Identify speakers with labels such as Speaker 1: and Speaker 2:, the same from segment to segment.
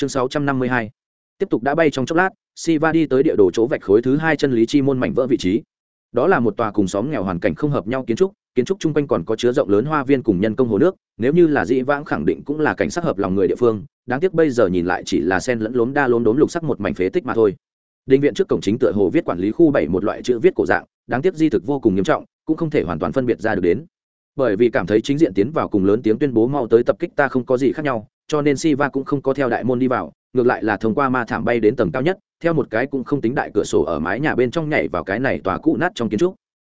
Speaker 1: chương 652. tiếp tục đã bay trong chốc lát, siva đi tới địa đồ chỗ vạch khối thứ hai chân lý chi môn mảnh vỡ vị trí. Đó là một tòa cùng xóm nghèo hoàn cảnh không hợp nhau kiến trúc kiến trúc chung quanh còn có chứa rộng lớn hoa viên cùng nhân công hồ nước, nếu như là dĩ vãng khẳng định cũng là cảnh sắc hợp lòng người địa phương, đáng tiếc bây giờ nhìn lại chỉ là sen lẫn lốm đa lốm đốm lục sắc một mảnh phế tích mà thôi. Định viện trước cổng chính tựa hồ viết quản lý khu bảy một loại chữ viết cổ dạng, đáng tiếc di thực vô cùng nghiêm trọng, cũng không thể hoàn toàn phân biệt ra được đến. Bởi vì cảm thấy chính diện tiến vào cùng lớn tiếng tuyên bố mau tới tập kích ta không có gì khác nhau cho nên Siva cũng không có theo đại môn đi vào, ngược lại là thông qua ma thảm bay đến tầng cao nhất, theo một cái cũng không tính đại cửa sổ ở mái nhà bên trong nhảy vào cái này tòa cũ nát trong kiến trúc.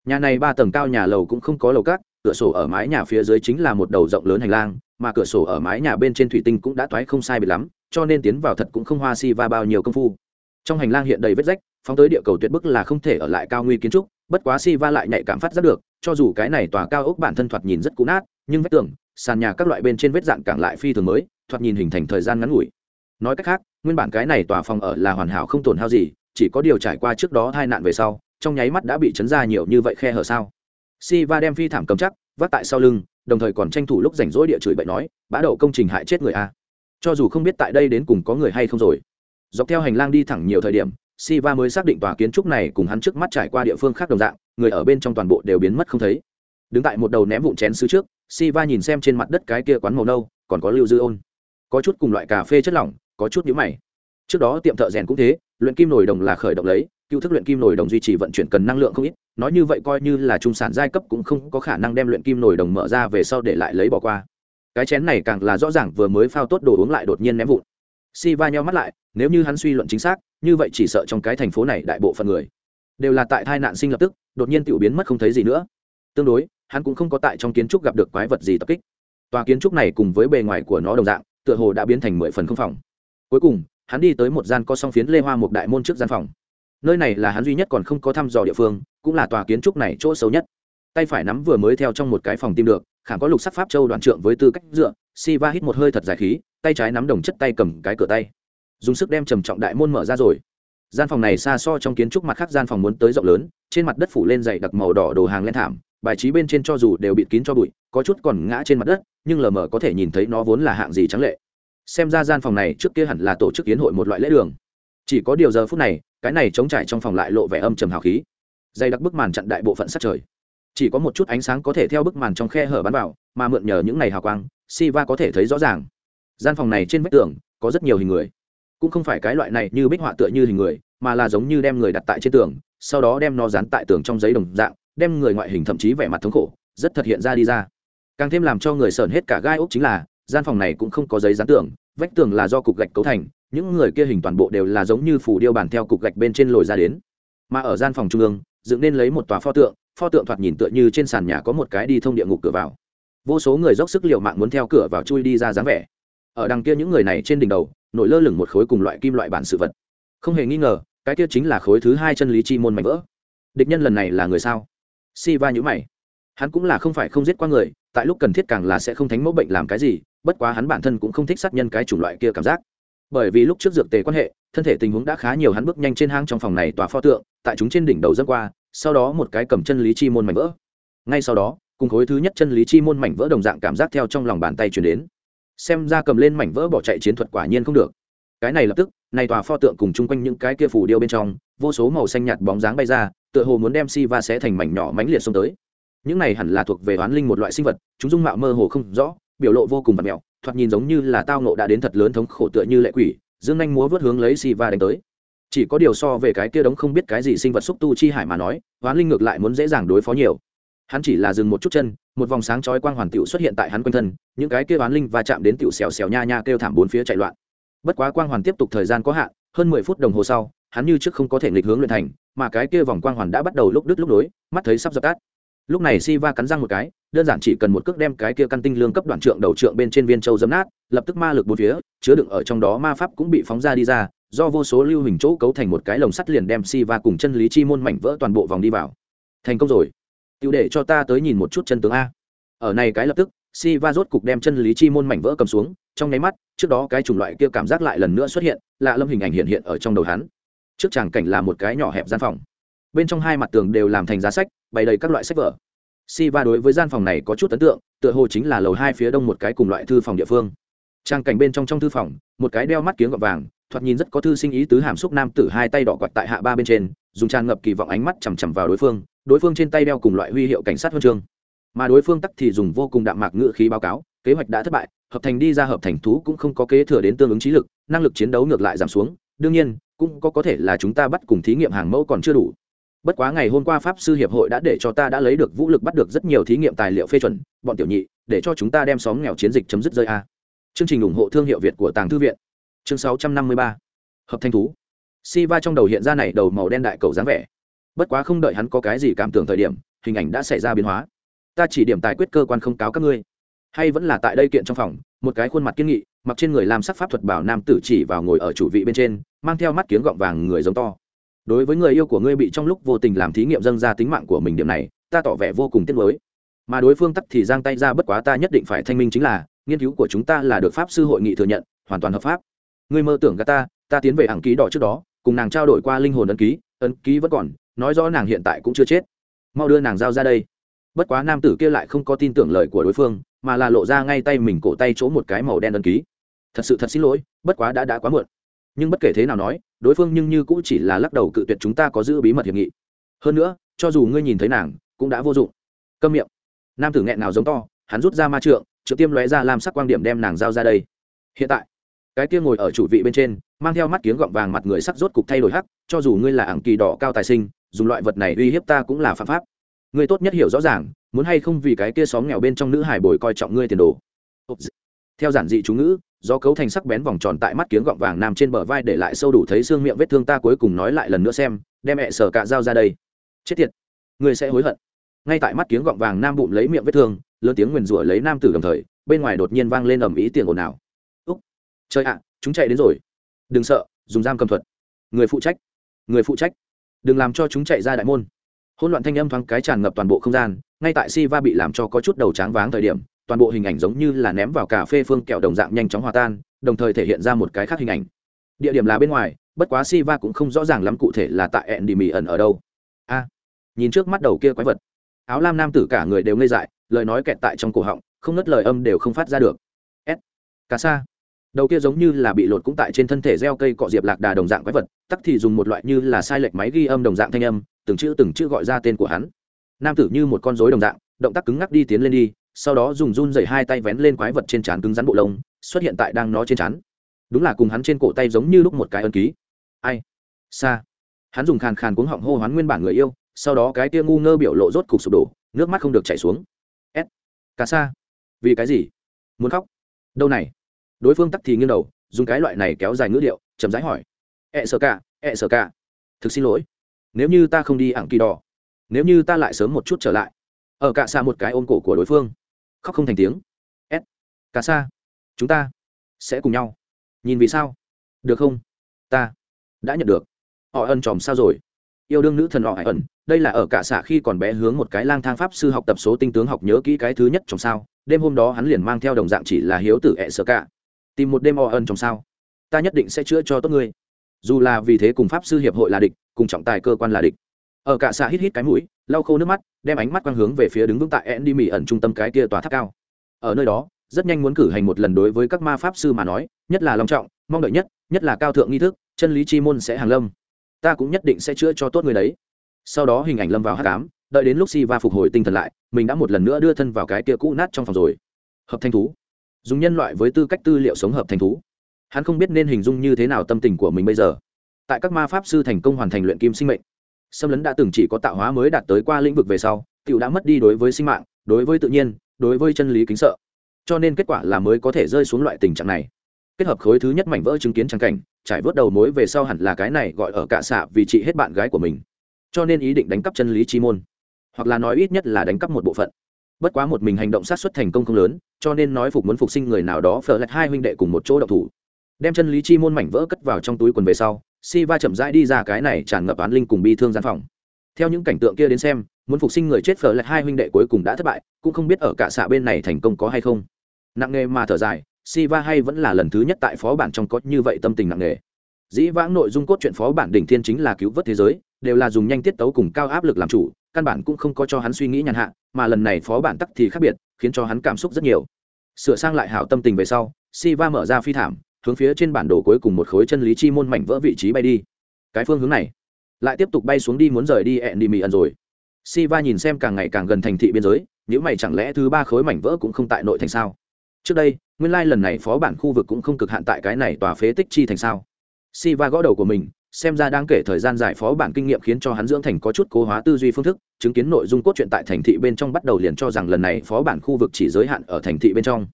Speaker 1: Nhà này ba tầng cao nhà lầu cũng không có lầu các, cửa sổ ở mái nhà phía dưới chính là một đầu rộng lớn hành lang, mà cửa sổ ở mái nhà bên trên thủy tinh cũng đã toái không sai biệt lắm, cho nên tiến vào thật cũng không hoa Siva bao nhiêu công phu. Trong hành lang hiện đầy vết rách, phóng tới địa cầu tuyệt bức là không thể ở lại cao nguy kiến trúc, bất quá Siva lại nhạy cảm phát rất được, cho dù cái này tòa cao ốc bản thân thoạt nhìn rất cũ nát, nhưng vết tường, sàn nhà các loại bên trên vết dạng càng lại phi thường mới, thoạt nhìn hình thành thời gian ngắn ngủi. Nói cách khác, nguyên bản cái này tòa phòng ở là hoàn hảo không tổn hao gì, chỉ có điều trải qua trước đó hai nạn về sau, trong nháy mắt đã bị chấn ra nhiều như vậy khe hở sao? Si va đem phi thảm cầm chắc, vác tại sau lưng, đồng thời còn tranh thủ lúc rảnh rỗi địa chửi bậy nói bã đậu công trình hại chết người a. Cho dù không biết tại đây đến cùng có người hay không rồi. Dọc theo hành lang đi thẳng nhiều thời điểm si va mới xác định tòa kiến trúc này cùng hắn trước mắt trải qua địa phương khác đồng dạng, người ở bên trong toàn bộ đều biến mất không thấy. Đứng tại một đầu ném vụn chén xứ trước si va nhìn xem trên mặt đất cái kia quán màu nâu, còn có lưu dư ôn có chút cùng loại cà phê chất lỏng, có chút nhũ mày. Trước đó tiệm thợ rèn cũng thế, luyện kim nồi đồng là khởi động lấy, cựu thức luyện kim nồi đồng duy trì vận chuyển cần năng lượng không ít, nói như vậy coi như là trung sản giai cấp cũng không có khả năng đem luyện kim nồi đồng mở ra về sau để lại lấy bỏ qua. Cái chén này càng là rõ ràng vừa mới phao tốt đồ uống lại đột nhiên ném vụn. Si va nhau mắt lại, nếu như hắn suy luận chính xác, như vậy chỉ sợ trong cái thành phố này đại bộ phận người đều là tại tai nạn sinh lập tức, đột nhiên tiểu biến mất không thấy gì nữa. Tương đối, hắn cũng không có tại trong kiến trúc gặp được quái vật gì tập kích. Tòa kiến trúc này cùng với bề ngoài của nó đồng dạng tựa hồ đã biến thành mười phần không phòng. Cuối cùng, hắn đi tới một gian có song phiến lê hoa một đại môn trước gian phòng. Nơi này là hắn duy nhất còn không có thăm dò địa phương, cũng là tòa kiến trúc này chỗ xấu nhất. Tay phải nắm vừa mới theo trong một cái phòng tìm được, khảm có lục sắc pháp châu đoạn trượng với tư cách dựa si va hít một hơi thật dài khí, tay trái nắm đồng chất tay cầm cái cửa tay. Dùng sức đem trầm trọng đại môn mở ra rồi. Gian phòng này xa so trong kiến trúc mặt khác gian phòng muốn tới rộng lớn, trên mặt đất phủ lên dày đặc màu đỏ đồ hàng lên thảm, bài trí bên trên cho dù đều bịt kín cho bụi, có chút còn ngã trên mặt đất nhưng lờ mờ có thể nhìn thấy nó vốn là hạng gì trắng lệ. Xem ra gian phòng này trước kia hẳn là tổ chức kiến hội một loại lễ đường. Chỉ có điều giờ phút này, cái này chống trải trong phòng lại lộ vẻ âm trầm hào khí. Dày đặc bức màn chặn đại bộ phận sát trời. Chỉ có một chút ánh sáng có thể theo bức màn trong khe hở bắn vào, mà mượn nhờ những ngày hào quang, Siva có thể thấy rõ ràng. Gian phòng này trên vách tường, có rất nhiều hình người. Cũng không phải cái loại này như bích họa tựa như hình người, mà là giống như đem người đặt tại trên tường, sau đó đem nó dán tại tường trong giấy đồng dạng, đem người ngoại hình thậm chí vẻ mặt thống khổ, rất thật hiện ra đi ra càng thêm làm cho người sởn hết cả gai ốc chính là, gian phòng này cũng không có giấy dán tường, vách tường là do cục gạch cấu thành, những người kia hình toàn bộ đều là giống như phủ điêu bản theo cục gạch bên trên lồi ra đến. Mà ở gian phòng trung ương, dựng nên lấy một tòa pho tượng pho tượng thoạt nhìn tựa như trên sàn nhà có một cái đi thông địa ngục cửa vào. Vô số người dốc sức l i ề u mạng muốn theo cửa vào chui đi ra dáng vẻ. Ở đằng kia những người này trên đỉnh đầu, nổi lơ lửng một khối cùng loại kim loại bản sự vật. Không hề nghi ngờ, cái kia chính là khối thứ hai chân lý chi môn mạnh vỡ. Địch nhân lần này là người sao? Si va nhữ mày. Hắn cũng là không phải không giết qua người tại lúc cần thiết càng là sẽ không thánh mẫu bệnh làm cái gì, bất quá hắn bản thân cũng không thích sát nhân cái chủng loại kia cảm giác. Bởi vì lúc trước dược tề quan hệ, thân thể tình huống đã khá nhiều hắn bước nhanh trên hang trong phòng này tòa pho tượng, tại chúng trên đỉnh đầu dân qua, sau đó một cái cầm chân lý chi môn mảnh vỡ. Ngay sau đó, cùng khối thứ nhất chân lý chi môn mảnh vỡ đồng dạng cảm giác theo trong lòng bàn tay chuyển đến. Xem ra cầm lên mảnh vỡ bỏ chạy chiến thuật quả nhiên không được. Cái này lập tức này tòa pho tượng cùng chung quanh những cái kia phủ điêu bên trong, vô số màu xanh nhạt bóng dáng bay ra, tựa hồ muốn đem si va sẽ thành mảnh nhỏ mánh liệt xông tới những này hẳn là thuộc về oán linh một loại sinh vật, chúng dung mạo mơ hồ không rõ, biểu lộ vô cùng vật mẹo, thoạt nhìn giống như là tao nộ đã đến thật lớn thống khổ tựa như lệ quỷ, dương anh múa vớt hướng lấy si va đánh tới. Chỉ có điều so về cái kia đống không biết cái gì sinh vật xúc tu chi hải mà nói, oán linh ngược lại muốn dễ dàng đối phó nhiều. Hắn chỉ là dừng một chút chân, một vòng sáng chói quang hoàn tiểu xuất hiện tại hắn quanh thân, những cái kia oán linh va chạm đến tiểu xèo xèo nha nha kêu thảm bốn phía chạy loạn. Bất quá quang hoàn tiếp tục thời gian có hạn, hơn mười phút đồng hồ sau, hắn như trước không có thể nghịch hướng luyện thành, mà cái kia vòng quang hoàn đã bắt đầu lúc đứt lúc nối, mắt thấy sắp dập tắt lúc này si va cắn răng một cái, đơn giản chỉ cần một cước đem cái kia căn tinh lương cấp đoạn trượng đầu trượng bên trên viên châu dấm nát, lập tức ma lực bốn phía, chứa đựng ở trong đó ma pháp cũng bị phóng ra đi ra, do vô số lưu hình chỗ cấu thành một cái lồng sắt liền đem si va cùng chân lý chi môn mảnh vỡ toàn bộ vòng đi vào. Thành công rồi. Tiêu để cho ta tới nhìn một chút chân tướng a. Ở này cái lập tức si va rốt cục đem chân lý chi môn mảnh vỡ cầm xuống, trong nháy mắt, trước đó cái chủng loại kia cảm giác lại lần nữa xuất hiện, lạ lâm hình ảnh hiện hiện ở trong đầu hắn. Trước tràng cảnh là một cái nhỏ hẹp gian phòng. Bên trong hai mặt tường đều làm thành giá sách bày đầy các loại sách vở. Si va đối với gian phòng này có chút ấn tượng, tựa hồ chính là lầu hai phía đông một cái cùng loại thư phòng địa phương. Trang cảnh bên trong trong thư phòng, một cái đeo mắt kiếng gọt vàng, thoạt nhìn rất có thư sinh ý tứ hàm xúc nam tử hai tay đỏ quạt tại hạ ba bên trên, dùng tràn ngập kỳ vọng ánh mắt chằm chằm vào đối phương đối phương trên tay đeo cùng loại huy hiệu cảnh sát huân chương. Mà đối phương tắc thì dùng vô cùng đạm mạc ngự khí báo cáo, kế hoạch đã thất bại, hợp thành đi ra hợp thành thú cũng không có kế thừa đến tương ứng trí lực, năng lực chiến đấu ngược lại giảm xuống, đương nhiên, cũng có có thể là chúng ta bắt cùng thí nghiệm hàng mẫu còn chưa đủ bất quá ngày hôm qua pháp sư hiệp hội đã để cho ta đã lấy được vũ lực bắt được rất nhiều thí nghiệm tài liệu phê chuẩn, bọn tiểu nhị, để cho chúng ta đem xóm nghèo chiến dịch chấm dứt rơi a. Chương trình ủng hộ thương hiệu việt của tàng thư viện. Chương 653. hợp thanh thú. Si va trong đầu hiện ra này đầu màu đen đại cầu dáng vẻ. Bất quá không đợi hắn có cái gì cảm tưởng thời điểm, hình ảnh đã xảy ra biến hóa. Ta chỉ điểm tài quyết cơ quan không cáo các ngươi. Hay vẫn là tại đây kiện trong phòng, một cái khuôn mặt kiên nghị, mặc trên người làm sắc pháp thuật bảo nam tử chỉ vào ngồi ở chủ vị bên trên, mang theo mắt kiếng gọng vàng người giống to đối với người yêu của ngươi bị trong lúc vô tình làm thí nghiệm dâng ra tính mạng của mình điểm này, ta tỏ vẻ vô cùng tiếc nuối. Mà đối phương tắt thì giang tay ra bất quá ta nhất định phải thanh minh chính là, nghiên cứu của chúng ta là được pháp sư hội nghị thừa nhận, hoàn toàn hợp pháp. Ngươi mơ tưởng gà ta ta tiến về hằng ký đỏ trước đó, cùng nàng trao đổi qua linh hồn ấn ký ấn ký vẫn còn, nói rõ nàng hiện tại cũng chưa chết. Mau đưa nàng giao ra đây. Bất quá nam tử kia lại không có tin tưởng lời của đối phương, mà là lộ ra ngay tay mình cổ tay chỗ một cái màu đen ấn ký. Thật sự thật xin lỗi, bất quá đã đã quá muộn. Nhưng bất kể thế nào nói đối phương nhưng như cũng chỉ là lắc đầu cự tuyệt chúng ta có giữ bí mật hiệp nghị. Hơn nữa, cho dù ngươi nhìn thấy nàng, cũng đã vô dụng. Câm miệng. Nam tử nghẹn nào giống to, hắn rút ra ma trượng trượng tiêm lóe ra làm sắc quan điểm đem nàng giao ra đây. Hiện tại, cái kia ngồi ở chủ vị bên trên, mang theo mắt kiếng gọng vàng mặt người sắc rốt cục thay đổi hắc, cho dù ngươi là ảng kỳ đỏ cao tài sinh, dùng loại vật này uy hiếp ta cũng là phạm pháp. Ngươi tốt nhất hiểu rõ ràng, muốn hay không vì cái kia xóm nghèo bên trong nữ hải bồi coi trọng ngươi tiền đồ. Theo giản dị chú ngữ do cấu thành sắc bén vòng tròn tại mắt kiếng gọng vàng nằm trên bờ vai để lại sâu đủ thấy xương miệng vết thương ta cuối cùng nói lại lần nữa xem, đem mẹ sở cạ dao ra đây. Chết tiệt, người sẽ hối hận. Ngay tại mắt kiếng gọng vàng nam bụng lấy miệng vết thương, lớn tiếng nguyền rủa lấy nam tử đồng thời, bên ngoài đột nhiên vang lên ầm ý tiền ồn ào. Úc, trời ạ, chúng chạy đến rồi. Đừng sợ, dùng giam cầm thuật. Người phụ trách, người phụ trách. Đừng làm cho chúng chạy ra đại môn. Hỗn loạn thanh âm thoáng cái tràn ngập toàn bộ không gian, ngay tại si va bị làm cho có chút đầu tráng váng thời điểm toàn bộ hình ảnh giống như là ném vào cà phê phương kẹo đồng dạng nhanh chóng hòa tan, đồng thời thể hiện ra một cái khác hình ảnh. Địa điểm là bên ngoài, bất quá si va cũng không rõ ràng lắm cụ thể là tại ẹn đi mì ẩn ở đâu. A, nhìn trước mắt đầu kia quái vật. Áo lam nam tử cả người đều ngây dại, lời nói kẹt tại trong cổ họng, không ngất lời âm đều không phát ra được. S, cà sa. Đầu kia giống như là bị lột cũng tại trên thân thể gieo cây cọ diệp lạc đà đồng dạng quái vật, tắc thì dùng một loại như là sai lệch máy ghi âm đồng dạng thanh âm, từng chữ từng chữ gọi ra tên của hắn. Nam tử như một con rối đồng dạng, động tác cứng ngắc đi tiến lên đi sau đó dùng run dày hai tay vén lên quái vật trên trán cứng rắn bộ lông, xuất hiện tại đang nó trên trán. Đúng là cùng hắn trên cổ tay giống như lúc một cái ân ký. Ai? Xa hắn dùng khàn khàn cuống họng hô hoán nguyên bản người yêu, sau đó cái tia ngu ngơ biểu lộ rốt cục sụp đổ, nước mắt không được chảy xuống. S. Cả xa vì cái gì? Muốn khóc? Đâu này? Đối phương tắt thì nghiêng đầu, dùng cái loại này kéo dài ngữ điệu, chậm rãi hỏi. Ẹ sợ cả ẹ sợ cả. Thực xin lỗi. Nếu như ta không đi ảng kỳ đỏ, nếu như ta lại sớm một chút trở lại. Ở cả xa một cái ôm cổ của đối phương khóc không thành tiếng. S. Cả xa. Chúng ta sẽ cùng nhau. Nhìn vì sao? Được không? Ta đã nhận được. Họ ân tròm sao rồi? Yêu đương nữ thần họ hải ẩn, đây là ở cả xạ khi còn bé hướng một cái lang thang pháp sư học tập số tinh tướng học nhớ kỹ cái thứ nhất trong sao. Đêm hôm đó hắn liền mang theo đồng dạng chỉ là hiếu tử ẹ sợ cả. Tìm một đêm họ ân trong sao. Ta nhất định sẽ chữa cho tốt ngươi. Dù là vì thế cùng pháp sư hiệp hội là địch, cùng trọng tài cơ quan là địch. Ở cả xạ hít hít cái mũi, lau khô nước mắt đem ánh mắt quang hướng về phía đứng vững tại Endy Mị ẩn trung tâm cái kia tòa tháp cao. Ở nơi đó, rất nhanh muốn cử hành một lần đối với các ma pháp sư mà nói, nhất là long trọng, mong đợi nhất, nhất là cao thượng nghi thức, chân lý chi môn sẽ hàng lâm. Ta cũng nhất định sẽ chữa cho tốt người đấy. Sau đó hình ảnh lâm vào hắc ám, đợi đến lúc Siva phục hồi tinh thần lại, mình đã một lần nữa đưa thân vào cái kia cũ nát trong phòng rồi. Hợp thành thú, dùng nhân loại với tư cách tư liệu sống hợp thành thú. Hắn không biết nên hình dung như thế nào tâm tình của mình bây giờ. Tại các ma pháp sư thành công hoàn thành luyện kim sinh mệnh, xâm lấn đã từng chỉ có tạo hóa mới đạt tới qua lĩnh vực về sau cựu đã mất đi đối với sinh mạng, đối với tự nhiên, đối với chân lý kính sợ. Cho nên kết quả là mới có thể rơi xuống loại tình trạng này. Kết hợp khối thứ nhất mảnh vỡ chứng kiến trang cảnh, trải vớt đầu mối về sau hẳn là cái này gọi ở cả xạ vì chị hết bạn gái của mình. Cho nên ý định đánh cắp chân lý chi môn, hoặc là nói ít nhất là đánh cắp một bộ phận. Bất quá một mình hành động sát xuất thành công không lớn, cho nên nói phục muốn phục sinh người nào đó phở lạch hai huynh đệ cùng một chỗ độc thủ. Đem chân lý chi môn mảnh vỡ cất vào trong túi quần về sau si va chậm rãi đi ra cái này tràn ngập án linh cùng bi thương gian phòng. Theo những cảnh tượng kia đến xem, muốn phục sinh người chết phở lại hai huynh đệ cuối cùng đã thất bại, cũng không biết ở cả xạ bên này thành công có hay không. Nặng nghề mà thở dài si va hay vẫn là lần thứ nhất tại phó bản trong có như vậy tâm tình nặng nghề. Dĩ vãng nội dung cốt truyện phó bản đỉnh thiên chính là cứu vớt thế giới, đều là dùng nhanh tiết tấu cùng cao áp lực làm chủ, căn bản cũng không có cho hắn suy nghĩ nhàn hạ, mà lần này phó bản tắc thì khác biệt, khiến cho hắn cảm xúc rất nhiều. Sửa sang lại hảo tâm tình về sau, Siva mở ra phi thảm hướng phía trên bản đồ cuối cùng một khối chân lý chi môn mảnh vỡ vị trí bay đi. Cái phương hướng này lại tiếp tục bay xuống đi muốn rời đi ẹn đi mì ẩn rồi. Siva nhìn xem càng ngày càng gần thành thị biên giới nếu mày chẳng lẽ thứ ba khối mảnh vỡ cũng không tại nội thành sao? Trước đây, nguyên lai lần này phó bản khu vực cũng không cực hạn tại cái này tòa phế tích chi thành sao? Siva gõ đầu của mình, xem ra đang kể thời gian giải phó bản kinh nghiệm khiến cho hắn dưỡng thành có chút cố hóa tư duy phương thức, chứng kiến nội dung cốt truyện tại thành thị bên trong bắt đầu liền cho rằng lần này phó bản khu vực chỉ giới hạn ở thành thị bên trong.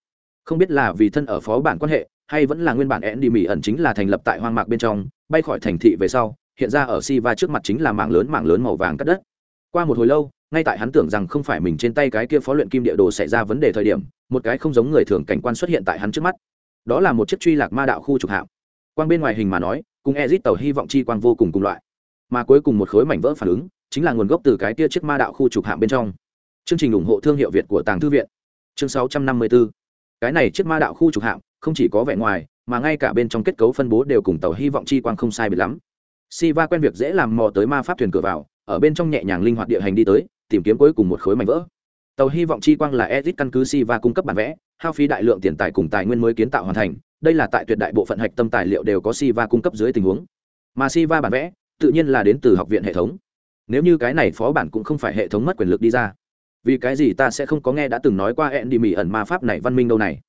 Speaker 1: Không biết là vì thân ở phó bản quan hệ hay vẫn là nguyên bản én đi mỹ ẩn chính là thành lập tại hoang mạc bên trong, bay khỏi thành thị về sau, hiện ra ở si va trước mặt chính là mảng lớn mảng lớn màu vàng cắt đất. Qua một hồi lâu, ngay tại hắn tưởng rằng không phải mình trên tay cái kia phó luyện kim địa đồ xảy ra vấn đề thời điểm, một cái không giống người thường cảnh quan xuất hiện tại hắn trước mắt. Đó là một chiếc truy lạc ma đạo khu trục hạm. Quang bên ngoài hình mà nói, cùng ezit tàu hy vọng chi quang vô cùng cùng loại. Mà cuối cùng một khối mảnh vỡ phản ứng, chính là nguồn gốc từ cái kia chiếc ma đạo khu trục hạm bên trong. Chương trình ủng hộ thương hiệu việt của tàng thư viện. Chương 654 cái này chiếc ma đạo khu trục hạm không chỉ có vẻ ngoài, mà ngay cả bên trong kết cấu phân bố đều cùng tàu hy vọng chi quang không sai biệt lắm. Si va quen việc dễ làm mò tới ma pháp thuyền cửa vào, ở bên trong nhẹ nhàng linh hoạt địa hành đi tới, tìm kiếm cuối cùng một khối mảnh vỡ. Tàu hy vọng chi quang là edit căn cứ si va cung cấp bản vẽ, hao phí đại lượng tiền tài cùng tài nguyên mới kiến tạo hoàn thành, đây là tại tuyệt đại bộ phận hạch tâm tài liệu đều có si va cung cấp dưới tình huống. Mà si va bản vẽ, tự nhiên là đến từ học viện hệ thống. Nếu như cái này phó bản cũng không phải hệ thống mất quyền lực đi ra, vì cái gì ta sẽ không có nghe đã từng nói qua hẹn đi mỹ ẩn ma pháp này văn minh đâu này?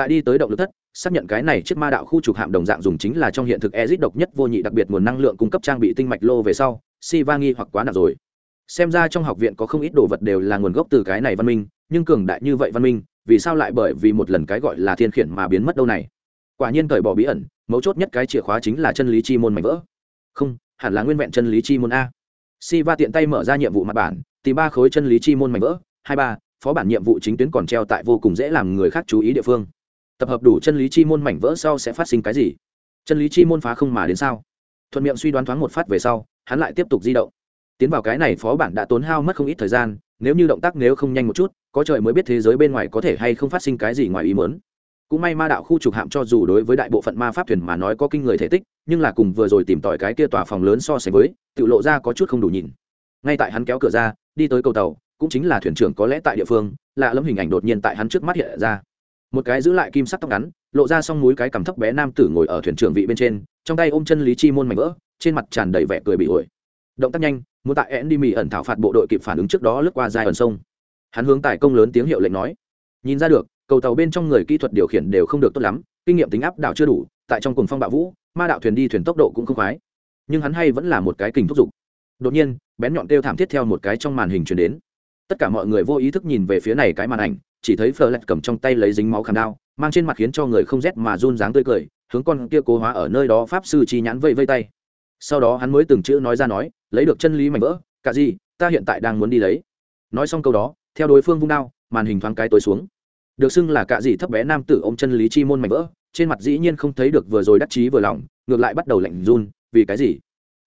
Speaker 1: Tại đi tới động lực thất, xác nhận cái này chiếc ma đạo khu trục hạm đồng dạng dùng chính là trong hiện thực ezit độc nhất vô nhị đặc biệt nguồn năng lượng cung cấp trang bị tinh mạch lô về sau si va nghi hoặc quá nặng rồi. Xem ra trong học viện có không ít đồ vật đều là nguồn gốc từ cái này văn minh, nhưng cường đại như vậy văn minh, vì sao lại bởi vì một lần cái gọi là thiên khiển mà biến mất đâu này? Quả nhiên cởi bỏ bí ẩn, mấu chốt nhất cái chìa khóa chính là chân lý chi môn mảnh vỡ. Không, hẳn là nguyên vẹn chân lý chi môn a. Si va tiện tay mở ra nhiệm vụ mặt bản, tìm ba khối chân lý chi môn mảnh vỡ. Hai ba, phó bản nhiệm vụ chính tuyến còn treo tại vô cùng dễ làm người khác chú ý địa phương tập hợp đủ chân lý chi môn mảnh vỡ sau sẽ phát sinh cái gì? Chân lý chi môn phá không mà đến sao? Thuận miệng suy đoán thoáng một phát về sau, hắn lại tiếp tục di động. Tiến vào cái này phó bản đã tốn hao mất không ít thời gian, nếu như động tác nếu không nhanh một chút, có trời mới biết thế giới bên ngoài có thể hay không phát sinh cái gì ngoài ý mớn cũng may ma đạo khu trục hạm cho dù đối với đại bộ phận ma pháp thuyền mà nói có kinh người thể tích, nhưng là cùng vừa rồi tìm tỏi cái kia tòa phòng lớn so sánh với, tự lộ ra có chút không đủ nhìn. Ngay tại hắn kéo cửa ra, đi tới cầu tàu, cũng chính là thuyền trưởng có lẽ tại địa phương, lạ lẫm hình ảnh đột nhiên tại hắn trước mắt hiện ra một cái giữ lại kim sắc tóc ngắn, lộ ra xong múi cái cằm thấp bé nam tử ngồi ở thuyền trưởng vị bên trên, trong tay ôm chân lý chi môn mảnh vỡ, trên mặt tràn đầy vẻ cười bị ổi. Động tác nhanh, muốn tại ẩn đi mì ẩn thảo phạt bộ đội kịp phản ứng trước đó lướt qua dài ẩn sông. Hắn hướng tài công lớn tiếng hiệu lệnh nói, nhìn ra được, cầu tàu bên trong người kỹ thuật điều khiển đều không được tốt lắm, kinh nghiệm tính áp đảo chưa đủ, tại trong cùng phong bạo vũ, ma đạo thuyền đi thuyền tốc độ cũng không khoái. Nhưng hắn hay vẫn là một cái kình thúc giục đột nhiên, bén nhọn kêu thảm thiết theo một cái trong màn hình chuyển đến. Tất cả mọi người vô ý thức nhìn về phía này cái màn ảnh chỉ thấy phờ lạch cầm trong tay lấy dính máu khảm đao, mang trên mặt khiến cho người không rét mà run dáng tươi cười, hướng con kia cố hóa ở nơi đó pháp sư chi nhãn vây vây tay. Sau đó hắn mới từng chữ nói ra nói, lấy được chân lý mảnh vỡ, cả gì, ta hiện tại đang muốn đi lấy. Nói xong câu đó, theo đối phương vung đao, màn hình thoáng cái tối xuống. Được xưng là cả gì thấp bé nam tử ôm chân lý chi môn mảnh vỡ, trên mặt dĩ nhiên không thấy được vừa rồi đắc chí vừa lòng, ngược lại bắt đầu lạnh run, vì cái gì?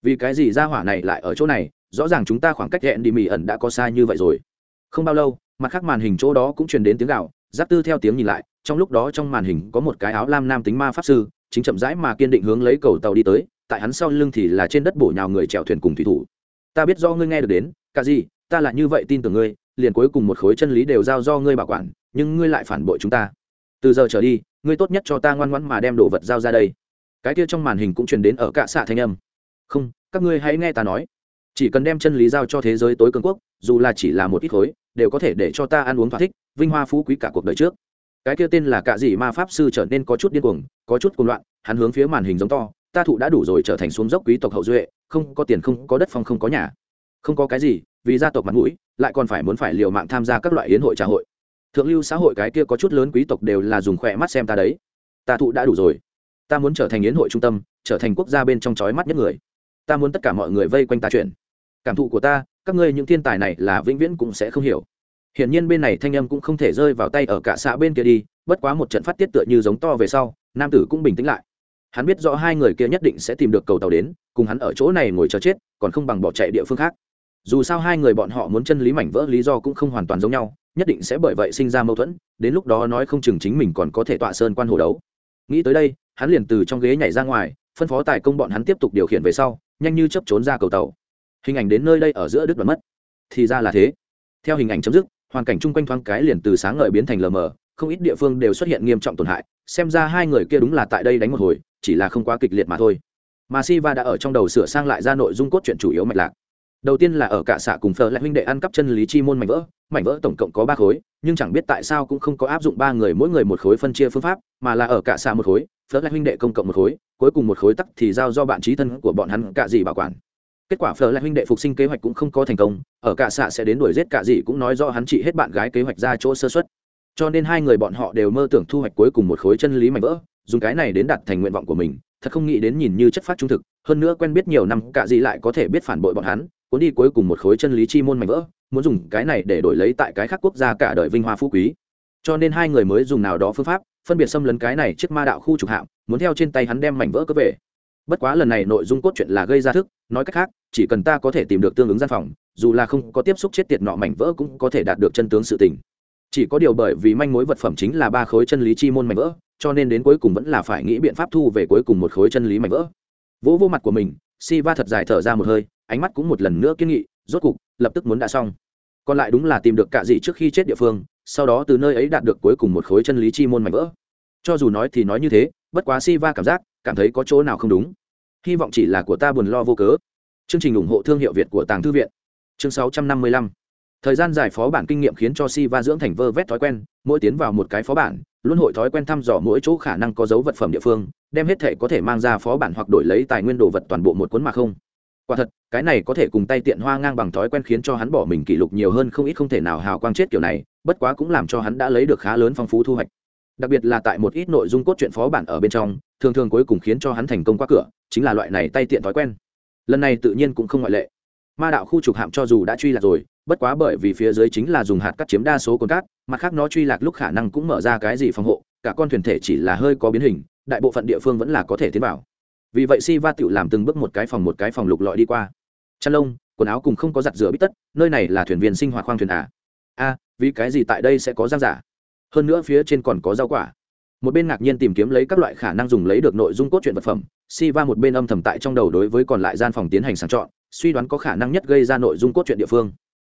Speaker 1: Vì cái gì ra hỏa này lại ở chỗ này? Rõ ràng chúng ta khoảng cách hẹn đi mì ẩn đã có sai như vậy rồi. Không bao lâu mặt khác màn hình chỗ đó cũng truyền đến tiếng gạo, giáp tư theo tiếng nhìn lại, trong lúc đó trong màn hình có một cái áo lam nam tính ma pháp sư, chính chậm rãi mà kiên định hướng lấy cầu tàu đi tới, tại hắn sau lưng thì là trên đất bổ nhào người chèo thuyền cùng thủy thủ. Ta biết do ngươi nghe được đến cả gì ta là như vậy tin tưởng ngươi, liền cuối cùng một khối chân lý đều giao do ngươi bảo quản, nhưng ngươi lại phản bội chúng ta. Từ giờ trở đi, ngươi tốt nhất cho ta ngoan ngoãn mà đem đồ vật giao ra đây. Cái kia trong màn hình cũng truyền đến ở cạ xạ thanh âm. Không, các ngươi hãy nghe ta nói chỉ cần đem chân lý giao cho thế giới tối cường quốc, dù là chỉ là một ít khối, đều có thể để cho ta ăn uống thỏa thích, vinh hoa phú quý cả cuộc đời trước. Cái kia tên là cạ dị ma pháp sư trở nên có chút điên cuồng, có chút cuồng loạn, hắn hướng phía màn hình giống to, ta thụ đã đủ rồi, trở thành xuống dốc quý tộc hậu duệ, không có tiền, không có đất phong, không có nhà. Không có cái gì, vì gia tộc mặt mũi, lại còn phải muốn phải liều mạng tham gia các loại hiến hội trà hội. Thượng lưu xã hội cái kia có chút lớn quý tộc đều là dùng khỏe mắt xem ta đấy. Ta thụ đã đủ rồi. Ta muốn trở thành yến hội trung tâm, trở thành quốc gia bên trong trói mắt nhất người. Ta muốn tất cả mọi người vây quanh ta chuyện cảm thụ của ta, các ngươi những thiên tài này là vĩnh viễn cũng sẽ không hiểu. Hiển nhiên bên này thanh âm cũng không thể rơi vào tay ở cả xã bên kia đi, bất quá một trận phát tiết tựa như giống to về sau, nam tử cũng bình tĩnh lại. Hắn biết rõ hai người kia nhất định sẽ tìm được cầu tàu đến, cùng hắn ở chỗ này ngồi chờ chết, còn không bằng bỏ chạy địa phương khác. Dù sao hai người bọn họ muốn chân lý mảnh vỡ lý do cũng không hoàn toàn giống nhau, nhất định sẽ bởi vậy sinh ra mâu thuẫn, đến lúc đó nói không chừng chính mình còn có thể tọa sơn quan hồ đấu. Nghĩ tới đây, hắn liền từ trong ghế nhảy ra ngoài, phân phó tài công bọn hắn tiếp tục điều khiển về sau, nhanh như chấp trốn ra cầu tàu hình ảnh đến nơi đây ở giữa đứt đoạn mất. Thì ra là thế. Theo hình ảnh chấm dứt, hoàn cảnh chung quanh thoáng cái liền từ sáng ngời biến thành lờ mờ, không ít địa phương đều xuất hiện nghiêm trọng tổn hại, xem ra hai người kia đúng là tại đây đánh một hồi, chỉ là không quá kịch liệt mà thôi. Mà Siva đã ở trong đầu sửa sang lại ra nội dung cốt truyện chủ yếu mạch lạc. Đầu tiên là ở cả xã cùng phở lại huynh đệ ăn cắp chân lý chi môn mảnh vỡ mảnh vỡ tổng cộng có ba khối, nhưng chẳng biết tại sao cũng không có áp dụng ba người mỗi người một khối phân chia phương pháp, mà là ở cả xã một khối, phở lại huynh đệ công cộng một khối, cuối cùng một khối tắc thì giao do bạn trí thân của bọn hắn cả gì bảo quản kết quả phở lại huynh đệ phục sinh kế hoạch cũng không có thành công, ở cả xạ sẽ đến đuổi giết cả gì cũng nói do hắn trị hết bạn gái kế hoạch ra chỗ sơ xuất cho nên hai người bọn họ đều mơ tưởng thu hoạch cuối cùng một khối chân lý mảnh vỡ, dùng cái này đến đạt thành nguyện vọng của mình, thật không nghĩ đến nhìn như chất phát trung thực, hơn nữa quen biết nhiều năm, cả gì lại có thể biết phản bội bọn hắn, cuốn đi cuối cùng một khối chân lý chi môn mảnh vỡ, muốn dùng cái này để đổi lấy tại cái khác quốc gia cả đời vinh hoa phú quý. Cho nên hai người mới dùng nào đó phương pháp, phân biệt xâm lấn cái này chiếc ma đạo khu trục hạm, muốn theo trên tay hắn đem mảnh vỡ cướp về bất quá lần này nội dung cốt truyện là gây ra thức, nói cách khác, chỉ cần ta có thể tìm được tương ứng gian phòng, dù là không có tiếp xúc chết tiệt nọ mảnh vỡ cũng có thể đạt được chân tướng sự tình. Chỉ có điều bởi vì manh mối vật phẩm chính là ba khối chân lý chi môn mảnh vỡ, cho nên đến cuối cùng vẫn là phải nghĩ biện pháp thu về cuối cùng một khối chân lý mảnh vỡ. Vỗ vô mặt của mình si va thật dài thở ra một hơi, ánh mắt cũng một lần nữa kiên nghị, rốt cục, lập tức muốn đã xong. Còn lại đúng là tìm được cạ dị trước khi chết địa phương, sau đó từ nơi ấy đạt được cuối cùng một khối chân lý chi môn mảnh vỡ. Cho dù nói thì nói như thế bất quá si va cảm giác, cảm thấy có chỗ nào không đúng. Hy vọng chỉ là của ta buồn lo vô cớ. Chương trình ủng hộ thương hiệu việt của tàng thư viện. Chương 655 thời gian giải phó bản kinh nghiệm khiến cho si va dưỡng thành vơ vét thói quen, mỗi tiến vào một cái phó bản, luôn hội thói quen thăm dò mỗi chỗ khả năng có dấu vật phẩm địa phương, đem hết thể có thể mang ra phó bản hoặc đổi lấy tài nguyên đồ vật toàn bộ một cuốn mà không. Quả thật, cái này có thể cùng tay tiện hoa ngang bằng thói quen khiến cho hắn bỏ mình kỷ lục nhiều hơn không ít không thể nào hào quang chết kiểu này, bất quá cũng làm cho hắn đã lấy được khá lớn phong phú thu hoạch đặc biệt là tại một ít nội dung cốt truyện phó bản ở bên trong, thường thường cuối cùng khiến cho hắn thành công qua cửa, chính là loại này tay tiện thói quen. Lần này tự nhiên cũng không ngoại lệ. Ma đạo khu trục hạm cho dù đã truy lạc rồi, bất quá bởi vì phía dưới chính là dùng hạt cắt chiếm đa số cồn cát, mặt khác nó truy lạc lúc khả năng cũng mở ra cái gì phòng hộ, cả con thuyền thể chỉ là hơi có biến hình, đại bộ phận địa phương vẫn là có thể tiến vào. Vì vậy si va tự làm từng bước một cái phòng một cái phòng lục lọi đi qua. Chăn lông, quần áo cùng không có giặt rửa bít tất, nơi này là thuyền viên sinh hoạt khoang thuyền à. a vì cái gì tại đây sẽ có giang giả? Hơn nữa phía trên còn có rau quả. Một bên ngạc nhiên tìm kiếm lấy các loại khả năng dùng lấy được nội dung cốt truyện vật phẩm si va một bên âm thầm tại trong đầu đối với còn lại gian phòng tiến hành sàng chọn, suy đoán có khả năng nhất gây ra nội dung cốt truyện địa phương.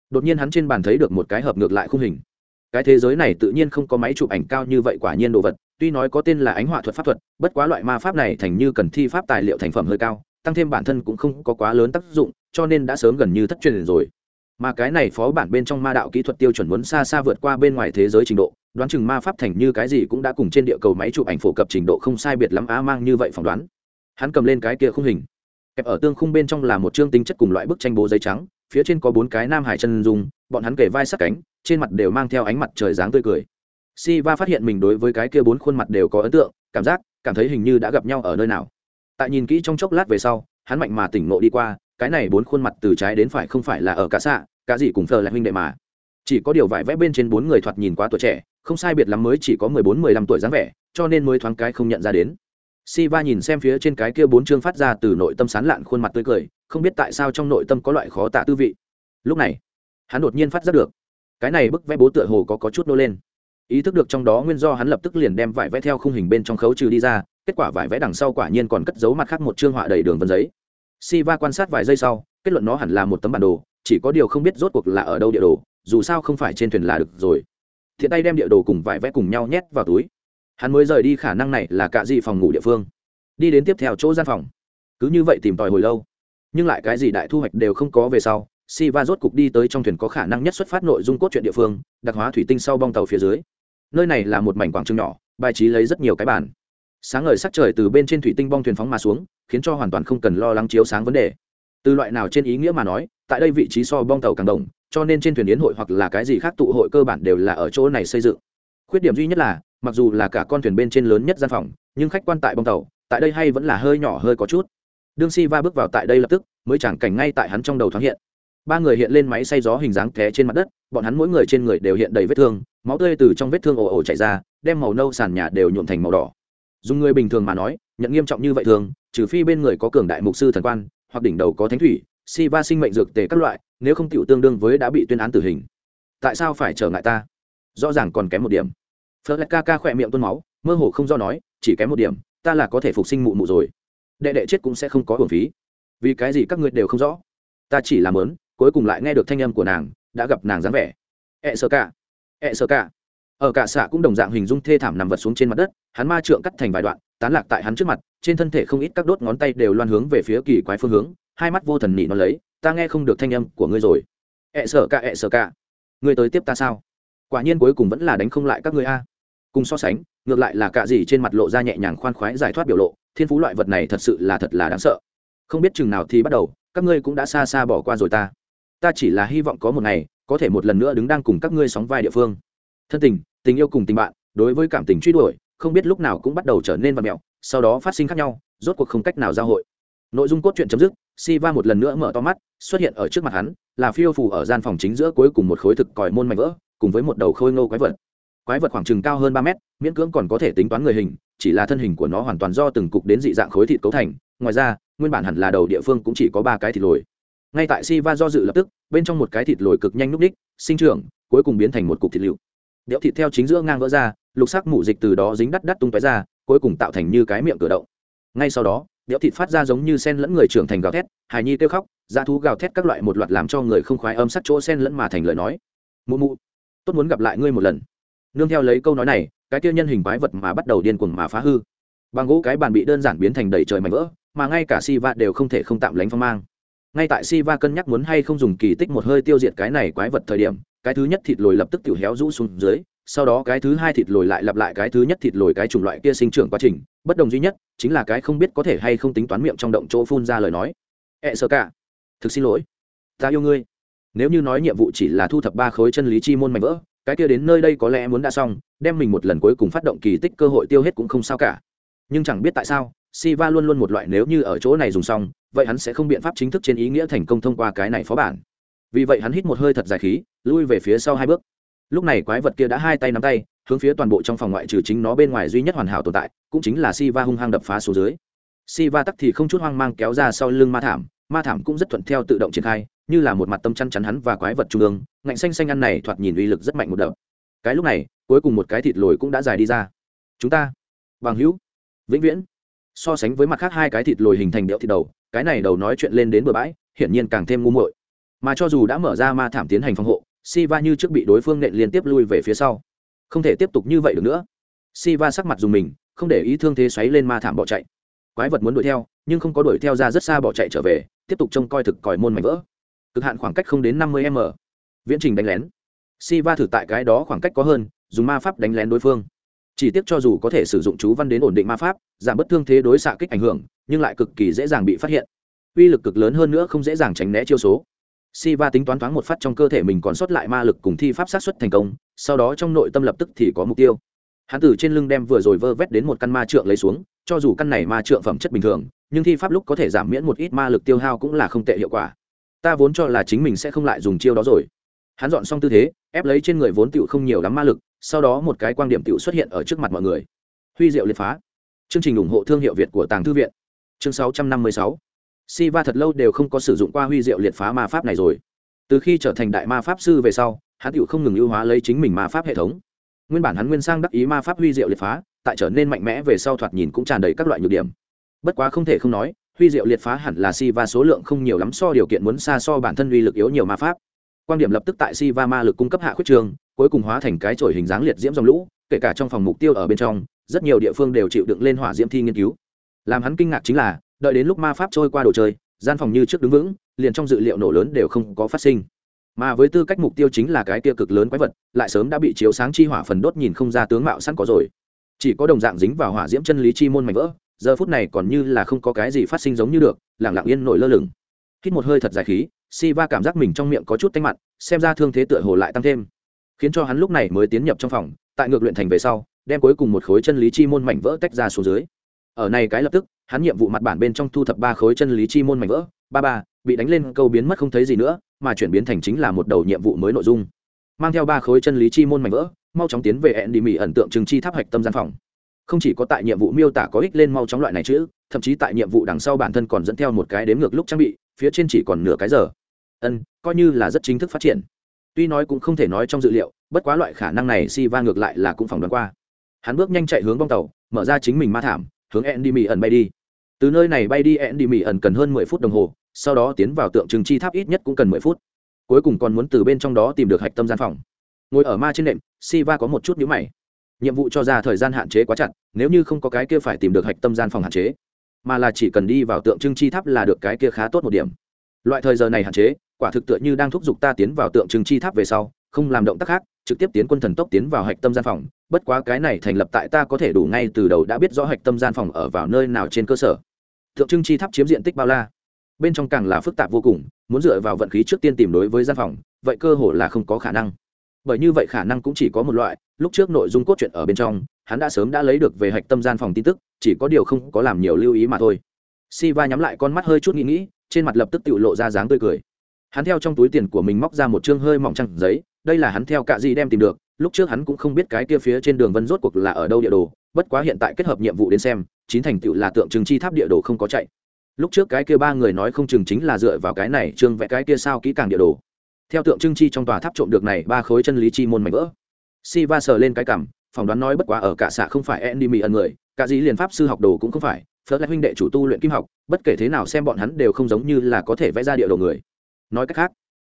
Speaker 1: Đột nhiên hắn trên bàn thấy được một cái hợp ngược lại khung hình. Cái thế giới này tự nhiên không có máy chụp ảnh cao như vậy quả nhiên đồ vật, tuy nói có tên là ánh họa thuật pháp thuật, bất quá loại ma pháp này thành như cần thi pháp tài liệu thành phẩm hơi cao, tăng thêm bản thân cũng không có quá lớn tác dụng, cho nên đã sớm gần như thất truyền rồi. Mà cái này phó bản bên trong ma đạo kỹ thuật tiêu chuẩn muốn xa xa vượt qua bên ngoài thế giới trình độ đoán chừng ma pháp thành như cái gì cũng đã cùng trên địa cầu máy chụp ảnh phổ cập trình độ không sai biệt lắm á mang như vậy phỏng đoán. Hắn cầm lên cái kia khung hình. Kẹp ở tương khung bên trong là một chương tính chất cùng loại bức tranh bố giấy trắng, phía trên có bốn cái nam hải chân dung, bọn hắn kể vai sát cánh, trên mặt đều mang theo ánh mặt trời dáng tươi cười. Si va phát hiện mình đối với cái kia bốn khuôn mặt đều có ấn tượng, cảm giác, cảm thấy hình như đã gặp nhau ở nơi nào. Tại nhìn kỹ trong chốc lát về sau, hắn mạnh mà tỉnh ngộ đi qua, cái này bốn khuôn mặt từ trái đến phải không phải là ở cả xạ, cả gì cùng phờ là huynh đệ mà. Chỉ có điều vải vẽ bên trên bốn người thoạt nhìn quá tuổi trẻ không sai biệt lắm mới chỉ có mười bốn mười lăm tuổi dáng vẻ cho nên mới thoáng cái không nhận ra đến. Si va nhìn xem phía trên cái kia bốn chương phát ra từ nội tâm sán lạn khuôn mặt tươi cười không biết tại sao trong nội tâm có loại khó tả tư vị. Lúc này hắn đột nhiên phát giác được cái này bức vẽ bố tựa hồ có, có chút nô lên. Ý thức được trong đó nguyên do hắn lập tức liền đem vải vẽ theo khung hình bên trong khấu trừ đi ra kết quả vải vẽ đằng sau quả nhiên còn cất giấu mặt khác một chương họa đầy đường vân giấy. Si va quan sát vài giây sau kết luận nó hẳn là một tấm bản đồ chỉ có điều không biết rốt cuộc là ở đâu địa đồ dù sao không phải trên thuyền là được rồi thiện tay đem địa đồ cùng vải vẽ cùng nhau nhét vào túi. Hắn mới rời đi, khả năng này là cả gì phòng ngủ địa phương. Đi đến tiếp theo chỗ gian phòng. Cứ như vậy tìm tòi hồi lâu. Nhưng lại cái gì đại thu hoạch đều không có về sau si va rốt cục đi tới trong thuyền có khả năng nhất xuất phát nội dung cốt truyện địa phương, đặc hóa thủy tinh sau bong tàu phía dưới. Nơi này là một mảnh quảng trường nhỏ, bài trí lấy rất nhiều cái bản sáng ngời sắc trời từ bên trên thủy tinh bong thuyền phóng mà xuống, khiến cho hoàn toàn không cần lo lắng chiếu sáng vấn đề. Từ loại nào trên ý nghĩa mà nói, tại đây vị trí so bong tàu càng đồng cho nên trên thuyền yến hội hoặc là cái gì khác tụ hội cơ bản đều là ở chỗ này xây dựng. Khuyết điểm duy nhất là, mặc dù là cả con thuyền bên trên lớn nhất gian phòng, nhưng khách quan tại bong tàu, tại đây hay vẫn là hơi nhỏ hơi có chút. Đương si va bước vào tại đây lập tức, mới chẳng cảnh ngay tại hắn trong đầu thoáng hiện. Ba người hiện lên máy xay gió hình dáng té trên mặt đất, bọn hắn mỗi người trên người đều hiện đầy vết thương, máu tươi từ trong vết thương ồ ồ chảy ra, đem màu nâu sàn nhà đều nhuộm thành màu đỏ. Dùng người bình thường mà nói, nhận nghiêm trọng như vậy thường, trừ phi bên người có cường đại mục sư thần quan, hoặc đỉnh đầu có thánh thủy si va sinh mệnh dược tề các loại nếu không tiểu tương đương với đã bị tuyên án tử hình, tại sao phải trở ngại ta? Rõ ràng còn kém một điểm. Phớt ca ca khỏe miệng tuôn máu, mơ hồ không do nói, chỉ kém một điểm, ta là có thể phục sinh mụ mụ rồi. Đệ đệ chết cũng sẽ không có hưởng phí. Vì cái gì các ngươi đều không rõ? Ta chỉ làm lớn cuối cùng lại nghe được thanh âm của nàng, đã gặp nàng dáng vẻ. E ẹ sợ cả ẹ e sợ cả ở cả xạ cũng đồng dạng hình dung thê thảm nằm vật xuống trên mặt đất, hắn ma trượng cắt thành vài đoạn, tán lạc tại hắn trước mặt, trên thân thể không ít các đốt ngón tay đều loan hướng về phía kỳ quái phương hướng hai mắt vô thần nỉ nó lấy, ta nghe không được thanh âm của ngươi rồi. Ẹ sợ cả, ẹ sợ cả. Ngươi tới tiếp ta sao? Quả nhiên cuối cùng vẫn là đánh không lại các ngươi a. Cùng so sánh, ngược lại là cả gì trên mặt lộ ra nhẹ nhàng khoan khoái giải thoát biểu lộ, thiên phú loại vật này thật sự là thật là đáng sợ. Không biết chừng nào thì bắt đầu, các ngươi cũng đã xa xa bỏ qua rồi ta. Ta chỉ là hy vọng có một ngày, có thể một lần nữa đứng đang cùng các ngươi sóng vai địa phương. Thân tình tình yêu cùng tình bạn, đối với cảm tình truy đuổi, không biết lúc nào cũng bắt đầu trở nên vật mẹo, sau đó phát sinh khác nhau, rốt cuộc không cách nào giao hội nội dung cốt truyện chấm dứt si một lần nữa mở to mắt, xuất hiện ở trước mặt hắn, là phiêu phù ở gian phòng chính giữa cuối cùng một khối thực còi môn mảnh vỡ, cùng với một đầu khôi ngô quái vật. Quái vật khoảng chừng cao hơn ba mét, miễn cưỡng còn có thể tính toán người hình, chỉ là thân hình của nó hoàn toàn do từng cục đến dị dạng khối thịt cấu thành, ngoài ra, nguyên bản hẳn là đầu địa phương cũng chỉ có ba cái thịt lồi. Ngay tại si do dự lập tức, bên trong một cái thịt lồi cực nhanh núp đích sinh trưởng, cuối cùng biến thành một cục thịt liệu đẽo thịt theo chính giữa ngang vỡ ra, lục sắc mủ dịch từ đó dính đắt đắt tung tóe ra, cuối cùng tạo thành như cái miệng cửa động. Ngay sau đó đẽo thịt phát ra giống như sen lẫn người trưởng thành gào thét, hài nhi kêu khóc da thú gào thét các loại một loạt làm cho người không khoái âm sắc chỗ sen lẫn mà thành lời nói. Mụ mụ, tốt muốn gặp lại ngươi một lần. Nương theo lấy câu nói này, cái tiêu nhân hình quái vật mà bắt đầu điên cuồng mà phá hư. Bằng gỗ cái bàn bị đơn giản biến thành đầy trời mảnh vỡ, mà ngay cả si va đều không thể không tạm lánh phong mang. Ngay tại si va cân nhắc muốn hay không dùng kỳ tích một hơi tiêu diệt cái này quái vật thời điểm, cái thứ nhất thịt lồi lập tức tiểu héo rũ xuống dưới, sau đó cái thứ hai thịt lồi lại lặp lại cái thứ nhất thịt lồi cái chủng loại kia sinh trưởng quá trình bất đồng duy nhất chính là cái không biết có thể hay không tính toán miệng trong động chỗ phun ra lời nói. Ẹ sợ cả. Thực xin lỗi. Ta yêu ngươi. Nếu như nói nhiệm vụ chỉ là thu thập ba khối chân lý chi môn mạnh vỡ cái kia đến nơi đây có lẽ muốn đã xong đem mình một lần cuối cùng phát động kỳ tích cơ hội tiêu hết cũng không sao cả. Nhưng chẳng biết tại sao Siva luôn luôn một loại nếu như ở chỗ này dùng xong, vậy hắn sẽ không biện pháp chính thức trên ý nghĩa thành công thông qua cái này phó bản. Vì vậy hắn hít một hơi thật dài khí, lui về phía sau hai bước. Lúc này quái vật kia đã hai tay nắm tay, hướng phía toàn bộ trong phòng ngoại trừ chính nó bên ngoài duy nhất hoàn hảo tồn tại, cũng chính là Siva hung hăng đập phá xuống dưới. Siva tắc thì không chút hoang mang kéo ra sau lưng ma thảm, ma thảm cũng rất thuận theo tự động triển khai, như là một mặt tâm chăn chắn hắn và quái vật trung ương, ngạnh xanh xanh ăn này thoạt nhìn uy lực rất mạnh một đợt. Cái lúc này, cuối cùng một cái thịt lồi cũng đã dài đi ra. Chúng ta, bằng hữu, vĩnh viễn so sánh với mặt khác hai cái thịt lồi hình thành đẽo thịt đầu cái này đầu nói chuyện lên đến bờ bãi hiển nhiên càng thêm ngu muội mà cho dù đã mở ra ma thảm tiến hành phòng hộ Siva như trước bị đối phương nện liên tiếp lui về phía sau không thể tiếp tục như vậy được nữa Siva sắc mặt dùng mình không để ý thương thế xoáy lên ma thảm bỏ chạy. Quái vật muốn đuổi theo, nhưng không có đuổi theo ra rất xa bỏ chạy trở về, tiếp tục trông coi thực còi môn mảnh vỡ. Cực hạn khoảng cách không đến năm mươi m. Viễn trình đánh lén. Siva thử tại cái đó khoảng cách có hơn, dùng ma pháp đánh lén đối phương. Chỉ tiếc cho dù có thể sử dụng chú văn đến ổn định ma pháp, giảm bất thương thế đối xạ kích ảnh hưởng, nhưng lại cực kỳ dễ dàng bị phát hiện. Uy lực cực lớn hơn nữa không dễ dàng tránh né chiêu số. Si va tính toán thoáng một phát trong cơ thể mình còn sót lại ma lực cùng thi pháp sát xuất thành công, sau đó trong nội tâm lập tức thì có mục tiêu hắn từ trên lưng đem vừa rồi vơ vét đến một căn ma trượng lấy xuống, cho dù căn này ma trượng phẩm chất bình thường, nhưng thi pháp lúc có thể giảm miễn một ít ma lực tiêu hao cũng là không tệ hiệu quả. Ta vốn cho là chính mình sẽ không lại dùng chiêu đó rồi. Hắn dọn xong tư thế, ép lấy trên người vốn tựu không nhiều lắm ma lực, sau đó một cái quan điểm tựu xuất hiện ở trước mặt mọi người. Huy diệu liệt phá. Chương trình ủng hộ thương hiệu việt của tàng thư viện. Chương 656. si va thật lâu đều không có sử dụng qua huy diệu liệt phá ma pháp này rồi. Từ khi trở thành đại ma pháp sư về sau, hắn tựu không ngừng ưu hóa lấy chính mình ma pháp hệ thống nguyên bản hắn nguyên sang đắc ý ma pháp huy diệu liệt phá, tại trở nên mạnh mẽ về sau thoạt nhìn cũng tràn đầy các loại nhược điểm. Bất quá không thể không nói, huy diệu liệt phá hẳn là si va số lượng không nhiều lắm so điều kiện muốn xa so bản thân uy lực yếu nhiều ma pháp. Quan điểm lập tức tại si va ma lực cung cấp hạ khuyết trường, cuối cùng hóa thành cái chổi hình dáng liệt diễm dòng lũ, kể cả trong phòng mục tiêu ở bên trong, rất nhiều địa phương đều chịu đựng lên hỏa diễm thi nghiên cứu. Làm hắn kinh ngạc chính là, đợi đến lúc ma pháp trôi qua đồ chơi, gian phòng như trước đứng vững, liền trong dự liệu nổ lớn đều không có phát sinh mà với tư cách mục tiêu chính là cái tiêu cực lớn quái vật, lại sớm đã bị chiếu sáng chi hỏa phần đốt nhìn không ra tướng mạo sẵn có rồi. Chỉ có đồng dạng dính vào hỏa diễm chân lý chi môn mảnh vỡ, giờ phút này còn như là không có cái gì phát sinh giống như được lẳng lặng yên nổi lơ lửng. Hít một hơi thật dài khí si va cảm giác mình trong miệng có chút tanh mặn, xem ra thương thế tựa hồ lại tăng thêm. Khiến cho hắn lúc này mới tiến nhập trong phòng, tại ngược luyện thành về sau, đem cuối cùng một khối chân lý chi môn mảnh vỡ tách ra xuống dưới. Ở này cái lập tức, hắn nhiệm vụ mặt bản bên trong thu thập ba khối chân lý chi môn mảnh vỡ, ba ba, bị đánh lên, câu biến mất không thấy gì nữa mà chuyển biến thành chính là một đầu nhiệm vụ mới nội dung. Mang theo ba khối chân lý chi môn mảnh vỡ, mau chóng tiến về ẹn đi mỹ ẩn tượng trừng chi tháp hạch tâm gian phòng. Không chỉ có tại nhiệm vụ miêu tả có ích lên mau chóng loại này chứ thậm chí tại nhiệm vụ đằng sau bản thân còn dẫn theo một cái đếm ngược lúc trang bị, phía trên chỉ còn nửa cái giờ. Ân, coi như là rất chính thức phát triển. Tuy nói cũng không thể nói trong dự liệu, bất quá loại khả năng này si va ngược lại là cũng phỏng đoán qua. Hắn bước nhanh chạy hướng bong tàu, mở ra chính mình ma thảm, hướng endy mỹ ẩn bay đi. Từ nơi này bay đi endy mỹ ẩn cần hơn mười phút đồng hồ sau đó tiến vào tượng trưng chi tháp ít nhất cũng cần mười phút. Cuối cùng còn muốn từ bên trong đó tìm được hạch tâm gian phòng. Ngồi ở ma trên nệm, siva có một chút nhữ mày. Nhiệm vụ cho ra thời gian hạn chế quá chặt, nếu như không có cái kia phải tìm được hạch tâm gian phòng hạn chế, mà là chỉ cần đi vào tượng trưng chi tháp là được cái kia khá tốt một điểm. Loại thời giờ này hạn chế, quả thực tựa như đang thúc giục ta tiến vào tượng trưng chi tháp về sau, không làm động tác khác, trực tiếp tiến quân thần tốc tiến vào hạch tâm gian phòng. Bất quá cái này thành lập tại ta có thể đủ ngay từ đầu đã biết rõ hạch tâm gian phòng ở vào nơi nào trên cơ sở. Tượng trưng chi tháp chiếm diện tích bao la? Bên trong càng là phức tạp vô cùng, muốn dựa vào vận khí trước tiên tìm đối với gian phòng, vậy cơ hồ là không có khả năng. Bởi như vậy khả năng cũng chỉ có một loại, lúc trước nội dung cốt truyện ở bên trong, hắn đã sớm đã lấy được về hạch tâm gian phòng tin tức, chỉ có điều không có làm nhiều lưu ý mà thôi. Siva nhắm lại con mắt hơi chút nghĩ nghĩ, trên mặt lập tức tự lộ ra dáng tươi cười. Hắn theo trong túi tiền của mình móc ra một chương hơi mỏng trăng giấy, đây là hắn theo cạ gì đem tìm được, lúc trước hắn cũng không biết cái kia phía trên đường vân rốt cuộc là ở đâu địa đồ, bất quá hiện tại kết hợp nhiệm vụ đến xem, chín thành tựu là tượng trưng chi tháp địa đồ không có chạy lúc trước cái kia ba người nói không chừng chính là dựa vào cái này trương vẽ cái kia sao kỹ càng địa đồ. Theo tượng trưng chi trong tòa tháp trộm được này ba khối chân lý chi môn mảnh vỡ. Si va sờ lên cái cảm phỏng đoán nói bất quá ở cả xạ không phải andy mỹ ẩn người, cả dĩ liền pháp sư học đồ cũng không phải phớt lại huynh đệ chủ tu luyện kim học, bất kể thế nào xem bọn hắn đều không giống như là có thể vẽ ra địa đồ người. Nói cách khác,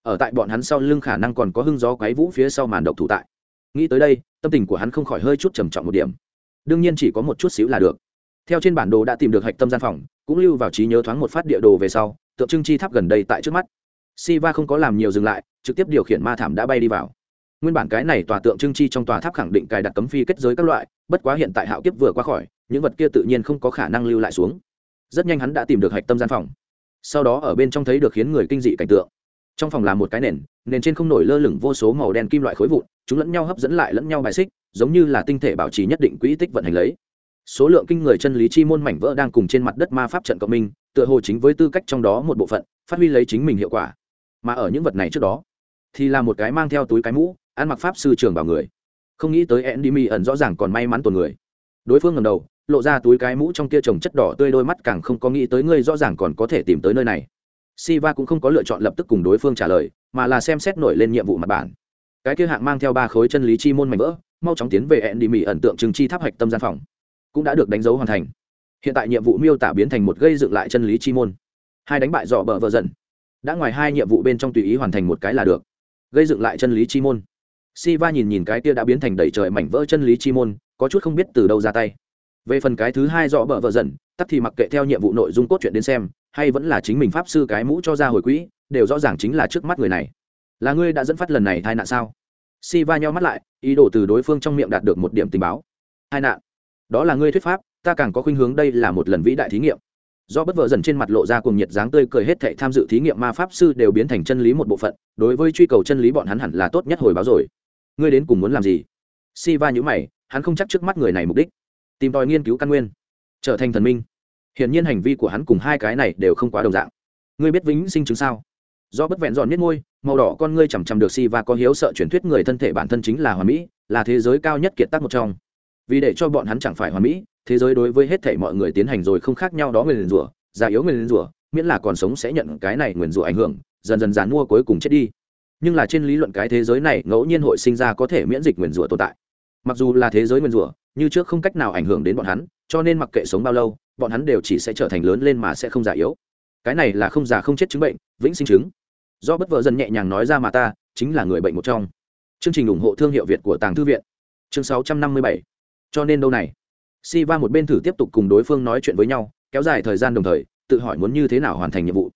Speaker 1: ở tại bọn hắn sau lưng khả năng còn có hưng gió quáy vũ phía sau màn độc thủ tại. Nghĩ tới đây, tâm tình của hắn không khỏi hơi chút trầm trọng một điểm. Đương nhiên chỉ có một chút xíu là được theo trên bản đồ đã tìm được hạch tâm gian phòng cũng lưu vào trí nhớ thoáng một phát địa đồ về sau tượng trưng chi tháp gần đây tại trước mắt Siva không có làm nhiều dừng lại, trực tiếp điều khiển ma thảm đã bay đi vào. Nguyên bản cái này tòa tượng trưng chi trong tòa tháp khẳng định cài đặt cấm phi kết giới các loại, bất quá hiện tại Hạo Kiếp vừa qua khỏi, những vật kia tự nhiên không có khả năng lưu lại xuống. Rất nhanh hắn đã tìm được hạch tâm gian phòng. Sau đó ở bên trong thấy được khiến người kinh dị cảnh tượng. Trong phòng là một cái nền, nền trên không nổi lơ lửng vô số màu đen kim loại khối vụn, chúng lẫn nhau hấp dẫn lại lẫn nhau bài xích, giống như là tinh thể bảo trì nhất định quỹ tích vận hành lấy. Số lượng kinh người chân lý chi môn mảnh vỡ đang cùng trên mặt đất ma pháp trận cộng minh, tựa hồ chính với tư cách trong đó một bộ phận, phát huy lấy chính mình hiệu quả. Mà ở những vật này trước đó thì là một cái mang theo túi cái mũ ăn mặc pháp sư trường bảo người. Không nghĩ tới endymi ẩn rõ ràng còn may mắn tồn người. Đối phương ngầm đầu lộ ra túi cái mũ trong kia trồng chất đỏ tươi đôi mắt càng không có nghĩ tới ngươi rõ ràng còn có thể tìm tới nơi này. Siva cũng không có lựa chọn lập tức cùng đối phương trả lời mà là xem xét nổi lên nhiệm vụ mặt bản. Cái kia hạng mang theo ba khối chân lý chi môn mảnh vỡ mau chóng tiến về endymi ẩn tượng trừng chi tháp hạch tâm gian phòng cũng đã được đánh dấu hoàn thành hiện tại nhiệm vụ miêu tả biến thành một gây dựng lại chân lý chi môn hai đánh bại dọ bờ vợ dần đã ngoài hai nhiệm vụ bên trong tùy ý hoàn thành một cái là được gây dựng lại chân lý chi môn Siva nhìn nhìn cái kia đã biến thành đầy trời mảnh vỡ chân lý chi môn, có chút không biết từ đâu ra tay. Về phần cái thứ hai dọ bờ vợ dần, tắt thì mặc kệ theo nhiệm vụ nội dung cốt truyện đến xem, hay vẫn là chính mình pháp sư cái mũ cho ra hồi quỹ, đều rõ ràng chính là trước mắt người này. Là ngươi đã dẫn phát lần này tai nạn sao? Siva nhau mắt lại, ý đồ từ đối phương trong miệng đạt được một điểm tình báo. Tai nạn? Đó là ngươi thuyết pháp, ta càng có khuynh hướng đây là một lần vĩ đại thí nghiệm. Do bất vợ dần trên mặt lộ ra cùng nhiệt dáng tươi cười hết thệ tham dự thí nghiệm ma pháp sư đều biến thành chân lý một bộ phận đối với truy cầu chân lý bọn hắn hẳn là tốt nhất hồi báo rồi. Ngươi đến cùng muốn làm gì? Si va nhữ mày hắn không chắc trước mắt người này mục đích. Tìm tòi nghiên cứu căn nguyên. Trở thành thần minh. Hiển nhiên hành vi của hắn cùng hai cái này đều không quá đồng dạng. Ngươi biết vĩnh sinh chứng sao? Do bất vẹn dọn nhất ngôi màu đỏ con ngươi chằm chằm được si va có hiếu sợ truyền thuyết người thân thể bản thân chính là hoàn mỹ là thế giới cao nhất kiệt tác một trong vì để cho bọn hắn chẳng phải hoàn mỹ, thế giới đối với hết thảy mọi người tiến hành rồi không khác nhau đó người liền rủa, già yếu người liền rủa, miễn là còn sống sẽ nhận cái này nguyền rủa ảnh hưởng, dần dần dàn mua cuối cùng chết đi. Nhưng là trên lý luận cái thế giới này, ngẫu nhiên hội sinh ra có thể miễn dịch nguyền rủa tồn tại. Mặc dù là thế giới nguyền rủa, như trước không cách nào ảnh hưởng đến bọn hắn, cho nên mặc kệ sống bao lâu, bọn hắn đều chỉ sẽ trở thành lớn lên mà sẽ không già yếu. Cái này là không già không chết chứng bệnh, vĩnh sinh chứng. Do bất vợ dần nhẹ nhàng nói ra mà ta, chính là người bệnh một trong. Chương trình ủng hộ thương hiệu việt của tàng thư viện. Chương 657 cho nên đâu này? Si va một bên thử tiếp tục cùng đối phương nói chuyện với nhau, kéo dài thời gian đồng thời, tự hỏi muốn như thế nào hoàn thành nhiệm vụ.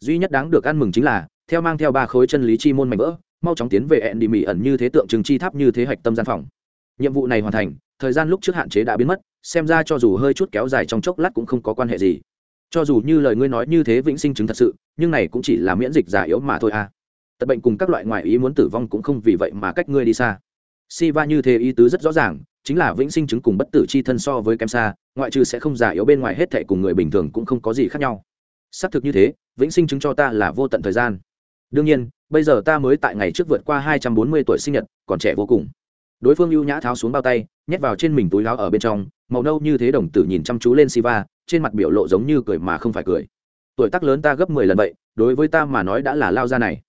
Speaker 1: Duy nhất đáng được ăn mừng chính là, theo mang theo ba khối chân lý chi môn mạnh vỡ, mau chóng tiến về hẹn đi mỹ ẩn như thế tượng trưng chi tháp như thế hạch tâm gian phòng. Nhiệm vụ này hoàn thành, thời gian lúc trước hạn chế đã biến mất, xem ra cho dù hơi chút kéo dài trong chốc lát cũng không có quan hệ gì. Cho dù như lời ngươi nói như thế vĩnh sinh chứng thật sự, nhưng này cũng chỉ là miễn dịch giả yếu mà thôi à. Tật bệnh cùng các loại ngoại ý muốn tử vong cũng không vì vậy mà cách ngươi đi xa. Si va như thế ý tứ rất rõ ràng chính là vĩnh sinh chứng cùng bất tử chi thân so với kém xa, ngoại trừ sẽ không giả yếu bên ngoài hết thệ cùng người bình thường cũng không có gì khác nhau. Xác thực như thế, vĩnh sinh chứng cho ta là vô tận thời gian. Đương nhiên, bây giờ ta mới tại ngày trước vượt qua hai trăm bốn mươi tuổi sinh nhật, còn trẻ vô cùng. Đối phương ưu nhã tháo xuống bao tay, nhét vào trên mình túi láo ở bên trong, màu nâu như thế đồng tử nhìn chăm chú lên siva, trên mặt biểu lộ giống như cười mà không phải cười. Tuổi tác lớn ta gấp mười lần vậy, đối với ta mà nói đã là lao ra này.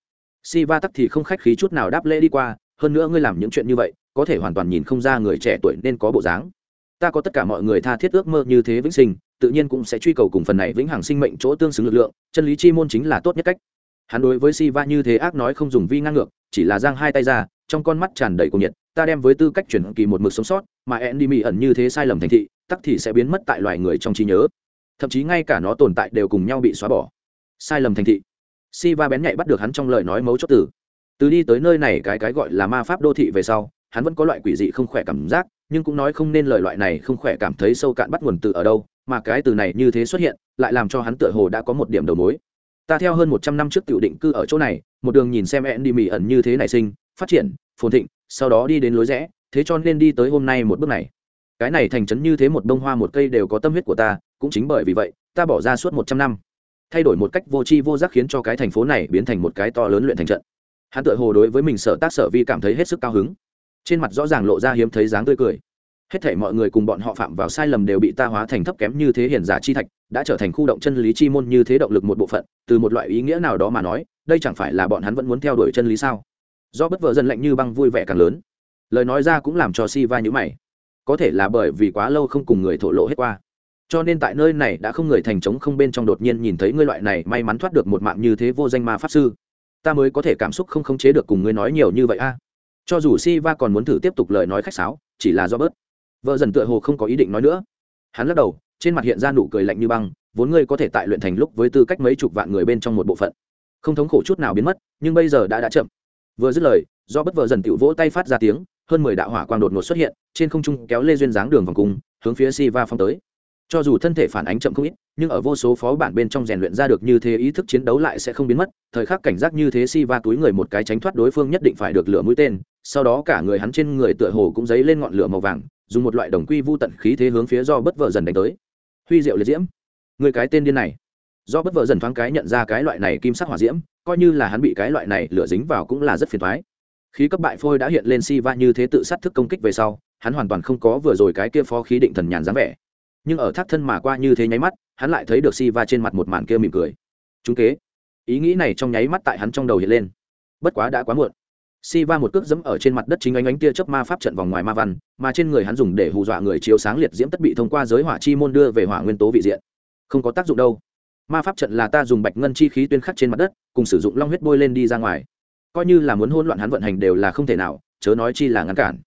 Speaker 1: Siva tắc thì không khách khí chút nào đáp lễ đi qua, hơn nữa ngươi làm những chuyện như vậy có thể hoàn toàn nhìn không ra người trẻ tuổi nên có bộ dáng. Ta có tất cả mọi người tha thiết ước mơ như thế vĩnh sinh, tự nhiên cũng sẽ truy cầu cùng phần này vĩnh hằng sinh mệnh chỗ tương xứng lực lượng, chân lý chi môn chính là tốt nhất cách. Hắn đối với si va như thế ác nói không dùng vi ngang ngược, chỉ là giang hai tay ra, trong con mắt tràn đầy cuồng nhiệt, ta đem với tư cách chuyển kỳ một mực sống sót, mà Andy Mỹ ẩn như thế sai lầm thành thị, tắc thì sẽ biến mất tại loài người trong trí nhớ. Thậm chí ngay cả nó tồn tại đều cùng nhau bị xóa bỏ. Sai lầm thành thị. Si va bén nhạy bắt được hắn trong lời nói mấu chốt từ. Từ đi tới nơi này cái cái gọi là ma pháp đô thị về sau hắn vẫn có loại quỷ dị không khỏe cảm giác, nhưng cũng nói không nên lời loại này không khỏe cảm thấy sâu cạn bắt nguồn từ ở đâu, mà cái từ này như thế xuất hiện, lại làm cho hắn tựa hồ đã có một điểm đầu mối. Ta theo hơn một trăm năm trước tiểu định cư ở chỗ này, một đường nhìn xem ẹn đi mì ẩn như thế nảy sinh, phát triển, phồn thịnh, sau đó đi đến lối rẽ, thế cho nên đi tới hôm nay một bước này. Cái này thành trấn như thế một bông hoa một cây đều có tâm huyết của ta, cũng chính bởi vì vậy, ta bỏ ra suốt một trăm năm. Thay đổi một cách vô tri vô giác khiến cho cái thành phố này biến thành một cái to lớn luyện thành trận. Hắn tự hồ đối với mình sở tác sở vi cảm thấy hết sức cao hứng trên mặt rõ ràng lộ ra hiếm thấy dáng tươi cười. Hết thể mọi người cùng bọn họ phạm vào sai lầm đều bị ta hóa thành thấp kém như thế hiền giả chi thạch, đã trở thành khu động chân lý chi môn như thế động lực một bộ phận, từ một loại ý nghĩa nào đó mà nói, đây chẳng phải là bọn hắn vẫn muốn theo đuổi chân lý sao? Do bất vợ dân lạnh như băng vui vẻ càng lớn. Lời nói ra cũng làm cho si va nhữ mày. Có thể là bởi vì quá lâu không cùng người thổ lộ hết qua. Cho nên tại nơi này đã không người thành trống không bên trong đột nhiên nhìn thấy ngươi loại này may mắn thoát được một mạng như thế vô danh ma pháp sư. Ta mới có thể cảm xúc không khống chế được cùng ngươi nói nhiều như vậy a cho dù si va còn muốn thử tiếp tục lời nói khách sáo, chỉ là do bớt. Vợ dần tựa hồ không có ý định nói nữa. Hắn lắc đầu, trên mặt hiện ra nụ cười lạnh như băng, vốn ngươi có thể tại luyện thành lúc với tư cách mấy chục vạn người bên trong một bộ phận. Không thống khổ chút nào biến mất, nhưng bây giờ đã đã chậm. Vừa dứt lời, do bất vợ dần tựu vỗ tay phát ra tiếng, hơn mười đạo hỏa quang đột ngột xuất hiện, trên không trung kéo lê duyên dáng đường vòng cung, hướng phía si va phong tới. Cho dù thân thể phản ánh chậm không ít, nhưng ở vô số phó bản bên trong rèn luyện ra được như thế ý thức chiến đấu lại sẽ không biến mất. Thời khắc cảnh giác như thế si va túi người một cái tránh thoát đối phương nhất định phải được lửa mũi tên sau đó cả người hắn trên người tựa hồ cũng dấy lên ngọn lửa màu vàng, dùng một loại đồng quy vô tận khí thế hướng phía do bất vợ dần đánh tới. Huy diệu liệt diễm, người cái tên điên này. Do bất vợ dần thoáng cái nhận ra cái loại này kim sắc hỏa diễm, coi như là hắn bị cái loại này lửa dính vào cũng là rất phiền thoái khí cấp bại phôi đã hiện lên si va như thế tự sát thức công kích về sau, hắn hoàn toàn không có vừa rồi cái kia phó khí định thần nhàn dáng vẻ. Nhưng ở thác thân mà qua như thế nháy mắt, hắn lại thấy được si va trên mặt một màn kia mỉm cười. Chúng kế, ý nghĩ này trong nháy mắt tại hắn trong đầu hiện lên. Bất quá đã quá muộn si va một cước dẫm ở trên mặt đất chính ánh ánh tia chớp ma pháp trận vòng ngoài ma văn, mà trên người hắn dùng để hù dọa người chiếu sáng liệt diễm tất bị thông qua giới hỏa chi môn đưa về hỏa nguyên tố vị diện. Không có tác dụng đâu. Ma pháp trận là ta dùng bạch ngân chi khí tuyên khắc trên mặt đất, cùng sử dụng long huyết bôi lên đi ra ngoài. Coi như là muốn hôn loạn hắn vận hành đều là không thể nào, chớ nói chi là ngăn cản.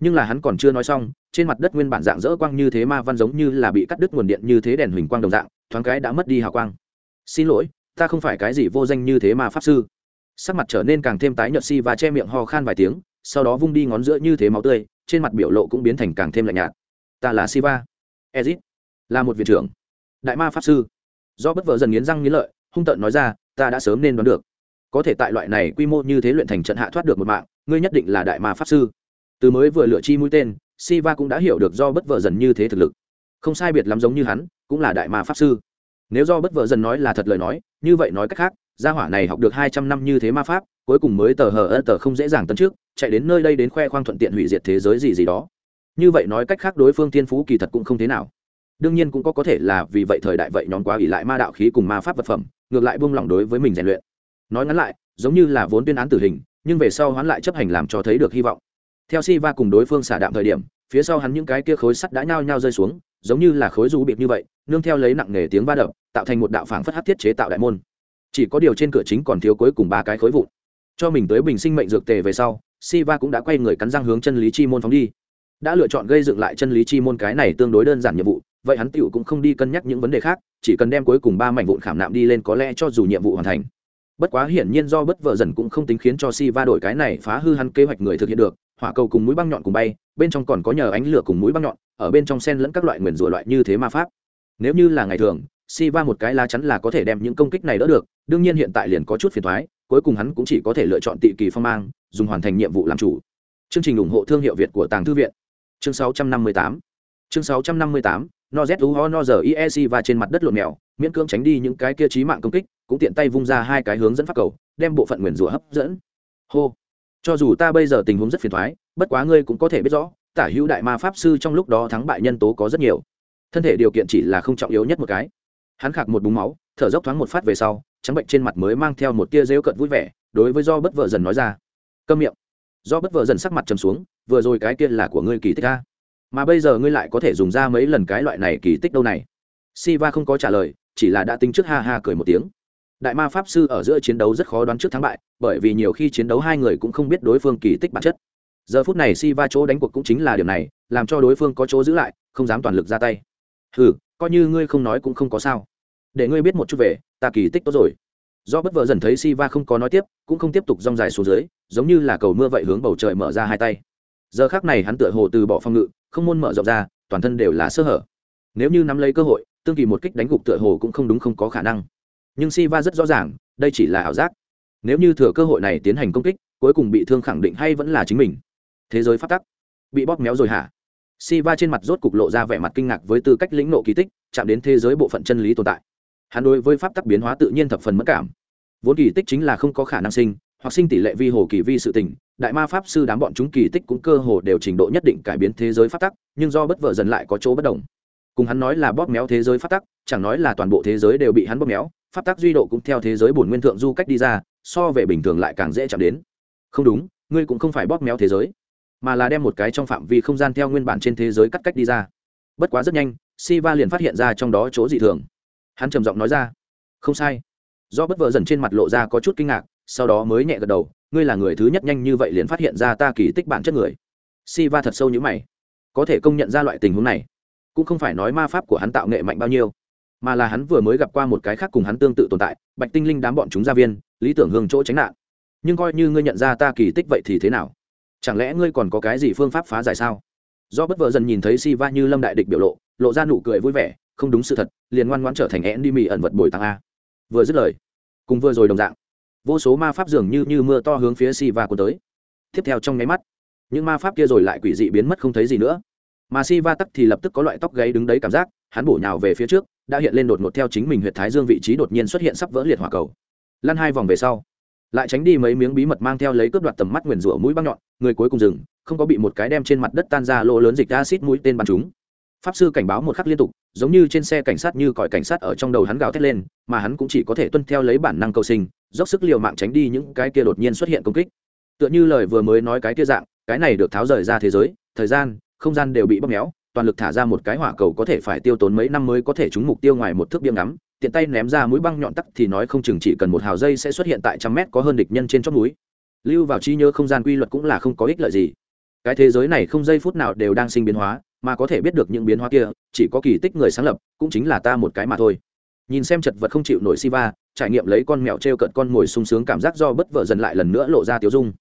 Speaker 1: Nhưng là hắn còn chưa nói xong, trên mặt đất nguyên bản dạng dỡ quang như thế ma văn giống như là bị cắt đứt nguồn điện như thế đèn huỳnh quang đồng dạng, thoáng cái đã mất đi hào quang. Xin lỗi, ta không phải cái gì vô danh như thế mà pháp sư sắc mặt trở nên càng thêm tái nhợt si và che miệng ho khan vài tiếng, sau đó vung đi ngón giữa như thế máu tươi, trên mặt biểu lộ cũng biến thành càng thêm lạnh nhạt. Ta là siva ezit, là một viện trưởng. Đại ma pháp sư. Do bất vợ dần nghiến răng nghiến lợi, hung tợn nói ra, ta đã sớm nên đoán được. Có thể tại loại này quy mô như thế luyện thành trận hạ thoát được một mạng, ngươi nhất định là đại ma pháp sư. Từ mới vừa lựa chi mũi tên siva cũng đã hiểu được do bất vợ dần như thế thực lực. Không sai biệt lắm giống như hắn, cũng là đại ma pháp sư. Nếu do bất vợ dần nói là thật lời nói, như vậy nói cách khác gia hỏa này học được hai trăm năm như thế ma pháp, cuối cùng mới tờ hờ ơ tờ không dễ dàng tấn trước, chạy đến nơi đây đến khoe khoang thuận tiện hủy diệt thế giới gì gì đó. Như vậy nói cách khác đối phương tiên phú kỳ thật cũng không thế nào. Đương nhiên cũng có có thể là vì vậy thời đại vậy nhóm quá ỉ lại ma đạo khí cùng ma pháp vật phẩm, ngược lại buông lỏng đối với mình rèn luyện. Nói ngắn lại, giống như là vốn tuyên án tử hình, nhưng về sau hắn lại chấp hành làm cho thấy được hy vọng. Theo si va cùng đối phương xả đạm thời điểm, phía sau hắn những cái kia khối sắt đã nhao nhao rơi xuống, giống như là khối rú bịp như vậy, nương theo lấy nặng nề tiếng va đập, tạo thành một đạo phảng phất hát thiết chế tạo đại môn chỉ có điều trên cửa chính còn thiếu cuối cùng ba cái khối vụn. Cho mình tới bình sinh mệnh dược tề về sau, Siva cũng đã quay người cắn răng hướng chân lý chi môn phóng đi. Đã lựa chọn gây dựng lại chân lý chi môn cái này tương đối đơn giản nhiệm vụ, vậy hắn tựu cũng không đi cân nhắc những vấn đề khác, chỉ cần đem cuối cùng ba mảnh vụn khảm nạm đi lên có lẽ cho dù nhiệm vụ hoàn thành. Bất quá hiển nhiên do bất vợ dần cũng không tính khiến cho Siva đổi cái này phá hư hắn kế hoạch người thực hiện được, hỏa cầu cùng mũi băng nhọn cùng bay, bên trong còn có nhờ ánh lửa cùng mũi băng nhọn, ở bên trong sen lẫn các loại nguyền rủa loại như thế ma pháp. Nếu như là ngày thường si va một cái lá chắn là có thể đem những công kích này đỡ được, đương nhiên hiện tại liền có chút phiền thoái cuối cùng hắn cũng chỉ có thể lựa chọn tị kỳ phong mang, dùng hoàn thành nhiệm vụ làm chủ. Chương trình ủng hộ thương hiệu việt của tàng thư viện. Chương 658 chương 658 no z u ho, no giờ iec và trên mặt đất lộn mèo, miễn cưỡng tránh đi những cái kia trí mạng công kích, cũng tiện tay vung ra hai cái hướng dẫn pháp cầu, đem bộ phận nguyền rủa hấp dẫn. Hô. Cho dù ta bây giờ tình huống rất phiền thoái bất quá ngươi cũng có thể biết rõ, tả hữu đại ma pháp sư trong lúc đó thắng bại nhân tố có rất nhiều. Thân thể điều kiện chỉ là không trọng yếu nhất một cái hắn khạc một búng máu thở dốc thoáng một phát về sau trắng bệnh trên mặt mới mang theo một tia rêu cận vui vẻ đối với do bất vợ dần nói ra. Câm miệng. Do bất vợ dần sắc mặt trầm xuống vừa rồi cái kia là của ngươi kỳ tích ta, mà bây giờ ngươi lại có thể dùng ra mấy lần cái loại này kỳ tích đâu này? Si va không có trả lời chỉ là đã tính trước ha ha cười một tiếng. Đại ma pháp sư ở giữa chiến đấu rất khó đoán trước thắng bại bởi vì nhiều khi chiến đấu hai người cũng không biết đối phương kỳ tích bản chất. Giờ phút này si va chỗ đánh cuộc cũng chính là điểm này làm cho đối phương có chỗ giữ lại không dám toàn lực ra tay. Ừ coi như ngươi không nói cũng không có sao để ngươi biết một chút về, ta kỳ tích tốt rồi. Do bất vợ dần thấy si va không có nói tiếp, cũng không tiếp tục rong dài xuống dưới, giống như là cầu mưa vậy hướng bầu trời mở ra hai tay. Giờ khác này hắn tựa hồ từ bỏ phòng ngự, không môn mở rộng ra, toàn thân đều là sơ hở. Nếu như nắm lấy cơ hội, tương kỳ một kích đánh gục tựa hồ cũng không đúng không có khả năng. Nhưng si va rất rõ ràng, đây chỉ là ảo giác. Nếu như thừa cơ hội này tiến hành công kích, cuối cùng bị thương khẳng định hay vẫn là chính mình. Thế giới phát tắc. Bị bóp méo rồi hả? Si va trên mặt rốt cục lộ ra vẻ mặt kinh ngạc với tư cách lĩnh nộ kỳ tích, chạm đến thế giới bộ phận chân lý tồn tại hắn đối với pháp tắc biến hóa tự nhiên thập phần mất cảm. Vốn kỳ tích chính là không có khả năng sinh, hoặc sinh tỷ lệ vi hồ kỳ vi sự tình, đại ma pháp sư đám bọn chúng kỳ tích cũng cơ hồ đều trình độ nhất định cải biến thế giới pháp tắc, nhưng do bất vợ dần lại có chỗ bất đồng. Cùng hắn nói là bóp méo thế giới pháp tắc, chẳng nói là toàn bộ thế giới đều bị hắn bóp méo, pháp tắc duy độ cũng theo thế giới bổn nguyên thượng du cách đi ra, so về bình thường lại càng dễ chạm đến. Không đúng, ngươi cũng không phải bóp méo thế giới, mà là đem một cái trong phạm vi không gian theo nguyên bản trên thế giới cắt cách đi ra. Bất quá rất nhanh, Siva liền phát hiện ra trong đó chỗ dị thường hắn trầm giọng nói ra, không sai. Do bất vợ dần trên mặt lộ ra có chút kinh ngạc, sau đó mới nhẹ gật đầu, ngươi là người thứ nhất nhanh như vậy liền phát hiện ra ta kỳ tích bản chất người. Siva thật sâu như mày, có thể công nhận ra loại tình huống này, cũng không phải nói ma pháp của hắn tạo nghệ mạnh bao nhiêu, mà là hắn vừa mới gặp qua một cái khác cùng hắn tương tự tồn tại, bạch tinh linh đám bọn chúng gia viên, lý tưởng hương chỗ tránh nạn. Nhưng coi như ngươi nhận ra ta kỳ tích vậy thì thế nào? Chẳng lẽ ngươi còn có cái gì phương pháp phá giải sao? Do bất vợ dần nhìn thấy si va như lâm đại địch biểu lộ lộ ra nụ cười vui vẻ không đúng sự thật, liền ngoan ngoãn trở thành én đi mì ẩn vật bồi tăng a. Vừa dứt lời, cùng vừa rồi đồng dạng, vô số ma pháp dường như như mưa to hướng phía si va cuốn tới. Tiếp theo trong nháy mắt, những ma pháp kia rồi lại quỷ dị biến mất không thấy gì nữa. Mà si va tắc thì lập tức có loại tóc gáy đứng đấy cảm giác, hắn bổ nhào về phía trước, đã hiện lên đột ngột theo chính mình huyệt thái dương vị trí đột nhiên xuất hiện sắp vỡ liệt hỏa cầu. Lăn hai vòng về sau, lại tránh đi mấy miếng bí mật mang theo lấy cướp đoạt tầm mắt nguyền rủa mũi băng nhọn, người cuối cùng dừng, không có bị một cái đem trên mặt đất tan ra lỗ lớn dịch acid mũi tên bắn chúng pháp sư cảnh báo một khắc liên tục, giống như trên xe cảnh sát như còi cảnh sát ở trong đầu hắn gào thét lên, mà hắn cũng chỉ có thể tuân theo lấy bản năng cầu sinh, dốc sức liều mạng tránh đi những cái kia đột nhiên xuất hiện công kích. Tựa như lời vừa mới nói cái kia dạng, cái này được tháo rời ra thế giới, thời gian, không gian đều bị bóp méo, toàn lực thả ra một cái hỏa cầu có thể phải tiêu tốn mấy năm mới có thể trúng mục tiêu ngoài một thước biếng ngắm, tiện tay ném ra mũi băng nhọn tắc thì nói không chừng chỉ cần một hào dây sẽ xuất hiện tại trăm mét có hơn địch nhân trên chót núi. Lưu vào trí nhớ không gian quy luật cũng là không có ích lợi gì. Cái thế giới này không giây phút nào đều đang sinh biến hóa mà có thể biết được những biến hóa kia chỉ có kỳ tích người sáng lập cũng chính là ta một cái mà thôi. Nhìn xem chật vật không chịu nổi Siva, trải nghiệm lấy con mèo t r e o cợt con ngồi sung sướng cảm giác do bất vợ dần lại lần nữa lộ ra tiếu dung.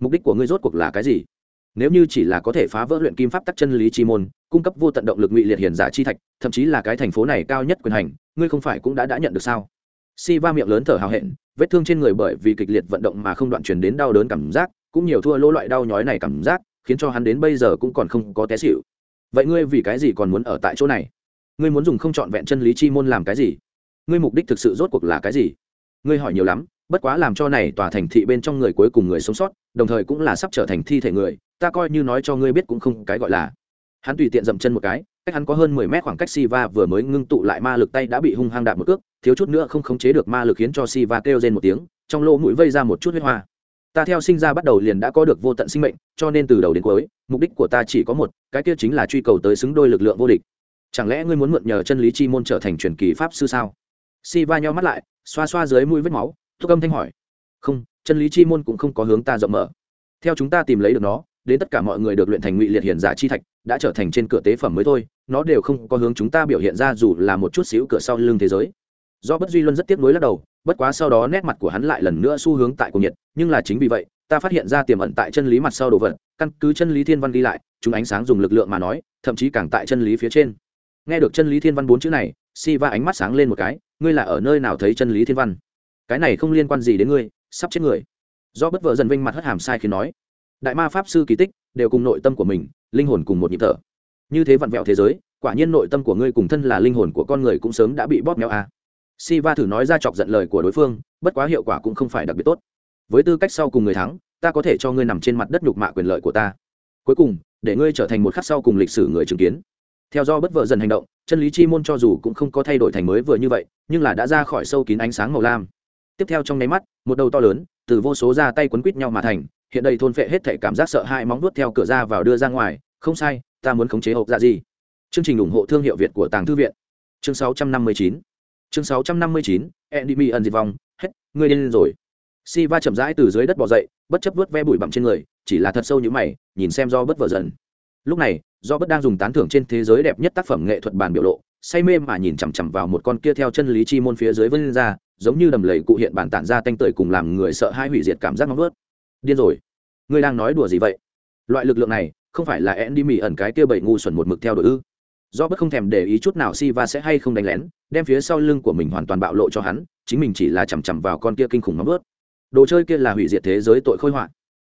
Speaker 1: Mục đích của ngươi rốt cuộc là cái gì? Nếu như chỉ là có thể phá vỡ luyện kim pháp tắc chân lý chi môn cung cấp vô tận động lực ngụy liệt hiền giả chi thạch thậm chí là cái thành phố này cao nhất quyền hành ngươi không phải cũng đã đã nhận được sao? Si va miệng lớn thở hào hẹn vết thương trên người bởi vì kịch liệt vận động mà không đoạn truyền đến đau đớn cảm giác cũng nhiều thua lỗ loại đau nhói này cảm giác khiến cho hắn đến bây giờ cũng còn không có té xịu vậy ngươi vì cái gì còn muốn ở tại chỗ này? Ngươi muốn dùng không trọn vẹn chân lý chi môn làm cái gì? Ngươi mục đích thực sự rốt cuộc là cái gì? Ngươi hỏi nhiều lắm bất quá làm cho này tòa thành thị bên trong người cuối cùng người sống sót đồng thời cũng là sắp trở thành thi thể người ta coi như nói cho ngươi biết cũng không cái gọi là. Hắn tùy tiện dậm chân một cái cách hắn có hơn mười mét khoảng cách Siva vừa mới ngưng tụ lại ma lực tay đã bị hung hăng đạp một cước, thiếu chút nữa không khống chế được ma lực khiến cho Siva kêu rên một tiếng, trong lỗ mũi vây ra một chút huyết hoa. Ta theo sinh ra bắt đầu liền đã có được vô tận sinh mệnh, cho nên từ đầu đến cuối, mục đích của ta chỉ có một, cái kia chính là truy cầu tới xứng đôi lực lượng vô địch. Chẳng lẽ ngươi muốn mượn nhờ chân lý chi môn trở thành truyền kỳ pháp sư sao? Siva nhau mắt lại, xoa xoa dưới mũi vết máu, thúc âm thanh hỏi. Không, chân lý chi môn cũng không có hướng ta rộng mở. Theo chúng ta tìm lấy được nó, đến tất cả mọi người được luyện thành ngụy liệt hiển giả chi thạch đã trở thành trên cửa tế phẩm mới thôi nó đều không có hướng chúng ta biểu hiện ra dù là một chút xíu cửa sau lưng thế giới do bất duy luân rất tiếc nuối lắc đầu bất quá sau đó nét mặt của hắn lại lần nữa xu hướng tại cuồng nhiệt, nhưng là chính vì vậy, ta phát hiện ra tiềm ẩn tại chân lý mặt sau đồ vật, căn cứ chân lý thiên văn ghi lại, chúng ánh sáng dùng lực lượng mà nói, thậm chí càng tại chân lý phía trên. Nghe được chân lý thiên văn bốn chữ này si va ánh mắt sáng lên một cái, ngươi là ở nơi nào thấy chân lý thiên văn? Cái này không liên quan gì đến ngươi, sắp chết người. Do bất vợ dần vinh mặt hất hàm sai khi nói. Đại ma pháp sư kỳ tích, đều cùng nội tâm của mình, linh hồn cùng một nhịp thở. Như thế vặn vẹo thế giới, quả nhiên nội tâm của ngươi cùng thân là linh hồn của con người cũng sớm đã bị bóp méo à si va thử nói ra chọc giận lời của đối phương, bất quá hiệu quả cũng không phải đặc biệt tốt. Với tư cách sau cùng người thắng, ta có thể cho ngươi nằm trên mặt đất nhục mạ quyền lợi của ta. Cuối cùng, để ngươi trở thành một khắc sau cùng lịch sử người chứng kiến. Theo do bất vợ dần hành động, chân lý chi môn cho dù cũng không có thay đổi thành mới vừa như vậy, nhưng là đã ra khỏi sâu kín ánh sáng màu lam. Tiếp theo trong nháy mắt, một đầu to lớn, từ vô số ra tay quấn quít nhau mà thành, hiện đây thôn phệ hết thể cảm giác sợ hãi móng nuốt theo cửa ra vào đưa ra ngoài, không sai, ta muốn khống chế hộp dạ gì. Chương trình ủng hộ thương hiệu việt của tàng thư viện. Chương 659 chương 659 endemy ẩn diệt vong ngươi điên rồi. Si va chậm rãi từ dưới đất bỏ dậy, bất chấp vớt ve bụi bặm trên người, chỉ là thật sâu như mày, nhìn xem do bất vợ dần lúc này, do bất đang dùng tán thưởng trên thế giới đẹp nhất tác phẩm nghệ thuật bản biểu lộ, say mê mà nhìn chằm chằm vào một con kia theo chân lý chi môn phía dưới vân ra, giống như đầm lầy cụ hiện bản tản ra tanh tưởi cùng làm người sợ hai hủy diệt cảm giác nóng vớt. Điên rồi. Ngươi đang nói đùa gì vậy? Loại lực lượng này, không phải là én đi mỉ ẩn cái kia bảy ngu xuẩn một mực theo đội ư? Do bất không thèm để ý chút nào si va sẽ hay không đánh lén đem phía sau lưng của mình hoàn toàn bạo lộ cho hắn, chính mình chỉ là chằm chằm vào con kia kinh khủng móng ướt đồ chơi kia là hủy diệt thế giới tội khôi họa.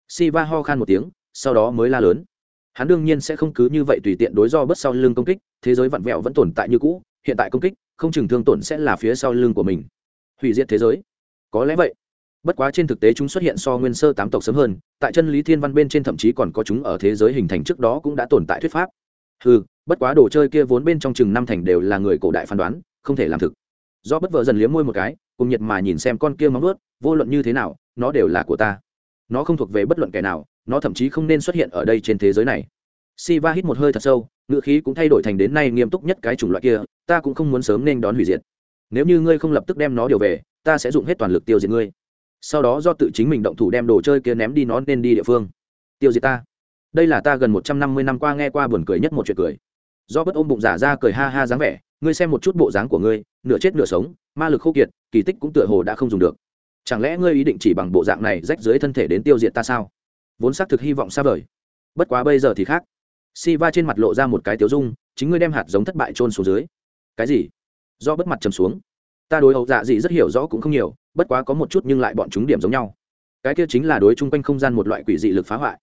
Speaker 1: Si va ho khan một tiếng, sau đó mới la lớn. Hắn đương nhiên sẽ không cứ như vậy tùy tiện đối do bất sau lưng công kích, thế giới vặn vẹo vẫn tồn tại như cũ, hiện tại công kích, không chừng thương tổn sẽ là phía sau lưng của mình. Hủy diệt thế giới. Có lẽ vậy. Bất quá trên thực tế chúng xuất hiện so nguyên sơ tám tộc sớm hơn, tại chân lý thiên văn bên trên thậm chí còn có chúng ở thế giới hình thành trước đó cũng đã tồn tại thuyết pháp. Ừ bất quá đồ chơi kia vốn bên trong chừng năm thành đều là người cổ đại phán đoán không thể làm thực do bất vợ dần liếm môi một cái cùng nhiệt mà nhìn xem con kia móng ướt vô luận như thế nào nó đều là của ta nó không thuộc về bất luận kẻ nào nó thậm chí không nên xuất hiện ở đây trên thế giới này Siva hít một hơi thật sâu, ngựa khí cũng thay đổi thành đến nay nghiêm túc nhất cái chủng loại kia, ta cũng không muốn sớm nên đón hủy diệt. Nếu như ngươi không lập tức đem nó điều về, ta sẽ dùng hết toàn lực tiêu diệt ngươi. Sau đó do tự chính mình động thủ đem đồ chơi kia ném đi nó nên đi địa phương. Tiêu diệt ta. Đây là ta gần một trăm năm mươi năm qua nghe qua buồn cười nhất một chuyện cười. Do bất ôm bụng giả ra cười ha ha dáng vẻ, ngươi xem một chút bộ dáng của ngươi, nửa chết nửa sống, ma lực khô kiệt, kỳ tích cũng tựa hồ đã không dùng được. Chẳng lẽ ngươi ý định chỉ bằng bộ dạng này rách dưới thân thể đến tiêu diệt ta sao? Vốn xác thực hy vọng xa vời. Bất quá bây giờ thì khác si va trên mặt lộ ra một cái tiếu dung chính ngươi đem hạt giống thất bại trôn xuống dưới cái gì do bất mặt trầm xuống ta đối hậu dạ gì rất hiểu rõ cũng không nhiều bất quá có một chút nhưng lại bọn chúng điểm giống nhau cái kia chính là đối chung quanh không gian một loại quỷ dị lực phá hoại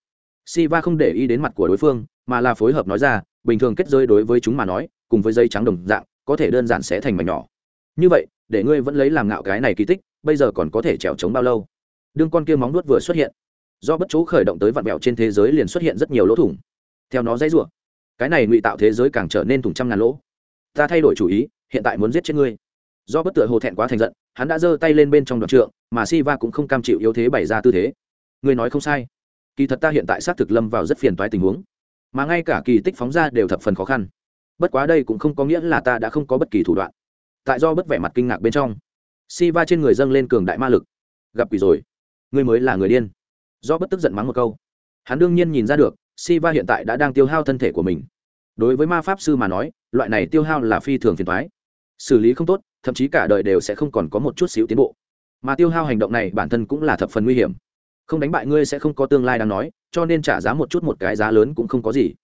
Speaker 1: si va không để ý đến mặt của đối phương mà là phối hợp nói ra, bình thường kết giới đối với chúng mà nói, cùng với dây trắng đồng dạng, có thể đơn giản sẽ thành mảnh nhỏ. Như vậy, để ngươi vẫn lấy làm ngạo cái này kỳ tích, bây giờ còn có thể trèo trống bao lâu? Đương con kia móng nuốt vừa xuất hiện, do bất chỗ khởi động tới vạn vẹo trên thế giới liền xuất hiện rất nhiều lỗ thủng. Theo nó dãy rủa, cái này ngụy tạo thế giới càng trở nên thủng trăm ngàn lỗ. Ta thay đổi chủ ý, hiện tại muốn giết chết ngươi. Do bất tựa hồ thẹn quá thành giận, hắn đã giơ tay lên bên trong đoạn trượng, mà si va cũng không cam chịu yếu thế bày ra tư thế. Ngươi nói không sai. Kỳ thật ta hiện tại xác thực lâm vào rất phiền toái tình huống mà ngay cả kỳ tích phóng ra đều thập phần khó khăn. Bất quá đây cũng không có nghĩa là ta đã không có bất kỳ thủ đoạn. Tại do bất vẻ mặt kinh ngạc bên trong si va trên người dâng lên cường đại ma lực. Gặp quỷ rồi. Ngươi mới là người điên. Do bất tức giận mắng một câu. Hắn đương nhiên nhìn ra được Siva hiện tại đã đang tiêu hao thân thể của mình. Đối với ma pháp sư mà nói, loại này tiêu hao là phi thường phiền thoái Xử lý không tốt, thậm chí cả đời đều sẽ không còn có một chút xíu tiến bộ. Mà tiêu hao hành động này bản thân cũng là thập phần nguy hiểm. Không đánh bại ngươi sẽ không có tương lai đang nói, cho nên trả giá một chút một cái giá lớn cũng không có gì.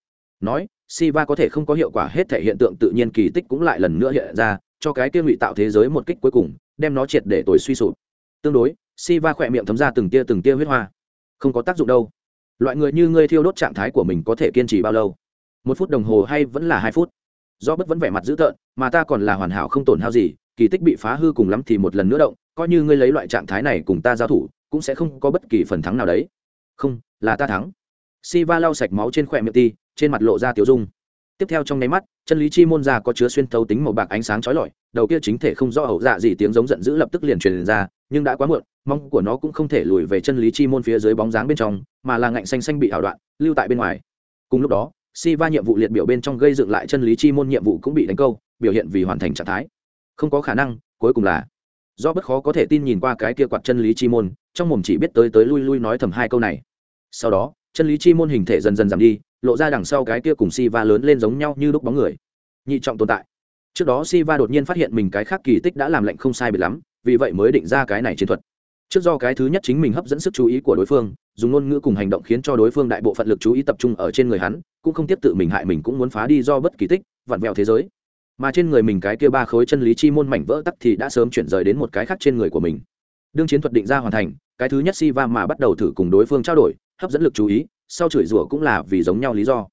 Speaker 1: Nói, Siva có thể không có hiệu quả hết thể hiện tượng tự nhiên kỳ tích cũng lại lần nữa hiện ra, cho cái kia ngụy tạo thế giới một kích cuối cùng, đem nó triệt để tồi suy sụp. Tương đối, Siva khỏe miệng thấm ra từng tia từng tia huyết hoa. Không có tác dụng đâu loại người như ngươi thiêu đốt trạng thái của mình có thể kiên trì bao lâu một phút đồng hồ hay vẫn là hai phút do bất vẫn vẻ mặt dữ tợn mà ta còn là hoàn hảo không tổn hao gì kỳ tích bị phá hư cùng lắm thì một lần nữa động coi như ngươi lấy loại trạng thái này cùng ta giao thủ cũng sẽ không có bất kỳ phần thắng nào đấy. Không, là ta thắng. Si va lau sạch máu trên khỏe miệng ti, trên mặt lộ ra tiểu dung. Tiếp theo trong nháy mắt, chân lý chi môn ra có chứa xuyên thấu tính màu bạc ánh sáng chói lọi, đầu kia chính thể không rõ hậu dạ gì tiếng giống giận dữ lập tức liền truyền ra, nhưng đã quá muộn mong của nó cũng không thể lùi về chân lý chi môn phía dưới bóng dáng bên trong, mà là ngạnh xanh xanh bị ảo đoạn, lưu tại bên ngoài. Cùng lúc đó si va nhiệm vụ liệt biểu bên trong gây dựng lại chân lý chi môn nhiệm vụ cũng bị đánh câu, biểu hiện vì hoàn thành trạng thái. Không có khả năng, cuối cùng là do bất khó có thể tin nhìn qua cái kia quạt chân lý chi môn, trong mồm chỉ biết tới tới lui lui nói thầm hai câu này. Sau đó, chân lý chi môn hình thể dần dần giảm đi, lộ ra đằng sau cái kia cùng si va lớn lên giống nhau như đúc bóng người. Nhị trọng tồn tại. Trước đó si va đột nhiên phát hiện mình cái khác kỳ tích đã làm lệnh không sai biệt lắm, vì vậy mới định ra cái này chiến thuật. Trước do cái thứ nhất chính mình hấp dẫn sức chú ý của đối phương, dùng ngôn ngữ cùng hành động khiến cho đối phương đại bộ phận lực chú ý tập trung ở trên người hắn, cũng không tiếp tự mình hại mình cũng muốn phá đi do bất kỳ tích, vặn vẹo thế giới mà trên người mình cái kia ba khối chân lý chi môn mảnh vỡ tắc thì đã sớm chuyển rời đến một cái khác trên người của mình. Đương chiến thuật định ra hoàn thành, cái thứ nhất si va mà bắt đầu thử cùng đối phương trao đổi, hấp dẫn lực chú ý, sau chửi rủa cũng là vì giống nhau lý do.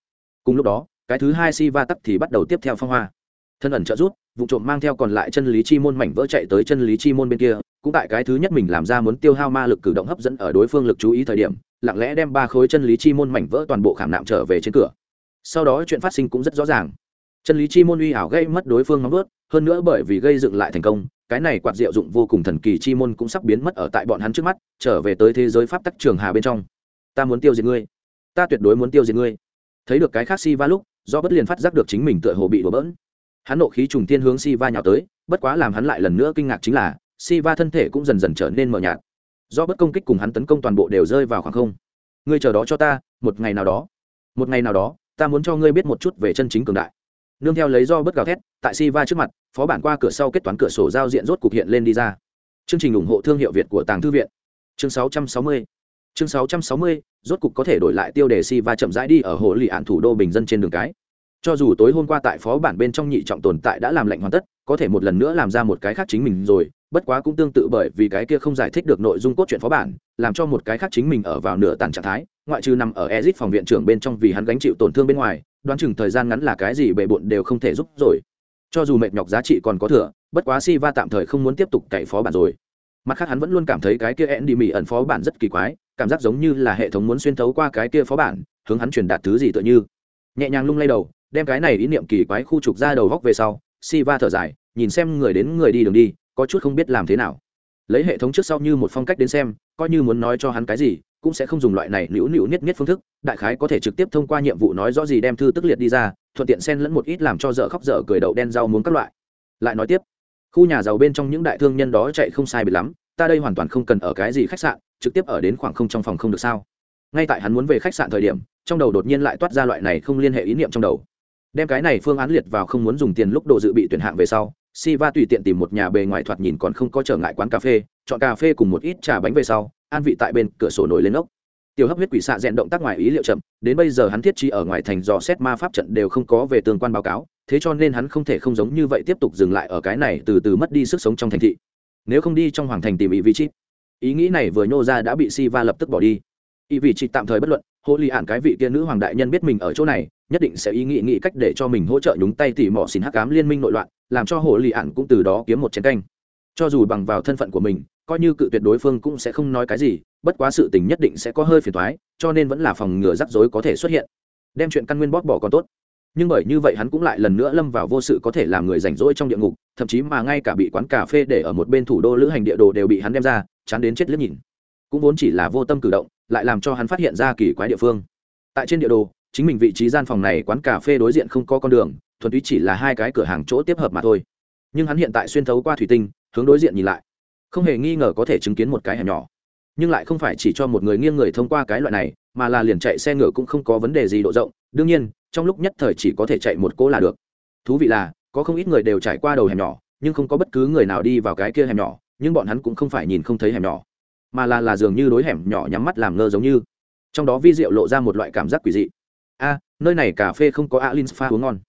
Speaker 1: Cùng lúc đó, cái thứ hai si va tắc thì bắt đầu tiếp theo phong hoa. Thân ẩn trợ rút, vụ trộm mang theo còn lại chân lý chi môn mảnh vỡ chạy tới chân lý chi môn bên kia, cũng tại cái thứ nhất mình làm ra muốn tiêu hao ma lực cử động hấp dẫn ở đối phương lực chú ý thời điểm, lặng lẽ đem ba khối chân lý chi môn mảnh vỡ toàn bộ khảm nạm trở về trên cửa. Sau đó chuyện phát sinh cũng rất rõ ràng chân lý chi môn uy ảo gây mất đối phương móng vớt hơn nữa bởi vì gây dựng lại thành công cái này quạt diệu dụng vô cùng thần kỳ chi môn cũng sắp biến mất ở tại bọn hắn trước mắt trở về tới thế giới pháp tắc trường hà bên trong ta muốn tiêu diệt ngươi ta tuyệt đối muốn tiêu diệt ngươi thấy được cái khác si va lúc do bất liền phát giác được chính mình tựa hồ bị đổ bỡn hắn nộ khí trùng tiên hướng si va nhào tới bất quá làm hắn lại lần nữa kinh ngạc chính là Siva thân thể cũng dần dần trở nên mờ nhạt. Do bất công kích cùng hắn tấn công toàn bộ đều rơi vào khoảng không. Ngươi chờ đó cho ta, một ngày nào đó, một ngày nào đó, ta muốn cho ngươi biết một chút về chân chính cường đại. Nương theo lấy do bất gào thét, tại Siva trước mặt, phó bản qua cửa sau kết toán cửa sổ giao diện rốt cục hiện lên đi ra. Chương trình ủng hộ thương hiệu Việt của Tàng Thư viện. Chương 660. Chương 660, rốt cục có thể đổi lại tiêu đề Siva chậm rãi đi ở hồ lì ạn thủ đô bình dân trên đường cái cho dù tối hôm qua tại phó bản bên trong nhị trọng tồn tại đã làm lệnh hoàn tất có thể một lần nữa làm ra một cái khác chính mình rồi bất quá cũng tương tự bởi vì cái kia không giải thích được nội dung cốt truyện phó bản làm cho một cái khác chính mình ở vào nửa tàn trạng thái, ngoại trừ nằm ở ezit phòng viện trưởng bên trong vì hắn gánh chịu tổn thương bên ngoài, đoán chừng thời gian ngắn là cái gì bề bộn đều không thể giúp rồi. Cho dù mệt nhọc giá trị còn có thừa, bất quá si va tạm thời không muốn tiếp tục cậy phó bản rồi. Mặt khác hắn vẫn luôn cảm thấy cái kia ẹn đi mỹ ẩn phó bản rất kỳ quái, cảm giác giống như là hệ thống muốn xuyên thấu qua cái kia phó bản, hướng hắn truyền đạt thứ gì tựa như. Nhẹ nhàng lung lay đầu, đem cái này ý niệm kỳ quái khu trục ra đầu góc về sau si va thở dài, nhìn xem người đến người đi đường đi, có chút không biết làm thế nào lấy hệ thống trước sau như một phong cách đến xem, coi như muốn nói cho hắn cái gì, cũng sẽ không dùng loại này nữu nữu niết niết phương thức, đại khái có thể trực tiếp thông qua nhiệm vụ nói rõ gì đem thư tức liệt đi ra, thuận tiện xen lẫn một ít làm cho dở khóc dở cười đậu đen rau muốn các loại. Lại nói tiếp, khu nhà giàu bên trong những đại thương nhân đó chạy không sai bị lắm, ta đây hoàn toàn không cần ở cái gì khách sạn, trực tiếp ở đến khoảng không trong phòng không được sao? Ngay tại hắn muốn về khách sạn thời điểm, trong đầu đột nhiên lại toát ra loại này không liên hệ ý niệm trong đầu. Đem cái này phương án liệt vào không muốn dùng tiền lúc độ dự bị tuyển hạng về sau Siva tùy tiện tìm một nhà bề ngoài thoạt nhìn còn không có trở ngại quán cà phê, chọn cà phê cùng một ít trà bánh về sau, an vị tại bên cửa sổ nổi lên ốc. Tiểu hấp huyết quỷ xạ rèn động tác ngoài ý liệu chậm, đến bây giờ hắn thiết trí ở ngoài thành dò xét ma pháp trận đều không có về tương quan báo cáo, thế cho nên hắn không thể không giống như vậy tiếp tục dừng lại ở cái này từ từ mất đi sức sống trong thành thị. Nếu không đi trong hoàng thành tìm ý vị trí. Ý nghĩ này vừa nhô ra đã bị Siva lập tức bỏ đi. Ý vị trí tạm thời bất luận, Hồ Ly ạn cái vị kia nữ hoàng đại nhân biết mình ở chỗ này, nhất định sẽ ý nghĩ nghĩ cách để cho mình hỗ trợ nhúng tay tỉ mỏ xin hắc cám liên minh nội loạn làm cho hồ lì ạn cũng từ đó kiếm một chiến canh. Cho dù bằng vào thân phận của mình coi như cự tuyệt đối phương cũng sẽ không nói cái gì bất quá sự tình nhất định sẽ có hơi phiền thoái cho nên vẫn là phòng ngừa rắc rối có thể xuất hiện. Đem chuyện căn nguyên bóp bỏ còn tốt. Nhưng bởi như vậy hắn cũng lại lần nữa lâm vào vô sự có thể làm người rảnh rỗi trong địa ngục thậm chí mà ngay cả bị quán cà phê để ở một bên thủ đô lữ hành địa đồ đều bị hắn đem ra chán đến chết liếc nhìn. Cũng vốn chỉ là vô tâm cử động lại làm cho hắn phát hiện ra kỳ quái địa phương. Tại trên địa đồ, chính mình vị trí gian phòng này quán cà phê đối diện không có con đường, thuần túy chỉ là hai cái cửa hàng chỗ tiếp hợp mà thôi. Nhưng hắn hiện tại xuyên thấu qua thủy tinh, hướng đối diện nhìn lại. Không hề nghi ngờ có thể chứng kiến một cái hẻm nhỏ. Nhưng lại không phải chỉ cho một người nghiêng người thông qua cái loại này, mà là liền chạy xe ngựa cũng không có vấn đề gì độ rộng. Đương nhiên, trong lúc nhất thời chỉ có thể chạy một cỗ là được. Thú vị là, có không ít người đều trải qua đầu hẻm nhỏ, nhưng không có bất cứ người nào đi vào cái kia hẻm nhỏ, nhưng bọn hắn cũng không phải nhìn không thấy hẻm nhỏ mà là là dường như đối hẻm nhỏ nhắm mắt làm ngơ giống như. Trong đó vi diệu lộ ra một loại cảm giác quỷ dị. A, nơi này cà phê không có alin pha uống ngon.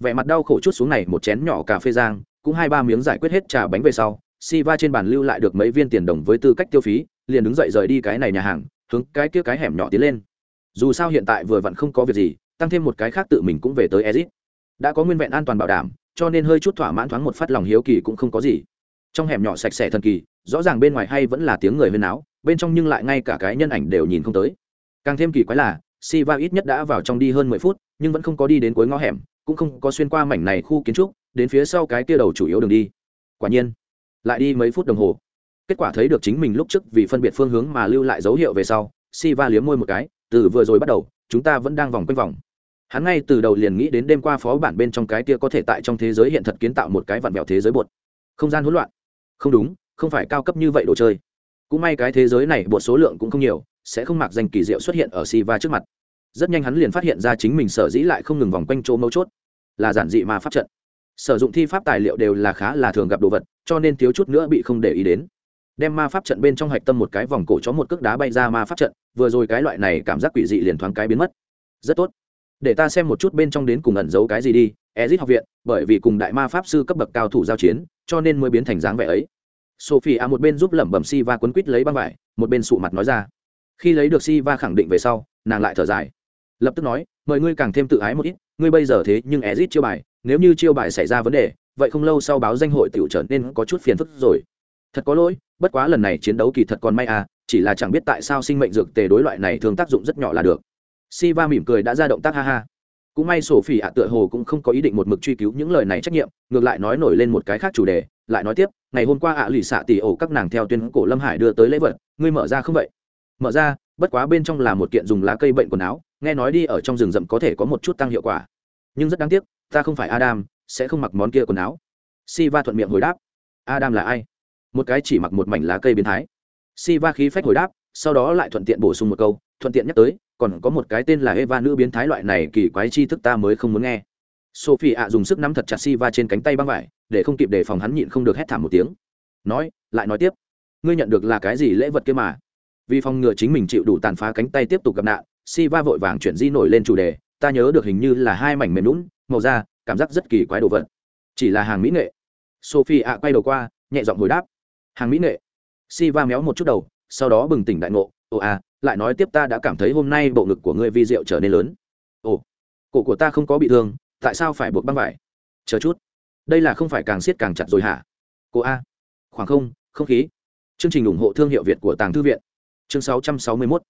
Speaker 1: Vẻ mặt đau khổ chút xuống này một chén nhỏ cà phê giang cũng hai ba miếng giải quyết hết trà bánh về sau si va trên bàn lưu lại được mấy viên tiền đồng với tư cách tiêu phí, liền đứng dậy rời đi cái này nhà hàng, hướng cái kia cái hẻm nhỏ tiến lên. Dù sao hiện tại vừa vặn không có việc gì, tăng thêm một cái khác tự mình cũng về tới ezit đã có nguyên vẹn an toàn bảo đảm, cho nên hơi chút thỏa mãn thoáng một phát lòng hiếu kỳ cũng không có gì. Trong hẻm nhỏ sạch sẽ thần kỳ rõ ràng bên ngoài hay vẫn là tiếng người huyên náo bên trong nhưng lại ngay cả cái nhân ảnh đều nhìn không tới càng thêm kỳ quái là Siva ít nhất đã vào trong đi hơn mười phút, nhưng vẫn không có đi đến cuối ngõ hẻm, cũng không có xuyên qua mảnh này khu kiến trúc, đến phía sau cái kia đầu chủ yếu đường đi. Quả nhiên, lại đi mấy phút đồng hồ. Kết quả thấy được chính mình lúc trước vì phân biệt phương hướng mà lưu lại dấu hiệu về sau, Siva liếm môi một cái, từ vừa rồi bắt đầu, chúng ta vẫn đang vòng quanh vòng. Hắn ngay từ đầu liền nghĩ đến đêm qua phó bản bên trong cái kia có thể tại trong thế giới hiện thật kiến tạo một cái vạn vẹo thế giới bột. Không gian hỗn loạn. Không đúng, không phải cao cấp như vậy đồ chơi. Cũng may cái thế giới này bột số lượng cũng không nhiều, sẽ không mặc danh kỳ diệu xuất hiện ở Siva trước mặt. Rất nhanh hắn liền phát hiện ra chính mình sở dĩ lại không ngừng vòng quanh chỗ mấu chốt, là giản dị mà pháp trận. Sử dụng thi pháp tài liệu đều là khá là thường gặp đồ vật, cho nên thiếu chút nữa bị không để ý đến. Đem ma pháp trận bên trong hạch tâm một cái vòng cổ chó một cước đá bay ra ma pháp trận, vừa rồi cái loại này cảm giác quỷ dị liền thoáng cái biến mất. Rất tốt. Để ta xem một chút bên trong đến cùng ẩn giấu cái gì đi. Ezit học viện, bởi vì cùng đại ma pháp sư cấp bậc cao thủ giao chiến, cho nên mới biến thành dáng vẻ ấy. Sophia một bên giúp lẩm bẩm si va quấn quít lấy băng vải, một bên sụ mặt nói ra. Khi lấy được si va khẳng định về sau nàng lại thở dài. Lập tức nói mời ngươi càng thêm tự ái một ít ngươi bây giờ thế nhưng ezit chiêu bài nếu như chiêu bài xảy ra vấn đề vậy không lâu sau báo danh hội tiểu trở nên có chút phiền phức rồi. Thật có lỗi bất quá lần này chiến đấu kỳ thật còn may à chỉ là chẳng biết tại sao sinh mệnh dược tề đối loại này thường tác dụng rất nhỏ là được. Si va mỉm cười đã ra động tác ha ha cũng may sổ phỉ ạ tựa hồ cũng không có ý định một mực truy cứu những lời này trách nhiệm, ngược lại nói nổi lên một cái khác chủ đề, lại nói tiếp, ngày hôm qua ạ lì xạ tỉ ổ các nàng theo tuyên cổ lâm hải đưa tới lễ vật, ngươi mở ra không vậy? Mở ra, bất quá bên trong là một kiện dùng lá cây bệnh quần áo, nghe nói đi ở trong rừng rậm có thể có một chút tăng hiệu quả. Nhưng rất đáng tiếc, ta không phải adam, sẽ không mặc món kia quần áo. Si va thuận miệng hồi đáp. Adam là ai? Một cái chỉ mặc một mảnh lá cây biến thái. Si va khí phách hồi đáp, sau đó lại thuận tiện bổ sung một câu, thuận tiện nhắc tới còn có một cái tên là eva nữ biến thái loại này kỳ quái chi thức ta mới không muốn nghe. Sophie ạ dùng sức nắm thật chặt si va trên cánh tay băng vải, để không kịp đề phòng hắn nhịn không được hét thảm một tiếng. Nói, lại nói tiếp. Ngươi nhận được là cái gì lễ vật kia mà? Vì phòng ngừa chính mình chịu đủ tàn phá cánh tay tiếp tục gặp nạn si va vội vàng chuyển di nổi lên chủ đề. Ta nhớ được hình như là hai mảnh mềm lún màu da, cảm giác rất kỳ quái đồ vật. Chỉ là hàng mỹ nghệ. Sophie ạ quay đầu qua, nhẹ giọng hồi đáp. Hàng mỹ nghệ. Si va méo một chút đầu, sau đó bừng tỉnh đại ngộ. Ồ à lại nói tiếp ta đã cảm thấy hôm nay bộ ngực của ngươi vi diệu trở nên lớn. Ồ, cổ của ta không có bị thương, tại sao phải buộc băng vải? Chờ chút. Đây là không phải càng siết càng chặt rồi hả? Cô a. Khoảng không không khí. Chương trình ủng hộ thương hiệu việt của tàng thư viện. Chương 661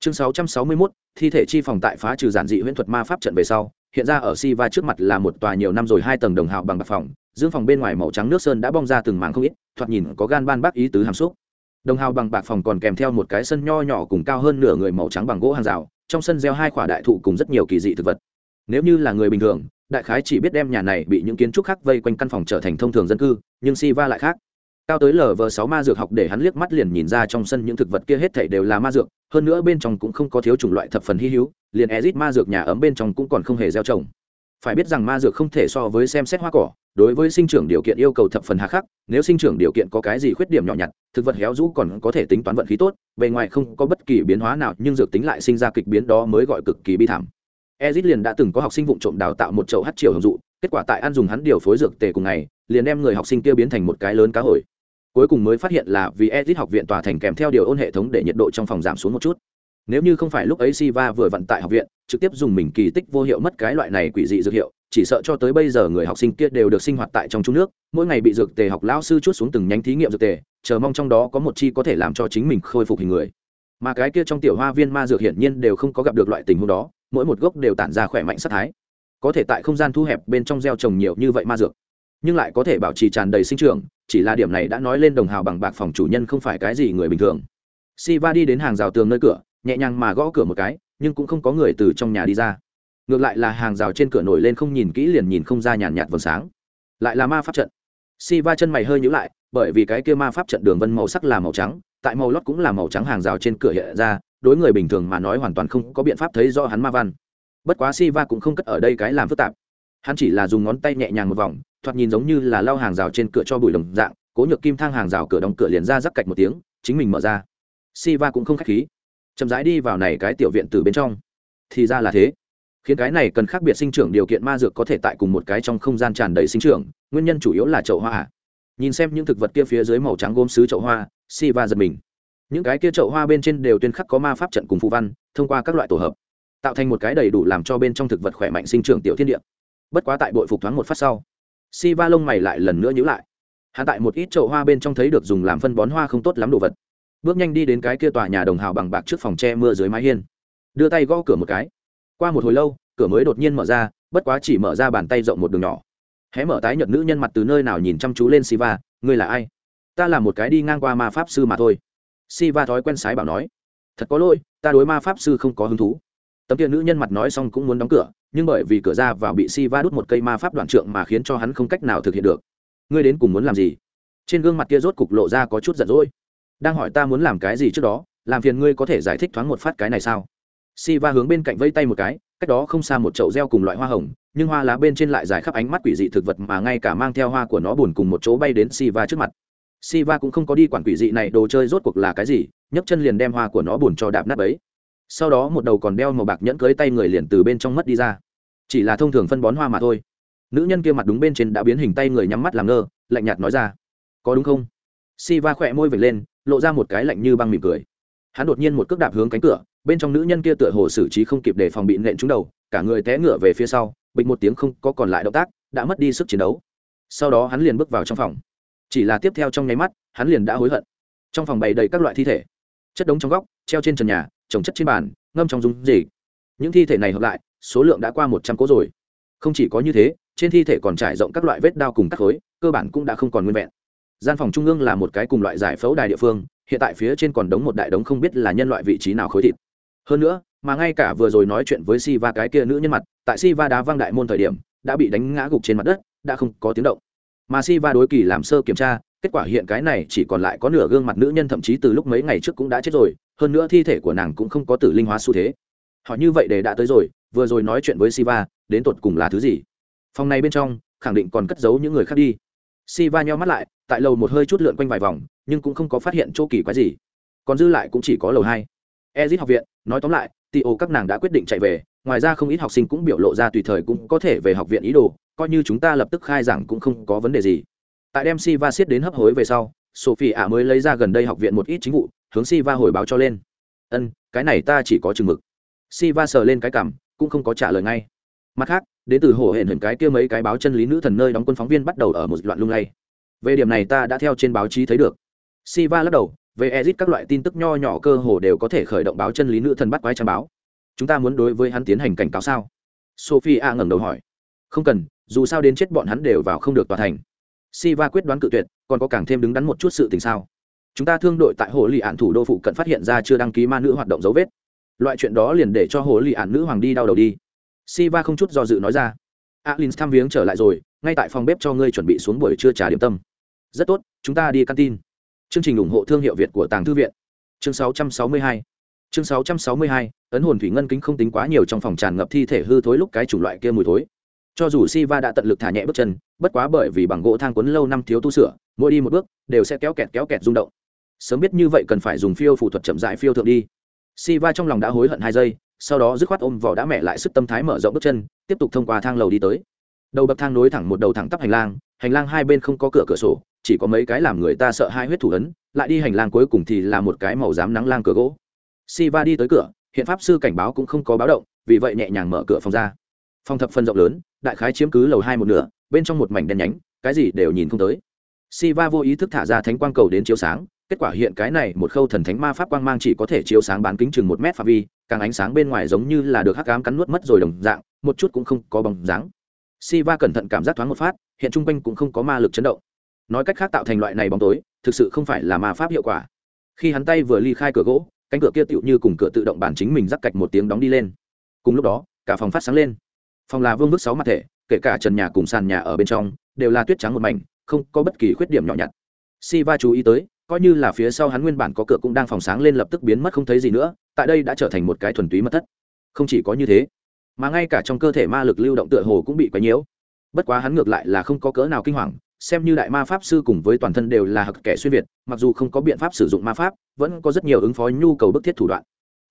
Speaker 1: chương 661 thi thể chi phòng tại phá trừ giản dị huyễn thuật ma pháp trận về sau, hiện ra ở si va trước mặt là một tòa nhiều năm rồi hai tầng đồng hào bằng bạc phòng, dương phòng bên ngoài màu trắng nước sơn đã bong ra từng mảng không ít, thoạt nhìn có gan ban bác ý tứ hàm xúc đồng hào bằng bạc phòng còn kèm theo một cái sân nho nhỏ cùng cao hơn nửa người màu trắng bằng gỗ hàng rào, trong sân gieo hai quả đại thụ cùng rất nhiều kỳ dị thực vật. Nếu như là người bình thường, đại khái chỉ biết đem nhà này bị những kiến trúc khác vây quanh căn phòng trở thành thông thường dân cư, nhưng si va lại khác. Cao tới lv sáu ma dược học để hắn liếc mắt liền nhìn ra trong sân những thực vật kia hết thảy đều là ma dược, hơn nữa bên trong cũng không có thiếu chủng loại thập phần hy hữu, liền ezit ma dược nhà ấm bên trong cũng còn không hề gieo trồng phải biết rằng ma dược không thể so với xem xét hoa cỏ, đối với sinh trưởng điều kiện yêu cầu thập phần hà khắc, nếu sinh trưởng điều kiện có cái gì khuyết điểm nhỏ nhặt, thực vật héo rũ còn có thể tính toán vận khí tốt, bề ngoài không có bất kỳ biến hóa nào, nhưng dược tính lại sinh ra kịch biến đó mới gọi cực kỳ bi thảm. Ezit liền đã từng có học sinh vụ trộm đào tạo một chậu hát triều hồng dụ, kết quả tại ăn dùng hắn điều phối dược tề cùng ngày, liền đem người học sinh kia biến thành một cái lớn cá hồi. Cuối cùng mới phát hiện là vì ezit học viện tòa thành kèm theo điều ôn hệ thống để nhiệt độ trong phòng giảm xuống một chút nếu như không phải lúc ấy siva vừa vận tại học viện, trực tiếp dùng mình kỳ tích vô hiệu mất cái loại này quỷ dị dược hiệu, chỉ sợ cho tới bây giờ người học sinh kia đều được sinh hoạt tại trong trung nước, mỗi ngày bị dược tề học lão sư chút xuống từng nhánh thí nghiệm dược tề, chờ mong trong đó có một chi có thể làm cho chính mình khôi phục hình người. Mà cái kia trong tiểu hoa viên ma dược hiển nhiên đều không có gặp được loại tình huống đó, mỗi một gốc đều tản ra khỏe mạnh sát thái. Có thể tại không gian thu hẹp bên trong gieo trồng nhiều như vậy ma dược, nhưng lại có thể bảo trì tràn đầy sinh trưởng, chỉ là điểm này đã nói lên đồng hào bằng bạc phòng chủ nhân không phải cái gì người bình thường. Siva đi đến hàng rào tường nơi cửa nhẹ nhàng mà gõ cửa một cái, nhưng cũng không có người từ trong nhà đi ra. Ngược lại là hàng rào trên cửa nổi lên không nhìn kỹ liền nhìn không ra nhàn nhạt vầng sáng. Lại là ma pháp trận. Siva chân mày hơi nhíu lại, bởi vì cái kia ma pháp trận đường vân màu sắc là màu trắng, tại màu lót cũng là màu trắng hàng rào trên cửa hiện ra, đối người bình thường mà nói hoàn toàn không có biện pháp thấy rõ hắn ma văn. Bất quá Siva cũng không cất ở đây cái làm phức tạp. Hắn chỉ là dùng ngón tay nhẹ nhàng một vòng, thoạt nhìn giống như là lau hàng rào trên cửa cho bụi đồng dạng, cố nhược kim thang hàng rào cửa đóng cửa liền ra rắc cạch một tiếng, chính mình mở ra. Siva cũng không khách khí chậm rãi đi vào này cái tiểu viện từ bên trong. Thì ra là thế. Khiến cái này cần khác biệt sinh trưởng điều kiện ma dược có thể tại cùng một cái trong không gian tràn đầy sinh trưởng, nguyên nhân chủ yếu là chậu hoa à. nhìn xem những thực vật kia phía dưới màu trắng gốm xứ chậu hoa, Siva giật mình. Những cái kia chậu hoa bên trên đều tuyên khắc có ma pháp trận cùng phù văn, thông qua các loại tổ hợp, tạo thành một cái đầy đủ làm cho bên trong thực vật khỏe mạnh sinh trưởng tiểu thiên địa. Bất quá tại bội phục thoáng một phát sau si va lông mày lại lần nữa nhữ lại. Hạ tại một ít chậu hoa bên trong thấy được dùng làm phân bón hoa không tốt lắm đồ vật bước nhanh đi đến cái kia tòa nhà đồng hào bằng bạc trước phòng tre mưa dưới mái hiên. Đưa tay gõ cửa một cái. Qua một hồi lâu, cửa mới đột nhiên mở ra, bất quá chỉ mở ra bàn tay rộng một đường nhỏ. Hé mở tái nhợt nữ nhân mặt từ nơi nào nhìn chăm chú lên siva, ngươi là ai? Ta là một cái đi ngang qua ma pháp sư mà thôi. Siva thói quen sái bảo nói. Thật có lỗi, ta đối ma pháp sư không có hứng thú. Tấm kia nữ nhân mặt nói xong cũng muốn đóng cửa, nhưng bởi vì cửa ra vào bị Siva đút một cây ma pháp đoạn trượng mà khiến cho hắn không cách nào thực hiện được. Ngươi đến cùng muốn làm gì? Trên gương mặt kia rốt cục lộ ra có chút giận dỗi đang hỏi ta muốn làm cái gì trước đó, làm phiền ngươi có thể giải thích thoáng một phát cái này sao? Si va hướng bên cạnh vây tay một cái, cách đó không xa một chậu reo cùng loại hoa hồng, nhưng hoa lá bên trên lại dài khắp ánh mắt quỷ dị thực vật mà ngay cả mang theo hoa của nó buồn cùng một chỗ bay đến si va trước mặt. Si va cũng không có đi quản quỷ dị này, đồ chơi rốt cuộc là cái gì, nhấc chân liền đem hoa của nó buồn cho đạp nát ấy sau đó một đầu còn đeo màu bạc nhẫn cưới tay người liền từ bên trong mất đi ra. Chỉ là thông thường phân bón hoa mà thôi. Nữ nhân kia mặt đúng bên trên đã biến hình tay người nhắm mắt làm ngơ, lạnh nhạt nói ra. Có đúng không? Si va khỏe môi vệt lên lộ ra một cái lạnh như băng mỉm cười. Hắn đột nhiên một cước đạp hướng cánh cửa, bên trong nữ nhân kia tựa hồ xử trí không kịp để phòng bị nện trúng đầu, cả người té ngựa về phía sau, bịch một tiếng không có còn lại động tác, đã mất đi sức chiến đấu. Sau đó hắn liền bước vào trong phòng. Chỉ là tiếp theo trong nháy mắt, hắn liền đã hối hận. Trong phòng bày đầy các loại thi thể. Chất đống trong góc, treo trên trần nhà, trồng chất trên bàn, ngâm trong dung gì những thi thể này hợp lại, số lượng đã qua một trăm cỗ rồi. Không chỉ có như thế, trên thi thể còn trải rộng các loại vết đao cùng các khối, cơ bản cũng đã không còn nguyên vẹn gian phòng trung ương là một cái cùng loại giải phẫu đài địa phương, hiện tại phía trên còn đống một đại đống không biết là nhân loại vị trí nào khối thịt. Hơn nữa, mà ngay cả vừa rồi nói chuyện với si va cái kia nữ nhân mặt, tại si va đá văng đại môn thời điểm, đã bị đánh ngã gục trên mặt đất, đã không có tiếng động. Mà si va đối kỳ làm sơ kiểm tra, kết quả hiện cái này chỉ còn lại có nửa gương mặt nữ nhân thậm chí từ lúc mấy ngày trước cũng đã chết rồi, hơn nữa thi thể của nàng cũng không có tử linh hóa xu thế. Họ như vậy để đã tới rồi, vừa rồi nói chuyện với siva, đến tột cùng là thứ gì? Phòng này bên trong, khẳng định còn cất giấu những người khác đi. Siva nheo mắt lại tại lầu một hơi chút lượn quanh vài vòng, nhưng cũng không có phát hiện chỗ kỳ quái gì. Còn dư lại cũng chỉ có lầu hai. Ezit học viện, nói tóm lại tị ô các nàng đã quyết định chạy về, ngoài ra không ít học sinh cũng biểu lộ ra tùy thời cũng có thể về học viện ý đồ, coi như chúng ta lập tức khai giảng cũng không có vấn đề gì. Tại đem Siva siết đến hấp hối về sau sophie ạ mới lấy ra gần đây học viện một ít chính vụ, hướng Siva hồi báo cho lên. Ân, cái này ta chỉ có chừng mực. Siva sờ lên cái cảm, cũng không có trả lời ngay. Mặt khác, đến từ hồ hển hển cái kia mấy cái báo chân lý nữ thần nơi đóng quân phóng viên bắt đầu ở một loạn lung lay về điểm này ta đã theo trên báo chí thấy được Siva lắc đầu về exit các loại tin tức nho nhỏ cơ hồ đều có thể khởi động báo chân lý nữ thần bắt quái trang báo chúng ta muốn đối với hắn tiến hành cảnh cáo sao sophie a ngẩng đầu hỏi không cần dù sao đến chết bọn hắn đều vào không được tòa thành Siva quyết đoán cự tuyệt, còn có càng thêm đứng đắn một chút sự tình sao? Chúng ta thương đội tại hồ lì ản thủ đô phụ cận phát hiện ra chưa đăng ký ma nữ hoạt động dấu vết. Loại chuyện đó liền để cho hồ lì ản nữ hoàng đi đau đầu đi. Siva không chút do dự nói ra. Alin thăm viếng trở lại rồi, ngay tại phòng bếp cho ngươi chuẩn bị xuống buổi trưa trà điểm tâm. Rất tốt, chúng ta đi canteen. Chương trình ủng hộ thương hiệu Việt của Tàng Thư viện. Chương 662. Chương 662, ấn hồn thủy ngân kính không tính quá nhiều trong phòng tràn ngập thi thể hư thối lúc cái chủng loại kia mùi thối cho dù Siva đã tận lực thả nhẹ bước chân bất quá bởi vì bằng gỗ thang cuốn lâu năm thiếu tu sửa mỗi đi một bước đều sẽ kéo kẹt kéo kẹt rung động sớm biết như vậy cần phải dùng phiêu phù thuật chậm rãi phiêu thượng đi Siva trong lòng đã hối hận hai giây sau đó dứt khoát ôm vỏ đã mẹ lại sức tâm thái mở rộng bước chân tiếp tục thông qua thang lầu đi tới đầu bậc thang nối thẳng một đầu thẳng tắp hành lang hành lang hai bên không có cửa cửa sổ chỉ có mấy cái làm người ta sợ hai huyết thủ ấn, lại đi hành lang cuối cùng thì là một cái màu dám nắng lang cửa gỗ. Siva đi tới cửa, hiện pháp sư cảnh báo cũng không có báo động, vì vậy nhẹ nhàng mở cửa phòng ra. Phòng thập phân rộng lớn, đại khái chiếm cứ lầu hai một nửa, bên trong một mảnh đen nhánh, cái gì đều nhìn không tới. Siva vô ý thức thả ra thánh quang cầu đến chiếu sáng, kết quả hiện cái này một khâu thần thánh ma pháp quang mang chỉ có thể chiếu sáng bán kính chừng một mét phạm vi, càng ánh sáng bên ngoài giống như là được hắc ám cắn nuốt mất rồi đồng dạng, một chút cũng không có bóng dáng. Siva cẩn thận cảm giác thoáng một phát, hiện trung quanh cũng không có ma lực chấn động nói cách khác tạo thành loại này bóng tối, thực sự không phải là ma pháp hiệu quả. Khi hắn tay vừa ly khai cửa gỗ, cánh cửa kia tựu như cùng cửa tự động bản chính mình rắc cạch một tiếng đóng đi lên. Cùng lúc đó, cả phòng phát sáng lên. Phòng là vương vức sáu mặt thể, kể cả trần nhà cùng sàn nhà ở bên trong, đều là tuyết trắng một mảnh, không có bất kỳ khuyết điểm nhỏ nhặt. Si va chú ý tới, coi như là phía sau hắn nguyên bản có cửa cũng đang phòng sáng lên lập tức biến mất không thấy gì nữa, tại đây đã trở thành một cái thuần túy mất thất. Không chỉ có như thế, mà ngay cả trong cơ thể ma lực lưu động tựa hồ cũng bị quấy nhiễu. Bất quá hắn ngược lại là không có cỡ nào kinh hoàng xem như đại ma pháp sư cùng với toàn thân đều là hặc kẻ xuyên việt mặc dù không có biện pháp sử dụng ma pháp vẫn có rất nhiều ứng phó nhu cầu bức thiết thủ đoạn.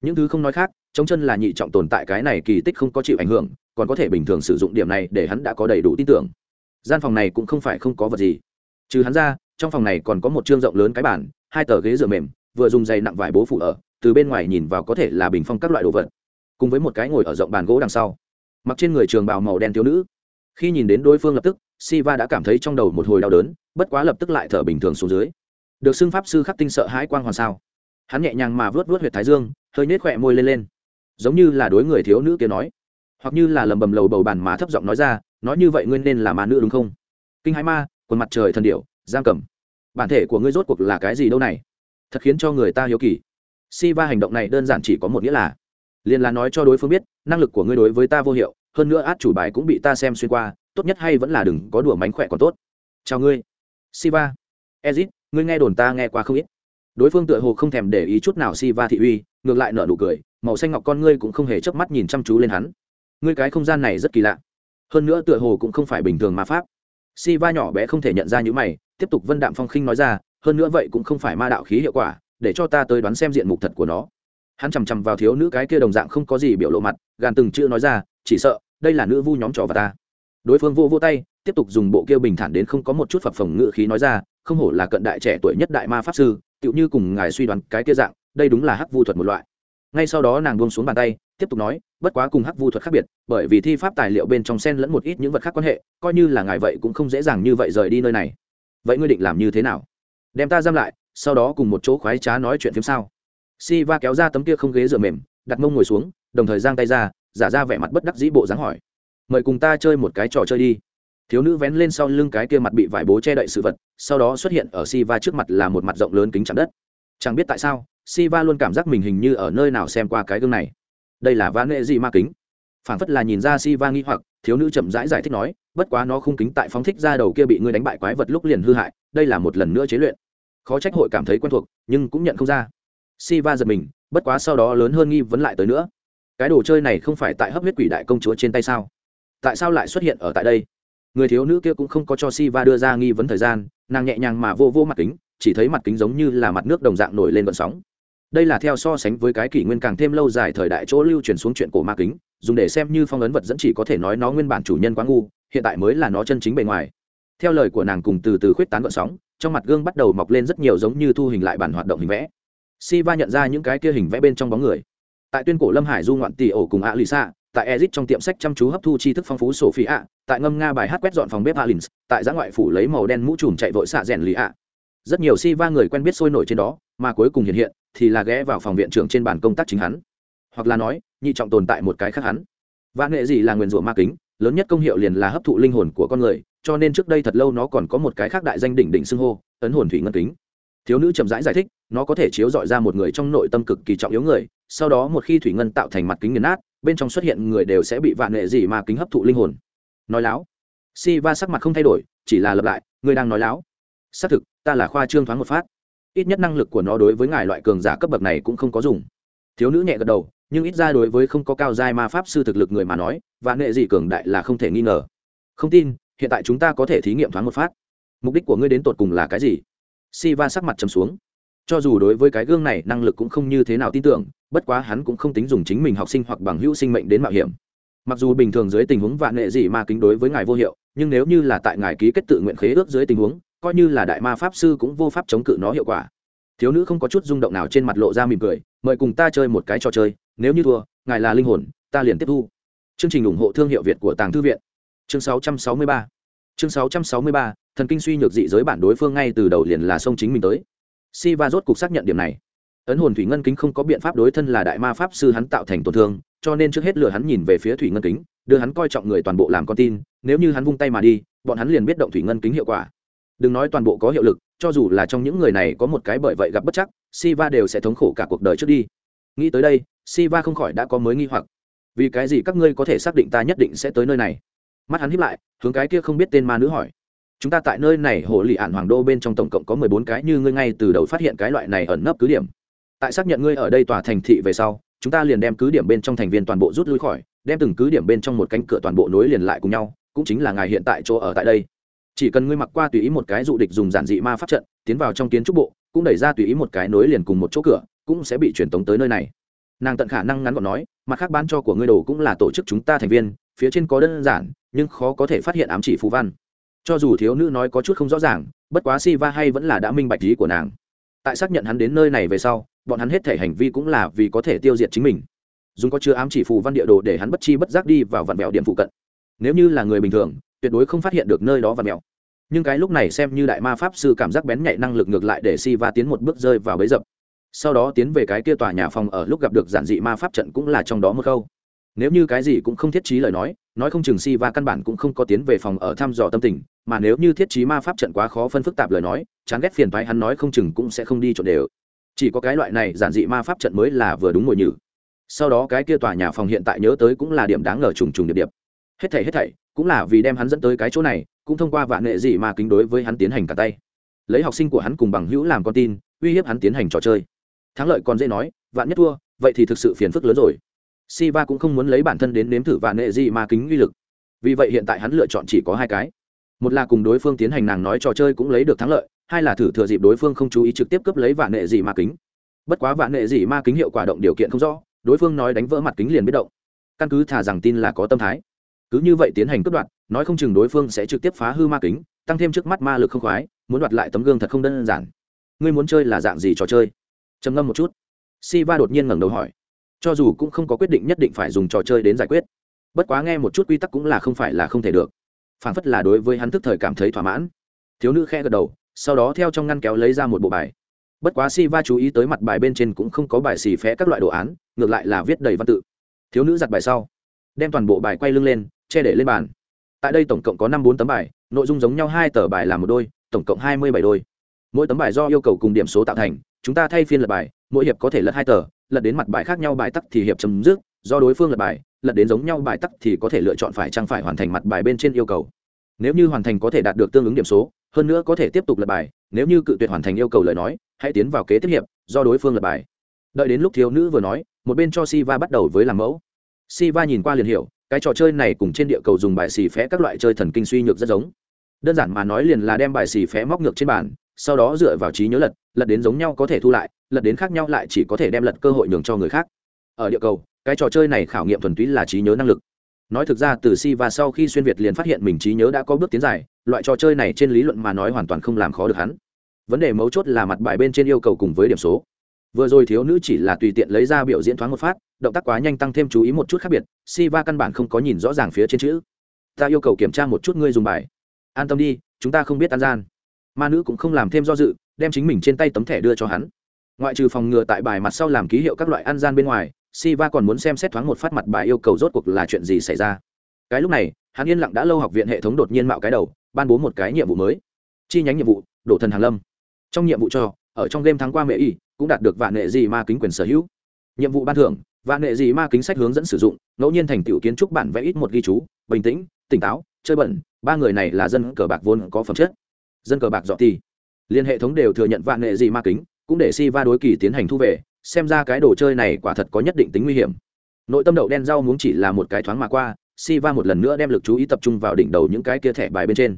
Speaker 1: Những thứ không nói khác chống chân là nhị trọng tồn tại cái này kỳ tích không có chịu ảnh hưởng còn có thể bình thường sử dụng điểm này để hắn đã có đầy đủ tin tưởng. Gian phòng này cũng không phải không có vật gì. Trừ hắn ra trong phòng này còn có một chương rộng lớn cái bàn, hai tờ ghế dựa mềm vừa dùng dày nặng vải bố phủ ở từ bên ngoài nhìn vào có thể là bình phong các loại đồ vật. Cùng với một cái ngồi ở rộng bàn gỗ đằng sau. Mặc trên người trường bào màu đen thiếu nữ khi nhìn đến đối phương lập tức, siva đã cảm thấy trong đầu một hồi đau đớn, bất quá lập tức lại thở bình thường xuống dưới. Được xưng pháp sư khắc tinh sợ hãi quang hoàn sao? Hắn nhẹ nhàng mà vớt vớt huyệt thái dương, hơi nhếch khỏe môi lên lên. Giống như là đối người thiếu nữ kia nói, hoặc như là lầm bầm lầu bầu bàn má thấp giọng nói ra, nói như vậy ngươi nên là ma nữ đúng không? Kinh hai ma, quần mặt trời thần điệu giam cầm. Bản thể của ngươi rốt cuộc là cái gì đâu này? Thật khiến cho người ta hiếu kỳ. Si va hành động này đơn giản chỉ có một nghĩa là, liền là nói cho đối phương biết, năng lực của ngươi đối với ta vô hiệu hơn nữa át chủ bài cũng bị ta xem xuyên qua, tốt nhất hay vẫn là đừng có đùa mánh khỏe còn tốt. Chào ngươi. Siva. Ezit, ngươi nghe đồn ta nghe qua không ít. Đối phương tựa hồ không thèm để ý chút nào siva thị uy, ngược lại nở nụ cười, màu xanh ngọc con ngươi cũng không hề chớp mắt nhìn chăm chú lên hắn. Ngươi cái không gian này rất kỳ lạ. Hơn nữa tựa hồ cũng không phải bình thường ma pháp. Siva nhỏ bé không thể nhận ra những mày, tiếp tục vân đạm phong khinh nói ra, hơn nữa vậy cũng không phải ma đạo khí hiệu quả, để cho ta tới đoán xem diện mục thật của nó. Hắn chằm chằm vào thiếu nữ cái kia đồng dạng không có gì biểu lộ mặt, gàn từng chữ nói ra, chỉ sợ đây là nữ vu nhóm trò và ta. Đối phương vô vô tay, tiếp tục dùng bộ kia bình thản đến không có một chút phập phồng ngự khí nói ra, không hổ là cận đại trẻ tuổi nhất đại ma pháp sư, tựu như cùng ngài suy đoán cái kia dạng, đây đúng là hắc vu thuật một loại. Ngay sau đó nàng buông xuống bàn tay, tiếp tục nói, bất quá cùng hắc vu thuật khác biệt, bởi vì thi pháp tài liệu bên trong sen lẫn một ít những vật khác quan hệ, coi như là ngài vậy cũng không dễ dàng như vậy rời đi nơi này. Vậy ngươi định làm như thế nào? Đem ta giam lại, sau đó cùng một chỗ khoái trá nói chuyện phim sao. Si va kéo ra tấm kia không ghế dựa mềm, đặt mông ngồi xuống, đồng thời giang tay ra giả ra vẻ mặt bất đắc dĩ bộ dáng hỏi. Mời cùng ta chơi một cái trò chơi đi. Thiếu nữ vén lên sau lưng cái kia mặt bị vải bố che đậy sự vật sau đó xuất hiện ở si va trước mặt là một mặt rộng lớn kính chạm đất. Chẳng biết tại sao si va luôn cảm giác mình hình như ở nơi nào xem qua cái gương này. Đây là ván nghệ gì ma kính. Phản phất là nhìn ra si va nghi hoặc thiếu nữ chậm rãi giải, giải thích nói bất quá nó không kính tại phóng thích ra đầu kia bị ngươi đánh bại quái vật lúc liền hư hại đây là một lần nữa chế luyện. Khó trách hội cảm thấy quen thuộc nhưng cũng nhận không ra. Si va giật mình bất quá sau đó lớn hơn nghi vấn lại tới nữa cái đồ chơi này không phải tại hấp huyết quỷ đại công chúa trên tay sao? Tại sao lại xuất hiện ở tại đây? Người thiếu nữ kia cũng không có cho si va đưa ra nghi vấn thời gian, nàng nhẹ nhàng mà vô vô mặt kính, chỉ thấy mặt kính giống như là mặt nước đồng dạng nổi lên vận sóng. Đây là theo so sánh với cái kỷ nguyên càng thêm lâu dài thời đại chỗ lưu truyền xuống chuyện cổ ma kính, dùng để xem như phong ấn vật dẫn chỉ có thể nói nó nguyên bản chủ nhân quá ngu, hiện tại mới là nó chân chính bề ngoài. Theo lời của nàng cùng từ từ khuyết tán vận sóng, trong mặt gương bắt đầu mọc lên rất nhiều giống như thu hình lại bản hoạt động hình vẽ. Si va nhận ra những cái kia hình vẽ bên trong bóng người tại tuyên cổ lâm hải du ngoạn tỷ ổ cùng ạ lì xạ, tại ezit trong tiệm sách chăm chú hấp thu tri thức phong phú sổ ạ, tại ngâm nga bài hát quét dọn phòng bếp alins, tại giã ngoại phủ lấy màu đen mũ trùm chạy vội xạ rèn lì ạ. Rất nhiều si va người quen biết sôi nổi trên đó, mà cuối cùng hiện hiện, thì là ghé vào phòng viện trưởng trên bàn công tác chính hắn. Hoặc là nói, nhị trọng tồn tại một cái khác hắn. Và nghệ gì là nguyền rủa ma kính, lớn nhất công hiệu liền là hấp thụ linh hồn của con người, cho nên trước đây thật lâu nó còn có một cái khác đại danh đỉnh đỉnh xưng hô, ấn hồn thủy ngân kính thiếu nữ chậm rãi giải, giải thích nó có thể chiếu dọi ra một người trong nội tâm cực kỳ trọng yếu người sau đó một khi thủy ngân tạo thành mặt kính nghiền nát bên trong xuất hiện người đều sẽ bị vạn nghệ gì mà kính hấp thụ linh hồn. Nói láo. Si va sắc mặt không thay đổi chỉ là lập lại người đang nói láo. Xác thực ta là khoa trương thoáng một phát. Ít nhất năng lực của nó đối với ngài loại cường giả cấp bậc này cũng không có dùng. Thiếu nữ nhẹ gật đầu nhưng ít ra đối với không có cao giai ma pháp sư thực lực người mà nói và nghệ gì cường đại là không thể nghi ngờ. Không tin hiện tại chúng ta có thể thí nghiệm thoáng một phát. Mục đích của ngươi đến tột cùng là cái gì? Si va sắc mặt trầm xuống. Cho dù đối với cái gương này năng lực cũng không như thế nào tin tưởng, bất quá hắn cũng không tính dùng chính mình học sinh hoặc bằng hữu sinh mệnh đến mạo hiểm. Mặc dù bình thường dưới tình huống vạn nghệ gì ma kính đối với ngài vô hiệu, nhưng nếu như là tại ngài ký kết tự nguyện khế ước dưới tình huống, coi như là đại ma pháp sư cũng vô pháp chống cự nó hiệu quả. Thiếu nữ không có chút rung động nào trên mặt lộ ra mỉm cười, mời cùng ta chơi một cái trò chơi, nếu như thua, ngài là linh hồn, ta liền tiếp thu. Chương trình ủng hộ thương hiệu việt của tàng thư viện. Chương 663 chương 663 thần kinh suy nhược dị giới bản đối phương ngay từ đầu liền là sông chính mình tới. Si va rốt cục xác nhận điểm này. Ấn hồn thủy ngân kính không có biện pháp đối thân là đại ma pháp sư hắn tạo thành tổn thương, cho nên trước hết lừa hắn nhìn về phía thủy ngân kính, đưa hắn coi trọng người toàn bộ làm con tin, nếu như hắn vung tay mà đi, bọn hắn liền biết động thủy ngân kính hiệu quả. Đừng nói toàn bộ có hiệu lực, cho dù là trong những người này có một cái bởi vậy gặp bất chắc, Siva đều sẽ thống khổ cả cuộc đời trước đi. Nghĩ tới đây, Siva không khỏi đã có mới nghi hoặc. Vì cái gì các ngươi có thể xác định ta nhất định sẽ tới nơi này? Mắt hắn hiếp lại, hướng cái kia không biết tên ma nữ hỏi. Chúng ta tại nơi này hồ lì ạn hoàng đô bên trong tổng cộng có mười bốn cái, như ngươi ngay từ đầu phát hiện cái loại này ẩn nấp cứ điểm. Tại xác nhận ngươi ở đây tòa thành thị về sau, chúng ta liền đem cứ điểm bên trong thành viên toàn bộ rút lui khỏi, đem từng cứ điểm bên trong một cánh cửa toàn bộ nối liền lại cùng nhau, cũng chính là ngài hiện tại chỗ ở tại đây. Chỉ cần ngươi mặc qua tùy ý một cái dụ địch dùng giản dị ma pháp trận, tiến vào trong kiến trúc bộ, cũng đẩy ra tùy ý một cái nối liền cùng một chỗ cửa, cũng sẽ bị truyền tống tới nơi này. Nàng tận khả năng ngắn gọn nói, mặt khác bán cho của ngươi đồ cũng là tổ chức chúng ta thành viên, phía trên có đơn giản nhưng khó có thể phát hiện ám chỉ phù văn. Cho dù thiếu nữ nói có chút không rõ ràng, bất quá si va hay vẫn là đã minh bạch ý của nàng. Tại xác nhận hắn đến nơi này về sau, bọn hắn hết thể hành vi cũng là vì có thể tiêu diệt chính mình. Dùng có chứa ám chỉ phù văn địa đồ để hắn bất chi bất giác đi vào vạn mẹo điểm phụ cận. Nếu như là người bình thường, tuyệt đối không phát hiện được nơi đó vạn mẹo. Nhưng cái lúc này xem như đại ma pháp sư cảm giác bén nhạy năng lực ngược lại để si va tiến một bước rơi vào bấy dập. Sau đó tiến về cái kia tòa nhà phòng ở lúc gặp được giản dị ma pháp trận cũng là trong đó một câu nếu như cái gì cũng không thiết trí lời nói nói không chừng si va căn bản cũng không có tiến về phòng ở thăm dò tâm tình, mà nếu như thiết trí ma pháp trận quá khó phân phức tạp lời nói, chán ghét phiền thoái hắn nói không chừng cũng sẽ không đi trộn đều. Chỉ có cái loại này giản dị ma pháp trận mới là vừa đúng ngồi nhử. Sau đó cái kia tòa nhà phòng hiện tại nhớ tới cũng là điểm đáng ngờ trùng trùng điệp điệp. Hết thảy hết thảy, cũng là vì đem hắn dẫn tới cái chỗ này, cũng thông qua vạn nghệ dị ma kính đối với hắn tiến hành cả tay. Lấy học sinh của hắn cùng bằng hữu làm con tin, uy hiếp hắn tiến hành trò chơi. Thắng lợi còn dễ nói, vạn nhất thua, vậy thì thực sự phiền phức lớn rồi. Siva cũng không muốn lấy bản thân đến nếm thử vạn nghệ gì ma kính uy lực. Vì vậy hiện tại hắn lựa chọn chỉ có hai cái. Một là cùng đối phương tiến hành nàng nói trò chơi cũng lấy được thắng lợi, hai là thử thừa dịp đối phương không chú ý trực tiếp cướp lấy vạn nghệ gì ma kính. Bất quá vạn nghệ gì ma kính hiệu quả động điều kiện không rõ, đối phương nói đánh vỡ mặt kính liền biết động. Căn cứ thả rằng tin là có tâm thái. Cứ như vậy tiến hành cướp đoạt, nói không chừng đối phương sẽ trực tiếp phá hư ma kính, tăng thêm trước mắt ma lực không khoái, muốn đoạt lại tấm gương thật không đơn giản. Ngươi muốn chơi là dạng gì trò chơi? Trầm ngâm một chút. Si va đột nhiên ngẩng đầu hỏi cho dù cũng không có quyết định nhất định phải dùng trò chơi đến giải quyết. Bất quá nghe một chút quy tắc cũng là không phải là không thể được. Phản phất là đối với hắn thức thời cảm thấy thỏa mãn. Thiếu nữ khe gật đầu, sau đó theo trong ngăn kéo lấy ra một bộ bài. Bất quá si va chú ý tới mặt bài bên trên cũng không có bài xì phé các loại đồ án, ngược lại là viết đầy văn tự. Thiếu nữ giặt bài sau, đem toàn bộ bài quay lưng lên, che để lên bàn. Tại đây tổng cộng có năm bốn tấm bài, nội dung giống nhau hai tờ bài là một đôi, tổng cộng hai mươi bảy đôi. Mỗi tấm bài do yêu cầu cùng điểm số tạo thành, chúng ta thay phiên lật bài, mỗi hiệp có thể lật hai tờ lật đến mặt bài khác nhau bài tắc thì hiệp chấm dứt, do đối phương lật bài, lật đến giống nhau bài tắc thì có thể lựa chọn phải chăng phải hoàn thành mặt bài bên trên yêu cầu. Nếu như hoàn thành có thể đạt được tương ứng điểm số, hơn nữa có thể tiếp tục lật bài, nếu như cự tuyệt hoàn thành yêu cầu lời nói, hãy tiến vào kế tiếp hiệp, do đối phương lật bài. Đợi đến lúc thiếu nữ vừa nói, một bên cho Siva bắt đầu với làm mẫu. Siva nhìn qua liền hiểu, cái trò chơi này cùng trên địa cầu dùng bài xì phé các loại chơi thần kinh suy nhược rất giống. Đơn giản mà nói liền là đem bài xì phé móc ngược trên bàn sau đó dựa vào trí nhớ lật lật đến giống nhau có thể thu lại, lật đến khác nhau lại chỉ có thể đem lật cơ hội nhường cho người khác. Ở địa cầu, cái trò chơi này khảo nghiệm thuần túy là trí nhớ năng lực. Nói thực ra, từ si và sau khi xuyên việt liền phát hiện mình trí nhớ đã có bước tiến dài, loại trò chơi này trên lý luận mà nói hoàn toàn không làm khó được hắn. Vấn đề mấu chốt là mặt bài bên trên yêu cầu cùng với điểm số. Vừa rồi thiếu nữ chỉ là tùy tiện lấy ra biểu diễn thoáng một phát, động tác quá nhanh tăng thêm chú ý một chút khác biệt si va căn bản không có nhìn rõ ràng phía trên chữ. Ta yêu cầu kiểm tra một chút ngươi dùng bài. An tâm đi, chúng ta không biết an gian ma nữ cũng không làm thêm do dự, đem chính mình trên tay tấm thẻ đưa cho hắn. Ngoại trừ phòng ngừa tại bài mặt sau làm ký hiệu các loại ăn gian bên ngoài si va còn muốn xem xét thoáng một phát mặt bài yêu cầu rốt cuộc là chuyện gì xảy ra. Cái lúc này, hắn yên lặng đã lâu học viện hệ thống đột nhiên mạo cái đầu, ban bố một cái nhiệm vụ mới. Chi nhánh nhiệm vụ, đổ thần hàn lâm. Trong nhiệm vụ cho, ở trong game thắng qua mẹ y cũng đạt được vạn nghệ gì ma kính quyền sở hữu. Nhiệm vụ ban thưởng, vạn nghệ gì ma kính sách hướng dẫn sử dụng, ngẫu nhiên thành tựu kiến trúc bản vẽ ít một ghi chú, bình tĩnh, tỉnh táo, chơi bẩn, ba người này là dân cờ bạc vốn có phẩm chất dân cờ bạc dọ thì. Liên hệ thống đều thừa nhận vạn nghệ gì ma kính, cũng để si va đối kỳ tiến hành thu về, xem ra cái đồ chơi này quả thật có nhất định tính nguy hiểm. Nội tâm đậu đen rau muốn chỉ là một cái thoáng mà qua si va một lần nữa đem lực chú ý tập trung vào đỉnh đầu những cái kia thẻ bài bên trên.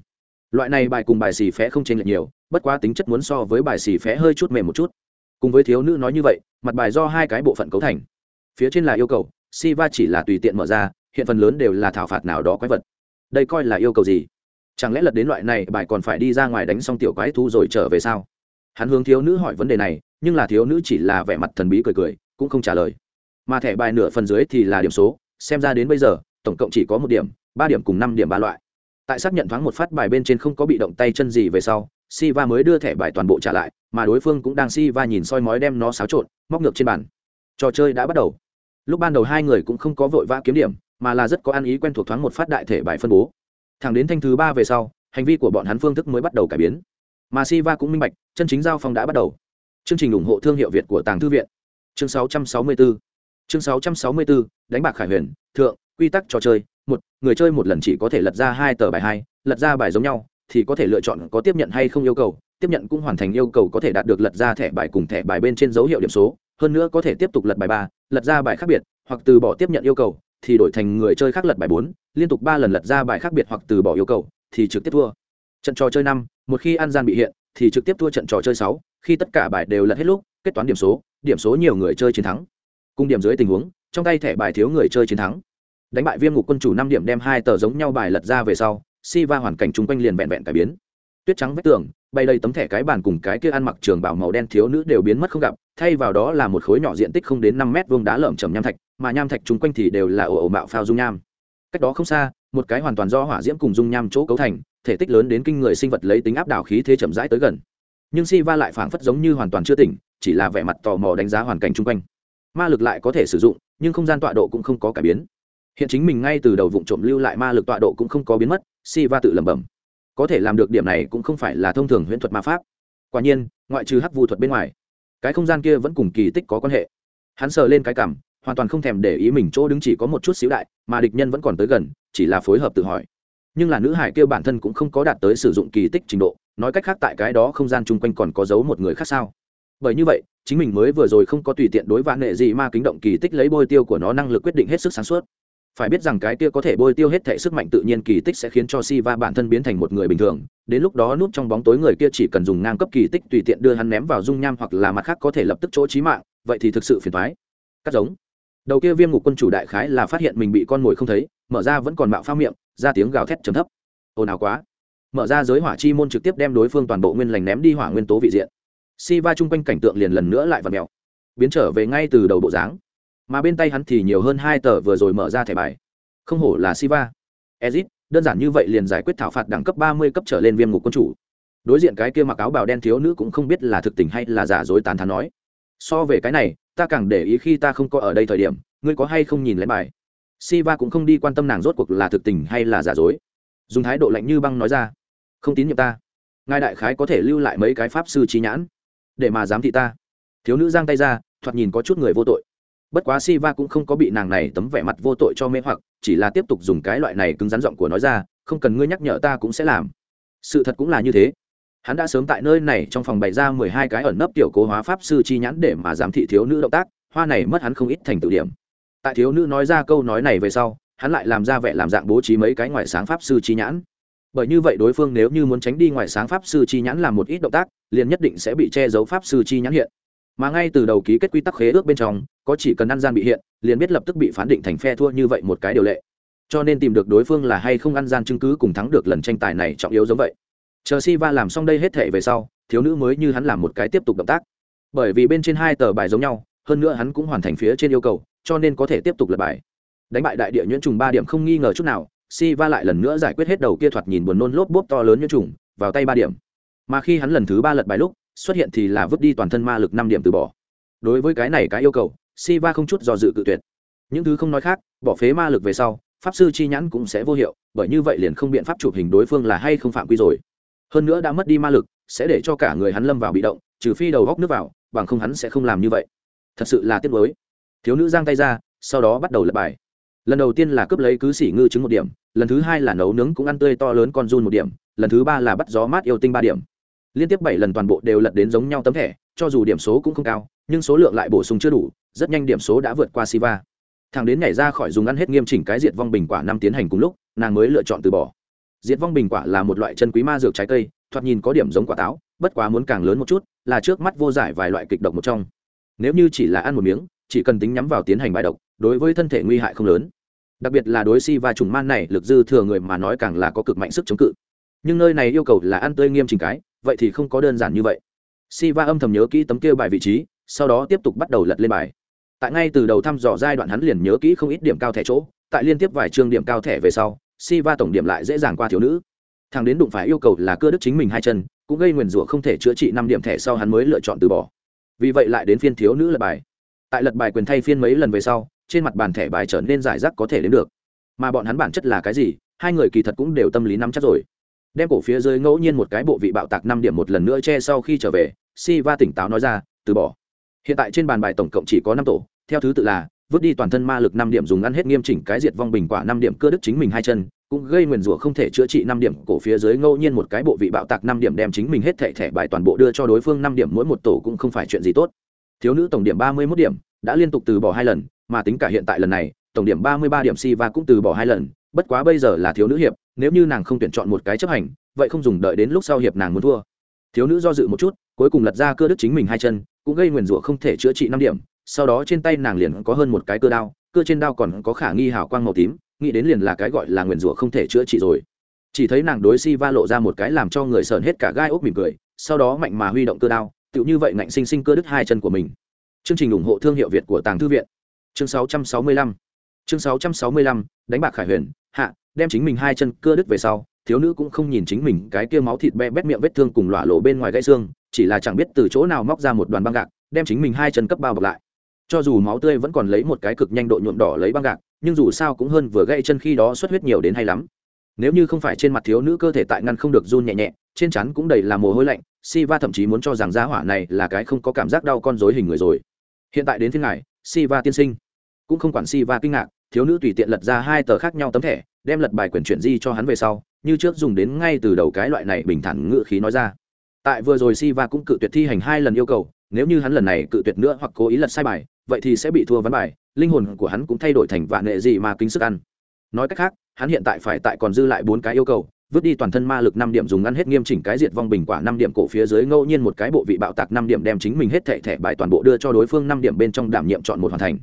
Speaker 1: Loại này bài cùng bài xì phé không chênh lệch nhiều, bất quá tính chất muốn so với bài xì phé hơi chút mềm một chút. Cùng với thiếu nữ nói như vậy, mặt bài do hai cái bộ phận cấu thành. Phía trên là yêu cầu si va chỉ là tùy tiện mở ra, hiện phần lớn đều là thảo phạt nào đó quái vật. Đây coi là yêu cầu gì? Chẳng lẽ lật đến loại này bài còn phải đi ra ngoài đánh xong tiểu quái thu rồi trở về sao hắn hướng thiếu nữ hỏi vấn đề này nhưng là thiếu nữ chỉ là vẻ mặt thần bí cười cười cũng không trả lời mà thẻ bài nửa phần dưới thì là điểm số xem ra đến bây giờ tổng cộng chỉ có một điểm ba điểm cùng năm điểm ba loại tại xác nhận thoáng một phát bài bên trên không có bị động tay chân gì về sau Siva mới đưa thẻ bài toàn bộ trả lại, mà đối phương cũng đang Siva nhìn soi mói đem nó xáo trộn, móc ngược trên bàn. Trò chơi đã bắt đầu. Lúc ban đầu hai người cũng không có vội vã kiếm điểm, mà là rất có ăn ý quen thuộc thoáng một phát đại thể bài phân bố. Thẳng đến thanh thứ ba về sau, hành vi của bọn hắn phương thức mới bắt đầu cải biến. Mà Siva cũng minh bạch, chân chính giao phong đã bắt đầu. Chương trình ủng hộ thương hiệu Việt của Tàng Thư viện. Chương 664. Chương 664, đánh bạc Khải Huyền, thượng, quy tắc trò chơi, một người chơi một lần chỉ có thể lật ra hai tờ bài hai, lật ra bài giống nhau, thì có thể lựa chọn có tiếp nhận hay không yêu cầu tiếp nhận cũng hoàn thành yêu cầu có thể đạt được lật ra thẻ bài cùng thẻ bài bên trên dấu hiệu điểm số hơn nữa có thể tiếp tục lật bài ba lật ra bài khác biệt hoặc từ bỏ tiếp nhận yêu cầu thì đổi thành người chơi khác lật bài bốn, liên tục ba lần lật ra bài khác biệt hoặc từ bỏ yêu cầu, thì trực tiếp thua. Trận trò chơi năm, một khi ăn gian bị hiện, thì trực tiếp thua trận trò chơi sáu, khi tất cả bài đều lật hết lúc, kết toán điểm số điểm số nhiều người chơi chiến thắng. Cùng điểm dưới tình huống, trong tay thẻ bài thiếu người chơi chiến thắng. Đánh bại viêm ngục quân chủ năm điểm đem hai tờ giống nhau bài lật ra về sau si va hoàn cảnh chung quanh liền vẹn vẹn cải biến. Tuyết trắng vách tường, bay đầy tấm thẻ cái bàn cùng cái kia ăn mặc trường bảo màu đen thiếu nữ đều biến mất không gặp, thay vào đó là một khối nhỏ diện tích không đến năm mét vuông đá lởm chầm nham thạch mà nham thạch chung quanh thì đều là ổ ổ mạo phao dung nham. Cách đó không xa, một cái hoàn toàn do hỏa diễm cùng dung nham chỗ cấu thành, thể tích lớn đến kinh người sinh vật lấy tính áp đảo khí thế chậm rãi tới gần. Nhưng si va lại phảng phất giống như hoàn toàn chưa tỉnh, chỉ là vẻ mặt tò mò đánh giá hoàn cảnh chung quanh. Ma lực lại có thể sử dụng, nhưng không gian tọa độ cũng không có cải biến. Hiện chính mình ngay từ đầu vụ trộm lưu lại ma lực tọa độ cũng không có biến mất, si va tự lẩm bẩm. Có thể làm được điểm này cũng không phải là thông thường huyễn thuật ma pháp. Quả nhiên, ngoại trừ hắc vu thuật bên ngoài, cái không gian kia vẫn cùng kỳ tích có quan hệ. Hắn sờ lên cái cảm hoàn toàn không thèm để ý mình chỗ đứng chỉ có một chút xíu đại mà địch nhân vẫn còn tới gần chỉ là phối hợp tự hỏi nhưng là nữ hải kia bản thân cũng không có đạt tới sử dụng kỳ tích trình độ nói cách khác tại cái đó không gian chung quanh còn có giấu một người khác sao bởi như vậy chính mình mới vừa rồi không có tùy tiện đối vạn nghệ gì ma kính động kỳ tích lấy bôi tiêu của nó năng lực quyết định hết sức sáng suốt phải biết rằng cái kia có thể bôi tiêu hết thể sức mạnh tự nhiên kỳ tích sẽ khiến cho si va bản thân biến thành một người bình thường, đến lúc đó núp trong bóng tối người kia chỉ cần dùng ngang cấp kỳ tích tùy tiện đưa hắn ném vào dung nham hoặc là mặt khác có thể lập tức chỗ chí mạng, vậy thì thực sự phiền toái. Cắt giống. Đầu kia Viêm Ngục quân chủ đại khái là phát hiện mình bị con mồi không thấy, mở ra vẫn còn mạo phao miệng, ra tiếng gào thét trầm thấp. Ồn ào quá. Mở ra giới hỏa chi môn trực tiếp đem đối phương toàn bộ nguyên lành ném đi hỏa nguyên tố vị diện. Siva trung quanh cảnh tượng liền lần nữa lại vặn mèo, biến trở về ngay từ đầu bộ dáng mà bên tay hắn thì nhiều hơn hai tờ vừa rồi mở ra thẻ bài không hổ là siva ezit đơn giản như vậy liền giải quyết thảo phạt đẳng cấp ba mươi cấp trở lên viêm ngục quân chủ đối diện cái kia mặc áo bào đen thiếu nữ cũng không biết là thực tình hay là giả dối tán thán nói so về cái này ta càng để ý khi ta không có ở đây thời điểm, ngươi có hay không nhìn lén bài? Siva cũng không đi quan tâm nàng rốt cuộc là thực tình hay là giả dối. Dùng thái độ lạnh như băng nói ra, không tín nhiệm ta. Ngài đại khái có thể lưu lại mấy cái pháp sư trí nhãn để mà giám thị ta. Thiếu nữ giang tay ra, thoạt nhìn có chút người vô tội. Bất quá si va cũng không có bị nàng này tấm vẻ mặt vô tội cho mê hoặc, chỉ là tiếp tục dùng cái loại này cứng rắn giọng của nói ra, không cần ngươi nhắc nhở ta cũng sẽ làm. Sự thật cũng là như thế hắn đã sớm tại nơi này trong phòng bày ra mười hai cái ẩn nấp tiểu cố hóa pháp sư chi nhãn để mà giám thị thiếu nữ động tác, hoa này mất hắn không ít thành tự điểm. Tại thiếu nữ nói ra câu nói này về sau, hắn lại làm ra vẻ làm dạng bố trí mấy cái ngoại sáng pháp sư chi nhãn. Bởi như vậy đối phương nếu như muốn tránh đi ngoại sáng pháp sư chi nhãn làm một ít động tác, liền nhất định sẽ bị che giấu pháp sư chi nhãn hiện. Mà ngay từ đầu ký kết quy tắc khế ước bên trong, có chỉ cần ăn gian bị hiện, liền biết lập tức bị phán định thành phe thua như vậy một cái điều lệ. Cho nên tìm được đối phương là hay không ăn gian chứng cứ cùng thắng được lần tranh tài này trọng yếu giống vậy chờ si va làm xong đây hết thể về sau, thiếu nữ mới như hắn làm một cái tiếp tục động tác. Bởi vì bên trên hai tờ bài giống nhau, hơn nữa hắn cũng hoàn thành phía trên yêu cầu, cho nên có thể tiếp tục lật bài. Đánh bại đại địa nhuyễn trùng ba điểm không nghi ngờ chút nào si va lại lần nữa giải quyết hết đầu kia thoạt nhìn buồn nôn lốp bốp to lớn nhuyễn trùng, vào tay ba điểm. Mà khi hắn lần thứ ba lật bài lúc, xuất hiện thì là vứt đi toàn thân ma lực năm điểm từ bỏ. Đối với cái này cái yêu cầu si va không chút do dự cự tuyệt. Những thứ không nói khác, bỏ phế ma lực về sau, pháp sư chi nhãn cũng sẽ vô hiệu, bởi như vậy liền không biện pháp chụp hình đối phương là hay không phạm quy rồi hơn nữa đã mất đi ma lực, sẽ để cho cả người hắn lâm vào bị động, trừ phi đầu góc nước vào, bằng không hắn sẽ không làm như vậy. Thật sự là tiếc mới thiếu nữ giang tay ra, sau đó bắt đầu lật bài. Lần đầu tiên là cướp lấy cứ xỉ ngư trứng một điểm, lần thứ hai là nấu nướng cũng ăn tươi to lớn con run một điểm, lần thứ ba là bắt gió mát yêu tinh ba điểm. Liên tiếp bảy lần toàn bộ đều lật đến giống nhau tấm thẻ, cho dù điểm số cũng không cao, nhưng số lượng lại bổ sung chưa đủ, rất nhanh điểm số đã vượt qua siva. Thằng đến nhảy ra khỏi dùng ăn hết nghiêm chỉnh cái diệt vong bình quả năm tiến hành cùng lúc, nàng mới lựa chọn từ bỏ diệt vong bình quả là một loại chân quý ma dược trái cây, thoạt nhìn có điểm giống quả táo, bất quá muốn càng lớn một chút, là trước mắt vô giải vài loại kịch độc một trong. Nếu như chỉ là ăn một miếng, chỉ cần tính nhắm vào tiến hành bài độc, đối với thân thể nguy hại không lớn. Đặc biệt là đối si và trùng man này, lực dư thừa người mà nói càng là có cực mạnh sức chống cự. Nhưng nơi này yêu cầu là ăn tươi nghiêm chỉnh cái, vậy thì không có đơn giản như vậy. Si va âm thầm nhớ kỹ tấm kia bài vị trí, sau đó tiếp tục bắt đầu lật lên bài. Tại ngay từ đầu thăm dò giai đoạn hắn liền nhớ kỹ không ít điểm cao thẻ chỗ, tại liên tiếp vài chương điểm cao thẻ về sau si va tổng điểm lại dễ dàng qua thiếu nữ. Thằng đến đụng phải yêu cầu là cưa đứt chính mình hai chân, cũng gây nguyền rủa không thể chữa trị năm điểm thẻ sau hắn mới lựa chọn từ bỏ. Vì vậy lại đến phiên thiếu nữ lật bài. Tại lật bài quyền thay phiên mấy lần về sau, trên mặt bàn thẻ bài trở nên giải rác có thể đến được. Mà bọn hắn bản chất là cái gì, hai người kỳ thật cũng đều tâm lý nắm chắc rồi. Đem cổ phía dưới ngẫu nhiên một cái bộ vị bạo tạc năm điểm một lần nữa che sau khi trở về, si va tỉnh táo nói ra, từ bỏ. Hiện tại trên bàn bài tổng cộng chỉ có năm tổ, theo thứ tự là vứt đi toàn thân ma lực năm điểm dùng ăn hết nghiêm chỉnh cái diệt vong bình quả năm điểm cơ đức chính mình hai chân, cũng gây nguyền rủa không thể chữa trị năm điểm cổ phía dưới ngẫu nhiên một cái bộ vị bạo tạc năm điểm đem chính mình hết thẻ thẻ bài toàn bộ đưa cho đối phương năm điểm mỗi một tổ cũng không phải chuyện gì tốt. Thiếu nữ tổng điểm ba mươi mốt điểm, đã liên tục từ bỏ hai lần, mà tính cả hiện tại lần này, tổng điểm ba mươi ba điểm si và cũng từ bỏ hai lần, bất quá bây giờ là thiếu nữ hiệp, nếu như nàng không tuyển chọn một cái chấp hành, vậy không dùng đợi đến lúc sau hiệp nàng muốn thua. Thiếu nữ do dự một chút, cuối cùng lật ra cơ đức chính mình hai chân, cũng gây nguyền rủa không thể chữa trị năm điểm sau đó trên tay nàng liền có hơn một cái cơ đao, cơ trên đao còn có khả nghi hào quang màu tím, nghĩ đến liền là cái gọi là nguyền rủa không thể chữa trị rồi. Chỉ thấy nàng đối si va lộ ra một cái làm cho người sờn hết cả gai ốc mỉm cười, sau đó mạnh mà huy động cơ đao, tựu như vậy ngạnh sinh sinh cơ đứt hai chân của mình. Chương trình ủng hộ thương hiệu việt của tàng thư viện. Chương 665 chương 665 đánh bạc khải huyền. Hạ, đem chính mình hai chân cơ đứt về sau, thiếu nữ cũng không nhìn chính mình cái kia máu thịt be bét miệng vết thương cùng lỏa lộ bên ngoài gãy xương, chỉ là chẳng biết từ chỗ nào móc ra một đoàn băng gạc, đem chính mình hai chân cấp bao bọc lại cho dù máu tươi vẫn còn lấy một cái cực nhanh độ nhuộm đỏ lấy băng gạc, nhưng dù sao cũng hơn vừa gãy chân khi đó xuất huyết nhiều đến hay lắm. Nếu như không phải trên mặt thiếu nữ cơ thể tại ngăn không được run nhẹ nhẹ, trên chắn cũng đầy là mồ hôi lạnh, Siva thậm chí muốn cho rằng giá hỏa này là cái không có cảm giác đau con rối hình người rồi. Hiện tại đến thiên ngài, Siva tiên sinh. Cũng không quản Siva kinh ngạc, thiếu nữ tùy tiện lật ra hai tờ khác nhau tấm thẻ, đem lật bài quyển chuyển di cho hắn về sau, như trước dùng đến ngay từ đầu cái loại này bình thản ngự khí nói ra. Tại vừa rồi Siva cũng cự tuyệt thi hành hai lần yêu cầu nếu như hắn lần này cự tuyệt nữa hoặc cố ý lật sai bài, vậy thì sẽ bị thua ván bài, linh hồn của hắn cũng thay đổi thành vạn nghệ gì mà kính sức ăn. Nói cách khác, hắn hiện tại phải tại còn dư lại bốn cái yêu cầu, vứt đi toàn thân ma lực năm điểm dùng ăn hết nghiêm chỉnh cái diệt vong bình quả năm điểm cổ phía dưới ngẫu nhiên một cái bộ vị bạo tạc năm điểm đem chính mình hết thẻ thẻ bài toàn bộ đưa cho đối phương năm điểm bên trong đảm nhiệm chọn một hoàn thành.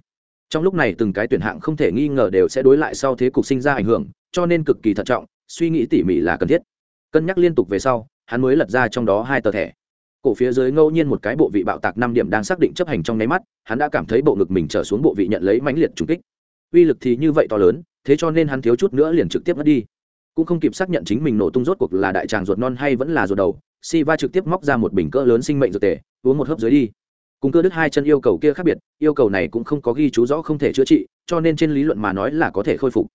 Speaker 1: Trong lúc này từng cái tuyển hạng không thể nghi ngờ đều sẽ đối lại sau thế cục sinh ra ảnh hưởng, cho nên cực kỳ thận trọng, suy nghĩ tỉ mỉ là cần thiết. Cân nhắc liên tục về sau, hắn mới lật ra trong đó hai tờ thẻ cổ phía dưới ngẫu nhiên một cái bộ vị bạo tạc năm điểm đang xác định chấp hành trong nháy mắt, hắn đã cảm thấy bộ ngực mình trở xuống bộ vị nhận lấy mãnh liệt trùng kích. Uy lực thì như vậy to lớn, thế cho nên hắn thiếu chút nữa liền trực tiếp mất đi. Cũng không kịp xác nhận chính mình nổ tung rốt cuộc là đại tràng ruột non hay vẫn là ruột đầu si va trực tiếp móc ra một bình cỡ lớn sinh mệnh dược tề, uống một hớp dưới đi. Cùng cơ đứt hai chân yêu cầu kia khác biệt, yêu cầu này cũng không có ghi chú rõ không thể chữa trị, cho nên trên lý luận mà nói là có thể khôi phục.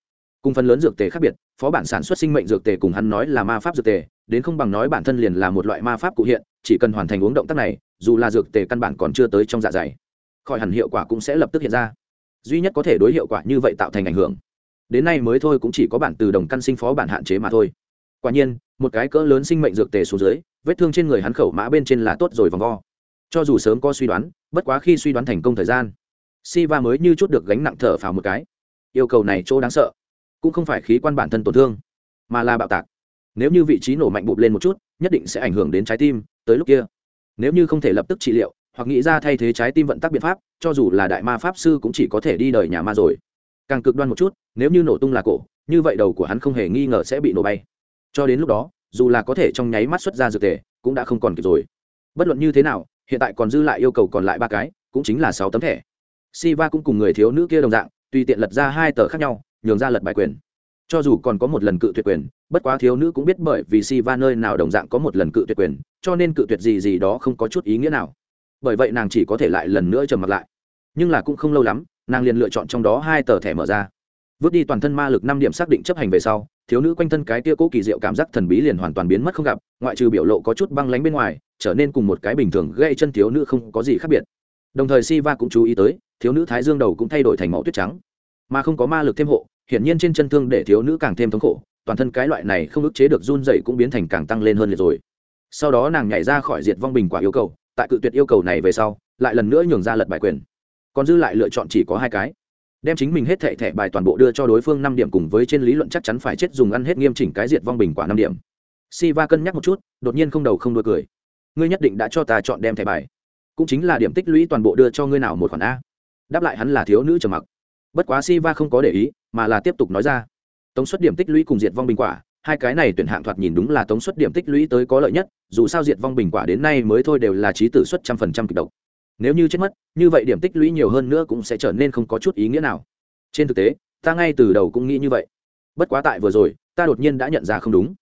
Speaker 1: Cùng phần lớn dược tề khác biệt, phó bản sản xuất sinh mệnh dược tề cùng hắn nói là ma pháp dược tề, đến không bằng nói bản thân liền là một loại ma pháp cụ hiện chỉ cần hoàn thành uống động tác này, dù là dược tề căn bản còn chưa tới trong dạ dày, khỏi hẳn hiệu quả cũng sẽ lập tức hiện ra. Duy nhất có thể đối hiệu quả như vậy tạo thành ảnh hưởng. Đến nay mới thôi cũng chỉ có bản từ đồng căn sinh phó bản hạn chế mà thôi. Quả nhiên, một cái cỡ lớn sinh mệnh dược tề xuống dưới, vết thương trên người hắn khẩu mã bên trên là tốt rồi vòng vo. Cho dù sớm có suy đoán, bất quá khi suy đoán thành công thời gian si va mới như chút được gánh nặng thở phào một cái. Yêu cầu này chỗ đáng sợ, cũng không phải khí quan bản thân tổn thương, mà là bạo tạc. Nếu như vị trí nổ mạnh bụp lên một chút, nhất định sẽ ảnh hưởng đến trái tim tới lúc kia. Nếu như không thể lập tức trị liệu, hoặc nghĩ ra thay thế trái tim vận tắc biện pháp, cho dù là đại ma pháp sư cũng chỉ có thể đi đời nhà ma rồi. Càng cực đoan một chút, nếu như nổ tung là cổ, như vậy đầu của hắn không hề nghi ngờ sẽ bị nổ bay. Cho đến lúc đó, dù là có thể trong nháy mắt xuất ra dược tề cũng đã không còn kịp rồi. Bất luận như thế nào, hiện tại còn dư lại yêu cầu còn lại ba cái, cũng chính là sáu tấm thẻ. Siva cũng cùng người thiếu nữ kia đồng dạng, tùy tiện lật ra hai tờ khác nhau, nhường ra lật bài quyền cho dù còn có một lần cự tuyệt quyền, bất quá thiếu nữ cũng biết bởi vì siva nơi nào đồng dạng có một lần cự tuyệt quyền, cho nên cự tuyệt gì gì đó không có chút ý nghĩa nào. Bởi vậy nàng chỉ có thể lại lần nữa trầm mặt lại. Nhưng là cũng không lâu lắm, nàng liền lựa chọn trong đó hai tờ thẻ mở ra. Vứt đi toàn thân ma lực năm điểm xác định chấp hành về sau, thiếu nữ quanh thân cái tia cố kỳ diệu cảm giác thần bí liền hoàn toàn biến mất không gặp, ngoại trừ biểu lộ có chút băng lánh bên ngoài, trở nên cùng một cái bình thường gây chân thiếu nữ không có gì khác biệt. Đồng thời si va cũng chú ý tới, thiếu nữ thái dương đầu cũng thay đổi thành màu tuyết trắng. Mà không có ma lực thêm hộ hiển nhiên trên chân thương để thiếu nữ càng thêm thống khổ, toàn thân cái loại này không ức chế được run dậy cũng biến thành càng tăng lên hơn liệt rồi. Sau đó nàng nhảy ra khỏi diệt vong bình quả yêu cầu, tại cự tuyệt yêu cầu này về sau, lại lần nữa nhường ra lật bài quyền. Còn dư lại lựa chọn chỉ có hai cái. Đem chính mình hết thẻ thẻ bài toàn bộ đưa cho đối phương năm điểm cùng với trên lý luận chắc chắn phải chết dùng ăn hết nghiêm chỉnh cái diệt vong bình quả năm điểm. Si va cân nhắc một chút, đột nhiên không đầu không đôi cười. Ngươi nhất định đã cho ta chọn đem thẻ bài. Cũng chính là điểm tích lũy toàn bộ đưa cho ngươi nào một khoản a. Đáp lại hắn là thiếu nữ trầm mặc bất quá si va không có để ý, mà là tiếp tục nói ra. Tống suất điểm tích lũy cùng diệt vong bình quả, hai cái này tuyển hạng thoạt nhìn đúng là tống suất điểm tích lũy tới có lợi nhất, dù sao diệt vong bình quả đến nay mới thôi đều là trí tử suất trăm phần trăm kịch độc. Nếu như chết mất, như vậy điểm tích lũy nhiều hơn nữa cũng sẽ trở nên không có chút ý nghĩa nào. Trên thực tế, ta ngay từ đầu cũng nghĩ như vậy. Bất quá tại vừa rồi, ta đột nhiên đã nhận ra không đúng.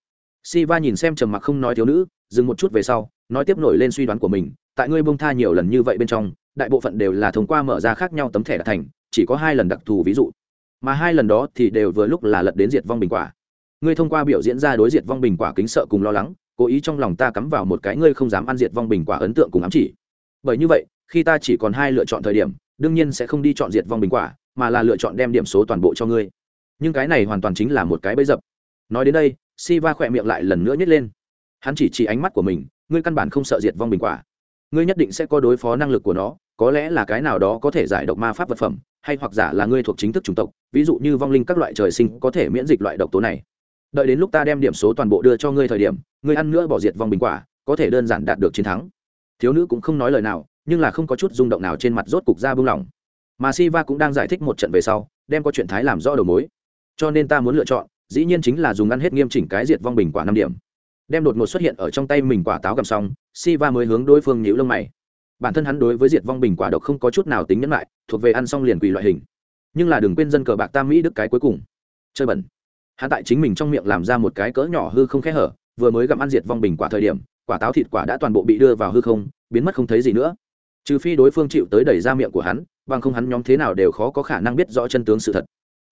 Speaker 1: Si va nhìn xem trầm mặc không nói thiếu nữ, dừng một chút về sau, nói tiếp nổi lên suy đoán của mình, tại ngươi bông tha nhiều lần như vậy bên trong, đại bộ phận đều là thông qua mở ra khác nhau tấm thẻ đã thành chỉ có hai lần đặc thù ví dụ. Mà hai lần đó thì đều vừa lúc là lật đến diệt vong bình quả. Ngươi thông qua biểu diễn ra đối diệt vong bình quả kính sợ cùng lo lắng, cố ý trong lòng ta cắm vào một cái ngươi không dám ăn diệt vong bình quả ấn tượng cùng ám chỉ. Bởi như vậy, khi ta chỉ còn hai lựa chọn thời điểm, đương nhiên sẽ không đi chọn diệt vong bình quả, mà là lựa chọn đem điểm số toàn bộ cho ngươi. Nhưng cái này hoàn toàn chính là một cái bẫy dập. Nói đến đây si va khỏe miệng lại lần nữa nhét lên. Hắn chỉ chỉ ánh mắt của mình, ngươi căn bản không sợ diệt vong bình quả. Ngươi nhất định sẽ có đối phó năng lực của nó, có lẽ là cái nào đó có thể giải độc ma pháp vật phẩm hay hoặc giả là ngươi thuộc chính thức chủng tộc, ví dụ như vong linh các loại trời sinh có thể miễn dịch loại độc tố này. Đợi đến lúc ta đem điểm số toàn bộ đưa cho ngươi thời điểm, ngươi ăn nữa bỏ diệt vong bình quả, có thể đơn giản đạt được chiến thắng. Thiếu nữ cũng không nói lời nào, nhưng là không có chút rung động nào trên mặt rốt cục ra bưng lỏng. Mà si va cũng đang giải thích một trận về sau, đem có chuyện thái làm rõ đầu mối. Cho nên ta muốn lựa chọn, dĩ nhiên chính là dùng ăn hết nghiêm chỉnh cái diệt vong bình quả năm điểm. Đem đột ngột xuất hiện ở trong tay mình quả táo cầm xong si va mới hướng đối phương nhíu lông mày bản thân hắn đối với diệt vong bình quả độc không có chút nào tính nhẫn lại, thuộc về ăn xong liền quỳ loại hình. Nhưng là đừng quên dân cờ bạc tam mỹ đức cái cuối cùng. Chơi bẩn. Hắn tại chính mình trong miệng làm ra một cái cỡ nhỏ hư không khẽ hở, vừa mới gặm ăn diệt vong bình quả thời điểm, quả táo thịt quả đã toàn bộ bị đưa vào hư không, biến mất không thấy gì nữa. Trừ phi đối phương chịu tới đẩy ra miệng của hắn, bằng không hắn nhóm thế nào đều khó có khả năng biết rõ chân tướng sự thật.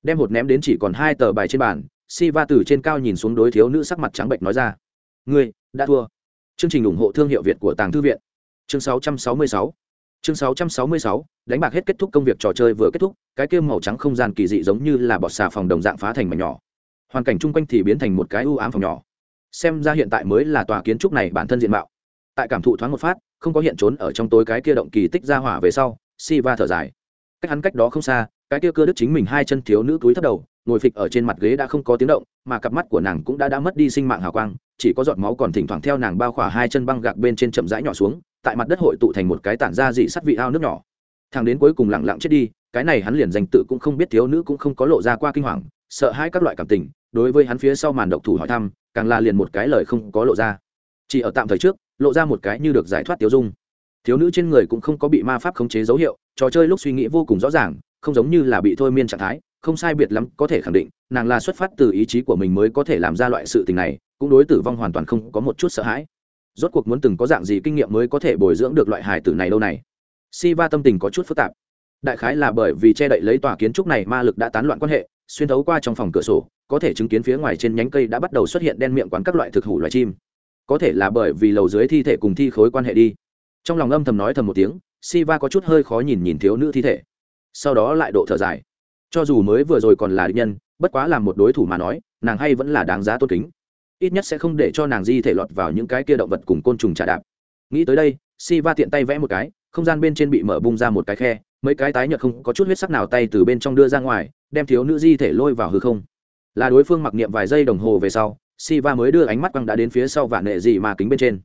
Speaker 1: Đem hột ném đến chỉ còn hai tờ bài trên bàn si va từ trên cao nhìn xuống đối thiếu nữ sắc mặt trắng bệnh nói ra. Ngươi, đã thua. Chương trình ủng hộ thương hiệu việt của tàng thư viện chương 666 chương 666 đánh bạc hết kết thúc công việc trò chơi vừa kết thúc, cái kia màu trắng không gian kỳ dị giống như là bọt xà phòng đồng dạng phá thành mảnh nhỏ. Hoàn cảnh chung quanh thì biến thành một cái u ám phòng nhỏ. Xem ra hiện tại mới là tòa kiến trúc này bản thân diện mạo. Tại cảm thụ thoáng một phát, không có hiện trốn ở trong tối cái kia động kỳ tích ra hỏa về sau si va thở dài. Cách hắn cách đó không xa, cái kia cưa đức chính mình hai chân thiếu nữ túi thấp đầu, ngồi phịch ở trên mặt ghế đã không có tiếng động, mà cặp mắt của nàng cũng đã đã mất đi sinh mạng hào quang, chỉ có giọt máu còn thỉnh thoảng theo nàng bao khỏa hai chân băng gạc bên trên chậm rãi nhỏ xuống tại mặt đất hội tụ thành một cái tản ra dị sắt vị ao nước nhỏ. Thằng đến cuối cùng lặng lặng chết đi, cái này hắn liền danh tự cũng không biết thiếu nữ cũng không có lộ ra qua kinh hoàng, sợ hãi các loại cảm tình, đối với hắn phía sau màn độc thủ hỏi thăm, càng là liền một cái lời không có lộ ra. Chỉ ở tạm thời trước, lộ ra một cái như được giải thoát tiêu dung. Thiếu nữ trên người cũng không có bị ma pháp khống chế dấu hiệu, trò chơi lúc suy nghĩ vô cùng rõ ràng, không giống như là bị thôi miên trạng thái, không sai biệt lắm có thể khẳng định, nàng là xuất phát từ ý chí của mình mới có thể làm ra loại sự tình này, cũng đối tử vong hoàn toàn không có một chút sợ hãi rốt cuộc muốn từng có dạng gì kinh nghiệm mới có thể bồi dưỡng được loại hải tử này lâu này? Si va tâm tình có chút phức tạp. Đại khái là bởi vì che đậy lấy tòa kiến trúc này ma lực đã tán loạn quan hệ, xuyên thấu qua trong phòng cửa sổ, có thể chứng kiến phía ngoài trên nhánh cây đã bắt đầu xuất hiện đen miệng quán các loại thực hủ loài chim. Có thể là bởi vì lầu dưới thi thể cùng thi khối quan hệ đi. Trong lòng âm thầm nói thầm một tiếng si va có chút hơi khó nhìn nhìn thiếu nữ thi thể. Sau đó lại độ thở dài. Cho dù mới vừa rồi còn là định nhân, bất quá là một đối thủ mà nói, nàng hay vẫn là đáng giá tôn kính ít nhất sẽ không để cho nàng di thể lọt vào những cái kia động vật cùng côn trùng trả đạp. Nghĩ tới đây si va tiện tay vẽ một cái, không gian bên trên bị mở bung ra một cái khe, mấy cái tái nhợt không có chút huyết sắc nào tay từ bên trong đưa ra ngoài, đem thiếu nữ di thể lôi vào hư không. Là đối phương mặc niệm vài giây đồng hồ về sau si va mới đưa ánh mắt quăng đã đến phía sau vạn nghệ dị ma kính bên trên.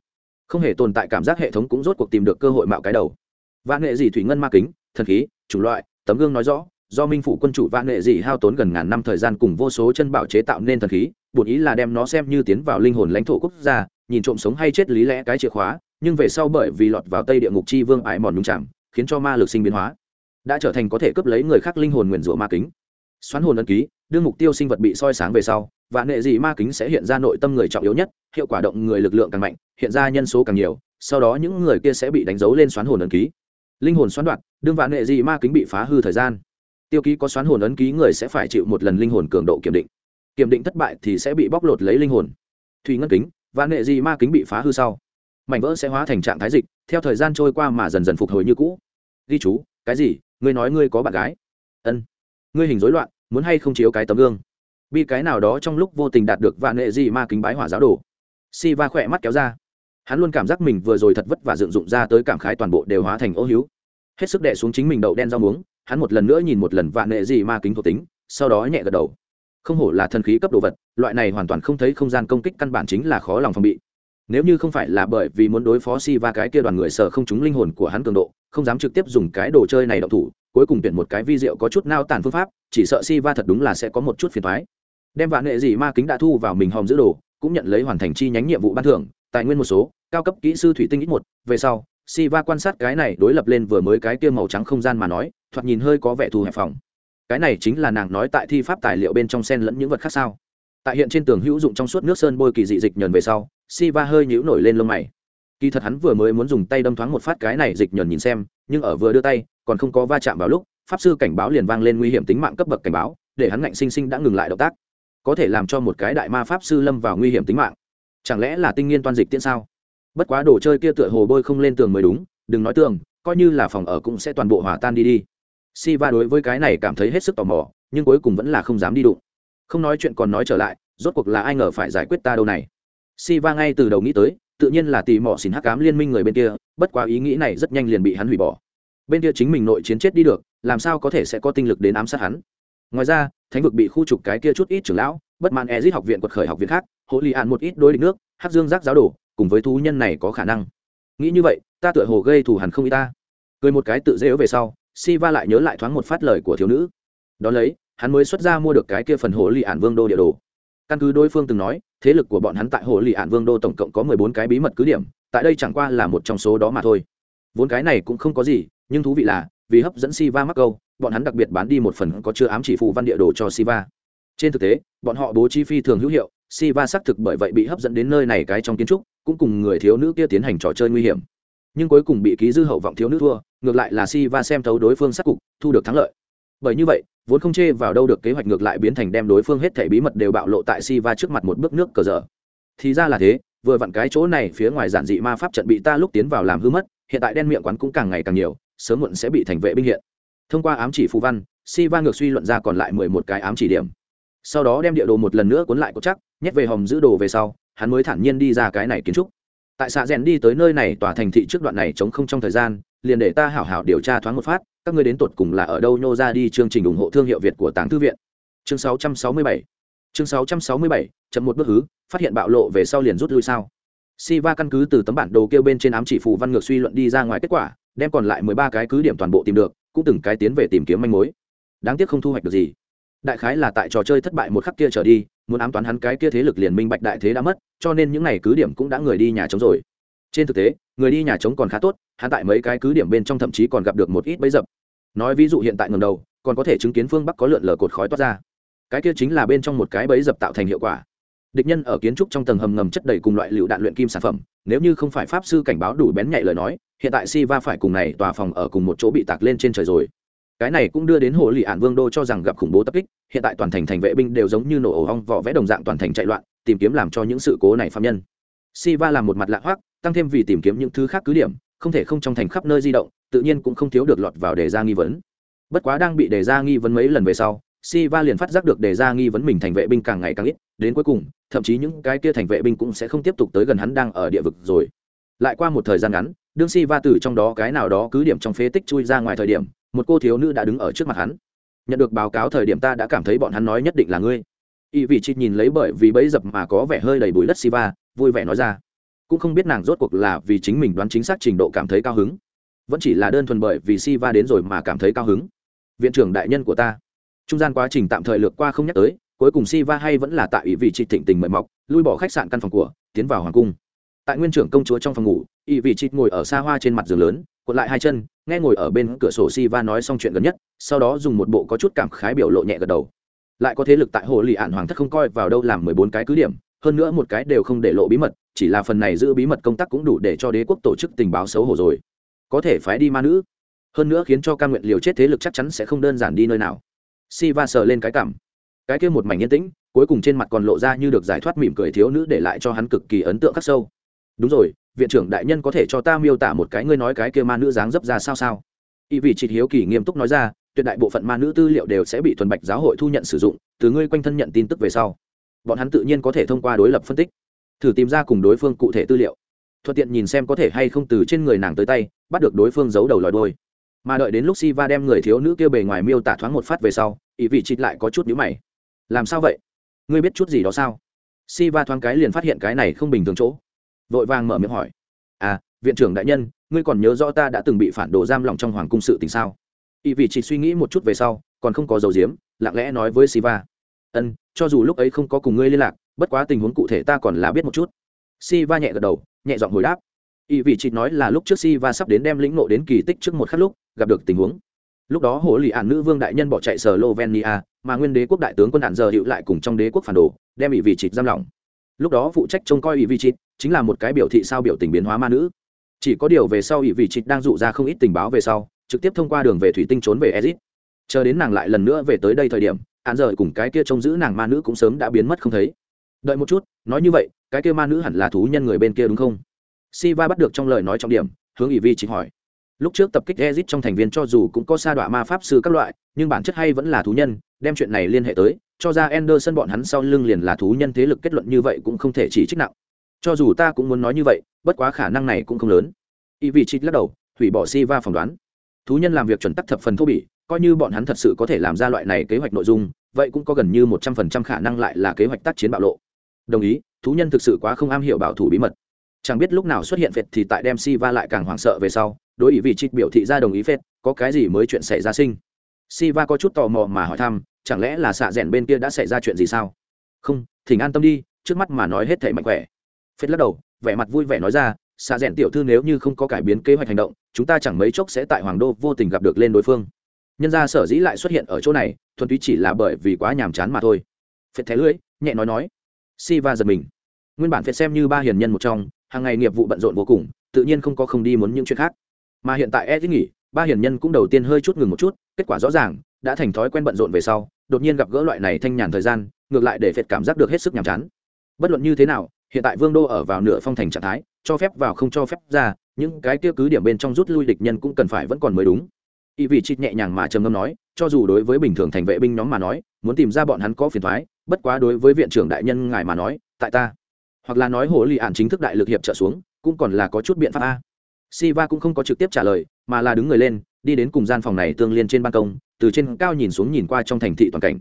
Speaker 1: Không hề tồn tại cảm giác hệ thống cũng rốt cuộc tìm được cơ hội mạo cái đầu. Vạn nghệ dị thủy ngân ma kính, thần khí, chủng loại, tấm gương nói rõ do minh phủ quân chủ vạn nghệ dị hao tốn gần ngàn năm thời gian cùng vô số chân bảo chế tạo nên thần khí bổn ý là đem nó xem như tiến vào linh hồn lãnh thổ quốc gia, nhìn trộm sống hay chết lý lẽ cái chìa khóa, nhưng về sau bởi vì lọt vào tây địa ngục chi vương ải mòn nhung chạm, khiến cho ma lực sinh biến hóa. Đã trở thành có thể cướp lấy người khác linh hồn nguyền rủa ma kính. Xoắn hồn ân ký, đưa mục tiêu sinh vật bị soi sáng về sau và nghệ dị ma kính sẽ hiện ra nội tâm người trọng yếu nhất, hiệu quả động người lực lượng càng mạnh, hiện ra nhân số càng nhiều, sau đó những người kia sẽ bị đánh dấu lên xoắn hồn ân ký. Linh hồn xoắn đoạt, đương vạn nghệ dị ma kính bị phá hư thời gian tiêu ký có xoán hồn ấn ký người sẽ phải chịu một lần linh hồn cường độ kiểm định. Kiểm định thất bại thì sẽ bị bóc lột lấy linh hồn. Thủy ngân kính vạn nghệ dị ma kính bị phá hư sau. Mảnh vỡ sẽ hóa thành trạng thái dịch, theo thời gian trôi qua mà dần dần phục hồi như cũ. Ghi chú, cái gì? Ngươi nói ngươi có bạn gái. Ân. Ngươi hình rối loạn, muốn hay không chiếu cái tấm gương? Bi cái nào đó trong lúc vô tình đạt được vạn nghệ di ma kính bái hỏa giáo đồ. Si va khỏe mắt kéo ra. Hắn luôn cảm giác mình vừa rồi thật vất và dựng dụng ra tới cảm khái toàn bộ đều hóa thành ô hiếu hết sức đẻ xuống chính mình đậu đen rau muống, hắn một lần nữa nhìn một lần vạn nghệ gì ma kính thuộc tính, sau đó nhẹ gật đầu. Không hổ là thần khí cấp đồ vật, loại này hoàn toàn không thấy không gian công kích căn bản chính là khó lòng phòng bị. Nếu như không phải là bởi vì muốn đối phó si va cái kia đoàn người sợ không trúng linh hồn của hắn cường độ, không dám trực tiếp dùng cái đồ chơi này động thủ, cuối cùng tuyển một cái vi diệu có chút nao tàn phương pháp, chỉ sợ si va thật đúng là sẽ có một chút phiền thoái đem vạn nghệ gì ma kính đã thu vào mình hòm giữ đồ, cũng nhận lấy hoàn thành chi nhánh nhiệm vụ ban thưởng, tài nguyên một số, cao cấp kỹ sư thủy tinh ít một, về sau si va quan sát cái này đối lập lên vừa mới cái kia màu trắng không gian mà nói, thoạt nhìn hơi có vẻ thù hẹp phòng. Cái này chính là nàng nói tại thi pháp tài liệu bên trong sen lẫn những vật khác sao? Tại hiện trên tường hữu dụng trong suốt nước sơn bôi kỳ dị dịch nhờn về sau si va hơi nhíu nổi lên lông mày. Kỳ thật hắn vừa mới muốn dùng tay đâm thoáng một phát cái này dịch nhờn nhìn xem, nhưng ở vừa đưa tay, còn không có va chạm vào lúc, pháp sư cảnh báo liền vang lên nguy hiểm tính mạng cấp bậc cảnh báo, để hắn ngạnh sinh sinh đã ngừng lại động tác. Có thể làm cho một cái đại ma pháp sư lâm vào nguy hiểm tính mạng. Chẳng lẽ là tinh nghiên toan dịch tiễn sao? Bất quá đồ chơi kia tựa hồ bôi không lên tường mới đúng, đừng nói tường, coi như là phòng ở cũng sẽ toàn bộ hòa tan đi đi. Si va đối với cái này cảm thấy hết sức tò mò, nhưng cuối cùng vẫn là không dám đi đụng. Không nói chuyện còn nói trở lại, rốt cuộc là ai ngờ phải giải quyết ta đâu này. Si va ngay từ đầu nghĩ tới, tự nhiên là tì mỏ xin hắc cám liên minh người bên kia, bất quá ý nghĩ này rất nhanh liền bị hắn hủy bỏ. Bên kia chính mình nội chiến chết đi được, làm sao có thể sẽ có tinh lực đến ám sát hắn? Ngoài ra, thánh vực bị khu trục cái kia chút ít trưởng lão, bất mãn ezit học viện quật khởi học viện khác hộ lì ạn một ít đối địch nước hát dương giác giáo đồ cùng với thú nhân này có khả năng. Nghĩ như vậy ta tựa hồ gây thù hẳn không y ta. Cười một cái tự dễ về sau si va lại nhớ lại thoáng một phát lời của thiếu nữ. Đón lấy hắn mới xuất ra mua được cái kia phần hồ lì ạn vương đô địa đồ. Căn cứ đối phương từng nói thế lực của bọn hắn tại hồ lì ạn vương đô tổng cộng có mười bốn cái bí mật cứ điểm tại đây chẳng qua là một trong số đó mà thôi. Vốn cái này cũng không có gì nhưng thú vị là vì hấp dẫn Siva mắc câu, bọn hắn đặc biệt bán đi một phần có chưa ám chỉ phụ văn địa đồ cho Siva. Trên thực tế, bọn họ bố trí phi thường hữu hiệu, Siva xác thực bởi vậy bị hấp dẫn đến nơi này cái trong kiến trúc, cũng cùng người thiếu nữ kia tiến hành trò chơi nguy hiểm. Nhưng cuối cùng bị ký dư hậu vọng thiếu nữ thua, ngược lại là Siva xem thấu đối phương sắc cục, thu được thắng lợi. Bởi như vậy, vốn không chê vào đâu được kế hoạch ngược lại biến thành đem đối phương hết thảy bí mật đều bạo lộ tại Siva trước mặt một bước nước cờ dở. Thì ra là thế, vừa vặn cái chỗ này phía ngoài giản dị ma pháp trận bị ta lúc tiến vào làm hư mất, hiện tại đen miệng quán cũng càng ngày càng nhiều, sớm muộn sẽ bị thành vệ binh hiện thông qua ám chỉ phù văn si va ngược suy luận ra còn lại mười một cái ám chỉ điểm sau đó đem địa đồ một lần nữa cuốn lại cốt chắc, nhét về hòm giữ đồ về sau, hắn mới thản nhiên đi ra cái này kiến trúc. Tại xạ rèn đi tới nơi này tòa thành thị trước đoạn này chống không trong thời gian, liền để ta hảo hảo điều tra thoáng một phát, các ngươi đến tột cùng là ở đâu nhô ra đi chương trình ủng hộ thương hiệu việt của tàng thư viện. Chương 667 chương 667 chậm một bước hứ, phát hiện bạo lộ về sau liền rút lui sao? Si va căn cứ từ tấm bản đồ kêu bên trên ám chỉ phù văn ngược suy luận đi ra ngoài kết quả, đem còn lại mười ba cái cứ điểm toàn bộ tìm được, cũng từng cái tiến về tìm kiếm manh mối. Đáng tiếc không thu hoạch được gì đại khái là tại trò chơi thất bại một khắc kia trở đi, muốn ám toán hắn cái kia thế lực liền minh bạch đại thế đã mất, cho nên những n à y cứ điểm cũng đã người đi nhà trống rồi. Trên thực tế, người đi nhà trống còn khá tốt, hắn tại mấy cái cứ điểm bên trong thậm chí còn gặp được một ít bấy dập. Nói ví dụ hiện tại ngầm đầu, còn có thể chứng kiến phương bắc có lượn lờ cột khói toát ra. Cái kia chính là bên trong một cái bẫy dập tạo thành hiệu quả. Địch nhân ở kiến trúc trong tầng hầm ngầm chất đầy cùng loại lựu đạn luyện kim sản phẩm, nếu như không phải pháp sư cảnh báo đủ bén nhạy lời nói, hiện tại si va phải cùng này tòa phòng ở cùng một chỗ bị tạc lên trên trời rồi cái này cũng đưa đến hồ lì ạn vương đô cho rằng gặp khủng bố tập kích hiện tại toàn thành thành vệ binh đều giống như nổ ổ hong vỏ vẽ đồng dạng toàn thành chạy loạn tìm kiếm làm cho những sự cố này phạm nhân si va làm một mặt lạ hoắc tăng thêm vì tìm kiếm những thứ khác cứ điểm không thể không trong thành khắp nơi di động tự nhiên cũng không thiếu được lọt vào đề ra nghi vấn bất quá đang bị đề ra nghi vấn mấy lần về sau Siva liền phát giác được đề ra nghi vấn mình thành vệ binh càng ngày càng ít, đến cuối cùng, thậm chí những cái kia thành vệ binh cũng sẽ không tiếp tục tới gần hắn đang ở địa vực rồi. Lại qua một thời gian ngắn, đương Siva từ trong đó cái nào đó cứ điểm trong phế tích chui ra ngoài thời điểm, một cô thiếu nữ đã đứng ở trước mặt hắn. Nhận được báo cáo thời điểm ta đã cảm thấy bọn hắn nói nhất định là ngươi. Y vị chị nhìn lấy bởi vì bẫy dập mà có vẻ hơi đầy bụi đất Siva, vui vẻ nói ra. Cũng không biết nàng rốt cuộc là vì chính mình đoán chính xác trình độ cảm thấy cao hứng, vẫn chỉ là đơn thuần bởi vì Siva đến rồi mà cảm thấy cao hứng. Viện trưởng đại nhân của ta trung gian quá trình tạm thời lược qua không nhắc tới cuối cùng si va hay vẫn là tại ủy vị trị thịnh tình mời mọc lui bỏ khách sạn căn phòng của tiến vào hoàng cung tại nguyên trưởng công chúa trong phòng ngủ Y vị chịt ngồi ở xa hoa trên mặt giường lớn, cuộn lại hai chân, nghe ngồi ở bên cửa sổ si va nói xong chuyện gần nhất, sau đó dùng một bộ có chút cảm khái biểu lộ nhẹ gật đầu. Lại có thế lực tại hồ lì ạn hoàng thất không coi vào đâu làm mười bốn cái cứ điểm, hơn nữa một cái đều không để lộ bí mật, chỉ là phần này giữ bí mật công tác cũng đủ để cho đế quốc tổ chức tình báo xấu hổ rồi. Có thể phái đi ma nữ. Hơn nữa khiến cho ca nguyện liều chết thế lực chắc chắn sẽ không đơn giản đi nơi nào. Si va sờ lên cái cảm. Cái kia một mảnh yên tĩnh, cuối cùng trên mặt còn lộ ra như được giải thoát mỉm cười thiếu nữ để lại cho hắn cực kỳ ấn tượng khắc sâu. Đúng rồi viện trưởng đại nhân có thể cho ta miêu tả một cái ngươi nói cái kia ma nữ dáng dấp ra sao sao? Y vị chị hiếu kỳ nghiêm túc nói ra, tuyệt đại bộ phận ma nữ tư liệu đều sẽ bị thuần bạch giáo hội thu nhận sử dụng, từ ngươi quanh thân nhận tin tức về sau, bọn hắn tự nhiên có thể thông qua đối lập phân tích, thử tìm ra cùng đối phương cụ thể tư liệu. Thuận tiện nhìn xem có thể hay không từ trên người nàng tới tay, bắt được đối phương giấu đầu lòi đôi mà đợi đến lúc si va đem người thiếu nữ kia bề ngoài miêu tả thoáng một phát về sau ý vị chịt lại có chút nhữ mày. Làm sao vậy? Ngươi biết chút gì đó sao? Si va thoáng cái liền phát hiện cái này không bình thường chỗ vội vàng mở miệng hỏi. À viện trưởng đại nhân ngươi còn nhớ rõ ta đã từng bị phản đồ giam lòng trong hoàng cung sự tình sao? Y vị chỉ suy nghĩ một chút về sau còn không có dầu diếm lặng lẽ nói với siva, ân cho dù lúc ấy không có cùng ngươi liên lạc bất quá tình huống cụ thể ta còn là biết một chút. Siva nhẹ gật đầu nhẹ giọng hồi đáp. Y vị chỉ nói là lúc trước siva sắp đến đem lĩnh nộ đến kỳ tích trước một khắc lúc gặp được tình huống. Lúc đó hồ lì ạn nữ vương đại nhân bỏ chạy sở lovenia mà nguyên đế quốc đại tướng quân ạn giờ hiệu lại cùng trong đế quốc phản đồ đem ỵ vị chỉ giam lỏng lúc đó phụ trách trông coi ỷ vị trịt chính là một cái biểu thị sao biểu tình biến hóa ma nữ. Chỉ có điều về sau ỷ vị trịt đang dụ ra không ít tình báo về sau trực tiếp thông qua đường về thủy tinh trốn về ezit chờ đến nàng lại lần nữa về tới đây thời điểm hạn rời cùng cái kia trông giữ nàng ma nữ cũng sớm đã biến mất không thấy. Đợi một chút nói như vậy cái kia ma nữ hẳn là thú nhân người bên kia đúng không? Siva bắt được trong lời nói trọng điểm, hướng Ỷ Vi chỉ hỏi. Lúc trước tập kích Ezic trong thành viên cho dù cũng có sa đọa ma pháp sư các loại, nhưng bản chất hay vẫn là thú nhân, đem chuyện này liên hệ tới, cho ra Anderson bọn hắn sau lưng liền là thú nhân thế lực kết luận như vậy cũng không thể chỉ trích nặng. Cho dù ta cũng muốn nói như vậy, bất quá khả năng này cũng không lớn. Y vị chỉ lắc đầu, hủy bỏ Siva phỏng đoán. Thú nhân làm việc chuẩn tắc thập phần thô bỉ, coi như bọn hắn thật sự có thể làm ra loại này kế hoạch nội dung, vậy cũng có gần như một trăm phần trăm khả năng lại là kế hoạch tác chiến bạo lộ. Đồng ý, thú nhân thực sự quá không am hiểu bảo thủ bí mật chẳng biết lúc nào xuất hiện phệt thì tại đem si va lại càng hoảng sợ về sau đối ý vị trích biểu thị ra đồng ý phết, có cái gì mới chuyện xảy ra sinh Siva có chút tò mò mà hỏi thăm chẳng lẽ là xạ rẽn bên kia đã xảy ra chuyện gì sao? Không, thỉnh an tâm đi, trước mắt mà nói hết thể mạnh khỏe. Phết lắc đầu, vẻ mặt vui vẻ nói ra, xạ rẽn tiểu thư nếu như không có cải biến kế hoạch hành động, chúng ta chẳng mấy chốc sẽ tại hoàng đô vô tình gặp được lên đối phương. Nhân ra sở dĩ lại xuất hiện ở chỗ này, thuần túy chỉ là bởi vì quá nhàm chán mà thôi. Phết thẻ lưỡi, nhẹ nói nói. Si va giật mình. Nguyên bản phết xem như ba hiền nhân một trong, hàng ngày nghiệp vụ bận rộn vô cùng, tự nhiên không có không đi muốn những chuyện khác. Mà hiện tại e thích nghỉ, ba hiền nhân cũng đầu tiên hơi chút ngừng một chút, kết quả rõ ràng đã thành thói quen bận rộn về sau, đột nhiên gặp gỡ loại này thanh nhàn thời gian, ngược lại để phệt cảm giác được hết sức nhàm chán. Bất luận như thế nào, hiện tại vương đô ở vào nửa phong thành trạng thái, cho phép vào không cho phép ra, những cái kia cứ điểm bên trong rút lui địch nhân cũng cần phải vẫn còn mới đúng. Y vị chít nhẹ nhàng mà trầm ngâm nói, cho dù đối với bình thường thành vệ binh nhóm mà nói, muốn tìm ra bọn hắn có phiền thoái bất quá đối với viện trưởng đại nhân ngài mà nói, tại ta, hoặc là nói hồ lì ạn chính thức đại lực hiệp trợ xuống, cũng còn là có chút biện pháp a. Siva cũng không có trực tiếp trả lời, mà là đứng người lên, đi đến cùng gian phòng này tương liên trên ban công từ trên cao nhìn xuống nhìn qua trong thành thị toàn cảnh.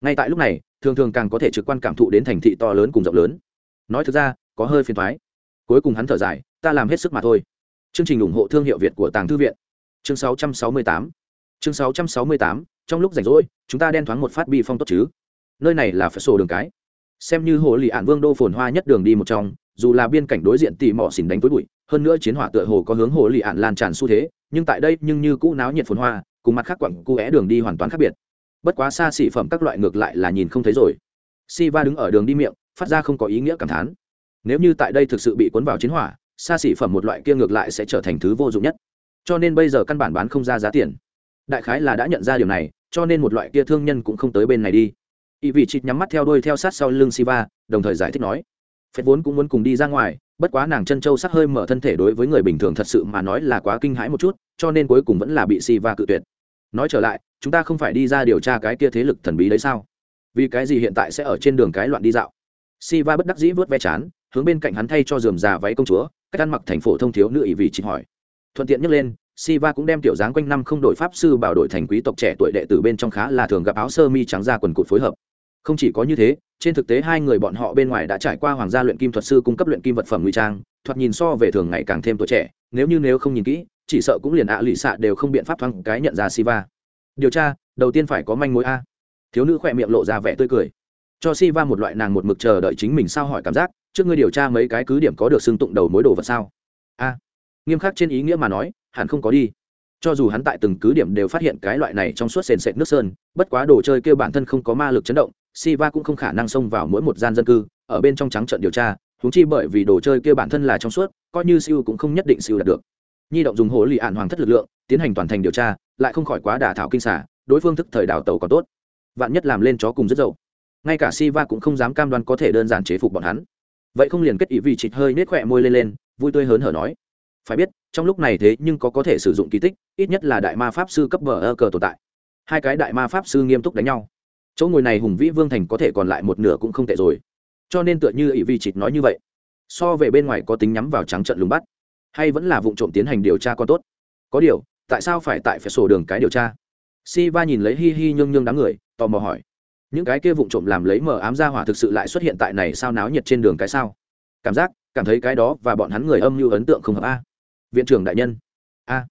Speaker 1: Ngay tại lúc này, thường thường càng có thể trực quan cảm thụ đến thành thị to lớn cùng rộng lớn. Nói thực ra, có hơi phiền thoái cuối cùng hắn thở dài, ta làm hết sức mà thôi. Chương trình ủng hộ thương hiệu việt của tàng thư viện. Chương 668 chương 668 trong lúc rảnh rỗi, chúng ta đen thoáng một phát bi phong tốt chứ? Nơi này là phải sổ đường cái. Xem như hồ lì ạn vương đô phồn hoa nhất đường đi một trong, dù là biên cảnh đối diện tỉ mỏ xỉn đánh tối bụi, hơn nữa chiến hỏa tựa hồ có hướng hồ lì ạn lan tràn xu thế, nhưng tại đây nhưng như cũ náo nhiệt phồn hoa cùng mặt khác quặng cu é đường đi hoàn toàn khác biệt. Bất quá xa xỉ phẩm các loại ngược lại là nhìn không thấy rồi. Si va đứng ở đường đi miệng, phát ra không có ý nghĩa cảm thán. Nếu như tại đây thực sự bị cuốn vào chiến hỏa, xa xỉ phẩm một loại kia ngược lại sẽ trở thành thứ vô dụng nhất. Cho nên bây giờ căn bản bán không ra giá tiền. Đại khái là đã nhận ra điều này, cho nên một loại kia thương nhân cũng không tới bên này đi. Y vị chịt nhắm mắt theo đuôi theo sát sau lưng siva, đồng thời giải thích nói. Phép vốn cũng muốn cùng đi ra ngoài bất quá nàng chân châu sắc hơi mở thân thể đối với người bình thường thật sự mà nói là quá kinh hãi một chút, cho nên cuối cùng vẫn là bị siva cự tuyệt. Nói trở lại, chúng ta không phải đi ra điều tra cái kia thế lực thần bí đấy sao? Vì cái gì hiện tại sẽ ở trên đường cái loạn đi dạo? Si va bất đắc dĩ vớt ve chán, hướng bên cạnh hắn thay cho dườm già váy công chúa, cách ăn mặc thành phổ thông thiếu nữ ỷ vì chị hỏi. Thuận tiện nhắc lên, Siva cũng đem tiểu dáng quanh năm không đổi pháp sư bảo đổi thành quý tộc trẻ tuổi đệ tử bên trong khá là thường gặp áo sơ mi trắng da quần cụt phối hợp. Không chỉ có như thế, trên thực tế hai người bọn họ bên ngoài đã trải qua hoàng gia luyện kim thuật sư cung cấp luyện kim vật phẩm nguy trang, thoạt nhìn so về thường ngày càng thêm tuổi trẻ, nếu như nếu không nhìn kỹ, chỉ sợ cũng liền ạ lụy xạ đều không biện pháp thoáng cái nhận ra Siva. Điều tra, đầu tiên phải có manh mối a. Thiếu nữ khỏe miệng lộ ra vẻ tươi cười. Cho Siva một loại nàng một mực chờ đợi chính mình sao hỏi cảm giác, trước ngươi điều tra mấy cái cứ điểm có được xưng tụng đầu mối đồ vật sao? A. Nghiêm khắc trên ý nghĩa mà nói, hẳn không có đi cho dù hắn tại từng cứ điểm đều phát hiện cái loại này trong suốt sền sệt nước sơn bất quá đồ chơi kêu bản thân không có ma lực chấn động siva cũng không khả năng xông vào mỗi một gian dân cư, ở bên trong trắng trận điều tra, huống chi bởi vì đồ chơi kêu bản thân là trong suốt, coi như siêu cũng không nhất định siêu đạt được. Nhi động dùng hồ lì ạn hoàng thất lực lượng, tiến hành toàn thành điều tra, lại không khỏi quá đả thảo kinh xả, đối phương thức thời đào tàu còn tốt. Vạn nhất làm lên chó cùng rất dậu. Ngay cả siva cũng không dám cam đoan có thể đơn giản chế phục bọn hắn. Vậy không liền kết ý vì chịt hơi nết khỏe môi lên lên, vui tươi hớn hở nói. Phải biết, trong lúc này thế nhưng có có thể sử dụng kỳ tích, ít nhất là đại ma pháp sư cấp bờ cờ tồn tại. Hai cái đại ma pháp sư nghiêm túc đánh nhau chỗ ngồi này hùng vĩ vương thành có thể còn lại một nửa cũng không tệ rồi. Cho nên tựa như ỷ vi trịt nói như vậy. So về bên ngoài có tính nhắm vào trắng trận lùng bắt, hay vẫn là vụ trộm tiến hành điều tra còn tốt. Có điều, tại sao phải tại phải sổ đường cái điều tra? Si va nhìn lấy hi hi nhương nhương đám người, tò mò hỏi. Những cái kia vụ trộm làm lấy mờ ám ra hỏa thực sự lại xuất hiện tại này sao náo nhiệt trên đường cái sao? Cảm giác, cảm thấy cái đó và bọn hắn người âm mưu ấn tượng không hợp a. Viện trưởng đại nhân. A.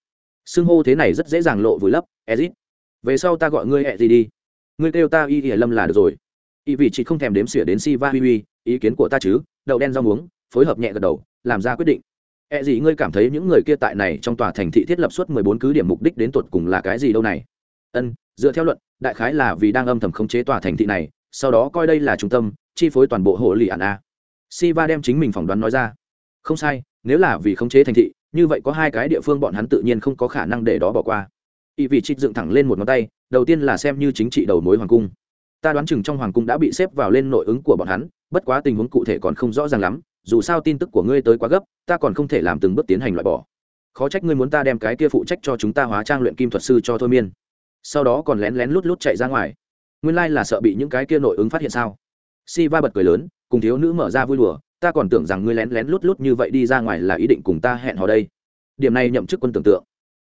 Speaker 1: Xưng hô thế này rất dễ dàng lộ vùi lấp. Ezit. Về sau ta gọi ngươi hẹ gì đi ngươi kêu ta y y lâm là được rồi. Y vị chị không thèm đếm xỉa đến si va huy huy, ý kiến của ta chứ? Đậu đen rau muống, phối hợp nhẹ gật đầu, làm ra quyết định. E gì ngươi cảm thấy những người kia tại này trong tòa thành thị thiết lập suốt mười bốn cứ điểm mục đích đến tột cùng là cái gì đâu này? Ân, dựa theo luận, đại khái là vì đang âm thầm khống chế tòa thành thị này, sau đó coi đây là trung tâm, chi phối toàn bộ hộ lì ạn a. Si va đem chính mình phỏng đoán nói ra. Không sai, nếu là vì khống chế thành thị, như vậy có hai cái địa phương bọn hắn tự nhiên không có khả năng để đó bỏ qua y vị trích dựng thẳng lên một ngón tay, đầu tiên là xem như chính trị đầu mối hoàng cung. Ta đoán chừng trong hoàng cung đã bị xếp vào lên nội ứng của bọn hắn, bất quá tình huống cụ thể còn không rõ ràng lắm, dù sao tin tức của ngươi tới quá gấp, ta còn không thể làm từng bước tiến hành loại bỏ. Khó trách ngươi muốn ta đem cái kia phụ trách cho chúng ta hóa trang luyện kim thuật sư cho thôi miên. Sau đó còn lén lén lút lút chạy ra ngoài. Nguyên lai là sợ bị những cái kia nội ứng phát hiện sao? Si va bật cười lớn, cùng thiếu nữ mở ra vui đùa, ta còn tưởng rằng ngươi lén lén lút lút như vậy đi ra ngoài là ý định cùng ta hẹn hò đây. Điểm này nhậm chức quân tưởng tượng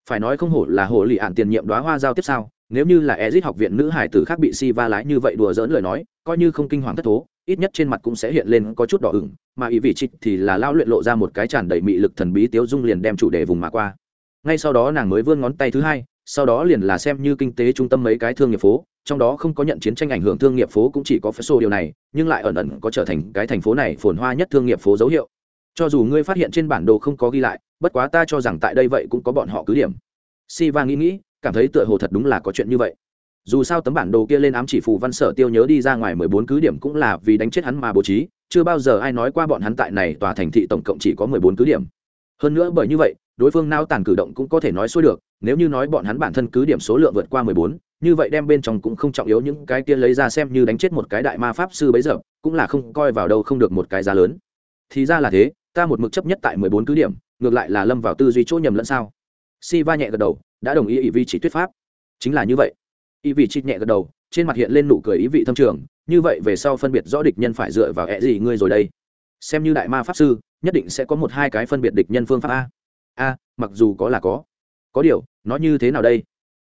Speaker 1: phải nói không hổ là hồ lì ạn tiền nhiệm đoá hoa giao tiếp sao? Nếu như là ezit học viện nữ hải tử khác bị si va lái như vậy đùa dỡn lời nói, coi như không kinh hoàng thất thố, ít nhất trên mặt cũng sẽ hiện lên có chút đỏ ửng, mà ý vị trịch thì là lao luyện lộ ra một cái tràn đầy mị lực thần bí tiếu dung liền đem chủ đề vùng mà qua. Ngay sau đó nàng mới vươn ngón tay thứ hai, sau đó liền là xem như kinh tế trung tâm mấy cái thương nghiệp phố, trong đó không có nhận chiến tranh ảnh hưởng thương nghiệp phố cũng chỉ có phép xô điều này, nhưng lại ẩn ẩn có trở thành cái thành phố này phồn hoa nhất thương nghiệp phố dấu hiệu cho dù ngươi phát hiện trên bản đồ không có ghi lại, bất quá ta cho rằng tại đây vậy cũng có bọn họ cứ điểm. Si va nghĩ nghĩ, cảm thấy tựa hồ thật đúng là có chuyện như vậy. Dù sao tấm bản đồ kia lên ám chỉ phù văn sở tiêu nhớ đi ra ngoài mười bốn cứ điểm cũng là vì đánh chết hắn mà bố trí, chưa bao giờ ai nói qua bọn hắn tại này tòa thành thị tổng cộng chỉ có mười bốn cứ điểm. Hơn nữa bởi như vậy, đối phương nao tàn cử động cũng có thể nói xuôi được, nếu như nói bọn hắn bản thân cứ điểm số lượng vượt qua mười bốn, như vậy đem bên trong cũng không trọng yếu những cái kia lấy ra xem như đánh chết một cái đại ma pháp sư bấy giờ, cũng là không coi vào đâu không được một cái giá lớn. Thì ra là thế ta một mực chấp nhất tại mười bốn cứ điểm, ngược lại là lâm vào tư duy chỗ nhầm lẫn sao? Si va nhẹ gật đầu, đã đồng ý ý vị chỉ thuyết pháp. Chính là như vậy. Ý vị chỉ nhẹ gật đầu, trên mặt hiện lên nụ cười ý vị thâm trường, như vậy về sau phân biệt rõ địch nhân phải dựa vào ẹ gì ngươi rồi đây? Xem như đại ma pháp sư, nhất định sẽ có một hai cái phân biệt địch nhân phương pháp a. A, mặc dù có là có. Có điều, nó như thế nào đây?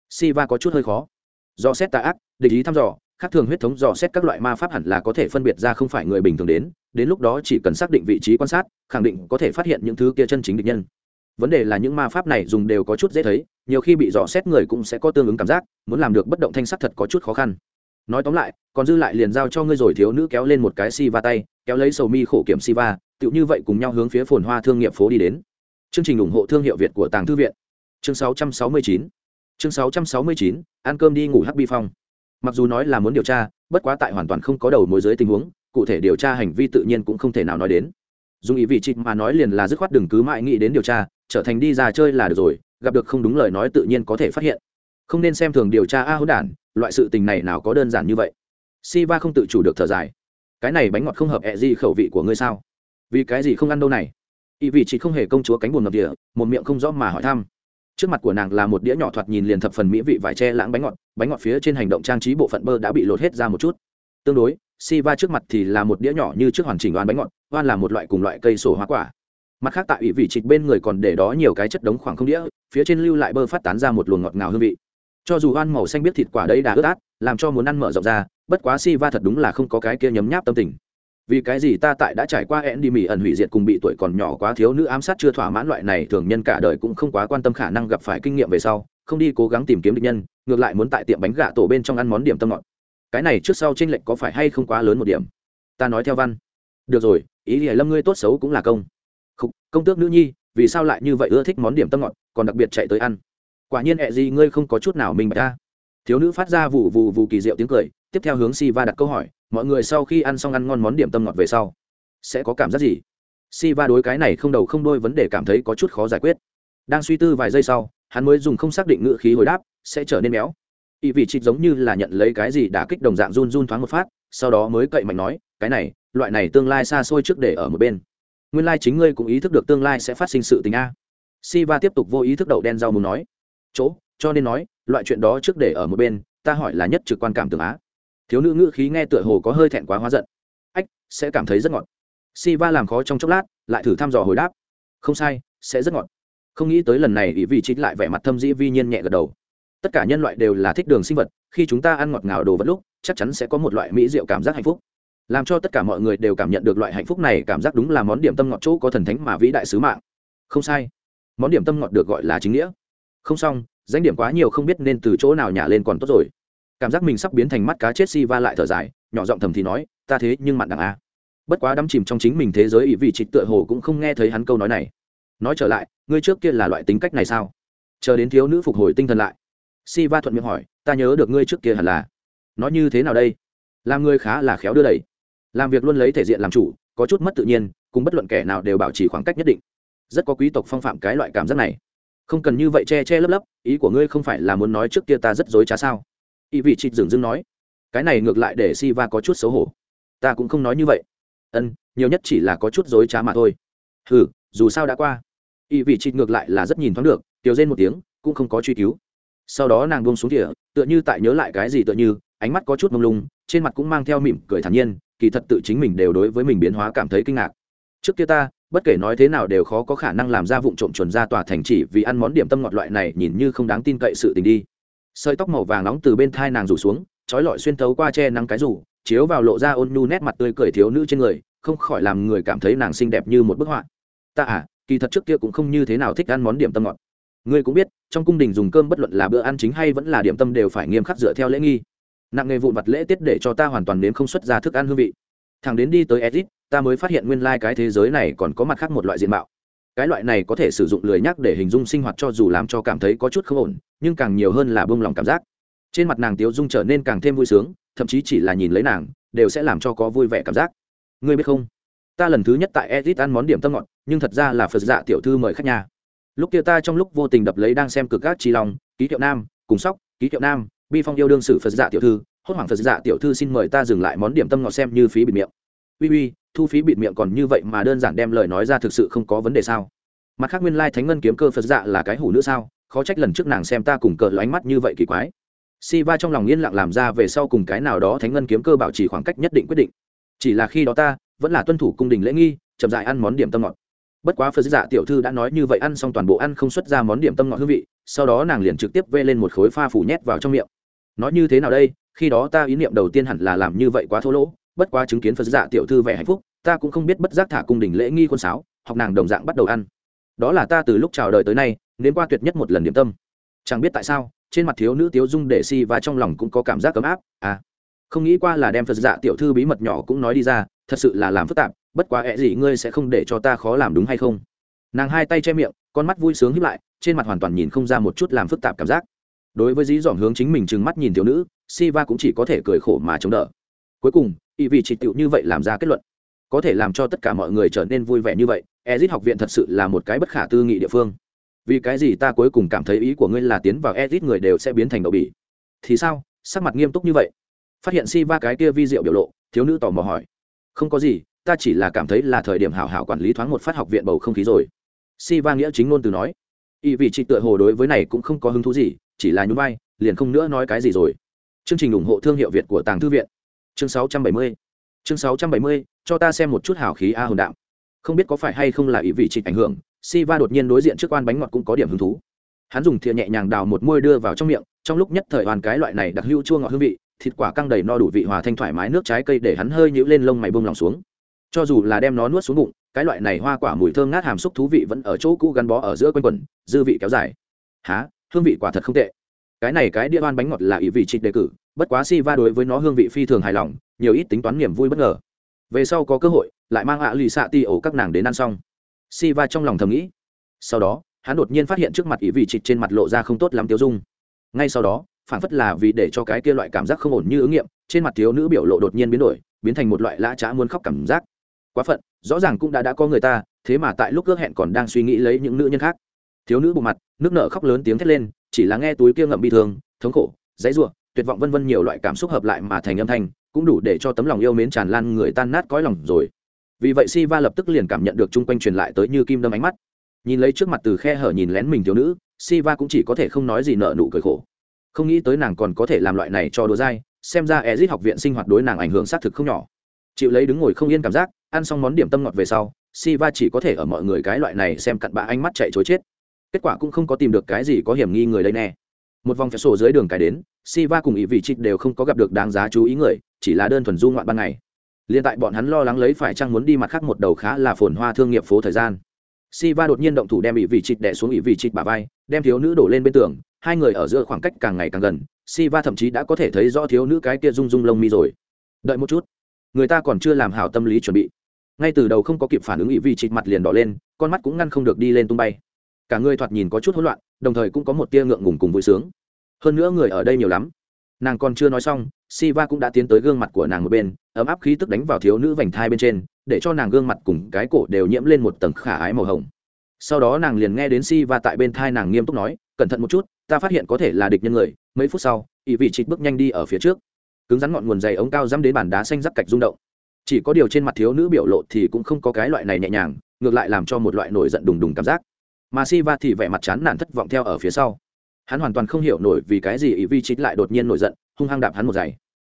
Speaker 1: Si va có chút hơi khó. Do xét tà ác, địch ý thăm dò khác thường huyết thống dò xét các loại ma pháp hẳn là có thể phân biệt ra không phải người bình thường đến đến lúc đó chỉ cần xác định vị trí quan sát, khẳng định có thể phát hiện những thứ kia chân chính địch nhân. Vấn đề là những ma pháp này dùng đều có chút dễ thấy, nhiều khi bị dò xét người cũng sẽ có tương ứng cảm giác, muốn làm được bất động thanh sắc thật có chút khó khăn. Nói tóm lại, còn dư lại liền giao cho ngươi rồi, thiếu nữ kéo lên một cái si va tay, kéo lấy sầu mi khổ kiểm si va tựu như vậy cùng nhau hướng phía phồn hoa thương nghiệp phố đi đến. Chương trình ủng hộ thương hiệu việt của tàng thư viện. Chương 669 chương 669 ăn cơm đi ngủ hắc bi phong mặc dù nói là muốn điều tra, bất quá tại hoàn toàn không có đầu mối giới tình huống, cụ thể điều tra hành vi tự nhiên cũng không thể nào nói đến. Dùng ý vị trịt mà nói liền là dứt khoát đừng cứ mãi nghĩ đến điều tra, trở thành đi ra chơi là được rồi, gặp được không đúng lời nói tự nhiên có thể phát hiện. Không nên xem thường điều tra a hỗn đản, loại sự tình này nào có đơn giản như vậy. Si va không tự chủ được thở dài. Cái này bánh ngọt không hợp ẹ gì khẩu vị của ngươi sao? Vì cái gì không ăn đâu này? Ý vị chị không hề công chúa cánh buồn ngập địa, một miệng không rõ mà hỏi thăm trước mặt của nàng là một đĩa nhỏ thoạt nhìn liền thập phần mỹ vị vải tre lãng bánh ngọt bánh ngọt phía trên hành động trang trí bộ phận bơ đã bị lột hết ra một chút. Tương đối si va trước mặt thì là một đĩa nhỏ như trước hoàn chỉnh đoán bánh ngọt oan là một loại cùng loại cây sổ hoa quả. Mặt khác tại ủy vị trịch bên người còn để đó nhiều cái chất đống khoảng không đĩa, phía trên lưu lại bơ phát tán ra một luồng ngọt ngào hương vị. Cho dù oan màu xanh biết thịt quả đấy đã ướt át, làm cho muốn ăn mở rộng ra, bất quá si va thật đúng là không có cái kia nhấm nháp tâm tình vì cái gì ta tại đã trải qua e hẹn đi mỹ ẩn hủy diệt cùng bị tuổi còn nhỏ quá thiếu nữ ám sát chưa thỏa mãn loại này thường nhân cả đời cũng không quá quan tâm khả năng gặp phải kinh nghiệm về sau không đi cố gắng tìm kiếm địch nhân ngược lại muốn tại tiệm bánh gà tổ bên trong ăn món điểm tâm ngọt. Cái này trước sau tranh lệch có phải hay không quá lớn một điểm? Ta nói theo văn. Được rồi ý thì lâm ngươi tốt xấu cũng là công. Không, công tước nữ nhi vì sao lại như vậy ưa thích món điểm tâm ngọt còn đặc biệt chạy tới ăn? Quả nhiên e ẹ gì ngươi không có chút nào mình bạch ta. Thiếu nữ phát ra vụ vụ vụ kỳ diệu tiếng cười tiếp theo hướng si va đặt câu hỏi, mọi người sau khi ăn xong ăn ngon món điểm tâm ngọt về sau, sẽ có cảm giác gì? Si va đối cái này không đầu không đôi vấn đề cảm thấy có chút khó giải quyết. Đang suy tư vài giây sau, hắn mới dùng không xác định ngữ khí hồi đáp, sẽ trở nên béo. Y vị trịch giống như là nhận lấy cái gì đã kích đồng dạng run run thoáng một phát, sau đó mới cậy mạnh nói, cái này, loại này tương lai xa xôi trước để ở một bên. Nguyên lai chính ngươi cũng ý thức được tương lai sẽ phát sinh sự tình a. Si va tiếp tục vô ý thức đậu đen rau muốn nói, chỗ, cho nên nói, loại chuyện đó trước để ở một bên, ta hỏi là nhất trực quan cảm tưởng á thiếu nữ ngữ khí nghe tựa hồ có hơi thẹn quá hóa giận. Ách, sẽ cảm thấy rất ngọt. Si va làm khó trong chốc lát, lại thử thăm dò hồi đáp. Không sai, sẽ rất ngọt. Không nghĩ tới lần này ý vị chính lại vẻ mặt thâm dĩ vi nhiên nhẹ gật đầu. Tất cả nhân loại đều là thích đường sinh vật, khi chúng ta ăn ngọt ngào đồ vật lúc, chắc chắn sẽ có một loại mỹ rượu cảm giác hạnh phúc. Làm cho tất cả mọi người đều cảm nhận được loại hạnh phúc này cảm giác đúng là món điểm tâm ngọt chỗ có thần thánh mà vĩ đại sứ mạng. Không sai. Món điểm tâm ngọt được gọi là chính nghĩa. Không xong, danh điểm quá nhiều không biết nên từ chỗ nào nhả lên còn tốt rồi cảm giác mình sắp biến thành mắt cá chết si va lại thở dài, nhỏ giọng thầm thì nói, ta thế nhưng mặn đằng a. Bất quá đắm chìm trong chính mình thế giới ỷ vị trịch tựa hồ cũng không nghe thấy hắn câu nói này. Nói trở lại, ngươi trước kia là loại tính cách này sao? Chờ đến thiếu nữ phục hồi tinh thần lại. Si va thuận miệng hỏi, ta nhớ được ngươi trước kia hẳn là. Nói như thế nào đây? Làm ngươi khá là khéo đưa đẩy. Làm việc luôn lấy thể diện làm chủ, có chút mất tự nhiên, cùng bất luận kẻ nào đều bảo trì khoảng cách nhất định. Rất có quý tộc phong phạm cái loại cảm giác này. Không cần như vậy che che lấp lấp, ý của ngươi không phải là muốn nói trước kia ta rất dối trá sao? Y vị trịt dừng dưng nói cái này ngược lại để si va có chút xấu hổ. Ta cũng không nói như vậy. Ân nhiều nhất chỉ là có chút dối trá mà thôi. Hừ, dù sao đã qua. Y vị trịt ngược lại là rất nhìn thoáng được tiểu rên một tiếng cũng không có truy cứu. Sau đó nàng buông xuống tỉa tựa như tại nhớ lại cái gì tựa như ánh mắt có chút mông lung trên mặt cũng mang theo mỉm cười thản nhiên kỳ thật tự chính mình đều đối với mình biến hóa cảm thấy kinh ngạc. Trước kia ta bất kể nói thế nào đều khó có khả năng làm ra vụ trộm chuẩn ra tòa thành chỉ vì ăn món điểm tâm ngọt loại này nhìn như không đáng tin cậy sự tình đi sợi tóc màu vàng nóng từ bên thai nàng rủ xuống, trói lọi xuyên thấu qua che nắng cái rủ, chiếu vào lộ ra ôn nhu nét mặt tươi cười thiếu nữ trên người, không khỏi làm người cảm thấy nàng xinh đẹp như một bức họa. Ta à kỳ thật trước kia cũng không như thế nào thích ăn món điểm tâm ngọt. Ngươi cũng biết, trong cung đình dùng cơm bất luận là bữa ăn chính hay vẫn là điểm tâm đều phải nghiêm khắc dựa theo lễ nghi. Nặng nghề vụn vặt lễ tiết để cho ta hoàn toàn nếm không xuất ra thức ăn hương vị. Thằng đến đi tới edit ta mới phát hiện nguyên lai、like、cái thế giới này còn có mặt khác một loại diện mạo cái loại này có thể sử dụng lười nhắc để hình dung sinh hoạt cho dù làm cho cảm thấy có chút không ổn, nhưng càng nhiều hơn là bông lòng cảm giác. Trên mặt nàng tiếu dung trở nên càng thêm vui sướng, thậm chí chỉ là nhìn lấy nàng, đều sẽ làm cho có vui vẻ cảm giác. Ngươi biết không? Ta lần thứ nhất tại edit ăn món điểm tâm ngọt, nhưng thật ra là phật dạ tiểu thư mời khách nhà. Lúc kia ta trong lúc vô tình đập lấy đang xem cực các trí lòng ký hiệu nam, cùng sóc, ký hiệu nam, bi phong yêu đương sử phật dạ tiểu thư, hốt hoảng phật dạ tiểu thư xin mời ta dừng lại món điểm tâm ngọt xem như phí bịt miệng uy uy, thu phí bịt miệng còn như vậy mà đơn giản đem lời nói ra thực sự không có vấn đề sao? Mặt khác nguyên lai thánh ngân kiếm cơ phật dạ là cái hủ nữ sao? Khó trách lần trước nàng xem ta cùng cờ ánh mắt như vậy kỳ quái. Si va trong lòng yên lặng làm ra về sau cùng cái nào đó thánh ngân kiếm cơ bảo trì khoảng cách nhất định quyết định. Chỉ là khi đó ta, vẫn là tuân thủ cung đình lễ nghi, chậm dại ăn món điểm tâm ngọt. Bất quá phật dạ tiểu thư đã nói như vậy ăn xong toàn bộ ăn không xuất ra món điểm tâm ngọt hương vị, sau đó nàng liền trực tiếp vê lên một khối pha phủ nhét vào trong miệng. Nói như thế nào đây? Khi đó ta ý niệm đầu tiên hẳn là làm như vậy quá thô lỗ bất quá chứng kiến phật dạ tiểu thư vẻ hạnh phúc, ta cũng không biết bất giác thả cung đình lễ nghi quân sáo, học nàng đồng dạng bắt đầu ăn. Đó là ta từ lúc chào đời tới nay đến qua tuyệt nhất một lần điểm tâm. Chẳng biết tại sao, trên mặt thiếu nữ tiếu dung để si và trong lòng cũng có cảm giác ấm áp à. Không nghĩ qua là đem phật dạ tiểu thư bí mật nhỏ cũng nói đi ra, thật sự là làm phức tạp, bất quá ẹ gì ngươi sẽ không để cho ta khó làm đúng hay không? Nàng hai tay che miệng, con mắt vui sướng hiếp lại, trên mặt hoàn toàn nhìn không ra một chút làm phức tạp cảm giác. Đối với dí dỏm hướng chính mình trừng mắt nhìn thiếu nữ, si va cũng chỉ có thể cười khổ mà chống đỡ. Cuối cùng ý vị chỉ tựu như vậy làm ra kết luận. Có thể làm cho tất cả mọi người trở nên vui vẻ như vậy ezit học viện thật sự là một cái bất khả tư nghị địa phương. Vì cái gì ta cuối cùng cảm thấy ý của ngươi là tiến vào ezit người đều sẽ biến thành đậu bỉ? Thì sao? Sắc mặt nghiêm túc như vậy. Phát hiện si va cái kia vi diệu biểu lộ, thiếu nữ tò mò hỏi. Không có gì, ta chỉ là cảm thấy là thời điểm hảo hảo quản lý thoáng một phát học viện bầu không khí rồi. Si va nghĩa chính ngôn từ nói. Ý vị chị tựa hồ đối với này cũng không có hứng thú gì, chỉ là nhún vai, liền không nữa nói cái gì rồi. Chương trình ủng hộ thương hiệu việt của tàng thư viện chương 670 chương 670 cho ta xem một chút hào khí a hồn đạo. Không biết có phải hay không là ý vị trị ảnh hưởng, Siva đột nhiên đối diện trước quan bánh ngọt cũng có điểm hứng thú. Hắn dùng thìa nhẹ nhàng đào một môi đưa vào trong miệng, trong lúc nhất thời hoàn cái loại này đặc hữu chua ngọt hương vị, thịt quả căng đầy no đủ vị hòa thanh thoải mái nước trái cây để hắn hơi nhũ lên lông mày bông lòng xuống. Cho dù là đem nó nuốt xuống bụng, cái loại này hoa quả mùi thơm ngát hàm xúc thú vị vẫn ở chỗ cũ gắn bó ở giữa quanh quần, dư vị kéo dài. Há, hương vị quả thật không tệ. Cái này cái đĩa oan bánh ngọt là ý vị trịch đề cử bất quá si va đối với nó hương vị phi thường hài lòng, nhiều ít tính toán niềm vui bất ngờ. Về sau có cơ hội, lại mang ạ lì xạ ti ổ các nàng đến ăn xong. Si va trong lòng thầm nghĩ. Sau đó, hắn đột nhiên phát hiện trước mặt ý vị trịch trên mặt lộ ra không tốt lắm tiêu dung. Ngay sau đó, phản phất là vì để cho cái kia loại cảm giác không ổn như ứng nghiệm, trên mặt thiếu nữ biểu lộ đột nhiên biến đổi, biến thành một loại lã trá muốn khóc cảm giác. Quá phận, rõ ràng cũng đã đã có người ta, thế mà tại lúc ước hẹn còn đang suy nghĩ lấy những nữ nhân khác. Thiếu nữ bộ mặt, nước nợ khóc lớn tiếng thét lên, chỉ là nghe túi kia ngậm bi thương, thống khổ, dãy ruộng tuyệt vọng vân vân nhiều loại cảm xúc hợp lại mà thành âm thanh, cũng đủ để cho tấm lòng yêu mến tràn lan người tan nát cõi lòng rồi. Vì vậy si va lập tức liền cảm nhận được chung quanh truyền lại tới như kim đâm ánh mắt. Nhìn lấy trước mặt từ khe hở nhìn lén mình thiếu nữ si va cũng chỉ có thể không nói gì nợ nụ cười khổ. Không nghĩ tới nàng còn có thể làm loại này cho đùa dai, xem ra ezit học viện sinh hoạt đối nàng ảnh hưởng xác thực không nhỏ. Chịu lấy đứng ngồi không yên cảm giác, ăn xong món điểm tâm ngọt về sau si va chỉ có thể ở mọi người cái loại này xem cặn bã ánh mắt chạy chối chết. Kết quả cũng không có tìm được cái gì có hiểm nghi người đây nè. Một vòng phép sổ dưới đường cái đến si va cùng ý vị trích đều không có gặp được đáng giá chú ý người, chỉ là đơn thuần du ngoạn ban ngày. Liên tại bọn hắn lo lắng lấy phải chăng muốn đi mặt khác một đầu khá là phồn hoa thương nghiệp phố thời gian. Si va đột nhiên động thủ đem ý vị trích đẻ xuống ý vị trích bà vai, đem thiếu nữ đổ lên bên tường, hai người ở giữa khoảng cách càng ngày càng gần si va thậm chí đã có thể thấy rõ thiếu nữ cái kia rung rung lông mi rồi. Đợi một chút, người ta còn chưa làm hảo tâm lý chuẩn bị. Ngay từ đầu không có kịp phản ứng ý vị trịch mặt liền đỏ lên, con mắt cũng ngăn không được đi lên tung bay. Cả người thoạt nhìn có chút hỗn loạn, đồng thời cũng có một tia ngượng ngùng cùng vui sướng hơn nữa người ở đây nhiều lắm nàng còn chưa nói xong Siva cũng đã tiến tới gương mặt của nàng một bên, ấm áp khí tức đánh vào thiếu nữ vành thai bên trên, để cho nàng gương mặt cùng cái cổ đều nhiễm lên một tầng khả ái màu hồng. Sau đó nàng liền nghe đến Siva tại bên thai nàng nghiêm túc nói, cẩn thận một chút, ta phát hiện có thể là địch nhân người. Mấy phút sau, ỵ vị trịch bước nhanh đi ở phía trước, cứng rắn ngọn nguồn dày ống cao dắm đến bàn đá xanh rắc cạch rung động. Chỉ có điều trên mặt thiếu nữ biểu lộ thì cũng không có cái loại này nhẹ nhàng, ngược lại làm cho một loại nổi giận đùng đùng cảm giác. Mà Siva thì vẻ mặt chán nản thất vọng theo ở phía sau. Hắn hoàn toàn không hiểu nổi vì cái gì ý vi chít lại đột nhiên nổi giận, hung hăng đạp hắn một giày.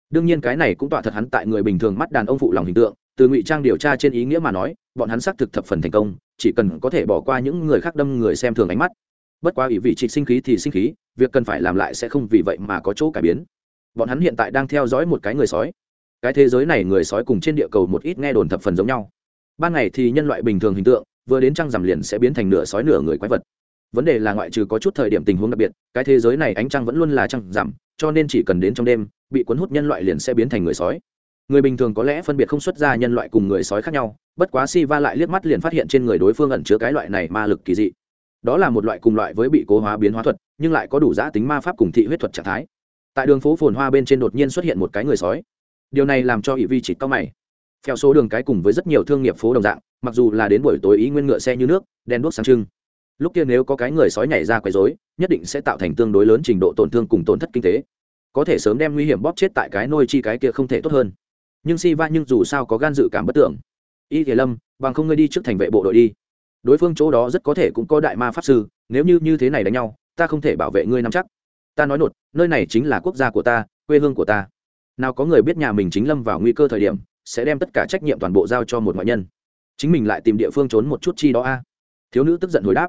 Speaker 1: Đương nhiên cái này cũng tọa thật hắn tại người bình thường mắt đàn ông phụ lòng hình tượng từ ngụy trang điều tra trên ý nghĩa mà nói bọn hắn xác thực thập phần thành công chỉ cần có thể bỏ qua những người khác đâm người xem thường ánh mắt. Bất quá ý vị trịch sinh khí thì sinh khí việc cần phải làm lại sẽ không vì vậy mà có chỗ cải biến. Bọn hắn hiện tại đang theo dõi một cái người sói. Cái thế giới này người sói cùng trên địa cầu một ít nghe đồn thập phần giống nhau. Ban ngày thì nhân loại bình thường hình tượng vừa đến trăng rằm liền sẽ biến thành nửa sói nửa người quái vật vấn đề là ngoại trừ có chút thời điểm tình huống đặc biệt cái thế giới này ánh trăng vẫn luôn là trăng giảm, cho nên chỉ cần đến trong đêm bị cuốn hút nhân loại liền sẽ biến thành người sói. Người bình thường có lẽ phân biệt không xuất ra nhân loại cùng người sói khác nhau bất quá si va lại liếc mắt liền phát hiện trên người đối phương ẩn chứa cái loại này ma lực kỳ dị. Đó là một loại cùng loại với bị cố hóa biến hóa thuật nhưng lại có đủ giã tính ma pháp cùng thị huyết thuật trạng thái. Tại đường phố phồn hoa bên trên đột nhiên xuất hiện một cái người sói. Điều này làm cho ỷ vi chỉ cao mày. Theo số đường cái cùng với rất nhiều thương nghiệp phố đồng dạng mặc dù là đến buổi tối ý nguyên ngựa xe như nước đen đuốc sáng trưng lúc kia nếu có cái người sói nhảy ra quấy rối, nhất định sẽ tạo thành tương đối lớn trình độ tổn thương cùng tổn thất kinh tế. Có thể sớm đem nguy hiểm bóp chết tại cái nôi chi cái kia không thể tốt hơn. Nhưng si va nhưng dù sao có gan dự cảm bất tưởng. Y thế lâm, bằng không ngươi đi trước thành vệ bộ đội đi. Đối phương chỗ đó rất có thể cũng có đại ma pháp sư, nếu như như thế này đánh nhau, ta không thể bảo vệ ngươi nắm chắc. Ta nói nột, nơi này chính là quốc gia của ta, quê hương của ta. Nào có người biết nhà mình chính lâm vào nguy cơ thời điểm, sẽ đem tất cả trách nhiệm toàn bộ giao cho một ngoại nhân. Chính mình lại tìm địa phương trốn một chút chi đó a. Thiếu nữ tức giận hồi đáp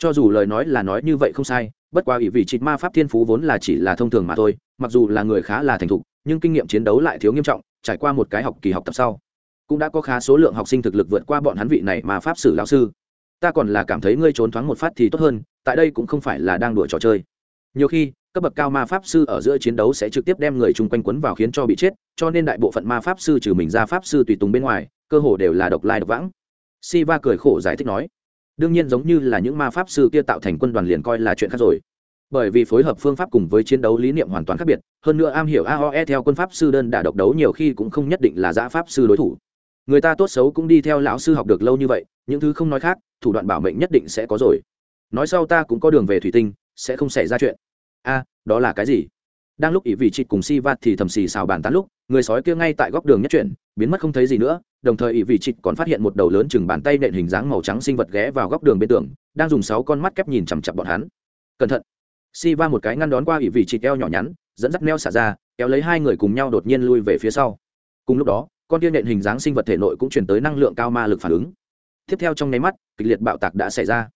Speaker 1: cho dù lời nói là nói như vậy không sai, bất quá ủy vị trịt ma pháp thiên phú vốn là chỉ là thông thường mà thôi, mặc dù là người khá là thành thục, nhưng kinh nghiệm chiến đấu lại thiếu nghiêm trọng, trải qua một cái học kỳ học tập sau, cũng đã có khá số lượng học sinh thực lực vượt qua bọn hắn vị này mà pháp sử lão sư. Ta còn là cảm thấy ngươi trốn thoáng một phát thì tốt hơn, tại đây cũng không phải là đang đùa trò chơi. Nhiều khi, cấp bậc cao ma pháp sư ở giữa chiến đấu sẽ trực tiếp đem người chung quanh quấn vào khiến cho bị chết, cho nên đại bộ phận ma pháp sư trừ mình ra pháp sư tùy tùng bên ngoài, cơ hồ đều là độc lai độc vãng. Si va cười khổ giải thích nói đương nhiên giống như là những ma pháp sư kia tạo thành quân đoàn liền coi là chuyện khác rồi. Bởi vì phối hợp phương pháp cùng với chiến đấu lý niệm hoàn toàn khác biệt, hơn nữa am hiểu aoe theo quân pháp sư đơn đả độc đấu nhiều khi cũng không nhất định là giã pháp sư đối thủ. Người ta tốt xấu cũng đi theo lão sư học được lâu như vậy, những thứ không nói khác, thủ đoạn bảo mệnh nhất định sẽ có rồi. Nói sau ta cũng có đường về thủy tinh, sẽ không xảy ra chuyện. A, đó là cái gì? Đang lúc ỷ vị trịt cùng si vạt thì thầm xì xào bàn tán lúc, người sói kia ngay tại góc đường nhất chuyển, biến mất không thấy gì nữa đồng thời ỷ vị trịch còn phát hiện một đầu lớn chừng bàn tay nện hình dáng màu trắng sinh vật ghé vào góc đường bên tường, đang dùng sáu con mắt kép nhìn chằm chặp bọn hắn. Cẩn thận. Si va một cái ngăn đón qua ỷ vị trịch eo nhỏ nhắn, dẫn dắt neo xả ra, kéo lấy hai người cùng nhau đột nhiên lui về phía sau. Cùng lúc đó, con tiên nện hình dáng sinh vật thể nội cũng chuyển tới năng lượng cao ma lực phản ứng. Tiếp theo trong nháy mắt, kịch liệt bạo tạc đã xảy ra.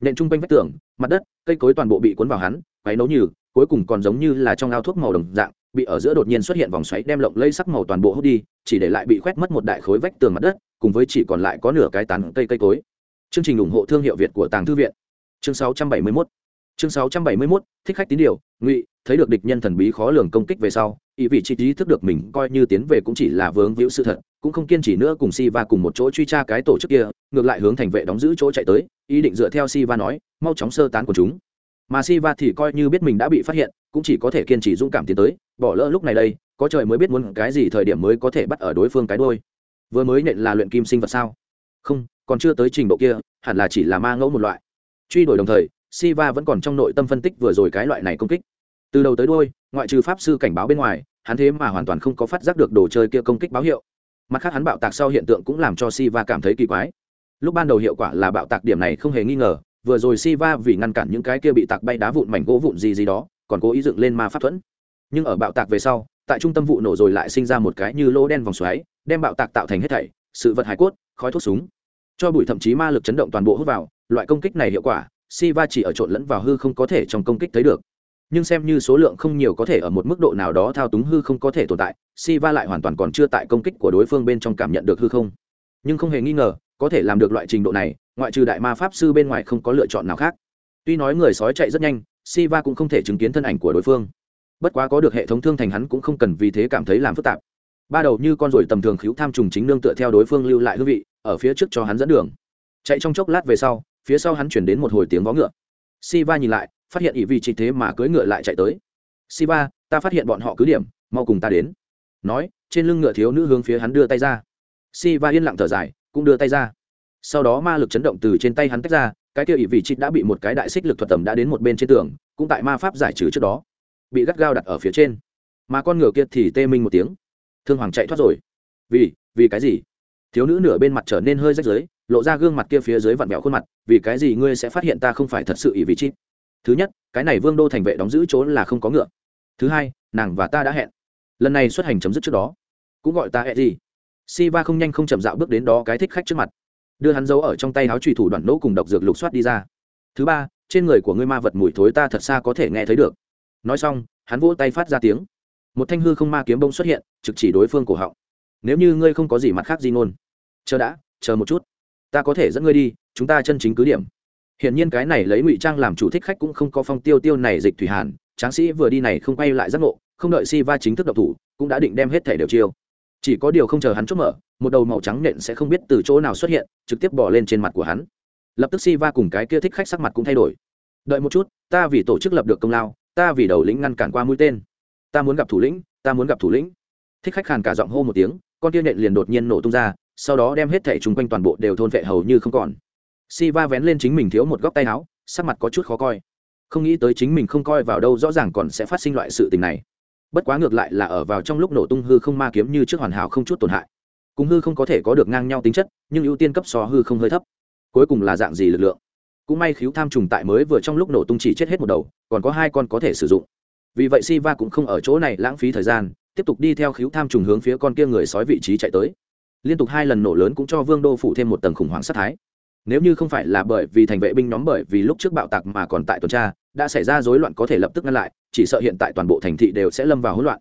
Speaker 1: Nện chung quanh vách tường, mặt đất, cây cối toàn bộ bị cuốn vào hắn váy nấu như, cuối cùng còn giống như là trong ao thuốc màu đồng dạng bị ở giữa đột nhiên xuất hiện vòng xoáy đem lộng lây sắc màu toàn bộ hút đi, chỉ để lại bị khoét mất một đại khối vách tường mặt đất, cùng với chỉ còn lại có nửa cái tán cây cây cối. Chương trình ủng hộ thương hiệu việt của tàng thư viện. Chương 671 chương 671 thích khách tín điều, ngụy, thấy được địch nhân thần bí khó lường công kích về sau, ý vị chỉ ý thức được mình coi như tiến về cũng chỉ là vướng víu sự thật, cũng không kiên trì nữa cùng si va cùng một chỗ truy tra cái tổ chức kia, ngược lại hướng thành vệ đóng giữ chỗ chạy tới, ý định dựa theo si va nói, mau chóng sơ tán của chúng. Mà si va thì coi như biết mình đã bị phát hiện, cũng chỉ có thể kiên trì dũng cảm tiến tới bỏ lỡ lúc này đây, có trời mới biết muốn cái gì thời điểm mới có thể bắt ở đối phương cái đôi vừa mới nện là luyện kim sinh vật sao? Không, còn chưa tới trình độ kia, hẳn là chỉ là ma ngẫu một loại. Truy đuổi đồng thời si va vẫn còn trong nội tâm phân tích vừa rồi cái loại này công kích. Từ đầu tới đôi ngoại trừ pháp sư cảnh báo bên ngoài, hắn thế mà hoàn toàn không có phát giác được đồ chơi kia công kích báo hiệu. Mặt khác hắn bạo tạc sau hiện tượng cũng làm cho si va cảm thấy kỳ quái. Lúc ban đầu hiệu quả là bạo tạc điểm này không hề nghi ngờ, vừa rồi si va vì ngăn cản những cái kia bị tạc bay đá vụn mảnh gỗ vụn gì gì đó, còn cố ý dựng lên ma pháp thuẫn nhưng ở bạo tạc về sau, tại trung tâm vụ nổ rồi lại sinh ra một cái như lỗ đen vòng xoáy, đem bạo tạc tạo thành hết thảy, sự vật hải cốt, khói thuốc súng. Cho bụi thậm chí ma lực chấn động toàn bộ hút vào, loại công kích này hiệu quả si va chỉ ở trộn lẫn vào hư không có thể trong công kích thấy được. Nhưng xem như số lượng không nhiều có thể ở một mức độ nào đó thao túng hư không có thể tồn tại si va lại hoàn toàn còn chưa tại công kích của đối phương bên trong cảm nhận được hư không. Nhưng không hề nghi ngờ, có thể làm được loại trình độ này, ngoại trừ đại ma pháp sư bên ngoài không có lựa chọn nào khác. Tuy nói người sói chạy rất nhanh si va cũng không thể chứng kiến thân ảnh của đối phương bất quá có được hệ thống thương thành hắn cũng không cần vì thế cảm thấy làm phức tạp. Ba đầu như con ruồi tầm thường khiếu tham trùng chính nương tựa theo đối phương lưu lại hương vị, ở phía trước cho hắn dẫn đường. Chạy trong chốc lát về sau, phía sau hắn chuyển đến một hồi tiếng vó ngựa. Si va nhìn lại, phát hiện ỷ vị chỉ thế mà cưỡi ngựa lại chạy tới. Si va ta phát hiện bọn họ cứ điểm, mau cùng ta đến. Nói, trên lưng ngựa thiếu nữ hướng phía hắn đưa tay ra. Si va yên lặng thở dài, cũng đưa tay ra. Sau đó ma lực chấn động từ trên tay hắn tách ra, cái kia ỷ vị trịt đã bị một cái đại xích lực thuật tầm đã đến một bên trên tường, cũng tại ma pháp giải trừ trước đó bị gắt gao đặt ở phía trên. Mà con ngựa kia thì tê minh một tiếng. Thương hoàng chạy thoát rồi. Vì vì cái gì? Thiếu nữ nửa bên mặt trở nên hơi rách rưới, lộ ra gương mặt kia phía dưới vặn vẹo khuôn mặt. Vì cái gì ngươi sẽ phát hiện ta không phải thật sự ỷ vị trịt thứ nhất, cái này vương đô thành vệ đóng giữ chỗ là không có ngựa. Thứ hai, nàng và ta đã hẹn. Lần này xuất hành chấm dứt trước đó. Cũng gọi ta hẹn gì? Si va không nhanh không chậm dạo bước đến đó cái thích khách trước mặt. Đưa hắn giấu ở trong tay áo trùy thủ đoạn nỗ cùng độc dược lục soát đi ra. Thứ ba, trên người của ngươi ma vật mùi thối ta thật xa có thể nghe thấy được nói xong hắn vỗ tay phát ra tiếng một thanh hư không ma kiếm bông xuất hiện trực chỉ đối phương cổ họng nếu như ngươi không có gì mặt khác gì ngôn chờ đã chờ một chút ta có thể dẫn ngươi đi chúng ta chân chính cứ điểm Hiển nhiên cái này lấy ngụy trang làm chủ thích khách cũng không có phong tiêu tiêu này dịch thủy hàn, tráng sĩ vừa đi này không quay lại giác ngộ, không đợi Si Va chính thức độc thủ, cũng đã định đem hết thể đều chiêu. Chỉ có điều không chờ hắn chốt mở, một đầu màu trắng nện sẽ không biết từ chỗ nào xuất hiện, trực tiếp bỏ lên trên mặt của hắn. Lập tức Si Va cùng cái kia thích khách sắc mặt cũng thay đổi. Đợi một chút, ta vì tổ chức lập được công lao, ta vì đầu lĩnh ngăn cản qua mũi tên. Ta muốn gặp thủ lĩnh, ta muốn gặp thủ lĩnh. Thích khách khàn cả giọng hô một tiếng, con tia nện liền đột nhiên nổ tung ra, sau đó đem hết thảy chúng quanh toàn bộ đều thôn vệ hầu như không còn. Si va vén lên chính mình thiếu một góc tay áo sắc mặt có chút khó coi. Không nghĩ tới chính mình không coi vào đâu rõ ràng còn sẽ phát sinh loại sự tình này. Bất quá ngược lại là ở vào trong lúc nổ tung hư không ma kiếm như trước hoàn hảo không chút tổn hại. Cùng hư không có thể có được ngang nhau tính chất nhưng ưu tiên cấp so hư không hơi thấp. Cuối cùng là dạng gì lực lượng? Cũng may khiếu tham trùng tại mới vừa trong lúc nổ tung chỉ chết hết một đầu, còn có hai con có thể sử dụng. Vì vậy si va cũng không ở chỗ này lãng phí thời gian, tiếp tục đi theo khiếu tham trùng hướng phía con kia người sói vị trí chạy tới. Liên tục hai lần nổ lớn cũng cho vương đô phủ thêm một tầng khủng hoảng sát thái. Nếu như không phải là bởi vì thành vệ binh nhóm bởi vì lúc trước bạo tạc mà còn tại tuần tra, đã xảy ra rối loạn có thể lập tức ngăn lại, chỉ sợ hiện tại toàn bộ thành thị đều sẽ lâm vào hỗn loạn.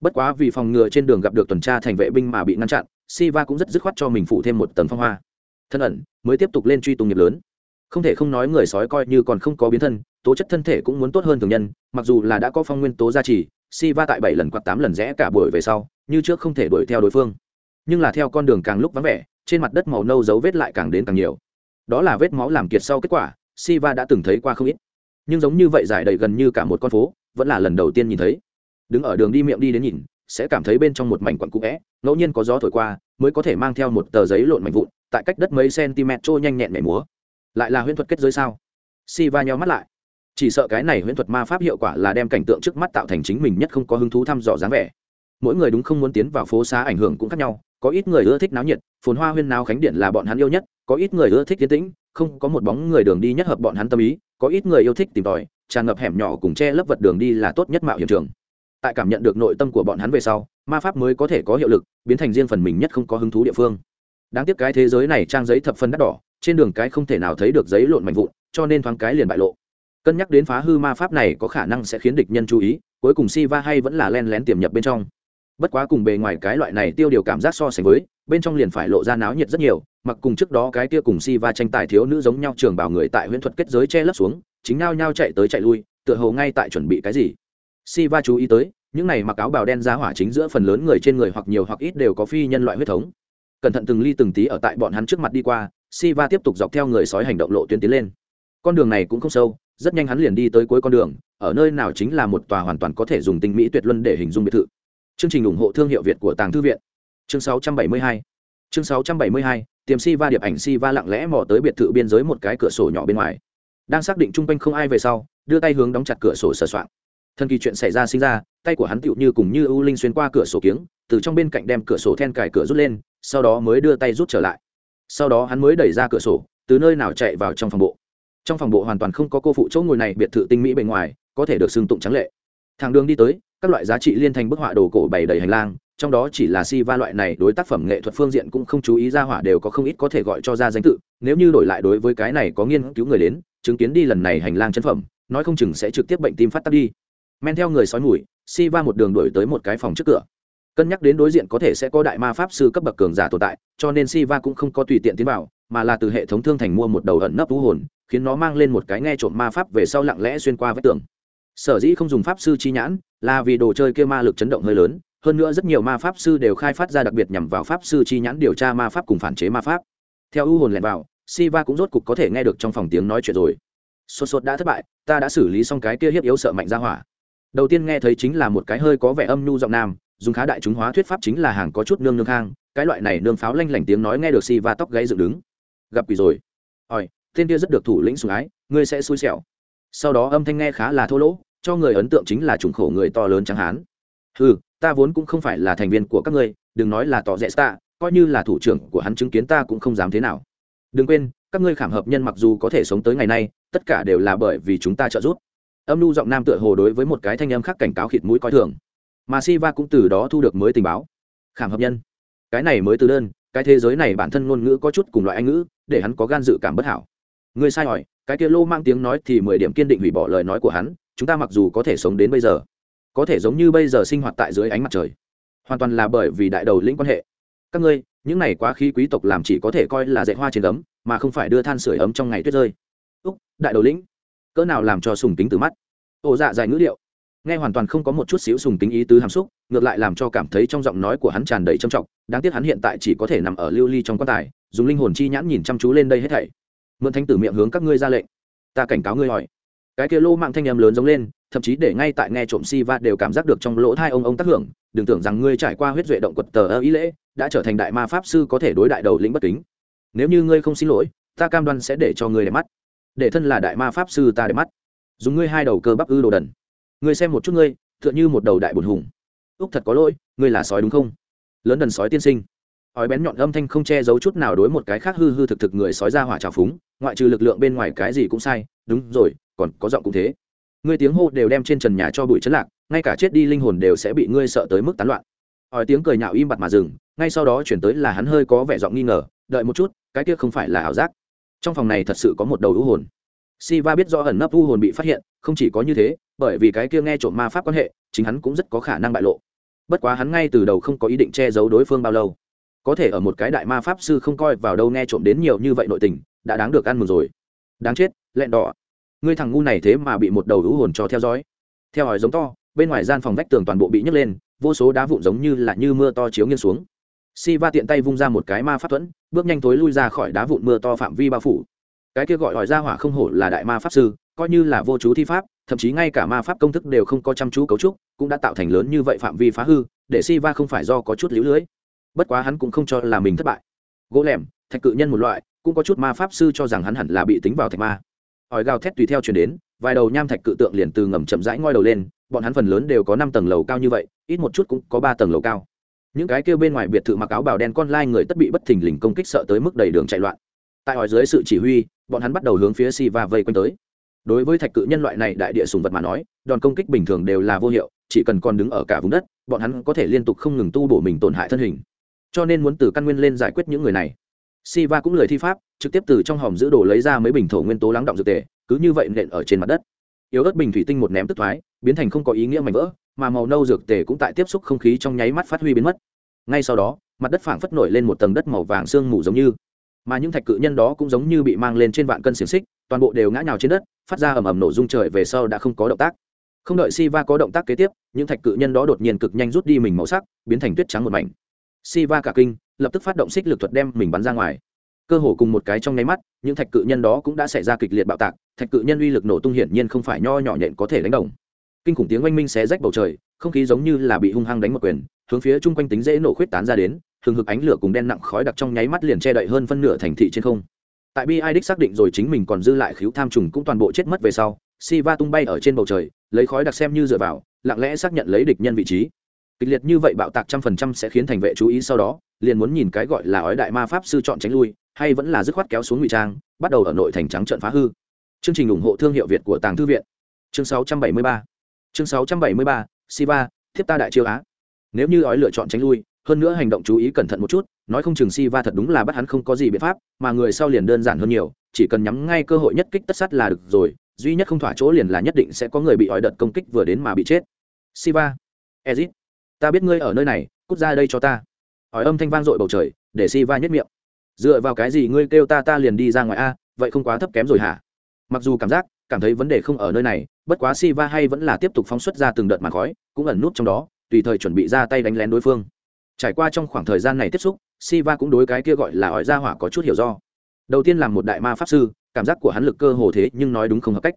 Speaker 1: Bất quá vì phòng ngừa trên đường gặp được tuần tra thành vệ binh mà bị ngăn chặn, siva cũng rất dứt khoát cho mình phụ thêm một tầng phong hoa. Thân ẩn, mới tiếp tục lên truy tung nghiệp lớn không thể không nói người sói coi như còn không có biến thân, tố chất thân thể cũng muốn tốt hơn thường nhân, mặc dù là đã có phong nguyên tố gia trì, siva tại bảy lần quạt tám lần rẽ cả buổi về sau, như trước không thể đuổi theo đối phương. Nhưng là theo con đường càng lúc vắng vẻ, trên mặt đất màu nâu dấu vết lại càng đến càng nhiều. Đó là vết máu làm kiệt sau kết quả, siva đã từng thấy qua không ít. Nhưng giống như vậy dài đầy gần như cả một con phố, vẫn là lần đầu tiên nhìn thấy. Đứng ở đường đi miệng đi đến nhìn, sẽ cảm thấy bên trong một mảnh quặng cũ vẽ ngẫu nhiên có gió thổi qua, mới có thể mang theo một tờ giấy lộn mảnh vụn, tại cách đất mấy cm trôi nhanh nhẹn nhảy múa lại là huyễn thuật kết giới sao? Siva nhau mắt lại. Chỉ sợ cái này huyễn thuật ma pháp hiệu quả là đem cảnh tượng trước mắt tạo thành chính mình nhất không có hứng thú thăm dò dáng vẻ. Mỗi người đúng không muốn tiến vào phố xá ảnh hưởng cũng khác nhau, có ít người ưa thích náo nhiệt, phồn hoa huyên náo khánh điện là bọn hắn yêu nhất, có ít người ưa thích tiến tĩnh, không có một bóng người đường đi nhất hợp bọn hắn tâm ý, có ít người yêu thích tìm tòi, tràn ngập hẻm nhỏ cùng che lấp vật đường đi là tốt nhất mạo hiện trường. Tại cảm nhận được nội tâm của bọn hắn về sau, ma pháp mới có thể có hiệu lực, biến thành riêng phần mình nhất không có hứng thú địa phương. Đáng tiếc cái thế giới này trang giấy thập phân đắt đỏ trên đường cái không thể nào thấy được giấy lộn mạnh vụn, cho nên thoáng cái liền bại lộ. Cân nhắc đến phá hư ma pháp này có khả năng sẽ khiến địch nhân chú ý, cuối cùng si va hay vẫn là len lén tiềm nhập bên trong. Bất quá cùng bề ngoài cái loại này tiêu điều cảm giác so sánh với, bên trong liền phải lộ ra náo nhiệt rất nhiều, mặc cùng trước đó cái kia cùng si va tranh tài thiếu nữ giống nhau trường bảo người tại huyễn thuật kết giới che lấp xuống, chính nao nhau chạy tới chạy lui, tựa hồ ngay tại chuẩn bị cái gì. Si va chú ý tới, những này mặc áo bào đen ra hỏa chính giữa phần lớn người trên người hoặc nhiều hoặc ít đều có phi nhân loại huyết thống. Cẩn thận từng ly từng tí ở tại bọn hắn trước mặt đi qua Siva tiếp tục dọc theo người sói hành động lộ tuyến tiến lên. Con đường này cũng không sâu, rất nhanh hắn liền đi tới cuối con đường, ở nơi nào chính là một tòa hoàn toàn có thể dùng tinh mỹ tuyệt luân để hình dung biệt thự. Chương trình ủng hộ thương hiệu việt của tàng thư viện. Chương 672 chương 672 tiềm Siva điệp ảnh Siva lặng lẽ mò tới biệt thự biên giới một cái cửa sổ nhỏ bên ngoài. Đang xác định chung quanh không ai về sau, đưa tay hướng đóng chặt cửa sổ sờ soạng. Thần kỳ chuyện xảy ra sinh ra, tay của hắn tựu như cùng như ưu linh xuyên qua cửa sổ kiếng, từ trong bên cạnh đem cửa sổ then cài cửa rút lên, sau đó mới đưa tay rút trở lại sau đó hắn mới đẩy ra cửa sổ, từ nơi nào chạy vào trong phòng bộ. Trong phòng bộ hoàn toàn không có cô phụ chỗ ngồi này, biệt thự tinh mỹ bên ngoài, có thể được xưng tụng trắng lệ. Thang đường đi tới, các loại giá trị liên thành bức họa đồ cổ bày đầy hành lang, trong đó chỉ là si va loại này đối tác phẩm nghệ thuật phương diện cũng không chú ý ra hỏa đều có không ít có thể gọi cho ra danh tự, nếu như đổi lại đối với cái này có nghiên cứu người đến, chứng kiến đi lần này hành lang chân phẩm, nói không chừng sẽ trực tiếp bệnh tim phát tắc đi. Men theo người sói mùi, si va một đường đuổi tới một cái phòng trước cửa cân nhắc đến đối diện có thể sẽ có đại ma pháp sư cấp bậc cường giả tồn tại, cho nên si va cũng không có tùy tiện tiến vào, mà là từ hệ thống thương thành mua một đầu ẩn nấp vũ hồn, khiến nó mang lên một cái nghe trộm ma pháp về sau lặng lẽ xuyên qua vách tường. Sở dĩ không dùng pháp sư chi nhãn, là vì đồ chơi kia ma lực chấn động hơi lớn, hơn nữa rất nhiều ma pháp sư đều khai phát ra đặc biệt nhằm vào pháp sư chi nhãn điều tra ma pháp cùng phản chế ma pháp. Theo ưu hồn lẻn vào, siva cũng rốt cục có thể nghe được trong phòng tiếng nói chuyện rồi. Sốt sốt đã thất bại, ta đã xử lý xong cái kia hiếp yếu sợ mạnh ra hỏa. Đầu tiên nghe thấy chính là một cái hơi có vẻ âm nhu giọng nam dùng khá đại chúng hóa thuyết pháp chính là hàng có chút nương nương khang, cái loại này nương pháo lanh lảnh tiếng nói nghe được si va tóc gáy dựng đứng. Gặp quỷ rồi. Ỏi tên kia rất được thủ lĩnh sùng ái, ngươi sẽ xui xẻo. Sau đó âm thanh nghe khá là thô lỗ, cho người ấn tượng chính là trùng khổ người to lớn trắng hán. Ừ ta vốn cũng không phải là thành viên của các ngươi, đừng nói là tỏ rẽ ta, coi như là thủ trưởng của hắn chứng kiến ta cũng không dám thế nào. Đừng quên, các ngươi khảm hợp nhân mặc dù có thể sống tới ngày nay, tất cả đều là bởi vì chúng ta trợ giúp. Âm lưu giọng nam tựa hồ đối với một cái thanh âm khác cảnh cáo khịt mũi coi thường mà si va cũng từ đó thu được mới tình báo. Khảm hợp nhân. Cái này mới từ đơn, cái thế giới này bản thân ngôn ngữ có chút cùng loại anh ngữ, để hắn có gan dự cảm bất hảo. Người sai hỏi, cái kia lô mang tiếng nói thì mười điểm kiên định hủy bỏ lời nói của hắn, chúng ta mặc dù có thể sống đến bây giờ, có thể giống như bây giờ sinh hoạt tại dưới ánh mặt trời, hoàn toàn là bởi vì đại đầu lĩnh quan hệ. Các ngươi, những này quá khí quý tộc làm chỉ có thể coi là dạy hoa trên ấm mà không phải đưa than sửa ấm trong ngày tuyết rơi. Úc, đại đầu lĩnh, cỡ nào làm cho sùng kính từ mắt. Ồ dạ dài ngữ liệu nghe hoàn toàn không có một chút xíu sùng tính ý tứ hàm xúc, ngược lại làm cho cảm thấy trong giọng nói của hắn tràn đầy trầm trọng, đáng tiếc hắn hiện tại chỉ có thể nằm ở lưu ly trong quan tài, dùng linh hồn chi nhãn nhìn chăm chú lên đây hết thảy. Mượn thanh tử miệng hướng các ngươi ra lệnh. Ta cảnh cáo ngươi hỏi. Cái kia lô mạng thanh em lớn giống lên, thậm chí để ngay tại nghe trộm si va đều cảm giác được trong lỗ thai ông ông tác hưởng, đừng tưởng rằng ngươi trải qua huyết duệ động quật tờ ơ ý lễ, đã trở thành đại ma pháp sư có thể đối đại đầu lĩnh bất kính. Nếu như ngươi không xin lỗi, ta cam đoan sẽ để cho ngươi để mắt. Để thân là đại ma pháp sư ta để mắt. Dùng ngươi hai đầu cơ bắp ư đồ đần ngươi xem một chút ngươi, tựa như một đầu đại bùn hùng. Úc thật có lỗi, ngươi là sói đúng không? Lớn đần sói tiên sinh. Ói bén nhọn âm thanh không che giấu chút nào đối một cái khác hư hư thực thực người sói ra hỏa trào phúng, ngoại trừ lực lượng bên ngoài cái gì cũng sai, đúng rồi, còn có giọng cũng thế. Ngươi tiếng hô đều đem trên trần nhà cho bụi chấn lạc, ngay cả chết đi linh hồn đều sẽ bị ngươi sợ tới mức tán loạn. Ói tiếng cười nhạo im bặt mà dừng, ngay sau đó chuyển tới là hắn hơi có vẻ giọng nghi ngờ, đợi một chút, cái kia không phải là ảo giác. Trong phòng này thật sự có một đầu hữu hồn. Siva biết rõ ẩn nấp u hồn bị phát hiện, không chỉ có như thế, bởi vì cái kia nghe trộm ma pháp quan hệ, chính hắn cũng rất có khả năng bại lộ. Bất quá hắn ngay từ đầu không có ý định che giấu đối phương bao lâu. Có thể ở một cái đại ma pháp sư không coi vào đâu nghe trộm đến nhiều như vậy nội tình, đã đáng được ăn mừng rồi. Đáng chết, lẹn đỏ. Ngươi thằng ngu này thế mà bị một đầu hữu hồn cho theo dõi. Theo hỏi giống to, bên ngoài gian phòng vách tường toàn bộ bị nhấc lên, vô số đá vụn giống như là như mưa to chiếu nghiêng xuống. Si va tiện tay vung ra một cái ma pháp thuẫn, bước nhanh tối lui ra khỏi đá vụn mưa to phạm vi bao phủ cái kia gọi hỏi ra hỏa không hổ là đại ma pháp sư, coi như là vô chú thi pháp, thậm chí ngay cả ma pháp công thức đều không có chăm chú cấu trúc, cũng đã tạo thành lớn như vậy phạm vi phá hư, để si va không phải do có chút lũ lưới. Bất quá hắn cũng không cho là mình thất bại. Gỗ lẻm, thạch cự nhân một loại, cũng có chút ma pháp sư cho rằng hắn hẳn là bị tính vào thạch ma. Hỏi gào thét tùy theo chuyển đến, vài đầu nham thạch cự tượng liền từ ngầm chậm rãi ngoi đầu lên, bọn hắn phần lớn đều có năm tầng lầu cao như vậy, ít một chút cũng có ba tầng lầu cao. Những cái kêu bên ngoài biệt thự mặc áo bào đen con lai người tất bị bất thình lình công kích sợ tới mức đầy đường chạy loạn. Tại hỏi dưới sự chỉ huy bọn hắn bắt đầu hướng phía si va vây quanh tới. Đối với thạch cự nhân loại này đại địa sùng vật mà nói, đòn công kích bình thường đều là vô hiệu, chỉ cần còn đứng ở cả vùng đất, bọn hắn có thể liên tục không ngừng tu bổ mình tổn hại thân hình. Cho nên muốn từ căn nguyên lên giải quyết những người này. Si va cũng lời thi pháp, trực tiếp từ trong hòm giữ đồ lấy ra mấy bình thổ nguyên tố lắng động dược tề, cứ như vậy nện ở trên mặt đất. Yếu ớt bình thủy tinh một ném tức thoái, biến thành không có ý nghĩa mảnh vỡ, mà màu nâu dược tề cũng tại tiếp xúc không khí trong nháy mắt phát huy biến mất. Ngay sau đó, mặt đất phảng phất nổi lên một tầng đất màu vàng sương mù giống như mà những thạch cự nhân đó cũng giống như bị mang lên trên vạn cân xiềng xích, toàn bộ đều ngã nhào trên đất, phát ra ầm ầm nổ rung trời về sau đã không có động tác. Không đợi si va có động tác kế tiếp, những thạch cự nhân đó đột nhiên cực nhanh rút đi mình màu sắc, biến thành tuyết trắng một mảnh. Si va cả kinh, lập tức phát động xích lực thuật đem mình bắn ra ngoài. Cơ hồ cùng một cái trong nháy mắt, những thạch cự nhân đó cũng đã xảy ra kịch liệt bạo tạc, thạch cự nhân uy lực nổ tung hiển nhiên không phải nho nhỏ nhện có thể đánh đồng. Kinh khủng tiếng oanh minh xé rách bầu trời, không khí giống như là bị hung hăng đánh một quyền, hướng phía chung quanh tính dễ nổ khuyết tán ra đến hừng hực ánh lửa cùng đen nặng khói đặc trong nháy mắt liền che đậy hơn phân nửa thành thị trên không. Tại bi ai đích xác định rồi chính mình còn dư lại khiếu tham trùng cũng toàn bộ chết mất về sau si va tung bay ở trên bầu trời, lấy khói đặc xem như dựa vào, lặng lẽ xác nhận lấy địch nhân vị trí. Kịch liệt như vậy bạo tạc trăm phần trăm sẽ khiến thành vệ chú ý sau đó, liền muốn nhìn cái gọi là ói đại ma pháp sư chọn tránh lui, hay vẫn là dứt khoát kéo xuống ngụy trang, bắt đầu ở nội thành trắng trận phá hư. Chương trình ủng hộ thương hiệu việt của tàng thư viện. Chương 673 chương 673 siva, thiếp ta đại chiêu á. Nếu như ói lựa chọn tránh lui hơn nữa hành động chú ý cẩn thận một chút, nói không chừng siva thật đúng là bắt hắn không có gì biện pháp, mà người sau liền đơn giản hơn nhiều, chỉ cần nhắm ngay cơ hội nhất kích tất sát là được rồi, duy nhất không thỏa chỗ liền là nhất định sẽ có người bị ói đợt công kích vừa đến mà bị chết. Siva, ezit, ta biết ngươi ở nơi này, cút ra đây cho ta. Hỏi âm thanh vang dội bầu trời, để siva nhất miệng. Dựa vào cái gì ngươi kêu ta ta liền đi ra ngoài a, vậy không quá thấp kém rồi hả? Mặc dù cảm giác, cảm thấy vấn đề không ở nơi này, bất quá siva hay vẫn là tiếp tục phóng xuất ra từng đợt màn khói, cũng ẩn nút trong đó, tùy thời chuẩn bị ra tay đánh lén đối phương trải qua trong khoảng thời gian này tiếp xúc, siva cũng đối cái kia gọi là hỏi ra hỏa có chút hiểu do. Đầu tiên là một đại ma pháp sư, cảm giác của hắn lực cơ hồ thế nhưng nói đúng không hợp cách.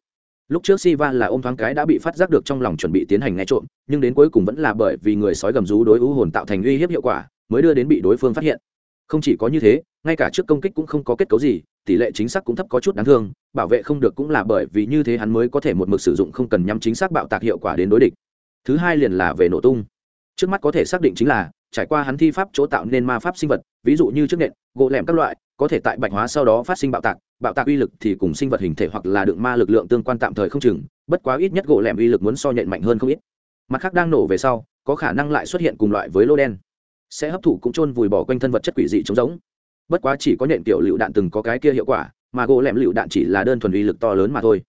Speaker 1: Lúc trước siva là ôm thoáng cái đã bị phát giác được trong lòng chuẩn bị tiến hành nghe trộm, nhưng đến cuối cùng vẫn là bởi vì người sói gầm rú đối ưu hồn tạo thành uy hiếp hiệu quả, mới đưa đến bị đối phương phát hiện. Không chỉ có như thế, ngay cả trước công kích cũng không có kết cấu gì, tỷ lệ chính xác cũng thấp có chút đáng thương, bảo vệ không được cũng là bởi vì như thế hắn mới có thể một mực sử dụng không cần nhắm chính xác bạo tạc hiệu quả đến đối địch. Thứ hai liền là về nổ tung. Trước mắt có thể xác định chính là trải qua hắn thi pháp chỗ tạo nên ma pháp sinh vật, ví dụ như trước nện, gỗ lẻm các loại, có thể tại bạch hóa sau đó phát sinh bạo tạc bạo tạc uy lực thì cùng sinh vật hình thể hoặc là đựng ma lực lượng tương quan tạm thời không chừng, bất quá ít nhất gỗ lẻm uy lực muốn so nhện mạnh hơn không ít. Mặt khác đang nổ về sau, có khả năng lại xuất hiện cùng loại với lô đen. Sẽ hấp thụ cũng chôn vùi bỏ quanh thân vật chất quỷ dị trống giống bất quá chỉ có nhện tiểu lựu đạn từng có cái kia hiệu quả, mà gỗ lẻm lựu đạn chỉ là đơn thuần uy lực to lớn mà thôi.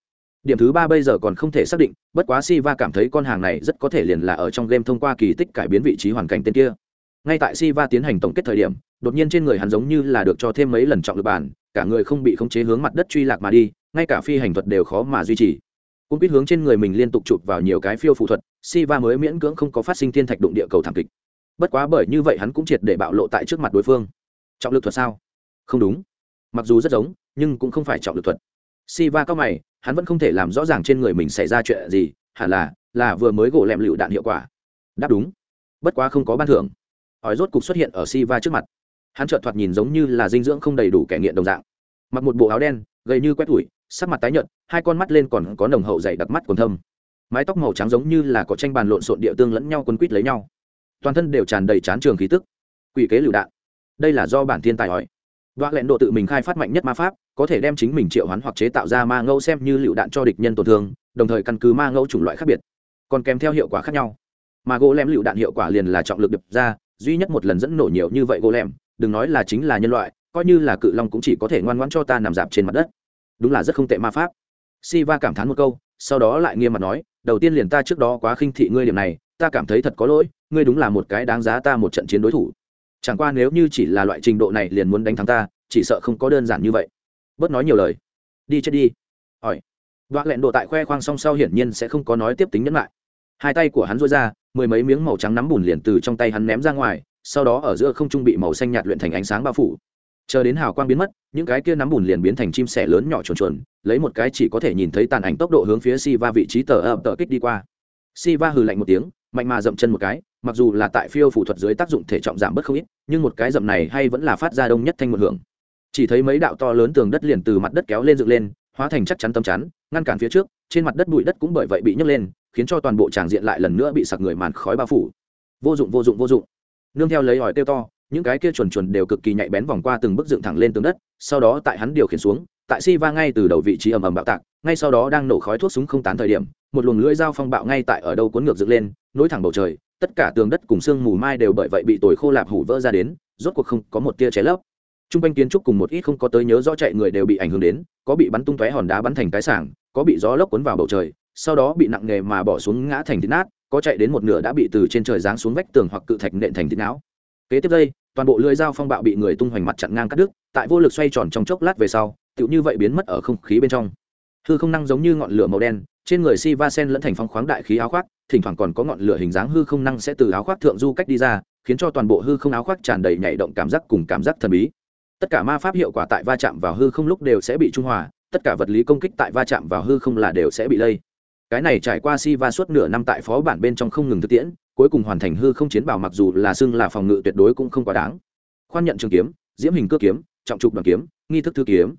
Speaker 1: Điểm thứ ba bây giờ còn không thể xác định, bất quá si va cảm thấy con hàng này rất có thể liền là ở trong game thông qua kỳ tích cải biến vị trí hoàn cảnh tên kia ngay tại si va tiến hành tổng kết thời điểm, đột nhiên trên người hắn giống như là được cho thêm mấy lần trọng lực bàn, cả người không bị khống chế hướng mặt đất truy lạc mà đi, ngay cả phi hành thuật đều khó mà duy trì. Cũng biết hướng trên người mình liên tục chụp vào nhiều cái phiêu phụ thuật si va mới miễn cưỡng không có phát sinh thiên thạch đụng địa cầu thảm kịch. Bất quá bởi như vậy hắn cũng triệt để bạo lộ tại trước mặt đối phương. Trọng lực thuật sao? Không đúng. Mặc dù rất giống, nhưng cũng không phải trọng lực thuật. Si va cao mày, hắn vẫn không thể làm rõ ràng trên người mình xảy ra chuyện gì, hẳn là là vừa mới gỗ lẹm lựu đạn hiệu quả. Đáp đúng. Bất quá không có ban thưởng ói rốt cục xuất hiện ở si va trước mặt. Hắn trợn thoạt nhìn giống như là dinh dưỡng không đầy đủ kẻ nghiện đồng dạng. Mặc một bộ áo đen, gầy như quét tủi, sắc mặt tái nhợt, hai con mắt lên còn có nồng hậu dày đặc mắt còn thâm. Mái tóc màu trắng giống như là có tranh bàn lộn xộn địa tương lẫn nhau quấn quít lấy nhau. Toàn thân đều tràn đầy chán trường khí tức. Quỷ kế lựu đạn. Đây là do bản thiên tài hỏi. Đoạn lẹn độ tự mình khai phát mạnh nhất ma pháp, có thể đem chính mình triệu hoán hoặc chế tạo ra ma ngẫu xem như lựu đạn cho địch nhân tổn thương, đồng thời căn cứ ma ngẫu chủng loại khác biệt. Còn kèm theo hiệu quả khác nhau. Mà gỗ lem lựu đạn hiệu quả liền là trọng lực đập ra duy nhất một lần dẫn nổ nhiều như vậy gỗ lẻm, đừng nói là chính là nhân loại, coi như là cự long cũng chỉ có thể ngoan ngoãn cho ta nằm dạp trên mặt đất. Đúng là rất không tệ ma pháp. Si va cảm thán một câu, sau đó lại nghiêm mặt nói, đầu tiên liền ta trước đó quá khinh thị ngươi điểm này, ta cảm thấy thật có lỗi, ngươi đúng là một cái đáng giá ta một trận chiến đối thủ. Chẳng qua nếu như chỉ là loại trình độ này liền muốn đánh thắng ta, chỉ sợ không có đơn giản như vậy. Bớt nói nhiều lời. Đi chết đi. Hỏi. Đoạn lẹn độ tại khoe khoang song sau hiển nhiên sẽ không có nói tiếp tính nhẫn lại. Hai tay của hắn rối ra mười mấy miếng màu trắng nắm bùn liền từ trong tay hắn ném ra ngoài, sau đó ở giữa không trung bị màu xanh nhạt luyện thành ánh sáng bao phủ. Chờ đến hào quang biến mất, những cái kia nắm bùn liền biến thành chim sẻ lớn nhỏ chuồn chuồn, lấy một cái chỉ có thể nhìn thấy tàn ảnh tốc độ hướng phía si va vị trí tờ ập tờ kích đi qua. Si va hừ lạnh một tiếng, mạnh mà dậm chân một cái, mặc dù là tại phiêu phủ thuật dưới tác dụng thể trọng giảm bớt không ít, nhưng một cái dậm này hay vẫn là phát ra đông nhất thanh một hưởng. Chỉ thấy mấy đạo to lớn tường đất liền từ mặt đất kéo lên dựng lên, hóa thành chắc chắn tâm chắn, ngăn cản phía trước, trên mặt đất bụi đất cũng bởi vậy bị nhấc lên khiến cho toàn bộ tràng diện lại lần nữa bị sặc người màn khói bao phủ. Vô dụng vô dụng vô dụng. Nương theo lấy hỏi tiêu to, những cái kia chuồn chuồn đều cực kỳ nhạy bén vòng qua từng bức dựng thẳng lên tường đất, sau đó tại hắn điều khiển xuống, tại si va ngay từ đầu vị trí ầm ầm bạo tạc, ngay sau đó đang nổ khói thuốc súng không tán thời điểm, một luồng lưỡi dao phong bạo ngay tại ở đâu cuốn ngược dựng lên, nối thẳng bầu trời, tất cả tường đất cùng sương mù mai đều bởi vậy bị tồi khô lạp hủ vỡ ra đến, rốt cuộc không có một tia cháy lấp. T r u n g quanh kiến trúc cùng một ít không có tới nhớ rõ chạy người đều bị ảnh hưởng đến, có bị bắn tung tóe hòn đá bắn thành cái sảng, có bị gió lốc cuốn vào bầu trời sau đó bị nặng nghề mà bỏ xuống ngã thành thịt nát, có chạy đến một nửa đã bị từ trên trời giáng xuống vách tường hoặc cự thạch nện thành thịt não. Kế tiếp đây toàn bộ lưỡi dao phong bạo bị người tung hoành mặt chặn ngang cắt đứt, tại vô lực xoay tròn trong chốc lát về sau, tựu như vậy biến mất ở không khí bên trong. Hư không năng giống như ngọn lửa màu đen, trên người si va sen lẫn thành phong khoáng đại khí áo khoác, thỉnh thoảng còn có ngọn lửa hình dáng hư không năng sẽ từ áo khoác thượng du cách đi ra, khiến cho toàn bộ hư không áo khoác tràn đầy nhảy động cảm giác cùng cảm giác thần bí. Tất cả ma pháp hiệu quả tại va chạm vào hư không lúc đều sẽ bị trung hòa, tất cả vật lý công kích tại va chạm vào hư không là đều sẽ bị lây cái này trải qua si va suốt nửa năm tại phó bản bên trong không ngừng thực tiễn, cuối cùng hoàn thành hư không chiến bảo mặc dù là xưng là phòng ngự tuyệt đối cũng không quá đáng. Khoan nhận trường kiếm, diễm hình cước kiếm, trọng trục đoàn kiếm, nghi thức thư kiếm.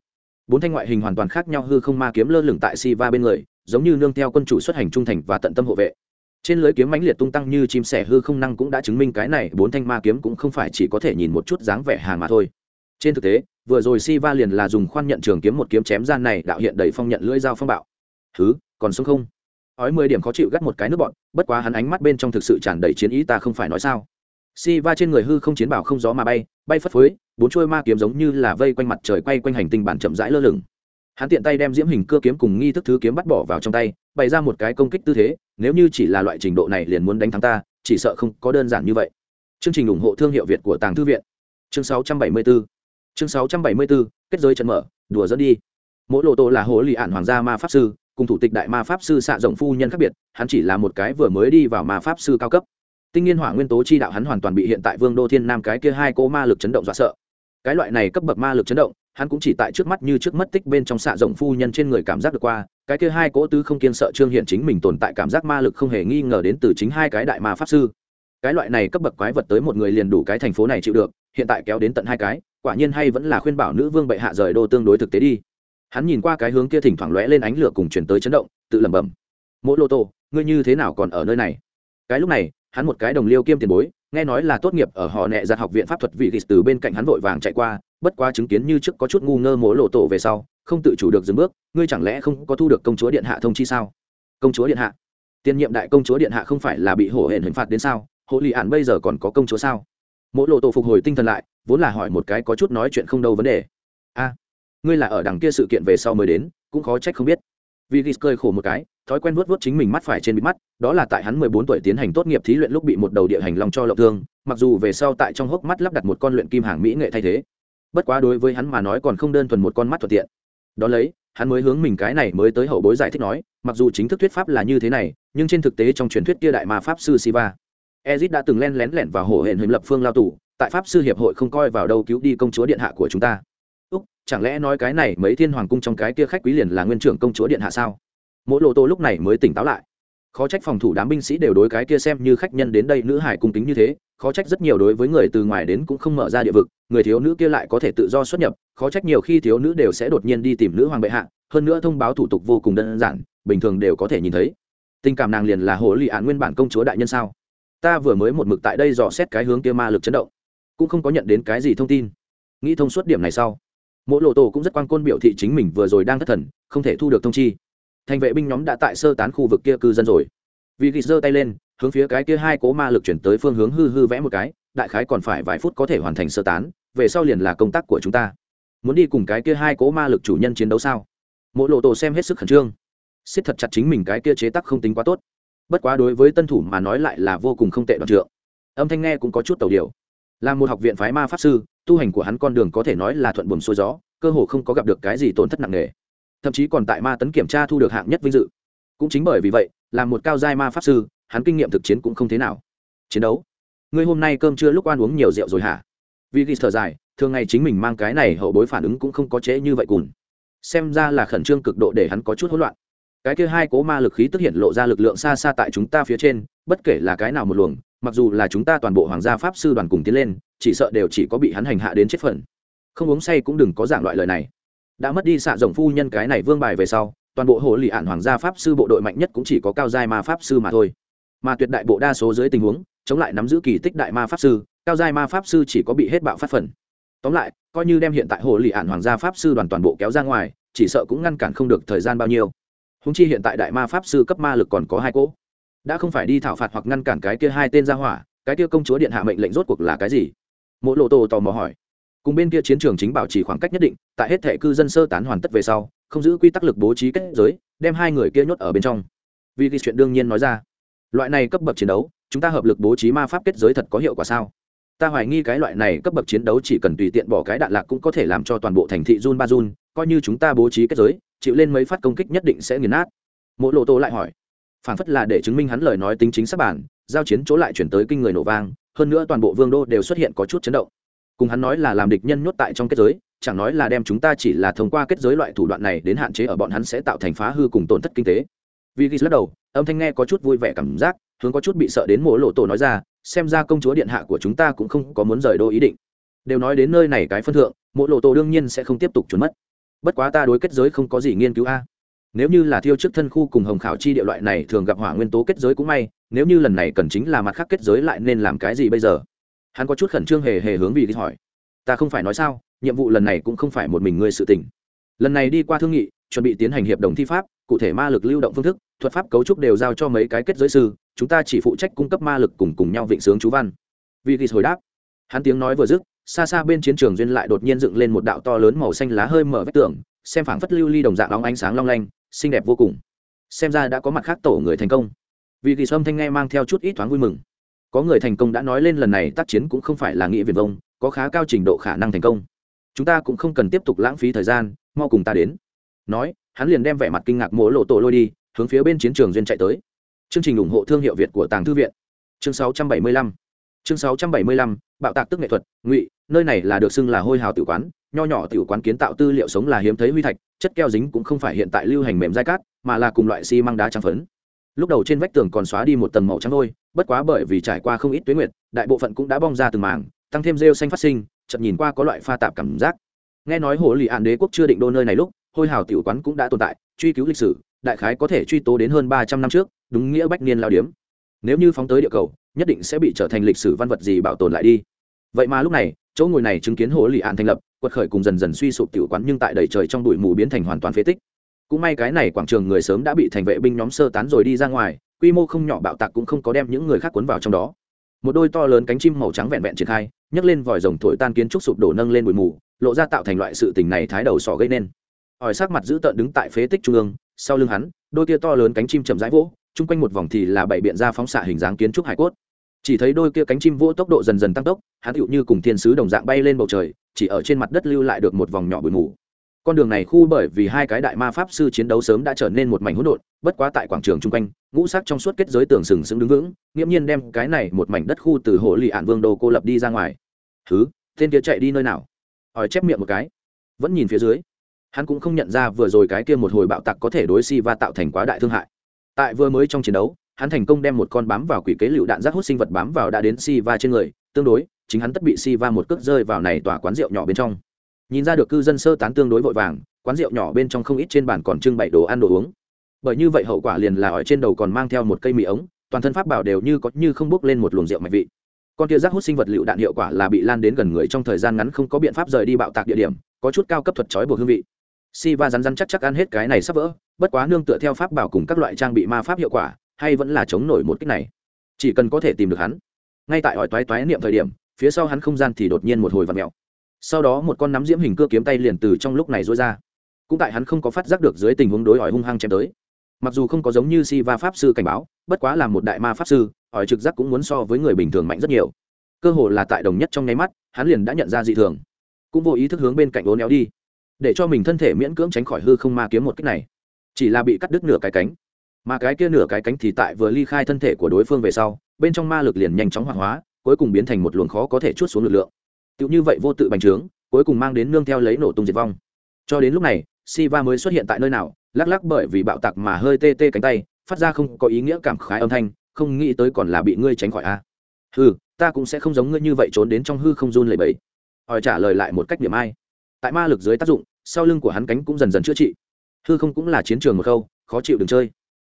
Speaker 1: Bốn thanh ngoại hình hoàn toàn khác nhau hư không ma kiếm lơ lửng tại si va bên người, giống như nương theo quân chủ xuất hành trung thành và tận tâm hộ vệ. Trên lưới kiếm mãnh liệt tung tăng như chim sẻ hư không năng cũng đã chứng minh cái này bốn thanh ma kiếm cũng không phải chỉ có thể nhìn một chút dáng vẻ hàng mà thôi. Trên thực tế, vừa rồi si va liền là dùng khoan nhận trường kiếm một kiếm chém gian này, đạo hiện đầy phong nhận lưỡi dao phong bạo. Thứ còn sống không? Ói mười điểm khó chịu gắt một cái nước bọn, bất quá hắn ánh mắt bên trong thực sự tràn đầy chiến ý ta không phải nói sao. Si va trên người hư không chiến bảo không gió mà bay bay phất phới, bốn chuôi ma kiếm giống như là vây quanh mặt trời quay quanh hành tinh bản chậm rãi lơ lửng. Hắn tiện tay đem diễm hình cưa kiếm cùng nghi thức thứ kiếm bắt bỏ vào trong tay, bày ra một cái công kích tư thế, nếu như chỉ là loại trình độ này liền muốn đánh thắng ta, chỉ sợ không có đơn giản như vậy. Chương trình ủng hộ thương hiệu việt của tàng thư viện. Chương 674 chương 674 kết giới trận mở, đùa dẫn đi. Mỗi lộ tô là hồ lì ản hoàng gia ma pháp sư cùng thủ tịch đại ma pháp sư xạ rộng phu nhân khác biệt, hắn chỉ là một cái vừa mới đi vào ma pháp sư cao cấp. Tinh nhiên hỏa nguyên tố chi đạo hắn hoàn toàn bị hiện tại vương đô thiên nam cái kia hai cô ma lực chấn động dọa sợ. Cái loại này cấp bậc ma lực chấn động, hắn cũng chỉ tại trước mắt như trước mất tích bên trong xạ rộng phu nhân trên người cảm giác được qua, cái kia hai cỗ tứ không kiên sợ trương hiện chính mình tồn tại cảm giác ma lực không hề nghi ngờ đến từ chính hai cái đại ma pháp sư. Cái loại này cấp bậc quái vật tới một người liền đủ cái thành phố này chịu được, hiện tại kéo đến tận hai cái, quả nhiên hay vẫn là khuyên bảo nữ vương bệ hạ rời đô tương đối thực tế đi hắn nhìn qua cái hướng kia thỉnh thoảng lóe lên ánh lửa cùng chuyển tới chấn động, tự lẩm bẩm. Mỗi lô tô, ngươi như thế nào còn ở nơi này? Cái lúc này, hắn một cái đồng liêu kiêm tiền bối, nghe nói là tốt nghiệp ở họ nẹ giặt học viện pháp thuật vị ghis từ bên cạnh hắn vội vàng chạy qua, bất quá chứng kiến như trước có chút ngu ngơ mỗi lộ tổ về sau, không tự chủ được dừng bước, ngươi chẳng lẽ không có thu được công chúa điện hạ thông chi sao? Công chúa điện hạ? Tiên nhiệm đại công chúa điện hạ không phải là bị hổ hển hình phạt đến sao? Hộ lì ạn bây giờ còn có công chúa sao? Mỗi lộ tổ phục hồi tinh thần lại, vốn là hỏi một cái có chút nói chuyện không đâu vấn đề. A ngươi là ở đằng kia sự kiện về sau mới đến, cũng khó trách không biết. Vì ghis cười khổ một cái, thói quen vuốt vuốt chính mình mắt phải trên bị mắt, đó là tại hắn mười bốn tuổi tiến hành tốt nghiệp thí luyện lúc bị một đầu địa hành long cho lộng thương, mặc dù về sau tại trong hốc mắt lắp đặt một con luyện kim hàng mỹ nghệ thay thế. Bất quá đối với hắn mà nói còn không đơn thuần một con mắt thuận tiện. Đó lấy, hắn mới hướng mình cái này mới tới hậu bối giải thích nói, mặc dù chính thức thuyết pháp là như thế này, nhưng trên thực tế trong truyền thuyết kia đại mà pháp sư siva, ezit đã từng len lén lẻn vào hổ hển hình lập phương lao tù, tại pháp sư hiệp hội không coi vào đâu cứu đi công chúa điện hạ của chúng ta chẳng lẽ nói cái này mấy thiên hoàng cung trong cái kia khách quý liền là nguyên trưởng công chúa điện hạ sao? Mỗi lộ tô lúc này mới tỉnh táo lại. Khó trách phòng thủ đám binh sĩ đều đối cái kia xem như khách nhân đến đây nữ hải cung kính như thế, khó trách rất nhiều đối với người từ ngoài đến cũng không mở ra địa vực, người thiếu nữ kia lại có thể tự do xuất nhập, khó trách nhiều khi thiếu nữ đều sẽ đột nhiên đi tìm nữ hoàng bệ hạ, hơn nữa thông báo thủ tục vô cùng đơn giản, bình thường đều có thể nhìn thấy. Tình cảm nàng liền là hồ lì án nguyên bản công chúa đại nhân sao? Ta vừa mới một mực tại đây dò xét cái hướng kia ma lực chấn động, cũng không có nhận đến cái gì thông tin. Nghĩ thông suốt điểm này sau mỗi lộ tổ cũng rất quan côn biểu thị chính mình vừa rồi đang thất thần, không thể thu được thông chi. Thành vệ binh nhóm đã tại sơ tán khu vực kia cư dân rồi. Vì ghi giơ tay lên, hướng phía cái kia hai cố ma lực chuyển tới phương hướng hư hư vẽ một cái, đại khái còn phải vài phút có thể hoàn thành sơ tán, về sau liền là công tác của chúng ta. Muốn đi cùng cái kia hai cố ma lực chủ nhân chiến đấu sao? Mỗi lộ tổ xem hết sức khẩn trương. Xiết thật chặt chính mình cái kia chế tắc không tính quá tốt. Bất quá đối với tân thủ mà nói lại là vô cùng không tệ đoạn trượng. Âm thanh nghe cũng có chút tàu điều. Là một học viện phái ma pháp sư tu hành của hắn con đường có thể nói là thuận buồm xuôi gió, cơ hồ không có gặp được cái gì tổn thất nặng nề. Thậm chí còn tại ma tấn kiểm tra thu được hạng nhất vinh dự. Cũng chính bởi vì vậy, là một cao giai ma pháp sư, hắn kinh nghiệm thực chiến cũng không thế nào. Chiến đấu. Ngươi hôm nay cơm trưa lúc ăn uống nhiều rượu rồi hả? Vì ghi thở dài, thường ngày chính mình mang cái này hậu bối phản ứng cũng không có trễ như vậy cùn. Xem ra là khẩn trương cực độ để hắn có chút hỗn loạn. Cái kia hai cố ma lực khí tức hiện lộ ra lực lượng xa xa tại chúng ta phía trên, bất kể là cái nào một luồng mặc dù là chúng ta toàn bộ hoàng gia pháp sư đoàn cùng tiến lên, chỉ sợ đều chỉ có bị hắn hành hạ đến chết phần. Không uống say cũng đừng có giảng loại lời này. Đã mất đi xạ rồng phu nhân cái này vương bài về sau, toàn bộ hồ lì ạn hoàng gia pháp sư bộ đội mạnh nhất cũng chỉ có cao giai ma pháp sư mà thôi. Mà tuyệt đại bộ đa số dưới tình huống, chống lại nắm giữ kỳ tích đại ma pháp sư, cao giai ma pháp sư chỉ có bị hết bạo phát phần. Tóm lại, coi như đem hiện tại hồ lì ạn hoàng gia pháp sư đoàn toàn bộ kéo ra ngoài, chỉ sợ cũng ngăn cản không được thời gian bao nhiêu. Húng chi hiện tại đại ma pháp sư cấp ma lực còn có hai cỗ đã không phải đi thảo phạt hoặc ngăn cản cái kia hai tên ra hỏa, cái kia công chúa điện hạ mệnh lệnh rốt cuộc là cái gì? Mỗi lộ tô tò mò hỏi. Cùng bên kia chiến trường chính bảo trì khoảng cách nhất định, tại hết thệ cư dân sơ tán hoàn tất về sau, không giữ quy tắc lực bố trí kết giới, đem hai người kia nhốt ở bên trong. Vì cái chuyện đương nhiên nói ra. Loại này cấp bậc chiến đấu, chúng ta hợp lực bố trí ma pháp kết giới thật có hiệu quả sao? Ta hoài nghi cái loại này cấp bậc chiến đấu chỉ cần tùy tiện bỏ cái đạn lạc cũng có thể làm cho toàn bộ thành thị run ba run, coi như chúng ta bố trí kết giới, chịu lên mấy phát công kích nhất định sẽ nghiền nát. Mỗi lộ tô lại hỏi phản phất là để chứng minh hắn lời nói tính chính xác bản, giao chiến chỗ lại chuyển tới kinh người nổ vang, hơn nữa toàn bộ vương đô đều xuất hiện có chút chấn động. Cùng hắn nói là làm địch nhân nhốt tại trong kết giới, chẳng nói là đem chúng ta chỉ là thông qua kết giới loại thủ đoạn này đến hạn chế ở bọn hắn sẽ tạo thành phá hư cùng tổn thất kinh tế. Vì ghi lắc đầu, âm thanh nghe có chút vui vẻ cảm giác, hướng có chút bị sợ đến mỗi lộ tổ nói ra, xem ra công chúa điện hạ của chúng ta cũng không có muốn rời đô ý định. Đều nói đến nơi này cái phân thượng mỗi lộ tổ đương nhiên sẽ không tiếp tục trốn mất. Bất quá ta đối kết giới không có gì nghiên cứu a nếu như là thiêu trước thân khu cùng hồng khảo chi địa loại này thường gặp hỏa nguyên tố kết giới cũng may, nếu như lần này cần chính là mặt khác kết giới lại nên làm cái gì bây giờ? Hắn có chút khẩn trương hề hề hướng vì đi hỏi. Ta không phải nói sao, nhiệm vụ lần này cũng không phải một mình ngươi sự tình. Lần này đi qua thương nghị, chuẩn bị tiến hành hiệp đồng thi pháp, cụ thể ma lực lưu động phương thức, thuật pháp cấu trúc đều giao cho mấy cái kết giới sư, chúng ta chỉ phụ trách cung cấp ma lực cùng cùng nhau vịnh sướng chú văn. Vì ghi hồi đáp. Hắn tiếng nói vừa dứt, xa xa bên chiến trường duyên lại đột nhiên dựng lên một đạo to lớn màu xanh lá hơi mở vách tường, xem phảng phất lưu ly đồng dạng óng ánh sáng long lanh xinh đẹp vô cùng. Xem ra đã có mặt khác tổ người thành công. Vì kỳ sâm thanh nghe mang theo chút ít thoáng vui mừng. Có người thành công đã nói lên lần này tác chiến cũng không phải là nghĩa viền vông, có khá cao trình độ khả năng thành công. Chúng ta cũng không cần tiếp tục lãng phí thời gian, mau cùng ta đến. Nói, hắn liền đem vẻ mặt kinh ngạc mỗ lộ tổ lôi đi, hướng phía bên chiến trường duyên chạy tới. Chương trình ủng hộ thương hiệu việt của tàng thư viện. Chương 675 chương 675 bạo tạc tức nghệ thuật, ngụy, nơi này là được xưng là hôi hào tử quán nho nhỏ tiểu quán kiến tạo tư liệu sống là hiếm thấy huy thạch, chất keo dính cũng không phải hiện tại lưu hành mềm dai cát, mà là cùng loại xi măng đá trắng phấn. Lúc đầu trên vách tường còn xóa đi một tầng màu trắng thôi, bất quá bởi vì trải qua không ít tuyến nguyệt, đại bộ phận cũng đã bong ra từng mảng, tăng thêm rêu xanh phát sinh chậm nhìn qua có loại pha tạp cảm giác. Nghe nói hồ lì ạn đế quốc chưa định đô nơi này lúc, hôi hào tiểu quán cũng đã tồn tại, truy cứu lịch sử, đại khái có thể truy tố đến hơn ba trăm năm trước, đúng nghĩa bách niên lao điếm. Nếu như phóng tới địa cầu, nhất định sẽ bị trở thành lịch sử văn vật gì bảo tồn lại đi. Vậy mà lúc này, chỗ ngồi này chứng kiến hồ lì ạn thành lập quật khởi cùng dần dần suy sụp tiểu quán nhưng tại đầy trời trong bụi mù biến thành hoàn toàn phế tích. Cũng may cái này quảng trường người sớm đã bị thành vệ binh nhóm sơ tán rồi đi ra ngoài, quy mô không nhỏ bạo tạc cũng không có đem những người khác cuốn vào trong đó. Một đôi to lớn cánh chim màu trắng vẹn vẹn triển khai, nhấc lên vòi rồng thổi tan kiến trúc sụp đổ nâng lên bụi mù, lộ ra tạo thành loại sự tình này thái đầu sỏ gây nên. Ỏi sắc mặt giữ tợn đứng tại phế tích trung ương, sau lưng hắn, đôi kia to lớn cánh chim chậm rãi vỗ, chung quanh một vòng thì là bảy biện ra phóng xạ hình dáng kiến trúc hải cốt chỉ thấy đôi kia cánh chim vỗ tốc độ dần dần tăng tốc, hắn tựu như cùng thiên sứ đồng dạng bay lên bầu trời, chỉ ở trên mặt đất lưu lại được một vòng nhỏ bụi mù. Con đường này khu bởi vì hai cái đại ma pháp sư chiến đấu sớm đã trở nên một mảnh hỗn độn, bất quá tại quảng trường chung quanh, ngũ sắc trong suốt kết giới tường sừng sững đứng vững, nghiễm nhiên đem cái này một mảnh đất khu từ hồ lì ạn vương đô cô lập đi ra ngoài. Thứ tên kia chạy đi nơi nào? Hỏi chép miệng một cái. Vẫn nhìn phía dưới, hắn cũng không nhận ra vừa rồi cái kia một hồi bạo tặc có thể đối si va tạo thành quá đại thương hại. Tại vừa mới trong chiến đấu hắn thành công đem một con bám vào quỷ kế lựu đạn rác hút sinh vật bám vào đã đến si va trên người, tương đối, chính hắn tất bị si va một cước rơi vào này tòa quán rượu nhỏ bên trong. Nhìn ra được cư dân sơ tán tương đối vội vàng, quán rượu nhỏ bên trong không ít trên bàn còn trưng bày đồ ăn đồ uống. Bởi như vậy hậu quả liền là ở trên đầu còn mang theo một cây mì ống, toàn thân pháp bảo đều như có như không bốc lên một luồng rượu mạch vị. Con kia rác hút sinh vật lựu đạn hiệu quả là bị lan đến gần người trong thời gian ngắn không có biện pháp rời đi bạo tạc địa điểm, có chút cao cấp thuật trói buộc hương vị. Si va rắn rắn chắc chắc ăn hết cái này sắp vỡ, bất quá nương tựa theo pháp bảo cùng các loại trang bị ma pháp hiệu quả hay vẫn là chống nổi một cách này? Chỉ cần có thể tìm được hắn. Ngay tại hỏi toái toái niệm thời điểm, phía sau hắn không gian thì đột nhiên một hồi vặt mèo. Sau đó một con nắm diễm hình cưa kiếm tay liền từ trong lúc này rối ra. Cũng tại hắn không có phát giác được dưới tình huống đối hỏi hung hăng chém tới. Mặc dù không có giống như si va pháp sư cảnh báo, bất quá là một đại ma pháp sư, hỏi trực giác cũng muốn so với người bình thường mạnh rất nhiều. Cơ hồ là tại đồng nhất trong nháy mắt, hắn liền đã nhận ra dị thường. Cũng vô ý thức hướng bên cạnh ố néo đi, để cho mình thân thể miễn cưỡng tránh khỏi hư không ma kiếm một cách này. Chỉ là bị cắt đứt nửa cái cánh mà cái kia nửa cái cánh thì tại vừa ly khai thân thể của đối phương về sau, bên trong ma lực liền nhanh chóng hoạt hóa, cuối cùng biến thành một luồng khó có thể chút xuống lực lượng. Tựu như vậy vô tự bành trướng, cuối cùng mang đến nương theo lấy nổ tung diệt vong. Cho đến lúc này, Siva mới xuất hiện tại nơi nào, lắc lắc bởi vì bạo tạc mà hơi tê tê cánh tay, phát ra không có ý nghĩa cảm khái âm thanh, không nghĩ tới còn là bị ngươi tránh khỏi a. À. hừ, ta cũng sẽ không giống ngươi như vậy trốn đến trong hư không run lẩy bẩy. Hỏi trả lời lại một cách điểm ai. Tại ma lực dưới tác dụng, sau lưng của hắn cánh cũng dần dần chữa trị. Hư không cũng là chiến trường một khâu, khó chịu đừng chơi.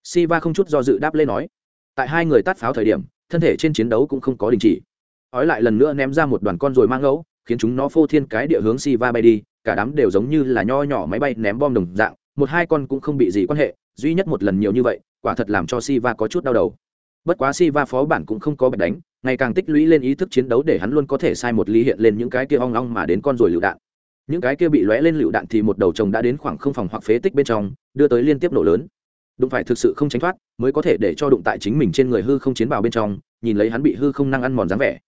Speaker 1: Siva không chút do dự đáp lên nói. Tại hai người tát pháo thời điểm, thân thể trên chiến đấu cũng không có đình chỉ. Ói lại lần nữa ném ra một đoàn con rồi mang ngẫu, khiến chúng nó phô thiên cái địa hướng si va bay đi, cả đám đều giống như là nho nhỏ máy bay ném bom đồng dạng, một hai con cũng không bị gì quan hệ, duy nhất một lần nhiều như vậy, quả thật làm cho si va có chút đau đầu. Bất quá si va phó bản cũng không có bạch đánh, ngày càng tích lũy lên ý thức chiến đấu để hắn luôn có thể sai một ly hiện lên những cái kia ong ong mà đến con rồi lựu đạn. Những cái kia bị lóe lên lựu đạn thì một đầu chồng đã đến khoảng không phòng hoặc phế tích bên trong, đưa tới liên tiếp nổ lớn đụng phải thực sự không tránh thoát mới có thể để cho đụng tại chính mình trên người hư không chiến bào bên trong nhìn lấy hắn bị hư không năng ăn mòn dáng vẻ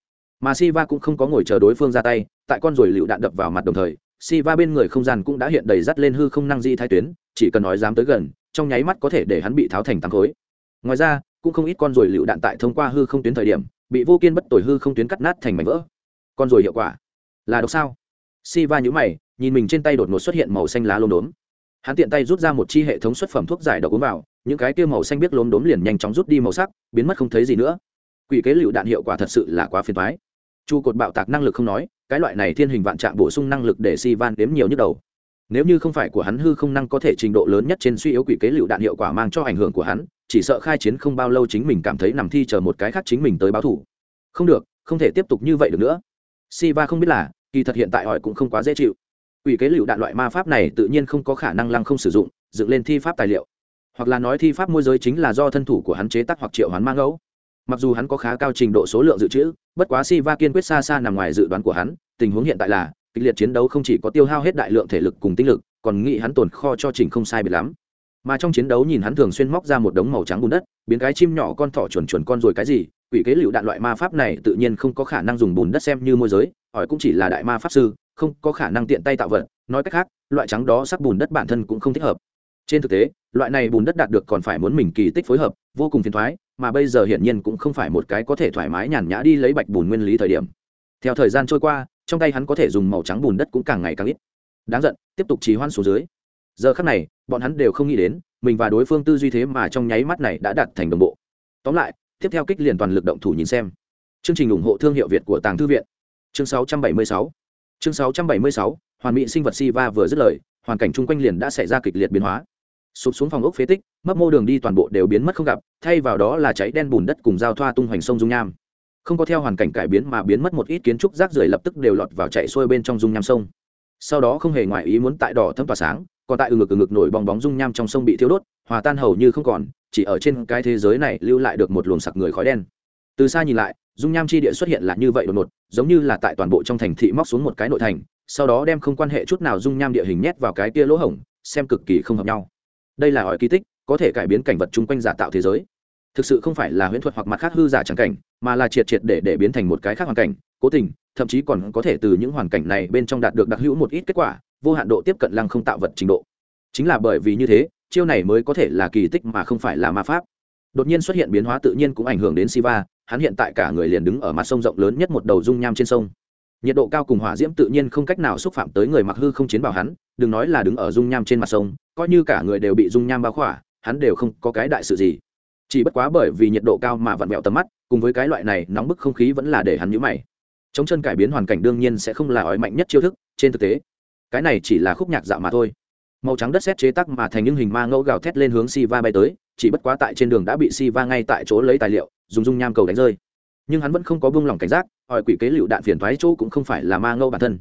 Speaker 1: mà Si Va cũng không có ngồi chờ đối phương ra tay, tại con rồi lựu đạn đập vào mặt đồng thời, Si Va bên người không gian cũng đã hiện đầy dắt lên hư không năng di thái tuyến, chỉ cần nói dám tới gần, trong nháy mắt có thể để hắn bị tháo thành tám khối. Ngoài ra, cũng không ít con rồi lựu đạn tại thông qua hư không tuyến thời điểm, bị vô kiên bất tồi hư không tuyến cắt nát thành mảnh vỡ. Con rồi hiệu quả là độc sao? Si Va nhũ mày, nhìn mình trên tay đột ngột xuất hiện màu xanh lá lốm đốm. Hắn tiện tay rút ra một chi hệ thống xuất phẩm thuốc giải độc uống vào, những cái kia màu xanh biết lốm đốm liền nhanh chóng rút đi màu sắc, biến mất không thấy gì nữa. Quỷ kế lựu đạn hiệu quả thật sự là quá phiền thoái chu cột bạo tạc năng lực không nói cái loại này thiên hình vạn trạng bổ sung năng lực để si van đếm nhiều nhức đầu. Nếu như không phải của hắn hư không năng có thể trình độ lớn nhất trên suy yếu quỷ kế lựu đạn hiệu quả mang cho ảnh hưởng của hắn chỉ sợ khai chiến không bao lâu chính mình cảm thấy nằm thi chờ một cái khác chính mình tới báo thủ. Không được không thể tiếp tục như vậy được nữa. Si va không biết là kỳ thật hiện tại hỏi cũng không quá dễ chịu quỷ kế lựu đạn loại ma pháp này tự nhiên không có khả năng lăng không sử dụng, dựng lên thi pháp tài liệu. Hoặc là nói thi pháp môi giới chính là do thân thủ của hắn chế tác hoặc triệu hoán mang ngẫu. Mặc dù hắn có khá cao trình độ số lượng dự trữ, bất quá si va kiên quyết xa xa nằm ngoài dự đoán của hắn, tình huống hiện tại là, kịch liệt chiến đấu không chỉ có tiêu hao hết đại lượng thể lực cùng tinh lực, còn nghĩ hắn tồn kho cho trình không sai biệt lắm. Mà trong chiến đấu nhìn hắn thường xuyên móc ra một đống màu trắng bùn đất, biến cái chim nhỏ con thỏ chuẩn chuẩn con rồi cái gì, quỷ kế lựu đạn loại ma pháp này tự nhiên không có khả năng dùng bùn đất xem như môi giới, hỏi cũng chỉ là đại ma pháp sư không có khả năng tiện tay tạo vật, nói cách khác, loại trắng đó sắc bùn đất bản thân cũng không thích hợp. Trên thực tế, loại này bùn đất đạt được còn phải muốn mình kỳ tích phối hợp, vô cùng phiền thoái, mà bây giờ hiển nhiên cũng không phải một cái có thể thoải mái nhàn nhã đi lấy bạch bùn nguyên lý thời điểm. Theo thời gian trôi qua, trong tay hắn có thể dùng màu trắng bùn đất cũng càng ngày càng ít. Đáng giận, tiếp tục trì hoãn xuống dưới. Giờ khắc này, bọn hắn đều không nghĩ đến, mình và đối phương tư duy thế mà trong nháy mắt này đã đạt thành đồng bộ. Tóm lại, tiếp theo kích liền toàn lực động thủ nhìn xem. Chương trình ủng hộ thương hiệu việt của tàng thư viện. Chương 676 chương 676 hoàn mỹ sinh vật si va vừa dứt lời, hoàn cảnh chung quanh liền đã xảy ra kịch liệt biến hóa. Sụp xuống phòng ốc phế tích, mấp mô đường đi toàn bộ đều biến mất không gặp, thay vào đó là cháy đen bùn đất cùng giao thoa tung hoành sông dung nham. Không có theo hoàn cảnh cải biến mà biến mất một ít kiến trúc rác rưởi lập tức đều lọt vào chạy xuôi bên trong dung nham sông. Sau đó không hề ngoại ý muốn tại đỏ thâm tỏa sáng, còn tại ừ ngực ừ ngực nổi bong bóng dung nham trong sông bị thiếu đốt, hòa tan hầu như không còn, chỉ ở trên cái thế giới này lưu lại được một luồng sặc người khói đen từ xa nhìn lại, dung nham chi địa xuất hiện là như vậy đột ngột, giống như là tại toàn bộ trong thành thị móc xuống một cái nội thành, sau đó đem không quan hệ chút nào dung nham địa hình nhét vào cái kia lỗ hổng, xem cực kỳ không hợp nhau. Đây là hỏi kỳ tích, có thể cải biến cảnh vật chung quanh giả tạo thế giới. Thực sự không phải là huyễn thuật hoặc mặt khác hư giả trắng cảnh, mà là triệt triệt để để biến thành một cái khác hoàn cảnh, cố tình, thậm chí còn có thể từ những hoàn cảnh này bên trong đạt được đặc hữu một ít kết quả, vô hạn độ tiếp cận lăng không tạo vật trình độ. Chính là bởi vì như thế, chiêu này mới có thể là kỳ tích mà không phải là ma pháp. Đột nhiên xuất hiện biến hóa tự nhiên cũng ảnh hưởng đến siva hắn hiện tại cả người liền đứng ở mặt sông rộng lớn nhất một đầu dung nham trên sông. Nhiệt độ cao cùng hỏa diễm tự nhiên không cách nào xúc phạm tới người mặc hư không chiến bảo hắn, đừng nói là đứng ở dung nham trên mặt sông, coi như cả người đều bị dung nham bao khỏa, hắn đều không có cái đại sự gì. Chỉ bất quá bởi vì nhiệt độ cao mà vặn vẹo tầm mắt, cùng với cái loại này nóng bức không khí vẫn là để hắn nhũ mày. Chống chân cải biến hoàn cảnh đương nhiên sẽ không là ói mạnh nhất chiêu thức, trên thực tế, cái này chỉ là khúc nhạc dạo mà thôi. Màu trắng đất xét chế tắc mà thành những hình ma ngẫu gào thét lên hướng si va bay tới, chỉ bất quá tại trên đường đã bị si va ngay tại chỗ lấy tài liệu dùng dung nham cầu đánh rơi. Nhưng hắn vẫn không có buông lỏng cảnh giác, hỏi quỷ kế lựu đạn phiền thoái chỗ cũng không phải là ma ngẫu bản thân.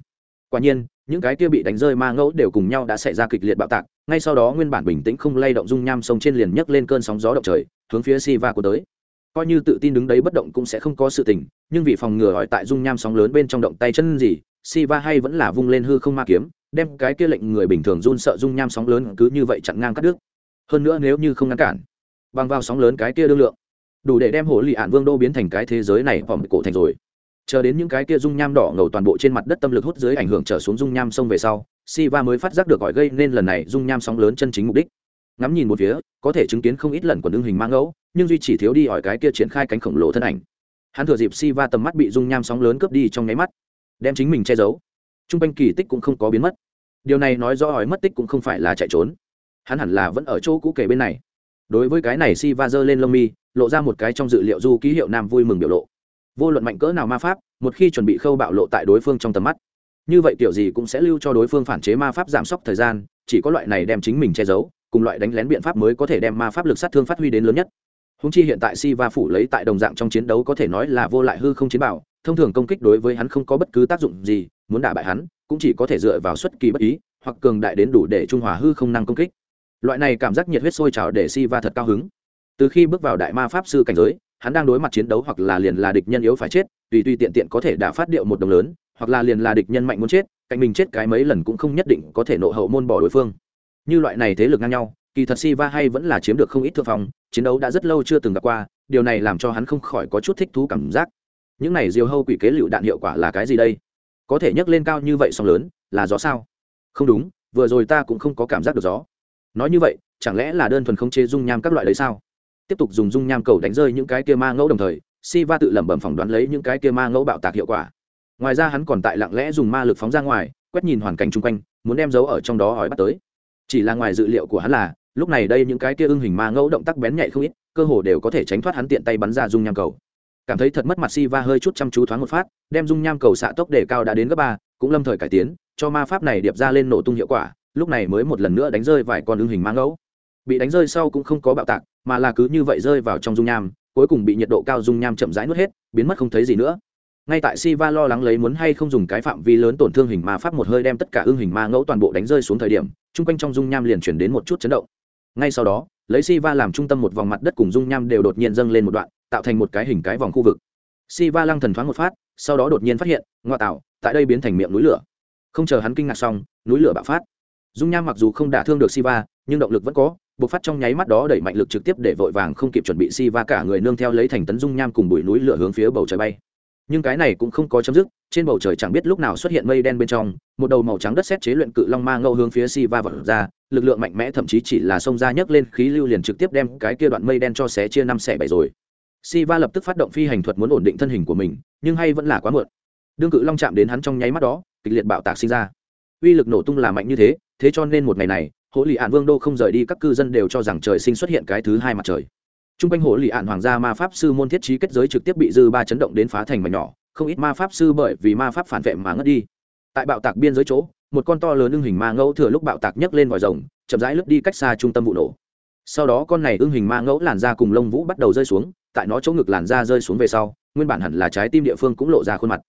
Speaker 1: Quả nhiên, những cái kia bị đánh rơi ma ngẫu đều cùng nhau đã xảy ra kịch liệt bạo tạc, ngay sau đó nguyên bản bình tĩnh không lay động dung nham sông trên liền nhấc lên cơn sóng gió động trời, hướng phía si va của tới. Coi như tự tin đứng đấy bất động cũng sẽ không có sự tình, nhưng vì phòng ngừa hỏi tại dung nham sóng lớn bên trong động tay chân gì si va hay vẫn là vung lên hư không ma kiếm, đem cái kia lệnh người bình thường run sợ dung nham sóng lớn cứ như vậy chặn ngang cắt đứt. Hơn nữa nếu như không ngăn cản, bằng vào sóng lớn cái kia đương lượng đủ để đem hồ lì ạn vương đô biến thành cái thế giới này vòng cổ thành rồi. Chờ đến những cái kia dung nham đỏ ngầu toàn bộ trên mặt đất tâm lực hút dưới ảnh hưởng trở xuống dung nham sông về sau, Siva mới phát giác được gọi gây nên lần này dung nham sóng lớn chân chính mục đích. Ngắm nhìn một phía, có thể chứng kiến không ít lần quần đương hình mang ngẫu, nhưng duy chỉ thiếu đi hỏi cái kia triển khai cánh khổng lồ thân ảnh. Hắn thừa dịp Siva tầm mắt bị dung nham sóng lớn cướp đi trong nháy mắt, đem chính mình che giấu. Trung r quanh kỳ tích cũng không có biến mất. Điều này nói rõ hỏi mất tích cũng không phải là chạy trốn. Hắn hẳn là vẫn ở chỗ cũ kể bên này. Đối với cái này Siva giơ lên lông mi lộ ra một cái trong dự liệu du ký hiệu nam vui mừng biểu lộ. Vô luận mạnh cỡ nào ma pháp, một khi chuẩn bị khâu bạo lộ tại đối phương trong tầm mắt, như vậy kiểu gì cũng sẽ lưu cho đối phương phản chế ma pháp giảm sốc thời gian, chỉ có loại này đem chính mình che giấu, cùng loại đánh lén biện pháp mới có thể đem ma pháp lực sát thương phát huy đến lớn nhất. Húng chi hiện tại si va phủ lấy tại đồng dạng trong chiến đấu có thể nói là vô lại hư không chiến bảo, thông thường công kích đối với hắn không có bất cứ tác dụng gì, muốn đả bại hắn, cũng chỉ có thể dựa vào xuất kỳ bất ý, hoặc cường đại đến đủ để trung hòa hư không năng công kích. Loại này cảm giác nhiệt huyết sôi trào để si va thật cao hứng từ khi bước vào đại ma pháp sư cảnh giới, hắn đang đối mặt chiến đấu hoặc là liền là địch nhân yếu phải chết, tùy tùy tiện tiện có thể đã phát điệu một đồng lớn, hoặc là liền là địch nhân mạnh muốn chết, cạnh mình chết cái mấy lần cũng không nhất định có thể nộ hậu môn bỏ đối phương. Như loại này thế lực ngang nhau, kỳ thật si va hay vẫn là chiếm được không ít thượng phong, chiến đấu đã rất lâu chưa từng gặp qua, điều này làm cho hắn không khỏi có chút thích thú cảm giác. Những này diều hâu quỷ kế lựu đạn hiệu quả là cái gì đây? Có thể nhấc lên cao như vậy song lớn, là gió sao? Không đúng, vừa rồi ta cũng không có cảm giác được gió. Nói như vậy, chẳng lẽ là đơn thuần không chế dung nham các loại đấy sao? Tiếp tục dùng dung nham cầu đánh rơi những cái kia ma ngẫu đồng thời si va tự lẩm bẩm phỏng đoán lấy những cái kia ma ngẫu bạo tạc hiệu quả. Ngoài ra hắn còn tại lặng lẽ dùng ma lực phóng ra ngoài, quét nhìn hoàn cảnh chung quanh, muốn đem dấu ở trong đó hỏi bắt tới. Chỉ là ngoài dự liệu của hắn là, lúc này đây những cái kia ưng hình ma ngẫu động tác bén nhạy không ít, cơ hồ đều có thể tránh thoát hắn tiện tay bắn ra dung nham cầu. Cảm thấy thật mất mặt si va hơi chút chăm chú thoáng một phát, đem dung nham cầu xạ tốc đề cao đã đến gấp ba, cũng lâm thời cải tiến, cho ma pháp này điệp ra lên nổ tung hiệu quả, lúc này mới một lần nữa đánh rơi vài con ưng hình ma ngẫu bị đánh rơi sau cũng không có bạo tạc, mà là cứ như vậy rơi vào trong dung nham, cuối cùng bị nhiệt độ cao dung nham chậm rãi nuốt hết, biến mất không thấy gì nữa. Ngay tại si va lo lắng lấy muốn hay không dùng cái phạm vi lớn tổn thương hình ma pháp một hơi đem tất cả ưng hình ma ngẫu toàn bộ đánh rơi xuống thời điểm, chung quanh trong dung nham liền chuyển đến một chút chấn động. Ngay sau đó, lấy si va làm trung tâm một vòng mặt đất cùng dung nham đều đột nhiên dâng lên một đoạn, tạo thành một cái hình cái vòng khu vực. Si va lăng thần thoáng một phát, sau đó đột nhiên phát hiện, ngoa tạo, tại đây biến thành miệng núi lửa. Không chờ hắn kinh ngạc xong, núi lửa bạo phát. Dung nham mặc dù không đả thương được si va nhưng động lực vẫn có bộc phát trong nháy mắt đó đẩy mạnh lực trực tiếp để vội vàng không kịp chuẩn bị si va cả người nương theo lấy thành tấn dung nham cùng bụi núi lửa hướng phía bầu trời bay. Nhưng cái này cũng không có chấm dứt, trên bầu trời chẳng biết lúc nào xuất hiện mây đen bên trong, một đầu màu trắng đất xét chế luyện cự long ma ngâu hướng phía si va vật ra, lực lượng mạnh mẽ thậm chí chỉ là xông ra nhấc lên khí lưu liền trực tiếp đem cái kia đoạn mây đen cho xé chia năm xẻ bảy rồi. Si va lập tức phát động phi hành thuật muốn ổn định thân hình của mình, nhưng hay vẫn là quá muộn. Đương cự long chạm đến hắn trong nháy mắt đó, kịch liệt bạo tạc sinh ra. Uy lực nổ tung là mạnh như thế thế cho nên một ngày này hồ lì ạn vương đô không rời đi, các cư dân đều cho rằng trời sinh xuất hiện cái thứ hai mặt trời. T r u n g quanh hồ lì ạn hoàng gia ma pháp sư môn thiết trí kết giới trực tiếp bị dư ba chấn động đến phá thành mảnh nhỏ, không ít ma pháp sư bởi vì ma pháp phản vệ mà ngất đi. Tại bạo tạc biên giới chỗ, một con to lớn ưng hình ma ngẫu thừa lúc bạo tạc nhấc lên vòi rồng, chậm rãi lướt đi cách xa trung tâm vụ nổ. Sau đó con này ưng hình ma ngẫu làn ra cùng lông vũ bắt đầu rơi xuống, tại nó chỗ ngực làn ra rơi xuống về sau, nguyên bản hẳn là trái tim địa phương cũng lộ ra khuôn mặt.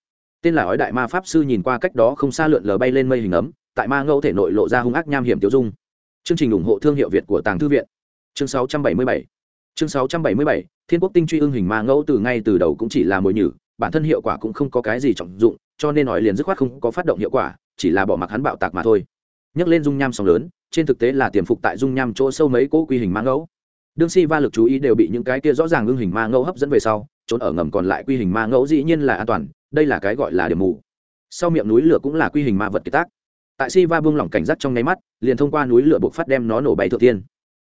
Speaker 1: Tên là ói đại ma pháp sư nhìn qua cách đó không xa lượn lờ bay lên mây hình ấm, tại ma ngẫu thể nội lộ ra hung ác nham hiểm tiêu dung chương trình ủng hộ thương hiệu việt của tàng thư viện. Chương 677 chương 677 thiên quốc tinh truy ưng hình ma ngẫu từ ngay từ đầu cũng chỉ là mồi nhử, bản thân hiệu quả cũng không có cái gì trọng dụng, cho nên nói liền dứt khoát không có phát động hiệu quả, chỉ là bỏ mặc hắn bạo tạc mà thôi. Nhấc lên dung nham sóng lớn, trên thực tế là tiềm phục tại dung nham chỗ sâu mấy cỗ quy hình ma ngẫu. Đương si va lực chú ý đều bị những cái kia rõ ràng ưng hình ma ngẫu hấp dẫn về sau, trốn ở ngầm còn lại quy hình ma ngẫu dĩ nhiên là an toàn, đây là cái gọi là điểm mù. Sau miệng núi lửa cũng là quy hình ma vật kiệt tác tại si va buông lỏng cảnh giác trong nháy mắt, liền thông qua núi lửa buộc phát đem nó nổ bay thượng tiên.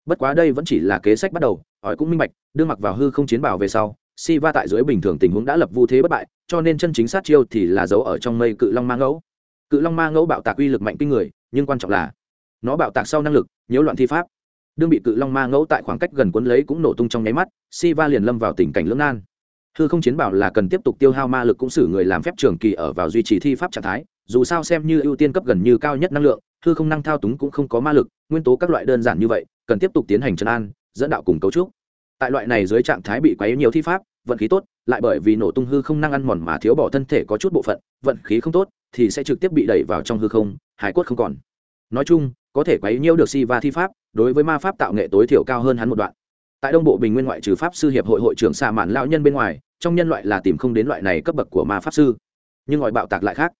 Speaker 1: Bất quá đây vẫn chỉ là kế sách bắt đầu, hỏi cũng minh bạch, đưa mặc vào hư không chiến bảo về sau si va tại dưới bình thường tình huống đã lập vu thế bất bại, cho nên chân chính sát chiêu thì là giấu ở trong mây cự long ma ngẫu. Cự long ma ngẫu bạo tạc uy lực mạnh kinh người, nhưng quan trọng là nó bạo tạc sau năng lực, nhiễu loạn thi pháp. Đương bị cự long ma ngẫu tại khoảng cách gần cuốn lấy cũng nổ tung trong nháy mắt si va liền lâm vào tình cảnh lưỡng nan. Hư không chiến bảo là cần tiếp tục tiêu hao ma lực cũng xử người làm phép trường kỳ ở vào duy trì thi pháp trạng thái dù sao xem như ưu tiên cấp gần như cao nhất năng lượng, hư không năng thao túng cũng không có ma lực, nguyên tố các loại đơn giản như vậy, cần tiếp tục tiến hành trấn an, dẫn đạo cùng cấu trúc. Tại loại này dưới trạng thái bị quấy nhiều thi pháp, vận khí tốt, lại bởi vì nổ tung hư không năng ăn mòn mà thiếu bỏ thân thể có chút bộ phận, vận khí không tốt, thì sẽ trực tiếp bị đẩy vào trong hư không, hải cốt không còn. Nói chung, có thể quấy nhiễu được si va thi pháp, đối với ma pháp tạo nghệ tối thiểu cao hơn hắn một đoạn. Tại đông bộ bình nguyên ngoại trừ pháp sư hiệp hội hội trưởng xa mạn lao nhân bên ngoài, trong nhân loại là tìm không đến loại này cấp bậc của ma pháp sư. Nhưng ngoại bạo tạc lại khác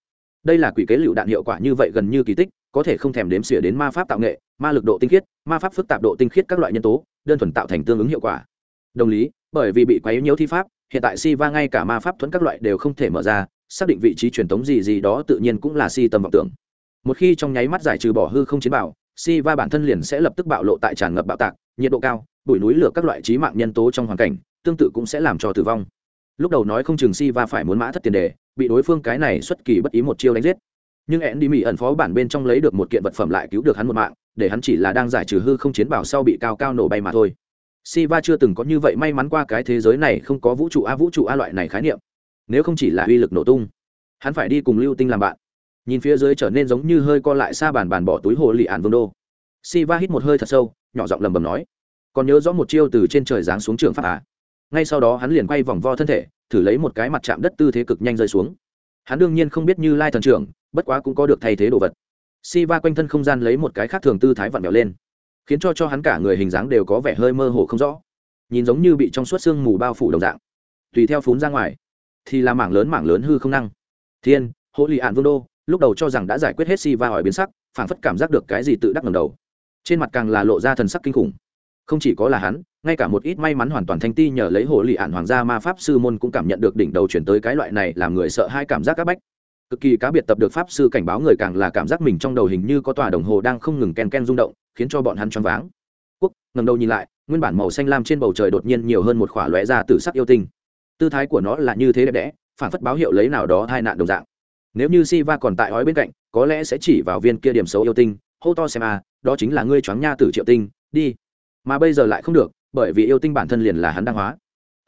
Speaker 1: đây là quỷ kế lựu đạn hiệu quả như vậy gần như kỳ tích, có thể không thèm đếm xỉa đến ma pháp tạo nghệ, ma lực độ tinh khiết, ma pháp phức tạp độ tinh khiết các loại nhân tố, đơn thuần tạo thành tương ứng hiệu quả. Đồng lý, bởi vì bị quấy nhiễu thi pháp, hiện tại si va ngay cả ma pháp thuẫn các loại đều không thể mở ra, xác định vị trí truyền thống gì gì đó tự nhiên cũng là si tâm vọng tưởng. Một khi trong nháy mắt giải trừ bỏ hư không chiến bảo si va bản thân liền sẽ lập tức bạo lộ tại tràn ngập bạo tạc, nhiệt độ cao, bụi núi lửa các loại trí mạng nhân tố trong hoàn cảnh, tương tự cũng sẽ làm cho tử vong lúc đầu nói không chừng si va phải muốn mã thất tiền đề, bị đối phương cái này xuất kỳ bất ý một chiêu đánh giết. Nhưng ẹn đi mỹ ẩn phó bản bên trong lấy được một kiện vật phẩm lại cứu được hắn một mạng, để hắn chỉ là đang giải trừ hư không chiến bảo sau bị cao cao nổ bay mà thôi. Si va chưa từng có như vậy may mắn qua cái thế giới này không có vũ trụ a, vũ trụ a loại này khái niệm. Nếu không chỉ là uy lực nổ tung, hắn phải đi cùng lưu tinh làm bạn. Nhìn phía dưới trở nên giống như hơi co lại xa bàn bàn bỏ túi hồ lì ạn vương đô. Si va hít một hơi thật sâu, nhỏ giọng lầm bầm nói, còn nhớ rõ một chiêu từ trên trời giáng xuống trường pháp à? Ngay sau đó hắn liền quay vòng vo thân thể, thử lấy một cái mặt chạm đất tư thế cực nhanh rơi xuống. Hắn đương nhiên không biết như lai thần trưởng, bất quá cũng có được thay thế đồ vật. Si va quanh thân không gian lấy một cái khác thường tư thái vặn vẹo lên, khiến cho cho hắn cả người hình dáng đều có vẻ hơi mơ hồ không rõ. Nhìn giống như bị trong suốt xương mù bao phủ đồng dạng, tùy theo phún ra ngoài, thì là mảng lớn mảng lớn hư không năng. Thiên hộ lì ạn vương đô, lúc đầu cho rằng đã giải quyết hết si va hỏi biến sắc, phảng phất cảm giác được cái gì tự đắc ngầm đầu. Trên mặt càng là lộ ra thần sắc kinh khủng không chỉ có là hắn, ngay cả một ít may mắn hoàn toàn thanh ti nhờ lấy hồ lì ạn hoàng gia ma pháp sư môn cũng cảm nhận được đỉnh đầu chuyển tới cái loại này làm người sợ hai cảm giác áp bách. Cực kỳ cá biệt tập được pháp sư cảnh báo người càng là cảm giác mình trong đầu hình như có tòa đồng hồ đang không ngừng ken ken rung động, khiến cho bọn hắn choáng váng. Quốc ngầm đầu nhìn lại, nguyên bản màu xanh lam trên bầu trời đột nhiên nhiều hơn một khỏa lóe ra từ sắc yêu tinh. Tư thái của nó là như thế đẹp đẽ, phản phất báo hiệu lấy nào đó hai nạn đồng dạng. Nếu như si va còn tại ói bên cạnh, có lẽ sẽ chỉ vào viên kia điểm xấu yêu tinh, hô to xem à đó chính là ngươi choáng nha tử triệu tinh, đi mà bây giờ lại không được, bởi vì yêu tinh bản thân liền là hắn đăng hóa.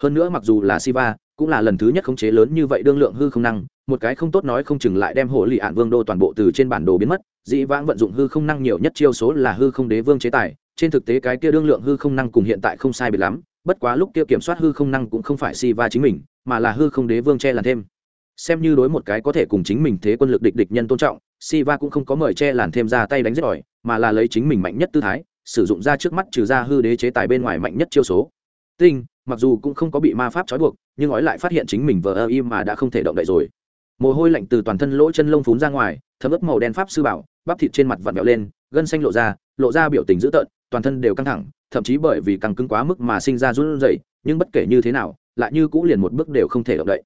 Speaker 1: Hơn nữa mặc dù là siva cũng là lần thứ nhất khống chế lớn như vậy đương lượng hư không năng, một cái không tốt nói không chừng lại đem hồ lì ạn vương đô toàn bộ từ trên bản đồ biến mất, dĩ vãng vận dụng hư không năng nhiều nhất chiêu số là hư không đế vương chế tài, trên thực tế cái kia đương lượng hư không năng cùng hiện tại không sai biệt lắm, bất quá lúc kia kiểm soát hư không năng cũng không phải siva chính mình, mà là hư không đế vương che làm thêm. Xem như đối một cái có thể cùng chính mình thế quân lực địch địch nhân tôn trọng siva cũng không có mời che làn thêm ra tay đánh giết ỏi mà là lấy chính mình mạnh nhất tư thái sử dụng ra trước mắt trừ ra hư đế chế tài bên ngoài mạnh nhất chiêu số. Tinh, mặc dù cũng không có bị ma pháp trói buộc, nhưng ói lại phát hiện chính mình vờ ơ im mà đã không thể động đậy rồi. Mồ hôi lạnh từ toàn thân lỗ chân lông phún ra ngoài, thấm ướp màu đen pháp sư bảo, bắp thịt trên mặt vặn vẹo lên, gân xanh lộ ra lộ ra biểu tình dữ tợn, toàn thân đều căng thẳng, thậm chí bởi vì căng cứng quá mức mà sinh ra run rẩy, nhưng bất kể như thế nào, lại như cũ liền một bước đều không thể động đậy.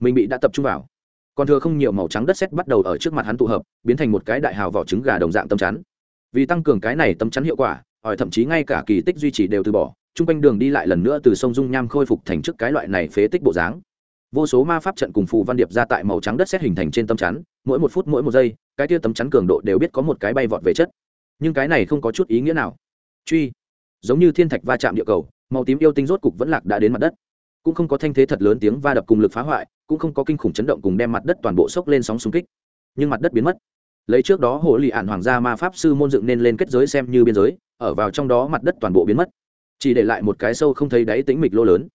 Speaker 1: Mình bị đã tập trung vào. Còn thừa không nhiều màu trắng đất sét bắt đầu ở trước mặt hắn tụ hợp, biến thành một cái đại hào vỏ trứng gà đồng dạng tâm chắn. Vì tăng cường cái này tâm chắn hiệu quả hỏi thậm chí ngay cả kỳ tích duy trì đều từ bỏ, chung quanh đường đi lại lần nữa từ sông dung nham khôi phục thành trước cái loại này phế tích bộ dáng. Vô số ma pháp trận cùng phù văn điệp ra tại màu trắng đất xét hình thành trên tấm chắn, mỗi một phút mỗi một giây, cái tia tấm chắn cường độ đều biết có một cái bay vọt về chất. Nhưng cái này không có chút ý nghĩa nào. Truy. Giống như thiên thạch va chạm địa cầu, màu tím yêu tinh rốt cục vẫn lạc đã đến mặt đất. Cũng không có thanh thế thật lớn tiếng va đập cùng lực phá hoại, cũng không có kinh khủng chấn động cùng đem mặt đất toàn bộ sốc lên sóng xung kích. Nhưng mặt đất biến mất. Lấy trước đó hồ lì ạn hoàng gia ma pháp sư môn dựng nên lên kết giới xem như biên giới ở vào trong đó mặt đất toàn bộ biến mất. Chỉ để lại một cái sâu không thấy đáy tính mịch lô lớn.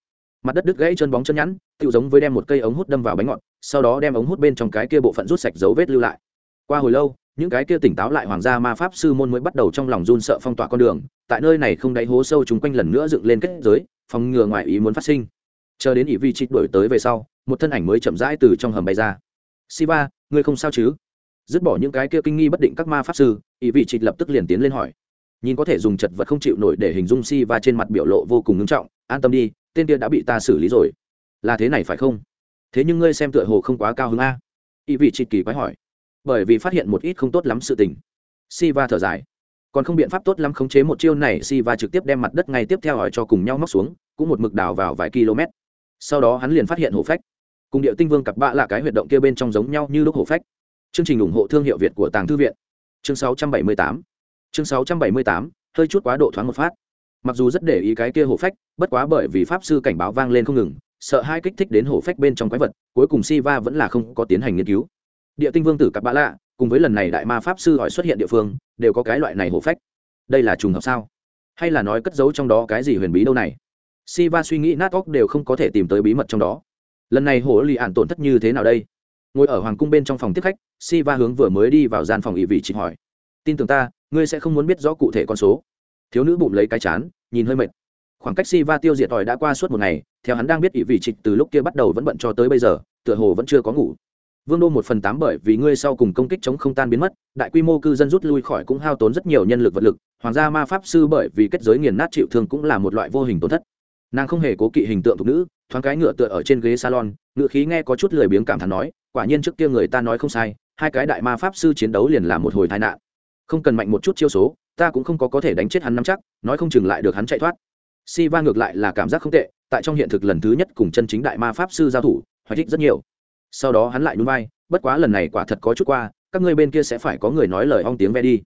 Speaker 1: Mặt đất đứt gãy chân bóng chân nhẵn tự giống với đem một cây ống hút đâm vào bánh ngọt, sau đó đem ống hút bên trong cái kia bộ phận rút sạch dấu vết lưu lại. Qua hồi lâu, những cái kia tỉnh táo lại hoàng gia ma pháp sư môn mới bắt đầu trong lòng run sợ phong tỏa con đường, tại nơi này không đáy hố sâu chúng quanh lần nữa dựng lên kết giới, phòng ngừa ngoài ý muốn phát sinh. Chờ đến ỷ vi trích đổi tới về sau, một thân ảnh mới chậm rãi từ trong hầm bay ra. Siva, ngươi không sao chứ? Dứt bỏ những cái kia kinh nghi bất định các ma pháp sư, ỷ vị trịch lập tức liền tiến lên hỏi nhìn có thể dùng chật vật không chịu nổi để hình dung si và trên mặt biểu lộ vô cùng ngưng trọng, an tâm đi, tên kia đã bị ta xử lý rồi. Là thế này phải không? Thế nhưng ngươi xem tựa hồ không quá cao hứng a. Y vị trịch kỳ quái hỏi. Bởi vì phát hiện một ít không tốt lắm sự tình. Si va thở dài. Còn không biện pháp tốt lắm khống chế một chiêu này si va trực tiếp đem mặt đất ngay tiếp theo hỏi cho cùng nhau móc xuống, cũng một mực đào vào vài km. Sau đó hắn liền phát hiện hổ phách. Cùng điệu tinh vương cặp bạ là cái huyệt động kia bên trong giống nhau như lúc hổ phách. Chương trình ủng hộ thương hiệu việt của tàng thư viện. Chương 678 chương 678 hơi chút quá độ thoáng một phát. Mặc dù rất để ý cái kia hổ phách, bất quá bởi vì pháp sư cảnh báo vang lên không ngừng, sợ hai kích thích đến hổ phách bên trong quái vật, cuối cùng si va vẫn là không có tiến hành nghiên cứu. Địa tinh vương tử cặp bã lạ, cùng với lần này đại ma pháp sư hỏi xuất hiện địa phương, đều có cái loại này hổ phách. Đây là trùng hợp sao? Hay là nói cất giấu trong đó cái gì huyền bí đâu này? Si va suy nghĩ nát óc đều không có thể tìm tới bí mật trong đó. Lần này hổ lì ản tổn thất như thế nào đây? Ngồi ở hoàng cung bên trong phòng tiếp khách si va hướng vừa mới đi vào gian phòng ỵ vị chị hỏi. Tin tưởng ta ngươi sẽ không muốn biết rõ cụ thể con số. Thiếu nữ bụng lấy cái chán, nhìn hơi mệt. Khoảng cách si va tiêu diệt tỏi đã qua suốt một ngày, theo hắn đang biết ỷ vị trịch từ lúc kia bắt đầu vẫn bận cho tới bây giờ, tựa hồ vẫn chưa có ngủ. Vương đô một phần tám bởi vì ngươi sau cùng công kích chống không tan biến mất, đại quy mô cư dân rút lui khỏi cũng hao tốn rất nhiều nhân lực vật lực, hoàng gia ma pháp sư bởi vì kết giới nghiền nát chịu thương cũng là một loại vô hình tổn thất. Nàng không hề cố kỵ hình tượng thục nữ, thoáng cái ngựa tựa ở trên ghế salon, ngựa khí nghe có chút lười biếng cảm thán nói, quả nhiên trước kia người ta nói không sai, hai cái đại ma pháp sư chiến đấu liền là một hồi tai nạn không cần mạnh một chút chiêu số, ta cũng không có có thể đánh chết hắn nắm chắc, nói không chừng lại được hắn chạy thoát. Si va ngược lại là cảm giác không tệ, tại trong hiện thực lần thứ nhất cùng chân chính đại ma pháp sư giao thủ, hoài thích rất nhiều. Sau đó hắn lại núi vai, bất quá lần này quả thật có chút qua, các ngươi bên kia sẽ phải có người nói lời ong tiếng ve đi.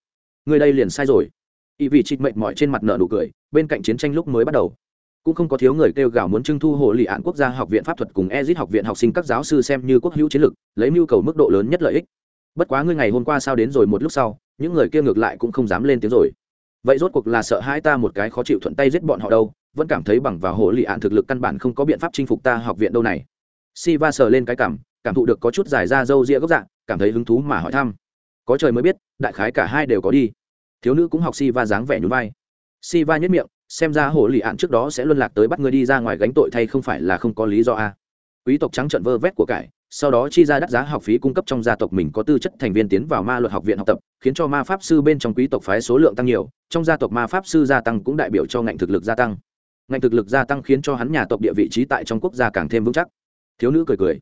Speaker 1: Người đây liền sai rồi. Y vị trịt mệnh mọi trên mặt nợ nụ cười, bên cạnh chiến tranh lúc mới bắt đầu. Cũng không có thiếu người kêu gào muốn trưng thu hộ lị án quốc gia học viện pháp thuật cùng ezit học viện học sinh các giáo sư xem như quốc hữu chiến lược, lấy mưu cầu mức độ lớn nhất lợi ích. Bất quá ngươi ngày hôm qua sao đến rồi một lúc sau những người kia ngược lại cũng không dám lên tiếng rồi vậy rốt cuộc là sợ hai ta một cái khó chịu thuận tay giết bọn họ đâu vẫn cảm thấy bằng và hồ lì ạn thực lực căn bản không có biện pháp chinh phục ta học viện đâu này Siva sờ lên cái cảm, cảm thụ được có chút dài ra râu ria gốc dạng, cảm thấy hứng thú mà hỏi thăm. Có trời mới biết, đại khái cả hai đều có đi. Thiếu nữ cũng học Siva dáng vẻ nhún vai. Siva nhếch miệng, xem ra hồ lì ạn trước đó sẽ luân lạc tới bắt người đi ra ngoài gánh tội thay không phải là không có lý do a. À. Quý tộc trắng trợn vơ vét của cải, sau đó chi ra đắt giá học phí cung cấp trong gia tộc mình có tư chất thành viên tiến vào ma luật học viện học tập, khiến cho ma pháp sư bên trong quý tộc phái số lượng tăng nhiều, trong gia tộc ma pháp sư gia tăng cũng đại biểu cho ngành thực lực gia tăng. Ngành thực lực gia tăng khiến cho hắn nhà tộc địa vị trí tại trong quốc gia càng thêm vững chắc. Thiếu nữ cười cười.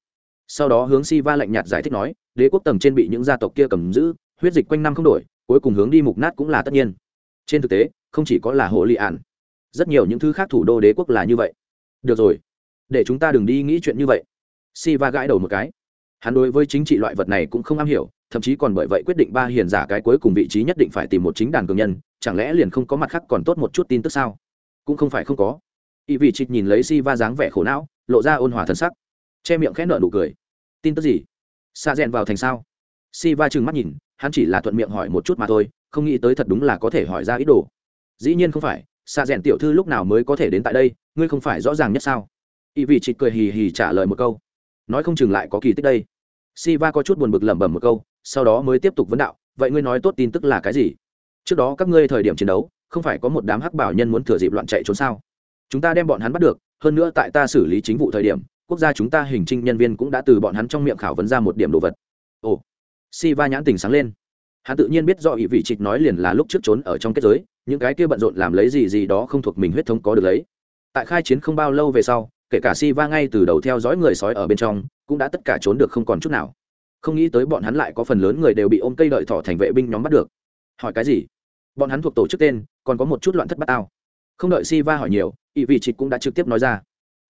Speaker 1: Sau đó hướng si va lạnh nhạt giải thích nói, đế quốc tầng trên bị những gia tộc kia cầm giữ, huyết dịch quanh năm không đổi, cuối cùng hướng đi mục nát cũng là tất nhiên. Trên thực tế, không chỉ có là hồ lị ản rất nhiều những thứ khác thủ đô đế quốc là như vậy. Được rồi. Để chúng ta đừng đi nghĩ chuyện như vậy si va gãi đầu một cái. Hắn đối với chính trị loại vật này cũng không am hiểu, thậm chí còn bởi vậy quyết định ba hiền giả cái cuối cùng vị trí nhất định phải tìm một chính đàn cường nhân, chẳng lẽ liền không có mặt khác còn tốt một chút tin tức sao? Cũng không phải không có. Y vị trịch nhìn lấy si va dáng vẻ khổ não, lộ ra ôn hòa thân sắc, che miệng khẽ nợ nụ cười. Tin tức gì? Xa rèn vào thành sao? Si va trừng mắt nhìn, hắn chỉ là thuận miệng hỏi một chút mà thôi, không nghĩ tới thật đúng là có thể hỏi ra ít đồ. Dĩ nhiên không phải xa rèn tiểu thư lúc nào mới có thể đến tại đây, ngươi không phải rõ ràng nhất sao? Y vị trịch cười hì hì trả lời một câu nói không chừng lại có kỳ tích đây Siva có chút buồn bực lẩm bẩm một câu, sau đó mới tiếp tục vấn đạo, vậy ngươi nói tốt tin tức là cái gì? Trước đó các ngươi thời điểm chiến đấu, không phải có một đám hắc bảo nhân muốn thừa dịp loạn chạy trốn sao? Chúng ta đem bọn hắn bắt được, hơn nữa tại ta xử lý chính vụ thời điểm, quốc gia chúng ta hình trinh nhân viên cũng đã từ bọn hắn trong miệng khảo vấn ra một điểm đồ vật. Ồ. Siva nhãn tình sáng lên. Hắn tự nhiên biết rõ ý vị trịch nói liền là lúc trước trốn ở trong kết giới, những cái kia bận rộn làm lấy gì gì đó không thuộc mình huyết thống có được lấy. Tại khai chiến không bao lâu về sau, kể cả Siva ngay từ đầu theo dõi người sói ở bên trong, cũng đã tất cả trốn được không còn chút nào. Không nghĩ tới bọn hắn lại có phần lớn người đều bị ôm cây đợi thỏ thành vệ binh nhóm bắt được. Hỏi cái gì? Bọn hắn thuộc tổ chức tên còn có một chút loạn thất bát tao. Không đợi si va hỏi nhiều ỵ vị trịch cũng đã trực tiếp nói ra.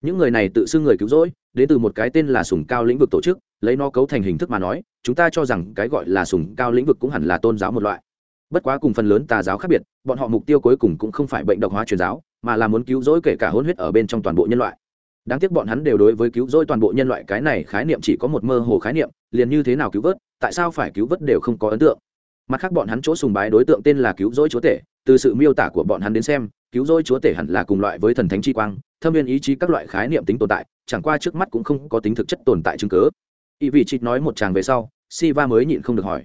Speaker 1: Những người này tự xưng người cứu rỗi đến từ một cái tên là sùng cao lĩnh vực tổ chức lấy nó cấu thành hình thức mà nói chúng ta cho rằng cái gọi là sùng cao lĩnh vực cũng hẳn là tôn giáo một loại. Bất quá cùng phần lớn tà giáo khác biệt bọn họ mục tiêu cuối cùng cũng không phải bệnh độc hóa truyền giáo mà là muốn cứu rỗi kể cả hôn huyết ở bên trong toàn bộ nhân loại đáng tiếc bọn hắn đều đối với cứu rỗi toàn bộ nhân loại cái này khái niệm chỉ có một mơ hồ khái niệm, liền như thế nào cứu vớt, tại sao phải cứu vớt đều không có ấn tượng. Mặt khác bọn hắn chỗ sùng bái đối tượng tên là cứu rỗi chúa tể, từ sự miêu tả của bọn hắn đến xem, cứu rỗi chúa tể hẳn là cùng loại với thần thánh chi quang, thâm viên ý chí các loại khái niệm tính tồn tại, chẳng qua trước mắt cũng không có tính thực chất tồn tại chứng cớ y vị chị nói một tràng về sau si va mới nhịn không được hỏi.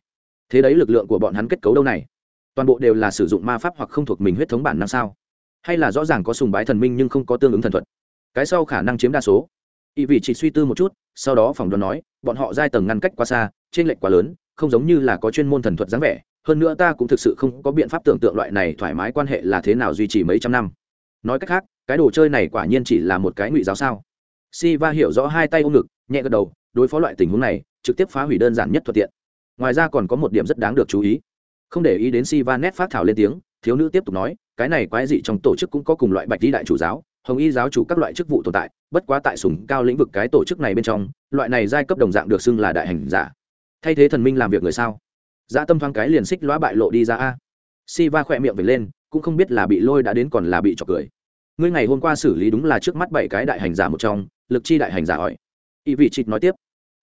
Speaker 1: Thế đấy lực lượng của bọn hắn kết cấu đâu này? Toàn bộ đều là sử dụng ma pháp hoặc không thuộc mình huyết thống bản năng sao? Hay là rõ ràng có sùng bái thần minh nhưng không có tương ứng thần thuật? Cái sau khả năng chiếm đa số. Y vị chỉ suy tư một chút, sau đó phỏng đoán nói, bọn họ giai tầng ngăn cách quá xa trên lệch quá lớn, không giống như là có chuyên môn thần thuật dáng vẻ. Hơn nữa ta cũng thực sự không có biện pháp tưởng tượng loại này thoải mái quan hệ là thế nào duy trì mấy trăm năm. Nói cách khác, cái đồ chơi này quả nhiên chỉ là một cái ngụy giáo sao. Si va hiểu rõ hai tay ôm ngực, nhẹ gật đầu, đối phó loại tình huống này, trực tiếp phá hủy đơn giản nhất thuận tiện. Ngoài ra còn có một điểm rất đáng được chú ý. Không để ý đến si va nét phát thảo lên tiếng, thiếu nữ tiếp tục nói, cái này quái dị trong tổ chức cũng có cùng loại bạch đi đại chủ giáo hồng y giáo chủ các loại chức vụ tồn tại, bất quá tại sùng cao lĩnh vực cái tổ chức này bên trong, loại này giai cấp đồng dạng được xưng là đại hành giả. Thay thế thần minh làm việc người sao? Dã tâm thoáng cái liền xích lõa bại lộ đi ra a. Si va khỏe miệng về lên, cũng không biết là bị lôi đã đến còn là bị trọc cười. Ngươi ngày hôm qua xử lý đúng là trước mắt bảy cái đại hành giả một trong, lực chi đại hành giả hỏi. Y vị trịt nói tiếp.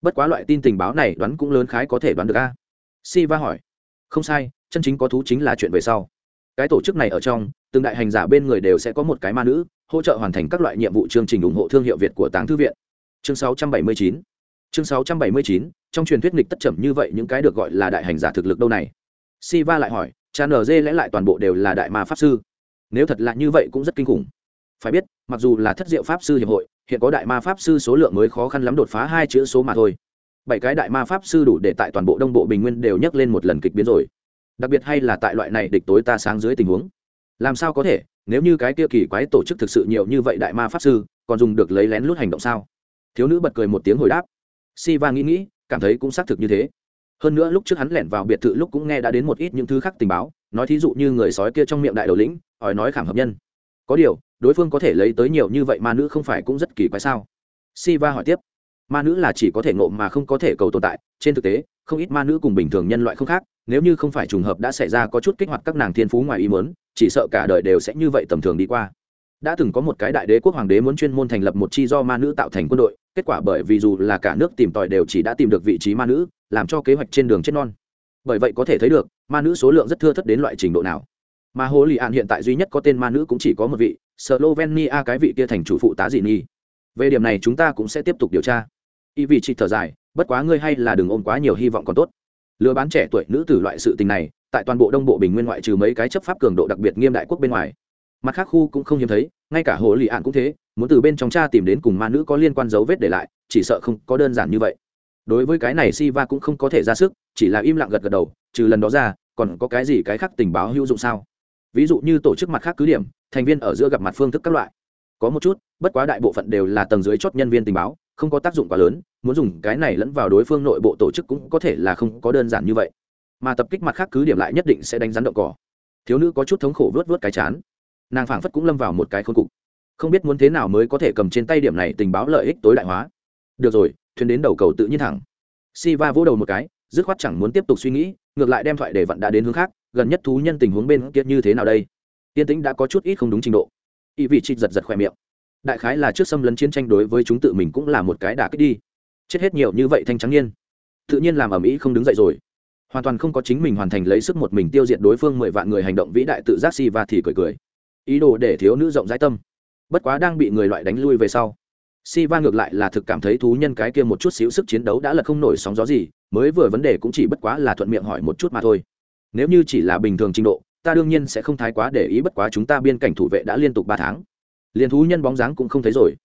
Speaker 1: Bất quá loại tin tình báo này đoán cũng lớn khái có thể đoán được a. Si va hỏi. Không sai, chân chính có thú chính là chuyện về sau. Cái tổ chức này ở trong từng đại hành giả bên người đều sẽ có một cái ma nữ, hỗ trợ hoàn thành các loại nhiệm vụ chương trình ủng hộ thương hiệu việt của táng thư viện. Chương 679 chương 679 trong truyền thuyết nghịch tất chậm như vậy những cái được gọi là đại hành giả thực lực đâu này? Siva lại hỏi cha nz lẽ lại toàn bộ đều là đại ma pháp sư? Nếu thật là như vậy cũng rất kinh khủng. Phải biết, mặc dù là thất diệu pháp sư hiệp hội, hiện có đại ma pháp sư số lượng mới khó khăn lắm đột phá hai chữ số mà thôi. Bảy cái đại ma pháp sư đủ để tại toàn bộ đông bộ bình nguyên đều nhắc lên một lần kịch biến rồi. Đặc biệt hay là tại loại này địch tối ta sáng dưới tình huống làm sao có thể? Nếu như cái kia kỳ quái tổ chức thực sự nhiều như vậy đại ma pháp sư, còn dùng được lấy lén lút hành động sao? Thiếu nữ bật cười một tiếng hồi đáp. Si va nghĩ nghĩ, cảm thấy cũng xác thực như thế. Hơn nữa lúc trước hắn lẻn vào biệt thự lúc cũng nghe đã đến một ít những thứ khác tình báo, nói thí dụ như người sói kia trong miệng đại đầu lĩnh hỏi nói khảm hợp nhân. Có điều, đối phương có thể lấy tới nhiều như vậy ma nữ không phải cũng rất kỳ quái sao? Si va hỏi tiếp. Ma nữ là chỉ có thể ngộ mà không có thể cầu tồn tại, trên thực tế, không ít ma nữ cùng bình thường nhân loại không khác nếu như không phải trùng hợp đã xảy ra có chút kích hoạt các nàng thiên phú ngoài ý muốn, chỉ sợ cả đời đều sẽ như vậy tầm thường đi qua. Đã từng có một cái đại đế quốc hoàng đế muốn chuyên môn thành lập một chi do ma nữ tạo thành quân đội, kết quả bởi vì dù là cả nước tìm tòi đều chỉ đã tìm được vị trí ma nữ, làm cho kế hoạch trên đường chết non. Bởi vậy có thể thấy được, ma nữ số lượng rất thưa thất đến loại trình độ nào. Mà hồ lì An hiện tại duy nhất có tên ma nữ cũng chỉ có một vị, slovenia cái vị kia thành chủ phụ tá dị nhi về điểm này chúng ta cũng sẽ tiếp tục điều tra. Y vị chỉ thở dài, bất quá ngươi hay là đừng ôm quá nhiều hy vọng còn tốt lừa bán trẻ tuổi nữ tử loại sự tình này, tại toàn bộ đông bộ bình nguyên ngoại trừ mấy cái chấp pháp cường độ đặc biệt nghiêm đại quốc bên ngoài. Mặt khác khu cũng không hiếm thấy, ngay cả hồ lì ạn cũng thế, muốn từ bên trong cha tìm đến cùng ma nữ có liên quan dấu vết để lại, chỉ sợ không có đơn giản như vậy. Đối với cái này Siva cũng không có thể ra sức, chỉ là im lặng gật gật đầu, trừ lần đó ra, còn có cái gì cái khác tình báo hữu dụng sao? Ví dụ như tổ chức mặt khác cứ điểm, thành viên ở giữa gặp mặt phương thức các loại. Có một chút, bất quá đại bộ phận đều là tầng dưới chốt nhân viên tình báo không có tác dụng quá lớn, muốn dùng cái này lẫn vào đối phương nội bộ tổ chức cũng có thể là không có đơn giản như vậy. Mà tập kích mặt khác cứ điểm lại nhất định sẽ đánh rắn động cỏ. Thiếu nữ có chút thống khổ vớt vớt cái chán. Nàng phảng phất cũng lâm vào một cái khôn cục. Không biết muốn thế nào mới có thể cầm trên tay điểm này tình báo lợi ích tối đại hóa. Được rồi, thuyền đến đầu cầu tự nhiên thẳng. Si va vỗ đầu một cái, dứt khoát chẳng muốn tiếp tục suy nghĩ, ngược lại đem thoại để vận đã đến hướng khác, gần nhất thú nhân tình huống bên kia như thế nào đây? Tiên tĩnh đã có chút ít không đúng trình độ. Y vị trịt giật giật khỏe miệng đại khái là trước xâm lấn chiến tranh đối với chúng tự mình cũng là một cái đả kích đi. Chết hết nhiều như vậy thanh trắng nhiên tự nhiên làm ở mỹ không đứng dậy rồi. Hoàn toàn không có chính mình hoàn thành lấy sức một mình tiêu diệt đối phương mười vạn người hành động vĩ đại tự giác si và thì cười cười. Ý đồ để thiếu nữ rộng rãi tâm. Bất quá đang bị người loại đánh lui về sau si va ngược lại là thực cảm thấy thú nhân cái kia một chút xíu sức chiến đấu đã là không nổi sóng gió gì, mới vừa vấn đề cũng chỉ bất quá là thuận miệng hỏi một chút mà thôi. Nếu như chỉ là bình thường trình độ, ta đương nhiên sẽ không thái quá để ý bất quá chúng ta biên cảnh thủ vệ đã liên tục ba tháng liền thú nhân bóng dáng cũng không thấy rồi.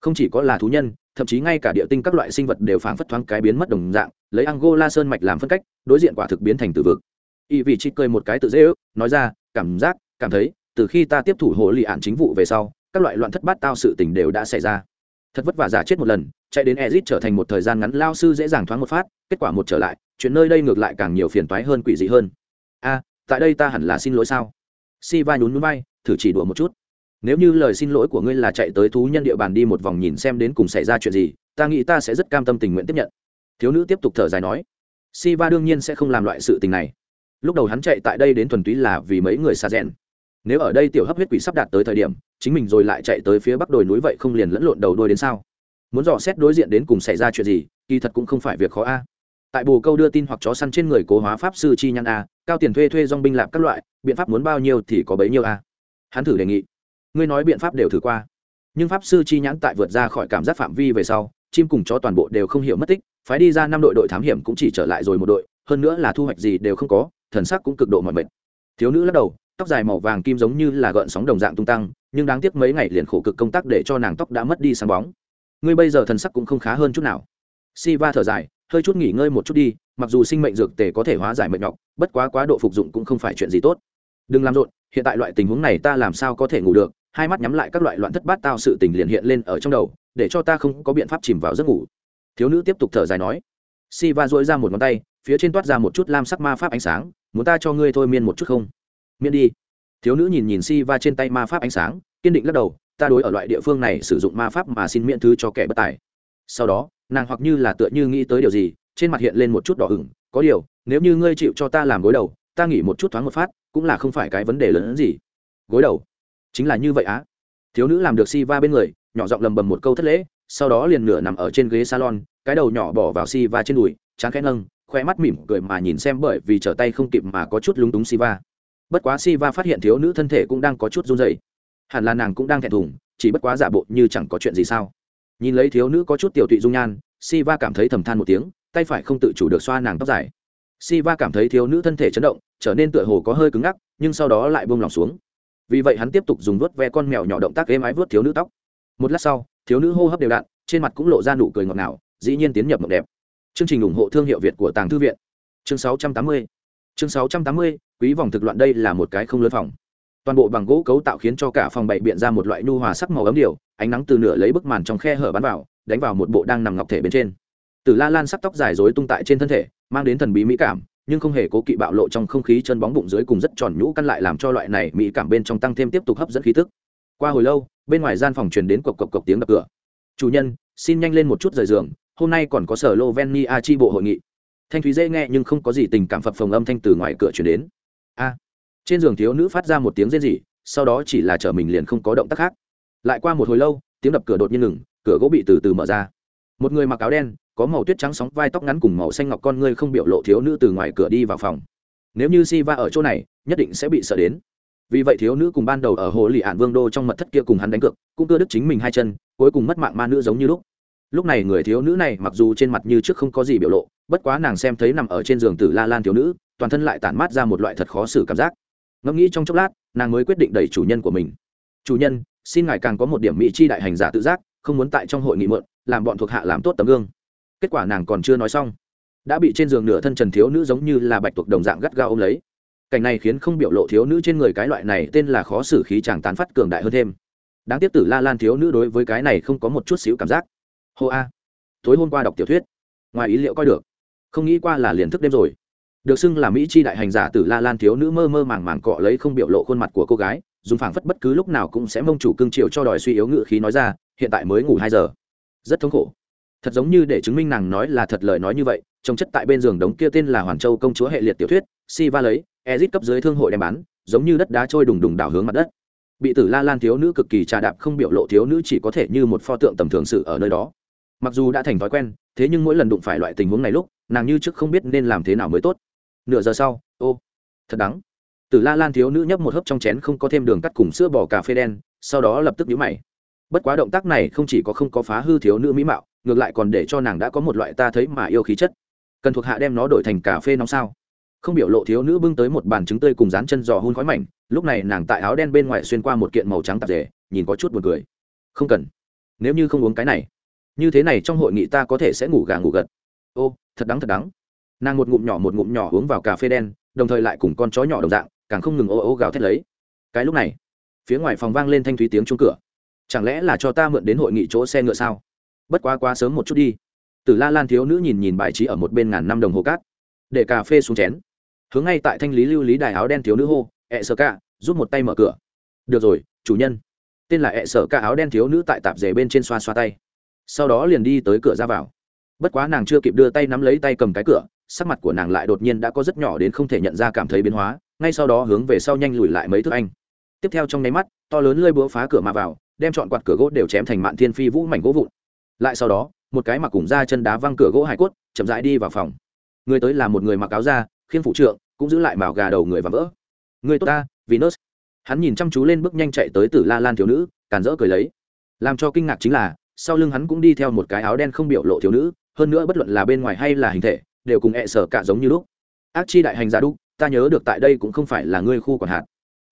Speaker 1: Không chỉ có là thú nhân, thậm chí ngay cả địa tinh các loại sinh vật đều phảng phất thoáng cái biến mất đồng dạng, lấy angola sơn mạch làm phân cách, đối diện quả thực biến thành từ vực. Y vị chỉ cười một cái tự dễ ước, nói ra, cảm giác, cảm thấy, từ khi ta tiếp thủ hồ lì ạn chính vụ về sau, các loại loạn thất bát tao sự tình đều đã xảy ra. Thật vất vả giả chết một lần, chạy đến ezit trở thành một thời gian ngắn lao sư dễ dàng thoáng một phát, kết quả một trở lại, chuyện nơi đây ngược lại càng nhiều phiền toái hơn quỷ dị hơn. A, tại đây ta hẳn là xin lỗi sao? Si va nhún núi bay thử chỉ đùa một chút nếu như lời xin lỗi của ngươi là chạy tới thú nhân địa bàn đi một vòng nhìn xem đến cùng xảy ra chuyện gì, ta nghĩ ta sẽ rất cam tâm tình nguyện tiếp nhận. Thiếu nữ tiếp tục thở dài nói. Si va đương nhiên sẽ không làm loại sự tình này. Lúc đầu hắn chạy tại đây đến thuần túy là vì mấy người xa rẽn nếu ở đây tiểu hấp huyết quỷ sắp đạt tới thời điểm, chính mình rồi lại chạy tới phía bắc đồi núi vậy không liền lẫn lộn đầu đôi đến sao? Muốn dò xét đối diện đến cùng xảy ra chuyện gì, kỳ thật cũng không phải việc khó a. Tại bồ câu đưa tin hoặc chó săn trên người cố hóa pháp sư chi nhăn a, cao tiền thuê thuê dong binh lạp các loại, biện pháp muốn bao nhiêu thì có bấy nhiêu a. Hắn thử đề nghị ngươi nói biện pháp đều thử qua. Nhưng pháp sư chi nhãn tại vượt ra khỏi cảm giác phạm vi về sau, chim cùng chó toàn bộ đều không hiểu mất tích, phái đi ra năm đội đội thám hiểm cũng chỉ trở lại rồi một đội, hơn nữa là thu hoạch gì đều không có, thần sắc cũng cực độ mọi mệt. Thiếu nữ lắc đầu, tóc dài màu vàng kim giống như là gợn sóng đồng dạng tung tăng, nhưng đáng tiếc mấy ngày liền khổ cực công tác để cho nàng tóc đã mất đi sáng bóng. Ngươi bây giờ thần sắc cũng không khá hơn chút nào. Si va thở dài, hơi chút nghỉ ngơi một chút đi, mặc dù sinh mệnh dược tề có thể hóa giải mệt nhọc, bất quá quá độ phục dụng cũng không phải chuyện gì tốt. Đừng làm rộn, hiện tại loại tình huống này ta làm sao có thể ngủ được hai mắt nhắm lại các loại loạn thất bát tao sự tình liền hiện lên ở trong đầu, để cho ta không có biện pháp chìm vào giấc ngủ. Thiếu nữ tiếp tục thở dài nói si va dội ra một ngón tay, phía trên toát ra một chút lam sắc ma pháp ánh sáng, muốn ta cho ngươi thôi miên một chút không? Miên đi. Thiếu nữ nhìn nhìn si va trên tay ma pháp ánh sáng, kiên định lắc đầu, ta đối ở loại địa phương này sử dụng ma pháp mà xin miễn thứ cho kẻ bất tài. Sau đó, nàng hoặc như là tựa như nghĩ tới điều gì, trên mặt hiện lên một chút đỏ ửng, có điều, nếu như ngươi chịu cho ta làm gối đầu, ta nghỉ một chút thoáng một phát, cũng là không phải cái vấn đề lớn hơn gì. Gối đầu? Chính là như vậy á. Thiếu nữ làm được si va bên người, nhỏ giọng lầm bầm một câu thất lễ, sau đó liền nửa nằm ở trên ghế salon, cái đầu nhỏ bỏ vào si va trên đùi tráng khẽ nâng khoe mắt mỉm cười mà nhìn xem bởi vì trở tay không kịp mà có chút lúng túng si va bất quá si va phát hiện thiếu nữ thân thể cũng đang có chút run dày hẳn là nàng cũng đang thẹn thùng, chỉ bất quá giả bộ như chẳng có chuyện gì sao. Nhìn lấy thiếu nữ có chút tiểu tụy dung nhan si va cảm thấy thầm than một tiếng, tay phải không tự chủ được xoa nàng tóc dài. Si va cảm thấy thiếu nữ thân thể chấn động, trở nên tựa hồ có hơi cứng ngắc, nhưng sau đó lại buông lỏng xuống vì vậy hắn tiếp tục dùng vớt ve con mèo nhỏ động tác êm ái vớt thiếu nữ tóc. Một lát sau, thiếu nữ hô hấp đều đặn, trên mặt cũng lộ ra nụ cười ngọt ngào, dĩ nhiên tiến nhập mộng đẹp. Chương trình ủng hộ thương hiệu việt của tàng thư viện. Chương 680 chương 680 quý vòng thực loạn đây là một cái không lớn phòng. Toàn bộ bằng gỗ cấu tạo khiến cho cả phòng bày biện ra một loại nu hòa sắc màu ấm điều, ánh nắng từ nửa lấy bức màn trong khe hở bắn vào, đánh vào một bộ đang nằm ngọc thể bên trên. Từ la lan sắc tóc dài rối tung tại trên thân thể, mang đến thần bí mỹ cảm nhưng không hề cố kỵ bạo lộ trong không khí chân bóng bụng dưới cùng rất tròn nhũ căn lại làm cho loại này mỹ cảm bên trong tăng thêm tiếp tục hấp dẫn khí tức. Qua hồi lâu, bên ngoài gian phòng truyền đến cộc cộc cộc tiếng đập cửa. Chủ nhân, xin nhanh lên một chút rời giường, hôm nay còn có sở lovenia chi bộ hội nghị. Thanh thúy dễ nghe nhưng không có gì tình cảm phập phồng âm thanh từ ngoài cửa truyền đến. A. Trên giường thiếu nữ phát ra một tiếng rên rỉ, sau đó chỉ là chở mình liền không có động tác khác. Lại qua một hồi lâu, tiếng đập cửa đột nhiên ngừng, cửa gỗ bị từ từ mở ra. Một người mặc áo đen có màu tuyết trắng sóng vai tóc ngắn cùng màu xanh ngọc con ngươi không biểu lộ thiếu nữ từ ngoài cửa đi vào phòng. Nếu như si va ở chỗ này, nhất định sẽ bị sợ đến. Vì vậy thiếu nữ cùng ban đầu ở hồ lì ạn vương đô trong mật thất kia cùng hắn đánh cược, cũng cưa đứt chính mình hai chân, cuối cùng mất mạng ma nữ giống như lúc. Lúc này người thiếu nữ này mặc dù trên mặt như trước không có gì biểu lộ, bất quá nàng xem thấy nằm ở trên giường tử la lan thiếu nữ, toàn thân lại tản mát ra một loại thật khó xử cảm giác. Ngẫm nghĩ trong chốc lát, nàng mới quyết định đẩy chủ nhân của mình. Chủ nhân, xin ngài càng có một điểm mỹ chi đại hành giả tự giác, không muốn tại trong hội nghị mượn làm bọn thuộc hạ làm tốt tấm gương kết quả nàng còn chưa nói xong, đã bị trên giường nửa thân trần thiếu nữ giống như là bạch tuộc đồng dạng gắt gao ôm lấy. Cảnh này khiến không biểu lộ thiếu nữ trên người cái loại này tên là khó xử khí chàng tán phát cường đại hơn thêm. Đáng tiếc tử la lan thiếu nữ đối với cái này không có một chút xíu cảm giác. Hô a. Tối hôm qua đọc tiểu thuyết, ngoài ý liệu coi được. Không nghĩ qua là liền thức đêm rồi. Được xưng là mỹ chi đại hành giả tử la lan thiếu nữ mơ mơ màng màng cọ lấy không biểu lộ khuôn mặt của cô gái, dùng phảng phất bất cứ lúc nào cũng sẽ mông chủ cương triều cho đòi suy yếu ngự khí nói ra, hiện tại mới ngủ hai giờ. Rất thống khổ thật giống như để chứng minh nàng nói là thật lời nói như vậy trồng chất tại bên giường đống kia tên là hoàn châu công chúa hệ liệt tiểu thuyết, si va lấy, ezit cấp dưới thương hội đem bán, giống như đất đá trôi đùng đùng đảo hướng mặt đất. Bị tử la lan thiếu nữ cực kỳ trà đạp không biểu lộ thiếu nữ chỉ có thể như một pho tượng tầm thường sự ở nơi đó. Mặc dù đã thành thói quen, thế nhưng mỗi lần đụng phải loại tình huống này lúc, nàng như trước không biết nên làm thế nào mới tốt. Nửa giờ sau, ô, thật đắng. Tử la lan thiếu nữ nhấp một hớp trong chén không có thêm đường cắt cùng sữa bò cà phê đen, sau đó lập tức nhíu mày. Bất quá động tác này không chỉ có không có phá hư thiếu nữ mỹ mạo ngược lại còn để cho nàng đã có một loại ta thấy mà yêu khí chất. Cần thuộc hạ đem nó đổi thành cà phê nóng sao? Không biểu lộ thiếu nữ bưng tới một bàn trứng tươi cùng dán chân giò hun khói mảnh, lúc này nàng tại áo đen bên ngoài xuyên qua một kiện màu trắng tạp dề, nhìn có chút buồn cười. Không cần. Nếu như không uống cái này, như thế này trong hội nghị ta có thể sẽ ngủ gà ngủ gật. Ô, thật đắng thật đắng. Nàng một ngụm nhỏ một ngụm nhỏ uống vào cà phê đen, đồng thời lại cùng con chó nhỏ đồng dạng, càng không ngừng ô ô gào thét lấy. Cái lúc này, phía ngoài phòng vang lên thanh thúy tiếng chung cửa. Chẳng lẽ là cho ta mượn đến hội nghị chỗ xe ngựa sao? Bất quá quá sớm một chút đi. Tử la lan thiếu nữ nhìn nhìn bài trí ở một bên ngàn năm đồng hồ cát. Để cà phê xuống chén. Hướng ngay tại thanh lý lưu lý đài áo đen thiếu nữ hô, ẹ sợ ca giúp một tay mở cửa. Được rồi, chủ nhân. Tên là ẹ sợ ca áo đen thiếu nữ tại tạp rể bên trên xoa xoa tay. Sau đó liền đi tới cửa ra vào. Bất quá nàng chưa kịp đưa tay nắm lấy tay cầm cái cửa, sắc mặt của nàng lại đột nhiên đã có rất nhỏ đến không thể nhận ra cảm thấy biến hóa, ngay sau đó hướng về sau nhanh lùi lại mấy thước anh. Tiếp theo trong nháy mắt, to lớn lơi búa phá cửa mà vào, đem chọn quạt cửa gỗ đều chém thành mạn thiên phi vũ mảnh gỗ vụn lại sau đó, một cái mặc cùng da chân đá văng cửa gỗ hải cốt, chậm rãi đi vào phòng. Người tới là một người mặc áo da khiên phụ trượng, cũng giữ lại màu gà đầu người và vỡ. Người tốt ta, venus. Hắn nhìn chăm chú lên bước nhanh chạy tới từ la lan thiếu nữ, càn rỡ cười lấy. Làm cho kinh ngạc chính là, sau lưng hắn cũng đi theo một cái áo đen không biểu lộ thiếu nữ, hơn nữa bất luận là bên ngoài hay là hình thể, đều cùng ẹ sở cả giống như lúc. Ác chi đại hành giả đúc, ta nhớ được tại đây cũng không phải là ngươi khu còn hạt.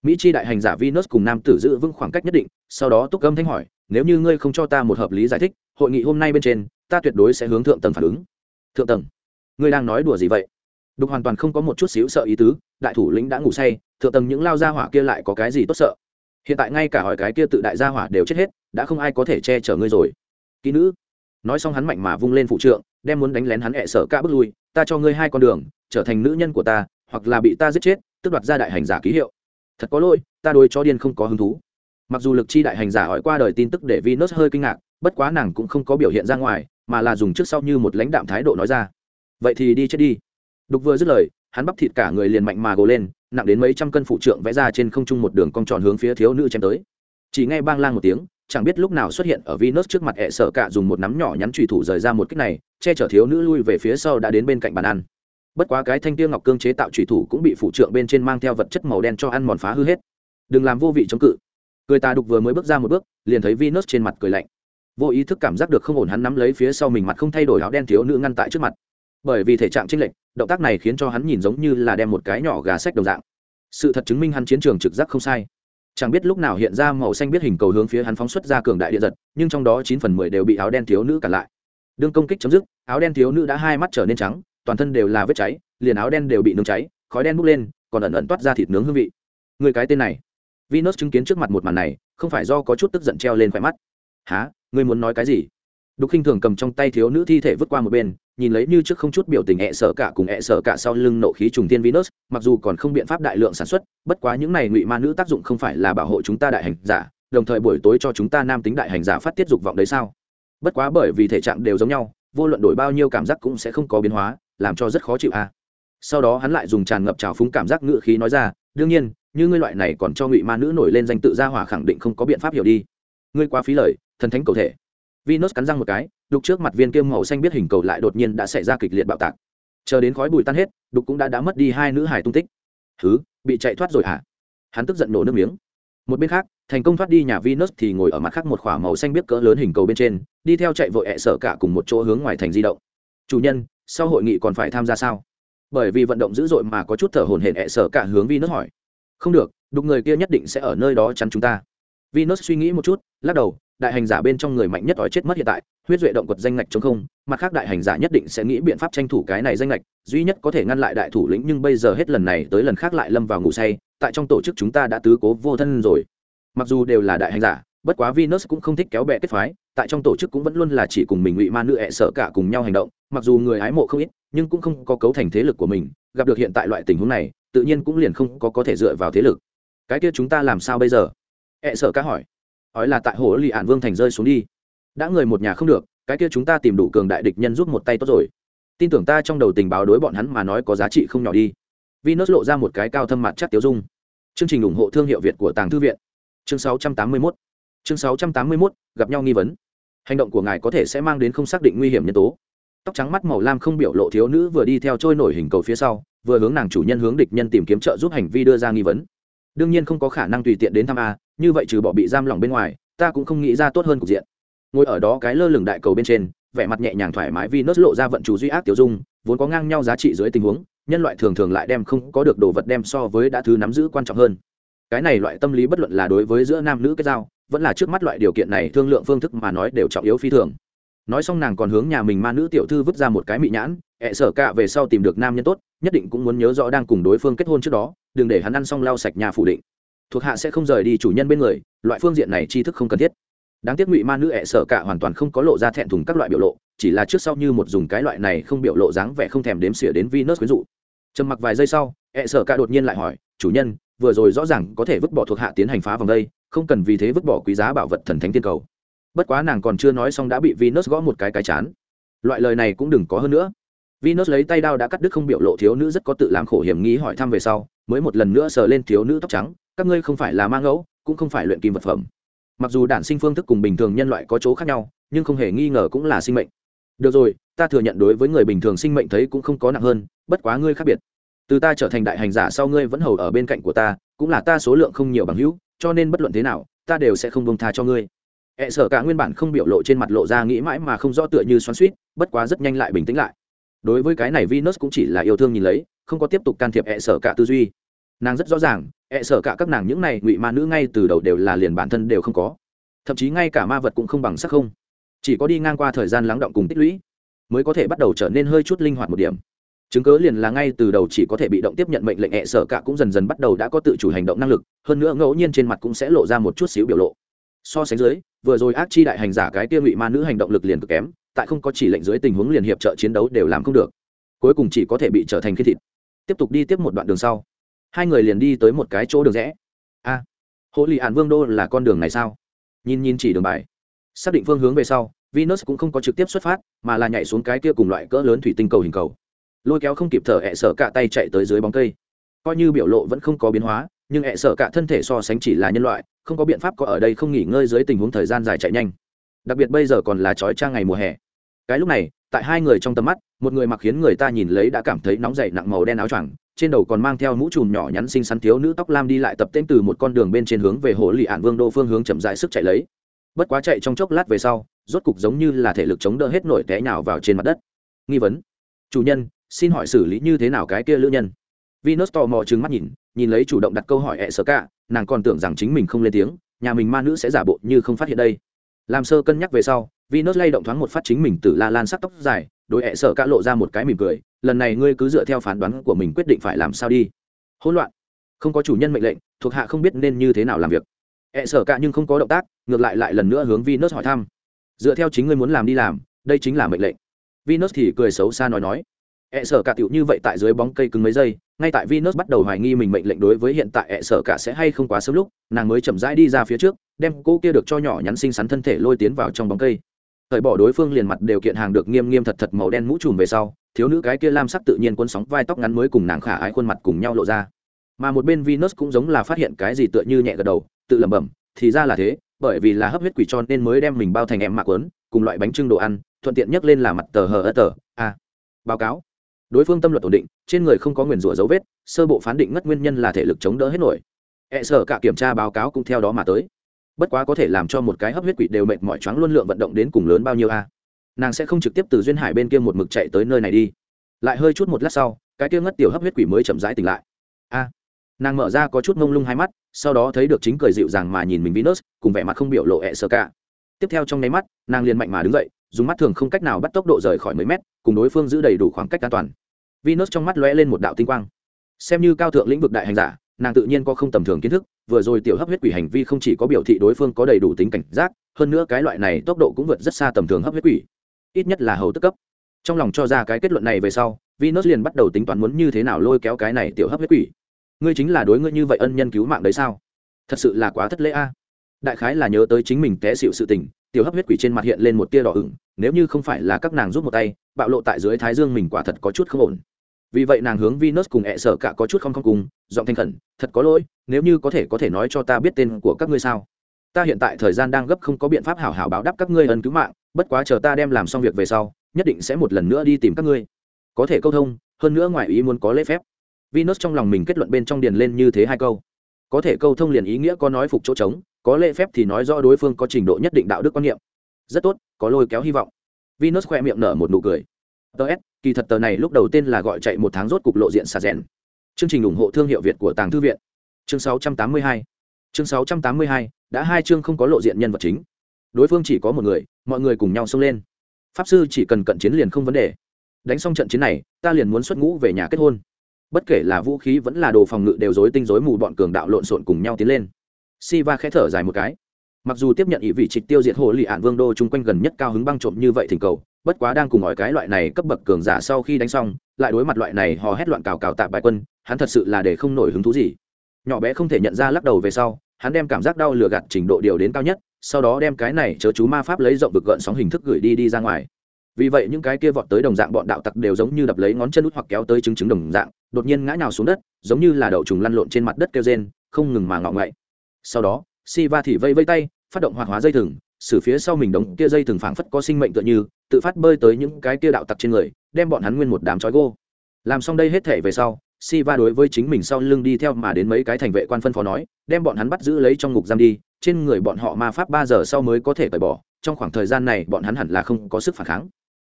Speaker 1: Mỹ chi đại hành giả venus cùng nam tử giữ vững khoảng cách nhất định, sau đó túc âm thanh hỏi nếu như ngươi không cho ta một hợp lý giải thích, hội nghị hôm nay bên trên, ta tuyệt đối sẽ hướng thượng tầng phản ứng. Thượng tầng? Ngươi đang nói đùa gì vậy? Đục hoàn toàn không có một chút xíu sợ ý tứ, đại thủ lĩnh đã ngủ say, thượng tầng những lao gia hỏa kia lại có cái gì tốt sợ? Hiện tại ngay cả hỏi cái kia tự đại gia hỏa đều chết hết, đã không ai có thể che chở ngươi rồi. Kỹ nữ. Nói xong hắn mạnh mà vung lên phụ trượng, đem muốn đánh lén hắn hẹ sợ cả bước lui, ta cho ngươi hai con đường, trở thành nữ nhân của ta, hoặc là bị ta giết chết tức đoạt ra đại hành giả ký hiệu. Thật có lỗi, ta đối cho điên không có hứng thú mặc dù lực chi đại hành giả hỏi qua đời tin tức để Venus hơi kinh ngạc, bất quá nàng cũng không có biểu hiện ra ngoài, mà là dùng trước sau như một lãnh đạm thái độ nói ra. Vậy thì đi chết đi. Đục vừa dứt lời, hắn bắp thịt cả người liền mạnh mà gồ lên, nặng đến mấy trăm cân phụ trượng vẽ ra trên không trung một đường cong tròn hướng phía thiếu nữ chém tới. Chỉ nghe bang lang một tiếng, chẳng biết lúc nào xuất hiện ở Venus trước mặt ẹ sợ cả dùng một nắm nhỏ nhắn chủy thủ rời ra một kích này, che chở thiếu nữ lui về phía sau đã đến bên cạnh bàn ăn. Bất quá cái thanh tiêu ngọc cương chế tạo chủy thủ cũng bị phụ trượng bên trên mang theo vật chất màu đen cho ăn mòn phá hư hết. Đừng làm vô vị chống cự, cười ta đục vừa mới bước ra một bước, liền thấy venus trên mặt cười lạnh. Vô ý thức cảm giác được không ổn hắn nắm lấy phía sau mình mặt không thay đổi áo đen thiếu nữ ngăn tại trước mặt. Bởi vì thể trạng chênh lệch, động tác này khiến cho hắn nhìn giống như là đem một cái nhỏ gà sách đồng dạng. Sự thật chứng minh hắn chiến trường trực giác không sai. Chẳng biết lúc nào hiện ra màu xanh biết hình cầu hướng phía hắn phóng xuất ra cường đại điện giật, nhưng trong đó chín phần mười đều bị áo đen thiếu nữ cản lại. Đương công kích chấm dứt, áo đen thiếu nữ đã hai mắt trở nên trắng, toàn thân đều là vết cháy, liền áo đen đều bị nướng cháy, khói đen bốc lên, còn ẩn ẩn toát ra thịt nướng hương vị. Người cái tên này Venus chứng kiến trước mặt một màn này, không phải do có chút tức giận treo lên khóe mắt. "Hả? Ngươi muốn nói cái gì?" Đục Khinh thường cầm trong tay thiếu nữ thi thể vứt qua một bên, nhìn lấy như trước không chút biểu tình ẹ sợ cả cùng ẹ sợ cả sau lưng nộ khí trùng tiên Venus, mặc dù còn không biện pháp đại lượng sản xuất, bất quá những này ngụy ma nữ tác dụng không phải là bảo hộ chúng ta đại hành giả, đồng thời buổi tối cho chúng ta nam tính đại hành giả phát tiết dục vọng đấy sao? Bất quá bởi vì thể trạng đều giống nhau, vô luận đổi bao nhiêu cảm giác cũng sẽ không có biến hóa, làm cho rất khó chịu a. À. Sau đó hắn lại dùng tràn ngập trào phúng cảm giác ngựa khí nói ra, đương nhiên, như ngươi loại này còn cho ngụy ma nữ nổi lên danh tự gia hỏa khẳng định không có biện pháp hiểu đi ngươi quá phí lời thần thánh cầu thể Venus cắn răng một cái, đục trước mặt viên kiêm màu xanh biết hình cầu lại đột nhiên đã xảy ra kịch liệt bạo tạc. Chờ đến khói bụi tan hết, đục cũng đã đã mất đi hai nữ hải tung tích. thứ bị chạy thoát rồi hả? Hắn tức giận nổ nước miếng. một bên khác thành công thoát đi nhà venus thì ngồi ở mặt khác một khỏa màu xanh biết cỡ lớn hình cầu bên trên đi theo chạy vội ẹ sợ cả cùng một chỗ hướng ngoài thành di động chủ nhân sau hội nghị còn phải tham gia sao bởi vì vận động dữ dội mà có chút thở hồn hển ẹ sợ cả hướng venus hỏi không được đục người kia nhất định sẽ ở nơi đó chắn chúng ta. Venus suy nghĩ một chút lắc đầu đại hành giả bên trong người mạnh nhất ói chết mất hiện tại huyết duệ động quật danh ngạch chống không mặt khác đại hành giả nhất định sẽ nghĩ biện pháp tranh thủ cái này danh ngạch duy nhất có thể ngăn lại đại thủ lĩnh nhưng bây giờ hết lần này tới lần khác lại lâm vào ngủ say tại trong tổ chức chúng ta đã tứ cố vô thân rồi. Mặc dù đều là đại hành giả bất quá Venus cũng không thích kéo bè kết phái, tại trong tổ chức cũng vẫn luôn là chỉ cùng mình ngụy ma nữ ẹ sợ cả cùng nhau hành động, mặc dù người ái mộ không ít, nhưng cũng không có cấu thành thế lực của mình, gặp được hiện tại loại tình huống này, tự nhiên cũng liền không có có thể dựa vào thế lực. Cái kia chúng ta làm sao bây giờ? ẹ sợ ca hỏi. Hỏi là tại hồ Lì ạn Vương thành rơi xuống đi. Đã người một nhà không được, cái kia chúng ta tìm đủ cường đại địch nhân giúp một tay tốt rồi. Tin tưởng ta trong đầu tình báo đối bọn hắn mà nói có giá trị không nhỏ đi. Venus lộ ra một cái cao thâm mặt chắc tiêu dung. Chương trình ủng hộ thương hiệu Việt của Tàng Thư viện. Chương 681 chương sáu trăm tám mươi mốt gặp nhau nghi vấn hành động của ngài có thể sẽ mang đến không xác định nguy hiểm nhân tố tóc trắng mắt màu lam không biểu lộ thiếu nữ vừa đi theo trôi nổi hình cầu phía sau, vừa hướng nàng chủ nhân hướng địch nhân tìm kiếm trợ giúp hành vi đưa ra nghi vấn. Đương nhiên không có khả năng tùy tiện đến thăm a, như vậy trừ bỏ bị giam lỏng bên ngoài, ta cũng không nghĩ ra tốt hơn cục diện. Ngồi ở đó cái lơ lửng đại cầu bên trên, vẻ mặt nhẹ nhàng thoải mái vì nớt lộ ra vận chủ duy ác tiểu dung, vốn có ngang nhau giá trị dưới tình huống, nhân loại thường thường lại đem không có được đồ vật đem so với đã thứ nắm giữ quan trọng hơn. Cái này loại tâm lý bất luận là đối với giữa nam nữ kết giao, vẫn là trước mắt loại điều kiện này thương lượng phương thức mà nói đều trọng yếu phi thường nói xong nàng còn hướng nhà mình ma nữ tiểu thư vứt ra một cái mị nhãn, ẹ sở cạ về sau tìm được nam nhân tốt, nhất định cũng muốn nhớ rõ đang cùng đối phương kết hôn trước đó, đừng để hắn ăn xong lau sạch nhà phủ định. Thuộc hạ sẽ không rời đi chủ nhân bên người, loại phương diện này tri thức không cần thiết. Đáng tiếc ngụy ma nữ ẹ sở cạ hoàn toàn không có lộ ra thẹn thùng các loại biểu lộ, chỉ là trước sau như một dùng cái loại này không biểu lộ dáng vẻ không thèm đếm xỉa đến Venus quyến dụ. Trầm mặc vài giây sau, ẹ sở cạ đột nhiên lại hỏi, chủ nhân, vừa rồi rõ ràng có thể vứt bỏ thuộc hạ tiến hành phá vòng đây, không cần vì thế vứt bỏ quý giá bảo vật thần thánh tiên cầu bất quá nàng còn chưa nói xong đã bị venus gõ một cái cái chán. Loại lời này cũng đừng có hơn nữa. Venus lấy tay đao đã cắt đứt không biểu lộ thiếu nữ rất có tự làm khổ hiểm nghi hỏi thăm về sau, mới một lần nữa sờ lên thiếu nữ tóc trắng, các ngươi không phải là mang ngẫu, cũng không phải luyện kim vật phẩm. Mặc dù đản sinh phương thức cùng bình thường nhân loại có chỗ khác nhau, nhưng không hề nghi ngờ cũng là sinh mệnh. Được rồi, ta thừa nhận đối với người bình thường sinh mệnh thấy cũng không có nặng hơn, bất quá ngươi khác biệt. Từ ta trở thành đại hành giả sau ngươi vẫn hầu ở bên cạnh của ta, cũng là ta số lượng không nhiều bằng hữu, cho nên bất luận thế nào, ta đều sẽ không bông tha cho ngươi ẹ sở cả nguyên bản không biểu lộ trên mặt lộ ra nghĩ mãi mà không rõ tựa như xoắn suýt, bất quá rất nhanh lại bình tĩnh lại. Đối với cái này venus cũng chỉ là yêu thương nhìn lấy, không có tiếp tục can thiệp ẹ sở cả tư duy. Nàng rất rõ ràng ẹ sở cả các nàng những này ngụy ma nữ ngay từ đầu đều là liền bản thân đều không có. Thậm chí ngay cả ma vật cũng không bằng sắc không. Chỉ có đi ngang qua thời gian lắng động cùng tích lũy, mới có thể bắt đầu trở nên hơi chút linh hoạt một điểm. Chứng cớ liền là ngay từ đầu chỉ có thể bị động tiếp nhận mệnh lệnh hẹ sở cả cũng dần dần bắt đầu đã có tự chủ hành động năng lực, hơn nữa ngẫu nhiên trên mặt cũng sẽ lộ ra một chút xíu biểu lộ so sánh dưới vừa rồi ác chi đại hành giả cái kia ngụy ma nữ hành động lực liền cực kém tại không có chỉ lệnh dưới tình huống liền hiệp trợ chiến đấu đều làm không được. Cuối cùng chỉ có thể bị trở thành khi thịt. Tiếp tục đi tiếp một đoạn đường sau. Hai người liền đi tới một cái chỗ đường rẽ. A à, hộ lì ạn vương đô là con đường này sao? Nhìn nhìn chỉ đường bài. Xác định phương hướng về sau venus cũng không có trực tiếp xuất phát mà là nhảy xuống cái kia cùng loại cỡ lớn thủy tinh cầu hình cầu. Lôi kéo không kịp thở hẹ sợ cả tay chạy tới dưới bóng cây. Coi như biểu lộ vẫn không có biến hóa nhưng hẹ sợ cả thân thể so sánh chỉ là nhân loại không có biện pháp có ở đây không nghỉ ngơi dưới tình huống thời gian dài chạy nhanh. Đặc biệt bây giờ còn là trói trang ngày mùa hè. Cái lúc này, tại hai người trong tầm mắt, một người mặc khiến người ta nhìn lấy đã cảm thấy nóng dậy nặng màu đen áo choàng, trên đầu còn mang theo mũ trùm nhỏ nhắn xinh xắn thiếu nữ tóc lam đi lại tập tên từ một con đường bên trên hướng về hồ lì ạn vương đô phương hướng chậm dại sức chạy lấy. Bất quá chạy trong chốc lát về sau, rốt cục giống như là thể lực chống đỡ hết nổi té nhào vào trên mặt đất. Nghi vấn. Chủ nhân, xin hỏi xử lý như thế nào cái kia lữ nhân? Venus tò mò trừng mắt nhìn nhìn lấy chủ động đặt câu hỏi ẹ sợ cả, nàng còn tưởng rằng chính mình không lên tiếng, nhà mình ma nữ sẽ giả bộ như không phát hiện đây. Làm sơ cân nhắc về sau, venus lay động thoáng một phát chính mình từ la lan sắc tóc dài đôi ẹ sợ cả lộ ra một cái mỉm cười, lần này ngươi cứ dựa theo phán đoán của mình quyết định phải làm sao đi. Hỗn loạn. Không có chủ nhân mệnh lệnh, thuộc hạ không biết nên như thế nào làm việc. Ẹ sợ cả nhưng không có động tác, ngược lại lại lần nữa hướng venus hỏi thăm. Dựa theo chính ngươi muốn làm đi làm, đây chính là mệnh lệnh. Venus thì cười xấu xa nói nói. Ẹ sở cả tiểu như vậy tại dưới bóng cây cứng mấy giây ngay tại venus bắt đầu hoài nghi mình mệnh lệnh đối với hiện tại e ẹ sở cả sẽ hay không quá sớm lúc, nàng mới chậm rãi đi ra phía trước, đem cô kia được cho nhỏ nhắn xinh xắn thân thể lôi tiến vào trong bóng cây. Thời bỏ đối phương liền mặt đều kiện hàng được nghiêm nghiêm thật thật màu đen mũ trùm về sau, thiếu nữ cái kia lam sắc tự nhiên cuốn sóng vai tóc ngắn mới cùng nàng khả ái khuôn mặt cùng nhau lộ ra. Mà một bên venus cũng giống là phát hiện cái gì tựa như nhẹ gật đầu, tự lẩm bẩm, thì ra là thế, bởi vì là hấp huyết quỷ tròn nên mới đem mình bao thành em mạc quấn, cùng loại bánh trưng đồ ăn, thuận tiện nhất lên là mặt tờ hờ tờ, a. Báo cáo đối phương tâm luật ổn định trên người không có nguyền rủa dấu vết sơ bộ phán định ngất nguyên nhân là thể lực chống đỡ hết nổi. E sợ cả kiểm tra báo cáo cũng theo đó mà tới. Bất quá có thể làm cho một cái hấp huyết quỷ đều mệt mỏi choáng luôn lượng vận động đến cùng lớn bao nhiêu a? À? Nàng sẽ không trực tiếp từ duyên hải bên kia một mực chạy tới nơi này đi. Lại hơi chút một lát sau cái kia ngất tiểu hấp huyết quỷ mới chậm rãi tỉnh lại. A! Nàng mở ra có chút mông lung hai mắt sau đó thấy được chính cười dịu dàng mà nhìn mình Venus, cùng vẻ mặt không biểu lộ e ẹ sơ cả. Tiếp theo trong nháy mắt, nàng liền mạnh mà đứng dậy, dùng mắt thường không cách nào bắt tốc độ rời khỏi mấy mét, cùng đối phương giữ đầy đủ khoảng cách an toàn. Venus trong mắt lóe lên một đạo tinh quang. Xem như cao thượng lĩnh vực đại hành giả, nàng tự nhiên có không tầm thường kiến thức, vừa rồi tiểu hấp huyết quỷ hành vi không chỉ có biểu thị đối phương có đầy đủ tính cảnh giác, hơn nữa cái loại này tốc độ cũng vượt rất xa tầm thường hấp huyết quỷ. Ít nhất là hầu tức cấp. Trong lòng cho ra cái kết luận này về sau, Venus liền bắt đầu tính toán muốn như thế nào lôi kéo cái này tiểu hấp huyết quỷ. Ngươi chính là đối ngươi như vậy ân nhân cứu mạng đấy sao? Thật sự là quá thất lễ a. Đại khái là nhớ tới chính mình té xỉu sự tình, tiểu hấp huyết quỷ trên mặt hiện lên một tia đỏ ửng, nếu như không phải là các nàng giúp một tay, bạo lộ tại dưới thái dương mình quả thật có chút không ổn. Vì vậy nàng hướng Venus cùng ẹ sợ cả có chút không không cùng giọng thanh khẩn thật có lỗi nếu như có thể có thể nói cho ta biết tên của các ngươi sao? Ta hiện tại thời gian đang gấp không có biện pháp hảo hảo báo đáp các ngươi ân cứu mạng bất quá chờ ta đem làm xong việc về sau nhất định sẽ một lần nữa đi tìm các ngươi. Có thể câu thông hơn nữa ngoài ý muốn có lễ phép. Venus trong lòng mình kết luận bên trong điền lên như thế hai câu. Có thể câu thông liền ý nghĩa có nói phục chỗ trống có lễ phép thì nói rõ đối phương có trình độ nhất định đạo đức quan niệm. Rất tốt, có lôi kéo hy vọng. Venus khoe miệng nở một nụ cười. Ts kỳ thật tờ này lúc đầu tên là gọi chạy một tháng rốt cục lộ diện xà rèn. Chương trình ủng hộ thương hiệu việt của tàng thư viện. Chương 682 chương 682 đã hai chương không có lộ diện nhân vật chính. Đối phương chỉ có một người, mọi người cùng nhau xông lên. Pháp sư chỉ cần cận chiến liền không vấn đề. Đánh xong trận chiến này, ta liền muốn xuất ngũ về nhà kết hôn. Bất kể là vũ khí vẫn là đồ phòng ngự đều dối tinh dối mù bọn cường đạo lộn xộn cùng nhau tiến lên si va khẽ thở dài một cái. Mặc dù tiếp nhận ý vị trịch tiêu diệt hồ lì ạn vương đô chung quanh gần nhất cao hứng băng trộm như vậy thỉnh cầu, bất quá đang cùng hỏi cái loại này cấp bậc cường giả sau khi đánh xong, lại đối mặt loại này hò hét loạn cào cào tạm bài quân, hắn thật sự là để không nổi hứng thú gì. Nhỏ bé không thể nhận ra lắc đầu về sau, hắn đem cảm giác đau lừa gạt trình độ điều đến cao nhất, sau đó đem cái này chớ chú ma pháp lấy rộng vực gợn sóng hình thức gửi đi đi ra ngoài. Vì vậy những cái kia vọt tới đồng dạng bọn đạo tặc đều giống như đập lấy ngón chân út hoặc kéo tới chứng chứng đồng dạng, đột nhiên ngã nhào xuống đất, giống như là đậu trùng lăn lộn trên mặt đất kêu rên, không ngừng mà ngọ ngậy sau đó si va thì vây vây tay, phát động hoạt hóa dây thừng, xử phía sau mình đống kia dây thừng phảng phất có sinh mệnh tựa như, tự phát bơi tới những cái kia đạo tặc trên người, đem bọn hắn nguyên một đám trói gô. Làm xong đây hết thể về sau si va đối với chính mình sau lưng đi theo mà đến mấy cái thành vệ quan phân phó nói, đem bọn hắn bắt giữ lấy trong ngục giam đi, trên người bọn họ ma pháp ba giờ sau mới có thể cởi bỏ, trong khoảng thời gian này bọn hắn hẳn là không có sức phản kháng.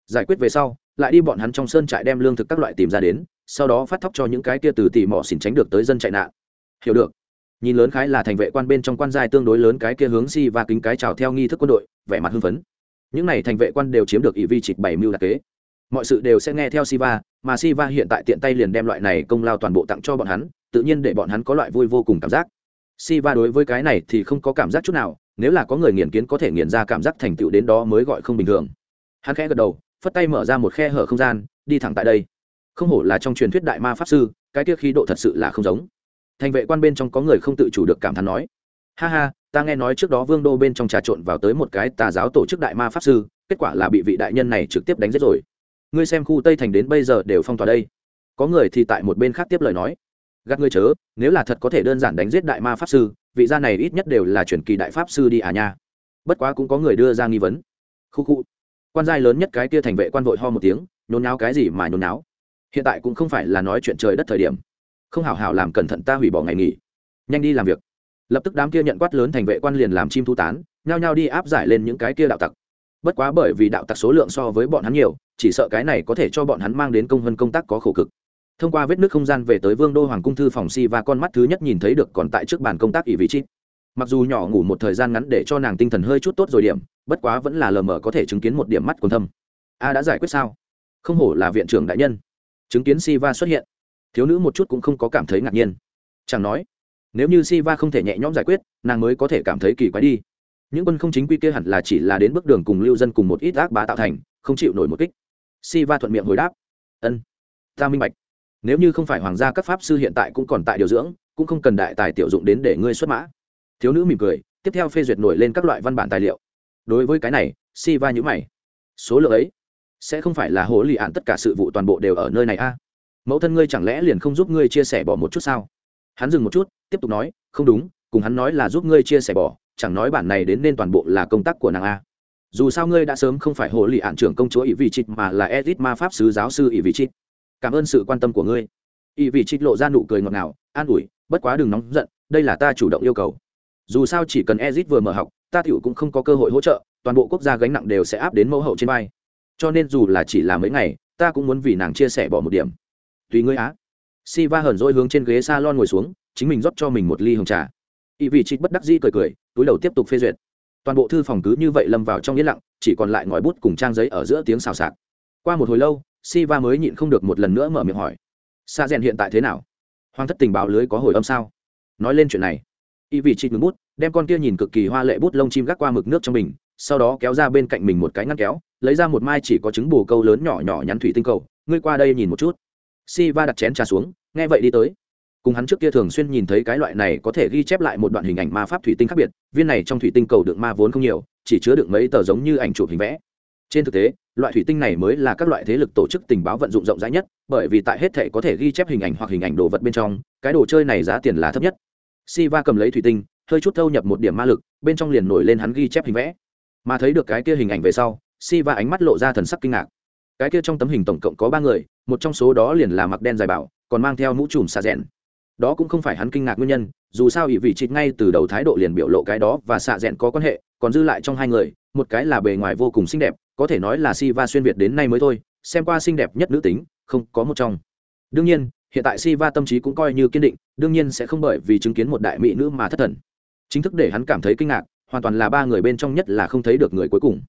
Speaker 1: Giải quyết về sau, lại đi bọn hắn trong sơn trại đem lương thực các loại tìm ra đến, sau đó phát thóc cho những cái kia từ tỉ mỏ xỉn tránh được tới dân chạy nạn. Hiểu được nhìn lớn khái là thành vệ quan bên trong quan giai tương đối lớn cái kia hướng si và kính cái chào theo nghi thức quân đội, vẻ mặt hưng phấn. Những này thành vệ quan đều chiếm được ỷ vi trịch bảy mưu đặc kế. Mọi sự đều sẽ nghe theo siva mà siva hiện tại tiện tay liền đem loại này công lao toàn bộ tặng cho bọn hắn, tự nhiên để bọn hắn có loại vui vô cùng cảm giác. Siva đối với cái này thì không có cảm giác chút nào, nếu là có người nghiền kiến có thể nghiền ra cảm giác thành tựu đến đó mới gọi không bình thường. Hắn khẽ gật đầu, phất tay mở ra một khe hở không gian, đi thẳng tại đây. Không hổ là trong truyền thuyết đại ma pháp sư, cái kia khí độ thật sự là không giống thành vệ quan bên trong có người không tự chủ được cảm thán nói, ha ha, ta nghe nói trước đó vương đô bên trong trà trộn vào tới một cái tà giáo tổ chức đại ma pháp sư, kết quả là bị vị đại nhân này trực tiếp đánh giết rồi. Ngươi xem khu tây thành đến bây giờ đều phong tỏa đây. Có người thì tại một bên khác tiếp lời nói Gắt ngươi chớ, nếu là thật có thể đơn giản đánh giết đại ma pháp sư, vị gia này ít nhất đều là truyền kỳ đại pháp sư đi à nha. Bất quá cũng có người đưa ra nghi vấn. Khu khu. Quan giai lớn nhất cái kia thành vệ quan vội ho một tiếng, nhốn náo cái gì mà nhốn náo hiện tại cũng không phải là nói chuyện trời đất thời điểm không hảo hảo làm cẩn thận ta hủy bỏ ngày nghỉ. Nhanh đi làm việc. Lập tức đám kia nhận quát lớn thành vệ quan liền làm chim thu tán, nhao nhao đi áp giải lên những cái kia đạo tặc. Bất quá bởi vì đạo tặc số lượng so với bọn hắn nhiều, chỉ sợ cái này có thể cho bọn hắn mang đến công hơn công tác có khổ cực. Thông qua vết nước không gian về tới vương đô hoàng cung thư phòng si và con mắt thứ nhất nhìn thấy được còn tại trước bàn công tác ỷ vị chít mặc dù nhỏ ngủ một thời gian ngắn để cho nàng tinh thần hơi chút tốt rồi điểm, bất quá vẫn là lờ mờ có thể chứng kiến một điểm mắt còn thâm. A, đã giải quyết sao? Không hổ là viện trưởng đại nhân. Chứng kiến si va xuất hiện thiếu nữ một chút cũng không có cảm thấy ngạc nhiên. Chẳng nói, nếu như si va không thể nhẹ nhõm giải quyết, nàng mới có thể cảm thấy kỳ quái đi. Những quân không chính quy kia hẳn là chỉ là đến bước đường cùng lưu dân cùng một ít ác bá tạo thành, không chịu nổi một kích. Si va thuận miệng hồi đáp, ân, ta minh bạch. Nếu như không phải hoàng gia các pháp sư hiện tại cũng còn tại điều dưỡng, cũng không cần đại tài tiểu dụng đến để ngươi xuất mã. Thiếu nữ mỉm cười, tiếp theo phê duyệt nổi lên các loại văn bản tài liệu. Đối với cái này si va nhữ mày. Số lượng ấy, sẽ không phải là hồ lì ạn tất cả sự vụ toàn bộ đều ở nơi này a? Mẫu thân ngươi chẳng lẽ liền không giúp ngươi chia sẻ bỏ một chút sao? Hắn dừng một chút, tiếp tục nói, không đúng, cùng hắn nói là giúp ngươi chia sẻ bỏ, chẳng nói bản này đến nên toàn bộ là công tác của nàng a. Dù sao ngươi đã sớm không phải hộ lị ạn trưởng công chúa ỷ vị trịch mà là edit ma pháp sứ giáo sư ỷ vị trịch cảm ơn sự quan tâm của ngươi. Ỷ vị trịch lộ ra nụ cười ngọt ngào, an ủi, bất quá đừng nóng giận, đây là ta chủ động yêu cầu. Dù sao chỉ cần ezit vừa mở học, ta tiểu cũng không có cơ hội hỗ trợ, toàn bộ quốc gia gánh nặng đều sẽ áp đến mẫu hậu trên vai. Cho nên dù là chỉ là mấy ngày, ta cũng muốn vì nàng chia sẻ bỏ một điểm tùy ngươi á. Si va hờn dỗi hướng trên ghế s a lon ngồi xuống, chính mình rót cho mình một ly hồng trà. Y vị trích bất đắc dĩ cười cười, túi đầu tiếp tục phê duyệt. Toàn bộ thư phòng cứ như vậy lâm vào trong yên lặng, chỉ còn lại ngòi bút cùng trang giấy ở giữa tiếng xào xạc. Qua một hồi lâu si va mới nhịn không được một lần nữa mở miệng hỏi. Sa rèn hiện tại thế nào? Hoàng thất tình báo lưới có hồi âm sao? Nói lên chuyện này. Y vị trích ngừng bút, đem con kia nhìn cực kỳ hoa lệ bút lông chim gác qua mực nước trong mình sau đó kéo ra bên cạnh mình một cái ngăn kéo, lấy ra một mai chỉ có trứng bù câu lớn nhỏ nhỏ nhắn thủy tinh cầu. Ngươi qua đây nhìn một chút si va đặt chén trà xuống, nghe vậy đi tới. Cùng hắn trước kia thường xuyên nhìn thấy cái loại này có thể ghi chép lại một đoạn hình ảnh ma pháp thủy tinh khác biệt, viên này trong thủy tinh cầu đựng ma vốn không nhiều, chỉ chứa đựng mấy tờ giống như ảnh chụp hình vẽ. Trên thực tế, loại thủy tinh này mới là các loại thế lực tổ chức tình báo vận dụng rộng rãi nhất, bởi vì tại hết thể có thể ghi chép hình ảnh hoặc hình ảnh đồ vật bên trong, cái đồ chơi này giá tiền là thấp nhất. Si va cầm lấy thủy tinh, hơi chút thâu nhập một điểm ma lực, bên trong liền nổi lên hắn ghi chép hình vẽ. Mà thấy được cái kia hình ảnh về sau si va ánh mắt lộ ra thần sắc kinh ngạc cái kia trong tấm hình tổng cộng có ba người, một trong số đó liền là mặc đen dài bảo, còn mang theo mũ trùm xà rẽn đó cũng không phải hắn kinh ngạc nguyên nhân, dù sao ỷ vị trịt ngay từ đầu thái độ liền biểu lộ cái đó và xạ rẽn có quan hệ, còn dư lại trong hai người, một cái là bề ngoài vô cùng xinh đẹp, có thể nói là si va xuyên việt đến nay mới thôi, xem qua xinh đẹp nhất nữ tính, không có một trong. Đương nhiên, hiện tại si va tâm trí cũng coi như kiên định, đương nhiên sẽ không bởi vì chứng kiến một đại mỹ nữ mà thất thần. Chính thức để hắn cảm thấy kinh ngạc, hoàn toàn là ba người bên trong nhất là không thấy được người cuối cùng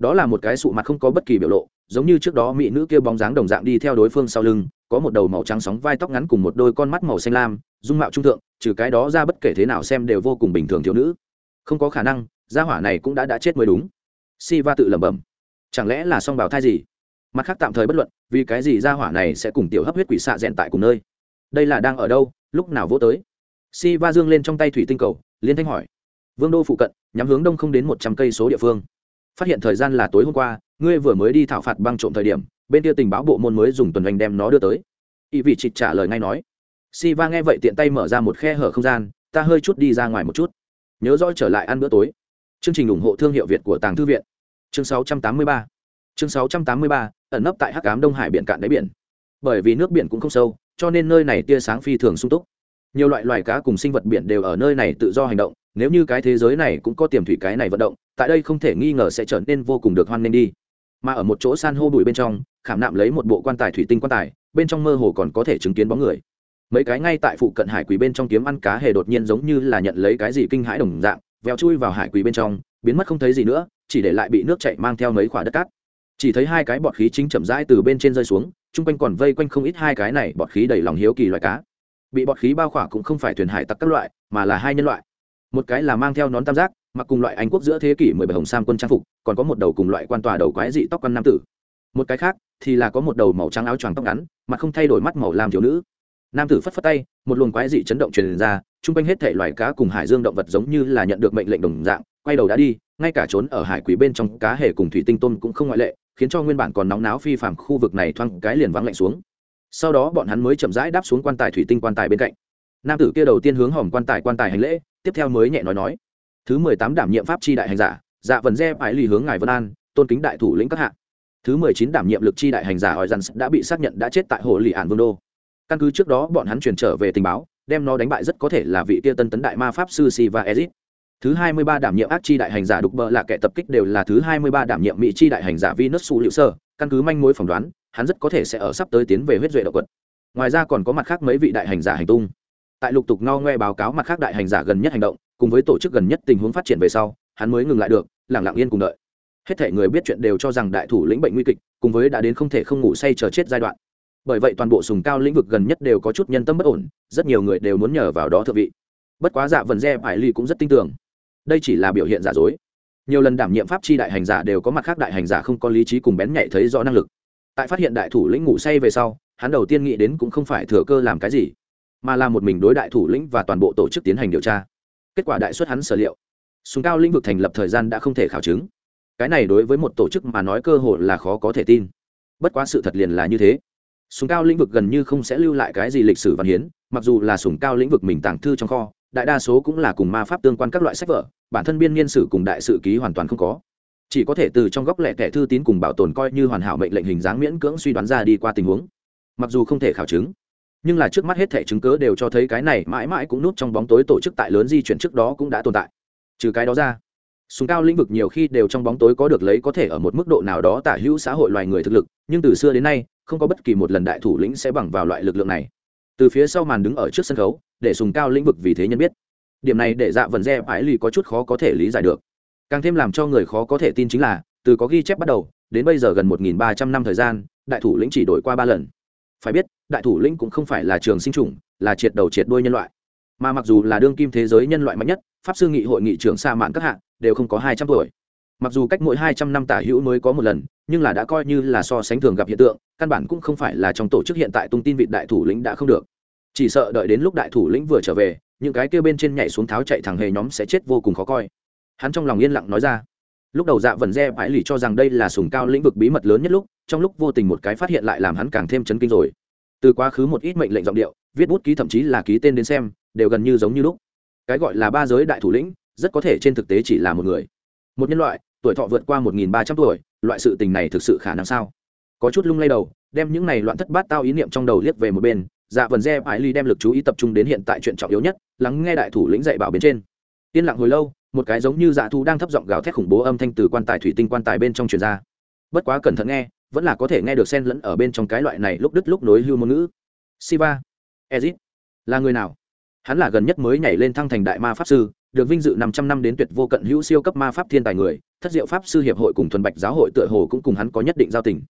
Speaker 1: đó là một cái sụ mặt không có bất kỳ biểu lộ, giống như trước đó mỹ nữ kia bóng dáng đồng dạng đi theo đối phương sau lưng, có một đầu màu trắng sóng vai tóc ngắn cùng một đôi con mắt màu xanh lam, dung mạo trung thượng, trừ cái đó ra bất kể thế nào xem đều vô cùng bình thường thiếu nữ. Không có khả năng, gia hỏa này cũng đã đã chết mới đúng. Si va tự lẩm bẩm. Chẳng lẽ là song bào thai gì? Mặt khác tạm thời bất luận, vì cái gì gia hỏa này sẽ cùng tiểu hấp huyết quỷ xạ rẽn tại cùng nơi? Đây là đang ở đâu? Lúc nào vô tới? Si va dương lên trong tay thủy tinh cầu, liên thanh hỏi. Vương đô phụ cận, nhắm hướng đông không đến một trăm cây số địa phương phát hiện thời gian là tối hôm qua ngươi vừa mới đi thảo phạt băng trộm thời điểm bên kia tình báo bộ môn mới dùng tuần hành đem nó đưa tới. Y vị trịch trả lời ngay nói. Si va nghe vậy tiện tay mở ra một khe hở không gian ta hơi chút đi ra ngoài một chút. Nhớ rõ trở lại ăn bữa tối. Chương trình ủng hộ thương hiệu việt của tàng thư viện. Chương 683 chương 683, ẩn nấp tại hắc cám đông hải biển cạn đáy biển. Bởi vì nước biển cũng không sâu cho nên nơi này tia sáng phi thường sung túc. Nhiều loại loài cá cùng sinh vật biển đều ở nơi này tự do hành động nếu như cái thế giới này cũng có tiềm thủy cái này vận động, tại đây không thể nghi ngờ sẽ trở nên vô cùng được hoan nghênh đi. Mà ở một chỗ san hô bụi bên trong, khảm nạm lấy một bộ quan tài thủy tinh quan tài, bên trong mơ hồ còn có thể chứng kiến bóng người. Mấy cái ngay tại phụ cận hải quỷ bên trong kiếm ăn cá hề đột nhiên giống như là nhận lấy cái gì kinh hãi đồng dạng, vèo chui vào hải quỷ bên trong, biến mất không thấy gì nữa, chỉ để lại bị nước chạy mang theo mấy khoả đất cát. Chỉ thấy hai cái bọt khí chính chậm rãi từ bên trên rơi xuống, chung quanh còn vây quanh không ít hai cái này bọt khí đầy lòng hiếu kỳ loại cá. Bị bọt khí bao khỏa cũng không phải thuyền hải tặc các loại, mà là hai nhân loại một cái là mang theo nón tam giác, mặc cùng loại anh quốc giữa thế kỷ mười bảy hồng sam quân trang phục, còn có một đầu cùng loại quan tòa đầu quái dị tóc quan nam tử. Một cái khác thì là có một đầu màu trắng áo choàng tóc ngắn mặt không thay đổi mắt màu làm thiếu nữ. Nam tử phất phất tay, một luồng quái dị chấn động truyền ra, chung quanh hết thể loài cá cùng hải dương động vật giống như là nhận được mệnh lệnh đồng dạng, quay đầu đã đi, ngay cả trốn ở hải quỷ bên trong cá hề cùng thủy tinh tôm cũng không ngoại lệ, khiến cho nguyên bản còn nóng náo phi phạm khu vực này thoang cái liền vắng lạnh xuống. Sau đó bọn hắn mới chậm rãi đáp xuống quan tài thủy tinh quan tài bên cạnh. Nam tử kia đầu tiên hướng hòm quan tài quan tài hành lễ tiếp theo mới nhẹ nói nói. Thứ mười tám đảm nhiệm pháp chi đại hành giả dạ vần re phải lì hướng ngài vân an, tôn kính đại thủ lĩnh các hạ. Thứ mười chín đảm nhiệm lực chi đại hành giả hỏi dằn đã bị xác nhận đã chết tại hồ lì ản vương đô. Căn cứ trước đó bọn hắn truyền trở về tình báo, đem nó đánh bại rất có thể là vị tia tân tấn đại ma pháp sư si và ezit. Thứ hai mươi ba đảm nhiệm ác chi đại hành giả đục bờ là kẻ tập kích đều là thứ hai mươi ba đảm nhiệm mỹ chi đại hành giả vinus su liệu sơ. Căn cứ manh mối phỏng đoán, hắn rất có thể sẽ ở sắp tới tiến về huyết duệ động quật. Ngoài ra còn có mặt khác mấy vị đại hành giả hành tung tại lục tục no ngoe báo cáo mặt khác đại hành giả gần nhất hành động, cùng với tổ chức gần nhất tình huống phát triển về sau, hắn mới ngừng lại được lẳng lặng yên cùng đợi. Hết thể người biết chuyện đều cho rằng đại thủ lĩnh bệnh nguy kịch, cùng với đã đến không thể không ngủ say chờ chết giai đoạn. Bởi vậy toàn bộ sùng cao lĩnh vực gần nhất đều có chút nhân tâm bất ổn, rất nhiều người đều muốn nhờ vào đó thượng vị. Bất quá dạ vần re ải ly cũng rất tin tưởng. Đây chỉ là biểu hiện giả dối. Nhiều lần đảm nhiệm pháp chi đại hành giả đều có mặt khác đại hành giả không có lý trí cùng bén nhạy thấy rõ năng lực. Tại phát hiện đại thủ lĩnh ngủ say về sau, hắn đầu tiên nghĩ đến cũng không phải thừa cơ làm cái gì mà là một mình đối đại thủ lĩnh và toàn bộ tổ chức tiến hành điều tra. Kết quả đại xuất hắn sở liệu. Súng cao lĩnh vực thành lập thời gian đã không thể khảo chứng. Cái này đối với một tổ chức mà nói cơ hội là khó có thể tin. Bất quá sự thật liền là như thế. Súng cao lĩnh vực gần như không sẽ lưu lại cái gì lịch sử văn hiến, mặc dù là súng cao lĩnh vực mình tàng thư trong kho, đại đa số cũng là cùng ma pháp tương quan các loại sách vở, bản thân biên niên sử cùng đại sự ký hoàn toàn không có. Chỉ có thể từ trong góc lẻ kẻ thư tín cùng bảo tồn coi như hoàn hảo mệnh lệnh hình dáng miễn cưỡng suy đoán ra đi qua tình huống. Mặc dù không thể khảo chứng nhưng là trước mắt hết thẻ chứng cớ đều cho thấy cái này mãi mãi cũng núp trong bóng tối tổ chức tại lớn di chuyển trước đó cũng đã tồn tại. Trừ cái đó ra súng cao lĩnh vực nhiều khi đều trong bóng tối có được lấy có thể ở một mức độ nào đó tả hữu xã hội loài người thực lực, nhưng từ xưa đến nay, không có bất kỳ một lần đại thủ lĩnh sẽ bằng vào loại lực lượng này. Từ phía sau màn đứng ở trước sân khấu, để sùng cao lĩnh vực vì thế nhân biết. Điểm này để dạ vần re ái lì có chút khó có thể lý giải được. Càng thêm làm cho người khó có thể tin chính là, từ có ghi chép bắt đầu, đến bây giờ gần một nghìn ba trăm năm thời gian, đại thủ lĩnh chỉ đổi qua ba lần phải biết, đại thủ lĩnh cũng không phải là trường sinh chủng, là triệt đầu triệt đuôi nhân loại. Mà mặc dù là đương kim thế giới nhân loại mạnh nhất, pháp sư nghị hội nghị trưởng xa mạn các hạng đều không có hai trăm tuổi. Mặc dù cách mỗi hai trăm năm tả hữu mới có một lần, nhưng là đã coi như là so sánh thường gặp hiện tượng, căn bản cũng không phải là trong tổ chức hiện tại tung tin vị đại thủ lĩnh đã không được. Chỉ sợ đợi đến lúc đại thủ lĩnh vừa trở về, những cái kêu bên trên nhảy xuống tháo chạy thẳng hề nhóm sẽ chết vô cùng khó coi. Hắn trong lòng yên lặng nói ra lúc đầu dạ vần re bãi lì cho rằng đây là sùng cao lĩnh vực bí mật lớn nhất lúc, trong lúc vô tình một cái phát hiện lại làm hắn càng thêm chấn kinh rồi. Từ quá khứ một ít mệnh lệnh giọng điệu, viết bút ký thậm chí là ký tên đến xem, đều gần như giống như lúc. Cái gọi là ba giới đại thủ lĩnh, rất có thể trên thực tế chỉ là một người. Một nhân loại, tuổi thọ vượt qua một nghìn ba trăm tuổi, loại sự tình này thực sự khả năng sao? Có chút lung lay đầu, đem những này loạn thất bát tao ý niệm trong đầu liếc về một bên dạ vần re Bãi Lì đem lực chú ý tập trung đến hiện tại chuyện trọng yếu nhất, lắng nghe đại thủ lĩnh dạy bảo bên trên. Yên lặng hồi lâu một cái giống như dạ thu đang thấp giọng gào thét khủng bố âm thanh từ quan tài thủy tinh quan tài bên trong truyền ra. Bất quá cẩn thận nghe, vẫn là có thể nghe được sen lẫn ở bên trong cái loại này lúc đứt lúc nối hưu ngôn ngữ. Siva, ezit, là người nào? Hắn là gần nhất mới nhảy lên thăng thành đại ma pháp sư, được vinh dự năm trăm năm đến tuyệt vô cận hữu siêu cấp ma pháp thiên tài người, thất diệu pháp sư hiệp hội cùng thuần bạch giáo hội tựa hồ cũng cùng hắn có nhất định giao tình.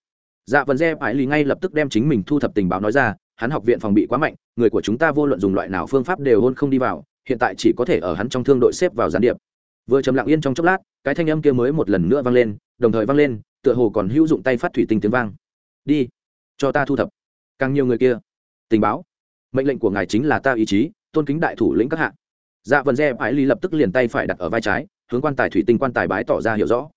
Speaker 1: Dạ vần re ải lì ngay lập tức đem chính mình thu thập tình báo nói ra, hắn học viện phòng bị quá mạnh, người của chúng ta vô luận dùng loại nào phương pháp đều hôn không đi vào, hiện tại chỉ có thể ở hắn trong thương đội xếp vào gián điệp vừa trầm lặng yên trong chốc lát, cái thanh âm kia mới một lần nữa vang lên, đồng thời vang lên, tựa hồ còn hữu dụng tay phát thủy tinh tiếng vang. Đi, cho ta thu thập. Càng nhiều người kia, tình báo, mệnh lệnh của ngài chính là ta ý chí, tôn kính đại thủ lĩnh các hạ. Dạ vần re ái ly lập tức liền tay phải đặt ở vai trái, hướng quan tài thủy tinh quan tài bái tỏ ra hiểu rõ.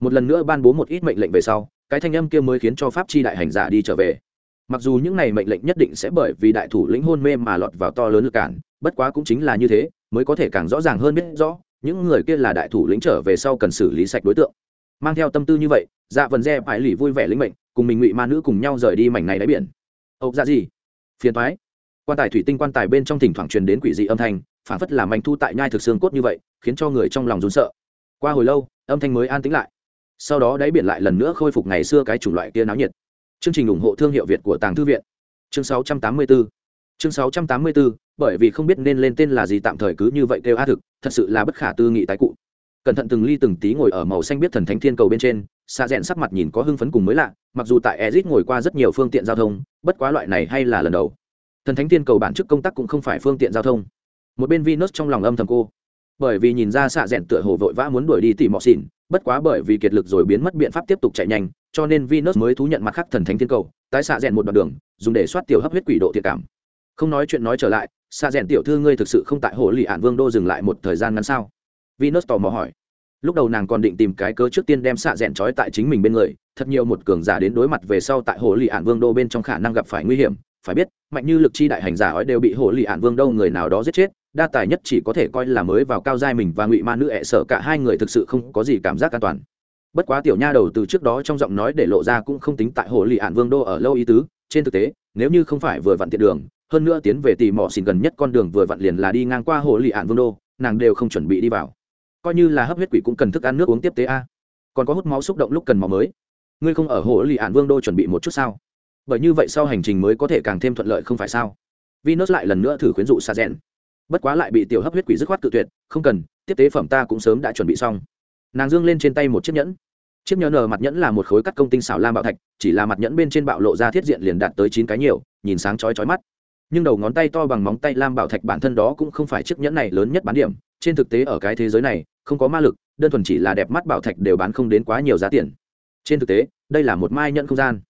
Speaker 1: Một lần nữa ban bố một ít mệnh lệnh về sau, cái thanh âm kia mới khiến cho pháp chi đại hành giả đi trở về. Mặc dù những này mệnh lệnh nhất định sẽ bởi vì đại thủ lĩnh hôn mê mà lọt vào to lớn lực cản, bất quá cũng chính là như thế, mới có thể càng rõ ràng hơn biết rõ những người kia là đại thủ lĩnh trở về sau cần xử lý sạch đối tượng. Mang theo tâm tư như vậy dạ vần re phải lì vui vẻ lĩnh mệnh, cùng mình ngụy ma nữ cùng nhau rời đi mảnh này đáy biển. Ốc ra dạ gì? Phiền thoái quan tài thủy tinh quan tài bên trong thỉnh thoảng truyền đến quỷ dị âm thanh, phản phất làm anh thu tại nhai thực xương cốt như vậy, khiến cho người trong lòng rốn sợ. Qua hồi lâu, âm thanh mới an tĩnh lại. Sau đó đáy biển lại lần nữa khôi phục ngày xưa cái chủng loại kia náo nhiệt. Chương trình ủng hộ thương hiệu việt của tàng thư viện. Chương 684 chương 684 bởi vì không biết nên lên tên là gì, tạm thời cứ như vậy kêu a thực, thật sự là bất khả tư nghị tái cụ. Cẩn thận từng ly từng tí ngồi ở màu xanh biết thần thánh thiên cầu bên trên xa rẽn sắc mặt nhìn có hưng phấn cùng mới lạ, mặc dù tại ezit ngồi qua rất nhiều phương tiện giao thông, bất quá loại này hay là lần đầu. Thần thánh thiên cầu bản chức công tác cũng không phải phương tiện giao thông. Một bên Venus trong lòng âm thầm cô. Bởi vì nhìn ra xạ rẽn tựa hồ vội vã muốn đuổi đi tỉ mọ xỉn, bất quá bởi vì kiệt lực rồi biến mất biện pháp tiếp tục chạy nhanh, cho nên Venus mới thú nhận mặt khác thần thánh thiên cầu, tái xạ rẽn một đoạn đường, dùng để soát tiểu hấp huyết quỷ độ thiệt cảm. Không nói chuyện nói trở lại xa rèn tiểu thư ngươi thực sự không tại hồ lì ạn vương đô dừng lại một thời gian ngắn sao? Venus tò mò hỏi. Lúc đầu nàng còn định tìm cái cớ trước tiên đem xạ rèn trói tại chính mình bên người, thật nhiều một cường giả đến đối mặt về sau tại hồ lì ạn vương đô bên trong khả năng gặp phải nguy hiểm. Phải biết, mạnh như lực chi đại hành giả ấy đều bị hồ lì ạn vương đô người nào đó giết chết, đa tài nhất chỉ có thể coi là mới vào cao giai mình và ngụy ma nữ ẹ sợ cả hai người thực sự không có gì cảm giác an toàn. Bất quá tiểu nha đầu từ trước đó trong giọng nói để lộ ra cũng không tính tại hồ lì ạn vương đô ở lâu ý tứ, trên thực tế, nếu như không phải vừa vặn tiện đường hơn nữa tiến về tỉ mỏ xin gần nhất con đường vừa vặn liền là đi ngang qua hồ lì ạn vương đô nàng đều không chuẩn bị đi vào coi như là hấp huyết quỷ cũng cần thức ăn nước uống tiếp tế a còn có hút máu xúc động lúc cần máu mới ngươi không ở hồ lì ạn vương đô chuẩn bị một chút sao bởi như vậy sau hành trình mới có thể càng thêm thuận lợi không phải sao Venus lại lần nữa thử khuyến dụ Sa Rèn. Bất quá lại bị tiểu hấp huyết quỷ dứt khoát tự tuyệt, không cần, tiếp tế phẩm ta cũng sớm đã chuẩn bị xong. Nàng dương lên trên tay một chiếc nhẫn. Chiếc nhẫn nở mặt nhẫn là một khối cắt công tinh xảo lam bảo thạch, chỉ là mặt nhẫn bên trên bạo lộ ra thiết diện liền đạt tới chín cái nhiều, nhìn sáng chói chói mắt. Nhưng đầu ngón tay to bằng móng tay lam bảo thạch bản thân đó cũng không phải chiếc nhẫn này lớn nhất bán điểm, trên thực tế ở cái thế giới này, không có ma lực, đơn thuần chỉ là đẹp mắt bảo thạch đều bán không đến quá nhiều giá tiền. Trên thực tế, đây là một mai nhẫn không gian.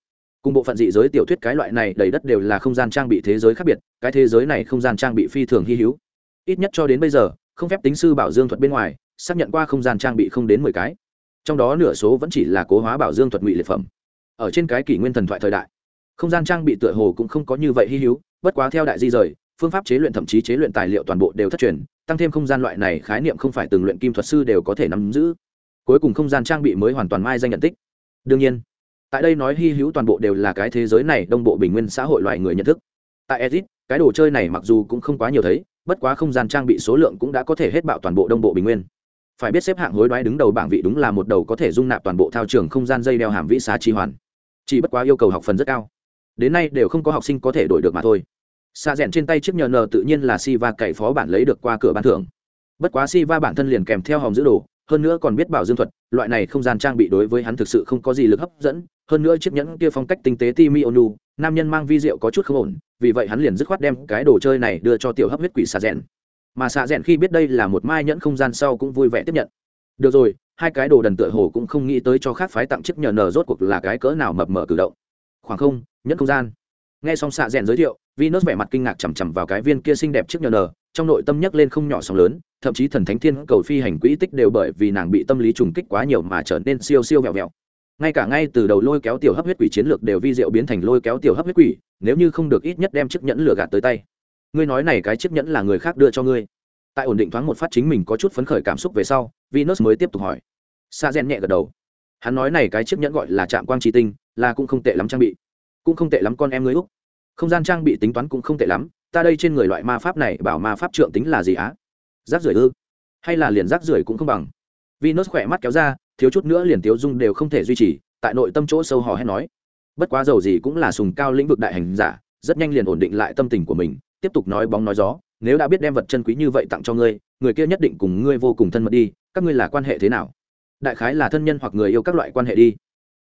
Speaker 1: Cùng bộ phận dị giới tiểu thuyết cái loại này đầy đất đều là không gian trang bị thế giới khác biệt cái thế giới này không gian trang bị phi thường hy hữu. Ít nhất cho đến bây giờ không phép tính sư bảo dương thuật bên ngoài xác nhận qua không gian trang bị không đến mười cái. Trong đó nửa số vẫn chỉ là cố hóa bảo dương thuật ngụy liệt phẩm. Ở trên cái kỷ nguyên thần thoại thời đại không gian trang bị tựa hồ cũng không có như vậy hy hữu bất quá theo đại di rời, phương pháp chế luyện thậm chí chế luyện tài liệu toàn bộ đều thất truyền, tăng thêm không gian loại này khái niệm không phải từng luyện kim thuật sư đều có thể nắm giữ. Cuối cùng không gian trang bị mới hoàn toàn mai danh nhận tích. Đương nhiên, tại đây nói hy hữu toàn bộ đều là cái thế giới này đông bộ bình nguyên xã hội loài người nhận thức. Tại edit cái đồ chơi này mặc dù cũng không quá nhiều thấy, bất quá không gian trang bị số lượng cũng đã có thể hết bạo toàn bộ đông bộ bình nguyên. Phải biết xếp hạng hối đoái đứng đầu bảng vị đúng là một đầu có thể dung nạp toàn bộ thao trường không gian dây đeo hàm vĩ xá chi hoàn. Chỉ bất quá yêu cầu học phần rất cao đến nay đều không có học sinh có thể đổi được mà thôi. Xa rẽn trên tay chiếc nhờ nờ tự nhiên là si va cậy phó bản lấy được qua cửa ban thưởng. Bất quá si va bản thân liền kèm theo hòm giữ đồ, hơn nữa còn biết bảo dương thuật, loại này không gian trang bị đối với hắn thực sự không có gì lực hấp dẫn. Hơn nữa chiếc nhẫn kia phong cách tinh tế ti mi onu nam nhân mang vi rượu có chút không ổn, vì vậy hắn liền dứt khoát đem cái đồ chơi này đưa cho tiểu hấp huyết quỷ xà rẽn mà xà rẽn khi biết đây là một mai nhẫn không gian sau cũng vui vẻ tiếp nhận. Được rồi, hai cái đồ đần tựa hồ cũng không nghĩ tới cho khác phái tặng chiếc nhờ nờ rốt cuộc là cái cỡ nào mập mờ cử động. Khoảng không nhẫn không gian nghe xong xạ rèn giới thiệu Venus vẻ mặt kinh ngạc chằm chằm vào cái viên kia xinh đẹp trước nhờ nờ, trong nội tâm nhấc lên không nhỏ sóng lớn, thậm chí thần thánh thiên cầu phi hành quỹ tích đều bởi vì nàng bị tâm lý trùng kích quá nhiều mà trở nên siêu siêu vẹo vẹo. Ngay cả ngay từ đầu lôi kéo tiểu hấp huyết quỷ chiến lược đều vi diệu biến thành lôi kéo tiểu hấp huyết quỷ, nếu như không được ít nhất đem chiếc nhẫn lửa gạt tới tay. Ngươi nói này cái chiếc nhẫn là người khác đưa cho ngươi. Tại ổn định thoáng một phát chính mình có chút phấn khởi cảm xúc về sau, Venus mới tiếp tục hỏi. Sa Gen nhẹ gật đầu. Hắn nói này cái chiếc nhẫn gọi là Trạm Quang Chi Tinh, là cũng không tệ lắm trang bị. Cũng không tệ lắm con em ngươi Úc. Không gian trang bị tính toán cũng không tệ lắm, ta đây trên người loại ma pháp này bảo ma pháp trượng tính là gì á? Rác rưởi ư? Hay là liền rác rưởi cũng không bằng? Venus khỏe mắt kéo ra, thiếu chút nữa liền tiếu dung đều không thể duy trì, tại nội tâm chỗ sâu hò hét nói. Bất quá dầu gì cũng là sùng cao lĩnh vực đại hành giả, rất nhanh liền ổn định lại tâm tình của mình, tiếp tục nói bóng nói gió, nếu đã biết đem vật chân quý như vậy tặng cho ngươi, người kia nhất định cùng ngươi vô cùng thân mật đi, các ngươi là quan hệ thế nào? Đại khái là thân nhân hoặc người yêu các loại quan hệ đi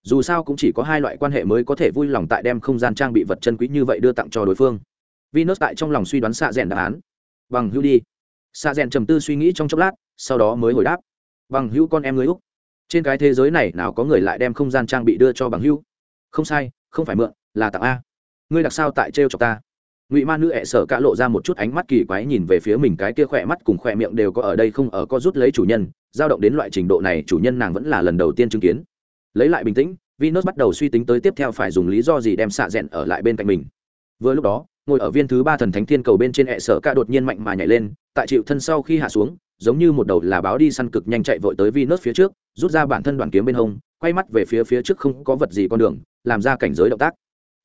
Speaker 1: dù sao cũng chỉ có hai loại quan hệ mới có thể vui lòng tại đem không gian trang bị vật chân quý như vậy đưa tặng cho đối phương. Venus tại trong lòng suy đoán xạ rèn đáp án. Bằng hữu đi. Xạ rèn trầm tư suy nghĩ trong chốc lát, sau đó mới hồi đáp. Bằng hữu con em người úc. Trên cái thế giới này nào có người lại đem không gian trang bị đưa cho bằng hữu? Không sai, không phải mượn, là tặng a. Ngươi đặc sao tại trêu cho ta? Ngụy ma nữ ẹ sợ cả lộ ra một chút ánh mắt kỳ quái nhìn về phía mình cái kia khỏe mắt cùng khỏe miệng đều có ở đây không ở có rút lấy chủ nhân, dao động đến loại trình độ này chủ nhân nàng vẫn là lần đầu tiên chứng kiến lấy lại bình tĩnh Venus bắt đầu suy tính tới tiếp theo phải dùng lý do gì đem xạ rẽn ở lại bên cạnh mình. Vừa lúc đó, ngồi ở viên thứ ba thần thánh thiên cầu bên trên hệ sở ca đột nhiên mạnh mà nhảy lên, tại chịu thân sau khi hạ xuống, giống như một đầu là báo đi săn cực nhanh chạy vội tới Venus phía trước, rút ra bản thân đoàn kiếm bên hông, quay mắt về phía phía trước không có vật gì con đường, làm ra cảnh giới động tác.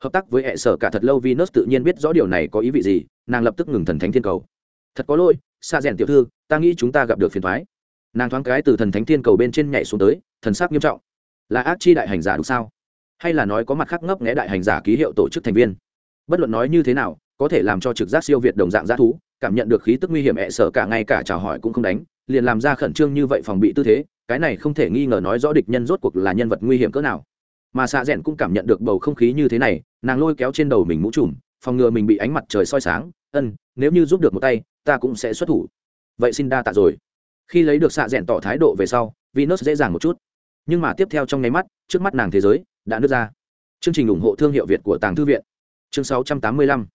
Speaker 1: Hợp tác với hệ sở cả thật lâu Venus tự nhiên biết rõ điều này có ý vị gì, nàng lập tức ngừng thần thánh thiên cầu. Thật có lỗi, xạ rèn tiểu thư, ta nghĩ chúng ta gặp được phiền toái. Nàng thoáng cái từ thần thánh thiên cầu bên trên nhảy xuống tới, thần sắc nghiêm trọng là ác chi đại hành giả đúng sao? Hay là nói có mặt khác ngấp nghẽ đại hành giả ký hiệu tổ chức thành viên? Bất luận nói như thế nào, có thể làm cho trực giác siêu việt đồng dạng g thú, cảm nhận được khí tức nguy hiểm ẹ sợ cả ngay cả chào hỏi cũng không đánh, liền làm ra khẩn trương như vậy phòng bị tư thế, cái này không thể nghi ngờ nói rõ địch nhân rốt cuộc là nhân vật nguy hiểm cỡ nào. Mà xạ rẽn cũng cảm nhận được bầu không khí như thế này, nàng lôi kéo trên đầu mình mũ trùm, phòng ngừa mình bị ánh mặt trời soi sáng, ân, nếu như giúp được một tay, ta cũng sẽ xuất thủ. Vậy xin đa tạ rồi. Khi lấy được xạ rẽn tỏ thái độ về sau, venus dễ dàng một chút nhưng mà tiếp theo trong nháy mắt trước mắt nàng thế giới đã nứt ra. Chương trình ủng hộ thương hiệu việt của tàng thư viện. Chương 685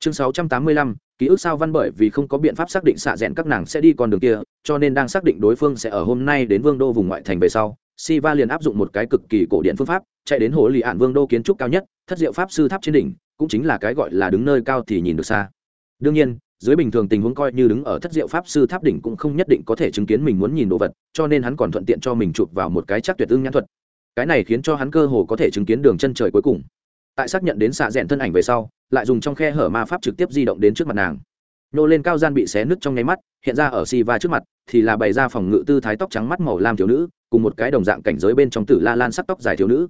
Speaker 1: chương 685 ký ức sao văn bởi vì không có biện pháp xác định xạ rẽn các nàng sẽ đi con đường kia cho nên đang xác định đối phương sẽ ở hôm nay đến vương đô vùng ngoại thành về sau Siva liền áp dụng một cái cực kỳ cổ điển phương pháp, chạy đến hồ lì ạn vương đô kiến trúc cao nhất, thất diệu pháp sư tháp trên đỉnh, cũng chính là cái gọi là đứng nơi cao thì nhìn được xa. Đương nhiên, dưới bình thường tình huống coi như đứng ở thất diệu pháp sư tháp đỉnh cũng không nhất định có thể chứng kiến mình muốn nhìn đồ vật, cho nên hắn còn thuận tiện cho mình chụp vào một cái chắc tuyệt ưng nhãn thuật. Cái này khiến cho hắn cơ hồ có thể chứng kiến đường chân trời cuối cùng. Tại xác nhận đến xạ rẽn thân ảnh về sau, lại dùng trong khe hở ma pháp trực tiếp di động đến trước mặt nàng. Nô lên cao gian bị xé nứt trong nháy mắt, hiện ra ở si va trước mặt, thì là bày ra phòng ngự tư thái tóc trắng mắt màu lam thiếu nữ, cùng một cái đồng dạng cảnh giới bên trong tử la lan sắc tóc dài thiếu nữ.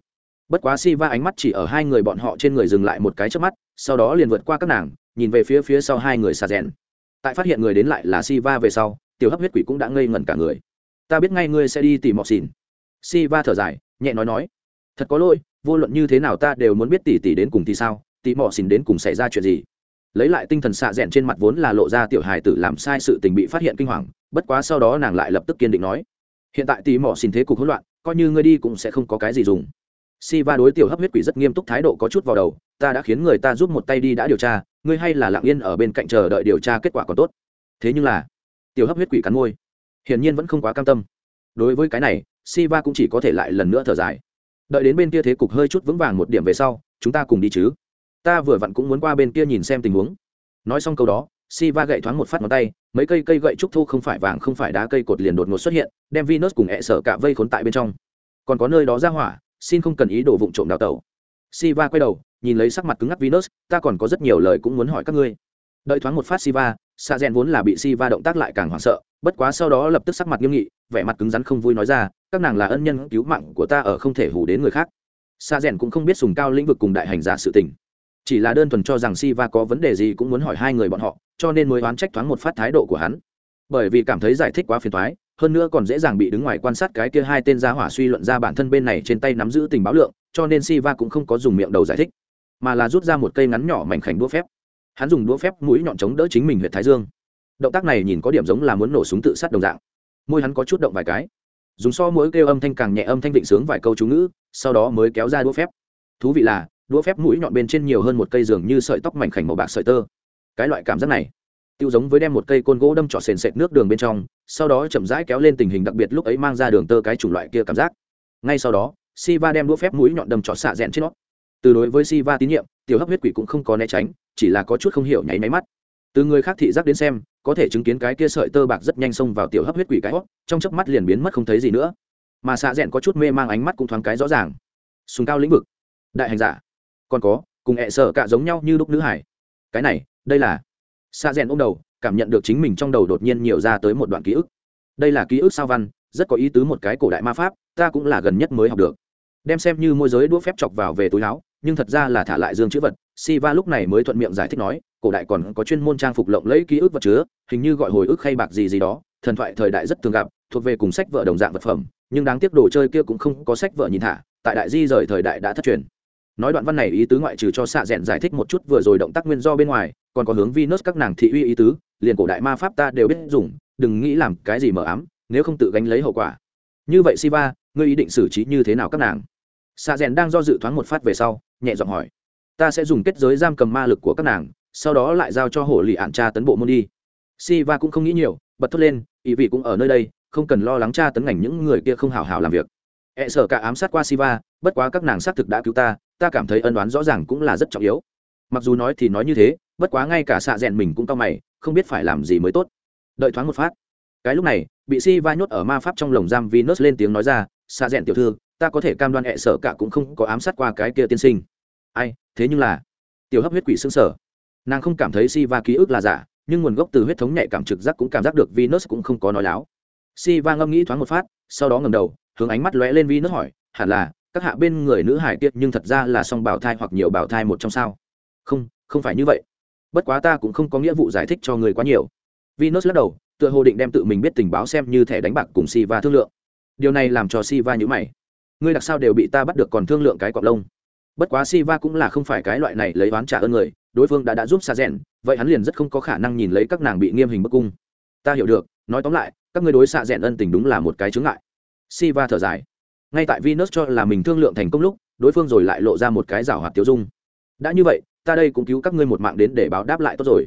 Speaker 1: Bất quá si va ánh mắt chỉ ở hai người bọn họ trên người dừng lại một cái trước mắt, sau đó liền vượt qua các nàng nhìn về phía phía sau hai người xà rèn tại phát hiện người đến lại là Siva về sau, tiểu hấp huyết quỷ cũng đã ngây ngẩn cả người. Ta biết ngay ngươi sẽ đi tìm mọc xìn Siva thở dài, nhẹ nói nói. Thật có lỗi, vô luận như thế nào ta đều muốn biết tỷ tỷ đến cùng thì sao, tỷ mọ xìn đến cùng xảy ra chuyện gì. Lấy lại tinh thần xạ rẽn trên mặt vốn là lộ ra tiểu hài tử làm sai sự tình bị phát hiện kinh hoàng, bất quá sau đó nàng lại lập tức kiên định nói. Hiện tại tỷ mọ xìn thế cục hỗn loạn, coi như ngươi đi cũng sẽ không có cái gì dùng si va đối tiểu hấp huyết quỷ rất nghiêm túc thái độ có chút vào đầu, ta đã khiến người ta giúp một tay đi đã điều tra, ngươi hay là lặng yên ở bên cạnh chờ đợi điều tra kết quả còn tốt. Thế nhưng là, tiểu hấp huyết quỷ cắn môi. Hiển nhiên vẫn không quá cam tâm. Đối với cái này si va cũng chỉ có thể lại lần nữa thở dài. Đợi đến bên kia thế cục hơi chút vững vàng một điểm về sau, chúng ta cùng đi chứ. Ta vừa vặn cũng muốn qua bên kia nhìn xem tình huống. Nói xong câu đó si va gậy thoáng một phát ngón tay, mấy cây cây gậy trúc thu không phải vàng không phải đá cây cột liền đột ngột xuất hiện, đem Venus cùng hẹ sở cả vây khốn tại bên trong. Còn có nơi đó ra hỏa xin không cần ý đồ vụng trộm đào tẩu. Siva quay đầu, nhìn lấy sắc mặt cứng ngắc venus, ta còn có rất nhiều lời cũng muốn hỏi các ngươi. Đợi thoáng một phát siva, Sa rèn vốn là bị siva động tác lại càng hoảng sợ, bất quá sau đó lập tức sắc mặt nghiêm nghị, vẻ mặt cứng rắn không vui nói ra, các nàng là ân nhân cứu mạng của ta ở không thể hủ đến người khác. Sa rèn cũng không biết sùng cao lĩnh vực cùng đại hành giả sự tình. Chỉ là đơn thuần cho rằng siva có vấn đề gì cũng muốn hỏi hai người bọn họ, cho nên mới oán trách thoáng một phát thái độ của hắn. Bởi vì cảm thấy giải thích quá phiền thoái hơn nữa còn dễ dàng bị đứng ngoài quan sát cái kia hai tên gia hỏa suy luận ra bản thân bên này trên tay nắm giữ tình báo lượng, cho nên siva cũng không có dùng miệng đầu giải thích, mà là rút ra một cây ngắn nhỏ mảnh khảnh đũa phép. Hắn dùng đũa phép mũi nhọn chống đỡ chính mình huyện thái dương. Động tác này nhìn có điểm giống là muốn nổ súng tự sát đồng dạng. Môi hắn có chút động vài cái. Dùng so mỗi kêu âm thanh càng nhẹ âm thanh định sướng vài câu chú ngữ, sau đó mới kéo ra đũa phép. Thú vị là, đũa phép mũi nhọn bên trên nhiều hơn một cây giường như sợi tóc mảnh khảnh màu bạc sợi tơ. Cái loại cảm giác này, tiêu giống với đem một cây côn gỗ đâm trọt sền sệt nước đường bên trong sau đó chậm rãi kéo lên tình hình đặc biệt lúc ấy mang ra đường tơ cái chủng loại kia cảm giác. Ngay sau đó si va đem đũa phép mũi nhọn đâm trọt xạ rẽn trên nó. Từ đối với si va tín nhiệm, tiểu hấp huyết quỷ cũng không có né tránh, chỉ là có chút không hiểu nháy máy mắt. Từ người khác thị giác đến xem, có thể chứng kiến cái kia sợi tơ bạc rất nhanh xông vào tiểu hấp huyết quỷ cái hót trong chớp mắt liền biến mất không thấy gì nữa. Mà xạ rẽn có chút mê mang ánh mắt cũng thoáng cái rõ ràng. Súng cao lĩnh vực. Đại hành giả. Còn có, cùng hẹ sợ cả giống nhau như đúc nữ hải. Cái này, đây là. Xạ rẽn ôm đầu cảm nhận được chính mình trong đầu đột nhiên nhiều ra tới một đoạn ký ức. Đây là ký ức sao văn rất có ý tứ một cái cổ đại ma pháp ta cũng là gần nhất mới học được. Đem xem như môi giới đũa phép chọc vào về túi áo nhưng thật ra là thả lại dương chữ vật. Siva lúc này mới thuận miệng giải thích nói, cổ đại còn có chuyên môn trang phục lộng lẫy ký ức vật chứa, hình như gọi hồi ức khay bạc gì gì đó, thần thoại thời đại rất thường gặp, thuộc về cùng sách vợ đồng dạng vật phẩm, nhưng đáng tiếc đồ chơi kia cũng không có sách vợ nhìn thả, tại đại di rời thời đại đã thất truyền. Nói đoạn văn này ý tứ ngoại trừ cho xạ rẽn giải thích một chút vừa rồi động tác nguyên do bên ngoài, còn có hướng Venus các nàng thị uy ý tứ, liền cổ đại ma pháp ta đều biết dùng, đừng nghĩ làm cái gì mờ ám, nếu không tự gánh lấy hậu quả. Như vậy Siva, ngươi ý định xử trí như thế nào các nàng? Xạ rẽn đang do dự thoáng một phát về sau, nhẹ giọng hỏi ta sẽ dùng kết giới giam cầm ma lực của các nàng sau đó lại giao cho hồ lì ạn tra tấn bộ môn đi si va cũng không nghĩ nhiều bật thốt lên ý vị cũng ở nơi đây không cần lo lắng tra tấn ngành những người kia không hào hào làm việc E sợ cả ám sát qua Siva, bất quá các nàng xác thực đã cứu ta, ta cảm thấy ân đoán rõ ràng cũng là rất trọng yếu. Mặc dù nói thì nói như thế, bất quá ngay cả xạ rèn mình cũng cao mày, không biết phải làm gì mới tốt. Đợi thoáng một phát. Cái lúc này, bị Siva nhốt ở ma pháp trong lồng giam Venus lên tiếng nói ra, "Xạ rèn tiểu thư, ta có thể cam đoan E sợ cả cũng không có ám sát qua cái kia tiên sinh." ai thế nhưng là tiểu hấp huyết quỷ xương sở nàng không cảm thấy Siva ký ức là giả nhưng nguồn gốc từ huyết thống nhạy cảm trực giác cũng cảm giác được venus cũng không có nói láo si va ngâm nghĩ thoáng một phát sau đó ngầm đầu hướng ánh mắt lóe lên venus hỏi, hẳn là, các hạ bên người nữ hải tiết nhưng thật ra là song bảo thai hoặc nhiều bảo thai một trong sao? Không không phải như vậy. Bất quá ta cũng không có nghĩa vụ giải thích cho người quá nhiều. Venus lắc đầu, tựa hồ định đem tự mình biết tình báo xem như thẻ đánh bạc cùng si va thương lượng. Điều này làm cho si va nhữ mày. Ngươi đặc sao đều bị ta bắt được còn thương lượng cái cọp lông. Bất quá Siva cũng là không phải cái loại này lấy oán trả ơn người, đối phương đã đã giúp xa rèn vậy hắn liền rất không có khả năng nhìn lấy các nàng bị nghiêm hình bức cung. Ta hiểu được, nói tóm lại, các ngươi đối xạ rèn ân tình đúng là một cái chướng ngại. Siva thở dài. Ngay tại venus cho là mình thương lượng thành công lúc, đối phương rồi lại lộ ra một cái rào hoạt tiêu dung. Đã như vậy, ta đây cũng cứu các ngươi một mạng đến để báo đáp lại tốt rồi.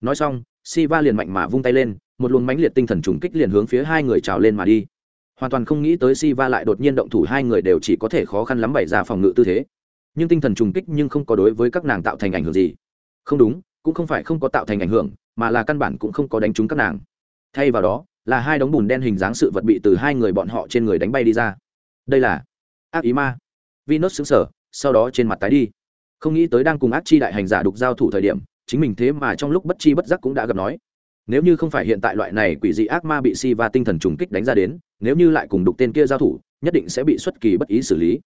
Speaker 1: Nói xong, Siva liền mạnh mà vung tay lên, một luồng mãnh liệt tinh thần trùng kích liền hướng phía hai người trào lên mà đi. Hoàn toàn không nghĩ tới Siva lại đột nhiên động thủ, hai người đều chỉ có thể khó khăn lắm bày ra phòng ngự tư thế. Nhưng tinh thần trùng kích nhưng không có đối với các nàng tạo thành ảnh hưởng gì. Không đúng, cũng không phải không có tạo thành ảnh hưởng, mà là căn bản cũng không có đánh trúng các nàng. Thay vào đó là hai đống bùn đen hình dáng sự vật bị từ hai người bọn họ trên người đánh bay đi ra đây là ác ý ma vinus sững sờ, sau đó trên mặt tái đi không nghĩ tới đang cùng ác chi đại hành giả đục giao thủ thời điểm chính mình thế mà trong lúc bất chi bất giác cũng đã gặp nói nếu như không phải hiện tại loại này quỷ dị ác ma bị si và tinh thần trùng kích đánh ra đến nếu như lại cùng đục tên kia giao thủ nhất định sẽ bị xuất kỳ bất ý xử lý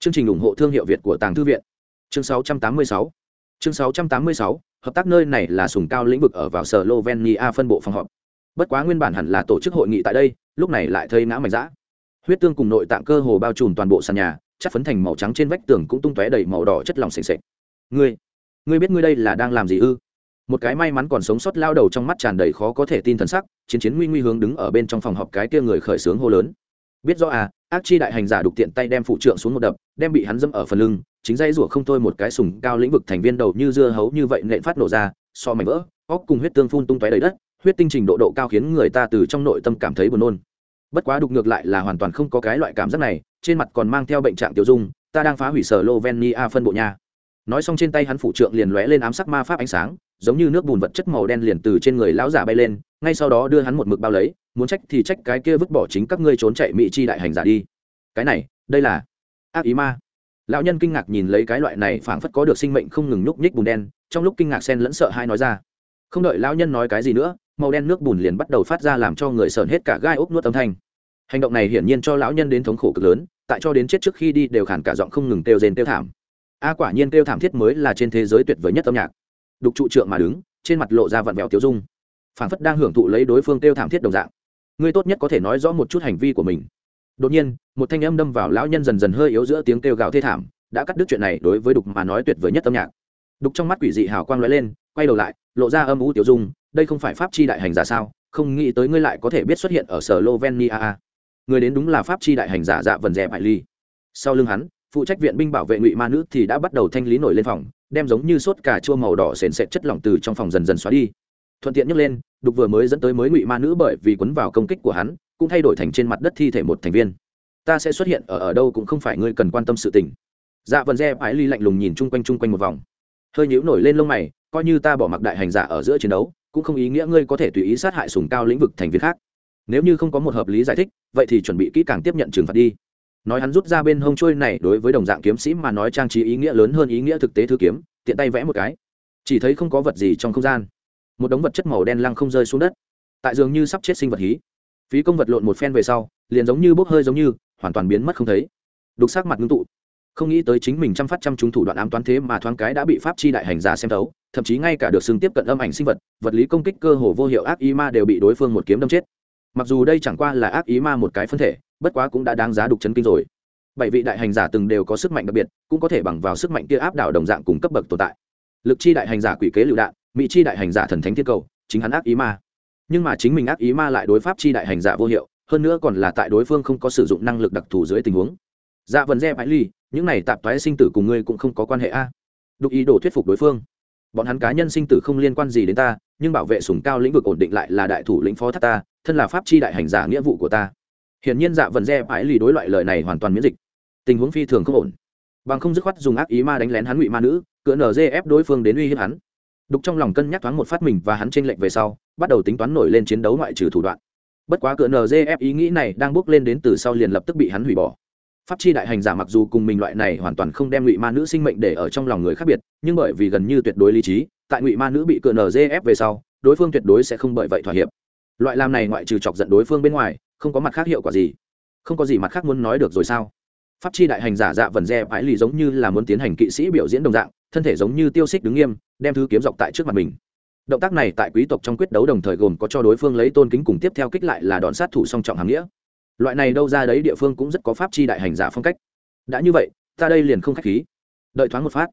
Speaker 1: Chương trình ủng hộ thương hiệu Việt của Tàng Thư viện. Chương 686. Chương 686, hợp tác nơi này là sùng cao lĩnh vực ở vào sở Slovenia phân bộ phòng họp. Bất quá nguyên bản hẳn là tổ chức hội nghị tại đây, lúc này lại thấy ngã mảnh dã. Huyết tương cùng nội tạng cơ hồ bao trùm toàn bộ sàn nhà, chắc phấn thành màu trắng trên vách tường cũng tung tóe đầy màu đỏ chất lỏng sền sệt. Ngươi, ngươi biết ngươi đây là đang làm gì ư? Một cái may mắn còn sống sót lao đầu trong mắt tràn đầy khó có thể tin thần sắc, chiến chiến nguy nguy hướng đứng ở bên trong phòng họp cái kia người khởi sướng hô lớn. Biết rõ à, ác chi đại hành giả đục tiện tay đem phụ trượng xuống một đập đem bị hắn dâm ở phần lưng chính dây rủa không thôi một cái sùng cao lĩnh vực thành viên đầu như dưa hấu như vậy nện phát nổ ra so mảnh vỡ óc cùng huyết tương phun tung tóe đầy đất huyết tinh trình độ độ cao khiến người ta từ trong nội tâm cảm thấy buồn nôn. Bất quá đục ngược lại là hoàn toàn không có cái loại cảm giác này, trên mặt còn mang theo bệnh trạng tiêu dung, ta đang phá hủy sở lovenia phân bộ nhà. nói xong trên tay hắn phụ trượng liền lóe lên ám sắc ma pháp ánh sáng, giống như nước bùn vật chất màu đen liền từ trên người lão giả bay lên, ngay sau đó đưa hắn một mực bao lấy, muốn trách thì trách cái kia vứt bỏ chính các ngươi trốn chạy mỹ chi đại hành giả đi. Cái này, đây là ác ý ma. Lão nhân kinh ngạc nhìn lấy cái loại này phảng phất có được sinh mệnh không ngừng nhúc nhích bùn đen, trong lúc kinh ngạc sen lẫn sợ hai nói ra. Không đợi lão nhân nói cái gì nữa màu đen nước bùn liền bắt đầu phát ra làm cho người sờn hết cả gai ốc nuốt âm thanh. Hành động này hiển nhiên cho lão nhân đến thống khổ cực lớn, tại cho đến chết trước khi đi đều khản cả giọng không ngừng kêu rên kêu thảm. A quả nhiên kêu thảm thiết mới là trên thế giới tuyệt vời nhất âm nhạc. Đục trụ trượng mà đứng, trên mặt lộ ra vặn vẹo tiêu dung. Phảng phất đang hưởng thụ lấy đối phương kêu thảm thiết đồng dạng. Ngươi tốt nhất có thể nói rõ một chút hành vi của mình. Đột nhiên, một thanh âm đâm vào lão nhân dần dần hơi yếu giữa tiếng kêu gào thê thảm, đã cắt đứt chuyện này đối với đục mà nói tuyệt vời nhất âm nhạc. Đục trong mắt quỷ dị hào quang lóe lên, quay đầu lại, lộ ra âm u tiểu dung đây không phải pháp chi đại hành giả sao? Không nghĩ tới ngươi lại có thể biết xuất hiện ở sở lovenia người đến đúng là pháp chi đại hành giả dạ vần rẻ bại ly. Sau lưng hắn, phụ trách viện binh bảo vệ ngụy ma nữ thì đã bắt đầu thanh lý nổi lên phòng, đem giống như sốt cà chua màu đỏ sền sệt chất lỏng từ trong phòng dần dần xóa đi. Thuận tiện nhấc lên, đục vừa mới dẫn tới mới ngụy ma nữ bởi vì quấn vào công kích của hắn, cũng thay đổi thành trên mặt đất thi thể một thành viên. Ta sẽ xuất hiện ở ở đâu cũng không phải ngươi cần quan tâm sự tình. Dạ vần re ái ly lạnh lùng nhìn chung quanh chung quanh một vòng. Hơi nhíu nổi lên lông mày, coi như ta bỏ mặc đại hành giả ở giữa chiến đấu cũng không ý nghĩa ngươi có thể tùy ý sát hại sùng cao lĩnh vực thành viên khác. Nếu như không có một hợp lý giải thích, vậy thì chuẩn bị kỹ càng tiếp nhận trừng phạt đi. Nói hắn rút ra bên hông trôi này, đối với đồng dạng kiếm sĩ mà nói trang trí ý nghĩa lớn hơn ý nghĩa thực tế thư kiếm, tiện tay vẽ một cái. Chỉ thấy không có vật gì trong không gian. Một đống vật chất màu đen lăng không rơi xuống đất. Tại dường như sắp chết sinh vật hí. Phí công vật lộn một phen về sau, liền giống như bốc hơi giống như, hoàn toàn biến mất không thấy. Đục sắc mặt ngưng tụ không nghĩ tới chính mình chăm phát trăm chúng thủ đoạn ám toán thế mà thoáng cái đã bị pháp chi đại hành giả xem thấu, thậm chí ngay cả được xưng tiếp cận âm ảnh sinh vật vật lý công kích cơ hồ vô hiệu ác ý ma đều bị đối phương một kiếm đâm chết. Mặc dù đây chẳng qua là ác ý ma một cái phân thể, bất quá cũng đã đáng giá đục chấn kinh rồi. Bảy vị đại hành giả từng đều có sức mạnh đặc biệt, cũng có thể bằng vào sức mạnh kia áp đảo đồng dạng cùng cấp bậc tồn tại. Lực chi đại hành giả quỷ kế lựu đạn, mỹ chi đại hành giả thần thánh thiên cầu, chính hắn ác ý ma. Nhưng mà chính mình ác ý ma lại đối pháp chi đại hành giả vô hiệu, hơn nữa còn là tại đối phương không có sử dụng năng lực đặc thù dưới tình huống dạ vần re bãi ly những này tạp thoái sinh tử cùng ngươi cũng không có quan hệ a. Đục ý đồ thuyết phục đối phương. Bọn hắn cá nhân sinh tử không liên quan gì đến ta, nhưng bảo vệ sùng cao lĩnh vực ổn định lại là đại thủ lĩnh phó thác ta, thân là pháp chi đại hành giả nghĩa vụ của ta. Hiển nhiên dạ vần re bãi ly đối loại lời này hoàn toàn miễn dịch. Tình huống phi thường không ổn. Bằng không dứt khoát dùng ác ý ma đánh lén hắn ngụy ma nữ cỡ nở ép đối phương đến uy hiếp hắn. Đục trong lòng cân nhắc thoáng một phát mình và hắn trên lệnh về sau, bắt đầu tính toán nổi lên chiến đấu ngoại trừ thủ đoạn. Bất quá cỡ nzf ý nghĩ này đang bước lên đến từ sau liền lập tức bị hắn hủy bỏ pháp chi đại hành giả mặc dù cùng mình loại này hoàn toàn không đem ngụy ma nữ sinh mệnh để ở trong lòng người khác biệt, nhưng bởi vì gần như tuyệt đối lý trí, tại ngụy ma nữ bị cựa nzf về sau, đối phương tuyệt đối sẽ không bởi vậy thỏa hiệp. Loại làm này ngoại trừ chọc giận đối phương bên ngoài, không có mặt khác hiệu quả gì. Không có gì mặt khác muốn nói được rồi sao? Pháp chi đại hành giả dạ vần re ái lì giống như là muốn tiến hành kỵ sĩ biểu diễn đồng dạng, thân thể giống như tiêu xích đứng nghiêm, đem thứ kiếm dọc tại trước mặt mình. Động tác này tại quý tộc trong quyết đấu đồng thời gồm có cho đối phương lấy tôn kính cùng tiếp theo kích lại là đòn sát thủ song trọng hàm nghĩa loại này đâu ra đấy địa phương cũng rất có pháp chi đại hành giả phong cách. Đã như vậy, ta đây liền không khách khí. Đợi thoáng một phát.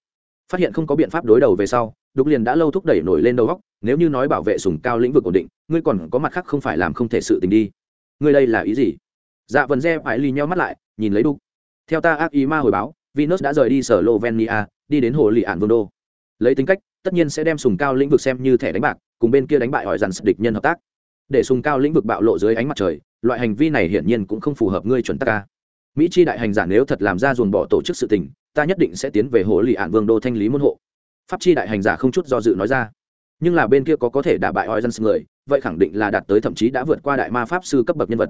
Speaker 1: Phát hiện không có biện pháp đối đầu về sau, đục liền đã lâu thúc đẩy nổi lên đầu góc nếu như nói bảo vệ sùng cao lĩnh vực ổn định, ngươi còn có mặt khác không phải làm không thể sự tình đi. Ngươi đây là ý gì? Dạ vần re phải lì nheo mắt lại, nhìn lấy đục. Theo ta ác ý ma hồi báo, venus đã rời đi sở lovenia đi đến hồ lì ạn vương đô. Lấy tính cách, tất nhiên sẽ đem sùng cao lĩnh vực xem như thẻ đánh bạc, cùng bên kia đánh bại hỏi dàn địch nhân hợp tác. Để sùng cao lĩnh vực bạo lộ dưới ánh mặt trời loại hành vi này hiển nhiên cũng không phù hợp ngươi chuẩn tắc ca mỹ chi đại hành giả nếu thật làm ra dồn bỏ tổ chức sự tình, ta nhất định sẽ tiến về hồ lì ạn vương đô thanh lý môn hộ. Pháp chi đại hành giả không chút do dự nói ra. Nhưng là bên kia có có thể đả bại oi dân người, vậy khẳng định là đạt tới thậm chí đã vượt qua đại ma pháp sư cấp bậc nhân vật.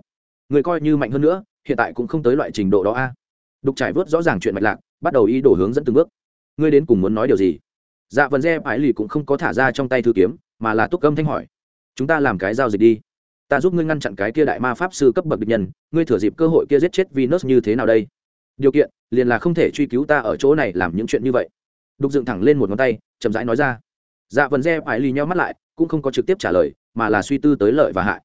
Speaker 1: Người coi như mạnh hơn nữa, hiện tại cũng không tới loại trình độ đó a. Đục trải vớt rõ ràng chuyện mạch lạc, bắt đầu ý đồ hướng dẫn từng bước. Ngươi đến cùng muốn nói điều gì? Dạ vần dê ái lì cũng không có thả ra trong tay thư kiếm, mà là túc âm thanh hỏi. Chúng ta làm cái giao dịch đi ta giúp ngươi ngăn chặn cái kia đại ma pháp sư cấp bậc địch nhân ngươi thừa dịp cơ hội kia giết chết venus như thế nào đây? Điều kiện liền là không thể truy cứu ta ở chỗ này làm những chuyện như vậy. Đục dựng thẳng lên một ngón tay chậm rãi nói ra. Dạ vần re phải lì nhau mắt lại cũng không có trực tiếp trả lời mà là suy tư tới lợi và hại.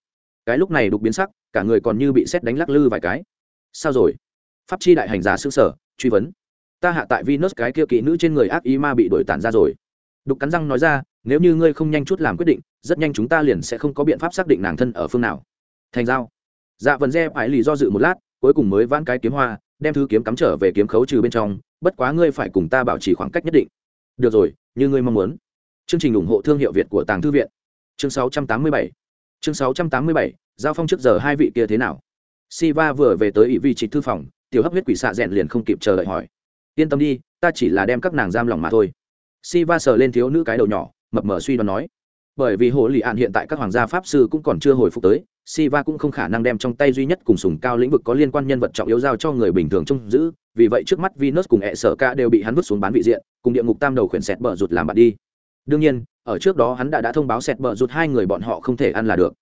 Speaker 1: Cái lúc này đục biến sắc cả người còn như bị xét đánh lắc lư vài cái. Sao rồi? Pháp chi đại hành giả xương sở truy vấn. Ta hạ tại Venus cái kia kỹ nữ trên người ác ý ma bị đổi tản ra rồi. Đục cắn răng nói ra, nếu như ngươi không nhanh chút làm quyết định, rất nhanh chúng ta liền sẽ không có biện pháp xác định nàng thân ở phương nào. Thành giao. Dạ Vân re phải lì do dự một lát, cuối cùng mới vãn cái kiếm hoa, đem thứ kiếm cắm trở về kiếm khấu trừ bên trong, bất quá ngươi phải cùng ta bảo trì khoảng cách nhất định. Được rồi, như ngươi mong muốn. Chương trình ủng hộ thương hiệu Việt của Tàng Thư viện. Chương 687. Chương 687, giao phong trước giờ hai vị kia thế nào? Siva vừa về tới ủy vị trí thư phòng, tiểu hấp huyết quỷ xạ rèn liền không kịp chờ đợi hỏi yên tâm đi ta chỉ là đem các nàng giam lòng mà thôi si va sờ lên thiếu nữ cái đầu nhỏ mập mờ suy đoán nói bởi vì hồ lì ạn hiện tại các hoàng gia pháp sư cũng còn chưa hồi phục tới Siva cũng không khả năng đem trong tay duy nhất cùng sùng cao lĩnh vực có liên quan nhân vật trọng yếu giao cho người bình thường trông giữ, vì vậy trước mắt Venus cùng hệ sở ca đều bị hắn vứt xuống bán vị diện, cùng địa ngục tam đầu khuyển sẹt bờ rụt làm bạn đi. Đương nhiên, ở trước đó hắn đã đã thông báo sẹt bờ rụt hai người bọn họ không thể ăn là được.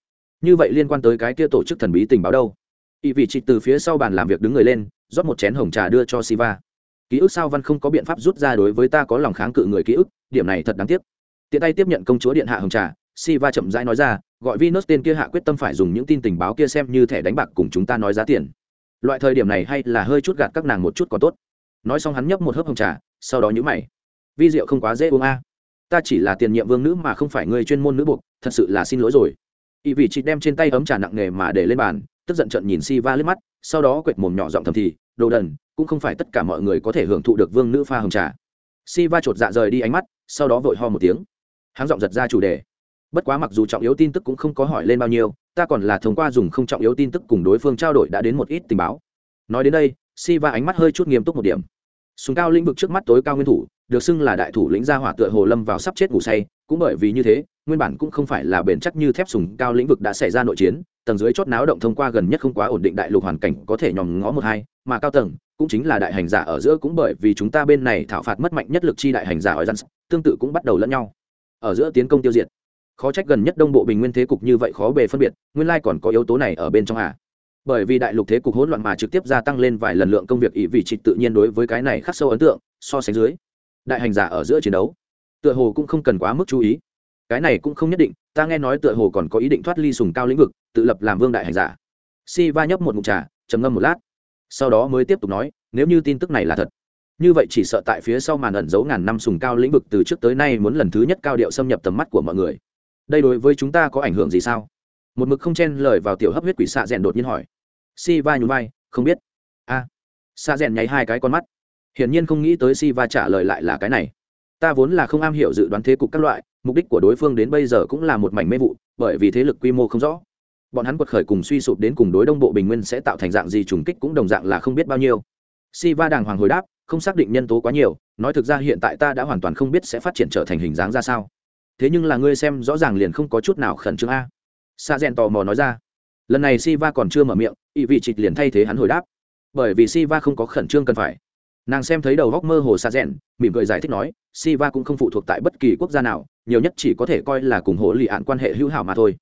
Speaker 1: Như vậy liên quan tới cái kia tổ chức thần bí tình báo đâu? Y vị trịch từ phía sau bàn làm việc đứng người lên, rót một chén hồng trà đưa cho Siva. Ký ức sao văn không có biện pháp rút ra đối với ta có lòng kháng cự người ký ức, điểm này thật đáng tiếc. Tiện tay tiếp nhận công chúa điện hạ hồng trà, Siva chậm rãi nói ra, gọi Venus tên kia hạ quyết tâm phải dùng những tin tình báo kia xem như thẻ đánh bạc cùng chúng ta nói giá tiền. Loại thời điểm này hay là hơi chút gạt các nàng một chút còn tốt. Nói xong hắn nhấp một hớp hồng trà, sau đó nhíu mày. Vi rượu không quá dễ uống a. Ta chỉ là tiền nhiệm vương nữ mà không phải người chuyên môn nữ buộc, thật sự là xin lỗi rồi. Y vị chị đem trên tay ấm trà nặng nghề mà để lên bàn, tức giận trận nhìn Siva liếc mắt, sau đó quệt mồm nhỏ giọng thầm thì, đồ đần, cũng không phải tất cả mọi người có thể hưởng thụ được vương nữ pha hồng trà. Siva chột dạ rời đi ánh mắt, sau đó vội ho một tiếng. Hắn giọng giật ra chủ đề. Bất quá mặc dù trọng yếu tin tức cũng không có hỏi lên bao nhiêu, ta còn là thông qua dùng không trọng yếu tin tức cùng đối phương trao đổi đã đến một ít tình báo. Nói đến đây si va ánh mắt hơi chút nghiêm túc một điểm. Súng cao lĩnh vực trước mắt tối cao nguyên thủ, được xưng là đại thủ lĩnh gia hỏa tựa hồ lâm vào sắp chết ngủ say, cũng bởi vì như thế, nguyên bản cũng không phải là bền chắc như thép sùng cao lĩnh vực đã xảy ra nội chiến, tầng dưới chót náo động thông qua gần nhất không quá ổn định đại lục hoàn cảnh có thể nhòm ngó một hai, mà cao tầng cũng chính là đại hành giả ở giữa cũng bởi vì chúng ta bên này thảo phạt mất mạnh nhất lực chi đại hành giả ở dân, tương tự cũng bắt đầu lẫn nhau ở giữa tiến công tiêu diệt. Khó trách gần nhất đông bộ bình nguyên thế cục như vậy khó bề phân biệt, nguyên lai còn có yếu tố này ở bên trong à. Bởi vì đại lục thế cục hỗn loạn mà trực tiếp gia tăng lên vài lần lượng công việc ý vị trịch tự nhiên đối với cái này khắc sâu ấn tượng, so sánh dưới, đại hành giả ở giữa chiến đấu, tựa hồ cũng không cần quá mức chú ý. Cái này cũng không nhất định, ta nghe nói tựa hồ còn có ý định thoát ly sùng cao lĩnh vực, tự lập làm vương đại hành giả. Si va nhấp một mụn trà, trầm ngâm một lát, sau đó mới tiếp tục nói, nếu như tin tức này là thật như vậy chỉ sợ tại phía sau màn ẩn giấu ngàn năm sùng cao lĩnh vực từ trước tới nay muốn lần thứ nhất cao điệu xâm nhập tầm mắt của mọi người. Đây đối với chúng ta có ảnh hưởng gì sao? Một mực không chen lời vào tiểu hấp huyết quỷ xạ rèn đột nhiên hỏi. Si va nhún vai không biết. A. À, xạ rèn nháy hai cái con mắt. Hiển nhiên không nghĩ tới si va trả lời lại là cái này. Ta vốn là không am hiểu dự đoán thế cục các loại mục đích của đối phương đến bây giờ cũng là một mảnh mê vụ bởi vì thế lực quy mô không rõ. Bọn hắn quật khởi cùng suy sụp đến cùng đối đông bộ bình nguyên sẽ tạo thành dạng gì trùng kích cũng đồng dạng là không biết bao nhiêu. Si va đàng hoàng hồi đáp không xác định nhân tố quá nhiều, nói thực ra hiện tại ta đã hoàn toàn không biết sẽ phát triển trở thành hình dáng ra sao. Thế nhưng là ngươi xem rõ ràng liền không có chút nào khẩn trương a. Sa rèn tò mò nói ra. Lần này si va còn chưa mở miệng ỵ vị trịch liền thay thế hắn hồi đáp. Bởi vì si va không có khẩn trương cần phải. Nàng xem thấy đầu góc mơ hồ sa rèn mỉm cười giải thích nói si va cũng không phụ thuộc tại bất kỳ quốc gia nào, nhiều nhất chỉ có thể coi là cùng hồ lì ạn quan hệ hữu hảo mà thôi.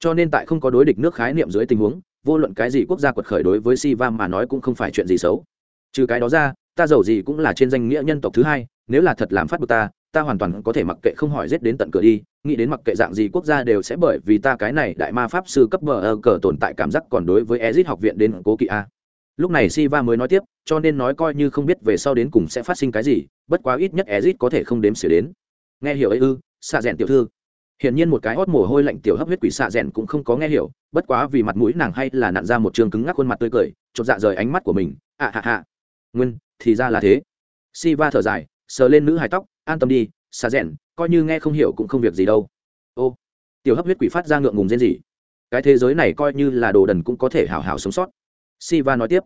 Speaker 1: Cho nên tại không có đối địch nước khái niệm dưới tình huống, vô luận cái gì quốc gia quật khởi đối với si va mà nói cũng không phải chuyện gì xấu. Trừ cái đó ra ta giàu gì cũng là trên danh nghĩa nhân tộc thứ hai, nếu là thật làm phát bực ta ta hoàn toàn có thể mặc kệ không hỏi giết đến tận cửa đi, nghĩ đến mặc kệ dạng gì quốc gia đều sẽ bởi vì ta cái này đại ma pháp sư cấp bờ ơ cờ tồn tại cảm giác còn đối với ezit học viện đến cố kỵ a. Lúc này siva mới nói tiếp, cho nên nói coi như không biết về sau đến cùng sẽ phát sinh cái gì, bất quá ít nhất ezit có thể không đếm xỉa đến. Nghe hiểu ấy ư, xạ rèn tiểu thư. Hiển nhiên một cái hót mồ hôi lạnh tiểu hấp huyết quỷ xạ rèn cũng không có nghe hiểu, bất quá vì mặt mũi nàng hay là nặn ra một trường cứng ngắc khuôn mặt tươi cười, chột dạ rời ánh mắt của mình. À, Ạ hạ hạ nguyên thì ra là thế. Siva thở dài, sờ lên nữ hài tóc, an tâm đi xa rẽn coi như nghe không hiểu cũng không việc gì đâu. Ô, tiểu hấp huyết quỷ phát ra ngượng ngùng rên gì cái thế giới này coi như là đồ đần cũng có thể hào hào sống sót. Siva nói tiếp.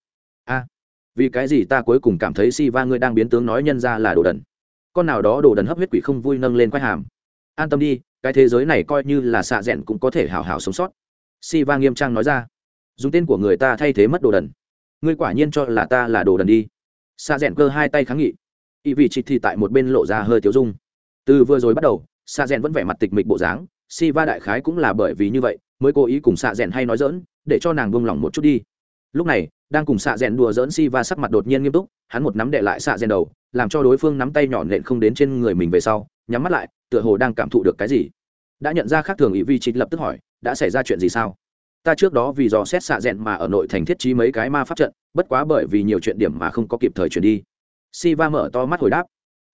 Speaker 1: A, vì cái gì ta cuối cùng cảm thấy Siva ngươi đang biến tướng nói nhân ra là đồ đần? Con nào đó đồ đần hấp huyết quỷ không vui nâng lên quay hàm. An tâm đi, cái thế giới này coi như là xạ rẽn cũng có thể hào hào sống sót. Siva nghiêm trang nói ra. Dùng tên của người ta thay thế mất đồ đần. Ngươi quả nhiên cho là ta là đồ đần đi xa rẽn cơ hai tay kháng nghị. Ý vị chị thì tại một bên lộ ra hơi tiếu dung. Từ vừa rồi bắt đầu xa rẽn vẫn vẻ mặt tịch mịch bộ dáng. Si va đại khái cũng là bởi vì như vậy, mới cố ý cùng xạ rẽn hay nói dỡn để cho nàng buông lỏng một chút đi. Lúc này, đang cùng xạ rẽn đùa dỡn si va sắc mặt đột nhiên nghiêm túc, hắn một nắm đệ lại xạ rẽn đầu, làm cho đối phương nắm tay nhỏ nện không đến trên người mình về sau, nhắm mắt lại, tựa hồ đang cảm thụ được cái gì. Đã nhận ra khác thường ý vi chị lập tức hỏi, đã xảy ra chuyện gì sao? Ta trước đó vì dò xét xạ rẽn mà ở nội thành thiết trí mấy cái ma pháp trận, bất quá bởi vì nhiều chuyện điểm mà không có kịp thời chuyển đi. Si va mở to mắt hồi đáp.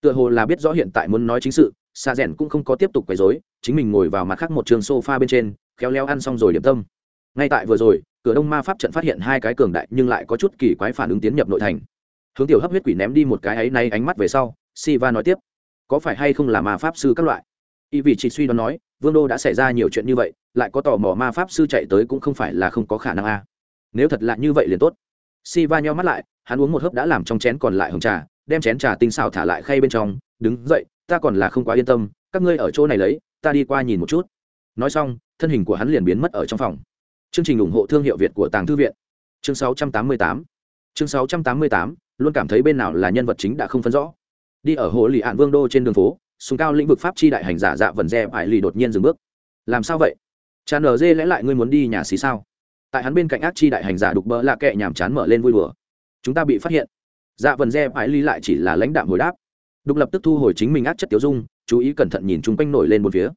Speaker 1: Tựa hồ là biết rõ hiện tại muốn nói chính sự, xạ rẽn cũng không có tiếp tục quấy dối chính mình ngồi vào mặt khác một trường sofa bên trên, khéo léo ăn xong rồi điểm tâm. Ngay tại vừa rồi, cửa đông ma pháp trận phát hiện hai cái cường đại nhưng lại có chút kỳ quái phản ứng tiến nhập nội thành. Hướng tiểu hấp huyết quỷ ném đi một cái ấy nay ánh mắt về sau, Siva nói tiếp. Có phải hay không là ma pháp sư các loại? Y vị chỉ suy đoán nói, vương đô đã xảy ra nhiều chuyện như vậy lại có tò mò ma pháp sư chạy tới cũng không phải là không có khả năng a. Nếu thật là như vậy liền tốt. Si va nheo mắt lại, hắn uống một hớp đã làm trong chén còn lại hồng trà, đem chén trà tinh xào thả lại khay bên trong, đứng dậy, ta còn là không quá yên tâm, các ngươi ở chỗ này lấy, ta đi qua nhìn một chút. Nói xong, thân hình của hắn liền biến mất ở trong phòng. Chương trình ủng hộ thương hiệu việt của tàng thư viện. Chương 688 chương 688 luôn cảm thấy bên nào là nhân vật chính đã không phân rõ. Đi ở hồ lì ạn vương đô trên đường phố súng cao lĩnh vực pháp chi đại hành giả dạ vần dè ải lì đột nhiên dừng bước. Làm sao vậy? Cha nở dê lẽ lại ngươi muốn đi nhà xí sao? Tại hắn bên cạnh ác chi đại hành giả đục bỡ lạ kệ nhảm chán mở lên vui đùa. Chúng ta bị phát hiện. Dạ vần dê phải ly lại chỉ là lãnh đạm hồi đáp. Đục lập tức thu hồi chính mình ác chất tiêu dung, chú ý cẩn thận nhìn chung quanh nổi lên một phía.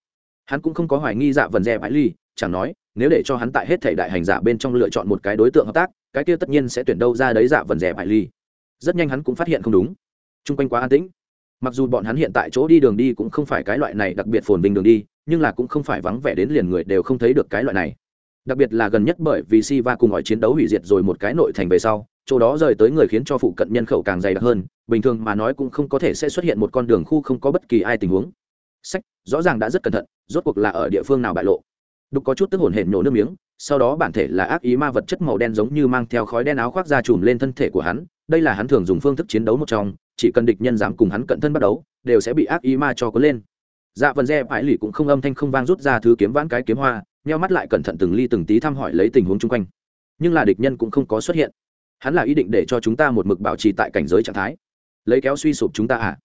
Speaker 1: Hắn cũng không có hoài nghi dạ vần dê phải ly, chẳng nói, nếu để cho hắn tại hết thể đại hành giả bên trong lựa chọn một cái đối tượng hợp tác, cái kia tất nhiên sẽ tuyển đâu ra đấy dạ vần Dê phải ly. Rất nhanh hắn cũng phát hiện không đúng. Chung quanh quá an tĩnh mặc dù bọn hắn hiện tại chỗ đi đường đi cũng không phải cái loại này đặc biệt phồn vinh đường đi, nhưng là cũng không phải vắng vẻ đến liền người đều không thấy được cái loại này. Đặc biệt là gần nhất bởi vì si va cùng mọi chiến đấu hủy diệt rồi một cái nội thành về sau, chỗ đó rời tới người khiến cho phụ cận nhân khẩu càng dày đặc hơn, bình thường mà nói cũng không có thể sẽ xuất hiện một con đường khu không có bất kỳ ai tình huống. Sách, rõ ràng đã rất cẩn thận, rốt cuộc là ở địa phương nào bại lộ. Đục có chút tức hồn hển nổ nước miếng, sau đó bản thể là ác ý ma vật chất màu đen giống như mang theo khói đen áo khoác da chùm lên thân thể của hắn, đây là hắn thường dùng phương thức chiến đấu một trong chỉ cần địch nhân dám cùng hắn cận thân bắt đấu, đều sẽ bị ác ý ma cho có lên. Dạ vần re phải lì cũng không âm thanh không vang rút ra thứ kiếm vãn cái kiếm hoa, nheo mắt lại cẩn thận từng ly từng tí thăm hỏi lấy tình huống chung quanh. Nhưng là địch nhân cũng không có xuất hiện. Hắn là ý định để cho chúng ta một mực bảo trì tại cảnh giới trạng thái. Lấy kéo suy sụp chúng ta à?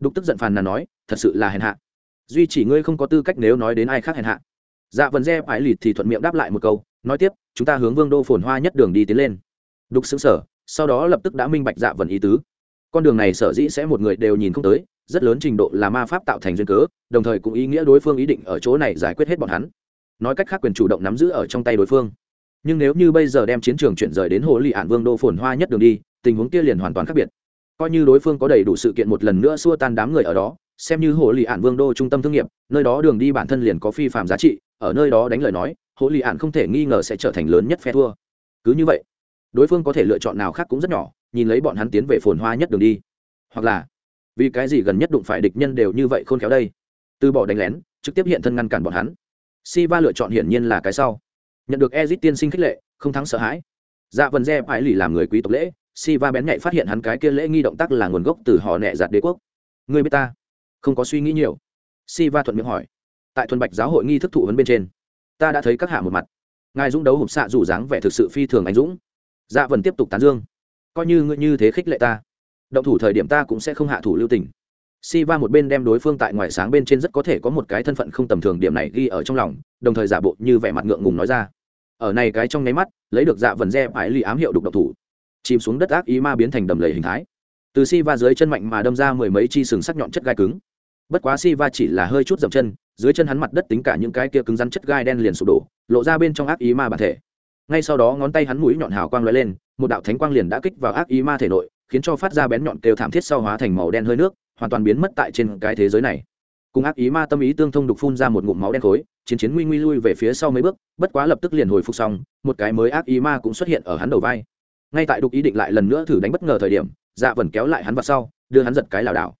Speaker 1: Đục tức giận phàn là nói, thật sự là hèn hạ. Duy chỉ ngươi không có tư cách nếu nói đến ai khác hèn hạ. Dạ vần re phải lì thì thuận miệng đáp lại một câu, nói tiếp, chúng ta hướng vương đô phồn hoa nhất đường đi tiến lên. Đục xứng sở sau đó lập tức đã minh bạch dạ vần ý tứ con đường này sở dĩ sẽ một người đều nhìn không tới, rất lớn trình độ là ma pháp tạo thành duyên cớ, đồng thời cũng ý nghĩa đối phương ý định ở chỗ này giải quyết hết bọn hắn. Nói cách khác quyền chủ động nắm giữ ở trong tay đối phương. Nhưng nếu như bây giờ đem chiến trường chuyển rời đến hồ lì ạn vương đô phồn hoa nhất đường đi, tình huống kia liền hoàn toàn khác biệt. Coi như đối phương có đầy đủ sự kiện một lần nữa xua tan đám người ở đó, xem như hồ lì ạn vương đô trung tâm thương nghiệp, nơi đó đường đi bản thân liền có phi phạm giá trị, ở nơi đó đánh lời nói, hồ lì ạn không thể nghi ngờ sẽ trở thành lớn nhất phe thua. Cứ như vậy, đối phương có thể lựa chọn nào khác cũng rất nhỏ nhìn lấy bọn hắn tiến về phồn hoa nhất đường đi. Hoặc là, vì cái gì gần nhất đụng phải địch nhân đều như vậy khôn khéo đây? Từ bỏ đánh lén, trực tiếp hiện thân ngăn cản bọn hắn. Si va lựa chọn hiển nhiên là cái sau. Nhận được ezit tiên sinh khích lệ, không thắng sợ hãi. Dạ vần re phải lì làm người quý tộc lễ si va bén nhạy phát hiện hắn cái kia lễ nghi động tác là nguồn gốc từ họ nẹ giạt đế quốc. Người biết ta? Không có suy nghĩ nhiều. Si va thuận miệng hỏi. Tại thuần bạch giáo hội nghi thức thụ vấn bên trên, ta đã thấy các hạ một mặt. Ngài dũng đấu hộp xạ rủ dáng vẻ thực sự phi thường anh dũng. Dạ vần tiếp tục tán dương coi như ngươi như thế khích lệ ta. Động thủ thời điểm ta cũng sẽ không hạ thủ lưu tình. Si va một bên đem đối phương tại ngoài sáng bên trên rất có thể có một cái thân phận không tầm thường điểm này ghi ở trong lòng, đồng thời giả bộ như vẻ mặt ngượng ngùng nói ra. Ở này cái trong nháy mắt, lấy được dạ vần re phải lì ám hiệu đục độc thủ. Chìm xuống đất ác ý ma biến thành đầm lầy hình thái. Từ si va dưới chân mạnh mà đâm ra mười mấy chi sừng sắc nhọn chất gai cứng. Bất quá si va chỉ là hơi chút dậm chân, dưới chân hắn mặt đất tính cả những cái kia cứng rắn chất gai đen liền sụp đổ, lộ ra bên trong ác ý ma bản thể ngay sau đó ngón tay hắn mũi nhọn hào quang lóe lên, một đạo thánh quang liền đã kích vào ác ý ma thể nội, khiến cho phát ra bén nhọn kêu thảm thiết sau hóa thành màu đen hơi nước, hoàn toàn biến mất tại trên cái thế giới này. Cùng ác ý ma tâm ý tương thông đục phun ra một ngụm máu đen khối, chiến chiến nguy nguy lui về phía sau mấy bước, bất quá lập tức liền hồi phục xong, một cái mới ác ý ma cũng xuất hiện ở hắn đầu vai. Ngay tại đục ý định lại lần nữa thử đánh bất ngờ thời điểm dạ vần kéo lại hắn vào sau, đưa hắn giật cái lảo đảo.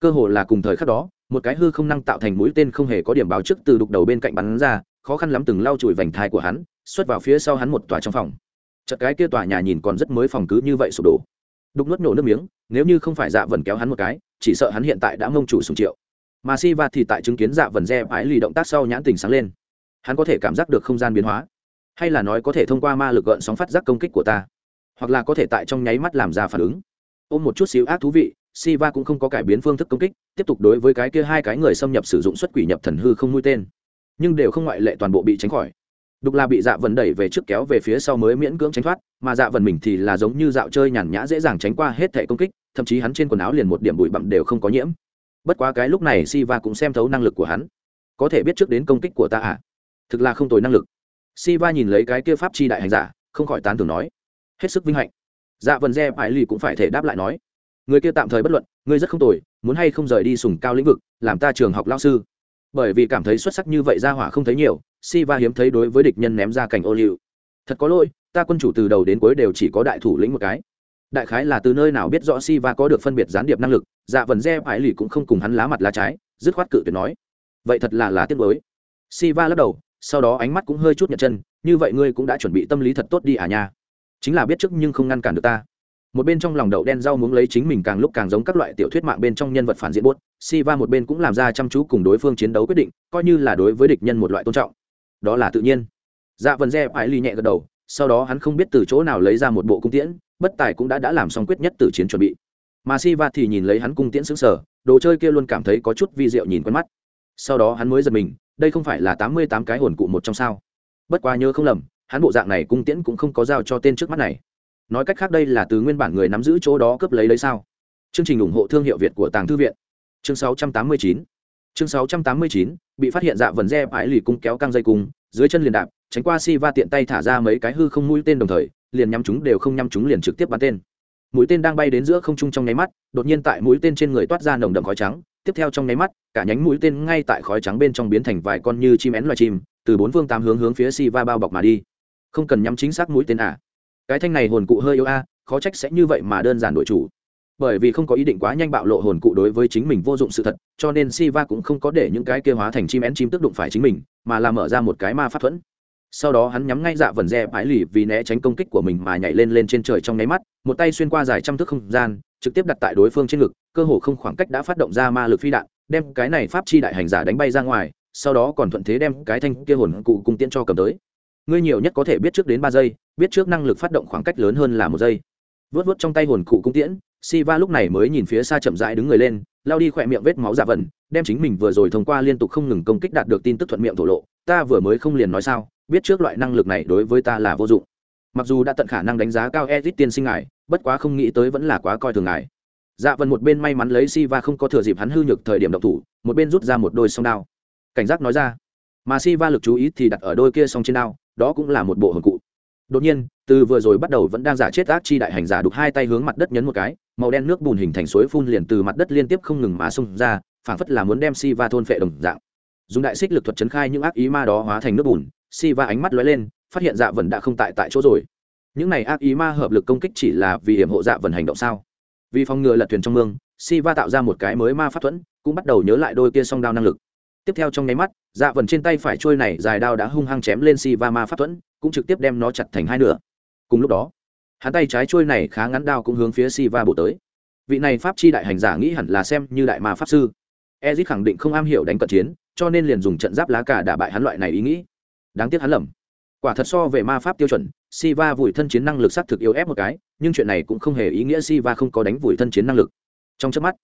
Speaker 1: Cơ hồ là cùng thời khắc đó, một cái hư không năng tạo thành mũi tên không hề có điểm báo trước từ đục đầu bên cạnh bắn ra, khó khăn lắm từng lau chùi vành thai của hắn xuất vào phía sau hắn một tòa trong phòng. Chợt cái kia tòa nhà nhìn còn rất mới phòng cứ như vậy sụp đổ. Đục nuốt nổ nước miếng nếu như không phải dạ vần kéo hắn một cái chỉ sợ hắn hiện tại đã mông chủ sùng triệu. Mà si va thì tại chứng kiến dạ vần re ái lì động tác sau nhãn tình sáng lên. Hắn có thể cảm giác được không gian biến hóa hay là nói có thể thông qua ma lực gợn sóng phát giác công kích của ta hoặc là có thể tại trong nháy mắt làm ra phản ứng. Ôm một chút xíu ác thú vị Siva cũng không có cải biến phương thức công kích, tiếp tục đối với cái kia hai cái người xâm nhập sử dụng xuất quỷ nhập thần hư không mũi tên, nhưng đều không ngoại lệ toàn bộ bị tránh khỏi. Đục là bị Dạ vần đẩy về trước kéo về phía sau mới miễn cưỡng tránh thoát, mà Dạ vần mình thì là giống như dạo chơi nhàn nhã dễ dàng tránh qua hết thể công kích, thậm chí hắn trên quần áo liền một điểm bụi bặm đều không có nhiễm. Bất quá cái lúc này Siva cũng xem thấu năng lực của hắn, có thể biết trước đến công kích của ta à? Thực là không tồi năng lực. Siva nhìn lấy cái kia pháp chi đại hành giả, không khỏi tán thưởng nói, hết sức vinh hạnh. Dạ vần Re phải lì cũng phải thể đáp lại nói, người kia tạm thời bất luận ngươi rất không tồi muốn hay không rời đi sùng cao lĩnh vực làm ta trường học lao sư bởi vì cảm thấy xuất sắc như vậy ra hỏa không thấy nhiều si va hiếm thấy đối với địch nhân ném ra cảnh ô liu. Thật có lỗi, ta quân chủ từ đầu đến cuối đều chỉ có đại thủ lĩnh một cái. Đại khái là từ nơi nào biết rõ si va có được phân biệt gián điệp năng lực dạ vần re phải lì cũng không cùng hắn lá mặt lá trái, dứt khoát cự tuyệt nói. Vậy thật là là tiếc mới si va lắc đầu, sau đó ánh mắt cũng hơi chút nhật chân, như vậy ngươi cũng đã chuẩn bị tâm lý thật tốt đi à nha. Chính là biết trước nhưng không ngăn cản được ta một bên trong lòng đậu đen rau muốn lấy chính mình càng lúc càng giống các loại tiểu thuyết mạng bên trong nhân vật phản diện buốt, Siva một bên cũng làm ra chăm chú cùng đối phương chiến đấu quyết định, coi như là đối với địch nhân một loại tôn trọng. Đó là tự nhiên. Dạ vần re phải ly nhẹ gật đầu, sau đó hắn không biết từ chỗ nào lấy ra một bộ cung tiễn, bất tài cũng đã đã làm xong quyết nhất từ chiến chuẩn bị. Mà Siva thì nhìn lấy hắn cung tiễn xứng sở đồ chơi kia luôn cảm thấy có chút vi diệu nhìn quen mắt. Sau đó hắn mới giật mình, đây không phải là tám mươi tám cái hồn cụ một trong sao. Bất quá nhớ không lầm, hắn bộ dạng này cung tiễn cũng không có giao cho tên trước mắt này nói cách khác đây là từ nguyên bản người nắm giữ chỗ đó cướp lấy lấy sao? Chương trình ủng hộ thương hiệu việt của tàng thư viện. Chương 689 chương 689 bị phát hiện dạ vần re bãi lì cung kéo căng dây cung, dưới chân liền đạp, tránh qua si va tiện tay thả ra mấy cái hư không mũi tên đồng thời, liền nhắm chúng đều không nhắm chúng liền trực tiếp bắn tên. Mũi tên đang bay đến giữa không trung trong nháy mắt, đột nhiên tại mũi tên trên người toát ra nồng đậm khói trắng, tiếp theo trong nháy mắt, cả nhánh mũi tên ngay tại khói trắng bên trong biến thành vài con như chim én loài chim, từ bốn phương tám hướng hướng phía si va bao bọc mà đi. Không cần nhắm chính xác mũi tên à? Cái thanh này hồn cụ hơi yếu a, khó trách sẽ như vậy mà đơn giản đổi chủ. Bởi vì không có ý định quá nhanh bạo lộ hồn cụ đối với chính mình vô dụng sự thật, cho nên siva cũng không có để những cái kia hóa thành chim én chim tức đụng phải chính mình, mà là mở ra một cái ma pháp thuẫn. Sau đó hắn nhắm ngay dạ vần re bãi lì vì né tránh công kích của mình mà nhảy lên lên trên trời trong nháy mắt, một tay xuyên qua dài trăm thước không gian, trực tiếp đặt tại đối phương trên ngực, cơ hồ không khoảng cách đã phát động ra ma lực phi đạn, đem cái này pháp chi đại hành giả đánh bay ra ngoài, sau đó còn thuận thế đem cái thanh kia hồn cụ cung tiễn cho cầm tới ngươi nhiều nhất có thể biết trước đến ba giây biết trước năng lực phát động khoảng cách lớn hơn là một giây vớt vớt trong tay hồn cụ cung tiễn Siva lúc này mới nhìn phía xa chậm rãi đứng người lên, lao đi khỏe miệng vết máu dạ giả vần đem chính mình vừa rồi thông qua liên tục không ngừng công kích đạt được tin tức thuận miệng thổ lộ, ta vừa mới không liền nói sao, biết trước loại năng lực này đối với ta là vô dụng. Mặc dù đã tận khả năng đánh giá cao edit tiên sinh ngài, bất quá không nghĩ tới vẫn là quá coi thường ngài. Dạ vần một bên may mắn lấy Siva không có thừa dịp hắn hư nhược thời điểm độc thủ, một bên rút ra một đôi song đao. Cảnh giác nói ra, mà Siva lực chú ý thì đặt ở đôi kia song trên đao, đó cũng là một bộ hồn cụ. Đột nhiên, từ vừa rồi bắt đầu vẫn đang giả chết ác chi đại hành giả đục hai tay hướng mặt đất nhấn một cái, màu đen nước bùn hình thành suối phun liền từ mặt đất liên tiếp không ngừng mà xông ra, phảng phất là muốn đem si va thôn phệ đồng dạng. Dùng đại xích lực thuật chấn khai những ác ý ma đó hóa thành nước bùn si va ánh mắt lóe lên, phát hiện dạ vần đã không tại tại chỗ rồi. Những này ác ý ma hợp lực công kích chỉ là vì hiểm hộ dạ vần hành động sao? Vì phòng ngừa lật thuyền trong mương si va tạo ra một cái mới ma pháp thuẫn, cũng bắt đầu nhớ lại đôi kia song đao năng lực tiếp theo trong nháy mắt dạ vần trên tay phải trôi này dài đao đã hung hăng chém lên si va ma pháp thuẫn cũng trực tiếp đem nó chặt thành hai nửa. Cùng lúc đó hắn tay trái trôi này khá ngắn đao cũng hướng phía si va bổ tới. Vị này pháp chi đại hành giả nghĩ hẳn là xem như đại ma pháp sư. Ezit khẳng định không am hiểu đánh cận chiến cho nên liền dùng trận giáp lá cả đả bại hắn loại này ý nghĩ. Đáng tiếc hắn lầm. Quả thật so về ma pháp tiêu chuẩn si va vùi thân chiến năng lực xác thực yếu ép một cái, nhưng chuyện này cũng không hề ý nghĩa si va không có đánh vùi thân chiến năng lực. Trong chớp mắt,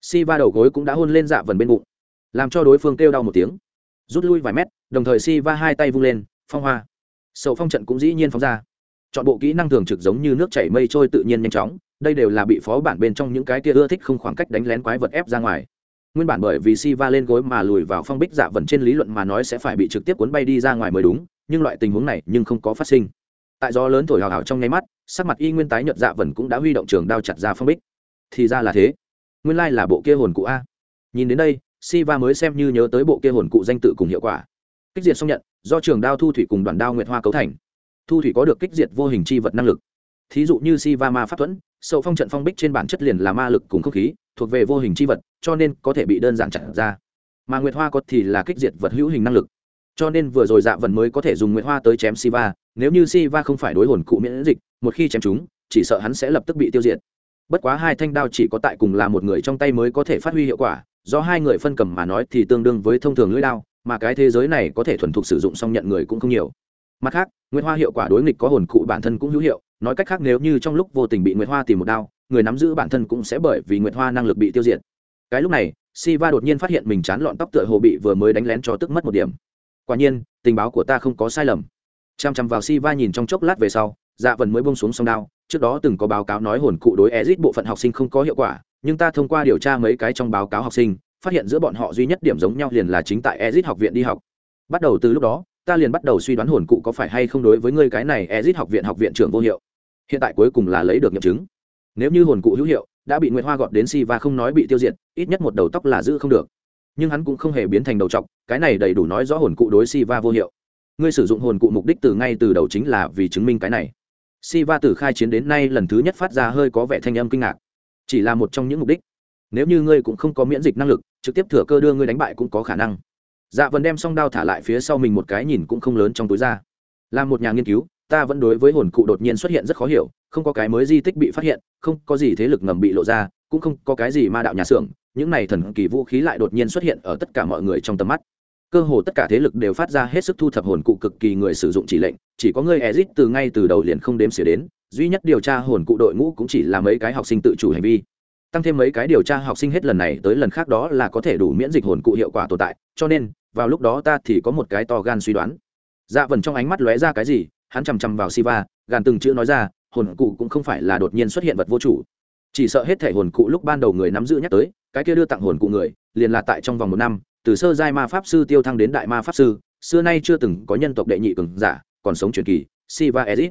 Speaker 1: si va đầu gối cũng đã hôn lên dạ vần bên bụng, làm cho đối phương kêu đau một tiếng. Rút lui vài mét, đồng thời Siva hai tay vung lên, phong hoa. sậu phong trận cũng dĩ nhiên phóng ra. Chọn bộ kỹ năng thường trực giống như nước chảy mây trôi tự nhiên nhanh chóng, đây đều là bị phó bản bên trong những cái kia ưa thích không khoảng cách đánh lén quái vật ép ra ngoài. Nguyên bản bởi vì Siva lên gối mà lùi vào phong bích dạ vần trên lý luận mà nói sẽ phải bị trực tiếp cuốn bay đi ra ngoài mới đúng, nhưng loại tình huống này nhưng không có phát sinh tại gió lớn thổi hào hào trong nháy mắt sắc mặt y nguyên tái nhợt dạ vần cũng đã huy động trường đao chặt ra phong bích thì ra là thế nguyên lai là bộ kia hồn cụ a nhìn đến đây Siva mới xem như nhớ tới bộ kia hồn cụ danh tự cùng hiệu quả. Kích diệt xong nhận, do trường đao thu thủy cùng đoàn đao nguyệt hoa cấu thành. Thu thủy có được kích diệt vô hình chi vật năng lực. Thí dụ như Siva ma pháp thuẫn sậu phong trận phong bích trên bản chất liền là ma lực cùng không khí, thuộc về vô hình chi vật, cho nên có thể bị đơn giản chặn ra. Mà nguyệt hoa có thì là kích diệt vật hữu hình năng lực. Cho nên vừa rồi dạ vần mới có thể dùng nguyệt hoa tới chém Siva, nếu như Siva không phải đối hồn cụ miễn dịch, một khi chém chúng, chỉ sợ hắn sẽ lập tức bị tiêu diệt. Bất quá hai thanh đao chỉ có tại cùng là một người trong tay mới có thể phát huy hiệu quả do hai người phân cầm mà nói thì tương đương với thông thường lưỡi đao, mà cái thế giới này có thể thuần thục sử dụng song nhận người cũng không nhiều. Mặt khác, nguyệt hoa hiệu quả đối nghịch có hồn cụ bản thân cũng hữu hiệu, nói cách khác nếu như trong lúc vô tình bị nguyệt hoa tìm một đao, người nắm giữ bản thân cũng sẽ bởi vì nguyệt hoa năng lực bị tiêu diệt. Cái lúc này, Siva đột nhiên phát hiện mình chán lọn tóc tựa hồ bị vừa mới đánh lén cho tức mất một điểm. Quả nhiên, tình báo của ta không có sai lầm. Chăm chăm vào si va nhìn trong chốc lát về sau dạ Vân mới buông xuống song đao, trước đó từng có báo cáo nói hồn cụ đối Ezic bộ phận học sinh không có hiệu quả nhưng ta thông qua điều tra mấy cái trong báo cáo học sinh, phát hiện giữa bọn họ duy nhất điểm giống nhau liền là chính tại ezit học viện đi học. Bắt đầu từ lúc đó, ta liền bắt đầu suy đoán hồn cụ có phải hay không đối với ngươi cái này ezit học viện học viện trưởng vô hiệu. Hiện tại cuối cùng là lấy được nghiệm chứng. Nếu như hồn cụ hữu hiệu, đã bị nguyễn hoa gọt đến si và không nói bị tiêu diệt, ít nhất một đầu tóc là giữ không được. Nhưng hắn cũng không hề biến thành đầu trọc, cái này đầy đủ nói rõ hồn cụ đối si va vô hiệu. Ngươi sử dụng hồn cụ mục đích từ ngay từ đầu chính là vì chứng minh cái này. Si va từ khai chiến đến nay lần thứ nhất phát ra hơi có vẻ thanh âm kinh ngạc chỉ là một trong những mục đích. Nếu như ngươi cũng không có miễn dịch năng lực, trực tiếp thừa cơ đưa ngươi đánh bại cũng có khả năng. Dạ vẫn đem song đao thả lại phía sau mình một cái nhìn cũng không lớn trong túi ra. Là một nhà nghiên cứu, ta vẫn đối với hồn cụ đột nhiên xuất hiện rất khó hiểu, không có cái mới di tích bị phát hiện, không có gì thế lực ngầm bị lộ ra, cũng không có cái gì ma đạo nhà xưởng, những này thần kỳ vũ khí lại đột nhiên xuất hiện ở tất cả mọi người trong tầm mắt. Cơ hồ tất cả thế lực đều phát ra hết sức thu thập hồn cụ cực kỳ người sử dụng chỉ lệnh, chỉ có người ezit từ ngay từ đầu liền không đếm xỉa đến duy nhất điều tra hồn cụ đội ngũ cũng chỉ là mấy cái học sinh tự chủ hành vi. Tăng thêm mấy cái điều tra học sinh hết lần này tới lần khác đó là có thể đủ miễn dịch hồn cụ hiệu quả tồn tại, cho nên, vào lúc đó ta thì có một cái to gan suy đoán. Dạ vần trong ánh mắt lóe ra cái gì, hắn chằm chằm vào siva, gàn từng chữ nói ra, hồn cụ cũng không phải là đột nhiên xuất hiện vật vô chủ. Chỉ sợ hết thể hồn cụ lúc ban đầu người nắm giữ nhắc tới, cái kia đưa tặng hồn cụ người, liền là tại trong vòng một năm, từ sơ giai ma pháp sư tiêu thăng đến đại ma pháp sư, xưa nay chưa từng có nhân tộc đệ nhị cường giả, còn sống truyền kỳ, siva ezit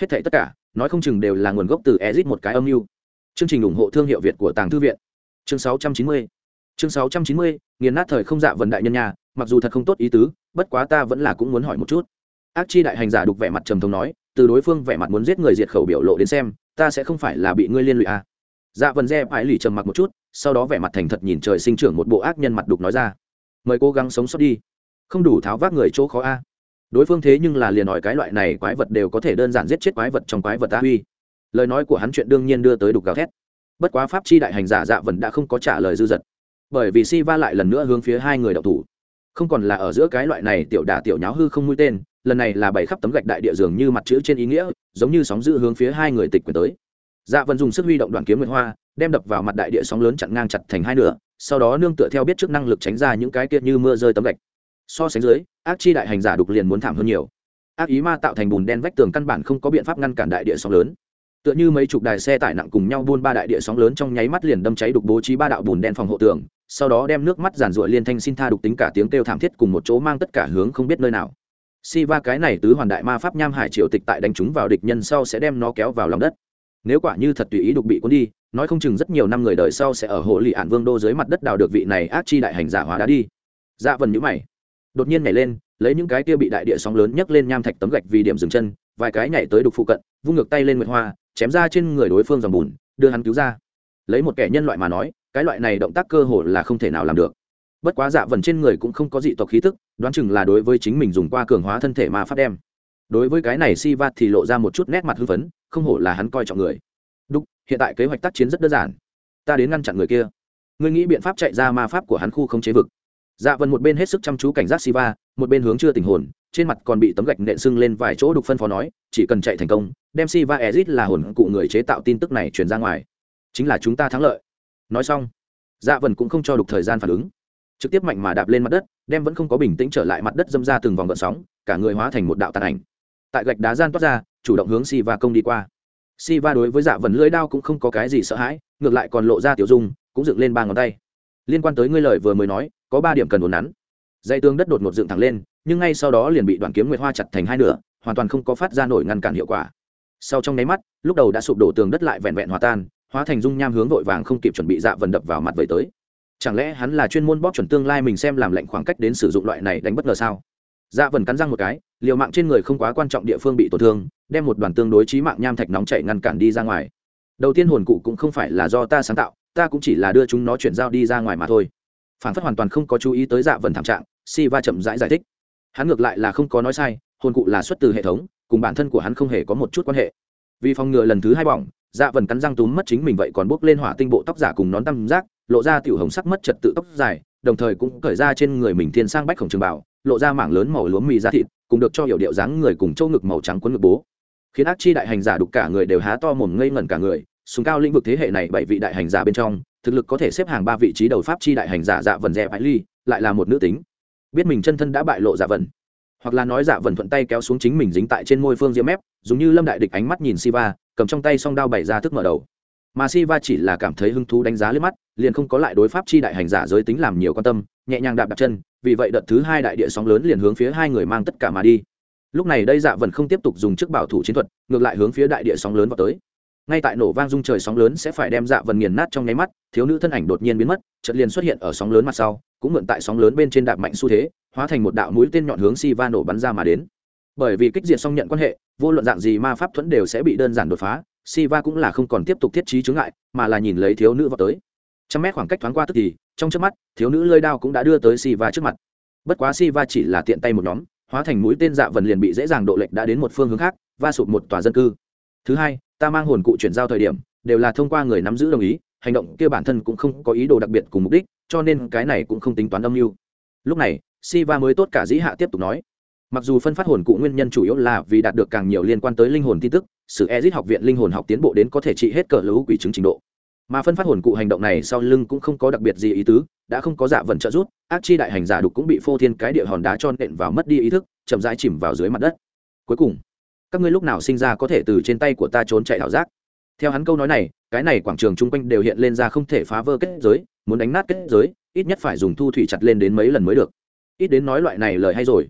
Speaker 1: hết thể tất cả nói không chừng đều là nguồn gốc từ Ezic một cái âm mưu. Chương trình ủng hộ thương hiệu việt của tàng thư viện. Chương 690 chương 690 nghiền nát thời không dạ vần đại nhân nhà, mặc dù thật không tốt ý tứ, bất quá ta vẫn là cũng muốn hỏi một chút. Ác chi đại hành giả đục vẻ mặt trầm thống nói, từ đối phương vẻ mặt muốn giết người diệt khẩu biểu lộ đến xem, ta sẽ không phải là bị ngươi liên lụy à. dạ vần re phải lì trầm mặc một chút, sau đó vẻ mặt thành thật nhìn trời sinh trưởng một bộ ác nhân mặt đục nói ra. Mời cố gắng sống sót đi. Không đủ tháo vác người chỗ khó a đối phương thế nhưng là liền hỏi cái loại này quái vật đều có thể đơn giản giết chết quái vật trong quái vật ta uy lời nói của hắn chuyện đương nhiên đưa tới đục gào thét. Bất quá pháp chi đại hành giả dạ vẫn đã không có trả lời dư dật. Bởi vì si va lại lần nữa hướng phía hai người đậu thủ. Không còn là ở giữa cái loại này tiểu đả tiểu nháo hư không mũi tên, lần này là bày khắp tấm gạch đại địa dường như mặt chữ trên ý nghĩa, giống như sóng dữ hướng phía hai người tịch quyền tới. Dạ vân dùng sức huy động đoàn kiếm nguyệt hoa, đem đập vào mặt đại địa sóng lớn chặn ngang chặt thành hai nửa, sau đó nương tựa theo biết trước năng lực tránh ra những cái kia như mưa rơi tấm gạch so sánh dưới, ác chi đại hành giả đục liền muốn thảm hơn nhiều. Ác ý ma tạo thành bùn đen vách tường căn bản không có biện pháp ngăn cản đại địa sóng lớn. Tựa như mấy chục đài xe tải nặng cùng nhau buôn ba đại địa sóng lớn trong nháy mắt liền đâm cháy đục bố trí ba đạo bùn đen phòng hộ tường, sau đó đem nước mắt giàn ruộng liên thanh xin tha đục tính cả tiếng kêu thảm thiết cùng một chỗ mang tất cả hướng không biết nơi nào. Si va cái này tứ hoàn đại ma pháp nham hải triều tịch tại đánh chúng vào địch nhân sau sẽ đem nó kéo vào lòng đất. Nếu quả như thật tùy ý đục bị cuốn đi, nói không chừng rất nhiều năm người đời sau sẽ ở hồ lì ạn vương đô dưới mặt đất đào được vị này ác chi đại hành giả hóa đã đi. Dạ vần nhữ mày đột nhiên nhảy lên, lấy những cái kia bị đại địa sóng lớn nhấc lên nham thạch tấm gạch vì điểm dừng chân, vài cái nhảy tới đục phụ cận, vung ngược tay lên nguyệt hoa, chém ra trên người đối phương dòng bùn, đưa hắn cứu ra. Lấy một kẻ nhân loại mà nói, cái loại này động tác cơ hồ là không thể nào làm được. Bất quá dạ vần trên người cũng không có dị tộc khí tức, đoán chừng là đối với chính mình dùng qua cường hóa thân thể mà phát đem. Đối với cái này si va thì lộ ra một chút nét mặt hưng phấn, không hổ là hắn coi trọng người. Đúc, hiện tại kế hoạch tác chiến rất đơn giản. Ta đến ngăn chặn người kia. Ngươi nghĩ biện pháp chạy ra ma pháp của hắn khu không chế vực dạ vần một bên hết sức chăm chú cảnh giác Siva, một bên hướng chưa tình hồn trên mặt còn bị tấm gạch nện sưng lên vài chỗ đục phân phó nói chỉ cần chạy thành công đem Siva ezit là hồn cụ người chế tạo tin tức này truyền ra ngoài. Chính là chúng ta thắng lợi. Nói xong dạ vần cũng không cho đục thời gian phản ứng. Trực tiếp mạnh mà đạp lên mặt đất đem vẫn không có bình tĩnh trở lại mặt đất dâm ra từng vòng gợn sóng cả người hóa thành một đạo tàn ảnh. Tại gạch đá gian toát ra chủ động hướng Siva công đi qua. Siva đối với dạ vần lưỡi đao cũng không có cái gì sợ hãi ngược lại còn lộ ra tiểu dung cũng dựng lên ba ngón tay. Liên quan tới ngươi lời vừa mới nói có ba điểm cần đồn nắn. Dây tương đất đột ngột dựng thẳng lên, nhưng ngay sau đó liền bị đoàn kiếm nguyệt hoa chặt thành hai nửa, hoàn toàn không có phát ra nổi ngăn cản hiệu quả. Sau trong nháy mắt, lúc đầu đã sụp đổ tường đất lại vẹn vẹn hòa tan, hóa thành dung nham hướng vội vàng không kịp chuẩn bị dạ vần đập vào mặt về tới. Chẳng lẽ hắn là chuyên môn bóp chuẩn tương lai mình xem làm lệnh khoảng cách đến sử dụng loại này đánh bất ngờ sao? Dạ vần cắn răng một cái, liều mạng trên người không quá quan trọng địa phương bị tổn thương, đem một đoàn tương đối trí mạng nham thạch nóng chảy ngăn cản đi ra ngoài. Đầu tiên hồn cụ cũng không phải là do ta sáng tạo, ta cũng chỉ là đưa chúng nó chuyển giao đi ra ngoài mà thôi phản phất hoàn toàn không có chú ý tới dạ vần thảm trạng si va chậm rãi giải, giải thích. Hắn ngược lại là không có nói sai hồn cụ là xuất từ hệ thống cùng bản thân của hắn không hề có một chút quan hệ. Vì phòng ngừa lần thứ hai bỏng dạ vần cắn răng túm mất chính mình vậy còn bốc lên hỏa tinh bộ tóc giả cùng nón tăm giác lộ ra tiểu hồng sắc mất trật tự tóc dài đồng thời cũng cởi ra trên người mình thiên sang bách khổng trường bảo lộ ra mảng lớn màu lúa mì da thịt cùng được cho hiểu điệu dáng người cùng châu ngực màu trắng quấn ngực bố. Khiến ác chi đại hành giả đục cả người đều há to mồm ngây ngẩn cả người súng cao lĩnh vực thế hệ này bảy vị đại hành giả bên trong thực lực có thể xếp hàng ba vị trí đầu pháp chi đại hành giả dạ vần dẹp bãi ly, lại là một nữ tính. Biết mình chân thân đã bại lộ dạ vần, hoặc là nói dạ vần thuận tay kéo xuống chính mình dính tại trên môi phương diễm mép, dùng như lâm đại địch ánh mắt nhìn siva, cầm trong tay song đao bày ra thức mở đầu. Mà siva chỉ là cảm thấy hứng thú đánh giá lên mắt, liền không có lại đối pháp chi đại hành giả giới tính làm nhiều quan tâm, nhẹ nhàng đạp đặt chân, vì vậy đợt thứ hai đại địa sóng lớn liền hướng phía hai người mang tất cả mà đi. Lúc này đây dạ vần không tiếp tục dùng chức bảo thủ chiến thuật, ngược lại hướng phía đại địa sóng lớn vào tới ngay tại nổ vang dung trời sóng lớn sẽ phải đem dạ vần nghiền nát trong nháy mắt, thiếu nữ thân ảnh đột nhiên biến mất, chợt liền xuất hiện ở sóng lớn mặt sau, cũng mượn tại sóng lớn bên trên đạp mạnh xu thế, hóa thành một đạo mũi tên nhọn hướng si va nổ bắn ra mà đến. Bởi vì kích diệt song nhận quan hệ, vô luận dạng gì ma pháp thuẫn đều sẽ bị đơn giản đột phá si va cũng là không còn tiếp tục thiết trí chướng ngại, mà là nhìn lấy thiếu nữ vào tới. Trăm mét khoảng cách thoáng qua tức thì, trong trước mắt, thiếu nữ lơi đao cũng đã đưa tới si va trước mặt. Bất quá si va chỉ là tiện tay một nhóm, hóa thành mũi tên dạ vần liền bị dễ dàng độ lệch đã đến một phương hướng khác, va sụp một tòa dân cư. Thứ hai ta mang hồn cụ chuyển giao thời điểm, đều là thông qua người nắm giữ đồng ý, hành động kia bản thân cũng không có ý đồ đặc biệt cùng mục đích, cho nên cái này cũng không tính toán âm mưu. Lúc này, Siva mới tốt cả dĩ hạ tiếp tục nói. Mặc dù phân phát hồn cụ nguyên nhân chủ yếu là vì đạt được càng nhiều liên quan tới linh hồn tin tức, sự ezit học viện linh hồn học tiến bộ đến có thể trị hết cỡ lũ quỷ chứng trình độ. Mà phân phát hồn cụ hành động này sau lưng cũng không có đặc biệt gì ý tứ, đã không có dạ vần trợ rút ác chi đại hành giả đục cũng bị phô thiên cái địa hòn đá cho nện vào mất đi ý thức, chậm rãi chìm vào dưới mặt đất. Cuối cùng các ngươi lúc nào sinh ra có thể từ trên tay của ta trốn chạy thảo giác? Theo hắn câu nói này, cái này quảng trường chung quanh đều hiện lên ra không thể phá vỡ kết giới, muốn đánh nát kết giới, ít nhất phải dùng thu thủy chặt lên đến mấy lần mới được. Ít đến nói loại này lời hay rồi.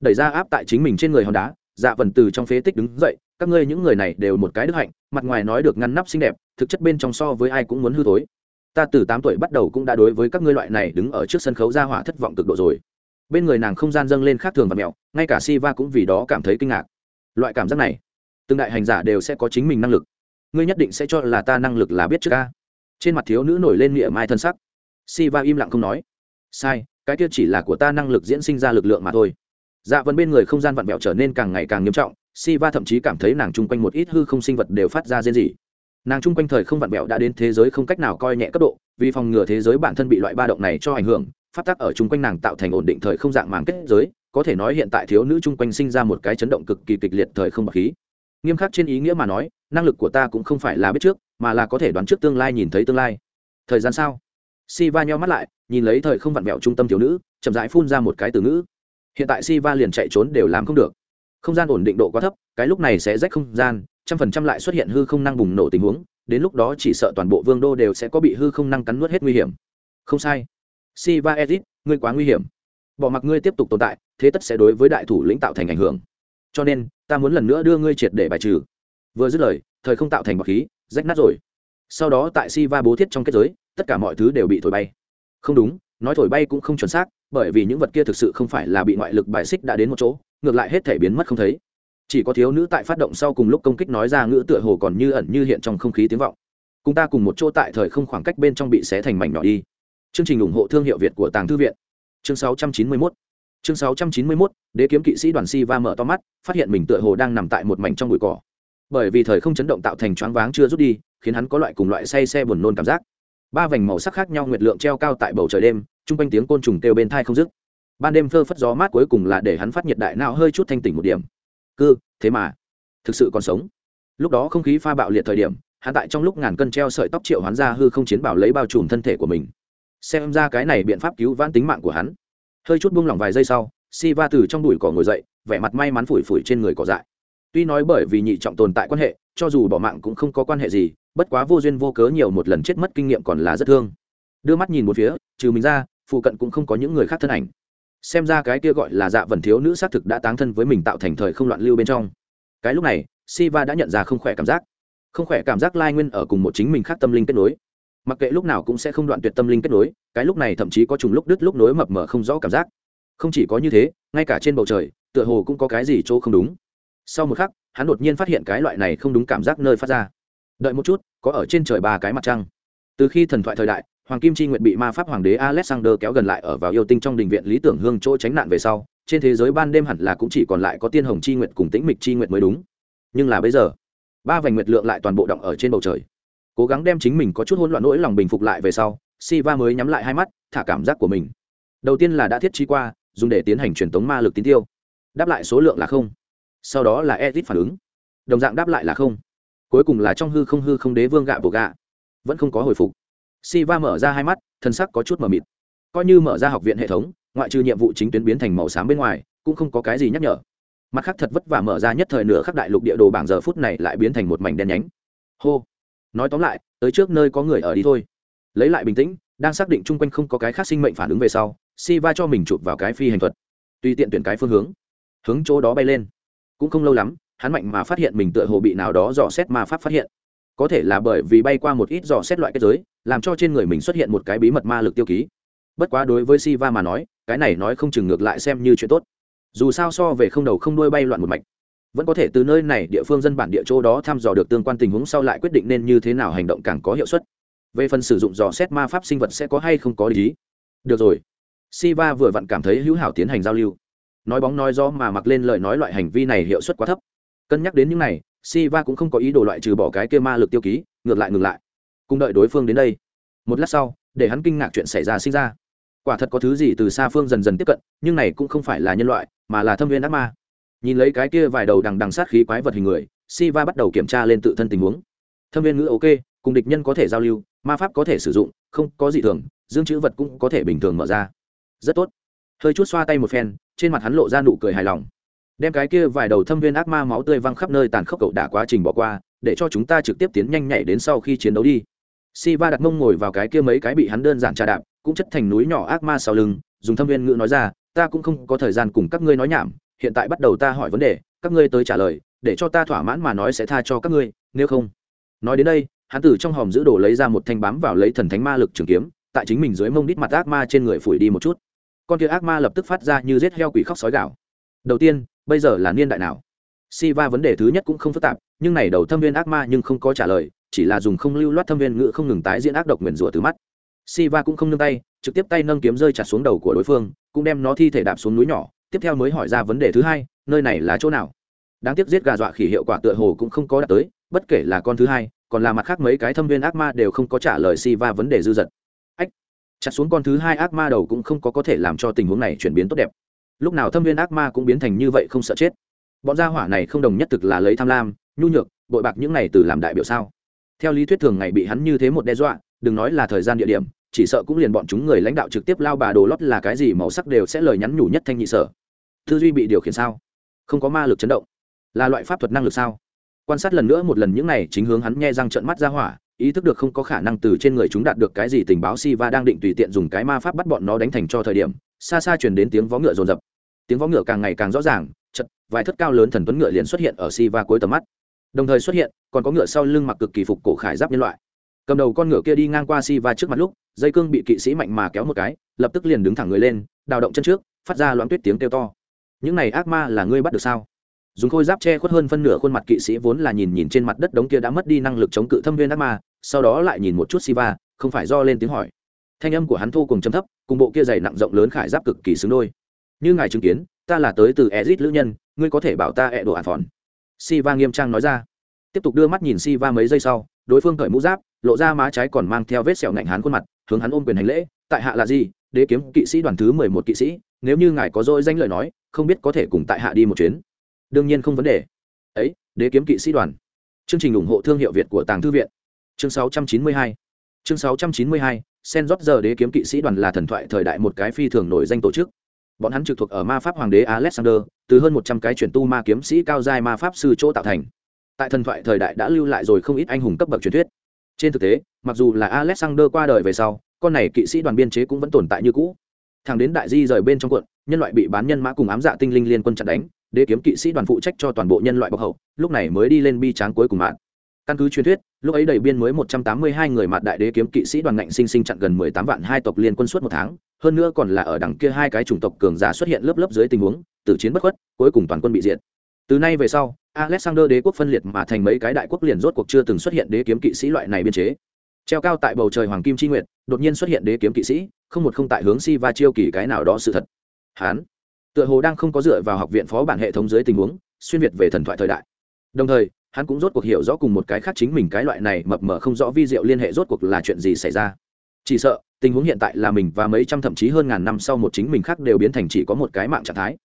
Speaker 1: Đẩy ra áp tại chính mình trên người hòn đá dạ vần từ trong phế tích đứng dậy, các ngươi những người này đều một cái đức hạnh, mặt ngoài nói được ngăn nắp xinh đẹp, thực chất bên trong so với ai cũng muốn hư thối. Ta từ tám tuổi bắt đầu cũng đã đối với các ngươi loại này đứng ở trước sân khấu ra hỏa thất vọng cực độ rồi. Bên người nàng không gian dâng lên khác thường và mẹo, ngay cả si va cũng vì đó cảm thấy kinh ngạc loại cảm giác này, từng đại hành giả đều sẽ có chính mình năng lực. Ngươi nhất định sẽ cho là ta năng lực là biết trước ca. Trên mặt thiếu nữ nổi lên nghĩa mai thân sắc. Si va im lặng không nói. Sai, cái kia chỉ là của ta năng lực diễn sinh ra lực lượng mà thôi. Dạ vân bên người không gian vặn vẹo trở nên càng ngày càng nghiêm trọng si va thậm chí cảm thấy nàng chung quanh một ít hư không sinh vật đều phát ra rên rỉ. Nàng chung quanh thời không vặn vẹo đã đến thế giới không cách nào coi nhẹ cấp độ, vì phòng ngừa thế giới bản thân bị loại ba động này cho ảnh hưởng phát tác ở chung quanh nàng tạo thành ổn định thời không dạng màng kết giới có thể nói hiện tại thiếu nữ chung quanh sinh ra một cái chấn động cực kỳ kịch liệt thời không bạc khí. Nghiêm khắc trên ý nghĩa mà nói, năng lực của ta cũng không phải là biết trước, mà là có thể đoán trước tương lai, nhìn thấy tương lai. Thời gian sao? Si va nheo mắt lại, nhìn lấy thời không vặn vẹo trung tâm thiếu nữ, chậm rãi phun ra một cái từ ngữ. Hiện tại si va liền chạy trốn đều làm không được. Không gian ổn định độ quá thấp, cái lúc này sẽ rách không gian, trăm phần trăm lại xuất hiện hư không năng bùng nổ tình huống, đến lúc đó chỉ sợ toàn bộ vương đô đều sẽ có bị hư không năng cắn nuốt hết nguy hiểm. Không sai. Si va edit, ngươi quá nguy hiểm bỏ mặc ngươi tiếp tục tồn tại, thế tất sẽ đối với đại thủ lĩnh tạo thành ảnh hưởng. Cho nên, ta muốn lần nữa đưa ngươi triệt để bài trừ. Vừa dứt lời, thời không tạo thành bọc khí, rách nát rồi. Sau đó tại si va bố thiết trong kết giới, tất cả mọi thứ đều bị thổi bay. Không đúng, nói thổi bay cũng không chuẩn xác, bởi vì những vật kia thực sự không phải là bị ngoại lực bài xích đã đến một chỗ, ngược lại hết thể biến mất không thấy. Chỉ có thiếu nữ tại phát động sau cùng lúc công kích nói ra ngữ tựa hồ còn như ẩn như hiện trong không khí tiếng vọng. Cùng ta cùng một chỗ tại thời không khoảng cách bên trong bị xé thành mảnh nhỏ đi. Chương trình ủng hộ thương hiệu việt của tàng thư viện chương 691 chương 691 đế kiếm kỵ sĩ đoàn si va mở to mắt, phát hiện mình tựa hồ đang nằm tại một mảnh trong bụi cỏ. Bởi vì thời không chấn động tạo thành choáng váng chưa rút đi, khiến hắn có loại cùng loại say xe buồn nôn cảm giác. Ba vành màu sắc khác nhau nguyệt lượng treo cao tại bầu trời đêm, chung quanh tiếng côn trùng kêu bên thai không dứt. Ban đêm phơ phất gió mát cuối cùng là để hắn phát nhiệt đại não hơi chút thanh tỉnh một điểm. Cư, thế mà, thực sự còn sống. Lúc đó không khí pha bạo liệt thời điểm, hắn tại trong lúc ngàn cân treo sợi tóc triệu hoán ra hư không chiến bảo lấy bao trùm thân thể của mình xem ra cái này biện pháp cứu vãn tính mạng của hắn. Hơi chút buông lỏng vài giây sau si va từ trong đùi cỏ ngồi dậy, vẻ mặt may mắn phủi phủi trên người cỏ dại. Tuy nói bởi vì nhị trọng tồn tại quan hệ, cho dù bỏ mạng cũng không có quan hệ gì, bất quá vô duyên vô cớ nhiều một lần chết mất kinh nghiệm còn là rất thương. Đưa mắt nhìn một phía, trừ mình ra, phụ cận cũng không có những người khác thân ảnh. Xem ra cái kia gọi là dạ vần thiếu nữ xác thực đã táng thân với mình tạo thành thời không loạn lưu bên trong. Cái lúc này, siva đã nhận ra không khỏe cảm giác. Không khỏe cảm giác lai nguyên ở cùng một chính mình khác tâm linh kết nối mặc kệ lúc nào cũng sẽ không đoạn tuyệt tâm linh kết nối, cái lúc này thậm chí có trùng lúc đứt lúc nối mập mờ không rõ cảm giác. Không chỉ có như thế, ngay cả trên bầu trời, tựa hồ cũng có cái gì chỗ không đúng. Sau một khắc, hắn đột nhiên phát hiện cái loại này không đúng cảm giác nơi phát ra. Đợi một chút, có ở trên trời ba cái mặt trăng. Từ khi thần thoại thời đại, hoàng kim chi nguyện bị ma pháp hoàng đế alexander kéo gần lại ở vào yêu tinh trong đình viện lý tưởng hương chỗ tránh nạn về sau, trên thế giới ban đêm hẳn là cũng chỉ còn lại có tiên hồng chi nguyện cùng tĩnh mịch chi nguyện mới đúng. Nhưng là bây giờ, ba vành nguyệt lượng lại toàn bộ động ở trên bầu trời cố gắng đem chính mình có chút hỗn loạn nỗi lòng bình phục lại về sau, Siva mới nhắm lại hai mắt, thả cảm giác của mình. Đầu tiên là đã thiết trí qua, dùng để tiến hành truyền tống ma lực tín tiêu. Đáp lại số lượng là không. Sau đó là edit phản ứng. Đồng dạng đáp lại là không. Cuối cùng là trong hư không hư không đế vương gạ bộ gạ. Vẫn không có hồi phục. Siva mở ra hai mắt, thân sắc có chút mờ mịt. Coi như mở ra học viện hệ thống, ngoại trừ nhiệm vụ chính tuyến biến thành màu xám bên ngoài, cũng không có cái gì nhắc nhở. Mặt khác thật vất vả mở ra nhất thời nửa khắc đại lục địa đồ bảng giờ phút này lại biến thành một mảnh đen nhánh. Hô nói tóm lại, tới trước nơi có người ở đi thôi. Lấy lại bình tĩnh, đang xác định chung quanh không có cái khác sinh mệnh phản ứng về sau si va cho mình chụp vào cái phi hành thuật. Tùy tiện tuyển cái phương hướng. Hướng chỗ đó bay lên. Cũng không lâu lắm, hắn mạnh mà phát hiện mình tựa hồ bị nào đó dò xét ma pháp phát hiện. Có thể là bởi vì bay qua một ít dò xét loại kết giới, làm cho trên người mình xuất hiện một cái bí mật ma lực tiêu ký. Bất quá đối với si va mà nói, cái này nói không chừng ngược lại xem như chuyện tốt. Dù sao so về không đầu không đuôi bay loạn một mạch vẫn có thể từ nơi này địa phương dân bản địa chỗ đó thăm dò được tương quan tình huống sau lại quyết định nên như thế nào hành động càng có hiệu suất về phần sử dụng dò xét ma pháp sinh vật sẽ có hay không có lý được rồi siva vừa vặn cảm thấy hữu hảo tiến hành giao lưu nói bóng nói gió mà mặc lên lời nói loại hành vi này hiệu suất quá thấp cân nhắc đến những này Siva cũng không có ý đồ loại trừ bỏ cái kia ma lực tiêu ký, ngược lại ngược lại. Cùng đợi đối phương đến đây. Một lát sau, để hắn kinh ngạc chuyện xảy ra sinh ra. Quả thật có thứ gì từ xa phương dần dần tiếp cận, nhưng này cũng không phải là nhân loại, mà là thâm viên ác ma. Nhìn lấy cái kia vài đầu đằng đằng sát khí quái vật hình người, Siva bắt đầu kiểm tra lên tự thân tình huống. Thâm viên ngữ ok, cùng địch nhân có thể giao lưu, ma pháp có thể sử dụng, không có gì thường, dương chữ vật cũng có thể bình thường mở ra. Rất tốt. Hơi chút xoa tay một phen, trên mặt hắn lộ ra nụ cười hài lòng đem cái kia vài đầu thâm viên ác ma máu tươi văng khắp nơi tàn khốc cậu đã quá trình bỏ qua để cho chúng ta trực tiếp tiến nhanh nhảy đến sau khi chiến đấu đi si va đặt mông ngồi vào cái kia mấy cái bị hắn đơn giản trà đạp cũng chất thành núi nhỏ ác ma sau lưng dùng thâm viên ngữ nói ra ta cũng không có thời gian cùng các ngươi nói nhảm hiện tại bắt đầu ta hỏi vấn đề các ngươi tới trả lời để cho ta thỏa mãn mà nói sẽ tha cho các ngươi nếu không. Nói đến đây hắn từ trong hòm giữ đồ lấy ra một thanh bám vào lấy thần thánh ma lực trường kiếm tại chính mình dưới mông đít mặt ác ma trên người phủi đi một chút. Con kia ác ma lập tức phát ra như rết heo quỷ khóc sói gạo đầu tiên bây giờ là niên đại nào? Siva vấn đề thứ nhất cũng không phức tạp, nhưng này đầu thâm viên ác ma nhưng không có trả lời, chỉ là dùng không lưu loát thâm viên ngữ không ngừng tái diễn ác độc nguyền rủa từ mắt. Siva cũng không nâng tay, trực tiếp tay nâng kiếm rơi chặt xuống đầu của đối phương, cũng đem nó thi thể đạp xuống núi nhỏ, tiếp theo mới hỏi ra vấn đề thứ hai, nơi này là chỗ nào? Đáng tiếc giết gà dọa khỉ hiệu quả tựa hồ cũng không có đạt tới, bất kể là con thứ hai, còn là mặt khác mấy cái thâm viên ác ma đều không có trả lời si va vấn đề dư dật. Ách, chặt xuống con thứ hai ác ma đầu cũng không có có thể làm cho tình huống này chuyển biến tốt đẹp lúc nào thâm viên ác ma cũng biến thành như vậy không sợ chết bọn gia hỏa này không đồng nhất thực là lấy tham lam nhu nhược bội bạc những này từ làm đại biểu sao theo lý thuyết thường ngày bị hắn như thế một đe dọa đừng nói là thời gian địa điểm chỉ sợ cũng liền bọn chúng người lãnh đạo trực tiếp lao bà đồ lót là cái gì màu sắc đều sẽ lời nhắn nhủ nhất thanh nhị sở. Tư duy bị điều khiển sao? Không có ma lực chấn động. Là loại pháp thuật năng lực sao? Quan sát lần nữa một lần những này, chính hướng hắn nghe răng trận mắt ra hỏa, ý thức được không có khả năng từ trên người chúng đạt được cái gì tình báo si va đang định tùy tiện dùng cái ma pháp bắt bọn nó đánh thành cho thời điểm, xa xa truyền đến tiếng vó ngựa rồn rập tiếng vó ngựa càng ngày càng rõ ràng, chật, vài thất cao lớn thần tuấn ngựa liền xuất hiện ở si va cuối tầm mắt. Đồng thời xuất hiện, còn có ngựa sau lưng mặc cực kỳ phục cổ khải giáp nhân loại cầm đầu con ngựa kia đi ngang qua si va trước mặt lúc, dây cương bị kỵ sĩ mạnh mà kéo một cái, lập tức liền đứng thẳng người lên, đào động chân trước, phát ra loãng tuyết tiếng kêu to. Những này ác ma là ngươi bắt được sao? Dùng khôi giáp che khuất hơn phân nửa khuôn mặt kỵ sĩ vốn là nhìn nhìn trên mặt đất đống kia đã mất đi năng lực chống cự thâm viên ác ma, sau đó lại nhìn một chút si va không phải do lên tiếng hỏi. Thanh âm của hắn thu cùng chấm thấp, cùng bộ kia dày nặng rộng lớn khải giáp cực kỳ xứng đôi. Như ngài chứng kiến, ta là tới từ ezit lữ nhân, ngươi có thể bảo ta ẹ đồ ả phòn. Si va nghiêm trang nói ra tiếp tục đưa mắt nhìn si va mấy giây sau, đối phương cởi mũ giáp, lộ ra má trái còn mang theo vết sẹo ngạnh hắn khuôn mặt, hướng hắn ôm quyền hành lễ, tại hạ là gì? Đế kiếm kỵ sĩ đoàn thứ mười một kỵ sĩ, nếu như ngài có dỗi danh lời nói, không biết có thể cùng tại hạ đi một chuyến. Đương nhiên không vấn đề. Ấy, đế kiếm kỵ sĩ đoàn. Chương trình ủng hộ thương hiệu việt của tàng thư viện. Chương sáu trăm chín mươi hai. Chương sáu trăm chín mươi hai, sen rót giờ đế kiếm kỵ sĩ đoàn là thần thoại thời đại một cái phi thường nổi danh tổ chức. Bọn hắn trực thuộc ở ma pháp hoàng đế alexander, từ hơn một trăm cái chuyển tu ma kiếm sĩ cao giai ma pháp sư chỗ tạo thành tại thần thoại thời đại đã lưu lại rồi không ít anh hùng cấp bậc truyền thuyết. Trên thực tế, mặc dù là alexander qua đời về sau, con này kỵ sĩ đoàn biên chế cũng vẫn tồn tại như cũ. Thằng đến đại di rời bên trong quận, nhân loại bị bán nhân mã cùng ám dạ tinh linh liên quân chặn đánh, đế kiếm kỵ sĩ đoàn phụ trách cho toàn bộ nhân loại bọc hậu, lúc này mới đi lên bi tráng cuối cùng mạng căn cứ truyền thuyết, lúc ấy đầy biên mới một trăm tám mươi hai người mặt đại đế kiếm kỵ sĩ đoàn ngạnh sinh sinh chặn gần mười tám vạn hai tộc liên quân suốt một tháng, hơn nữa còn là ở đằng kia hai cái chủng tộc cường giả xuất hiện lớp lớp dưới tình huống, tử chiến bất khuất, cuối cùng toàn quân bị diệt từ nay về sau, alexander đế quốc phân liệt mà thành mấy cái đại quốc liền rốt cuộc chưa từng xuất hiện đế kiếm kỵ sĩ loại này biên chế. Treo cao tại bầu trời hoàng kim chi nguyện đột nhiên xuất hiện đế kiếm kỵ sĩ, không một không tại hướng si va chiêu kỳ cái nào đó sự thật. Hán, tựa hồ đang không có dựa vào học viện phó bản hệ thống dưới tình huống, xuyên việt về thần thoại thời đại. Đồng thời, hắn cũng rốt cuộc hiểu rõ cùng một cái khác chính mình cái loại này mập mờ không rõ vi diệu liên hệ rốt cuộc là chuyện gì xảy ra. Chỉ sợ, tình huống hiện tại là mình và mấy trăm thậm chí hơn ngàn năm sau một chính mình khác đều biến thành chỉ có một cái mạng trạng thái.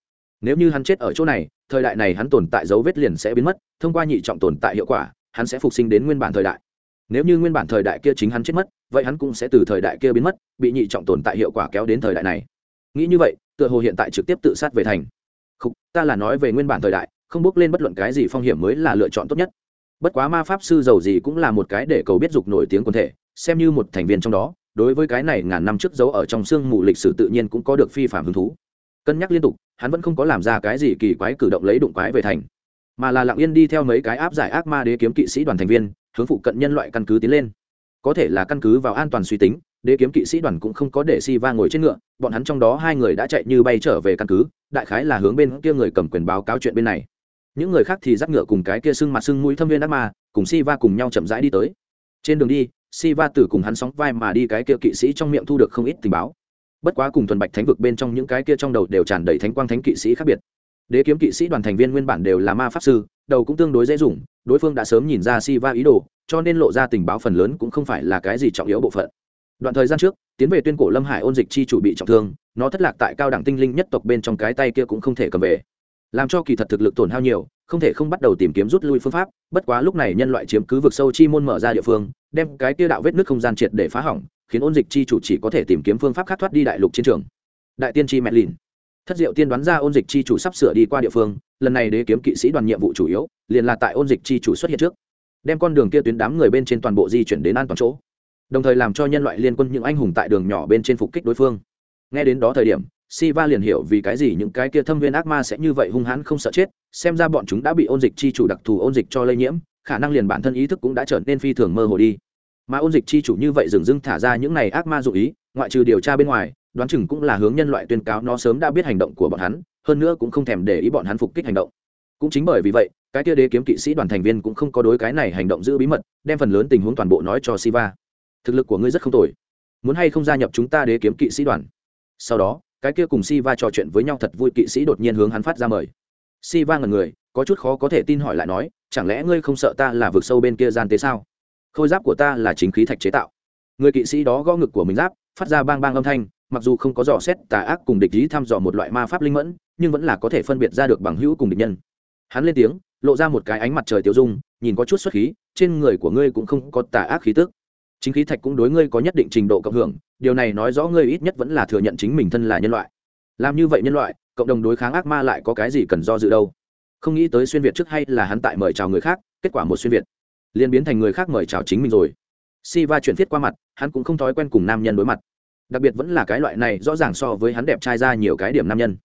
Speaker 1: Nếu như hắn chết ở chỗ này thời đại này hắn tồn tại dấu vết liền sẽ biến mất, thông qua nhị trọng tồn tại hiệu quả, hắn sẽ phục sinh đến nguyên bản thời đại. Nếu như nguyên bản thời đại kia chính hắn chết mất, vậy hắn cũng sẽ từ thời đại kia biến mất, bị nhị trọng tồn tại hiệu quả kéo đến thời đại này. Nghĩ như vậy, tựa hồ hiện tại trực tiếp tự sát về thành. Không ta là nói về nguyên bản thời đại, không bước lên bất luận cái gì phong hiểm mới là lựa chọn tốt nhất. Bất quá ma pháp sư giàu gì cũng là một cái để cầu biết dục nổi tiếng quân thể, xem như một thành viên trong đó, đối với cái này ngàn năm trước giấu ở trong xương mù lịch sử tự nhiên cũng có được phi phạm hứng thú. Cân nhắc liên tục hắn vẫn không có làm ra cái gì kỳ quái cử động lấy đụng quái về thành, mà là lặng yên đi theo mấy cái áp giải ác ma đế kiếm kỵ sĩ đoàn thành viên, hướng phụ cận nhân loại căn cứ tiến lên. Có thể là căn cứ vào an toàn suy tính, đế kiếm kỵ sĩ đoàn cũng không có để si va ngồi trên ngựa, bọn hắn trong đó hai người đã chạy như bay trở về căn cứ, đại khái là hướng bên kia người cầm quyền báo cáo chuyện bên này. Những người khác thì dắt ngựa cùng cái kia sưng mặt sưng mũi thâm viên ác ma, cùng si va cùng nhau chậm rãi đi tới. Trên đường đi, si va tử cùng hắn sóng vai mà đi cái kia kỵ sĩ trong miệng thu được không ít tình báo bất quá cùng thuần bạch thánh vực bên trong những cái kia trong đầu đều tràn đầy thánh quang thánh kỵ sĩ khác biệt. Đế kiếm kỵ sĩ đoàn thành viên nguyên bản đều là ma pháp sư, đầu cũng tương đối dễ dùng, đối phương đã sớm nhìn ra si va ý đồ, cho nên lộ ra tình báo phần lớn cũng không phải là cái gì trọng yếu bộ phận. Đoạn thời gian trước, tiến về tuyên cổ lâm hải ôn dịch chi chủ bị trọng thương, nó thất lạc tại cao đẳng tinh linh nhất tộc bên trong cái tay kia cũng không thể cầm về. Làm cho kỳ thật thực lực tổn hao nhiều, không thể không bắt đầu tìm kiếm rút lui phương pháp, bất quá lúc này nhân loại chiếm cứ vực sâu chi môn mở ra địa phương, đem cái kia đạo vết nước không gian triệt để phá hỏng khiến ôn dịch chi chủ chỉ có thể tìm kiếm phương pháp khác thoát đi đại lục chiến trường. Đại tiên tri mẹ lìn. Thất diệu tiên đoán ra ôn dịch chi chủ sắp sửa đi qua địa phương lần này đế kiếm kỵ sĩ đoàn nhiệm vụ chủ yếu liền là tại ôn dịch chi chủ xuất hiện trước. Đem con đường kia tuyến đám người bên trên toàn bộ di chuyển đến an toàn chỗ. Đồng thời làm cho nhân loại liên quân những anh hùng tại đường nhỏ bên trên phục kích đối phương. Nghe đến đó thời điểm Siva liền hiểu vì cái gì những cái kia thâm viên ác ma sẽ như vậy hung hãn không sợ chết, xem ra bọn chúng đã bị ôn dịch chi chủ đặc thù ôn dịch cho lây nhiễm, khả năng liền bản thân ý thức cũng đã trở nên phi thường mơ hồ đi. Mà ôn dịch chi chủ như vậy dừng dưng thả ra những này ác ma dụ ý, ngoại trừ điều tra bên ngoài, đoán chừng cũng là hướng nhân loại tuyên cáo nó sớm đã biết hành động của bọn hắn, hơn nữa cũng không thèm để ý bọn hắn phục kích hành động. Cũng chính bởi vì vậy, cái kia đế kiếm kỵ sĩ đoàn thành viên cũng không có đối cái này hành động giữ bí mật, đem phần lớn tình huống toàn bộ nói cho Siva. Thực lực của ngươi rất không tồi, muốn hay không gia nhập chúng ta đế kiếm kỵ sĩ đoàn? Sau đó, cái kia cùng Siva trò chuyện với nhau thật vui kỵ sĩ đột nhiên hướng hắn phát ra mời. Siva ngẩn người, có chút khó có thể tin hỏi lại nói, chẳng lẽ ngươi không sợ ta là vực sâu bên kia gian tế sao? Khôi giáp của ta là chính khí thạch chế tạo. Người kỵ sĩ đó gõ ngực của mình giáp, phát ra bang bang âm thanh, mặc dù không có dò xét tà ác cùng địch ý thăm dò một loại ma pháp linh mẫn, nhưng vẫn là có thể phân biệt ra được bằng hữu cùng địch nhân. Hắn lên tiếng, lộ ra một cái ánh mặt trời tiêu dung, nhìn có chút xuất khí, trên người của ngươi cũng không có tà ác khí tức chính khí thạch cũng đối ngươi có nhất định trình độ cộng hưởng điều này nói rõ ngươi ít nhất vẫn là thừa nhận chính mình thân là nhân loại làm như vậy nhân loại cộng đồng đối kháng ác ma lại có cái gì cần do dự đâu không nghĩ tới xuyên việt trước hay là hắn tại mời chào người khác kết quả một xuyên việt liền biến thành người khác mời chào chính mình rồi. Si va chuyển thiết qua mặt, hắn cũng không thói quen cùng nam nhân đối mặt. Đặc biệt vẫn là cái loại này rõ ràng so với hắn đẹp trai ra nhiều cái điểm nam nhân.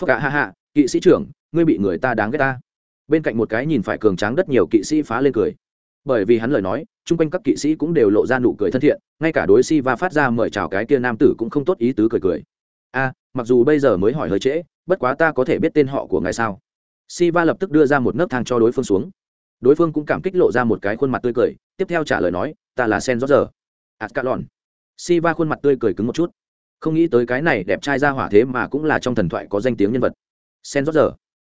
Speaker 1: Phúc cả ha ha, kỵ sĩ trưởng, ngươi bị người ta đáng ghét ta. Bên cạnh một cái nhìn phải cường tráng đất nhiều kỵ sĩ phá lên cười. Bởi vì hắn lời nói, chung quanh các kỵ sĩ cũng đều lộ ra nụ cười thân thiện, ngay cả đối si va phát ra mời chào cái kia nam tử cũng không tốt ý tứ cười cười. A, mặc dù bây giờ mới hỏi hơi trễ, bất quá ta có thể biết tên họ của ngài sao? Si va lập tức đưa ra một nấc thang cho đối phương xuống đối phương cũng cảm kích lộ ra một cái khuôn mặt tươi cười tiếp theo trả lời nói ta là sen rót giờ ascalon. Si va khuôn mặt tươi cười cứng một chút. Không nghĩ tới cái này đẹp trai ra hỏa thế mà cũng là trong thần thoại có danh tiếng nhân vật. Sen rót giờ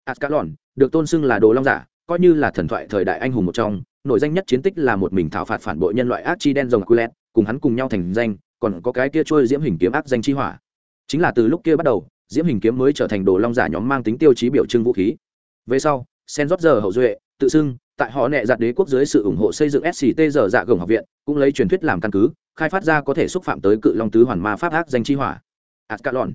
Speaker 1: ascalon được tôn xưng là đồ long giả coi như là thần thoại thời đại anh hùng một trong nổi danh nhất chiến tích là một mình thảo phạt phản bội nhân loại ác chi đen rồng Aquiled, cùng hắn cùng nhau thành danh, còn có cái kia trôi diễm hình kiếm ác danh chi hỏa. Chính là từ lúc kia bắt đầu, diễm hình kiếm mới trở thành đồ long giả nhóm mang tính tiêu chí biểu trưng vũ khí. Về sau, Sen giờ hậu duệ, tự xưng, tại họ nẹ giặt đế quốc dưới sự ủng hộ xây dựng SCT giờ dạ gồng học viện, cũng lấy truyền thuyết làm căn cứ, khai phát ra có thể xúc phạm tới cự long tứ hoàn ma pháp ác danh chi hỏa. Ascalon.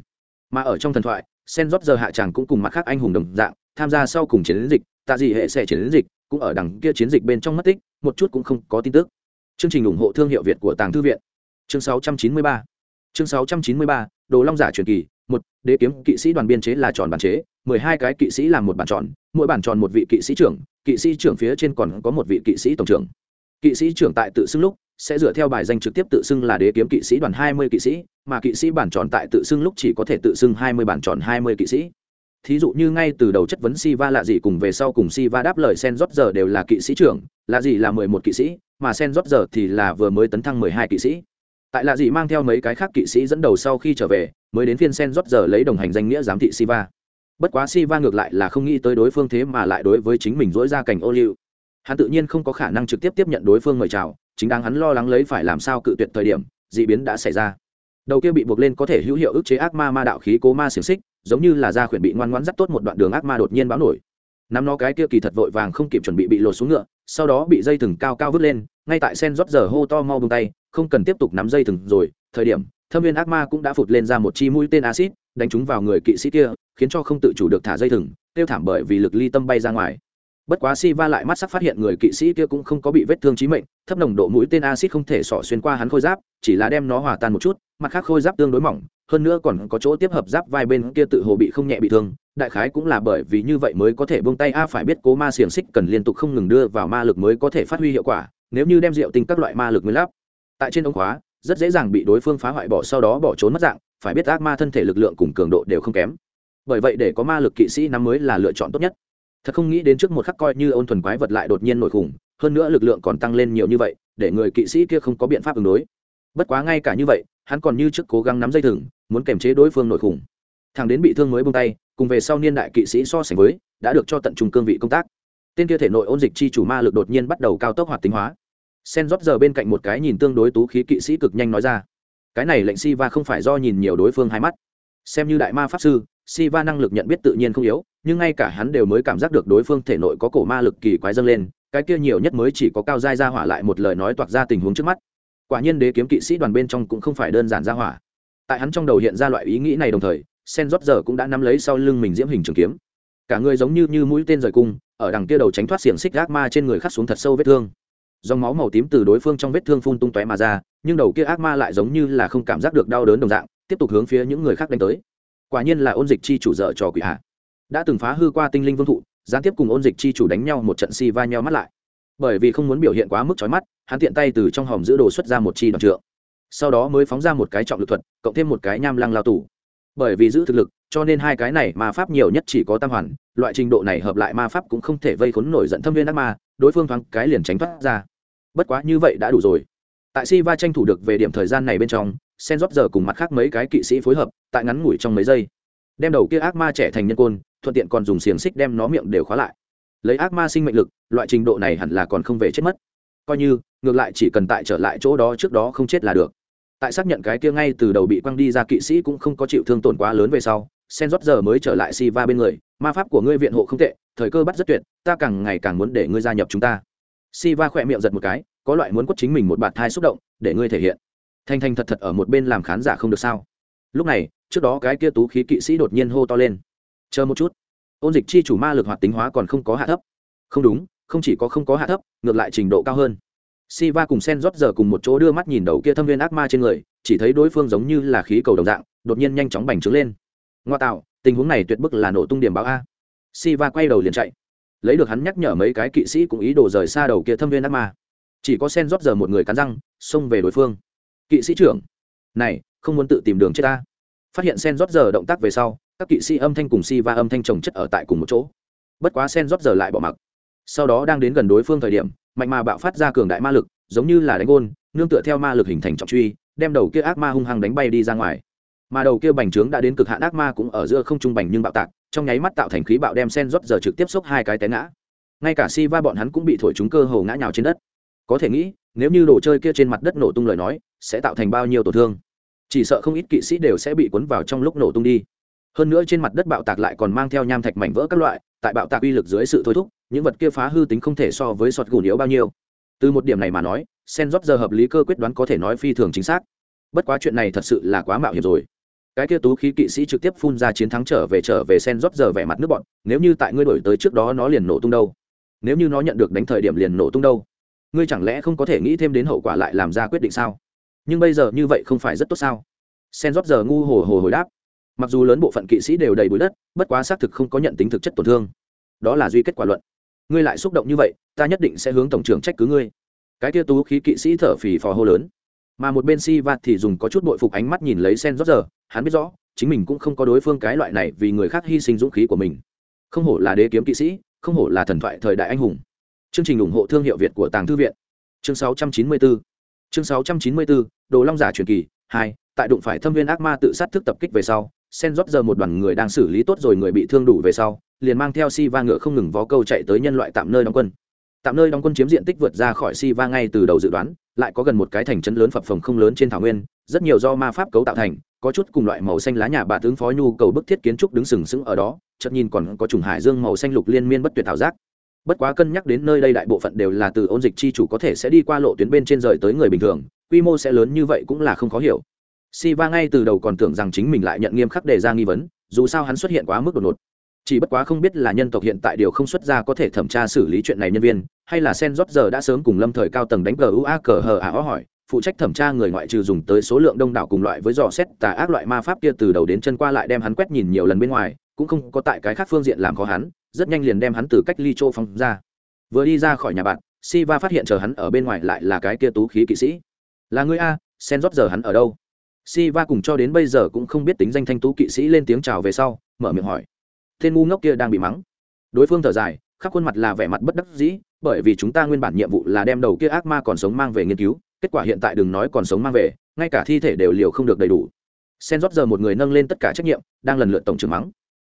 Speaker 1: Mà ở trong thần thoại, Sen giờ hạ tràng cũng cùng mặt khác anh hùng đồng dạng, tham gia sau cùng chiến dịch, tạ gì hệ sẽ chiến dịch, cũng ở đằng kia chiến dịch bên trong mất tích một chút cũng không có tin tức chương trình ủng hộ thương hiệu việt của tàng thư viện chương 693 chương 693 đồ long giả truyền kỳ một đế kiếm kỵ sĩ đoàn biên chế là tròn bản chế mười hai cái kỵ sĩ làm một bản tròn mỗi bản tròn một vị kỵ sĩ trưởng kỵ sĩ trưởng phía trên còn có một vị kỵ sĩ tổng trưởng kỵ sĩ trưởng tại tự xưng lúc sẽ dựa theo bài danh trực tiếp tự xưng là đế kiếm kỵ sĩ đoàn hai mươi kỵ sĩ mà kỵ sĩ bản tròn tại tự xưng lúc chỉ có thể tự xưng hai mươi bản tròn hai mươi kỵ sĩ thí dụ như ngay từ đầu chất vấn si va lạ gì cùng về sau cùng si va đáp lời Sen rót giờ đều là kỵ sĩ trưởng, lạ gì là mười một kỵ sĩ, mà Sen rót giờ thì là vừa mới tấn thăng mười hai kỵ sĩ. Tại lạ gì mang theo mấy cái khác kỵ sĩ dẫn đầu sau khi trở về, mới đến phiên Sen rót giờ lấy đồng hành danh nghĩa giám thị Siva. Bất quá Siva ngược lại là không nghĩ tới đối phương thế mà lại đối với chính mình dỗi ra cảnh ô liu. Hắn tự nhiên không có khả năng trực tiếp tiếp nhận đối phương mời chào, chính đang hắn lo lắng lấy phải làm sao cự tuyệt thời điểm, dị biến đã xảy ra. Đầu kia bị buộc lên có thể hữu hiệu ức chế ác ma ma đạo khí cố ma xiềng xích, giống như là gia khuyển bị ngoan ngoãn dắt tốt một đoạn đường ác ma đột nhiên báo nổi nắm nó cái kia kỳ thật vội vàng không kịp chuẩn bị bị lột xuống ngựa sau đó bị dây thừng cao cao vứt lên ngay tại sen rót giờ hô to mau bông tay, không cần tiếp tục nắm dây thừng rồi, thời điểm, thâm viên ác ma cũng đã phụt lên ra một chi mũi tên acid đánh trúng vào người kỵ sĩ kia, khiến cho không tự chủ được thả dây thừng, tiêu thảm bởi vì lực ly tâm bay ra ngoài. Bất quá si va lại mắt sắc phát hiện người kỵ sĩ kia cũng không có bị vết thương chí mệnh, thấp nồng độ mũi tên acid không thể xỏ xuyên qua hắn khôi giáp, chỉ là đem nó hòa tan một chút, mặt khác khôi giáp tương đối mỏng, hơn nữa còn có chỗ tiếp hợp giáp vai bên kia tự hồ bị không nhẹ bị thương, đại khái cũng là bởi vì như vậy mới có thể buông tay. A, phải biết cố ma xiềng xích cần liên tục không ngừng đưa vào ma lực mới có thể phát huy hiệu quả nếu như đem rượu tinh các loại ma lực mới lắp tại trên ống khóa, rất dễ dàng bị đối phương phá hoại bỏ sau đó bỏ trốn mất dạng, phải biết ác ma thân thể lực lượng cùng cường độ đều không kém. Bởi vậy để có ma lực kỵ sĩ năm mới là lựa chọn tốt nhất. Thật không nghĩ đến trước một khắc coi như ôn thuần quái vật lại đột nhiên nổi khủng, hơn nữa lực lượng còn tăng lên nhiều như vậy, để người kỵ sĩ kia không có biện pháp ứng đối. Bất quá ngay cả như vậy, hắn còn như trước cố gắng nắm dây thừng, muốn kềm chế đối phương nổi khủng. Thằng đến bị thương mới bông tay, cùng về sau niên đại kỵ sĩ so sánh với, đã được cho tận trung cương vị công tác tên kia thể nội ôn dịch chi chủ ma lực đột nhiên bắt đầu cao tốc hoạt tính hóa. Sen rót giờ bên cạnh một cái nhìn tương đối tú khí kỵ sĩ cực nhanh nói ra. Cái này lệnh si va không phải do nhìn nhiều đối phương hai mắt. Xem như đại ma pháp sư si va năng lực nhận biết tự nhiên không yếu, nhưng ngay cả hắn đều mới cảm giác được đối phương thể nội có cổ ma lực kỳ quái dâng lên, cái kia nhiều nhất mới chỉ có cao giai ra hỏa lại một lời nói toạc ra tình huống trước mắt. Quả nhiên đế kiếm kỵ sĩ đoàn bên trong cũng không phải đơn giản ra hỏa. Tại hắn trong đầu hiện ra loại ý nghĩ này đồng thời, sen rót giờ cũng đã nắm lấy sau lưng mình diễm hình trường kiếm cả người giống như như mũi tên rời cung, ở đằng kia đầu tránh thoát xiềng xích gác ma trên người khắc xuống thật sâu vết thương. Dòng máu màu tím từ đối phương trong vết thương phun tung tóe mà ra, nhưng đầu kia ác ma lại giống như là không cảm giác được đau đớn đồng dạng, tiếp tục hướng phía những người khác đánh tới. Quả nhiên là ôn dịch chi chủ dở trò quỷ hạ. Đã từng phá hư qua tinh linh vương thụ, gián tiếp cùng ôn dịch chi chủ đánh nhau một trận si va nhau mắt lại. Bởi vì không muốn biểu hiện quá mức trói mắt, hắn tiện tay từ trong hòm giữ đồ xuất ra một chi đoạn trượng. Sau đó mới phóng ra một cái trọng lực thuật, cộng thêm một cái nham lăng lao tủ bởi vì giữ thực lực, cho nên hai cái này ma pháp nhiều nhất chỉ có tam hoàn, loại trình độ này hợp lại ma pháp cũng không thể vây khốn nổi giận thâm viên ác ma, đối phương thoáng cái liền tránh thoát ra. Bất quá như vậy đã đủ rồi. Tại si va tranh thủ được về điểm thời gian này bên trong sen rót giờ cùng mặt khác mấy cái kỵ sĩ phối hợp, tại ngắn ngủi trong mấy giây, đem đầu kia ác ma trẻ thành nhân côn, thuận tiện còn dùng xiềng xích đem nó miệng đều khóa lại. Lấy ác ma sinh mệnh lực, loại trình độ này hẳn là còn không về chết mất. Coi như, ngược lại chỉ cần tại trở lại chỗ đó trước đó không chết là được tại xác nhận cái kia ngay từ đầu bị quăng đi ra kỵ sĩ cũng không có chịu thương tổn quá lớn về sau, sen rót giờ mới trở lại si va bên người, ma pháp của ngươi viện hộ không tệ, thời cơ bắt rất tuyệt, ta càng ngày càng muốn để ngươi gia nhập chúng ta. Si va khỏe miệng giật một cái, có loại muốn quất chính mình một bạt thai xúc động, để ngươi thể hiện. Thanh thanh thật thật ở một bên làm khán giả không được sao. Lúc này, trước đó cái kia tú khí kỵ sĩ đột nhiên hô to lên. Chờ một chút. Ôn dịch chi chủ ma lực hoạt tính hóa còn không có hạ thấp. Không đúng, không chỉ có không có hạ thấp, ngược lại trình độ cao hơn si va cùng sen rót giờ cùng một chỗ đưa mắt nhìn đầu kia thâm viên ác ma trên người, chỉ thấy đối phương giống như là khí cầu đồng dạng, đột nhiên nhanh chóng bành trướng lên. Ngoa tạo, tình huống này tuyệt bức là nổ tung điểm báo a. Si va quay đầu liền chạy. Lấy được hắn nhắc nhở mấy cái kỵ sĩ cũng ý đồ rời xa đầu kia thâm viên ác ma. Chỉ có sen rót giờ một người cắn răng, xông về đối phương. Kỵ sĩ trưởng, này, không muốn tự tìm đường chết ta. Phát hiện sen rót giờ động tác về sau, các kỵ sĩ âm thanh cùng si va âm thanh trồng chất ở tại cùng một chỗ. Bất quá sen rót giờ lại bỏ mặc sau đó đang đến gần đối phương thời điểm, mạnh mà bạo phát ra cường đại ma lực, giống như là đánh gôn, nương tựa theo ma lực hình thành trọng truy, đem đầu kia ác ma hung hăng đánh bay đi ra ngoài. Mà đầu kia bành trướng đã đến cực hạn ác ma cũng ở giữa không trung bành nhưng bạo tạc, trong nháy mắt tạo thành khí bạo đem sen rót giờ trực tiếp xốc hai cái té ngã. Ngay cả si va bọn hắn cũng bị thổi trúng cơ hồ ngã nhào trên đất. Có thể nghĩ, nếu như đồ chơi kia trên mặt đất nổ tung lời nói, sẽ tạo thành bao nhiêu tổn thương. Chỉ sợ không ít kỵ sĩ đều sẽ bị cuốn vào trong lúc nổ tung đi. Hơn nữa trên mặt đất bạo tạc lại còn mang theo nham thạch mảnh vỡ các loại tại bạo tạc uy lực dưới sự thôi thúc, những vật kia phá hư tính không thể so với sọt gùn yếu bao nhiêu. Từ một điểm này mà nói, sen rót giờ hợp lý cơ quyết đoán có thể nói phi thường chính xác. Bất quá chuyện này thật sự là quá mạo hiểm rồi. Cái kia tú khí kỵ sĩ trực tiếp phun ra chiến thắng trở về trở về sen rót giờ vẻ mặt nước bọn nếu như tại ngươi đổi tới trước đó nó liền nổ tung đâu. Nếu như nó nhận được đánh thời điểm liền nổ tung đâu. Ngươi chẳng lẽ không có thể nghĩ thêm đến hậu quả lại làm ra quyết định sao? Nhưng bây giờ như vậy không phải rất tốt sao? Sen rót giờ ngu hồ hồ hồi đáp mặc dù lớn bộ phận kỵ sĩ đều đầy bụi đất, bất quá xác thực không có nhận tính thực chất tổn thương. Đó là duy kết quả luận. Ngươi lại xúc động như vậy, ta nhất định sẽ hướng tổng trưởng trách cứ ngươi. Cái tia tú khí kỵ sĩ thở phì phò hô lớn. Mà một bên si va thì dùng có chút bội phục ánh mắt nhìn lấy sen rót giờ, hắn biết rõ, chính mình cũng không có đối phương cái loại này vì người khác hy sinh dũng khí của mình. Không hổ là đế kiếm kỵ sĩ, không hổ là thần thoại thời đại anh hùng. Chương trình ủng hộ thương hiệu việt của tàng thư viện. Chương 694 chương 694 đồ long giả truyền kỳ, hai, tại đụng phải thâm viên ác ma tự sát thức tập kích về sau sen rót giờ một đoàn người đang xử lý tốt rồi người bị thương đủ về sau, liền mang theo si va ngựa không ngừng vó câu chạy tới nhân loại tạm nơi đóng quân. Tạm nơi đóng quân chiếm diện tích vượt ra khỏi si va ngay từ đầu dự đoán, lại có gần một cái thành trấn lớn phập phồng không lớn trên thảo nguyên, rất nhiều do ma pháp cấu tạo thành, có chút cùng loại màu xanh lá nhà bà tướng phó nhu cầu bức thiết kiến trúc đứng sừng sững ở đó, chợt nhìn còn có trùng hải dương màu xanh lục liên miên bất tuyệt thảo giác. Bất quá cân nhắc đến nơi đây đại bộ phận đều là từ ôn dịch chi chủ có thể sẽ đi qua lộ tuyến bên trên rời tới người bình thường, quy mô sẽ lớn như vậy cũng là không khó hiểu si va ngay từ đầu còn tưởng rằng chính mình lại nhận nghiêm khắc đề ra nghi vấn, dù sao hắn xuất hiện quá mức đột ngột. Chỉ bất quá không biết là nhân tộc hiện tại điều không xuất ra có thể thẩm tra xử lý chuyện này nhân viên, hay là sen rót giờ đã sớm cùng lâm thời cao tầng đánh gua cờ hờ ả hỏi, phụ trách thẩm tra người ngoại trừ dùng tới số lượng đông đảo cùng loại với dò xét tà ác loại ma pháp kia từ đầu đến chân qua lại đem hắn quét nhìn nhiều lần bên ngoài, cũng không có tại cái khác phương diện làm khó hắn, rất nhanh liền đem hắn từ cách ly châu phóng ra. Vừa đi ra khỏi nhà bạn si va phát hiện chờ hắn ở bên ngoài lại là cái kia tú khí kỵ sĩ. Là người a sen rót giờ hắn ở đâu? Si va cùng cho đến bây giờ cũng không biết tính danh thanh tú kỵ sĩ lên tiếng chào về sau, mở miệng hỏi. Tên ngu ngốc kia đang bị mắng. Đối phương thở dài, khắp khuôn mặt là vẻ mặt bất đắc dĩ, bởi vì chúng ta nguyên bản nhiệm vụ là đem đầu kia ác ma còn sống mang về nghiên cứu, kết quả hiện tại đừng nói còn sống mang về, ngay cả thi thể đều liều không được đầy đủ. Sen rót giờ một người nâng lên tất cả trách nhiệm, đang lần lượt tổng trưởng mắng.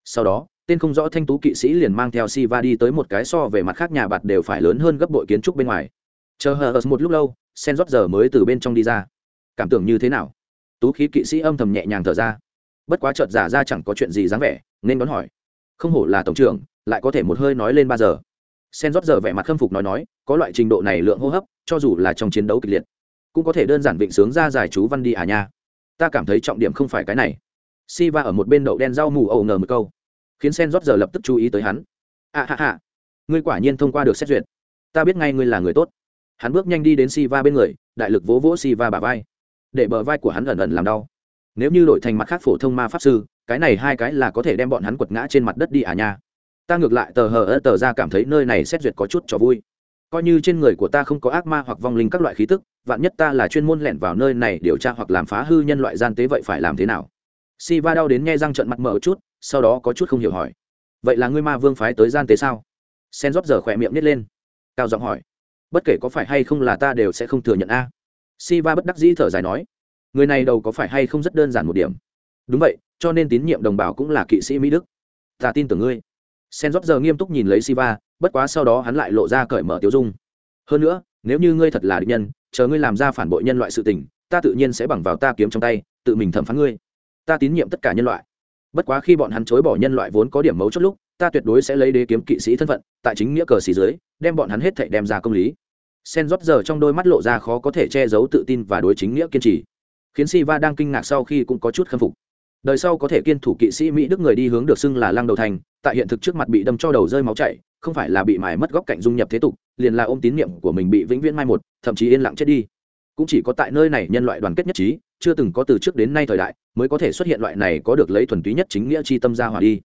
Speaker 1: Sau đó, tên không rõ thanh tú kỵ sĩ liền mang theo Siva đi tới một cái so về mặt khác nhà bạt đều phải lớn hơn gấp bội kiến trúc bên ngoài. Chờ hờ một lúc lâu, sen rót giờ mới từ bên trong đi ra. Cảm tưởng như thế nào? Tú khí kỵ sĩ âm thầm nhẹ nhàng thở ra. Bất quá chợt giả ra chẳng có chuyện gì dáng vẻ, nên đón hỏi. Không hổ là tổng trưởng, lại có thể một hơi nói lên ba giờ. Sen rót giờ vẻ mặt khâm phục nói nói, có loại trình độ này lượng hô hấp, cho dù là trong chiến đấu kịch liệt, cũng có thể đơn giản vịnh sướng ra giải chú văn đi à nha. Ta cảm thấy trọng điểm không phải cái này. Si va ở một bên đậu đen rau mù ầu ngờ một câu, khiến sen rót giờ lập tức chú ý tới hắn. À ha ha. Ngươi quả nhiên thông qua được xét duyệt. Ta biết ngay ngươi là người tốt. Hắn bước nhanh đi đến si va bên người, đại lực vỗ vỗ si va bả vai để bờ vai của hắn ẩn ẩn làm đau. Nếu như đổi thành mặt khác phổ thông ma pháp sư, cái này hai cái là có thể đem bọn hắn quật ngã trên mặt đất đi à nha. Ta ngược lại tờ hờ ơ tờ ra cảm thấy nơi này xét duyệt có chút cho vui. Coi như trên người của ta không có ác ma hoặc vong linh các loại khí tức, vạn nhất ta là chuyên môn lẻn vào nơi này điều tra hoặc làm phá hư nhân loại gian tế vậy phải làm thế nào? Si va đau đến nghe răng trận mặt mở chút, sau đó có chút không hiểu hỏi. Vậy là ngươi ma vương phái tới gian tế sao? Sen rót giờ khỏe miệng nít lên. Cao giọng hỏi. Bất kể có phải hay không là ta đều sẽ không thừa nhận a si va bất đắc dĩ thở dài nói, người này đầu có phải hay không rất đơn giản một điểm. Đúng vậy, cho nên tín nhiệm đồng bào cũng là kỵ sĩ mỹ đức. Ta tin tưởng ngươi. Sen rót giờ nghiêm túc nhìn lấy siva, bất quá sau đó hắn lại lộ ra cởi mở tiêu dung. Hơn nữa, nếu như ngươi thật là địch nhân, chờ ngươi làm ra phản bội nhân loại sự tình, ta tự nhiên sẽ bằng vào ta kiếm trong tay, tự mình thẩm phán ngươi. Ta tín nhiệm tất cả nhân loại. Bất quá khi bọn hắn chối bỏ nhân loại vốn có điểm mấu chốt lúc, ta tuyệt đối sẽ lấy đế kiếm kỵ sĩ thân phận, tại chính nghĩa cờ xì dưới, đem bọn hắn hết thảy đem ra công lý sen rót giờ trong đôi mắt lộ ra khó có thể che giấu tự tin và đối chính nghĩa kiên trì. Khiến Siva đang kinh ngạc sau khi cũng có chút khâm phục. Đời sau có thể kiên thủ kỵ sĩ mỹ đức người đi hướng được xưng là lăng đầu thành, tại hiện thực trước mặt bị đâm cho đầu rơi máu chảy, không phải là bị mài mất góc cạnh dung nhập thế tục, liền là ôm tín niệm của mình bị vĩnh viễn mai một, thậm chí yên lặng chết đi. Cũng chỉ có tại nơi này nhân loại đoàn kết nhất trí, chưa từng có từ trước đến nay thời đại mới có thể xuất hiện loại này có được lấy thuần túy nhất chính nghĩa chi tâm ra hòa đi.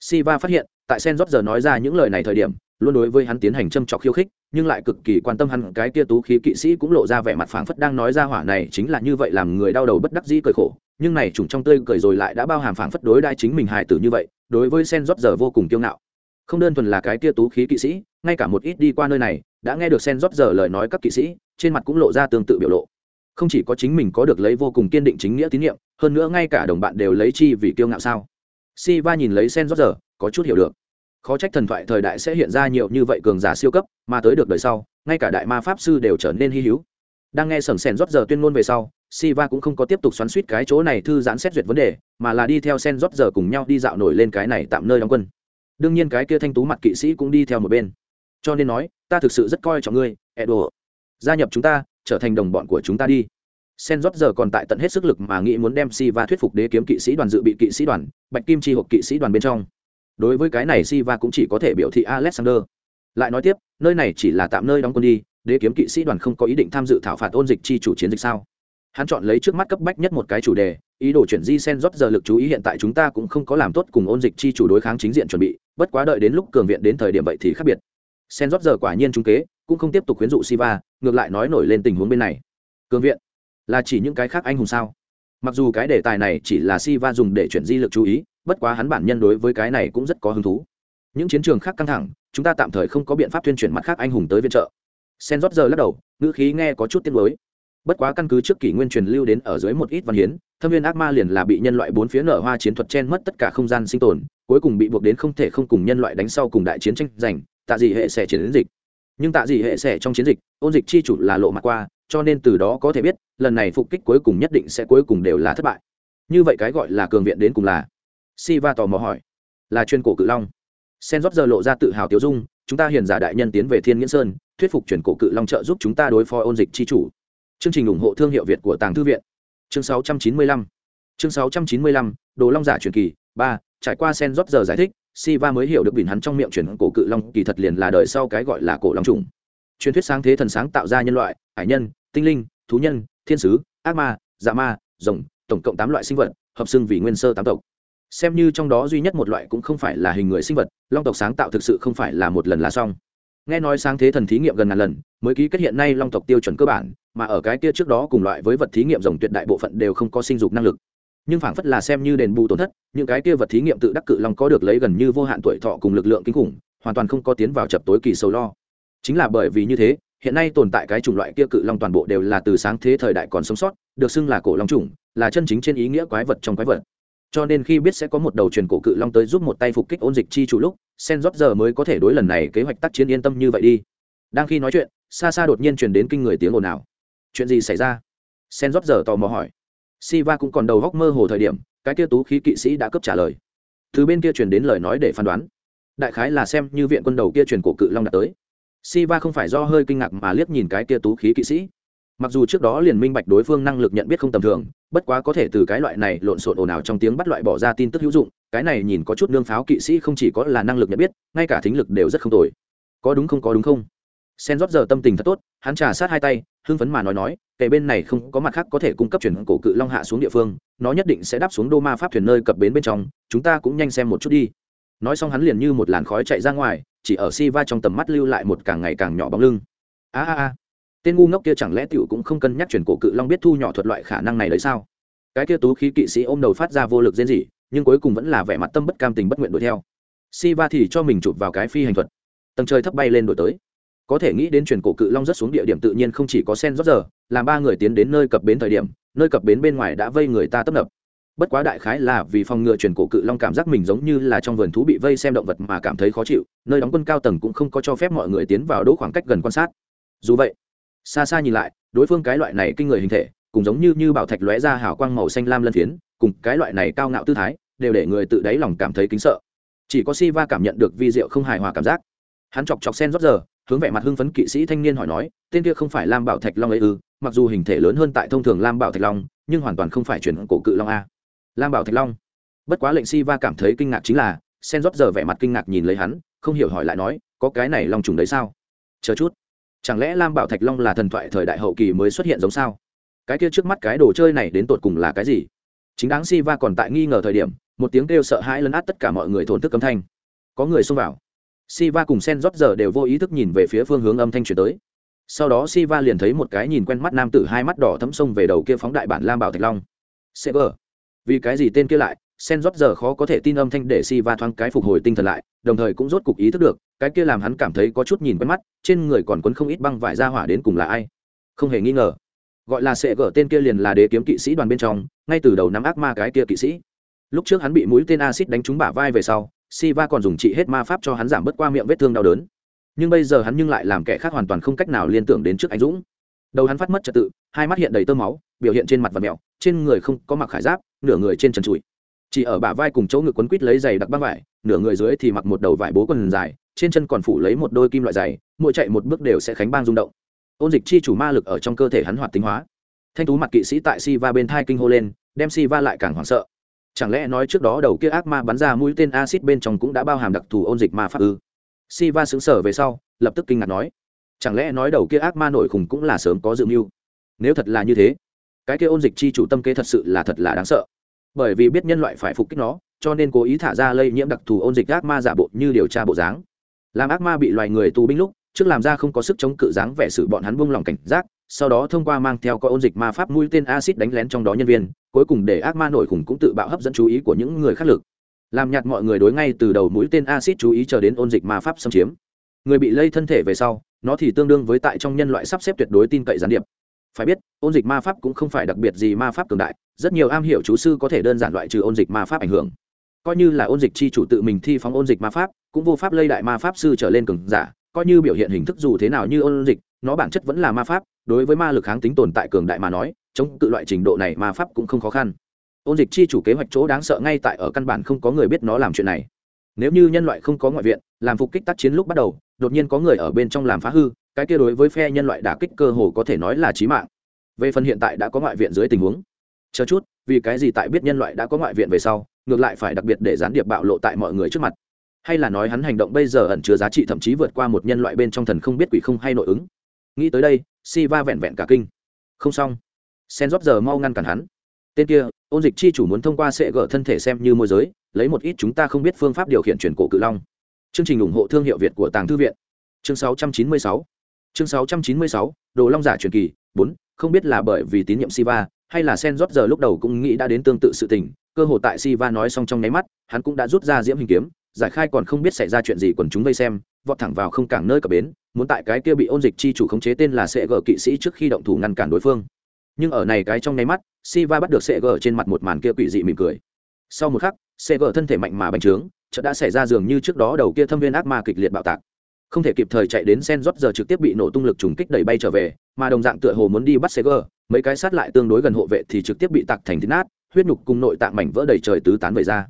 Speaker 1: Siva phát hiện, tại sen rót giờ nói ra những lời này thời điểm, luôn đối với hắn tiến hành châm trọc khiêu khích nhưng lại cực kỳ quan tâm hắn. Cái kia tú khí kỵ sĩ cũng lộ ra vẻ mặt phảng phất đang nói ra hỏa này chính là như vậy làm người đau đầu bất đắc dĩ cười khổ. Nhưng này trùng trong tươi cười rồi lại đã bao hàm phảng phất đối đai chính mình hài tử như vậy, đối với sen rót giờ vô cùng kiêu ngạo. Không đơn thuần là cái kia tú khí kỵ sĩ, ngay cả một ít đi qua nơi này, đã nghe được sen rót giờ lời nói các kỵ sĩ, trên mặt cũng lộ ra tương tự biểu lộ. Không chỉ có chính mình có được lấy vô cùng kiên định chính nghĩa tín nhiệm, hơn nữa ngay cả đồng bạn đều lấy chi vì kiêu ngạo sao? Si va nhìn lấy sen rót giờ, có chút hiểu được khó trách thần thoại thời đại sẽ hiện ra nhiều như vậy cường giả siêu cấp mà tới được đời sau ngay cả đại ma pháp sư đều trở nên hy hữu đang nghe sầm sen rót giờ tuyên ngôn về sau Siva cũng không có tiếp tục xoắn suýt cái chỗ này thư giãn xét duyệt vấn đề, mà là đi theo Sen rót giờ cùng nhau đi dạo nổi lên cái này tạm nơi đóng quân. Đương nhiên cái kia thanh tú mặt kỵ sĩ cũng đi theo một bên. Cho nên nói, ta thực sự rất coi trọng ngươi, Edo. Gia nhập chúng ta, trở thành đồng bọn của chúng ta đi. Sen rót giờ còn tại tận hết sức lực mà nghĩ muốn đem Siva thuyết phục đế kiếm kỵ sĩ đoàn dự bị kỵ sĩ đoàn, Bạch Kim chi hộp kỵ sĩ đoàn bên trong. Đối với cái này Siva cũng chỉ có thể biểu thị Alexander. Lại nói tiếp, nơi này chỉ là tạm nơi đóng quân đi, đế kiếm kỵ sĩ đoàn không có ý định tham dự thảo phạt ôn dịch chi chủ chiến dịch sao? hắn chọn lấy trước mắt cấp bách nhất một cái chủ đề ý đồ chuyển di sen rót giờ lực chú ý hiện tại chúng ta cũng không có làm tốt cùng ôn dịch chi chủ đối kháng chính diện chuẩn bị bất quá đợi đến lúc cường viện đến thời điểm vậy thì khác biệt sen rót giờ quả nhiên trung kế cũng không tiếp tục khuyến dụ siva ngược lại nói nổi lên tình huống bên này cường viện là chỉ những cái khác anh hùng sao mặc dù cái đề tài này chỉ là siva dùng để chuyển di lực chú ý bất quá hắn bản nhân đối với cái này cũng rất có hứng thú. Những chiến trường khác căng thẳng, chúng ta tạm thời không có biện pháp tuyên truyền mặt khác anh hùng tới viện trợ. Sen rót giờ lắc đầu, ngữ khí nghe có chút tiếc nuối. Bất quá căn cứ trước kỷ nguyên truyền lưu đến ở dưới một ít văn hiến, thâm viên ác ma liền là bị nhân loại bốn phía nở hoa chiến thuật chen mất tất cả không gian sinh tồn, cuối cùng bị buộc đến không thể không cùng nhân loại đánh sau cùng đại chiến tranh giành, tạ dị hệ sẽ chiến dịch. Nhưng tạ dị hệ sẽ trong chiến dịch, ôn dịch chi chủ là lộ mặt qua, cho nên từ đó có thể biết, lần này phục kích cuối cùng nhất định sẽ cuối cùng đều là thất bại. Như vậy cái gọi là cường viện đến cùng là si va tò mò hỏi là chuyên cổ cự long sen rót giờ lộ ra tự hào tiêu dung chúng ta hiền giả đại nhân tiến về thiên nghĩa sơn thuyết phục chuyển cổ cự long trợ giúp chúng ta đối phó ôn dịch chi chủ Chương trình ủng hộ thương hiệu Việt của Tàng Thư viện. Chương 695. Chương 695, Đồ Long giả truyền kỳ, 3, trải qua sen rót giờ giải thích, Siva mới hiểu được biển hắn trong miệng truyền cổ cự long kỳ thật liền là đời sau cái gọi là cổ long trùng. Truyền thuyết sáng thế thần sáng tạo ra nhân loại, hải nhân, tinh linh, thú nhân, thiên sứ, ác ma, dạ ma, rồng, tổng cộng 8 loại sinh vật, hợp xưng vì nguyên sơ tám tộc. Xem như trong đó duy nhất một loại cũng không phải là hình người sinh vật, long tộc sáng tạo thực sự không phải là một lần là xong. Nghe nói sáng thế thần thí nghiệm gần ngàn lần mới ký kết hiện nay long tộc tiêu chuẩn cơ bản mà ở cái kia trước đó cùng loại với vật thí nghiệm rồng tuyệt đại bộ phận đều không có sinh dục năng lực. Nhưng phảng phất là xem như đền bù tổn thất những cái kia vật thí nghiệm tự đắc cự long có được lấy gần như vô hạn tuổi thọ cùng lực lượng kinh khủng hoàn toàn không có tiến vào chập tối kỳ sầu lo. Chính là bởi vì như thế hiện nay tồn tại cái chủng loại kia cự long toàn bộ đều là từ sáng thế thời đại còn sống sót được xưng là cổ long chủng là chân chính trên ý nghĩa quái vật trong quái vật cho nên khi biết sẽ có một đầu truyền cổ cự long tới giúp một tay phục kích ôn dịch chi chủ lúc, sen rót giờ mới có thể đối lần này kế hoạch tác chiến yên tâm như vậy đi. Đang khi nói chuyện, xa xa đột nhiên truyền đến kinh người tiếng ồn ào. Chuyện gì xảy ra? Sen rót giờ tò mò hỏi. Siva cũng còn đầu góc mơ hồ thời điểm, cái kia tú khí kỵ sĩ đã cấp trả lời. Từ bên kia truyền đến lời nói để phán đoán. Đại khái là xem như viện quân đầu kia truyền cổ cự long đã tới. Siva không phải do hơi kinh ngạc mà liếc nhìn cái kia tú khí kỵ sĩ mặc dù trước đó liền minh bạch đối phương năng lực nhận biết không tầm thường, bất quá có thể từ cái loại này lộn xộn ồn ào trong tiếng bắt loại bỏ ra tin tức hữu dụng, cái này nhìn có chút nương pháo kỵ sĩ không chỉ có là năng lực nhận biết, ngay cả thính lực đều rất không tồi. Có đúng không, có đúng không? Sen rót giờ tâm tình thật tốt, hắn trà sát hai tay, hưng phấn mà nói nói kể bên này không có mặt khác có thể cung cấp chuyển cổ cự long hạ xuống địa phương, nó nhất định sẽ đáp xuống đô ma pháp thuyền nơi cập bến bên trong, chúng ta cũng nhanh xem một chút đi. Nói xong hắn liền như một làn khói chạy ra ngoài, chỉ ở si va trong tầm mắt lưu lại một càng ngày càng nhỏ bóng lưng. A a a tên ngu ngốc kia chẳng lẽ tiểu cũng không cân nhắc chuyển cổ cự long biết thu nhỏ thuật loại khả năng này đấy sao? Cái kia tú khí kỵ sĩ ôm đầu phát ra vô lực diễn gì nhưng cuối cùng vẫn là vẻ mặt tâm bất cam tình bất nguyện đuổi theo. Si va thì cho mình chụp vào cái phi hành thuật. Tầng trời thấp bay lên đổi tới. Có thể nghĩ đến chuyển cổ cự long rất xuống địa điểm tự nhiên không chỉ có sen rót giờ, làm ba người tiến đến nơi cập bến thời điểm, nơi cập bến bên ngoài đã vây người ta tấp nập. Bất quá đại khái là vì phòng ngừa chuyển cổ cự long cảm giác mình giống như là trong vườn thú bị vây xem động vật mà cảm thấy khó chịu, nơi đóng quân cao tầng cũng không có cho phép mọi người tiến vào đỗ khoảng cách gần quan sát. Dù vậy xa xa nhìn lại, đối phương cái loại này kinh người hình thể, cùng giống như như bảo thạch lóe ra hào quang màu xanh lam lân phiến, cùng cái loại này cao ngạo tư thái, đều để người tự đáy lòng cảm thấy kính sợ. Chỉ có si va cảm nhận được vi diệu không hài hòa cảm giác. Hắn chọc chọc sen rót giờ, hướng vẻ mặt hưng phấn kỵ sĩ thanh niên hỏi nói, tên kia không phải lam bảo thạch long ấy ư? Mặc dù hình thể lớn hơn tại thông thường lam bảo thạch long, nhưng hoàn toàn không phải chuyển cổ cự long a. Lam bảo thạch long? Bất quá lệnh si va cảm thấy kinh ngạc chính là, sen rót giờ vẻ mặt kinh ngạc nhìn lấy hắn, không hiểu hỏi lại nói, có cái này long trùng đấy sao? Chờ chút chẳng lẽ lam bảo thạch long là thần thoại thời đại hậu kỳ mới xuất hiện giống sao cái kia trước mắt cái đồ chơi này đến tột cùng là cái gì chính đáng si va còn tại nghi ngờ thời điểm một tiếng kêu sợ hãi lấn át tất cả mọi người thổn thức âm thanh có người xông vào Siva cùng Sen rót giờ đều vô ý thức nhìn về phía phương hướng âm thanh truyền tới. Sau đó Siva liền thấy một cái nhìn quen mắt nam tử hai mắt đỏ thấm sông về đầu kia phóng đại bản Lam Bảo Thạch Long. sẽ vờ Vì cái gì tên kia lại? Sen rót giờ khó có thể tin âm thanh để Siva thoáng cái phục hồi tinh thần lại, đồng thời cũng rốt cục ý thức được, cái kia làm hắn cảm thấy có chút nhìn quen mắt, trên người còn quấn không ít băng vải ra hỏa đến cùng là ai. Không hề nghi ngờ, gọi là sẽ gở tên kia liền là đế kiếm kỵ sĩ đoàn bên trong, ngay từ đầu nắm ác ma cái kia kỵ sĩ. Lúc trước hắn bị mũi tên axit đánh trúng bả vai về sau, Siva còn dùng trị hết ma pháp cho hắn giảm bớt qua miệng vết thương đau đớn. Nhưng bây giờ hắn nhưng lại làm kẻ khác hoàn toàn không cách nào liên tưởng đến trước anh dũng. Đầu hắn phát mất trật tự, hai mắt hiện đầy tơ máu, biểu hiện trên mặt và mèo, trên người không có mặc khải giáp, nửa người trên trần trụi. Chỉ ở bả vai cùng chỗ ngực quấn quít lấy giày đặc băng vải, nửa người dưới thì mặc một đầu vải bố quần dài, trên chân còn phủ lấy một đôi kim loại dày, mỗi chạy một bước đều sẽ khánh bang rung động. Ôn dịch chi chủ ma lực ở trong cơ thể hắn hoạt tính hóa. Thanh tú mặt kỵ sĩ tại Siva bên thai kinh hô lên, đem Siva lại càng hoảng sợ. Chẳng lẽ nói trước đó đầu kia ác ma bắn ra mũi tên acid bên trong cũng đã bao hàm đặc thù ôn dịch ma pháp ư? Siva xứng sở về sau lập tức kinh ngạc nói chẳng lẽ nói đầu kia ác ma nổi khủng cũng là sớm có dự mưu? Nếu thật là như thế cái kia ôn dịch chi chủ tâm kế thật sự là thật là đáng sợ. Bởi vì biết nhân loại phải phục kích nó cho nên cố ý thả ra lây nhiễm đặc thù ôn dịch ác ma giả bộ như điều tra bộ dáng làm ác ma bị loài người tù binh lúc, trước làm ra không có sức chống cự dáng vẻ sự bọn hắn buông lòng cảnh giác, sau đó thông qua mang theo coi ôn dịch ma pháp mũi tên acid đánh lén trong đó nhân viên, cuối cùng để ác ma nổi khủng cũng tự bạo hấp dẫn chú ý của những người khác lực. Làm nhạt mọi người đối ngay từ đầu mũi tên acid chú ý chờ đến ôn dịch ma pháp xâm chiếm. Người bị lây thân thể về sau, nó thì tương đương với tại trong nhân loại sắp xếp tuyệt đối tin cậy gián điệp. Phải biết, ôn dịch ma pháp cũng không phải đặc biệt gì ma pháp cường đại, rất nhiều am hiểu chú sư có thể đơn giản loại trừ ôn dịch ma pháp ảnh hưởng. Coi như là ôn dịch chi chủ tự mình thi phóng ôn dịch ma pháp cũng vô pháp lây đại ma pháp sư trở lên cường giả, coi như biểu hiện hình thức dù thế nào như ôn dịch, nó bản chất vẫn là ma pháp, đối với ma lực kháng tính tồn tại cường đại mà nói, chống cự loại trình độ này ma pháp cũng không khó khăn. Ôn dịch chi chủ kế hoạch chỗ đáng sợ ngay tại ở căn bản không có người biết nó làm chuyện này. Nếu như nhân loại không có ngoại viện, làm phục kích tác chiến lúc bắt đầu, đột nhiên có người ở bên trong làm phá hư, cái kia đối với phe nhân loại đả kích cơ hồ có thể nói là chí mạng. Về phần hiện tại đã có ngoại viện dưới tình huống, chờ chút, vì cái gì tại biết nhân loại đã có ngoại viện về sau, ngược lại phải đặc biệt để gián điệp bạo lộ tại mọi người trước mặt hay là nói hắn hành động bây giờ ẩn chứa giá trị thậm chí vượt qua một nhân loại bên trong thần không biết quỷ không hay nội ứng. Nghĩ tới đây si va vẹn vẹn cả kinh. Không xong. Sen rót giờ mau ngăn cản hắn. Tên kia, ôn dịch chi chủ muốn thông qua sệ gỡ thân thể xem như môi giới, lấy một ít chúng ta không biết phương pháp điều khiển chuyển cổ cự long. Chương trình ủng hộ thương hiệu việt của tàng thư viện. Chương 696 chương 696 đồ long giả truyền kỳ 4 không biết là bởi vì tín nhiệm siva, hay là sen rót giờ lúc đầu cũng nghĩ đã đến tương tự sự tình, cơ hội tại siva nói xong trong nháy mắt, hắn cũng đã rút ra diễm hình kiếm giải khai còn không biết xảy ra chuyện gì quần chúng vây xem, vọt thẳng vào không cảng nơi cập bến, muốn tại cái kia bị ôn dịch chi chủ khống chế tên là sệ gờ kỵ sĩ trước khi động thủ ngăn cản đối phương. Nhưng ở này cái trong nháy mắt si va bắt được sệ gờ trên mặt một màn kia quỷ dị mỉm cười. Sau một khắc xe gờ thân thể mạnh mà bành trướng, chợt đã xảy ra dường như trước đó đầu kia thâm viên ác ma kịch liệt bạo tạc. Không thể kịp thời chạy đến sen rót giờ trực tiếp bị nổ tung lực trùng kích đẩy bay trở về, mà đồng dạng tựa hồ muốn đi bắt xe gờ mấy cái sát lại tương đối gần hộ vệ thì trực tiếp bị tạc thành thịt nát, huyết nhục cùng nội tạng mảnh vỡ đầy trời tứ tán về ra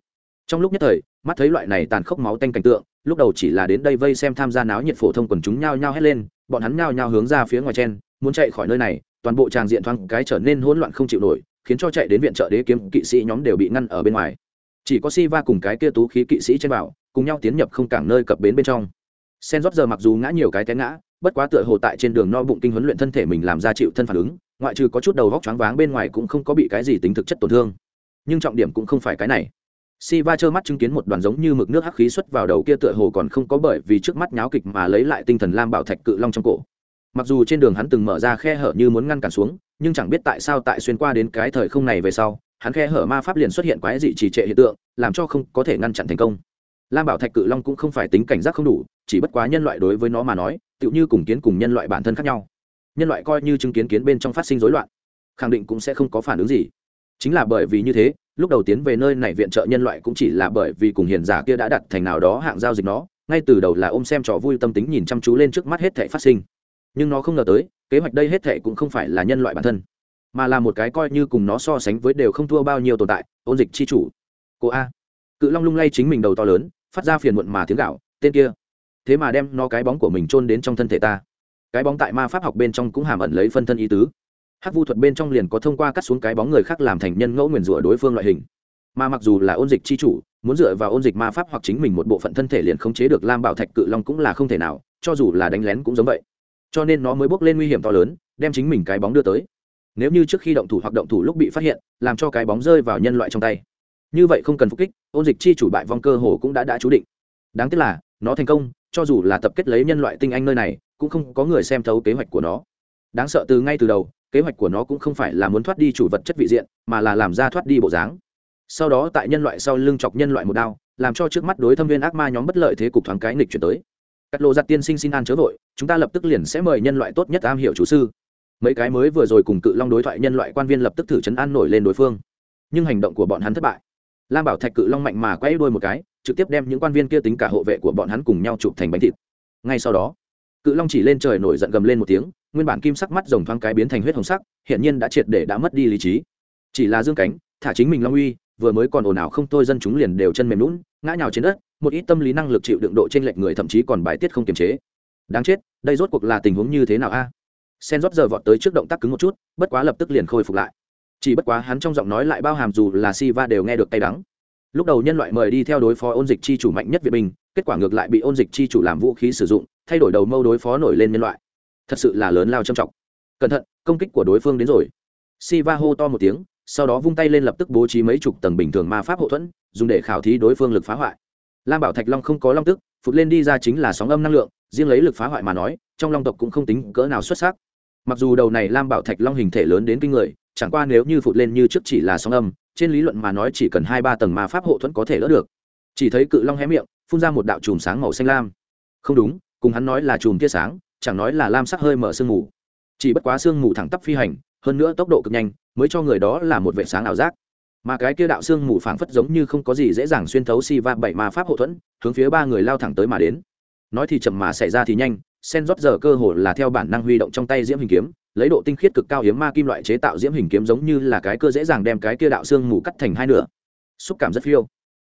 Speaker 1: trong lúc nhất thời, mắt thấy loại này tàn khốc máu tanh cảnh tượng, lúc đầu chỉ là đến đây vây xem tham gia náo nhiệt phổ thông quần chúng nhao nhao hét lên, bọn hắn nhao nhao hướng ra phía ngoài chen, muốn chạy khỏi nơi này, toàn bộ tràng diện thoáng cái trở nên hỗn loạn không chịu nổi, khiến cho chạy đến viện trợ đế kiếm kỵ sĩ nhóm đều bị ngăn ở bên ngoài. Chỉ có si va cùng cái kia tú khí kỵ sĩ trên bảo, cùng nhau tiến nhập không cảng nơi cập bến bên trong. Sen rót giờ mặc dù ngã nhiều cái té ngã, bất quá tựa hồ tại trên đường no bụng kinh huấn luyện thân thể mình làm ra chịu thân phản ứng, ngoại trừ có chút đầu vóc choáng váng bên ngoài cũng không có bị cái gì tính thực chất tổn thương. Nhưng trọng điểm cũng không phải cái này si va trơ mắt chứng kiến một đoàn giống như mực nước hắc khí xuất vào đầu kia tựa hồ còn không có bởi vì trước mắt nháo kịch mà lấy lại tinh thần lam bảo thạch cự long trong cổ. Mặc dù trên đường hắn từng mở ra khe hở như muốn ngăn cản xuống, nhưng chẳng biết tại sao tại xuyên qua đến cái thời không này về sau, hắn khe hở ma pháp liền xuất hiện quái dị trì trệ hiện tượng, làm cho không có thể ngăn chặn thành công. Lam bảo thạch cự long cũng không phải tính cảnh giác không đủ, chỉ bất quá nhân loại đối với nó mà nói, tựu như cùng kiến cùng nhân loại bản thân khác nhau. Nhân loại coi như chứng kiến kiến bên trong phát sinh rối loạn, khẳng định cũng sẽ không có phản ứng gì chính là bởi vì như thế, lúc đầu tiến về nơi này viện trợ nhân loại cũng chỉ là bởi vì cùng hiền giả kia đã đặt thành nào đó hạng giao dịch nó, ngay từ đầu là ôm xem trò vui tâm tính nhìn chăm chú lên trước mắt hết thể phát sinh. Nhưng nó không ngờ tới, kế hoạch đây hết thể cũng không phải là nhân loại bản thân, mà là một cái coi như cùng nó so sánh với đều không thua bao nhiêu tồn tại, ôn dịch chi chủ. Cô a. Cự long lung lay chính mình đầu to lớn, phát ra phiền muộn mà tiếng gạo, tên kia. Thế mà đem nó cái bóng của mình chôn đến trong thân thể ta. Cái bóng tại ma pháp học bên trong cũng hàm ẩn lấy phân thân ý tứ hắc vu thuật bên trong liền có thông qua cắt xuống cái bóng người khác làm thành nhân ngẫu nguyền rủa đối phương loại hình. Mà mặc dù là ôn dịch chi chủ, muốn dựa vào ôn dịch ma pháp hoặc chính mình một bộ phận thân thể liền khống chế được lam bảo thạch cự long cũng là không thể nào, cho dù là đánh lén cũng giống vậy. Cho nên nó mới bước lên nguy hiểm to lớn, đem chính mình cái bóng đưa tới. Nếu như trước khi động thủ hoặc động thủ lúc bị phát hiện, làm cho cái bóng rơi vào nhân loại trong tay. Như vậy không cần phục kích, ôn dịch chi chủ bại vong cơ hồ cũng đã đã chú định. Đáng tiếc là, nó thành công, cho dù là tập kết lấy nhân loại tinh anh nơi này, cũng không có người xem thấu kế hoạch của nó. Đáng sợ từ ngay từ đầu kế hoạch của nó cũng không phải là muốn thoát đi chủ vật chất vị diện, mà là làm ra thoát đi bộ dáng. Sau đó tại nhân loại sau lưng chọc nhân loại một đao, làm cho trước mắt đối thâm viên ác ma nhóm bất lợi thế cục thoáng cái nghịch chuyển tới. Cắt lộ giặt tiên sinh xin an chớ vội, chúng ta lập tức liền sẽ mời nhân loại tốt nhất am hiểu chủ sư. Mấy cái mới vừa rồi cùng cự long đối thoại nhân loại quan viên lập tức thử chấn an nổi lên đối phương. Nhưng hành động của bọn hắn thất bại. Lam bảo thạch cự long mạnh mà quay đôi một cái, trực tiếp đem những quan viên kia tính cả hộ vệ của bọn hắn cùng nhau chụp thành bánh thịt. Ngay sau đó cự long chỉ lên trời nổi giận gầm lên một tiếng, nguyên bản kim sắc mắt rồng thoáng cái biến thành huyết hồng sắc hiện nhiên đã triệt để đã mất đi lý trí. Chỉ là dương cánh, thả chính mình long uy, vừa mới còn ồn ào không thôi dân chúng liền đều chân mềm lún ngã nhào trên đất, một ít tâm lý năng lực chịu đựng độ trên lệch người thậm chí còn bài tiết không kiềm chế. Đáng chết, đây rốt cuộc là tình huống như thế nào a? Sen rót giờ vọt tới trước động tác cứng một chút, bất quá lập tức liền khôi phục lại. Chỉ bất quá hắn trong giọng nói lại bao hàm dù là si va đều nghe được tay đắng. Lúc đầu nhân loại mời đi theo đối phó ôn dịch chi chủ mạnh nhất việt bình kết quả ngược lại bị ôn dịch chi chủ làm vũ khí sử dụng thay đổi đầu mâu đối phó nổi lên nhân loại. Thật sự là lớn lao trầm trọng. Cẩn thận, công kích của đối phương đến rồi. Si va hô to một tiếng, sau đó vung tay lên lập tức bố trí mấy chục tầng bình thường ma pháp hậu thuẫn, dùng để khảo thí đối phương lực phá hoại. Lam bảo thạch long không có long tức, phụt lên đi ra chính là sóng âm năng lượng, riêng lấy lực phá hoại mà nói, trong long tộc cũng không tính cỡ nào xuất sắc. Mặc dù đầu này lam bảo thạch long hình thể lớn đến kinh người, chẳng qua nếu như phụt lên như trước chỉ là sóng âm, trên lý luận mà nói chỉ cần hai ba tầng ma pháp hộ thuẫn có thể lỡ được. Chỉ thấy cự long hé miệng, phun ra một đạo chùm sáng màu xanh lam. Không đúng cùng hắn nói là chùm tia sáng, chẳng nói là lam sắc hơi mở sương mù. Chỉ bất quá sương mù thẳng tắp phi hành, hơn nữa tốc độ cực nhanh, mới cho người đó là một vệ sáng ảo giác. Mà cái kia đạo sương mù phảng phất giống như không có gì dễ dàng xuyên thấu si va bảy ma pháp hậu thuẫn, hướng phía ba người lao thẳng tới mà đến. Nói thì chậm mà xảy ra thì nhanh, sen rót giờ cơ hồ là theo bản năng huy động trong tay diễm hình kiếm, lấy độ tinh khiết cực cao hiếm ma kim loại chế tạo diễm hình kiếm giống như là cái cơ dễ dàng đem cái kia đạo xương mù cắt thành hai nửa. Xúc cảm rất phiêu.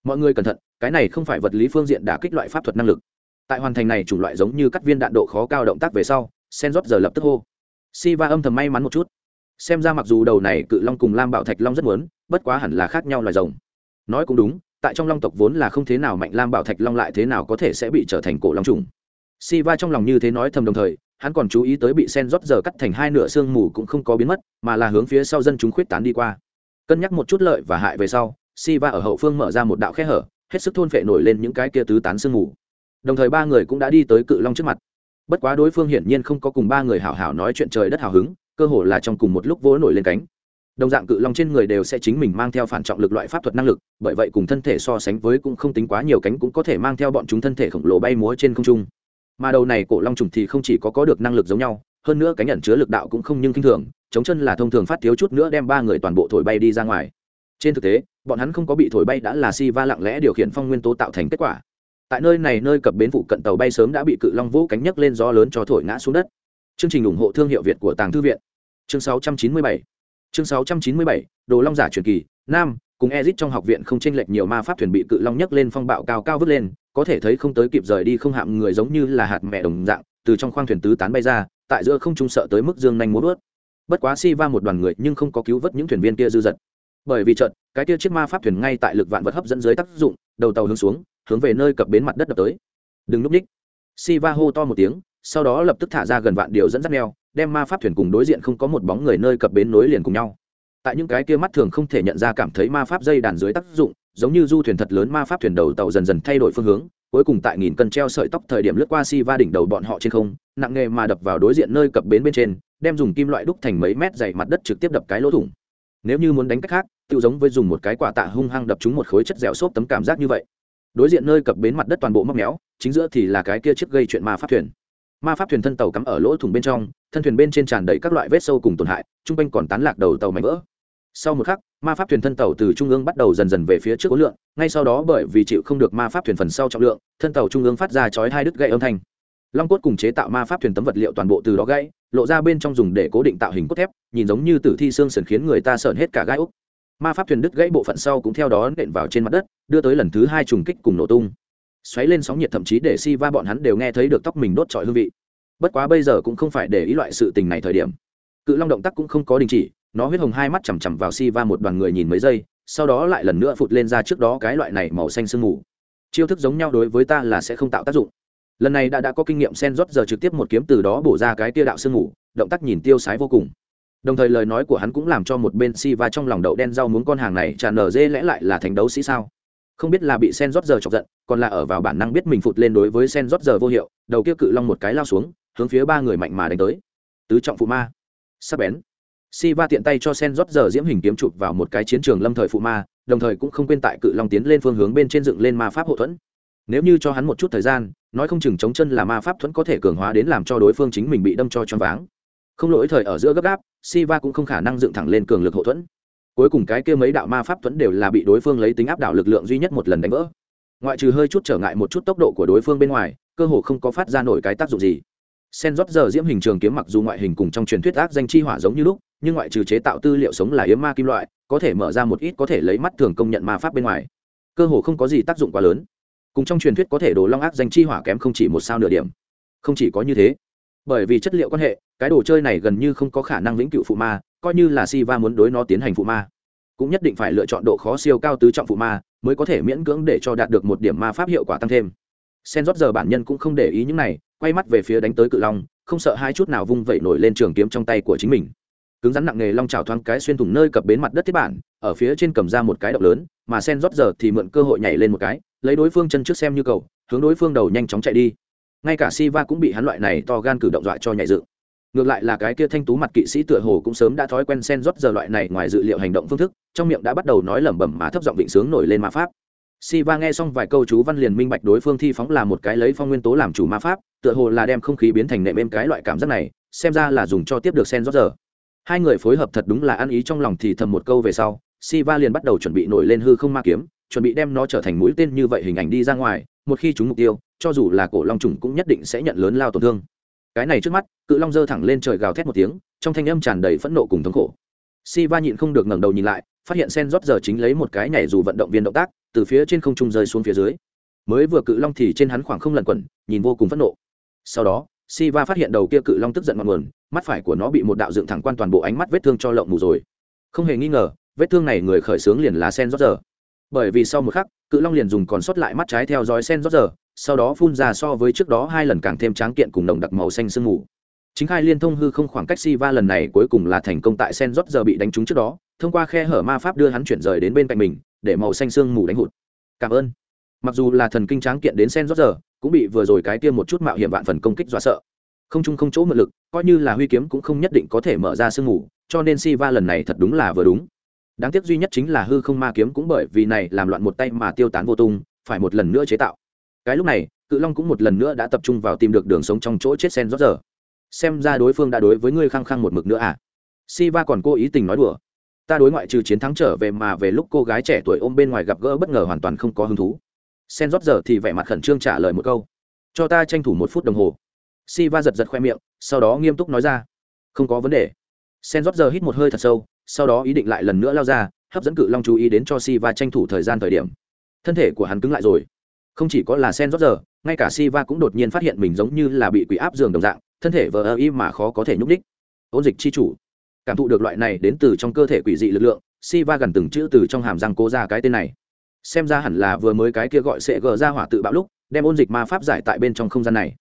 Speaker 1: Mọi người cẩn thận, cái này không phải vật lý phương diện đả kích loại pháp thuật năng lực tại hoàn thành này chủng loại giống như cắt viên đạn độ khó cao động tác về sau sen rót giờ lập tức hô. Si va âm thầm may mắn một chút. Xem ra mặc dù đầu này cự long cùng lam bảo thạch long rất muốn, bất quá hẳn là khác nhau loài rồng. Nói cũng đúng, tại trong long tộc vốn là không thế nào mạnh lam bảo thạch long lại thế nào có thể sẽ bị trở thành cổ long trùng si va trong lòng như thế nói thầm đồng thời, hắn còn chú ý tới bị sen rót giờ cắt thành hai nửa xương mù cũng không có biến mất, mà là hướng phía sau dân chúng khuyết tán đi qua. Cân nhắc một chút lợi và hại về sau si va ở hậu phương mở ra một đạo khe hở, hết sức thôn phệ nổi lên những cái kia tứ tán sương mù đồng thời ba người cũng đã đi tới cự long trước mặt. Bất quá đối phương hiển nhiên không có cùng ba người hảo hảo nói chuyện trời đất hào hứng, cơ hồ là trong cùng một lúc vỗ nổi lên cánh. Đồng dạng cự long trên người đều sẽ chính mình mang theo phản trọng lực loại pháp thuật năng lực, bởi vậy cùng thân thể so sánh với cũng không tính quá nhiều cánh cũng có thể mang theo bọn chúng thân thể khổng lồ bay múa trên không trung. Mà đầu này cổ long trùng thì không chỉ có có được năng lực giống nhau, hơn nữa cánh nhận chứa lực đạo cũng không nhưng kinh thường, chống chân là thông thường phát thiếu chút nữa đem ba người toàn bộ thổi bay đi ra ngoài. Trên thực tế, bọn hắn không có bị thổi bay đã là si va lặng lẽ điều khiển phong nguyên tố tạo thành kết quả tại nơi này nơi cập bến phụ cận tàu bay sớm đã bị cự long vũ cánh nhấc lên gió lớn cho thổi ngã xuống đất. Chương trình ủng hộ thương hiệu việt của tàng thư viện. Chương 697 chương 697 đồ long giả truyền kỳ, nam, cùng ezit trong học viện không tranh lệch nhiều ma pháp thuyền bị cự long nhấc lên phong bạo cao cao vứt lên, có thể thấy không tới kịp rời đi không hạm người giống như là hạt mẹ đồng dạng, từ trong khoang thuyền tứ tán bay ra, tại giữa không trung sợ tới mức dương nhanh muốn vớt bất quá si va một đoàn người nhưng không có cứu vớt những thuyền viên kia dư dật. Bởi vì trận cái kia chiếc ma pháp thuyền ngay tại lực vạn vật hấp dẫn dưới tác dụng, đầu tàu hướng xuống hướng về nơi cập bến mặt đất đập tới. Đừng núp ních si va hô to một tiếng, sau đó lập tức thả ra gần vạn điều dẫn dắt neo, đem ma pháp thuyền cùng đối diện không có một bóng người nơi cập bến nối liền cùng nhau. Tại những cái kia mắt thường không thể nhận ra cảm thấy ma pháp dây đàn dưới tác dụng, giống như du thuyền thật lớn ma pháp thuyền đầu tàu dần dần thay đổi phương hướng, cuối cùng tại nghìn cân treo sợi tóc thời điểm lướt qua si va đỉnh đầu bọn họ trên không, nặng nghề mà đập vào đối diện nơi cập bến bên trên, đem dùng kim loại đúc thành mấy mét dày mặt đất trực tiếp đập cái lỗ thủng. Nếu như muốn đánh cách khác tự giống với dùng một cái quả tạ hung hăng đập trúng một khối chất dẻo xốp tấm cảm giác như vậy đối diện nơi cập bến mặt đất toàn bộ móc méo, chính giữa thì là cái kia chiếc gây chuyện ma pháp thuyền. Ma pháp thuyền thân tàu cắm ở lỗ thủng bên trong, thân thuyền bên trên tràn đầy các loại vết sâu cùng tổn hại t r u n g quanh còn tán lạc đầu tàu mảnh vỡ. Sau một khắc, ma pháp thuyền thân tàu từ trung ương bắt đầu dần dần về phía trước khối lượng ngay sau đó bởi vì chịu không được ma pháp thuyền phần sau trọng lượng, thân tàu trung ương phát ra chói hai đứt gậy âm thanh. Long cốt cùng chế tạo ma pháp thuyền tấm vật liệu toàn bộ từ đó gãy, lộ ra bên trong dùng để cố định tạo hình cốt thép, nhìn giống như tử thi xương sần khiến người ta sợn hết cả gai úc ma pháp thuyền đứt gãy bộ phận sau cũng theo đó nện vào trên mặt đất, đưa tới lần thứ hai trùng kích cùng nổ tung. Xoáy lên sóng nhiệt thậm chí để si va bọn hắn đều nghe thấy được tóc mình đốt trọi hương vị. Bất quá bây giờ cũng không phải để ý loại sự tình này thời điểm. Cự long động tác cũng không có đình chỉ, nó huyết hồng hai mắt chằm chằm vào si va một đoàn người nhìn mấy giây, sau đó lại lần nữa phụt lên ra trước đó cái loại này màu xanh sương mù. Chiêu thức giống nhau đối với ta là sẽ không tạo tác dụng. Lần này đã đã có kinh nghiệm sen rót giờ trực tiếp một kiếm từ đó bổ ra cái tia đạo sương mù, động tác nhìn tiêu sái vô cùng đồng thời lời nói của hắn cũng làm cho một bên si va trong lòng đậu đen rau muốn con hàng này tràn nở dê lẽ lại là thánh đấu sĩ sao? Không biết là bị sen rót giờ chọc giận, còn là ở vào bản năng biết mình phụt lên đối với sen rót giờ vô hiệu, đầu kia cự long một cái lao xuống, hướng phía ba người mạnh mà đánh tới. Tứ trọng phụ ma. Sắp bén. Si va tiện tay cho sen rót giờ diễm hình kiếm chụp vào một cái chiến trường lâm thời phụ ma, đồng thời cũng không quên tại cự long tiến lên phương hướng bên trên dựng lên ma pháp hậu thuẫn. Nếu như cho hắn một chút thời gian, nói không chừng chống chân là ma pháp thuẫn có thể cường hóa đến làm cho đối phương chính mình bị đâm cho choáng váng không lỗi thời ở giữa gấp gáp si va cũng không khả năng dựng thẳng lên cường lực hậu thuẫn. Cuối cùng cái kia mấy đạo ma pháp thuẫn đều là bị đối phương lấy tính áp đảo lực lượng duy nhất một lần đánh vỡ. Ngoại trừ hơi chút trở ngại một chút tốc độ của đối phương bên ngoài, cơ hồ không có phát ra nổi cái tác dụng gì. Sen rót giờ diễm hình trường kiếm mặc dù ngoại hình cùng trong truyền thuyết ác danh chi hỏa giống như lúc, nhưng ngoại trừ chế tạo tư liệu sống là yếm ma kim loại, có thể mở ra một ít có thể lấy mắt thường công nhận ma pháp bên ngoài. Cơ hồ không có gì tác dụng quá lớn. Cùng trong truyền thuyết có thể đồ long ác danh chi hỏa kém không chỉ một sao nửa điểm. Không chỉ có như thế bởi vì chất liệu quan hệ, cái đồ chơi này gần như không có khả năng vĩnh cựu phụ ma, coi như là si va muốn đối nó tiến hành phụ ma. Cũng nhất định phải lựa chọn độ khó siêu cao tứ trọng phụ ma, mới có thể miễn cưỡng để cho đạt được một điểm ma pháp hiệu quả tăng thêm. Sen rót giờ bản nhân cũng không để ý những này, quay mắt về phía đánh tới cự long, không sợ hai chút nào vung vẩy nổi lên trường kiếm trong tay của chính mình. Cứng rắn nặng nghề long trào thoáng cái xuyên thủng nơi cập bến mặt đất thiết bản, ở phía trên cầm ra một cái động lớn, mà sen rót giờ thì mượn cơ hội nhảy lên một cái, lấy đối phương chân trước xem như cầu, hướng đối phương đầu nhanh chóng chạy đi ngay cả si va cũng bị hắn loại này to gan cử động dọa cho nhảy dựng. Ngược lại là cái kia thanh tú mặt kỵ sĩ tựa hồ cũng sớm đã thói quen sen rót giờ loại này ngoài dự liệu hành động phương thức, trong miệng đã bắt đầu nói lẩm bẩm mà thấp giọng vịnh sướng nổi lên ma pháp. Si va nghe xong vài câu chú văn liền minh bạch đối phương thi phóng là một cái lấy phong nguyên tố làm chủ ma pháp, tựa hồ là đem không khí biến thành nệm êm cái loại cảm giác này, xem ra là dùng cho tiếp được sen rót giờ. Hai người phối hợp thật đúng là ăn ý trong lòng thì thầm một câu về sau si va liền bắt đầu chuẩn bị nổi lên hư không ma kiếm, chuẩn bị đem nó trở thành mũi tên như vậy hình ảnh đi ra ngoài, một khi chúng mục tiêu cho dù là cổ long trùng cũng nhất định sẽ nhận lớn lao tổn thương. Cái này trước mắt, cự long dơ thẳng lên trời gào thét một tiếng, trong thanh âm tràn đầy phẫn nộ cùng thống khổ. Si va nhịn không được ngẩng đầu nhìn lại, phát hiện sen rót giờ chính lấy một cái nhảy dù vận động viên động tác, từ phía trên không trung rơi xuống phía dưới. Mới vừa cự long thì trên hắn khoảng không lần quẩn, nhìn vô cùng phẫn nộ. Sau đó si va phát hiện đầu kia cự long tức giận ngọn nguồn, mắt phải của nó bị một đạo dựng thẳng quan toàn bộ ánh mắt vết thương cho lộng mù rồi. Không hề nghi ngờ, vết thương này người khởi xướng liền là sen rót giờ. Bởi vì sau một khắc, cự long liền dùng còn sót lại mắt trái theo dõi sen rót giờ sau đó phun ra so với trước đó hai lần càng thêm tráng kiện cùng nồng đặc màu xanh sương mù. Chính khai liên thông hư không khoảng cách si va lần này cuối cùng là thành công tại sen rót giờ bị đánh trúng trước đó, thông qua khe hở ma pháp đưa hắn chuyển rời đến bên cạnh mình, để màu xanh sương mù đánh hụt. Cảm ơn. Mặc dù là thần kinh tráng kiện đến sen rót giờ, cũng bị vừa rồi cái tiêm một chút mạo hiểm vạn phần công kích dọa sợ. Không chung không chỗ mượn lực, coi như là huy kiếm cũng không nhất định có thể mở ra sương mù, cho nên si va lần này thật đúng là vừa đúng. Đáng tiếc duy nhất chính là hư không ma kiếm cũng bởi vì này làm loạn một tay mà tiêu tán vô tung, phải một lần nữa chế tạo cái lúc này, cự long cũng một lần nữa đã tập trung vào tìm được đường sống trong chỗ chết sen rót giờ xem ra đối phương đã đối với ngươi khăng khăng một mực nữa à? Si va còn cố ý tình nói đùa. Ta đối ngoại trừ chiến thắng trở về mà về lúc cô gái trẻ tuổi ôm bên ngoài gặp gỡ bất ngờ hoàn toàn không có hứng thú. Sen rót giờ thì vẻ mặt khẩn trương trả lời một câu. Cho ta tranh thủ một phút đồng hồ. Si va giật giật khoe miệng, sau đó nghiêm túc nói ra. Không có vấn đề. Sen rót giờ hít một hơi thật sâu, sau đó ý định lại lần nữa lao ra, hấp dẫn cự long chú ý đến cho si va tranh thủ thời gian thời điểm. Thân thể của hắn cứng lại rồi không chỉ có là sen rót giờ, ngay cả si va cũng đột nhiên phát hiện mình giống như là bị quỷ áp giường đồng dạng, thân thể vờ ơ y mà khó có thể nhúc ních ôn dịch chi chủ. Cảm thụ được loại này đến từ trong cơ thể quỷ dị lực lượng si va gần từng chữ từ trong hàm răng cố ra cái tên này. Xem ra hẳn là vừa mới cái kia gọi sẽ gờ ra hỏa tự bạo lúc, đem ôn dịch ma pháp giải tại bên trong không gian này.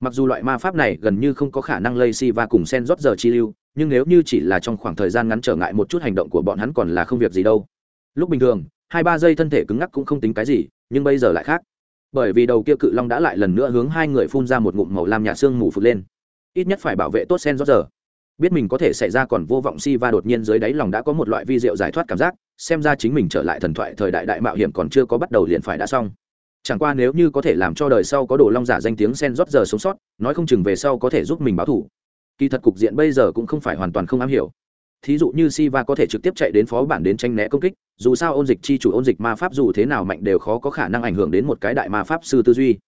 Speaker 1: Mặc dù loại ma pháp này gần như không có khả năng lây si va cùng sen rót giờ chi lưu, nhưng nếu như chỉ là trong khoảng thời gian ngắn trở ngại một chút hành động của bọn hắn còn là không việc gì đâu. Lúc bình thường, hai ba giây thân thể cứng ngắc cũng không tính cái gì, nhưng bây giờ lại khác bởi vì đầu kia cự long đã lại lần nữa hướng hai người phun ra một ngụm màu lam nhà xương mù phụt lên. Ít nhất phải bảo vệ tốt sen rót giờ biết mình có thể xảy ra còn vô vọng si va đột nhiên dưới đáy lòng đã có một loại vi diệu giải thoát cảm giác, xem ra chính mình trở lại thần thoại thời đại đại mạo hiểm còn chưa có bắt đầu liền phải đã xong. Chẳng qua nếu như có thể làm cho đời sau có đồ long giả danh tiếng sen rót giờ sống sót, nói không chừng về sau có thể giúp mình báo thủ. Kỳ thật cục diện bây giờ cũng không phải hoàn toàn không am hiểu thí dụ như Siva có thể trực tiếp chạy đến phó bản đến tranh né công kích, dù sao ôn dịch chi chủ ôn dịch ma pháp dù thế nào mạnh đều khó có khả năng ảnh hưởng đến một cái đại ma pháp sư tư duy.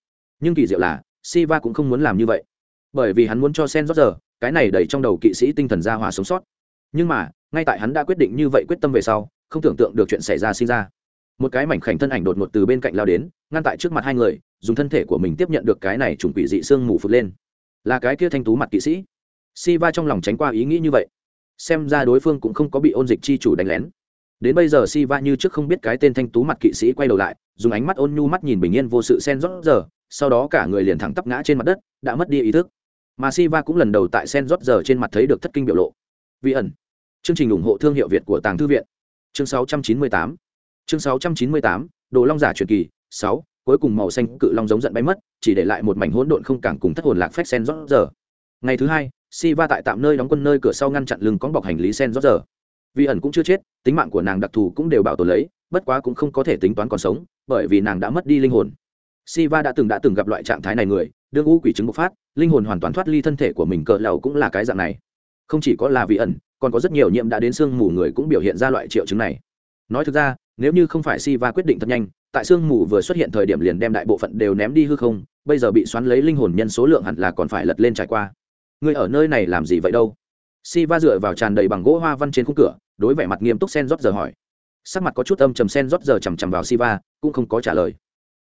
Speaker 1: Nhưng kỳ diệu là, Siva cũng không muốn làm như vậy, bởi vì hắn muốn cho Sen giờ, cái này đẩy trong đầu kỵ sĩ tinh thần ra hỏa sống sót. Nhưng mà, ngay tại hắn đã quyết định như vậy quyết tâm về sau, không tưởng tượng được chuyện xảy ra sinh ra. Một cái mảnh khảnh thân ảnh đột ngột từ bên cạnh lao đến, ngăn tại trước mặt hai người, dùng thân thể của mình tiếp nhận được cái này trùng quỷ dị xương mù phụt lên. Là cái kia thanh tú mặt kỵ sĩ. Siva trong lòng tránh qua ý nghĩ như vậy xem ra đối phương cũng không có bị ôn dịch chi chủ đánh lén. Đến bây giờ si va như trước không biết cái tên thanh tú mặt kỵ sĩ quay đầu lại, dùng ánh mắt ôn nhu mắt nhìn bình yên vô sự sen rót giờ, sau đó cả người liền thẳng tắp ngã trên mặt đất, đã mất đi ý thức. Mà si va cũng lần đầu tại sen rót giờ trên mặt thấy được thất kinh biểu lộ. Vị ẩn. Chương trình ủng hộ thương hiệu việt của tàng thư viện. Chương 698 chương 698 đồ long giả truyền kỳ 6 cuối cùng màu xanh cự long giống giận bay mất, chỉ để lại một mảnh hỗn độn không cảng cùng thất hồn lạc phách sen rót giờ. Ngày thứ hai si va tại tạm nơi đóng quân nơi cửa sau ngăn chặn lưng con bọc hành lý sen rót giờ vì ẩn cũng chưa chết, tính mạng của nàng đặc thù cũng đều bảo tồn lấy, bất quá cũng không có thể tính toán còn sống, bởi vì nàng đã mất đi linh hồn. Si va đã từng đã từng gặp loại trạng thái này người, đương u quỷ chứng bộc phát, linh hồn hoàn toàn thoát ly thân thể của mình cỡ lầu cũng là cái dạng này. Không chỉ có là vì ẩn, còn có rất nhiều nhiễm đã đến sương mù người cũng biểu hiện ra loại triệu chứng này. Nói thực ra, nếu như không phải si va quyết định thật nhanh, tại sương mù vừa xuất hiện thời điểm liền đem đại bộ phận đều ném đi hư không, bây giờ bị xoắn lấy linh hồn nhân số lượng hẳn là còn phải lật lên trải qua ngươi ở nơi này làm gì vậy đâu? Si va dựa vào tràn đầy bằng gỗ hoa văn trên khung cửa, đối vẻ mặt nghiêm túc sen rót giờ hỏi. Sắc mặt có chút âm trầm sen rót giờ chằm chằm vào si va cũng không có trả lời.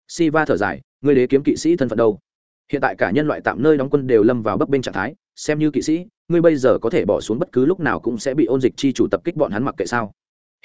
Speaker 1: Si va thở dài, ngươi đế kiếm kỵ sĩ thân phận đâu? Hiện tại cả nhân loại tạm nơi đóng quân đều lâm vào bấp bênh trạng thái, xem như kỵ sĩ, ngươi bây giờ có thể bỏ xuống bất cứ lúc nào cũng sẽ bị ôn dịch chi chủ tập kích bọn hắn mặc kệ sao?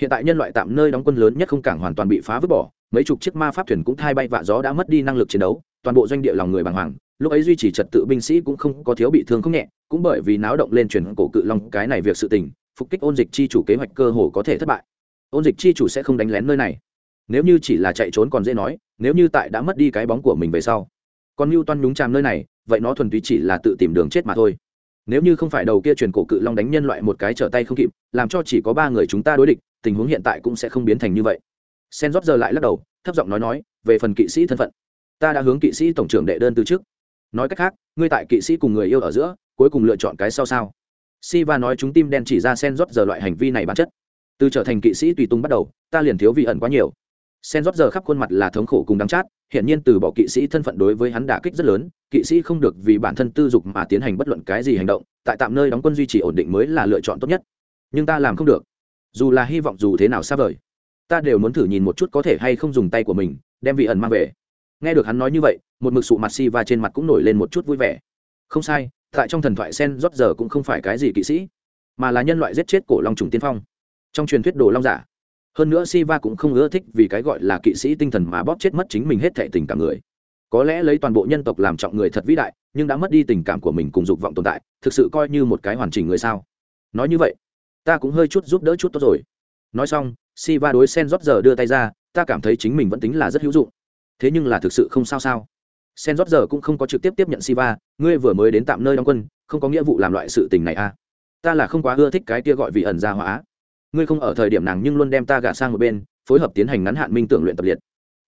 Speaker 1: Hiện tại nhân loại tạm nơi đóng quân lớn nhất không cảng hoàn toàn bị phá vứt bỏ, mấy chục chiếc ma pháp thuyền cũng thay bay vạ gió đã mất đi năng lực chiến đấu, toàn bộ doanh địa lòng người bàng hoàng lúc ấy duy trì trật tự binh sĩ cũng không có thiếu bị thương không nhẹ, cũng bởi vì náo động lên truyền cổ cự long, cái này việc sự tình, phục kích ôn dịch chi chủ kế hoạch cơ hồ có thể thất bại. Ôn dịch chi chủ sẽ không đánh lén nơi này. Nếu như chỉ là chạy trốn còn dễ nói, nếu như tại đã mất đi cái bóng của mình về sau. Còn mưu toan nhúng tràm nơi này, vậy nó thuần túy chỉ là tự tìm đường chết mà thôi. Nếu như không phải đầu kia truyền cổ cự long đánh nhân loại một cái trở tay không kịp, làm cho chỉ có ba người chúng ta đối địch, tình huống hiện tại cũng sẽ không biến thành như vậy. Sen rót giờ lại lắc đầu, thấp giọng nói nói, về phần kỵ sĩ thân phận. Ta đã hướng kỵ sĩ tổng trưởng đệ đơn từ trước nói cách khác, ngươi tại kỵ sĩ cùng người yêu ở giữa, cuối cùng lựa chọn cái sau sao? Siva nói chúng tim đen chỉ ra sen rót giờ loại hành vi này bản chất. Từ trở thành kỵ sĩ tùy tung bắt đầu, ta liền thiếu vị ẩn quá nhiều. Sen rót giờ khắp khuôn mặt là thống khổ cùng đắng chát, hiển nhiên từ bỏ kỵ sĩ thân phận đối với hắn đả kích rất lớn, kỵ sĩ không được vì bản thân tư dục mà tiến hành bất luận cái gì hành động, tại tạm nơi đóng quân duy trì ổn định mới là lựa chọn tốt nhất. Nhưng ta làm không được. Dù là hy vọng dù thế nào xa vời, ta đều muốn thử nhìn một chút có thể hay không dùng tay của mình, đem vị ẩn mang về nghe được hắn nói như vậy, một mực sụ mặt si va trên mặt cũng nổi lên một chút vui vẻ. Không sai, tại trong thần thoại sen rót giờ cũng không phải cái gì kỵ sĩ, mà là nhân loại giết chết cổ long trùng tiên phong. Trong truyền thuyết đồ long giả, hơn nữa Siva cũng không ưa thích vì cái gọi là kỵ sĩ tinh thần mà bóp chết mất chính mình hết thệ tình cảm người. Có lẽ lấy toàn bộ nhân tộc làm trọng người thật vĩ đại, nhưng đã mất đi tình cảm của mình cùng dục vọng tồn tại, thực sự coi như một cái hoàn chỉnh người sao? Nói như vậy, ta cũng hơi chút giúp đỡ chút tốt rồi. Nói xong Siva đối sen rót giờ đưa tay ra, ta cảm thấy chính mình vẫn tính là rất hữu dụng thế nhưng là thực sự không sao sao? Sen rót giờ cũng không có trực tiếp tiếp nhận siva, ngươi vừa mới đến tạm nơi đóng quân, không có nghĩa vụ làm loại sự tình này à? Ta là không quá ưa thích cái kia gọi vị ẩn gia hóa ngươi không ở thời điểm nàng nhưng luôn đem ta gả sang một bên, phối hợp tiến hành ngắn hạn minh tưởng luyện tập liệt.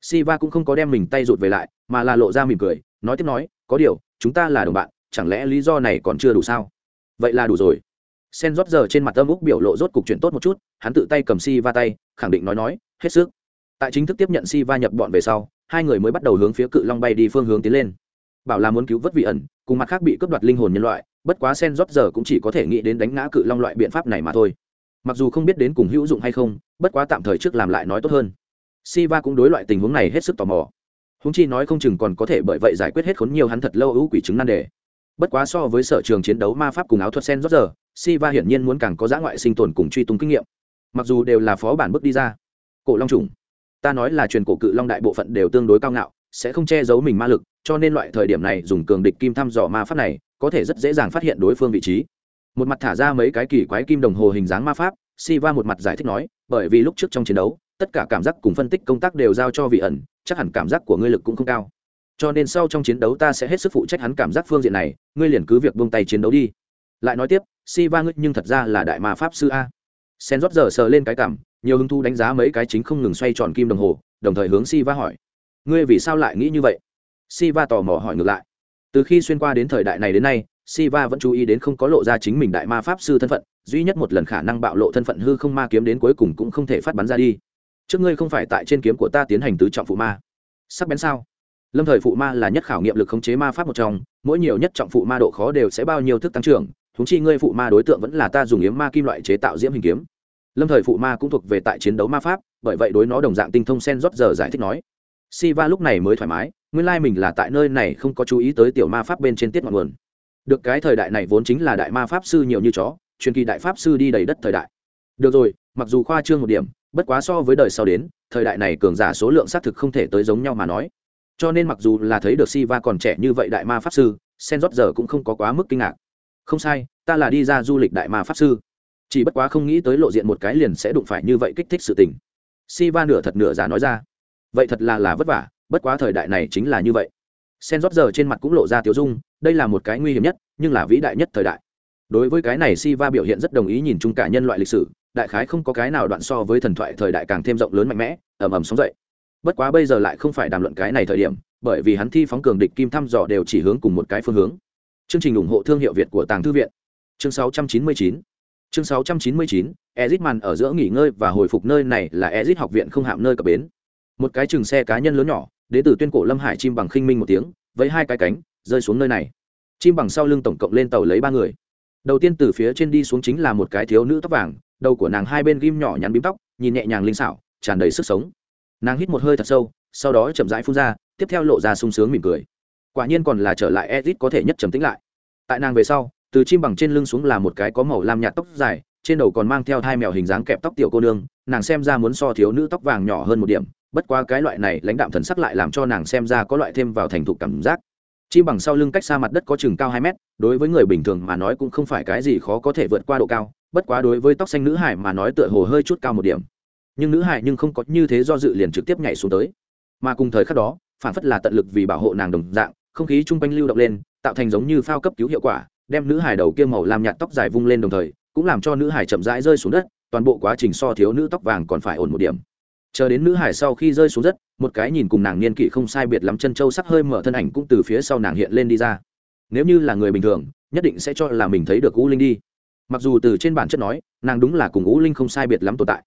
Speaker 1: Siva cũng không có đem mình tay rụt về lại, mà là lộ ra mỉm cười, nói tiếp nói, có điều, chúng ta là đồng bạn, chẳng lẽ lý do này còn chưa đủ sao? Vậy là đủ rồi. Sen rót giờ trên mặt âm úc biểu lộ rốt cục chuyện tốt một chút, hắn tự tay cầm si va tay, khẳng định nói nói, hết sức. Tại chính thức tiếp nhận si va nhập bọn về sau hai người mới bắt đầu hướng phía cự long bay đi phương hướng tiến lên. Bảo là muốn cứu vớt vị ẩn, cùng mặt khác bị cướp đoạt linh hồn nhân loại, bất quá sen rót giờ cũng chỉ có thể nghĩ đến đánh ngã cự long loại biện pháp này mà thôi. Mặc dù không biết đến cùng hữu dụng hay không, bất quá tạm thời trước làm lại nói tốt hơn. Si va cũng đối loại tình huống này hết sức tò mò. Húng chi nói không chừng còn có thể bởi vậy giải quyết hết khốn nhiều hắn thật lâu ưu quỷ chứng nan đề. Bất quá so với sở trường chiến đấu ma pháp cùng áo thuật sen rót giờ si va hiển nhiên muốn càng có giã ngoại sinh tồn cùng truy tung kinh nghiệm. Mặc dù đều là phó bản bước đi ra. Cổ long trùng ta nói là truyền cổ cự long đại bộ phận đều tương đối cao ngạo, sẽ không che giấu mình ma lực, cho nên loại thời điểm này dùng cường địch kim thăm dò ma pháp này, có thể rất dễ dàng phát hiện đối phương vị trí. Một mặt thả ra mấy cái kỳ quái kim đồng hồ hình dáng ma pháp si va một mặt giải thích nói, bởi vì lúc trước trong chiến đấu, tất cả cảm giác cùng phân tích công tác đều giao cho vị ẩn, chắc hẳn cảm giác của ngươi lực cũng không cao. Cho nên sau trong chiến đấu ta sẽ hết sức phụ trách hắn cảm giác phương diện này, ngươi liền cứ việc buông tay chiến đấu đi. Lại nói tiếp si va ngươi nhưng thật ra là đại ma pháp sư a. Sen rót giờ sờ lên cái cảm nhiều hứng thu đánh giá mấy cái chính không ngừng xoay tròn kim đồng hồ, đồng thời hướng si va hỏi. Ngươi vì sao lại nghĩ như vậy? Si va tò mò hỏi ngược lại. Từ khi xuyên qua đến thời đại này đến nay si va vẫn chú ý đến không có lộ ra chính mình đại ma pháp sư thân phận, duy nhất một lần khả năng bạo lộ thân phận hư không ma kiếm đến cuối cùng cũng không thể phát bắn ra đi. Trước ngươi không phải tại trên kiếm của ta tiến hành tứ trọng phụ ma. Sắc bén sao? Lâm thời phụ ma là nhất khảo nghiệm lực khống chế ma pháp một trong, mỗi nhiều nhất trọng phụ ma độ khó đều sẽ bao nhiêu thức tăng trưởng thúng chi ngươi phụ ma đối tượng vẫn là ta dùng yếm ma kim loại chế tạo diễm hình kiếm lâm thời phụ ma cũng thuộc về tại chiến đấu ma pháp bởi vậy đối nó đồng dạng tinh thông sen rót giờ giải thích nói Siva lúc này mới thoải mái, nguyên lai mình là tại nơi này không có chú ý tới tiểu ma pháp bên trên tiết ngọn nguồn. Được cái thời đại này vốn chính là đại ma pháp sư nhiều như chó, truyền kỳ đại pháp sư đi đầy đất thời đại. Được rồi, mặc dù khoa trương một điểm, bất quá so với đời sau đến, thời đại này cường giả số lượng xác thực không thể tới giống nhau mà nói. Cho nên mặc dù là thấy được Siva còn trẻ như vậy đại ma pháp sư, Sen rót giờ cũng không có quá mức kinh ngạc. Không sai, ta là đi ra du lịch đại ma pháp sư. Chỉ bất quá không nghĩ tới lộ diện một cái liền sẽ đụng phải như vậy kích thích sự tình. Si Va nửa thật nửa giả nói ra. Vậy thật là là vất vả, bất quá thời đại này chính là như vậy. Sen rót giờ trên mặt cũng lộ ra tiểu dung, đây là một cái nguy hiểm nhất, nhưng là vĩ đại nhất thời đại. Đối với cái này si va biểu hiện rất đồng ý nhìn chung cả nhân loại lịch sử, đại khái không có cái nào đoạn so với thần thoại thời đại càng thêm rộng lớn mạnh mẽ, ầm ầm sóng dậy. Bất quá bây giờ lại không phải đàm luận cái này thời điểm, bởi vì hắn thi phóng cường địch kim thăm dò đều chỉ hướng cùng một cái phương hướng. Chương trình ủng hộ thương hiệu việt của tàng thư viện. Chương 699 chương 699, Ezit màn ở giữa nghỉ ngơi và hồi phục nơi này là Ezit học viện không hạm nơi cập bến. Một cái chừng xe cá nhân lớn nhỏ đến từ tuyên cổ lâm hải chim bằng khinh minh một tiếng với hai cái cánh rơi xuống nơi này. Chim bằng sau lưng tổng cộng lên tàu lấy ba người. Đầu tiên từ phía trên đi xuống chính là một cái thiếu nữ tóc vàng đầu của nàng hai bên ghim nhỏ nhắn bím tóc nhìn nhẹ nhàng linh xảo tràn đầy sức sống. Nàng hít một hơi thật sâu sau đó chậm rãi phun ra tiếp theo lộ ra sung sướng mỉm cười. Quả nhiên còn là trở lại edit có thể nhất trầm tĩnh lại. Tại nàng về sau từ chim bằng trên lưng xuống là một cái có màu lam nhạt tóc dài, trên đầu còn mang theo hai mèo hình dáng kẹp tóc tiểu cô nương, nàng xem ra muốn so thiếu nữ tóc vàng nhỏ hơn một điểm, bất qua cái loại này lãnh đạm thần sắc lại làm cho nàng xem ra có loại thêm vào thành thục cảm giác. Chim bằng sau lưng cách xa mặt đất có chừng cao hai mét, đối với người bình thường mà nói cũng không phải cái gì khó có thể vượt qua độ cao, bất quá đối với tóc xanh nữ hải mà nói tựa hồ hơi chút cao một điểm. Nhưng nữ hải nhưng không có như thế do dự liền trực tiếp nhảy xuống tới. Mà cùng thời khắc đó, phản phất là tận lực vì bảo hộ nàng đồng dạng, không khí chung quanh lưu động lên, tạo thành giống như phao cấp cứu hiệu quả đem nữ hải đầu kia màu làm nhạt tóc dài vung lên đồng thời, cũng làm cho nữ hải chậm rãi rơi xuống đất, toàn bộ quá trình so thiếu nữ tóc vàng còn phải ổn một điểm. Chờ đến nữ hải sau khi rơi xuống đất, một cái nhìn cùng nàng niên kỷ không sai biệt lắm chân trâu sắc hơi mở thân ảnh cũng từ phía sau nàng hiện lên đi ra. Nếu như là người bình thường, nhất định sẽ cho là mình thấy được u linh đi. Mặc dù từ trên bản chất nói, nàng đúng là cùng u linh không sai biệt lắm tồn tại.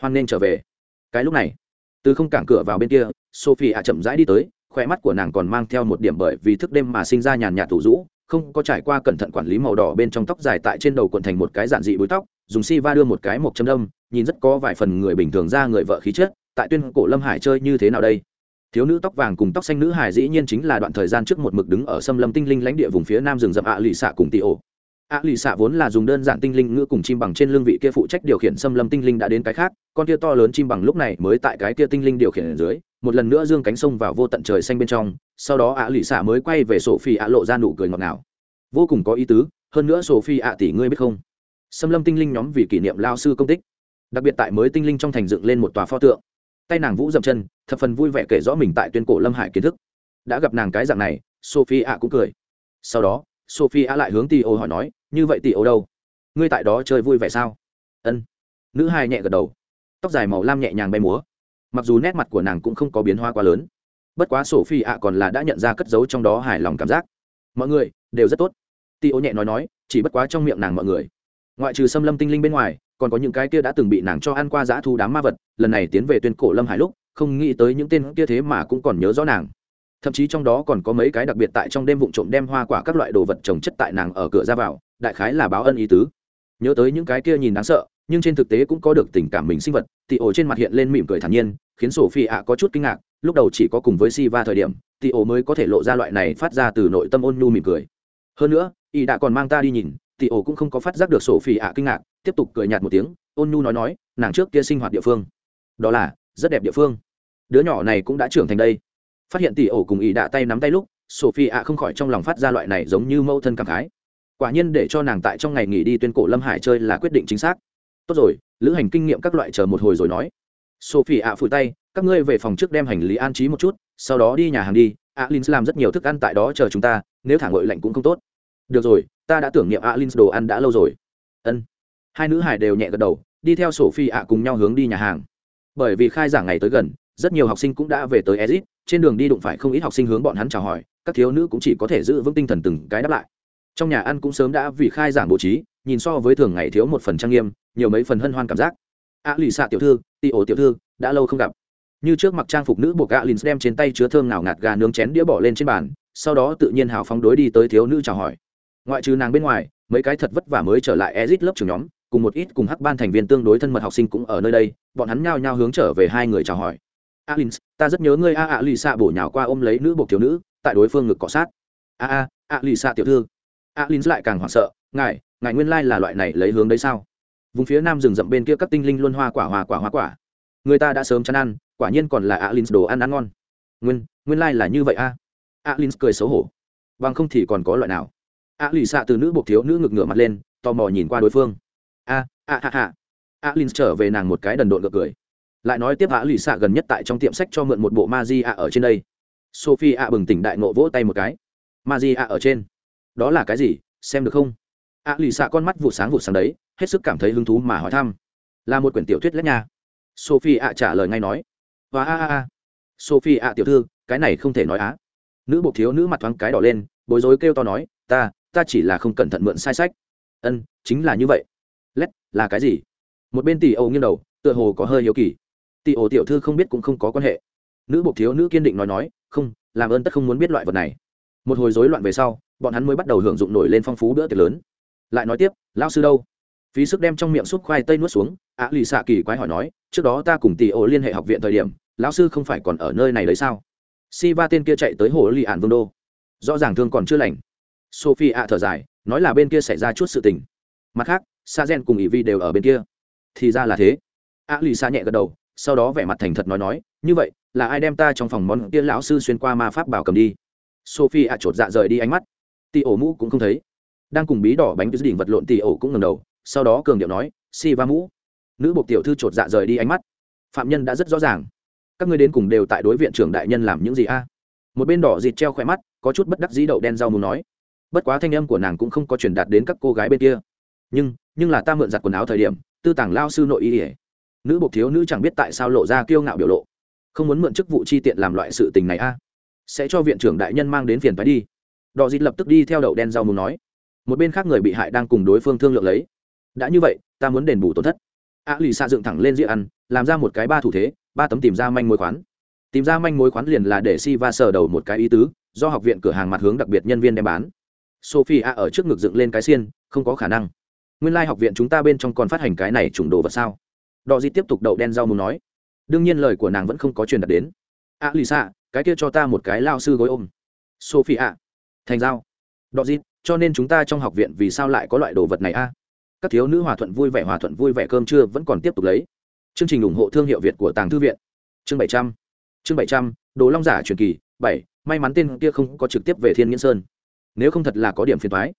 Speaker 1: Hoan nên trở về. Cái lúc này, từ không cảng cửa vào bên kia sophie ạ chậm rãi đi tới khoe mắt của nàng còn mang theo một điểm bởi vì thức đêm mà sinh ra nhàn nhạt thủ rũ không có trải qua cẩn thận quản lý màu đỏ bên trong tóc dài tại trên đầu quần thành một cái giản dị búi tóc, dùng si va đưa một cái một châm đông nhìn rất có vài phần người bình thường ra người vợ khí chất, tại tuyên cổ lâm hải chơi như thế nào đây? Thiếu nữ tóc vàng cùng tóc xanh nữ hải dĩ nhiên chính là đoạn thời gian trước một mực đứng ở xâm lâm tinh linh lãnh địa vùng phía nam rừng rậm ạ lì xạ cùng tị ổ. Ạ lì xạ vốn là dùng đơn giản tinh linh ngữ cùng chim bằng trên lương vị kia phụ trách điều khiển xâm lâm tinh linh đã đến cái khác, con kia to lớn chim bằng lúc này mới tại cái kia tinh linh điều khiển ở dưới một lần nữa dương cánh sông vào vô tận trời xanh bên trong, sau đó ạ lụy xạ mới quay về sổ phi ạ lộ ra nụ cười ngọt ngào. Vô cùng có ý tứ, hơn nữa sổ phi ạ tỷ ngươi biết không? Xâm lâm tinh linh nhóm vì kỷ niệm lao sư công tích, đặc biệt tại mới tinh linh trong thành dựng lên một tòa pho tượng. Tay nàng vũ dậm chân, thập phần vui vẻ kể rõ mình tại tuyên cổ lâm hải kiến thức. Đã gặp nàng cái dạng này, sophie ạ cũng cười. Sau đó, sophie ạ lại hướng tì ô hỏi nói, như vậy tì ô đâu? Ngươi tại đó chơi vui vẻ sao? Ân. Nữ hai nhẹ gật đầu, tóc dài màu lam nhẹ nhàng bay múa mặc dù nét mặt của nàng cũng không có biến hoa quá lớn. Bất quá sổ phi ạ còn là đã nhận ra cất giấu trong đó hài lòng cảm giác. Mọi người, đều rất tốt. Tì ô nhẹ nói nói, chỉ bất quá trong miệng nàng mọi người. Ngoại trừ xâm lâm tinh linh bên ngoài, còn có những cái kia đã từng bị nàng cho ăn qua dã thu đám ma vật, lần này tiến về tuyên cổ lâm hải lúc, không nghĩ tới những tên kia thế mà cũng còn nhớ rõ nàng. Thậm chí trong đó còn có mấy cái đặc biệt tại trong đêm vụ trộm đem hoa quả các loại đồ vật trồng chất tại nàng ở cửa ra vào, đại khái là báo ân ý tứ. Nhớ tới những cái kia nhìn đáng sợ, nhưng trên thực tế cũng có được tình cảm mình sinh vật thì ổ trên mặt hiện lên mỉm cười thản nhiên khiến sổ phi ạ có chút kinh ngạc, lúc đầu chỉ có cùng với si va thời điểm tị ổ mới có thể lộ ra loại này phát ra từ nội tâm ôn nhu mỉm cười. Hơn nữa, y đã còn mang ta đi nhìn tị ổ cũng không có phát giác được sổ phi ạ kinh ngạc, tiếp tục cười nhạt một tiếng, ôn nhu nói nói, nàng trước kia sinh hoạt địa phương. Đó là, rất đẹp địa phương. Đứa nhỏ này cũng đã trưởng thành đây. Phát hiện tỷ ổ cùng ý đạ tay nắm tay lúc, sophie ạ không khỏi trong lòng phát ra loại này giống như mâu thân cảm khái. Quả nhiên để cho nàng tại trong ngày nghỉ đi tuyên cổ lâm hải chơi là quyết định chính xác. Tốt rồi, lữ hành kinh nghiệm các loại chờ một hồi rồi nói sophie ạ phủi tay, các ngươi về phòng trước đem hành lý an trí một chút, sau đó đi nhà hàng đi. Alin làm rất nhiều thức ăn tại đó chờ chúng ta, nếu thả ngội lạnh cũng không tốt. Được rồi, ta đã tưởng niệm alin đồ ăn đã lâu rồi. Ân. Hai nữ hải đều nhẹ gật đầu, đi theo sophie ạ cùng nhau hướng đi nhà hàng. Bởi vì khai giảng ngày tới gần, rất nhiều học sinh cũng đã về tới ezit trên đường đi đụng phải không ít học sinh hướng bọn hắn chào hỏi, các thiếu nữ cũng chỉ có thể giữ vững tinh thần từng cái đáp lại. Trong nhà ăn cũng sớm đã vì khai giảng bố trí, nhìn so với thường ngày thiếu một phần trang nghiêm, nhiều mấy phần hân hoan cảm giác a lì xạ tiểu thư, tị ổ tiểu thư, đã lâu không gặp. Như trước mặc trang phục nữ buộc gạ lìn đem trên tay chứa thơm nào ngạt gà nướng chén đĩa bỏ lên trên bàn, sau đó tự nhiên hào phóng đối đi tới thiếu nữ chào hỏi. Ngoại trừ nàng bên ngoài, mấy cái thật vất vả mới trở lại Exit lớp trưởng nhóm, cùng một ít cùng hắc ban thành viên tương đối thân mật học sinh cũng ở nơi đây, bọn hắn nhao nhao hướng trở về hai người chào hỏi. Alin ta rất nhớ ngươi a a lì xạ bổ nhào qua ôm lấy nữ buộc thiếu nữ, tại đối phương ngực cọ sát. A a a lì xạ tiểu thư. Alin lại càng hoảng sợ, ngài ngài nguyên lai là loại này lấy hướng đấy sao? Vùng phía nam rừng rậm bên kia các tinh linh luôn hoa quả hoa quả hoa quả. Người ta đã sớm chán ăn, quả nhiên còn là alin đồ ăn ăn ngon. Nguyên nguyên lai là như vậy a. Alin cười xấu hổ. Bằng không thì còn có loại nào? A lì xạ từ nữ buộc thiếu nữ ngực ngửa mặt lên, tò mò nhìn qua đối phương. A a, ha ha. Alin trở về nàng một cái đần độn ngược cười. Lại nói tiếp ạ lì xạ gần nhất tại trong tiệm sách cho mượn một bộ ma di ạ ở trên đây. Sophie ạ bừng tỉnh đại nộ vỗ tay một cái. Ma di ạ ở trên. Đó là cái gì? Xem được không? Ạ lì xạ con mắt vụ sáng vụ sáng đấy hết sức cảm thấy hứng thú mà hỏi thăm. Là một quyển tiểu thuyết lét nha. Sophie ạ trả lời ngay nói. Và a a a. Sophie ạ tiểu thư, cái này không thể nói á. Nữ bộ thiếu nữ mặt thoáng cái đỏ lên, bối rối kêu to nói, ta ta chỉ là không cẩn thận mượn sai sách. Ân, chính là như vậy. Lét là cái gì? Một bên tỷ âu nghiêng đầu, tựa hồ có hơi hiếu kỳ. Tỷ ổ tiểu thư không biết cũng không có quan hệ. Nữ bộ thiếu nữ kiên định nói nói, không, làm ơn tất không muốn biết loại vật này. Một hồi rối loạn về sau, bọn hắn mới bắt đầu hưởng dụng nổi lên phong phú bữa tiệc lớn. Lại nói tiếp lao sư đâu? Phí sức đem trong miệng xúc khoai tây nuốt xuống, ạ lì xạ kỳ quái hỏi nói, trước đó ta cùng tỷ ổ liên hệ học viện thời điểm, lão sư không phải còn ở nơi này đấy sao? Si va tên kia chạy tới hồ lì ạn vương đô. Rõ ràng thương còn chưa lành. Sophie ạ thở dài, nói là bên kia xảy ra chút sự tình. Mặt khác, sa gen cùng ỷ vi đều ở bên kia. Thì ra là thế. Ạ lì xạ nhẹ gật đầu, sau đó vẻ mặt thành thật nói nói, như vậy, là ai đem ta trong phòng món kia lão sư xuyên qua ma pháp bảo cầm đi? Sophie ạ chột dạ rời đi ánh mắt. Tì ổ mũ cũng không thấy. Đang cùng bí đỏ bánh cứ đỉnh vật lộn, tì ổ cũng ngầm đầu sau đó cường điệu nói, si va mũ. Nữ bộc tiểu thư chột dạ rời đi ánh mắt. Phạm nhân đã rất rõ ràng. Các ngươi đến cùng đều tại đối viện trưởng đại nhân làm những gì a? Một bên đỏ dịt treo khỏe mắt, có chút bất đắc dĩ đậu đen rau muốn nói, bất quá thanh âm của nàng cũng không có truyền đạt đến các cô gái bên kia. Nhưng nhưng là ta mượn giặt quần áo thời điểm, tư tàng lao sư nội y ỉa nữ bộc thiếu nữ chẳng biết tại sao lộ ra kiêu ngạo biểu lộ. Không muốn mượn chức vụ chi tiện làm loại sự tình này a? Sẽ cho viện trưởng đại nhân mang đến phiền phái đi. Đò dịt lập tức đi theo đậu đen rau muốn nói. Một bên khác người bị hại đang cùng đối phương thương lượng lấy đã như vậy ta muốn đền bù tổn thất. A lì xạ dựng thẳng lên rĩa ăn làm ra một cái ba thủ thế ba tấm tìm ra manh mối khoán. Tìm ra manh mối khoán liền là để si va sờ đầu một cái ý tứ do học viện cửa hàng mặt hướng đặc biệt nhân viên đem bán. Sophie a ở trước ngực dựng lên cái xiên không có khả năng. Nguyên lai、like、học viện chúng ta bên trong còn phát hành cái này chủng đồ vật sao? Đò di tiếp tục đậu đen rau muốn nói. Đương nhiên lời của nàng vẫn không có truyền đạt đến. A lì xạ cái kia cho ta một cái lao sư gối ôm. Sophie a, thành dao đò di, cho nên chúng ta trong học viện vì sao lại có loại đồ vật này a? Các thiếu nữ hòa thuận vui vẻ, hòa thuận vui vẻ cơm trưa vẫn còn tiếp tục lấy. Chương trình ủng hộ thương hiệu việt của tàng thư viện. Chương bảy trăm, chương bảy trăm, đồ long giả truyền kỳ, bảy, may mắn tên kia không có trực tiếp về thiên nghiễn sơn. Nếu không thật là có điểm phiền thoái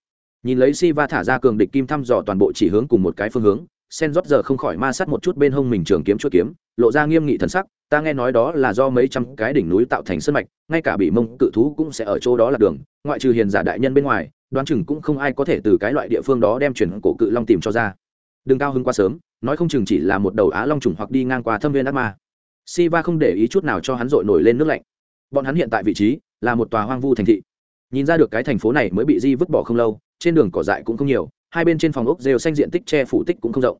Speaker 1: nhìn lấy si va thả ra cường địch kim thăm dò toàn bộ chỉ hướng cùng một cái phương hướng, sen rót giờ không khỏi ma sát một chút bên hông mình trường kiếm chuỗi kiếm, lộ ra nghiêm nghị thần sắc, ta nghe nói đó là do mấy trăm cái đỉnh núi tạo thành sân mạch, ngay cả bị mông cự thú cũng sẽ ở chỗ đó là đường, ngoại trừ hiền giả đại nhân bên ngoài đoán chừng cũng không ai có thể từ cái loại địa phương đó đem chuyển cổ cự long tìm cho ra. Đừng cao hứng quá sớm, nói không chừng chỉ là một đầu á long trùng hoặc đi ngang qua thâm viên ác ma. Si va không để ý chút nào cho hắn dội nổi lên nước lạnh. Bọn hắn hiện tại vị trí là một tòa hoang vu thành thị. Nhìn ra được cái thành phố này mới bị di vứt bỏ không lâu, trên đường cỏ dại cũng không nhiều, hai bên trên phòng ốc rêu xanh diện tích che phủ tích cũng không rộng.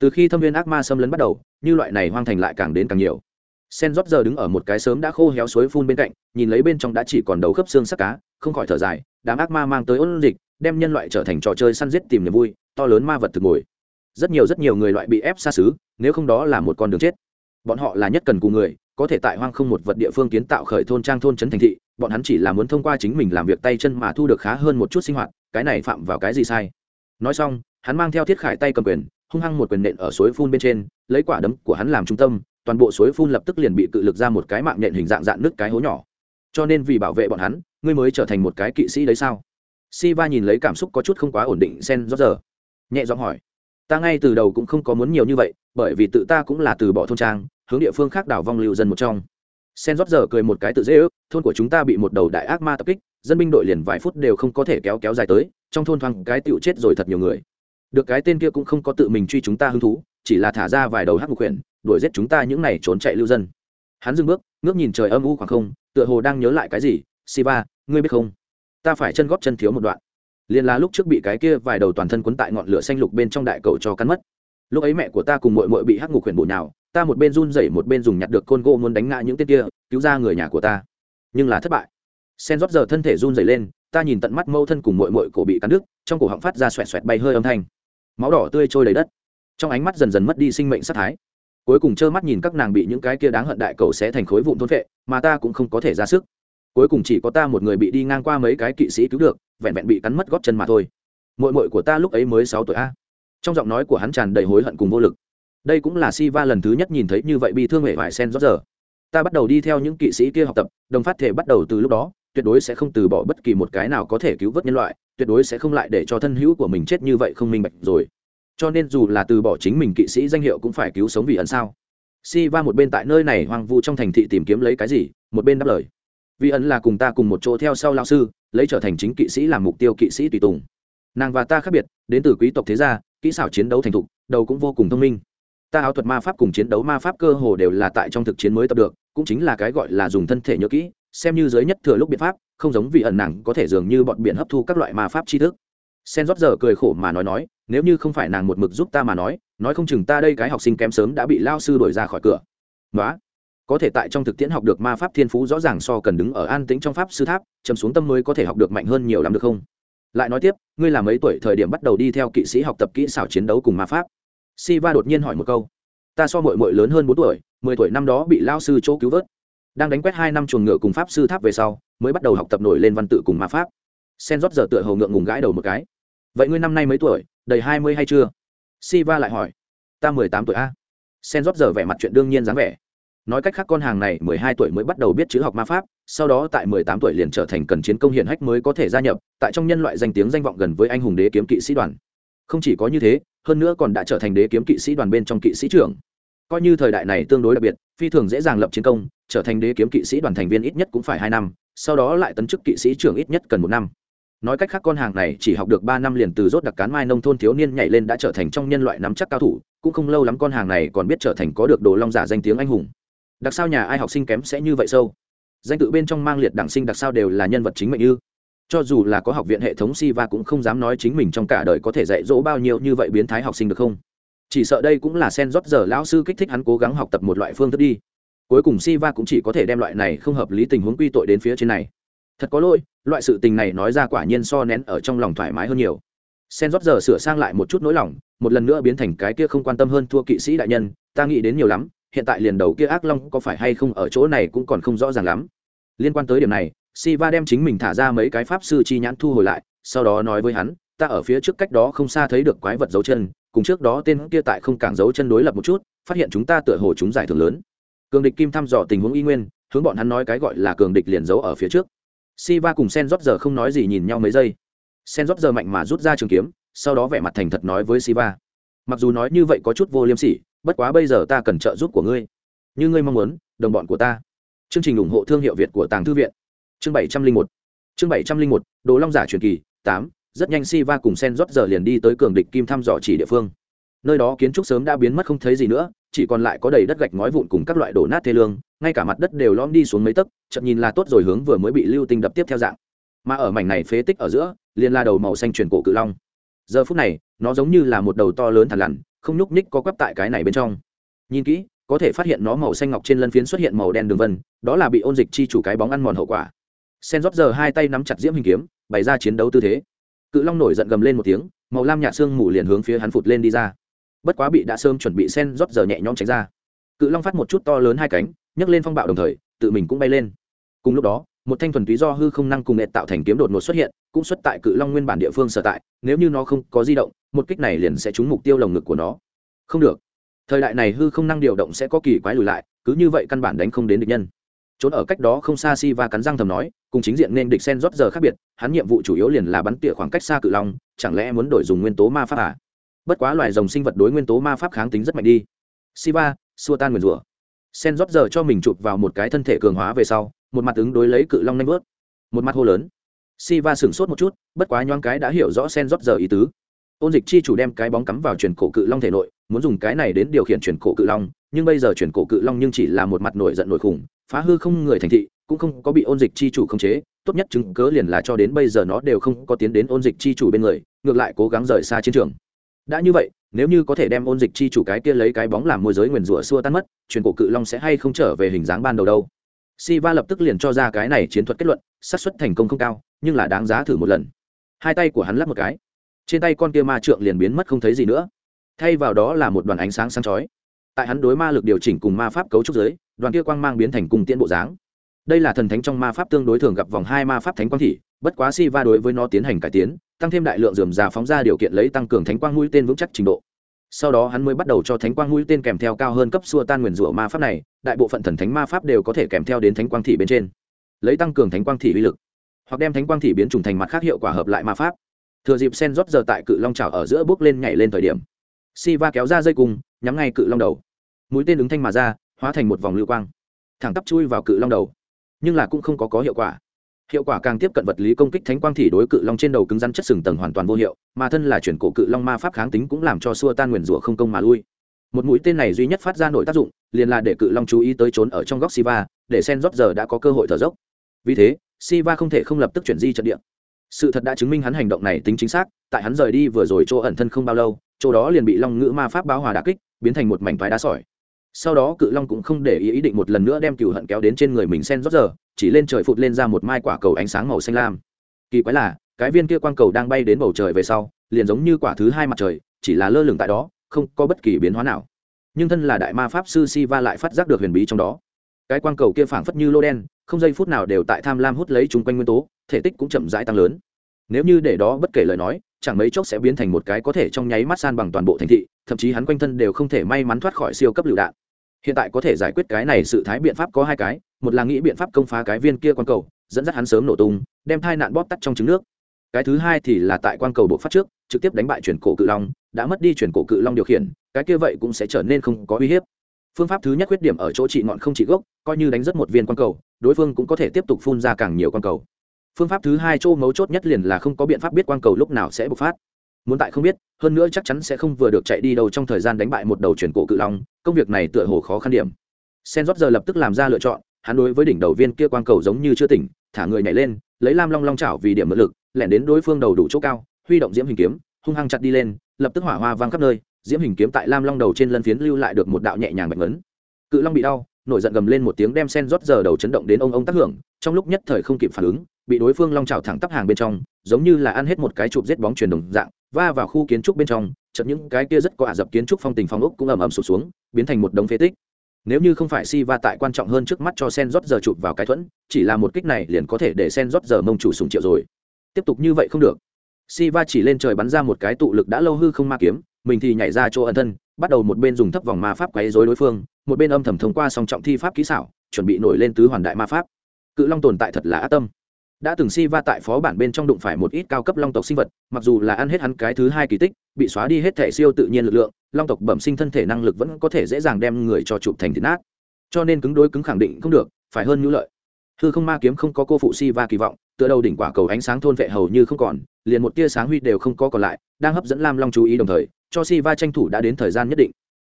Speaker 1: Từ khi thâm viên ác ma xâm lấn bắt đầu, như loại này hoang thành lại càng đến càng nhiều. Sen rót giờ đứng ở một cái sớm đã khô héo suối phun bên cạnh, nhìn lấy bên trong đã chỉ còn đầu khớp xương sắc cá không khỏi thở dài, đám ác ma mang tới ôn dịch, đem nhân loại trở thành trò chơi săn giết tìm niềm vui, to lớn ma vật thực ngồi. Rất nhiều rất nhiều người loại bị ép xa xứ, nếu không đó là một con đường chết. Bọn họ là nhất cần cù người, có thể tại hoang không một vật địa phương kiến tạo khởi thôn trang thôn trấn thành thị, bọn hắn chỉ là muốn thông qua chính mình làm việc tay chân mà thu được khá hơn một chút sinh hoạt, cái này phạm vào cái gì sai? Nói xong, hắn mang theo thiết khải tay cầm quyền, hung hăng một quyền nện ở suối phun bên trên, lấy quả đấm của hắn làm trung tâm, toàn bộ suối phun lập tức liền bị cự lực ra một cái mạng nện hình dạng dạng nước cái hố nhỏ. Cho nên vì bảo vệ bọn hắn ngươi mới trở thành một cái kỵ sĩ đấy sao? Si va nhìn lấy cảm xúc có chút không quá ổn định sen rót giờ nhẹ giọng hỏi. Ta ngay từ đầu cũng không có muốn nhiều như vậy, bởi vì tự ta cũng là từ bỏ thôn trang, hướng địa phương khác đảo vong lưu dân một trong. Sen rót giờ cười một cái tự dễ ước, thôn của chúng ta bị một đầu đại ác ma tập kích, dân binh đội liền vài phút đều không có thể kéo kéo dài tới, trong thôn thoáng cái tựu chết rồi thật nhiều người. Được cái tên kia cũng không có tự mình truy chúng ta hứng thú, chỉ là thả ra vài đầu hắc mục quyển đuổi giết chúng ta những này trốn chạy lưu dân. Hắn dừng bước, ngước nhìn trời âm u khoảng không, tựa hồ đang nhớ lại cái gì siva, ngươi biết không? Ta phải chân góp chân thiếu một đoạn. Liền là lúc trước bị cái kia vài đầu toàn thân quấn tại ngọn lửa xanh lục bên trong đại cầu cho cắn mất. Lúc ấy mẹ của ta cùng mội mội bị hắc ngục quyển bổ nào ta một bên run rẩy một bên dùng nhặt được côn gỗ muốn đánh ngã những tên kia, cứu ra người nhà của ta. Nhưng là thất bại. Sen rót giờ thân thể run rẩy lên, ta nhìn tận mắt mâu thân cùng mội mội cổ bị cắn đứt, trong cổ họng phát ra xoẹt xoẹt bay hơi âm thanh. Máu đỏ tươi trôi đầy đất. Trong ánh mắt dần dần mất đi sinh mệnh sát thái. Cuối cùng trơ mắt nhìn các nàng bị những cái kia đáng hận đại cầu sẽ thành khối vụn thôn vệ mà ta cũng không có thể ra sức cuối cùng chỉ có ta một người bị đi ngang qua mấy cái kỵ sĩ cứu được, vẹn vẹn bị cắn mất góp chân mà thôi. Mội mội của ta lúc ấy mới sáu tuổi a. Trong giọng nói của hắn tràn đầy hối hận cùng vô lực. Đây cũng là si va lần thứ nhất nhìn thấy như vậy bị thương hệ vải sen rót giờ. Ta bắt đầu đi theo những kỵ sĩ kia học tập, đồng phát thể bắt đầu từ lúc đó, tuyệt đối sẽ không từ bỏ bất kỳ một cái nào có thể cứu vớt nhân loại, tuyệt đối sẽ không lại để cho thân hữu của mình chết như vậy không minh bạch rồi. Cho nên dù là từ bỏ chính mình kỵ sĩ danh hiệu cũng phải cứu sống vì ẩn sao. Si va một bên tại nơi này hoang vu trong thành thị tìm kiếm lấy cái gì, một bên đáp lời vì ẩn là cùng ta cùng một chỗ theo sau lao sư, lấy trở thành chính kỵ sĩ làm mục tiêu kỵ sĩ tùy tùng. Nàng và ta khác biệt, đến từ quý tộc thế gia, kỹ xảo chiến đấu thành thục, đầu cũng vô cùng thông minh. Ta áo thuật ma pháp cùng chiến đấu ma pháp cơ hồ đều là tại trong thực chiến mới tập được, cũng chính là cái gọi là dùng thân thể nhớ kỹ, xem như giới nhất thừa lúc biện pháp, không giống vì ẩn nàng có thể dường như bọn biển hấp thu các loại ma pháp tri thức. Sen rót giờ cười khổ mà nói nói, nếu như không phải nàng một mực giúp ta mà nói nói không chừng ta đây cái học sinh kém sớm đã bị lao sư đuổi ra khỏi cửa. Nói có thể tại trong thực tiễn học được ma pháp thiên phú rõ ràng so cần đứng ở an tĩnh trong pháp sư tháp, chấm xuống tâm mới có thể học được mạnh hơn nhiều lắm được không? Lại nói tiếp, ngươi là mấy tuổi thời điểm bắt đầu đi theo kỵ sĩ học tập kỹ xảo chiến đấu cùng ma pháp? Si va đột nhiên hỏi một câu. Ta so mội mội lớn hơn bốn tuổi, mười tuổi năm đó bị lao sư chỗ cứu vớt. Đang đánh quét hai năm chuồng ngựa cùng pháp sư tháp về sau, mới bắt đầu học tập nổi lên văn tự cùng ma pháp. Sen rót giờ tựa hầu ngượng ngùng gãi đầu một cái. Vậy ngươi năm nay mấy tuổi, đầy hai mươi hay chưa? Si va lại hỏi. Ta mười tám tuổi a. Sen rót giờ vẻ mặt chuyện đương nhiên dáng vẻ nói cách khác con hàng này mười hai tuổi mới bắt đầu biết chữ học ma pháp, sau đó tại mười tám tuổi liền trở thành cần chiến công hiển hách mới có thể gia nhập, tại trong nhân loại danh tiếng danh vọng gần với anh hùng đế kiếm kỵ sĩ đoàn. Không chỉ có như thế, hơn nữa còn đã trở thành đế kiếm kỵ sĩ đoàn bên trong kỵ sĩ trưởng. Coi như thời đại này tương đối đặc biệt, phi thường dễ dàng lập chiến công, trở thành đế kiếm kỵ sĩ đoàn thành viên ít nhất cũng phải hai năm, sau đó lại tấn chức kỵ sĩ trưởng ít nhất cần một năm. Nói cách khác con hàng này chỉ học được ba năm liền từ rốt đặc cán mai nông thôn thiếu niên nhảy lên đã trở thành trong nhân loại nắm chắc cao thủ, cũng không lâu lắm con hàng này còn biết trở thành có được đồ long giả danh tiếng anh hùng đặc sao nhà ai học sinh kém sẽ như vậy sâu? Danh tự bên trong mang liệt đảng sinh đặc sao đều là nhân vật chính mệnh ư? Cho dù là có học viện hệ thống si va cũng không dám nói chính mình trong cả đời có thể dạy dỗ bao nhiêu như vậy biến thái học sinh được không? Chỉ sợ đây cũng là sen rót giờ lão sư kích thích hắn cố gắng học tập một loại phương thức đi. Cuối cùng si va cũng chỉ có thể đem loại này không hợp lý tình huống quy tội đến phía trên này. Thật có lỗi, loại sự tình này nói ra quả nhiên so nén ở trong lòng thoải mái hơn nhiều. Sen rót giờ sửa sang lại một chút nỗi lòng, một lần nữa biến thành cái kia không quan tâm hơn thua kỵ sĩ đại nhân, ta nghĩ đến nhiều lắm hiện tại liền đầu kia ác long có phải hay không ở chỗ này cũng còn không rõ ràng lắm. Liên quan tới điểm này si va đem chính mình thả ra mấy cái pháp sư chi nhãn thu hồi lại, sau đó nói với hắn, ta ở phía trước cách đó không xa thấy được quái vật dấu chân, cùng trước đó tên kia tại không cảng dấu chân đối lập một chút, phát hiện chúng ta tựa hồ chúng giải thưởng lớn. Cường địch kim thăm dò tình huống y nguyên, hướng bọn hắn nói cái gọi là cường địch liền giấu ở phía trước. Si va cùng sen rót giờ không nói gì nhìn nhau mấy giây. Sen rót giờ mạnh mà rút ra trường kiếm, sau đó vẻ mặt thành thật nói với si va mặc dù nói như vậy có chút vô liêm sỉ bất quá bây giờ ta cần trợ giúp của ngươi. Như ngươi mong muốn, đồng bọn của ta. Chương trình ủng hộ thương hiệu việt của tàng thư viện. Chương bảy trăm linh một. Chương bảy trăm linh một, đồ long giả truyền kỳ, tám, rất nhanh si va cùng sen rót giờ liền đi tới cường địch kim thăm dò chỉ địa phương. Nơi đó kiến trúc sớm đã biến mất không thấy gì nữa, chỉ còn lại có đầy đất gạch ngói vụn cùng các loại đổ nát thê lương, ngay cả mặt đất đều lom đi xuống mấy tấc chậm nhìn là tốt rồi hướng vừa mới bị lưu tinh đập tiếp theo dạng. Mà ở mảnh này phế tích ở giữa, liền là đầu màu xanh truyền cổ cự long. Giờ phút này, nó giống như là một đầu to lớn thằn lằn không nhúc nhích có quắp tại cái này bên trong. Nhìn kỹ, có thể phát hiện nó màu xanh ngọc trên lân phiến xuất hiện màu đen đường vân, đó là bị ôn dịch chi chủ cái bóng ăn mòn hậu quả. Sen rót giờ hai tay nắm chặt diễm hình kiếm, bày ra chiến đấu tư thế. Cự long nổi giận gầm lên một tiếng, màu lam nhạt xương mù liền hướng phía hắn phụt lên đi ra. Bất quá bị đã sớm chuẩn bị sen rót giờ nhẹ nhõm tránh ra. Cự long phát một chút to lớn hai cánh, nhấc lên phong bạo đồng thời, tự mình cũng bay lên. Cùng lúc đó một thanh thuần túy do hư không năng cùng nệt tạo thành kiếm đột ngột xuất hiện, cũng xuất tại cự long nguyên bản địa phương sở tại, nếu như nó không có di động, một kích này liền sẽ trúng mục tiêu lồng ngực của nó. Không được. Thời đại này hư không năng điều động sẽ có kỳ quái lùi lại, cứ như vậy căn bản đánh không đến địch nhân. Trốn ở cách đó không xa si và cắn răng thầm nói, cùng chính diện nên địch sen rót giờ khác biệt, hắn nhiệm vụ chủ yếu liền là bắn tỉa khoảng cách xa cự long, chẳng lẽ muốn đổi dùng nguyên tố ma pháp à? Bất quá loài rồng sinh vật đối nguyên tố ma pháp kháng tính rất mạnh đi. Si va, xua tan nguyền rủa sen rót giờ cho mình chụp vào một cái thân thể cường hóa về sau, một mặt ứng đối lấy cự long nanh vớt. Một mặt hô lớn. Siva sửng sốt một chút, bất quá nhoáng cái đã hiểu rõ sen rót giờ ý tứ. Ôn dịch chi chủ đem cái bóng cắm vào truyền cổ cự long thể nội, muốn dùng cái này đến điều khiển truyền cổ cự long, nhưng bây giờ truyền cổ cự long nhưng chỉ là một mặt nổi giận nổi khủng, phá hư không người thành thị, cũng không có bị ôn dịch chi chủ khống chế, tốt nhất chứng cớ liền là cho đến bây giờ nó đều không có tiến đến ôn dịch chi chủ bên người, ngược lại cố gắng rời xa chiến trường đã như vậy, nếu như có thể đem ôn dịch chi chủ cái kia lấy cái bóng làm môi giới nguyền rủa xua tan mất, truyền cổ cự long sẽ hay không trở về hình dáng ban đầu đâu? Siva lập tức liền cho ra cái này chiến thuật kết luận, xác suất thành công không cao, nhưng là đáng giá thử một lần. Hai tay của hắn lắp một cái. Trên tay con kia ma trượng liền biến mất không thấy gì nữa. Thay vào đó là một đoàn ánh sáng sáng chói. Tại hắn đối ma lực điều chỉnh cùng ma pháp cấu trúc giới, đoàn kia quang mang biến thành cùng tiễn bộ dáng. Đây là thần thánh trong ma pháp tương đối thường gặp vòng hai ma pháp thánh quang thị, bất quá si va đối với nó tiến hành cải tiến tăng thêm đại lượng dườm già phóng ra điều kiện lấy tăng cường thánh quang mũi tên vững chắc trình độ. Sau đó hắn mới bắt đầu cho thánh quang mũi tên kèm theo cao hơn cấp xua tan nguyền rủa ma pháp này, đại bộ phận thần thánh ma pháp đều có thể kèm theo đến thánh quang thị bên trên. Lấy tăng cường thánh quang thị uy lực, hoặc đem thánh quang thị biến trùng thành mặt khác hiệu quả hợp lại ma pháp. Thừa dịp sen rót giờ tại cự long trào ở giữa bước lên nhảy lên thời điểm si va kéo ra dây cung, nhắm ngay cự long đầu. Mũi tên ứng thanh mà ra, hóa thành một vòng lưu quang, thẳng tắp chui vào cự long đầu. Nhưng là cũng không có có hiệu quả hiệu quả càng tiếp cận vật lý công kích thánh quang thì đối cự long trên đầu cứng rắn chất sừng tầng hoàn toàn vô hiệu, mà thân là chuyển cổ cự long ma pháp kháng tính cũng làm cho xua tan nguyền rủa không công mà lui. Một mũi tên này duy nhất phát ra nội tác dụng, liền là để cự long chú ý tới trốn ở trong góc siva để sen rót giờ đã có cơ hội thở dốc. Vì thế siva không thể không lập tức chuyển di trận địa. Sự thật đã chứng minh hắn hành động này tính chính xác, tại hắn rời đi vừa rồi chỗ ẩn thân không bao lâu, chỗ đó liền bị long ngữ ma pháp báo hòa đà kích, biến thành một mảnh vải đá sỏi sau đó cự long cũng không để ý ý định một lần nữa đem cựu hận kéo đến trên người mình sen rót giờ, chỉ lên trời phụt lên ra một mai quả cầu ánh sáng màu xanh lam. Kỳ quái là, cái viên kia quang cầu đang bay đến bầu trời về sau, liền giống như quả thứ hai mặt trời, chỉ là lơ lửng tại đó, không có bất kỳ biến hóa nào. Nhưng thân là đại ma pháp sư si va lại phát giác được huyền bí trong đó. Cái quang cầu kia phảng phất như lô đen, không giây phút nào đều tại tham lam hút lấy chung quanh nguyên tố, thể tích cũng chậm rãi tăng lớn. Nếu như để đó bất kể lời nói chẳng mấy chốc sẽ biến thành một cái có thể trong nháy mắt san bằng toàn bộ thành thị, thậm chí hắn quanh thân đều không thể may mắn thoát khỏi siêu cấp lựu đạn. Hiện tại có thể giải quyết cái này sự thái biện pháp có hai cái, một là nghĩ biện pháp công phá cái viên kia quan cầu, dẫn dắt hắn sớm nổ tung, đem thai nạn bóp tắt trong trứng nước. Cái thứ hai thì là tại quan cầu bộ phát trước, trực tiếp đánh bại chuyển cổ cự long, đã mất đi chuyển cổ cự long điều khiển, cái kia vậy cũng sẽ trở nên không có uy hiếp. Phương pháp thứ nhất khuyết điểm ở chỗ trị ngọn không trị gốc, coi như đánh rất một viên quan cầu, đối phương cũng có thể tiếp tục phun ra càng nhiều quan cầu phương pháp thứ hai chỗ mấu chốt nhất liền là không có biện pháp biết quang cầu lúc nào sẽ bộc phát. Muốn tại không biết, hơn nữa chắc chắn sẽ không vừa được chạy đi đâu trong thời gian đánh bại một đầu chuyển cổ cự long, công việc này tựa hồ khó khăn điểm. Sen rót giờ lập tức làm ra lựa chọn, hắn đối với đỉnh đầu viên kia quang cầu giống như chưa tỉnh, thả người nhảy lên, lấy lam long long chảo vì điểm mượn lực, lẻn đến đối phương đầu đủ chỗ cao, huy động diễm hình kiếm, hung hăng chặt đi lên, lập tức hỏa hoa vang khắp nơi, diễm hình kiếm tại lam long đầu trên lân phiến lưu lại được một đạo nhẹ nhàng bạch ấn cự long bị đau, nổi giận gầm lên một tiếng đem sen rót giờ đầu chấn động đến ông ông tác hưởng, trong lúc nhất thời không kịp phản ứng bị đối phương long chảo thẳng tắp hàng bên trong, giống như là ăn hết một cái chụp giết bóng truyền đồng dạng, va vào khu kiến trúc bên trong, chợt những cái kia rất có ả dập kiến trúc phong tình phong ốc cũng ầm ầm sụp xuống, biến thành một đống phế tích. Nếu như không phải si va tại quan trọng hơn trước mắt cho sen rót giờ chụp vào cái thuẫn, chỉ là một kích này liền có thể để sen rót giờ mông chủ sùng triệu rồi. Tiếp tục như vậy không được. Si va chỉ lên trời bắn ra một cái tụ lực đã lâu hư không ma kiếm, mình thì nhảy ra chỗ ẩn thân, bắt đầu một bên dùng thấp vòng ma pháp quấy rối đối phương, một bên âm thầm thông qua song trọng thi pháp kỹ xảo, chuẩn bị nổi lên tứ hoàn đại ma pháp. Cự long tồn tại thật là ác tâm đã từng si va tại phó bản bên trong đụng phải một ít cao cấp long tộc sinh vật, mặc dù là ăn hết hắn cái thứ hai kỳ tích, bị xóa đi hết thẻ siêu tự nhiên lực lượng, long tộc bẩm sinh thân thể năng lực vẫn có thể dễ dàng đem người cho chụp thành thịt nát. Cho nên cứng đối cứng khẳng định không được, phải hơn nhu lợi. Hư không ma kiếm không có cô phụ si va kỳ vọng, tựa đầu đỉnh quả cầu ánh sáng thôn vệ hầu như không còn, liền một tia sáng huy đều không có còn lại, đang hấp dẫn lam long chú ý đồng thời, cho si va tranh thủ đã đến thời gian nhất định.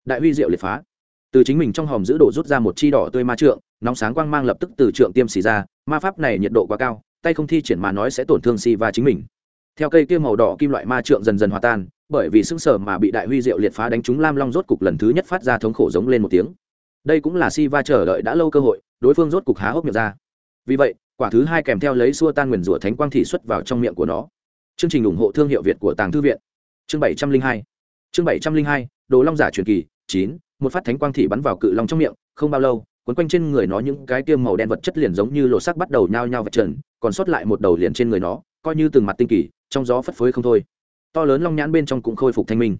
Speaker 1: Đại huy diệu liệt phá. Từ chính mình trong hòm giữ đồ rút ra một chi đỏ tươi ma trượng, nóng sáng quang mang lập tức từ trượng tiêm xì ra, ma pháp này nhiệt độ quá cao tay không thi triển mà nói sẽ tổn thương si va chính mình. Theo cây kia màu đỏ kim loại ma trượng dần dần hòa tan, bởi vì sưng sờ mà bị đại huy diệu liệt phá đánh trúng lam long rốt cục lần thứ nhất phát ra thống khổ giống lên một tiếng. Đây cũng là si va chờ đợi đã lâu cơ hội, đối phương rốt cục há hốc miệng ra. Vì vậy, quả thứ hai kèm theo lấy xua tan nguyền rủa thánh quang thị xuất vào trong miệng của nó. Chương trình ủng hộ thương hiệu việt của tàng thư viện. Chương bảy trăm linh hai. Chương bảy trăm linh hai, đồ long giả truyền kỳ, chín, một phát thánh quang thị bắn vào cự long trong miệng, không bao lâu quấn quanh trên người nó những cái tiêm màu đen vật chất liền giống như lộ sắc bắt đầu nhao nhao vật trần, còn sót lại một đầu liền trên người nó, coi như từng mặt tinh kỳ, trong gió phất phới không thôi. To lớn long nhãn bên trong cũng khôi phục thanh minh.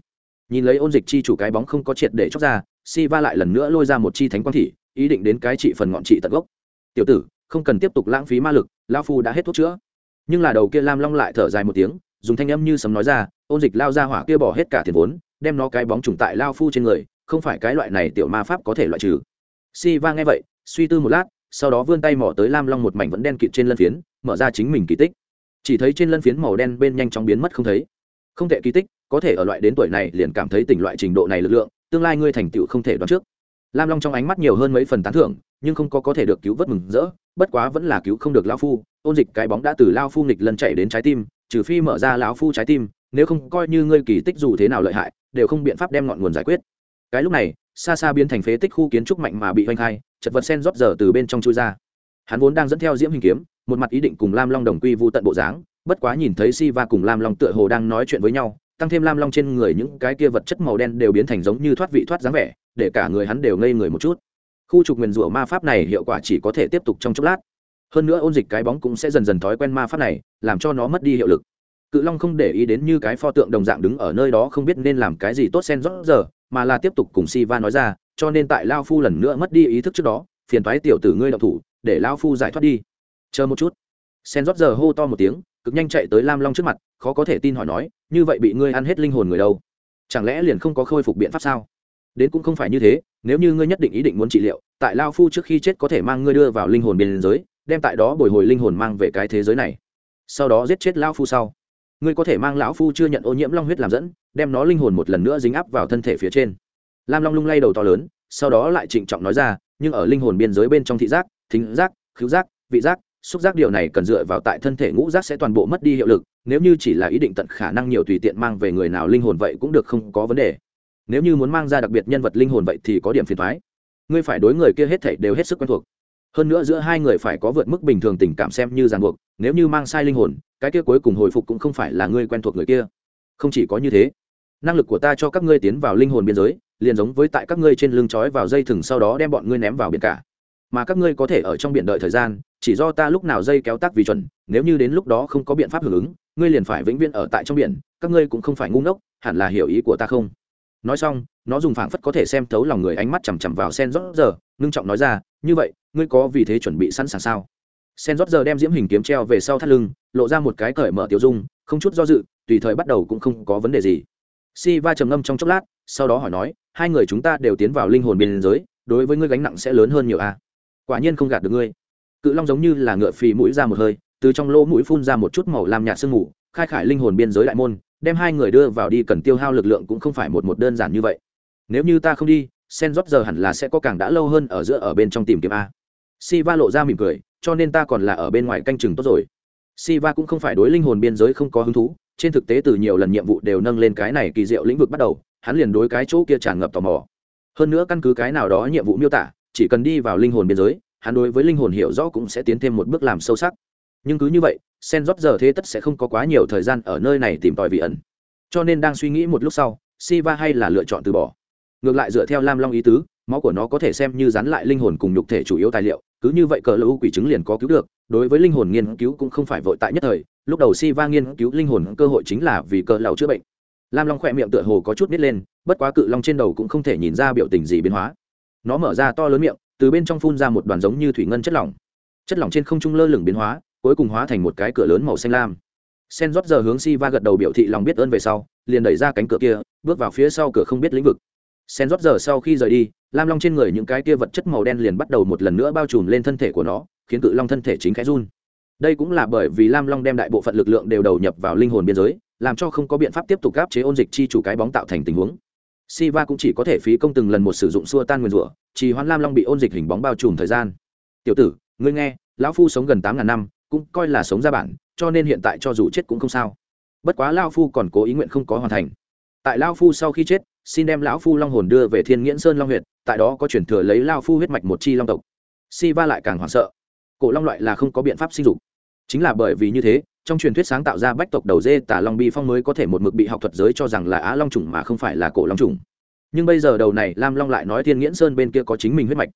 Speaker 1: Nhìn lấy ôn dịch chi chủ cái bóng không có triệt để chóc ra si va lại lần nữa lôi ra một chi thánh quang thị, ý định đến cái trị phần ngọn trị tận gốc. Tiểu tử, không cần tiếp tục lãng phí ma lực lao phu đã hết thuốc chữa. Nhưng là đầu kia lam long lại thở dài một tiếng, dùng thanh âm như sấm nói ra, ôn dịch lao ra hỏa kia bỏ hết cả tiền vốn, đem nó cái bóng trùng tại lao phu trên người, không phải cái loại này tiểu ma pháp có thể loại trừ si va nghe vậy, suy tư một lát, sau đó vươn tay mỏ tới lam long một mảnh vẫn đen kịt trên lân phiến, mở ra chính mình kỳ tích. Chỉ thấy trên lân phiến màu đen bên nhanh chóng biến mất không thấy. Không thể kỳ tích, có thể ở loại đến tuổi này liền cảm thấy tỉnh loại trình độ này lực lượng, tương lai ngươi thành tựu không thể đoán trước. Lam long trong ánh mắt nhiều hơn mấy phần tán thưởng, nhưng không có có thể được cứu vớt mừng rỡ, bất quá vẫn là cứu không được lao phu, ôn dịch cái bóng đã từ lao phu nghịch lần chạy đến trái tim, trừ phi mở ra lão phu trái tim, nếu không coi như ngươi kỳ tích dù thế nào lợi hại, đều không biện pháp đem ngọn nguồn giải quyết. Cái lúc này xa xa biến thành phế tích khu kiến trúc mạnh mà bị hoành khai, chật vật sen rót giờ từ bên trong chui ra. Hắn vốn đang dẫn theo diễm hình kiếm, một mặt ý định cùng lam long đồng quy vu tận bộ dáng, bất quá nhìn thấy si va cùng lam long tựa hồ đang nói chuyện với nhau, tăng thêm lam long trên người những cái kia vật chất màu đen đều biến thành giống như thoát vị thoát dáng vẻ, để cả người hắn đều ngây người một chút. Khu trục nguyền rủa ma pháp này hiệu quả chỉ có thể tiếp tục trong chốc lát. Hơn nữa ôn dịch cái bóng cũng sẽ dần dần thói quen ma pháp này, làm cho nó mất đi hiệu lực. Cự long không để ý đến như cái pho tượng đồng dạng đứng ở nơi đó không biết nên làm cái gì tốt sen rót giờ mà là tiếp tục cùng si va nói ra, cho nên tại lao phu lần nữa mất đi ý thức trước đó, phiền thoái tiểu tử ngươi đậu thủ, để lao phu giải thoát đi. Chờ một chút. Sen rót giờ hô to một tiếng, cực nhanh chạy tới lam long trước mặt, khó có thể tin hỏi nói, như vậy bị ngươi ăn hết linh hồn người đâu? Chẳng lẽ liền không có khôi phục biện pháp sao? Đến cũng không phải như thế, nếu như ngươi nhất định ý định muốn trị liệu, tại lao phu trước khi chết có thể mang ngươi đưa vào linh hồn biên giới, đem tại đó bồi hồi linh hồn mang về cái thế giới này. Sau đó giết chết lao phu sau, ngươi có thể mang lão phu chưa nhận ô nhiễm long huyết làm dẫn đem nó linh hồn một lần nữa dính áp vào thân thể phía trên. Lam long lung lay đầu to lớn, sau đó lại trịnh trọng nói ra, nhưng ở linh hồn biên giới bên trong thị giác, thính giác, khứu giác, vị giác, xúc giác điều này cần dựa vào tại thân thể ngũ giác sẽ toàn bộ mất đi hiệu lực, nếu như chỉ là ý định tận khả năng nhiều tùy tiện mang về người nào linh hồn vậy cũng được không có vấn đề. Nếu như muốn mang ra đặc biệt nhân vật linh hồn vậy thì có điểm phiền thoái ngươi phải đối người kia hết thể đều hết sức quen thuộc. Hơn nữa giữa hai người phải có vượt mức bình thường tình cảm xem như ràng buộc, nếu như mang sai linh hồn, cái kia cuối cùng hồi phục cũng không phải là ngươi quen thuộc người kia. Không chỉ có như thế năng lực của ta cho các ngươi tiến vào linh hồn biên giới, liền giống với tại các ngươi trên lưng trói vào dây thừng sau đó đem bọn ngươi ném vào biển cả. Mà các ngươi có thể ở trong biển đợi thời gian, chỉ do ta lúc nào dây kéo tác vì chuẩn, nếu như đến lúc đó không có biện pháp hưởng ứng, ngươi liền phải vĩnh viễn ở tại trong biển, các ngươi cũng không phải ngu ngốc, hẳn là hiểu ý của ta không? Nói xong, nó dùng phảng phất có thể xem thấu lòng người ánh mắt chằm chằm vào sen rót giờ, ngưng trọng nói ra, như vậy, ngươi có vì thế chuẩn bị sẵn sàng sao? Sen rót giờ đem diễm hình kiếm treo về sau thắt lưng, lộ ra một cái cởi mở tiêu dung, không chút do dự, tùy thời bắt đầu cũng không có vấn đề gì si va trầm ngâm trong chốc lát, sau đó hỏi nói, hai người chúng ta đều tiến vào linh hồn biên giới, đối với ngươi gánh nặng sẽ lớn hơn nhiều a à? quả nhiên không gạt được ngươi. Cự long giống như là ngựa phì mũi ra một hơi, từ trong lỗ mũi phun ra một chút màu làm nhạt sương mù, khai khải linh hồn biên giới đại môn, đem hai người đưa vào đi cần tiêu hao lực lượng cũng không phải một một đơn giản như vậy. Nếu như ta không đi sen rót giờ hẳn là sẽ có càng đã lâu hơn ở giữa ở bên trong tìm kiếm a. Si va lộ ra mỉm cười, cho nên ta còn là ở bên ngoài canh chừng tốt rồi. Siva cũng không phải đối linh hồn biên giới không có hứng thú, trên thực tế từ nhiều lần nhiệm vụ đều nâng lên cái này kỳ diệu lĩnh vực bắt đầu, hắn liền đối cái chỗ kia tràn ngập tò mò. Hơn nữa căn cứ cái nào đó nhiệm vụ miêu tả, chỉ cần đi vào linh hồn biên giới, hắn đối với linh hồn hiểu rõ cũng sẽ tiến thêm một bước làm sâu sắc. Nhưng cứ như vậy, sen rót giờ thế tất sẽ không có quá nhiều thời gian ở nơi này tìm tòi vị ẩn. Cho nên đang suy nghĩ một lúc sau, Siva hay là lựa chọn từ bỏ. Ngược lại dựa theo lam long ý tứ, máu của nó có thể xem như dán lại linh hồn cùng nhục thể chủ yếu tài liệu cứ như vậy cờ lũ quỷ chứng liền có cứu được, đối với linh hồn nghiên cứu cũng không phải vội tại nhất thời, lúc đầu si va nghiên cứu linh hồn cơ hội chính là vì cờ lão chữa bệnh. Lam long khỏe miệng tựa hồ có chút nít lên, bất quá cự long trên đầu cũng không thể nhìn ra biểu tình gì biến hóa. Nó mở ra to lớn miệng, từ bên trong phun ra một đoàn giống như thủy ngân chất lỏng. Chất lỏng trên không trung lơ lửng biến hóa, cuối cùng hóa thành một cái cửa lớn màu xanh lam. Sen rót giờ hướng si va gật đầu biểu thị lòng biết ơn về sau, liền đẩy ra cánh cửa kia, bước vào phía sau cửa không biết lĩnh vực sen rót giờ sau khi rời đi lam long trên người những cái kia vật chất màu đen liền bắt đầu một lần nữa bao trùm lên thân thể của nó khiến cự long thân thể chính khẽ run đây cũng là bởi vì lam long đem đại bộ phận lực lượng đều đầu nhập vào linh hồn biên giới làm cho không có biện pháp tiếp tục gáp chế ôn dịch chi chủ cái bóng tạo thành tình huống Siva cũng chỉ có thể phí công từng lần một sử dụng xua tan nguyên rủa, chỉ hoãn Lam Long bị ôn dịch hình bóng bao trùm thời gian. "Tiểu tử, ngươi nghe, lão phu sống gần tám ngàn năm, cũng coi là sống ra bản, cho nên hiện tại cho dù chết cũng không sao." bất quá lao phu còn cố ý nguyện không có hoàn thành tại lao phu sau khi chết xin đem lão phu long hồn đưa về thiên nghiễn sơn long huyệt, tại đó có chuyển thừa lấy lao phu huyết mạch một chi long tộc. Si va lại càng hoảng sợ. Cổ long loại là không có biện pháp sinh dục. Chính là bởi vì như thế trong truyền thuyết sáng tạo ra bách tộc đầu dê tả long bi phong mới có thể một mực bị học thuật giới cho rằng là á long trùng mà không phải là cổ long trùng nhưng bây giờ đầu này lam long lại nói thiên nghiễn sơn bên kia có chính mình huyết mạch.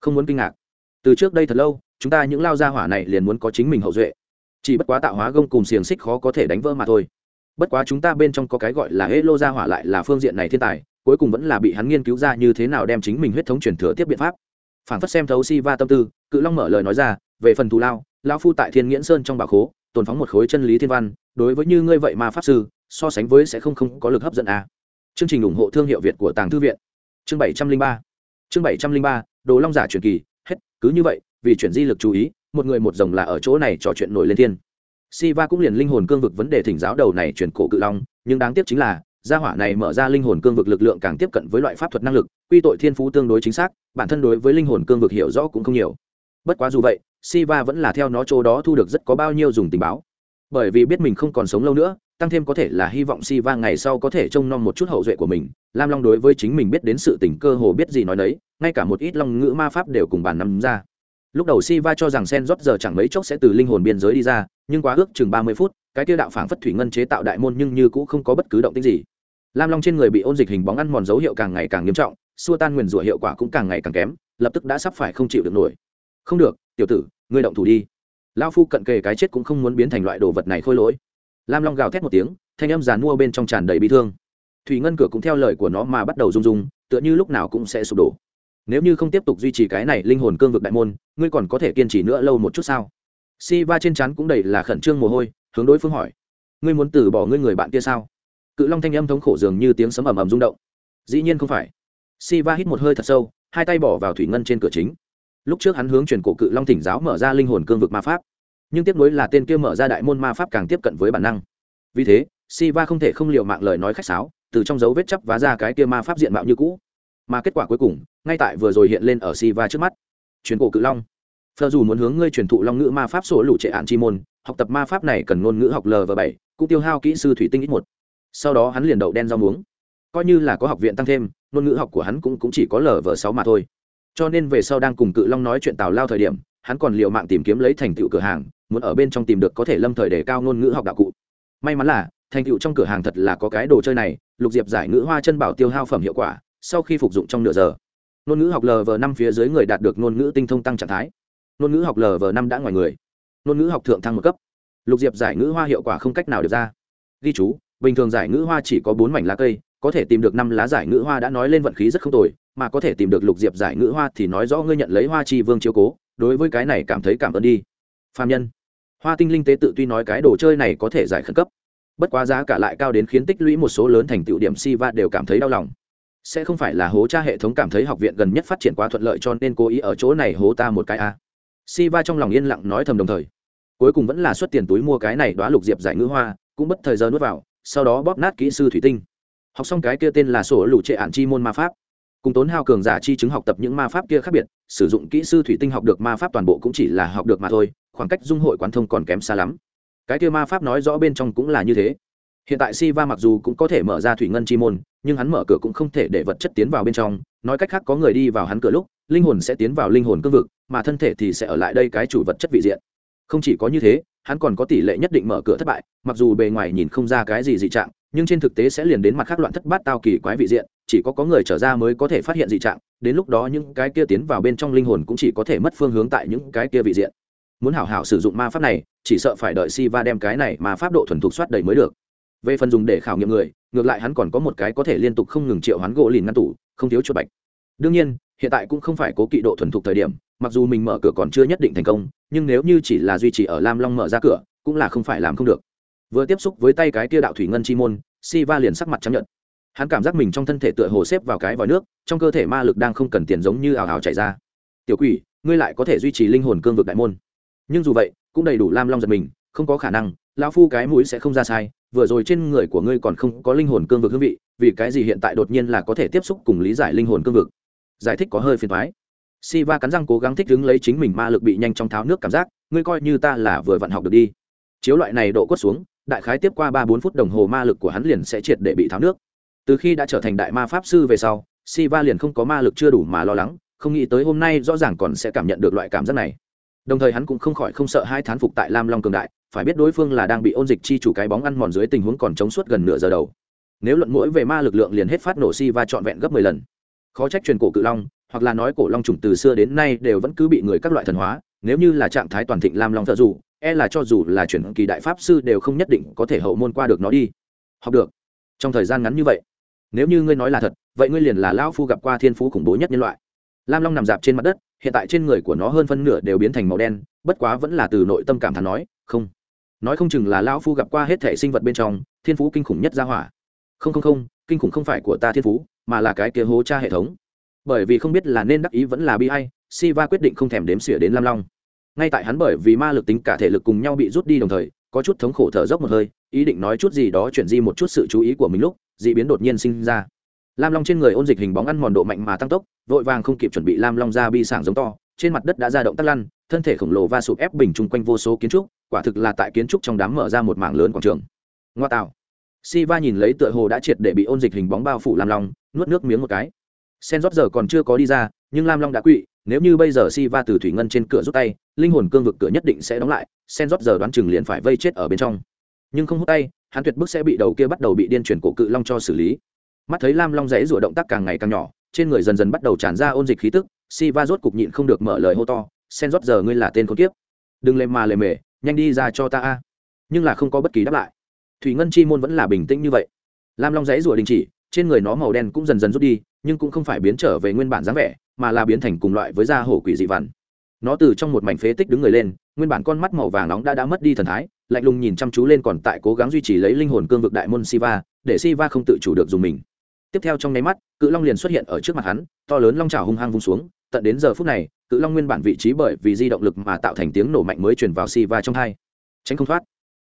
Speaker 1: Không muốn kinh ngạc. Từ trước đây thật lâu chúng ta những lao gia hỏa này liền muốn có chính mình hậu duệ. Chỉ bất quá tạo hóa gông cùng xiềng xích khó có thể đánh vỡ mà thôi bất quá chúng ta bên trong có cái gọi là hê lô gia hỏa lại là phương diện này thiên tài, cuối cùng vẫn là bị hắn nghiên cứu ra như thế nào đem chính mình huyết thống truyền thừa tiếp biện pháp. Phản phất xem thấu si va tâm tư, cự long mở lời nói ra, về phần thù lao lao phu tại thiên nghiễn sơn trong bà khố, tồn phóng một khối chân lý thiên văn, đối với như ngươi vậy mà pháp sư, so sánh với sẽ không không có lực hấp dẫn à. chương trình ủng hộ thương hiệu việt của tàng thư viện. Chương bảy trăm linh ba. Chương bảy trăm linh ba, đồ long giả truyền kỳ. Hết, cứ như vậy, vì chuyển di lực chú ý, một người một rồng là ở chỗ này trò chuyện nổi lên thiên. Siva cũng liền linh hồn cương vực vấn đề thỉnh giáo đầu này truyền cổ cự long, nhưng đáng tiếc chính là, gia hỏa này mở ra linh hồn cương vực lực lượng càng tiếp cận với loại pháp thuật năng lực, quy tội thiên phú tương đối chính xác, bản thân đối với linh hồn cương vực hiểu rõ cũng không nhiều. Bất quá dù vậy, Siva vẫn là theo nó chỗ đó thu được rất có bao nhiêu dùng tình báo. Bởi vì biết mình không còn sống lâu nữa, tăng thêm có thể là hy vọng Siva ngày sau có thể trông nom một chút hậu duệ của mình. Lam Long đối với chính mình biết đến sự tình cơ hồ biết gì nói nấy, ngay cả một ít long ngữ ma pháp đều cùng bàn nắm ra lúc đầu si va cho rằng sen rót giờ chẳng mấy chốc sẽ từ linh hồn biên giới đi ra, nhưng quá ước chừng ba mươi phút, cái tiêu đạo phảng phất thủy ngân chế tạo đại môn nhưng như cũng không có bất cứ động tích gì. Lam long trên người bị ôn dịch hình bóng ăn mòn dấu hiệu càng ngày càng nghiêm trọng, xua tan nguyền rủa hiệu quả cũng càng ngày càng kém, lập tức đã sắp phải không chịu được nổi. Không được, tiểu tử, ngươi động thủ đi. Lao phu cận kề cái chết cũng không muốn biến thành loại đồ vật này khôi lỗi. Lam long gào thét một tiếng, thanh âm giàn mua bên trong tràn đầy bị thương. Thủy ngân cửa cũng theo lời của nó mà bắt đầu rung rung, tựa như lúc nào cũng sẽ sụp đổ nếu như không tiếp tục duy trì cái này linh hồn cương vực đại môn, ngươi còn có thể kiên trì nữa lâu một chút sao? Si va trên chắn cũng đầy là khẩn trương mồ hôi, hướng đối phương hỏi. Ngươi muốn từ bỏ ngươi người bạn kia sao? Cự long thanh âm thống khổ dường như tiếng sấm ầm ầm rung động. Dĩ nhiên không phải. Si va hít một hơi thật sâu, hai tay bỏ vào thủy ngân trên cửa chính. Lúc trước hắn hướng truyền cổ cự long thỉnh giáo mở ra linh hồn cương vực ma pháp. Nhưng tiếp nối là tên kia mở ra đại môn ma pháp càng tiếp cận với bản năng. Vì thế si va không thể không l i ề u mạng lời nói khách sáo, từ trong dấu vết chấp vá ra cái kia ma pháp diện mạo như cũ mà kết quả cuối cùng ngay tại vừa rồi hiện lên ở si va trước mắt. Truyền cổ cự long. Phờ dù muốn hướng ngươi truyền thụ long ngữ ma pháp sổ lũ trệ ạn chi môn học tập ma pháp này cần ngôn ngữ học l và bảy cũng tiêu hao kỹ sư thủy tinh ít một. Sau đó hắn liền đậu đen rau muống. Coi như là có học viện tăng thêm ngôn ngữ học của hắn cũng, cũng chỉ có l và sáu mà thôi. Cho nên về sau đang cùng cự long nói chuyện tào lao thời điểm hắn còn liệu mạng tìm kiếm lấy thành tựu cửa hàng muốn ở bên trong tìm được có thể lâm thời để cao ngôn ngữ học đạo cụ. May mắn là thành tựu trong cửa hàng thật là có cái đồ chơi này lục diệp giải ngữ hoa chân bảo tiêu hao phẩm hiệu quả sau khi phục dụng trong nửa giờ. Ngôn ngữ học lv năm phía dưới người đạt được ngôn ngữ tinh thông tăng trạng thái. Ngôn ngữ học lv năm đã ngoài người. Ngôn ngữ học thượng thăng một cấp. Lục diệp giải ngữ hoa hiệu quả không cách nào được ra. Ghi chú, bình thường giải ngữ hoa chỉ có bốn mảnh lá cây, có thể tìm được năm lá giải ngữ hoa đã nói lên vận khí rất không tồi, mà có thể tìm được lục diệp giải ngữ hoa thì nói rõ ngươi nhận lấy hoa chi vương chiếu cố, đối với cái này cảm thấy cảm ơn đi. Phạm nhân. Hoa tinh linh tế tự tuy nói cái đồ chơi này có thể giải khẩn cấp, bất quá giá cả lại cao đến khiến tích lũy một số lớn thành tựu điểm si va đều cảm thấy đau lòng sẽ không phải là hố cha hệ thống cảm thấy học viện gần nhất phát triển quá thuận lợi cho nên cố ý ở chỗ này hố ta một cái a. À. si va trong lòng yên lặng nói thầm đồng thời. Cuối cùng vẫn là xuất tiền túi mua cái này đoá lục diệp giải ngữ hoa, cũng bất thời giờ nuốt vào, sau đó bóp nát kỹ sư thủy tinh. Học xong cái kia tên là sổ lụ trệ ạn chi môn ma pháp. Cùng tốn hao cường giả chi chứng học tập những ma pháp kia khác biệt, sử dụng kỹ sư thủy tinh học được ma pháp toàn bộ cũng chỉ là học được mà thôi, khoảng cách dung hội quán thông còn kém xa lắm. Cái kia ma pháp nói rõ bên trong cũng là như thế hiện tại si va mặc dù cũng có thể mở ra thủy ngân chi môn, nhưng hắn mở cửa cũng không thể để vật chất tiến vào bên trong. Nói cách khác, có người đi vào hắn cửa lúc, linh hồn sẽ tiến vào linh hồn cương vực, mà thân thể thì sẽ ở lại đây cái chủ vật chất vị diện. Không chỉ có như thế, hắn còn có tỷ lệ nhất định mở cửa thất bại, mặc dù bề ngoài nhìn không ra cái gì dị trạng, nhưng trên thực tế sẽ liền đến mặt khác loạn thất bát tao kỳ quái vị diện, chỉ có có người trở ra mới có thể phát hiện dị trạng, đến lúc đó những cái kia tiến vào bên trong linh hồn cũng chỉ có thể mất phương hướng tại những cái kia vị diện. Muốn hảo hảo sử dụng ma pháp này, chỉ sợ phải đợi si va đem cái này mà pháp độ thuần thục soát đầy mới được về phần dùng để khảo nghiệm người, ngược lại hắn còn có một cái có thể liên tục không ngừng triệu hoán gỗ lìn ngăn tủ, không thiếu chuột bạch. Đương nhiên, hiện tại cũng không phải cố kỵ độ thuần thục thời điểm, mặc dù mình mở cửa còn chưa nhất định thành công, nhưng nếu như chỉ là duy trì ở lam long mở ra cửa, cũng là không phải làm không được. Vừa tiếp xúc với tay cái tia đạo thủy ngân chi môn si va liền sắc mặt chấp nhận hắn cảm giác mình trong thân thể tựa hồ xếp vào cái vòi nước, trong cơ thể ma lực đang không cần tiền giống như ảo ảo chảy ra. Tiểu quỷ, ngươi lại có thể duy trì linh hồn cương vực đại môn. Nhưng dù vậy, cũng đầy đủ lam long giật mình không có khả năng, lão phu cái mũi sẽ không ra sai, vừa rồi trên người của ngươi còn không có linh hồn cương vực hương vị, vì cái gì hiện tại đột nhiên là có thể tiếp xúc cùng lý giải linh hồn cương vực? Giải thích có hơi phiền thoái si va cắn răng cố gắng thích ứng lấy chính mình ma lực bị nhanh trong tháo nước cảm giác, ngươi coi như ta là vừa vận học được đi. Chiếu loại này độ quất xuống, đại khái tiếp qua ba bốn phút đồng hồ ma lực của hắn liền sẽ triệt để bị tháo nước. Từ khi đã trở thành đại ma pháp sư về sau, Siva liền không có ma lực chưa đủ mà lo lắng, không nghĩ tới hôm nay rõ ràng còn sẽ cảm nhận được loại cảm giác này. Đồng thời hắn cũng không khỏi không sợ hai thán phục tại lam long cường đại phải biết đối phương là đang bị ôn dịch chi chủ cái bóng ăn mòn dưới tình huống còn chống suốt gần nửa giờ đầu. Nếu luận mũi về ma lực lượng liền hết phát nổ si và trọn vẹn gấp mười lần. Khó trách truyền cổ cự long, hoặc là nói cổ long trùng từ xưa đến nay đều vẫn cứ bị người các loại thần hóa, nếu như là trạng thái toàn thịnh lam long thợ dù e là cho dù là chuyển kỳ đại pháp sư đều không nhất định có thể hậu môn qua được nó đi. Học được. Trong thời gian ngắn như vậy, nếu như ngươi nói là thật, vậy ngươi liền là lão phu gặp qua thiên phú khủng bố nhất nhân loại. Lam long nằm dạp trên mặt đất, hiện tại trên người của nó hơn phân nửa đều biến thành màu đen, bất quá vẫn là từ nội tâm cảm thán nói, không nói không chừng là lão phu gặp qua hết thể sinh vật bên trong thiên phú kinh khủng nhất ra hỏa không không không kinh khủng không phải của ta thiên phú mà là cái kia hố cha hệ thống bởi vì không biết là nên đắc ý vẫn là bi hay Siva quyết định không thèm đếm xỉa đến Lam Long. Ngay tại hắn bởi vì ma lực tính cả thể lực cùng nhau bị rút đi đồng thời, có chút thống khổ thở dốc một hơi, ý định nói chút gì đó chuyển di một chút sự chú ý của mình lúc, dị biến đột nhiên sinh ra. Lam Long trên người ôn dịch hình bóng ăn mòn độ mạnh mà tăng tốc, vội vàng không kịp chuẩn bị Lam Long ra bi sảng giống to, trên mặt đất đã ra động tắt lăn, thân thể khổng lồ va sụp ép bình chung quanh vô số kiến trúc, quả thực là tại kiến trúc trong đám mở ra một mảng lớn quảng trường. Ngoa tạo. Siva nhìn lấy tựa hồ đã triệt để bị ôn dịch hình bóng bao phủ Lam Long, nuốt nước miếng một cái. Sen rót giờ còn chưa có đi ra, nhưng Lam Long đã quỵ, nếu như bây giờ Siva từ thủy ngân trên cửa rút tay, linh hồn cương vực cửa nhất định sẽ đóng lại, Sen rót giờ đoán chừng liền phải vây chết ở bên trong. Nhưng không hút tay, hắn tuyệt bức sẽ bị đầu kia bắt đầu bị điên chuyển cổ cự long cho xử lý. Mắt thấy Lam Long dãy rủa động tác càng ngày càng nhỏ, trên người dần dần bắt đầu tràn ra ôn dịch khí tức, Siva rốt cục nhịn không được mở lời hô to, "Sen rót giờ ngươi là tên con kiếp, đừng lề mà lề mề, nhanh đi ra cho ta a." Nhưng là không có bất kỳ đáp lại. Thủy ngân chi môn vẫn là bình tĩnh như vậy. Lam Long dãy rủa đình chỉ, trên người nó màu đen cũng dần dần rút đi, nhưng cũng không phải biến trở về nguyên bản dáng vẻ, mà là biến thành cùng loại với da hổ quỷ dị vằn nó từ trong một mảnh phế tích đứng người lên nguyên bản con mắt màu vàng nóng đã đã mất đi thần thái lạnh lùng nhìn chăm chú lên còn tại cố gắng duy trì lấy linh hồn cương vực đại môn siva để siva không tự chủ được dùng mình tiếp theo trong nháy mắt cự long liền xuất hiện ở trước mặt hắn to lớn long trào hung hăng vung xuống tận đến giờ phút này, cự long nguyên bản vị trí bởi vì di động lực mà tạo thành tiếng nổ mạnh mới truyền vào Si Va trong hai. Tránh không thoát.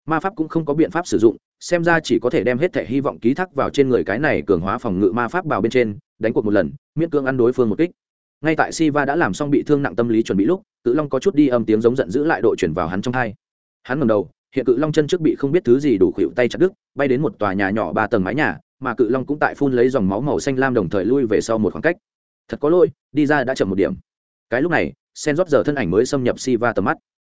Speaker 1: Ma pháp cũng không có biện pháp sử dụng, xem ra chỉ có thể đem hết thể hy vọng ký thác vào trên người cái này cường hóa phòng ngự ma pháp bào bên trên, đánh cuộc một lần, miễn cương ăn đối phương một kích. Ngay tại Si Va đã làm xong bị thương nặng tâm lý chuẩn bị lúc, cự long có chút đi âm tiếng giống giận giữ lại đội chuyển vào hắn trong hai. Hắn ngầm đầu, hiện cự long chân trước bị không biết thứ gì đủ khuỵu tay chặt đứt, bay đến một tòa nhà nhỏ ba tầng mái nhà, mà cự long cũng tại phun lấy dòng máu màu xanh lam đồng thời lui về sau một khoảng cách thật có lỗi, đi ra đã chậm một điểm. Cái lúc này, sen rót giờ thân ảnh mới xâm nhập Si Va tầm mắt.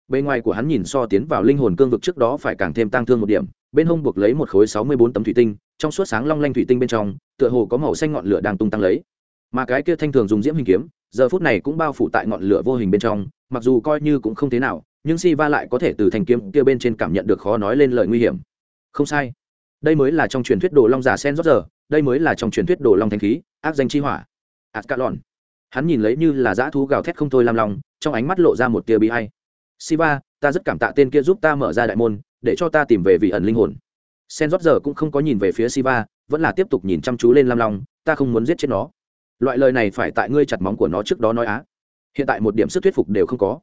Speaker 1: Bề ngoài của hắn nhìn so tiến vào linh hồn cương vực trước đó phải càng thêm tăng thương một điểm, bên hông buộc lấy một khối sáu mươi bốn tấm thủy tinh, trong suốt sáng long lanh thủy tinh bên trong, tựa hồ có màu xanh ngọn lửa đang tung tăng lấy. Mà cái kia thanh thường dùng diễm hình kiếm, giờ phút này cũng bao phủ tại ngọn lửa vô hình bên trong, mặc dù coi như cũng không thế nào, nhưng si va lại có thể từ thanh kiếm kia bên trên cảm nhận được khó nói lên lời nguy hiểm. Không sai. Đây mới là trong truyền thuyết đồ long giả sen rót giờ, đây mới là trong truyền thuyết đồ long thanh khí áp danh chi hỏa ascalon. Hắn nhìn lấy như là dã thú gào thét không thôi làm lòng trong ánh mắt lộ ra một tia bi hay siva, ta rất cảm tạ tên kia giúp ta mở ra đại môn, để cho ta tìm về vị ẩn linh hồn. Sen rót giờ cũng không có nhìn về phía siva, vẫn là tiếp tục nhìn chăm chú lên lam long, ta không muốn giết chết nó. Loại lời này phải tại ngươi chặt móng của nó trước đó nói á. Hiện tại một điểm sức thuyết phục đều không có.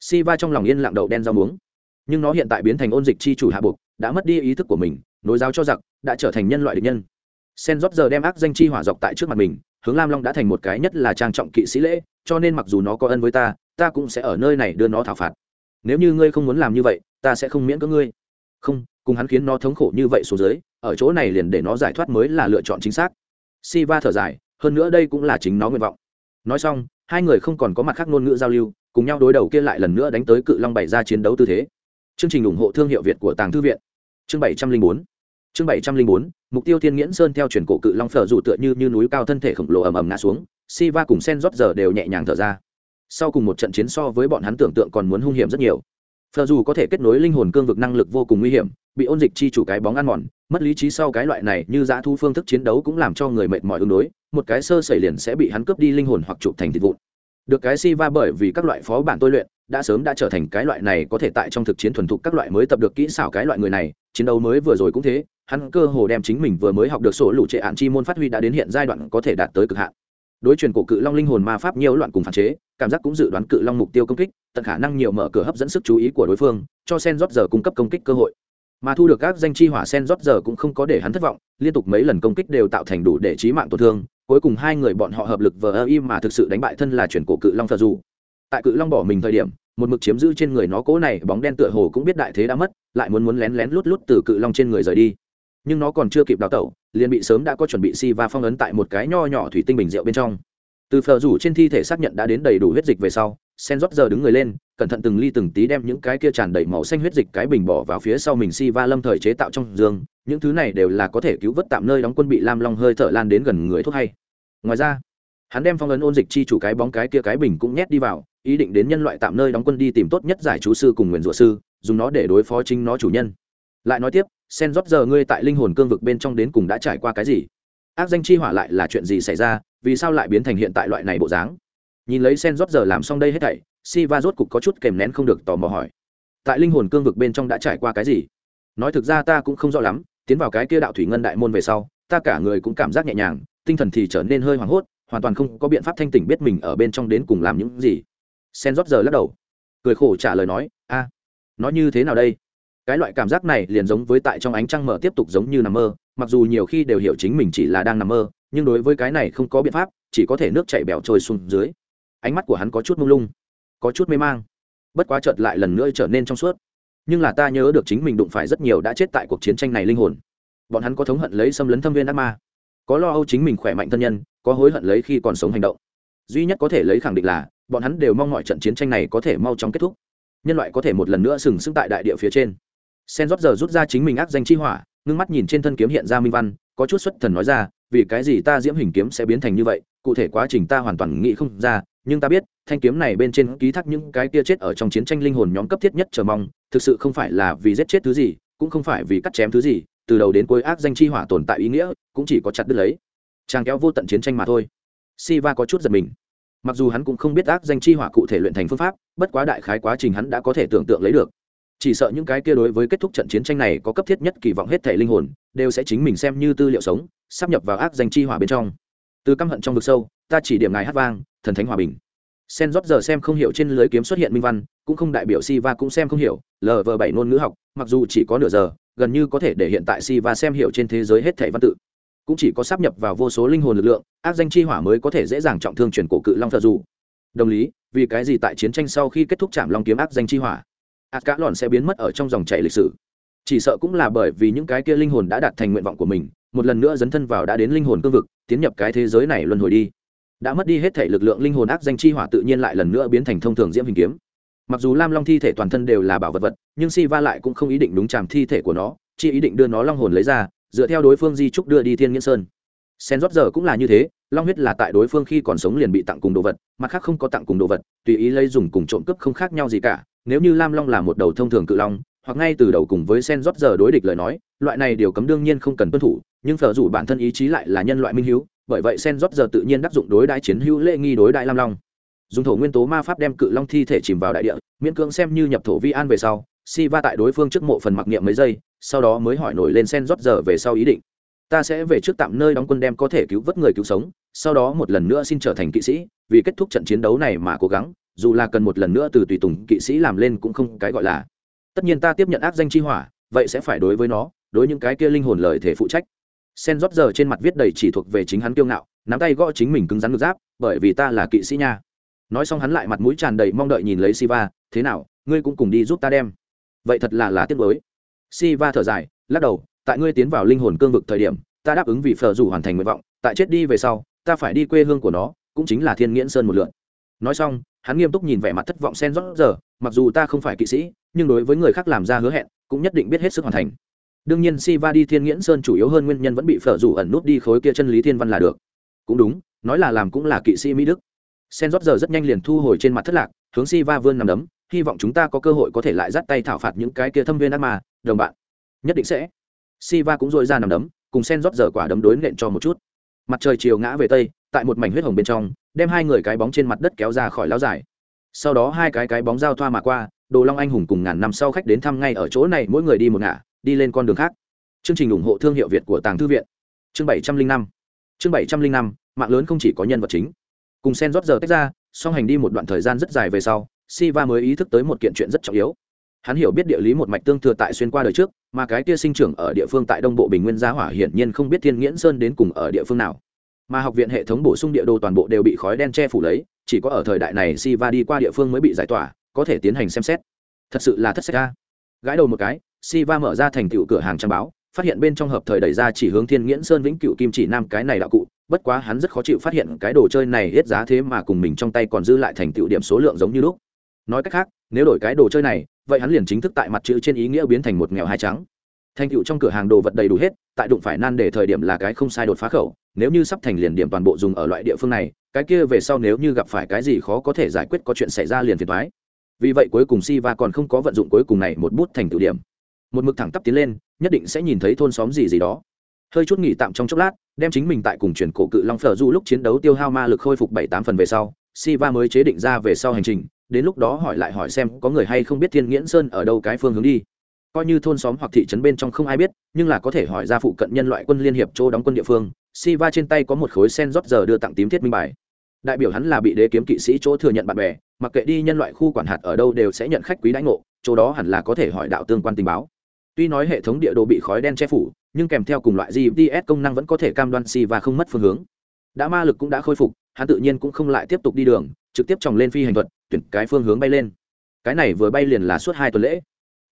Speaker 1: Siva trong lòng yên lặng đậu đen rau muống. Nhưng nó hiện tại biến thành ôn dịch chi chủ hạ buộc, đã mất đi ý thức của mình, nối giáo cho giặc, đã trở thành nhân loại địch nhân. Sen rót giờ đem ác danh chi hỏa dọc tại trước mặt mình hướng lam long đã thành một cái nhất là trang trọng kỵ sĩ lễ, cho nên mặc dù nó có ân với ta ta cũng sẽ ở nơi này đưa nó thảo phạt. Nếu như ngươi không muốn làm như vậy, ta sẽ không miễn cưỡng ngươi. Không, cùng hắn khiến nó thống khổ như vậy xuống dưới, ở chỗ này liền để nó giải thoát mới là lựa chọn chính xác. Si va thở dài, hơn nữa đây cũng là chính nó nguyện vọng. Nói xong, hai người không còn có mặt khác ngôn ngữ giao lưu, cùng nhau đối đầu kia lại lần nữa đánh tới cự long bày ra chiến đấu tư thế. Chương trình ủng hộ thương hiệu việt của tàng thư viện. Chương bảy trăm linh bốn chương bảy trăm linh bốn mục tiêu thiên nghiễn sơn theo truyền cổ cự long phở dù tựa như, như núi cao thân thể khổng lồ ầm ầm ngã xuống si va cùng sen rót giờ đều nhẹ nhàng thở ra. Sau cùng một trận chiến so với bọn hắn tưởng tượng còn muốn hung hiểm rất nhiều. Phở dù có thể kết nối linh hồn cương vực năng lực vô cùng nguy hiểm bị ôn dịch chi chủ cái bóng ăn mòn mất lý trí sau cái loại này như dã thu phương thức chiến đấu cũng làm cho người mệt mỏi ứng đối một cái sơ sẩy liền sẽ bị hắn cướp đi linh hồn hoặc chụp thành thịt vụn. Được cái si va bởi vì các loại phó bản tôi luyện đã sớm đã trở thành cái loại này có thể tại trong thực chiến thuần thục các loại mới tập được kỹ xảo cái loại người này chiến đấu mới vừa rồi cũng thế hắn cơ hồ đem chính mình vừa mới học được sổ lũ trệ hạn chi môn phát huy đã đến hiện giai đoạn có thể đạt tới cực hạn. Đối truyền cổ cự long linh hồn ma pháp nhiều loạn cùng phản chế, cảm giác cũng dự đoán cự long mục tiêu công kích, tận khả năng nhiều mở cửa hấp dẫn sức chú ý của đối phương, cho sen rót giờ cung cấp công kích cơ hội. Mà thu được các danh chi hỏa sen rót giờ cũng không có để hắn thất vọng, liên tục mấy lần công kích đều tạo thành đủ để trí mạng tổn thương, cuối cùng hai người bọn họ hợp lực vờ ơ im mà thực sự đánh bại thân là chuyển cổ cự long phật dù. Tại cự long bỏ mình thời điểm, một mực chiếm giữ trên người nó cố này, bóng đen tựa hồ cũng biết đại thế đã mất, lại muốn muốn lén lén lút lút từ cự long trên người rời đi nhưng nó còn chưa kịp đào tẩu, liền bị sớm đã có chuẩn bị si và phong ấn tại một cái nho nhỏ thủy tinh bình rượu bên trong. Từ phờ rủ trên thi thể xác nhận đã đến đầy đủ huyết dịch về sau, sen rót giờ đứng người lên, cẩn thận từng ly từng tí đem những cái kia tràn đầy màu xanh huyết dịch cái bình bỏ vào phía sau mình si va lâm thời chế tạo trong giường những thứ này đều là có thể cứu vớt tạm nơi đóng quân bị lam long hơi thở lan đến gần người thuốc hay. Ngoài ra, hắn đem phong ấn ôn dịch chi chủ cái bóng cái kia cái bình cũng nhét đi vào, ý định đến nhân loại tạm nơi đóng quân đi tìm tốt nhất giải chú sư cùng nguyền rủa sư, dùng nó để đối phó chính nó chủ nhân. Lại nói tiếp sen rót giờ ngươi tại linh hồn cương vực bên trong đến cùng đã trải qua cái gì? Ác danh chi hỏa lại là chuyện gì xảy ra? Vì sao lại biến thành hiện tại loại này bộ dáng? Nhìn lấy sen rót giờ làm xong đây hết thảy si va rốt cục có chút kèm nén không được tò mò hỏi. Tại linh hồn cương vực bên trong đã trải qua cái gì? Nói thực ra ta cũng không rõ lắm, tiến vào cái kia đạo thủy ngân đại môn về sau, ta cả người cũng cảm giác nhẹ nhàng, tinh thần thì trở nên hơi hoảng hốt, hoàn toàn không có biện pháp thanh tỉnh biết mình ở bên trong đến cùng làm những gì. Sen rót giờ lắc đầu, cười khổ trả lời nói, a, nói như thế nào đây? Cái loại cảm giác này liền giống với tại trong ánh trăng mở tiếp tục giống như nằm mơ, mặc dù nhiều khi đều hiểu chính mình chỉ là đang nằm mơ, nhưng đối với cái này không có biện pháp, chỉ có thể nước chảy bèo trôi xuống dưới. Ánh mắt của hắn có chút mông lung, có chút mê mang. Bất quá chợt lại lần nữa trở nên trong suốt. Nhưng là ta nhớ được chính mình đụng phải rất nhiều đã chết tại cuộc chiến tranh này linh hồn. Bọn hắn có thống hận lấy xâm lấn thâm viên ác ma, có lo âu chính mình khỏe mạnh thân nhân, có hối hận lấy khi còn sống hành động. Duy nhất có thể lấy khẳng định là, bọn hắn đều mong mọi trận chiến tranh này có thể mau chóng kết thúc. Nhân loại có thể một lần nữa sừng sững tại đại địa phía trên sen rót giờ rút ra chính mình ác danh chi hỏa, ngưng mắt nhìn trên thân kiếm hiện ra minh văn, có chút xuất thần nói ra, vì cái gì ta diễm hình kiếm sẽ biến thành như vậy? Cụ thể quá trình ta hoàn toàn nghĩ không ra, nhưng ta biết, thanh kiếm này bên trên ký thác những cái kia chết ở trong chiến tranh linh hồn nhóm cấp thiết nhất chờ mong, thực sự không phải là vì giết chết thứ gì, cũng không phải vì cắt chém thứ gì, từ đầu đến cuối ác danh chi hỏa tồn tại ý nghĩa, cũng chỉ có chặt đứt lấy. Chàng kéo vô tận chiến tranh mà thôi. Siva có chút giật mình. Mặc dù hắn cũng không biết ác danh chi hỏa cụ thể luyện thành phương pháp, bất quá đại khái quá trình hắn đã có thể tưởng tượng lấy được chỉ sợ những cái kia đối với kết thúc trận chiến tranh này có cấp thiết nhất kỳ vọng hết thể linh hồn, đều sẽ chính mình xem như tư liệu sống, sắp nhập vào ác danh chi hỏa bên trong. Từ căm hận trong vực sâu, ta chỉ điểm ngài hát vang, thần thánh hòa bình. Sen rót giờ xem không hiểu trên lưới kiếm xuất hiện minh văn, cũng không đại biểu si va cũng xem không hiểu lờ vờ bảy ngôn ngữ học, mặc dù chỉ có nửa giờ, gần như có thể để hiện tại si va xem hiểu trên thế giới hết thảy văn tự. Cũng chỉ có sắp nhập vào vô số linh hồn lực lượng, ác danh chi hỏa mới có thể dễ dàng trọng thương chuyển cổ cự long thờ dù. Đồng lý, vì cái gì tại chiến tranh sau khi kết thúc chạm long kiếm ác danh chi hỏa? Ác cá lòn sẽ biến mất ở trong dòng chảy lịch sử. Chỉ sợ cũng là bởi vì những cái kia linh hồn đã đạt thành nguyện vọng của mình, một lần nữa dấn thân vào đã đến linh hồn cương vực, tiến nhập cái thế giới này luân hồi đi. Đã mất đi hết thể lực lượng linh hồn ác danh chi hỏa tự nhiên lại lần nữa biến thành thông thường diễm hình kiếm. Mặc dù lam long thi thể toàn thân đều là bảo vật vật, nhưng si va lại cũng không ý định đúng chàm thi thể của nó, chỉ ý định đưa nó long hồn lấy ra, dựa theo đối phương di trúc đưa đi thiên nghĩa sơn. Sen rót giờ cũng là như thế, long huyết là tại đối phương khi còn sống liền bị tặng cùng đồ vật, mặt khác không có tặng cùng đồ vật, tùy ý lấy dùng cùng trộm cướp không khác nhau gì cả nếu như lam long là một đầu thông thường cự long, hoặc ngay từ đầu cùng với sen rót giờ đối địch lời nói, loại này điều cấm đương nhiên không cần tuân thủ, nhưng phở dù bản thân ý chí lại là nhân loại minh hiếu, bởi vậy sen rót giờ tự nhiên đắc dụng đối đại chiến hữu lễ nghi đối đại lam long. Dùng thổ nguyên tố ma pháp đem cự long thi thể chìm vào đại địa, miễn cưỡng xem như nhập thổ vi an về sau, si va tại đối phương trước mộ phần mặc niệm mấy giây, sau đó mới hỏi nổi lên sen rót giờ về sau ý định. Ta sẽ về trước tạm nơi đóng quân đem có thể cứu vớt người cứu sống, sau đó một lần nữa xin trở thành kỵ sĩ, vì kết thúc trận chiến đấu này mà cố gắng dù là cần một lần nữa từ tùy tùng kỵ sĩ làm lên cũng không cái gọi là. Tất nhiên ta tiếp nhận ác danh chi hỏa, vậy sẽ phải đối với nó, đối những cái kia linh hồn lời thể phụ trách. Sen rót giờ trên mặt viết đầy chỉ thuộc về chính hắn kiêu ngạo, nắm tay gõ chính mình cứng rắn ngược giáp, bởi vì ta là kỵ sĩ nha. Nói xong hắn lại mặt mũi tràn đầy mong đợi nhìn lấy siva, thế nào, ngươi cũng cùng đi giúp ta đem. Vậy thật là là tiếc mới siva thở dài, lắc đầu, tại ngươi tiến vào linh hồn cương vực thời điểm, ta đáp ứng vì phờ dù hoàn thành nguyện vọng, tại chết đi về sau, ta phải đi quê hương của nó, cũng chính là thiên nghiễn sơn một lượn nói xong hắn nghiêm túc nhìn vẻ mặt thất vọng sen rót giờ, mặc dù ta không phải kỵ sĩ, nhưng đối với người khác làm ra hứa hẹn, cũng nhất định biết hết sức hoàn thành. Đương nhiên, si va đi thiên nghiễn sơn chủ yếu hơn nguyên nhân vẫn bị phở rủ ẩn nút đi khối kia chân lý thiên văn là được. Cũng đúng, nói là làm cũng là kỵ sĩ mỹ đức. Sen rót giờ rất nhanh liền thu hồi trên mặt thất lạc, hướng si va vươn nằm đấm, hy vọng chúng ta có cơ hội có thể lại dắt tay thảo phạt những cái kia thâm viên ác mà đồng bạn. Nhất định sẽ. Si va cũng dội ra nằm đấm, cùng sen rót giờ quả đấm đối nện cho một chút. Mặt trời chiều ngã về tây tại một mảnh huyết hồng bên trong, đem hai người cái bóng trên mặt đất kéo ra khỏi lao dài sau đó hai cái cái bóng giao thoa mà qua, đồ long anh hùng cùng ngàn năm sau khách đến thăm ngay ở chỗ này, mỗi người đi một ngả, đi lên con đường khác. Chương trình ủng hộ thương hiệu việt của tàng thư viện. Chương bảy trăm linh năm. Chương bảy trăm linh năm, mạng lớn không chỉ có nhân vật chính. Cùng sen rót giờ tách ra, song hành đi một đoạn thời gian rất dài về sau, siva mới ý thức tới một kiện chuyện rất trọng yếu. Hắn hiểu biết địa lý một mạch tương thừa tại xuyên qua đời trước, mà cái kia sinh trưởng ở địa phương tại đông bộ bình nguyên gia hỏa hiển nhiên không biết thiên nghiễn sơn đến cùng ở địa phương nào mà học viện hệ thống bổ sung địa đồ toàn bộ đều bị khói đen che phủ lấy, chỉ có ở thời đại này siva đi qua địa phương mới bị giải tỏa, có thể tiến hành xem xét. Thật sự là thất sách a. Gãi đầu một cái, Siva mở ra thành tựu cửa hàng trang báo, phát hiện bên trong hợp thời đẩy ra chỉ hướng thiên nghiễn sơn vĩnh cựu kim chỉ nam cái này đạo cụ, bất quá hắn rất khó chịu phát hiện cái đồ chơi này hết giá thế mà cùng mình trong tay còn dư lại thành tựu điểm số lượng giống như lúc. Nói cách khác, nếu đổi cái đồ chơi này, vậy hắn liền chính thức tại mặt chữ trên ý nghĩa biến thành một nghèo hai trắng. Thành tựu trong cửa hàng đồ vật đầy đủ hết, tại đụng phải nan để thời điểm là cái không sai đột phá khẩu nếu như sắp thành liền điểm toàn bộ dùng ở loại địa phương này, cái kia về sau nếu như gặp phải cái gì khó có thể giải quyết có chuyện xảy ra liền phiền thoái vì vậy cuối cùng si va còn không có vận dụng cuối cùng này một bút thành tựu điểm. Một mực thẳng tắp tiến lên, nhất định sẽ nhìn thấy thôn xóm gì gì đó. Hơi chút nghỉ tạm trong chốc lát, đem chính mình tại cùng chuyển cổ cự long phở du lúc chiến đấu tiêu hao ma lực khôi phục bảy tám phần về sau si va mới chế định ra về sau hành trình, đến lúc đó hỏi lại hỏi xem có người hay không biết thiên nghiễn sơn ở đâu cái phương hướng đi. Coi như thôn xóm hoặc thị trấn bên trong không ai biết, nhưng là có thể hỏi ra phụ cận nhân loại quân liên hiệp chỗ đóng quân địa phương si va trên tay có một khối sen rót giờ đưa tặng tím thiết minh bài. Đại biểu hắn là bị đế kiếm kỵ sĩ chỗ thừa nhận bạn bè, mặc kệ đi nhân loại khu quản hạt ở đâu đều sẽ nhận khách quý đãi ngộ, chỗ đó hẳn là có thể hỏi đạo tương quan tình báo. Tuy nói hệ thống địa đồ bị khói đen che phủ, nhưng kèm theo cùng loại gps công năng vẫn có thể cam đoan si và không mất phương hướng. Đã ma lực cũng đã khôi phục, hắn tự nhiên cũng không lại tiếp tục đi đường, trực tiếp tròng lên phi hành thuật, tuyển cái phương hướng bay lên. Cái này vừa bay liền là suốt hai tuần lễ.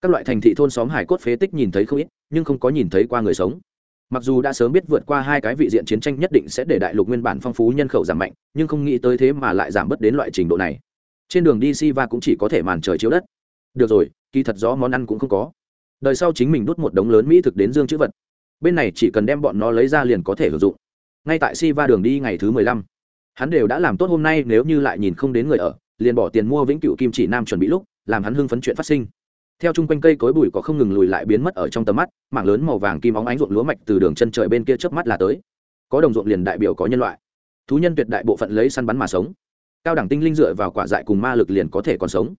Speaker 1: Các loại thành thị thôn xóm hải cốt phế tích nhìn thấy không ít, nhưng không có nhìn thấy qua người sống mặc dù đã sớm biết vượt qua hai cái vị diện chiến tranh nhất định sẽ để đại lục nguyên bản phong phú nhân khẩu giảm mạnh, nhưng không nghĩ tới thế mà lại giảm bớt đến loại trình độ này. Trên đường đi si va cũng chỉ có thể màn trời chiếu đất. Được rồi, kỳ thật gió món ăn cũng không có. Đời sau chính mình đút một đống lớn mỹ thực đến dương chữ vật. Bên này chỉ cần đem bọn nó lấy ra liền có thể sử dụng. Ngay tại si va đường đi ngày thứ mười lăm, hắn đều đã làm tốt hôm nay nếu như lại nhìn không đến người ở, liền bỏ tiền mua vĩnh cựu kim chỉ nam chuẩn bị lúc, làm hắn hưng phấn chuyện phát sinh theo chung quanh cây cối bụi có không ngừng lùi lại biến mất ở trong tầm mắt, mảng lớn màu vàng kim óng ánh ruộng lúa mạch từ đường chân trời bên kia chớp mắt là tới. Có đồng ruộng liền đại biểu có nhân loại. Thú nhân tuyệt đại bộ phận lấy săn bắn mà sống. Cao đẳng tinh linh dựa vào quả dại cùng ma lực liền có thể còn sống.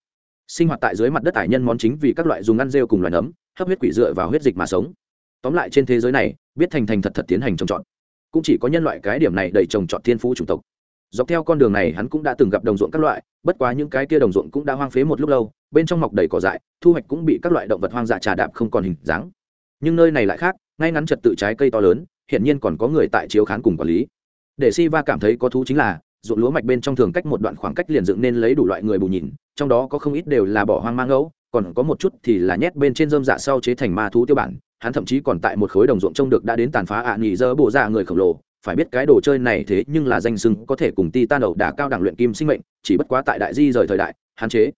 Speaker 1: Sinh hoạt tại dưới mặt đất tài nhân món chính vì các loại dùng ăn rêu cùng loài nấm, hấp huyết quỷ dựa vào huyết dịch mà sống. Tóm lại trên thế giới này, biết thành thành thật thật tiến hành trồng trọt. Cũng chỉ có nhân loại cái điểm này đầy trồng trọt thiên phú chủng tộc dọc theo con đường này hắn cũng đã từng gặp đồng ruộng các loại, bất quá những cái kia đồng ruộng cũng đã hoang phế một lúc lâu, bên trong mọc đầy cỏ dại, thu hoạch cũng bị các loại động vật hoang dã trà đạp không còn hình dáng. Nhưng nơi này lại khác, ngay ngắn trật tự trái cây to lớn hiện nhiên còn có người tại chiếu khán cùng quản lý. Để si va cảm thấy có thú chính là, ruộng lúa mạch bên trong thường cách một đoạn khoảng cách liền dựng nên lấy đủ loại người bù nhìn, trong đó có không ít đều là bỏ hoang mang ấu còn có một chút thì là nhét bên trên dơm dạ sau chế thành ma thú tiêu bản, hắn thậm chí còn tại một khối đồng ruộng trông được đã đến tàn phá ạ à nghỉ dơ bộ ra người khổng lồ phải biết cái đồ chơi này thế nhưng là danh sưng có thể cùng ti tan đầu đả cao đẳng luyện kim sinh mệnh chỉ bất quá tại đại di rời thời đại hạn chế.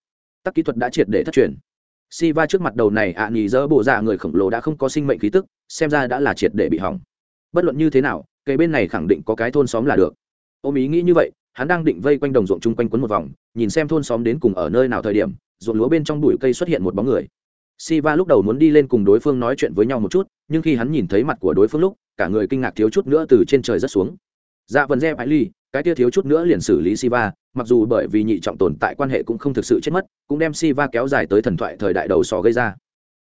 Speaker 1: Tắc kỹ thuật đã triệt để thất truyền. Si va trước mặt đầu này ạ à nghỉ dơ bộ ra người khổng lồ đã không có sinh mệnh khí tức xem ra đã là triệt để bị hỏng. Bất luận như thế nào cây bên này khẳng định có cái thôn xóm là được. Ôm ý nghĩ như vậy hắn đang định vây quanh đồng ruộng chung quanh quấn một vòng nhìn xem thôn xóm đến cùng ở nơi nào thời điểm ruộng lúa bên trong bụi cây xuất hiện một bóng người. Siva lúc đầu muốn đi lên cùng đối phương nói chuyện với nhau một chút, nhưng khi hắn nhìn thấy mặt của đối phương lúc, cả người kinh ngạc thiếu chút nữa từ trên trời rất xuống. Dạ vần re ly, cái kia thiếu chút nữa liền xử lý Siva, mặc dù bởi vì nhị trọng tồn tại quan hệ cũng không thực sự chết mất, cũng đem Siva kéo dài tới thần thoại thời đại đầu sò gây ra.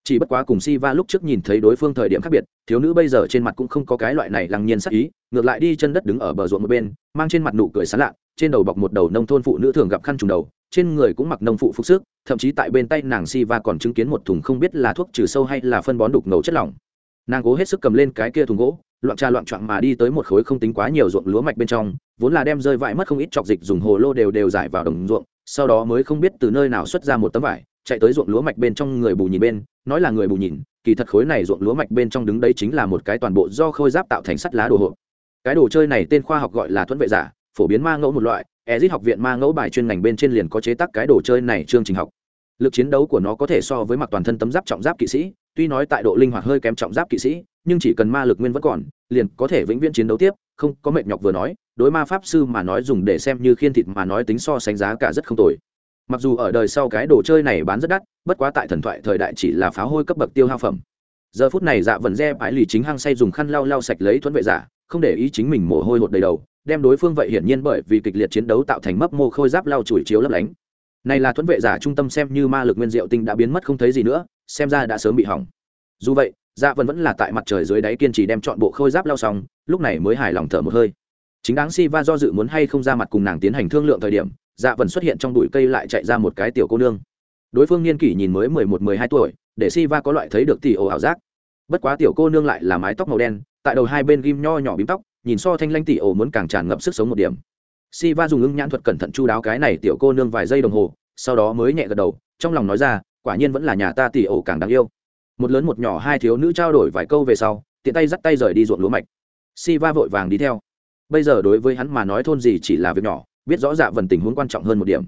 Speaker 1: Chỉ bất quá cùng Siva lúc trước nhìn thấy đối phương thời điểm khác biệt, thiếu nữ bây giờ trên mặt cũng không có cái loại này lăng nhiên sắc ý, ngược lại đi chân đất đứng ở bờ ruộng một bên, mang trên mặt nụ cười sảng lạ, trên đầu bọc một đầu nông thôn phụ nữ thường gặp khăn trùng đầu, trên người cũng mặc nông phụ phục sức thậm chí tại bên tay nàng si va còn chứng kiến một thùng không biết là thuốc trừ sâu hay là phân bón đục ngầu chất lỏng nàng cố hết sức cầm lên cái kia thùng gỗ loạn trà loạn trạng mà đi tới một khối không tính quá nhiều ruộng lúa mạch bên trong, vốn là đem rơi vải mất không ít chọc dịch dùng hồ lô đều đều giải vào đồng ruộng, sau đó mới không biết từ nơi nào xuất ra một tấm vải, chạy tới ruộng lúa mạch bên trong người bù nhìn bên, nói là người bù nhìn, kỳ thật khối này ruộng lúa mạch bên trong đứng đấy chính là một cái toàn bộ do khôi giáp tạo thành sắt lá đồ hộp. Cái đồ chơi này tên khoa học gọi là thuẫn vệ giả, phổ biến ma ngẫu một loại ezit học viện ma ngẫu bài chuyên ngành bên trên liền có chế tác cái đồ chơi này chương trình học. Lực chiến đấu của nó có thể so với mặc toàn thân tấm giáp trọng giáp kỵ sĩ, tuy nói tại độ linh hoạt hơi kém trọng giáp kỵ sĩ nhưng chỉ cần ma lực nguyên vẫn còn, liền có thể vĩnh viễn chiến đấu tiếp, không, có mệt nhọc vừa nói, đối ma pháp sư mà nói dùng để xem như khiên thịt mà nói tính so sánh giá cả rất không tồi. Mặc dù ở đời sau cái đồ chơi này bán rất đắt, bất quá tại thần thoại thời đại chỉ là pháo hôi cấp bậc tiêu hao phẩm. Giờ phút này dạ vần re bãi lì chính hăng say dùng khăn lau lau sạch lấy thuẫn vệ giả, không để ý chính mình mồ hôi hột đầy đầu, đem đối phương vậy hiển nhiên bởi vì kịch liệt chiến đấu tạo thành mấp mô khôi giáp lau chùi chiếu lấp lánh. Này là thuẫn vệ giả trung tâm xem như ma lực nguyên diệu tinh đã biến mất không thấy gì nữa, xem ra đã sớm bị hỏng. Dù vậy dạ vân vẫn là tại mặt trời dưới đáy kiên trì đem chọn bộ khôi giáp lao xong, lúc này mới hài lòng thở một hơi. Chính đáng si va do dự muốn hay không ra mặt cùng nàng tiến hành thương lượng thời điểm dạ vân xuất hiện trong bụi cây lại chạy ra một cái tiểu cô nương. Đối phương niên kỷ nhìn mới mười một, mười hai tuổi, để si va có loại thấy được tỷ ồ ảo giác. Bất quá tiểu cô nương lại là mái tóc màu đen, tại đầu hai bên ghim nho nhỏ bím tóc, nhìn so thanh lanh tỷ ồ muốn càng tràn ngập sức sống một điểm. Si va dùng ưng nhãn thuật cẩn thận chu đáo cái này tiểu cô nương vài giây đồng hồ, sau đó mới nhẹ gật đầu, trong lòng nói ra, quả nhiên vẫn là nhà ta tỷ ổ càng đáng yêu một lớn một nhỏ hai thiếu nữ trao đổi vài câu về sau tiện tay dắt tay rời đi ruộng lúa mạch. Si va vội vàng đi theo. Bây giờ đối với hắn mà nói thôn gì chỉ là việc nhỏ biết rõ dạ vần tình huống quan trọng hơn một điểm.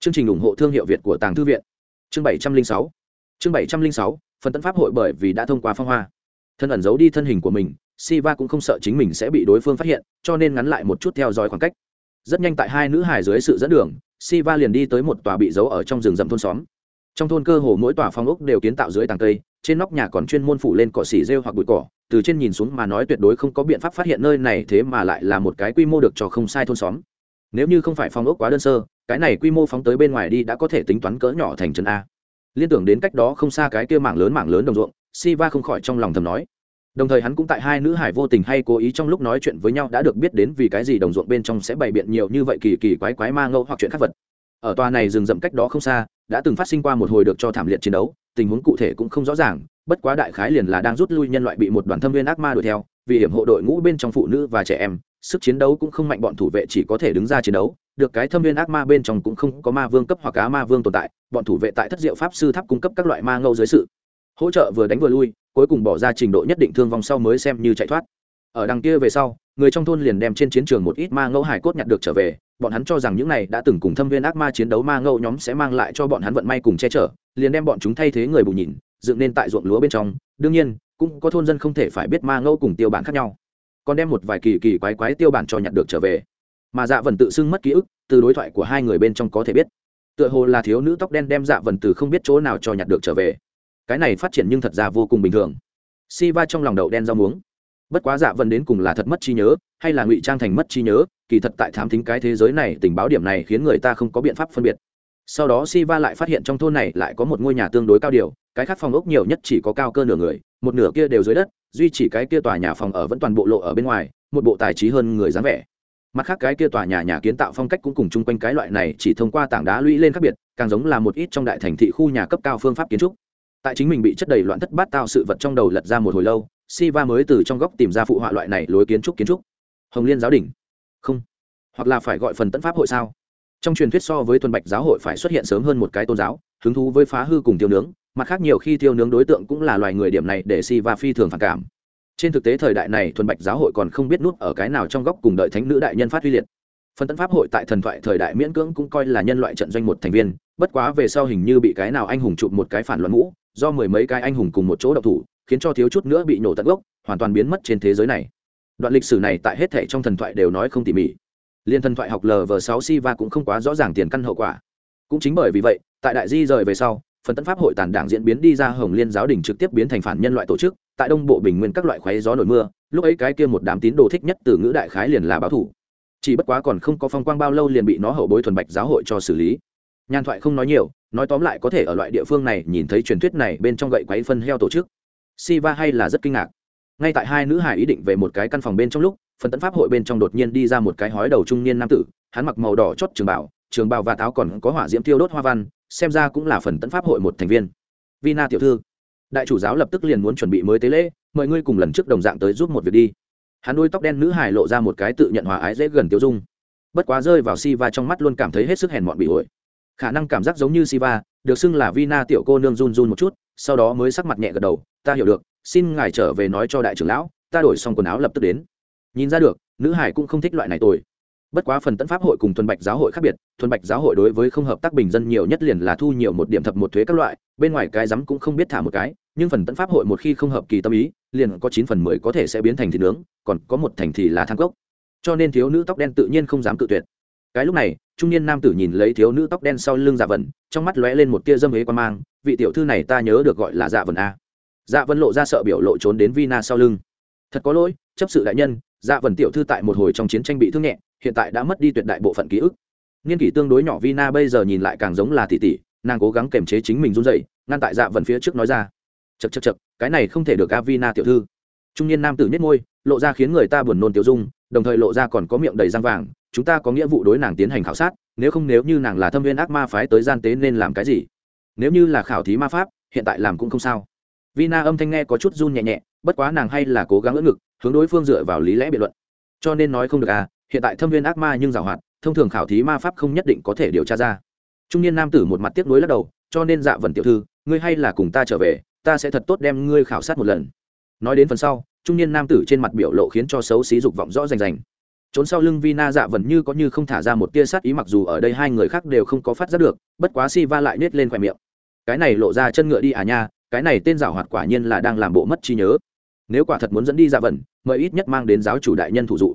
Speaker 1: Chương trình ủng hộ thương hiệu việt của tàng thư viện. Chương bảy trăm linh sáu. Chương bảy trăm linh sáu phần tấn pháp hội bởi vì đã thông qua phong hoa. Thân ẩn giấu đi thân hình của mình Siva cũng không sợ chính mình sẽ bị đối phương phát hiện, cho nên ngắn lại một chút theo dõi khoảng cách. Rất nhanh tại hai nữ hải dưới sự dẫn đường, Siva liền đi tới một tòa bị giấu ở trong rừng rậm thôn xóm. Trong thôn cơ hồ mỗi tòa phong ốc đều kiến tạo dưới tàng cây, trên nóc nhà còn chuyên môn phủ lên cỏ xỉ rêu hoặc bụi cỏ, từ trên nhìn xuống mà nói tuyệt đối không có biện pháp phát hiện nơi này thế mà lại là một cái quy mô được cho không sai thôn xóm. Nếu như không phải phong ốc quá đơn sơ, cái này quy mô phóng tới bên ngoài đi đã có thể tính toán cỡ nhỏ thành trấn a. Liên tưởng đến cách đó không xa cái kia mảng lớn mảng lớn đồng ruộng, Siva không khỏi trong lòng thầm nói đồng thời hắn cũng tại hai nữ hải vô tình hay cố ý trong lúc nói chuyện với nhau đã được biết đến vì cái gì đồng ruộng bên trong sẽ bày biện nhiều như vậy kỳ kỳ quái quái ma ngâu hoặc chuyện khác vật ở tòa này rừng rậm cách đó không xa đã từng phát sinh qua một hồi được cho thảm liệt chiến đấu tình huống cụ thể cũng không rõ ràng, bất quá đại khái liền là đang rút lui nhân loại bị một đoàn thâm viên ác ma đuổi theo, vì hiểm hộ đội ngũ bên trong phụ nữ và trẻ em, sức chiến đấu cũng không mạnh, bọn thủ vệ chỉ có thể đứng ra chiến đấu, được cái thâm viên ác ma bên trong cũng không có ma vương cấp hoặc cá ma vương tồn tại, bọn thủ vệ tại thất diệu pháp sư tháp cung cấp các loại ma ngâu dưới sự hỗ trợ vừa đánh vừa lui, cuối cùng bỏ ra trình độ nhất định thương vong sau mới xem như chạy thoát. Ở đằng kia về sau, người trong thôn liền đem trên chiến trường một ít ma ngẫu hải cốt nhặt được trở về bọn hắn cho rằng những này đã từng cùng thâm viên ác ma chiến đấu ma ngẫu nhóm sẽ mang lại cho bọn hắn vận may cùng che chở, liền đem bọn chúng thay thế người bù nhìn, dựng nên tại ruộng lúa bên trong. Đương nhiên, cũng có thôn dân không thể phải biết ma ngẫu cùng tiêu bản khác nhau. Còn đem một vài kỳ kỳ quái quái tiêu bản cho nhặt được trở về. Mà dạ vần tự xưng mất ký ức, từ đối thoại của hai người bên trong có thể biết. Tựa hồ là thiếu nữ tóc đen đem dạ vần từ không biết chỗ nào cho nhặt được trở về. Cái này phát triển nhưng thật ra vô cùng bình thường. Si va trong lòng đậu đen rau muống. Bất quá dạ vần đến cùng là thật mất trí nhớ hay là ngụy trang thành mất trí nhớ, kỳ thật tại thám thính cái thế giới này, tình báo điểm này khiến người ta không có biện pháp phân biệt. Sau đó si va lại phát hiện trong thôn này lại có một ngôi nhà tương đối cao điều, cái khác phòng ốc nhiều nhất chỉ có cao cơ nửa người, một nửa kia đều dưới đất, duy chỉ cái kia tòa nhà phòng ở vẫn toàn bộ lộ ở bên ngoài, một bộ tài trí hơn người dáng vẻ. Mặt khác cái kia tòa nhà nhà kiến tạo phong cách cũng cùng chung quanh cái loại này chỉ thông qua tảng đá lũy lên khác biệt, càng giống là một ít trong đại thành thị khu nhà cấp cao phương pháp kiến trúc. Tại chính mình bị chất đầy loạn thất bát tạo sự vật trong đầu lật ra một hồi lâu, Siva mới từ trong góc tìm ra phụ họa loại này lối kiến trúc kiến trúc hồng liên giáo đình? Không. Hoặc là phải gọi phần tẫn pháp hội sao? Trong truyền thuyết so với tuần bạch giáo hội phải xuất hiện sớm hơn một cái tôn giáo, hứng thú với phá hư cùng tiêu nướng, mặt khác nhiều khi tiêu nướng đối tượng cũng là loài người điểm này để si và phi thường phản cảm. Trên thực tế thời đại này Thuần bạch giáo hội còn không biết nút ở cái nào trong góc cùng đợi thánh nữ đại nhân phát huy liệt. Phần tấn pháp hội tại thần thoại thời đại miễn cưỡng cũng coi là nhân loại trận doanh một thành viên, bất quá về sau hình như bị cái nào anh hùng chụp một cái phản loạn ngũ do mười mấy cái anh hùng cùng một chỗ độc thủ, khiến cho thiếu chút nữa bị nổ tận gốc, hoàn toàn biến mất trên thế giới này đoạn lịch sử này tại hết thể trong thần thoại đều nói không tỉ mỉ. Liên thần thoại học lv sáu siva cũng không quá rõ ràng tiền căn hậu quả. Cũng chính bởi vì vậy, tại đại di rời về sau, phần tân pháp hội tàn đảng diễn biến đi ra hồng liên giáo đình trực tiếp biến thành phản nhân loại tổ chức, tại đông bộ bình nguyên các loại khoáy gió nổi mưa, lúc ấy cái kia một đám tín đồ thích nhất từ ngữ đại khái liền là báo thủ. Chỉ bất quá còn không có phong quang bao lâu liền bị nó hậu bối thuần bạch giáo hội cho xử lý. Nhàn thoại không nói nhiều, nói tóm lại có thể ở loại địa phương này nhìn thấy truyền thuyết này bên trong gậy quấy phân heo tổ chức. Si va hay là rất kinh ngạc ngay tại hai nữ hải ý định về một cái căn phòng bên trong lúc, phần tấn pháp hội bên trong đột nhiên đi ra một cái hói đầu trung niên nam tử, hắn mặc màu đỏ chót trường bảo trường bảo và táo còn có hỏa diễm tiêu đốt hoa văn, xem ra cũng là phần tấn pháp hội một thành viên. Vina tiểu thư, đại chủ giáo lập tức liền muốn chuẩn bị mới tế lễ, mời ngươi cùng lần trước đồng dạng tới giúp một việc đi. Hắn đuôi tóc đen nữ hải lộ ra một cái tự nhận hòa ái dễ gần tiêu dung. Bất quá rơi vào si va trong mắt luôn cảm thấy hết sức hèn mọn bị ổi khả năng cảm giác giống như siva, được xưng là vina tiểu cô nương run run một chút, sau đó mới sắc mặt nhẹ gật đầu, ta hiểu được xin ngài trở về nói cho đại trưởng lão, ta đổi xong quần áo lập tức đến. Nhìn ra được, nữ hải cũng không thích loại này tồi. Bất quá phần tẫn pháp hội cùng thuần bạch giáo hội khác biệt, thuần bạch giáo hội đối với không hợp tác bình dân nhiều nhất liền là thu nhiều một điểm thập một thuế các loại, bên ngoài cái rắm cũng không biết thả một cái, nhưng phần tẫn pháp hội một khi không hợp kỳ tâm ý, liền có chín phần mười có thể sẽ biến thành thịt nướng, còn có một thành thì là thang gốc cho nên thiếu nữ tóc đen tự nhiên không dám cự tuyệt. Cái lúc này, trung niên nam tử nhìn lấy thiếu nữ tóc đen sau lưng dạ vần, trong mắt lóe lên một tia dâm ế quan mang, vị tiểu thư này ta nhớ được gọi là dạ vần a dạ vân lộ ra sợ biểu lộ trốn đến vina sau lưng. Thật có lỗi, chấp sự đại nhân dạ vần tiểu thư tại một hồi trong chiến tranh bị thương nhẹ, hiện tại đã mất đi tuyệt đại bộ phận ký ức. Niên kỷ tương đối nhỏ vina bây giờ nhìn lại càng giống là tỷ tỷ, nàng cố gắng kềm chế chính mình run dậy ngăn tại dạ vần phía trước nói ra. Chật chật chật cái này không thể được a vina tiểu thư. Trung niên nam tử nhất môi, lộ ra khiến người ta buồn nôn tiểu dung, đồng thời lộ ra còn có miệng đầy răng vàng, chúng ta có nghĩa vụ đối nàng tiến hành khảo sát, nếu không nếu như nàng là thâm viên ác ma phái tới gian tế nên làm cái gì? Nếu như là khảo thí ma pháp, hiện tại làm cũng không sao vina âm thanh nghe có chút run nhẹ nhẹ, bất quá nàng hay là cố gắng ưỡn ngực, hướng đối phương dựa vào lý lẽ biện luận. Cho nên nói không được à hiện tại thâm viên ác ma nhưng giảo hoạt, thông thường khảo thí ma pháp không nhất định có thể điều tra ra. Trung niên nam tử một mặt tiếc nuối lắc đầu, cho nên dạ vần tiểu thư, ngươi hay là cùng ta trở về, ta sẽ thật tốt đem ngươi khảo sát một lần. Nói đến phần sau, trung niên nam tử trên mặt biểu lộ khiến cho xấu xí dục vọng rõ rành rành. Trốn sau lưng vina dạ vần như có như không thả ra một tia sát ý mặc dù ở đây hai người khác đều không có phát giác được, bất quá si va lại nết lên khoe miệng. Cái này lộ ra chân ngựa đi à nha cái này tên giảo hoạt quả nhiên là đang làm bộ mất trí nhớ. Nếu quả thật muốn dẫn đi dạ ra vần mời ít nhất mang đến giáo chủ đại nhân thủ dụ.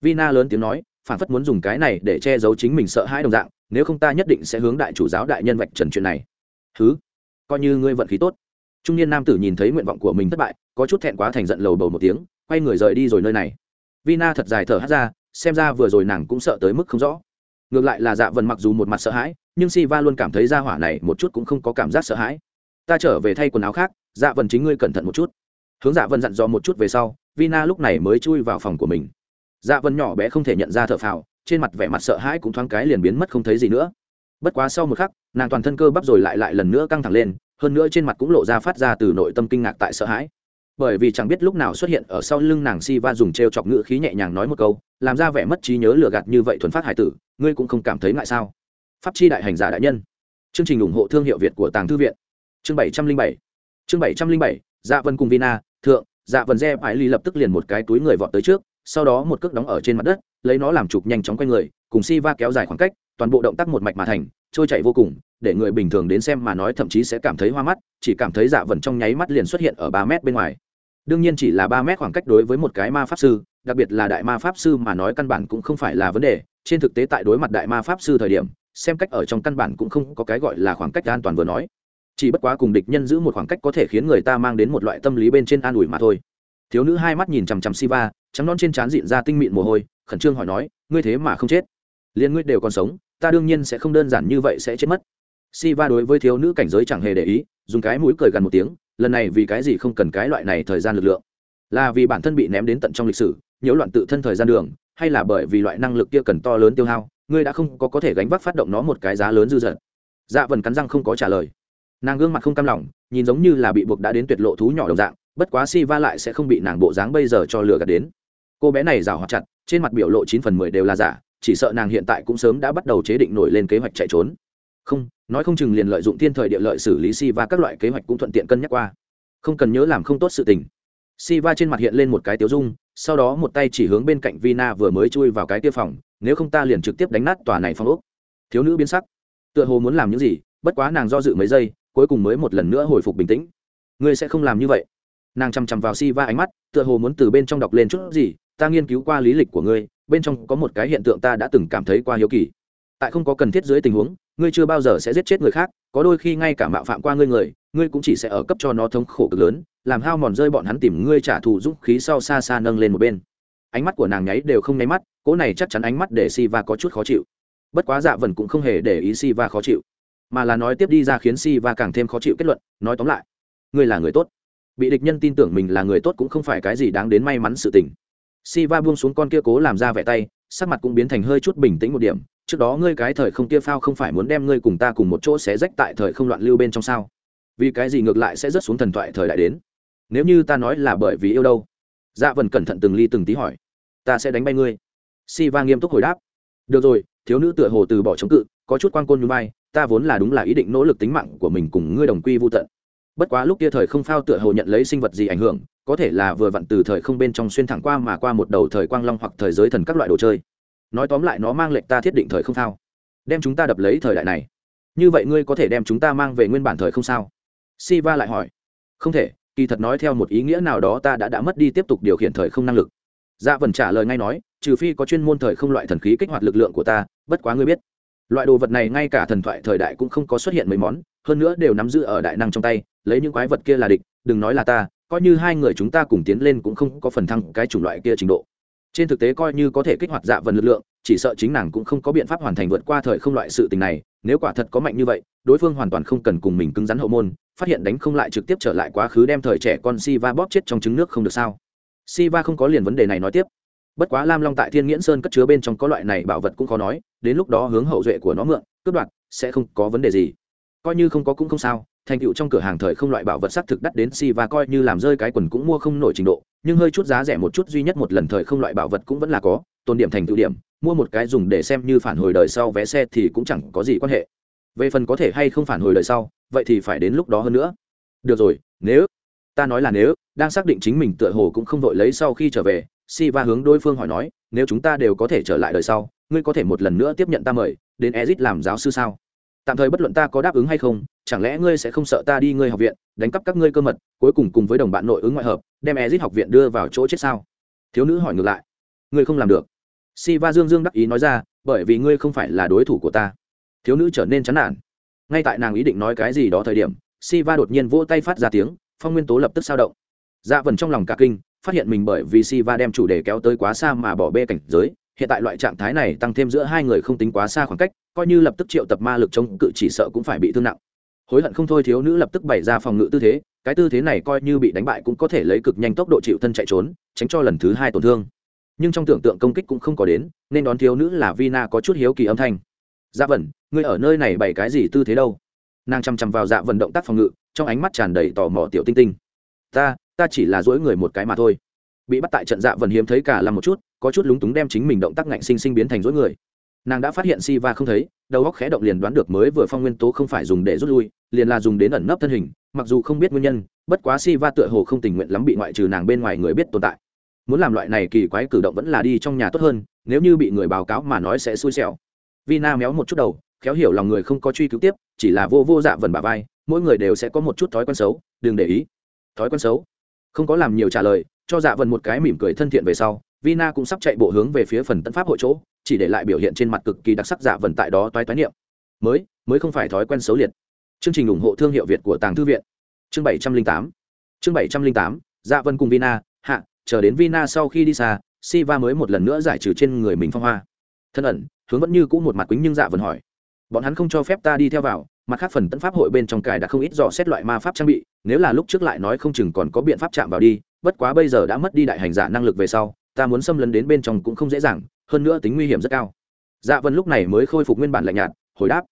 Speaker 1: Vina lớn tiếng nói, phản phất muốn dùng cái này để che giấu chính mình sợ hãi đồng dạng, nếu không ta nhất định sẽ hướng đại chủ giáo đại nhân vạch trần chuyện này. Thứ coi như ngươi vận khí tốt. Trung niên nam tử nhìn thấy nguyện vọng của mình thất bại, có chút thẹn quá thành giận lầu bầu một tiếng, quay người rời đi rồi nơi này. Vina thật dài thở hát ra, xem ra vừa rồi nàng cũng sợ tới mức không rõ. Ngược lại là dạ vần mặc dù một mặt sợ hãi, nhưng si va luôn cảm thấy ra hỏa này một chút cũng không có cảm giác sợ hãi ta trở về thay quần áo khác dạ vần chính ngươi cẩn thận một chút. Hướng dạ vần dặn dò một chút về sau, vina lúc này mới chui vào phòng của mình. Dạ vần nhỏ bé không thể nhận ra thợ phào, trên mặt vẻ mặt sợ hãi cũng thoáng cái liền biến mất không thấy gì nữa. Bất quá sau một khắc, nàng toàn thân cơ bắp rồi lại lại lần nữa căng thẳng lên, hơn nữa trên mặt cũng lộ ra phát ra từ nội tâm kinh ngạc tại sợ hãi. Bởi vì chẳng biết lúc nào xuất hiện ở sau lưng nàng si va dùng t r e o chọc ngữ khí nhẹ nhàng nói một câu, làm ra vẻ mất trí nhớ lừa gạt như vậy thuần phát hải tử, ngươi cũng không cảm thấy ngại sao? Pháp chi đại hành giả đại nhân. Chương trình ủng hộ thương hiệu việt của tàng thư viện chương bảy trăm linh bảy. Chương bảy trăm linh bảy dạ vân cùng vina, thượng dạ vân re phải ly lập tức liền một cái túi người vọt tới trước, sau đó một cước đóng ở trên mặt đất, lấy nó làm chụp nhanh chóng quanh người, cùng si va kéo dài khoảng cách, toàn bộ động tác một mạch mà thành, trôi chạy vô cùng, để người bình thường đến xem mà nói thậm chí sẽ cảm thấy hoa mắt, chỉ cảm thấy dạ vần trong nháy mắt liền xuất hiện ở ba mét bên ngoài. Đương nhiên chỉ là ba mét khoảng cách đối với một cái ma pháp sư, đặc biệt là đại ma pháp sư mà nói căn bản cũng không phải là vấn đề, trên thực tế tại đối mặt đại ma pháp sư thời điểm, xem cách ở trong căn bản cũng không có cái gọi là khoảng cách an toàn vừa nói chỉ bất quá cùng địch nhân giữ một khoảng cách có thể khiến người ta mang đến một loại tâm lý bên trên an ủi mà thôi. Thiếu nữ hai mắt nhìn chằm chằm siva, trắng non trên trán dịn ra tinh mịn mồ hôi, khẩn trương hỏi nói, ngươi thế mà không chết? Liền ngươi đều còn sống, ta đương nhiên sẽ không đơn giản như vậy sẽ chết mất. Siva đối với thiếu nữ cảnh giới chẳng hề để ý, dùng cái mũi cười gần một tiếng, lần này vì cái gì không cần cái loại này thời gian lực lượng? Là vì bản thân bị ném đến tận trong lịch sử, nhiễu loạn tự thân thời gian đường, hay là bởi vì loại năng lực kia cần to lớn tiêu hao, ngươi đã không có có thể gánh vác phát động nó một cái giá lớn dư dật? Dạ vần cắn răng không có trả lời nàng gương mặt không cam lòng, nhìn giống như là bị buộc đã đến tuyệt lộ thú nhỏ đồng dạng, bất quá si va lại sẽ không bị nàng bộ dáng bây giờ cho lừa gạt đến. Cô bé này rào hoạt chặt, trên mặt biểu lộ chín phần mười đều là giả, chỉ sợ nàng hiện tại cũng sớm đã bắt đầu chế định nổi lên kế hoạch chạy trốn. Không, nói không chừng liền lợi dụng thiên thời địa lợi xử lý si va các loại kế hoạch cũng thuận tiện cân nhắc qua. Không cần nhớ làm không tốt sự tình. Si va trên mặt hiện lên một cái tiếu dung, sau đó một tay chỉ hướng bên cạnh vina vừa mới chui vào cái tiêu phòng, nếu không ta liền trực tiếp đánh nát tòa này phong ốc. Thiếu nữ biến sắc. Tựa hồ muốn làm những gì, bất quá nàng do dự mấy giây cuối cùng mới một lần nữa hồi phục bình tĩnh. Ngươi sẽ không làm như vậy. Nàng chằm chằm vào si va ánh mắt, tựa hồ muốn từ bên trong đọc lên chút gì, ta nghiên cứu qua lý lịch của ngươi, bên trong có một cái hiện tượng ta đã từng cảm thấy qua hiếu kỳ. Tại không có cần thiết dưới tình huống, ngươi chưa bao giờ sẽ giết chết người khác, có đôi khi ngay cả mạo phạm qua ngươi người, ngươi cũng chỉ sẽ ở cấp cho nó thống khổ cực lớn, làm hao mòn rơi bọn hắn tìm ngươi trả thù dũng khí sau xa xa nâng lên một bên. Ánh mắt của nàng nháy đều không nháy mắt, cỗ này chắc chắn ánh mắt để si va có chút khó chịu. Bất quá dạ vần cũng không hề để ý si va khó chịu mà là nói tiếp đi ra khiến si va càng thêm khó chịu kết luận, nói tóm lại ngươi là người tốt. Bị địch nhân tin tưởng mình là người tốt cũng không phải cái gì đáng đến may mắn sự tình. Si va buông xuống con kia cố làm ra vẻ tay, sắc mặt cũng biến thành hơi chút bình tĩnh một điểm. Trước đó ngươi cái thời không kia phao không phải muốn đem ngươi cùng ta cùng một chỗ xé rách tại thời không loạn lưu bên trong sao? Vì cái gì ngược lại sẽ rớt xuống thần thoại thời đại đến? Nếu như ta nói là bởi vì yêu đâu? Dạ vần cẩn thận từng ly từng tí hỏi. Ta sẽ đánh bay ngươi. Si va nghiêm túc hồi đáp. Được rồi, thiếu nữ tựa hồ từ bỏ chống cự, có chút quan côn như bay ta vốn là đúng là ý định nỗ lực tính mạng của mình cùng ngươi đồng quy vô tận. Bất quá lúc kia thời không phao tựa hồ nhận lấy sinh vật gì ảnh hưởng, có thể là vừa vặn từ thời không bên trong xuyên thẳng qua mà qua một đầu thời quang long hoặc thời giới thần các loại đồ chơi. Nói tóm lại nó mang lệnh ta thiết định thời không phao. Đem chúng ta đập lấy thời đại này. Như vậy ngươi có thể đem chúng ta mang về nguyên bản thời không sao? Siva lại hỏi. Không thể, kỳ thật nói theo một ý nghĩa nào đó ta đã đã mất đi tiếp tục điều khiển thời không năng lực. Dạ vần trả lời ngay nói, trừ phi có chuyên môn thời không loại thần khí kích hoạt lực lượng của ta, bất quá ngươi biết loại đồ vật này ngay cả thần thoại thời đại cũng không có xuất hiện mấy món, hơn nữa đều nắm giữ ở đại năng trong tay, lấy những quái vật kia là địch, đừng nói là ta, coi như hai người chúng ta cùng tiến lên cũng không có phần thăng cái chủng loại kia trình độ. Trên thực tế coi như có thể kích hoạt dạ vần lực lượng, chỉ sợ chính nàng cũng không có biện pháp hoàn thành vượt qua thời không loại sự tình này, nếu quả thật có mạnh như vậy, đối phương hoàn toàn không cần cùng mình cứng rắn hậu môn, phát hiện đánh không lại trực tiếp trở lại quá khứ đem thời trẻ con si va bóp chết trong trứng nước không được sao? Si va không có liền vấn đề này nói tiếp. Bất quá lam long tại thiên nghiễn sơn cất chứa bên trong có loại này bảo vật cũng khó nói đến lúc đó hướng hậu duệ của nó mượn, cướp đoạt, sẽ không có vấn đề gì. Coi như không có cũng không sao, thành tựu trong cửa hàng thời không loại bảo vật xác thực đắt đến si và coi như làm rơi cái quần cũng mua không nổi trình độ, nhưng hơi chút giá rẻ một chút duy nhất một lần thời không loại bảo vật cũng vẫn là có tôn điểm thành tựu điểm, mua một cái dùng để xem như phản hồi đời sau vé xe thì cũng chẳng có gì quan hệ. Về phần có thể hay không phản hồi đời sau, vậy thì phải đến lúc đó hơn nữa. Được rồi, nếu, ta nói là nếu, đang xác định chính mình tựa hồ cũng không vội lấy sau khi trở về, si va hướng đối phương hỏi nói nếu chúng ta đều có thể trở lại đời sau, ngươi có thể một lần nữa tiếp nhận ta mời, đến ezit làm giáo sư sao? Tạm thời bất luận ta có đáp ứng hay không, chẳng lẽ ngươi sẽ không sợ ta đi ngươi học viện, đánh cắp các ngươi cơ mật, cuối cùng cùng với đồng bạn nội ứng ngoại hợp, đem ezit học viện đưa vào chỗ chết sao? Thiếu nữ hỏi ngược lại. Ngươi không làm được. Si va dương dương đắc ý nói ra, bởi vì ngươi không phải là đối thủ của ta. Thiếu nữ trở nên chán nản. Ngay tại nàng ý định nói cái gì đó thời điểm si va đột nhiên vỗ tay phát ra tiếng, phong nguyên tố lập tức sao động. Dạ vần trong lòng cả kinh phát hiện mình bởi vì si va đem chủ đề kéo tới quá xa mà bỏ bê cảnh giới, hiện tại loại trạng thái này tăng thêm giữa hai người không tính quá xa khoảng cách, coi như lập tức triệu tập ma lực chống cự chỉ sợ cũng phải bị thương nặng. Hối hận không thôi thiếu nữ lập tức bày ra phòng ngự tư thế, cái tư thế này coi như bị đánh bại cũng có thể lấy cực nhanh tốc độ chịu thân chạy trốn, tránh cho lần thứ hai tổn thương. Nhưng trong tưởng tượng công kích cũng không có đến, nên đón thiếu nữ là vina có chút hiếu kỳ âm thanh. Dạ vần ngươi ở nơi này bày cái gì tư thế đâu? Nàng chằm chằm vào dạ vần động tác phòng ngự, trong ánh mắt tràn đầy tò mò tiểu tinh tinh. Ta ta chỉ là dỗi người một cái mà thôi. Bị bắt tại trận dạ vần hiếm thấy cả là một chút, có chút lúng túng đem chính mình động tác ngạnh sinh sinh biến thành dỗi người. Nàng đã phát hiện si va không thấy, đầu góc khẽ động liền đoán được mới vừa phong nguyên tố không phải dùng để rút lui, liền là dùng đến ẩn nấp thân hình, mặc dù không biết nguyên nhân, bất quá si va tựa hồ không tình nguyện lắm bị ngoại trừ nàng bên ngoài người biết tồn tại. Muốn làm loại này kỳ quái cử động vẫn là đi trong nhà tốt hơn, nếu như bị người báo cáo mà nói sẽ xui xẻo. Vina méo một chút đầu, khéo hiểu lòng người không có truy cứu tiếp, chỉ là vô vô dạ vần bà vai, mỗi người đều sẽ có một chút thói quen xấu, đừng để ý. Thói quen xấu? Không có làm nhiều trả lời, cho dạ vần một cái mỉm cười thân thiện về sau, vina cũng sắp chạy bộ hướng về phía phần tân pháp hội chỗ, chỉ để lại biểu hiện trên mặt cực kỳ đặc sắc dạ vần tại đó toái toái niệm. Mới mới không phải thói quen xấu liệt. Chương trình ủng hộ thương hiệu việt của tàng thư viện. Chương bảy trăm linh tám. Chương bảy trăm linh tám dạ vân cùng vina, hạ, chờ đến vina sau khi đi xa, siva mới một lần nữa giải trừ trên người mình phong hoa. Thân ẩn, hướng vẫn như cũ một mặt quýnh nhưng dạ vần hỏi. Bọn hắn không cho phép ta đi theo vào mặt khác phần tấn pháp hội bên trong cài đã không ít dò xét loại ma pháp trang bị, nếu là lúc trước lại nói không chừng còn có biện pháp chạm vào đi, bất quá bây giờ đã mất đi đại hành giả năng lực về sau, ta muốn xâm lấn đến bên trong cũng không dễ dàng, hơn nữa tính nguy hiểm rất cao. Dạ vân lúc này mới khôi phục nguyên bản lạnh nhạt, hồi đáp.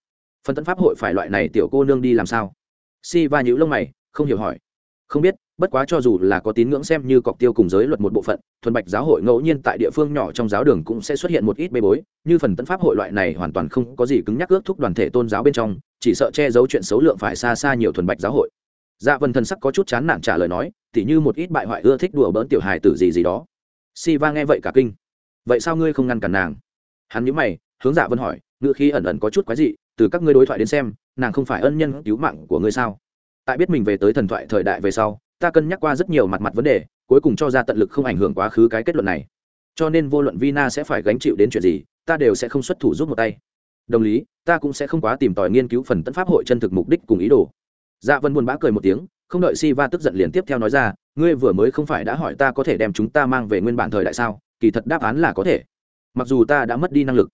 Speaker 1: Phần tấn pháp hội phải loại này tiểu cô nương đi làm sao? Si va nhữ lông mày, không hiểu hỏi. Không biết, bất quá cho dù là có tín ngưỡng xem như cọc tiêu cùng giới luật một bộ phận, thuần bạch giáo hội ngẫu nhiên tại địa phương nhỏ trong giáo đường cũng sẽ xuất hiện một ít bê bối, như phần tấn pháp hội loại này hoàn toàn không có gì cứng nhắc ước thúc đoàn thể tôn giáo bên trong chỉ sợ che giấu chuyện xấu lượng phải xa xa nhiều thuần bạch giáo hội. Dạ vân thần sắc có chút chán nản trả lời nói, tỉ như một ít bại hoại ưa thích đùa bỡn tiểu hài tử gì gì đó. Si va nghe vậy cả kinh. Vậy sao ngươi không ngăn cản nàng? Hắn nhíu mày, hướng dạ vân hỏi, ngữ khi ẩn ẩn có chút quái dị, từ các ngươi đối thoại đến xem, nàng không phải ân nhân cứu mạng của ngươi sao? Tại biết mình về tới thần thoại thời đại về sau, ta cân nhắc qua rất nhiều mặt mặt vấn đề, cuối cùng cho ra tận lực không ảnh hưởng quá khứ cái kết luận này. Cho nên vô luận vina sẽ phải gánh chịu đến chuyện gì, ta đều sẽ không xuất thủ giúp một tay đồng lý, ta cũng sẽ không quá tìm tòi nghiên cứu phần tấn pháp hội chân thực mục đích cùng ý đồ. Dạ vân buồn bã cười một tiếng, không đợi si va tức giận liền tiếp theo nói ra, ngươi vừa mới không phải đã hỏi ta có thể đem chúng ta mang về nguyên bản thời đại sao? Kỳ thật đáp án là có thể. Mặc dù ta đã mất đi năng lực,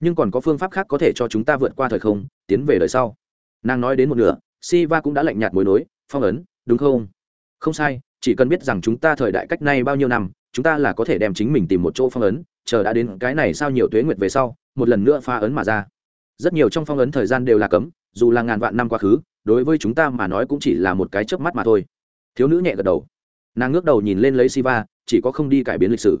Speaker 1: nhưng còn có phương pháp khác có thể cho chúng ta vượt qua thời không, tiến về đời sau. Nàng nói đến một nửa si va cũng đã lạnh nhạt mối nối, phong ấn, đúng không? Không sai, chỉ cần biết rằng chúng ta thời đại cách nay bao nhiêu năm, chúng ta là có thể đem chính mình tìm một chỗ phong ấn, chờ đã đến cái này sao nhiều tuế nguyệt về sau, một lần nữa pha ấn mà ra rất nhiều trong phong ấn thời gian đều là cấm, dù là ngàn vạn năm quá khứ, đối với chúng ta mà nói cũng chỉ là một cái chớp mắt mà thôi. Thiếu nữ nhẹ gật đầu. Nàng ngước đầu nhìn lên lấy siva chỉ có không đi cải biến lịch sử.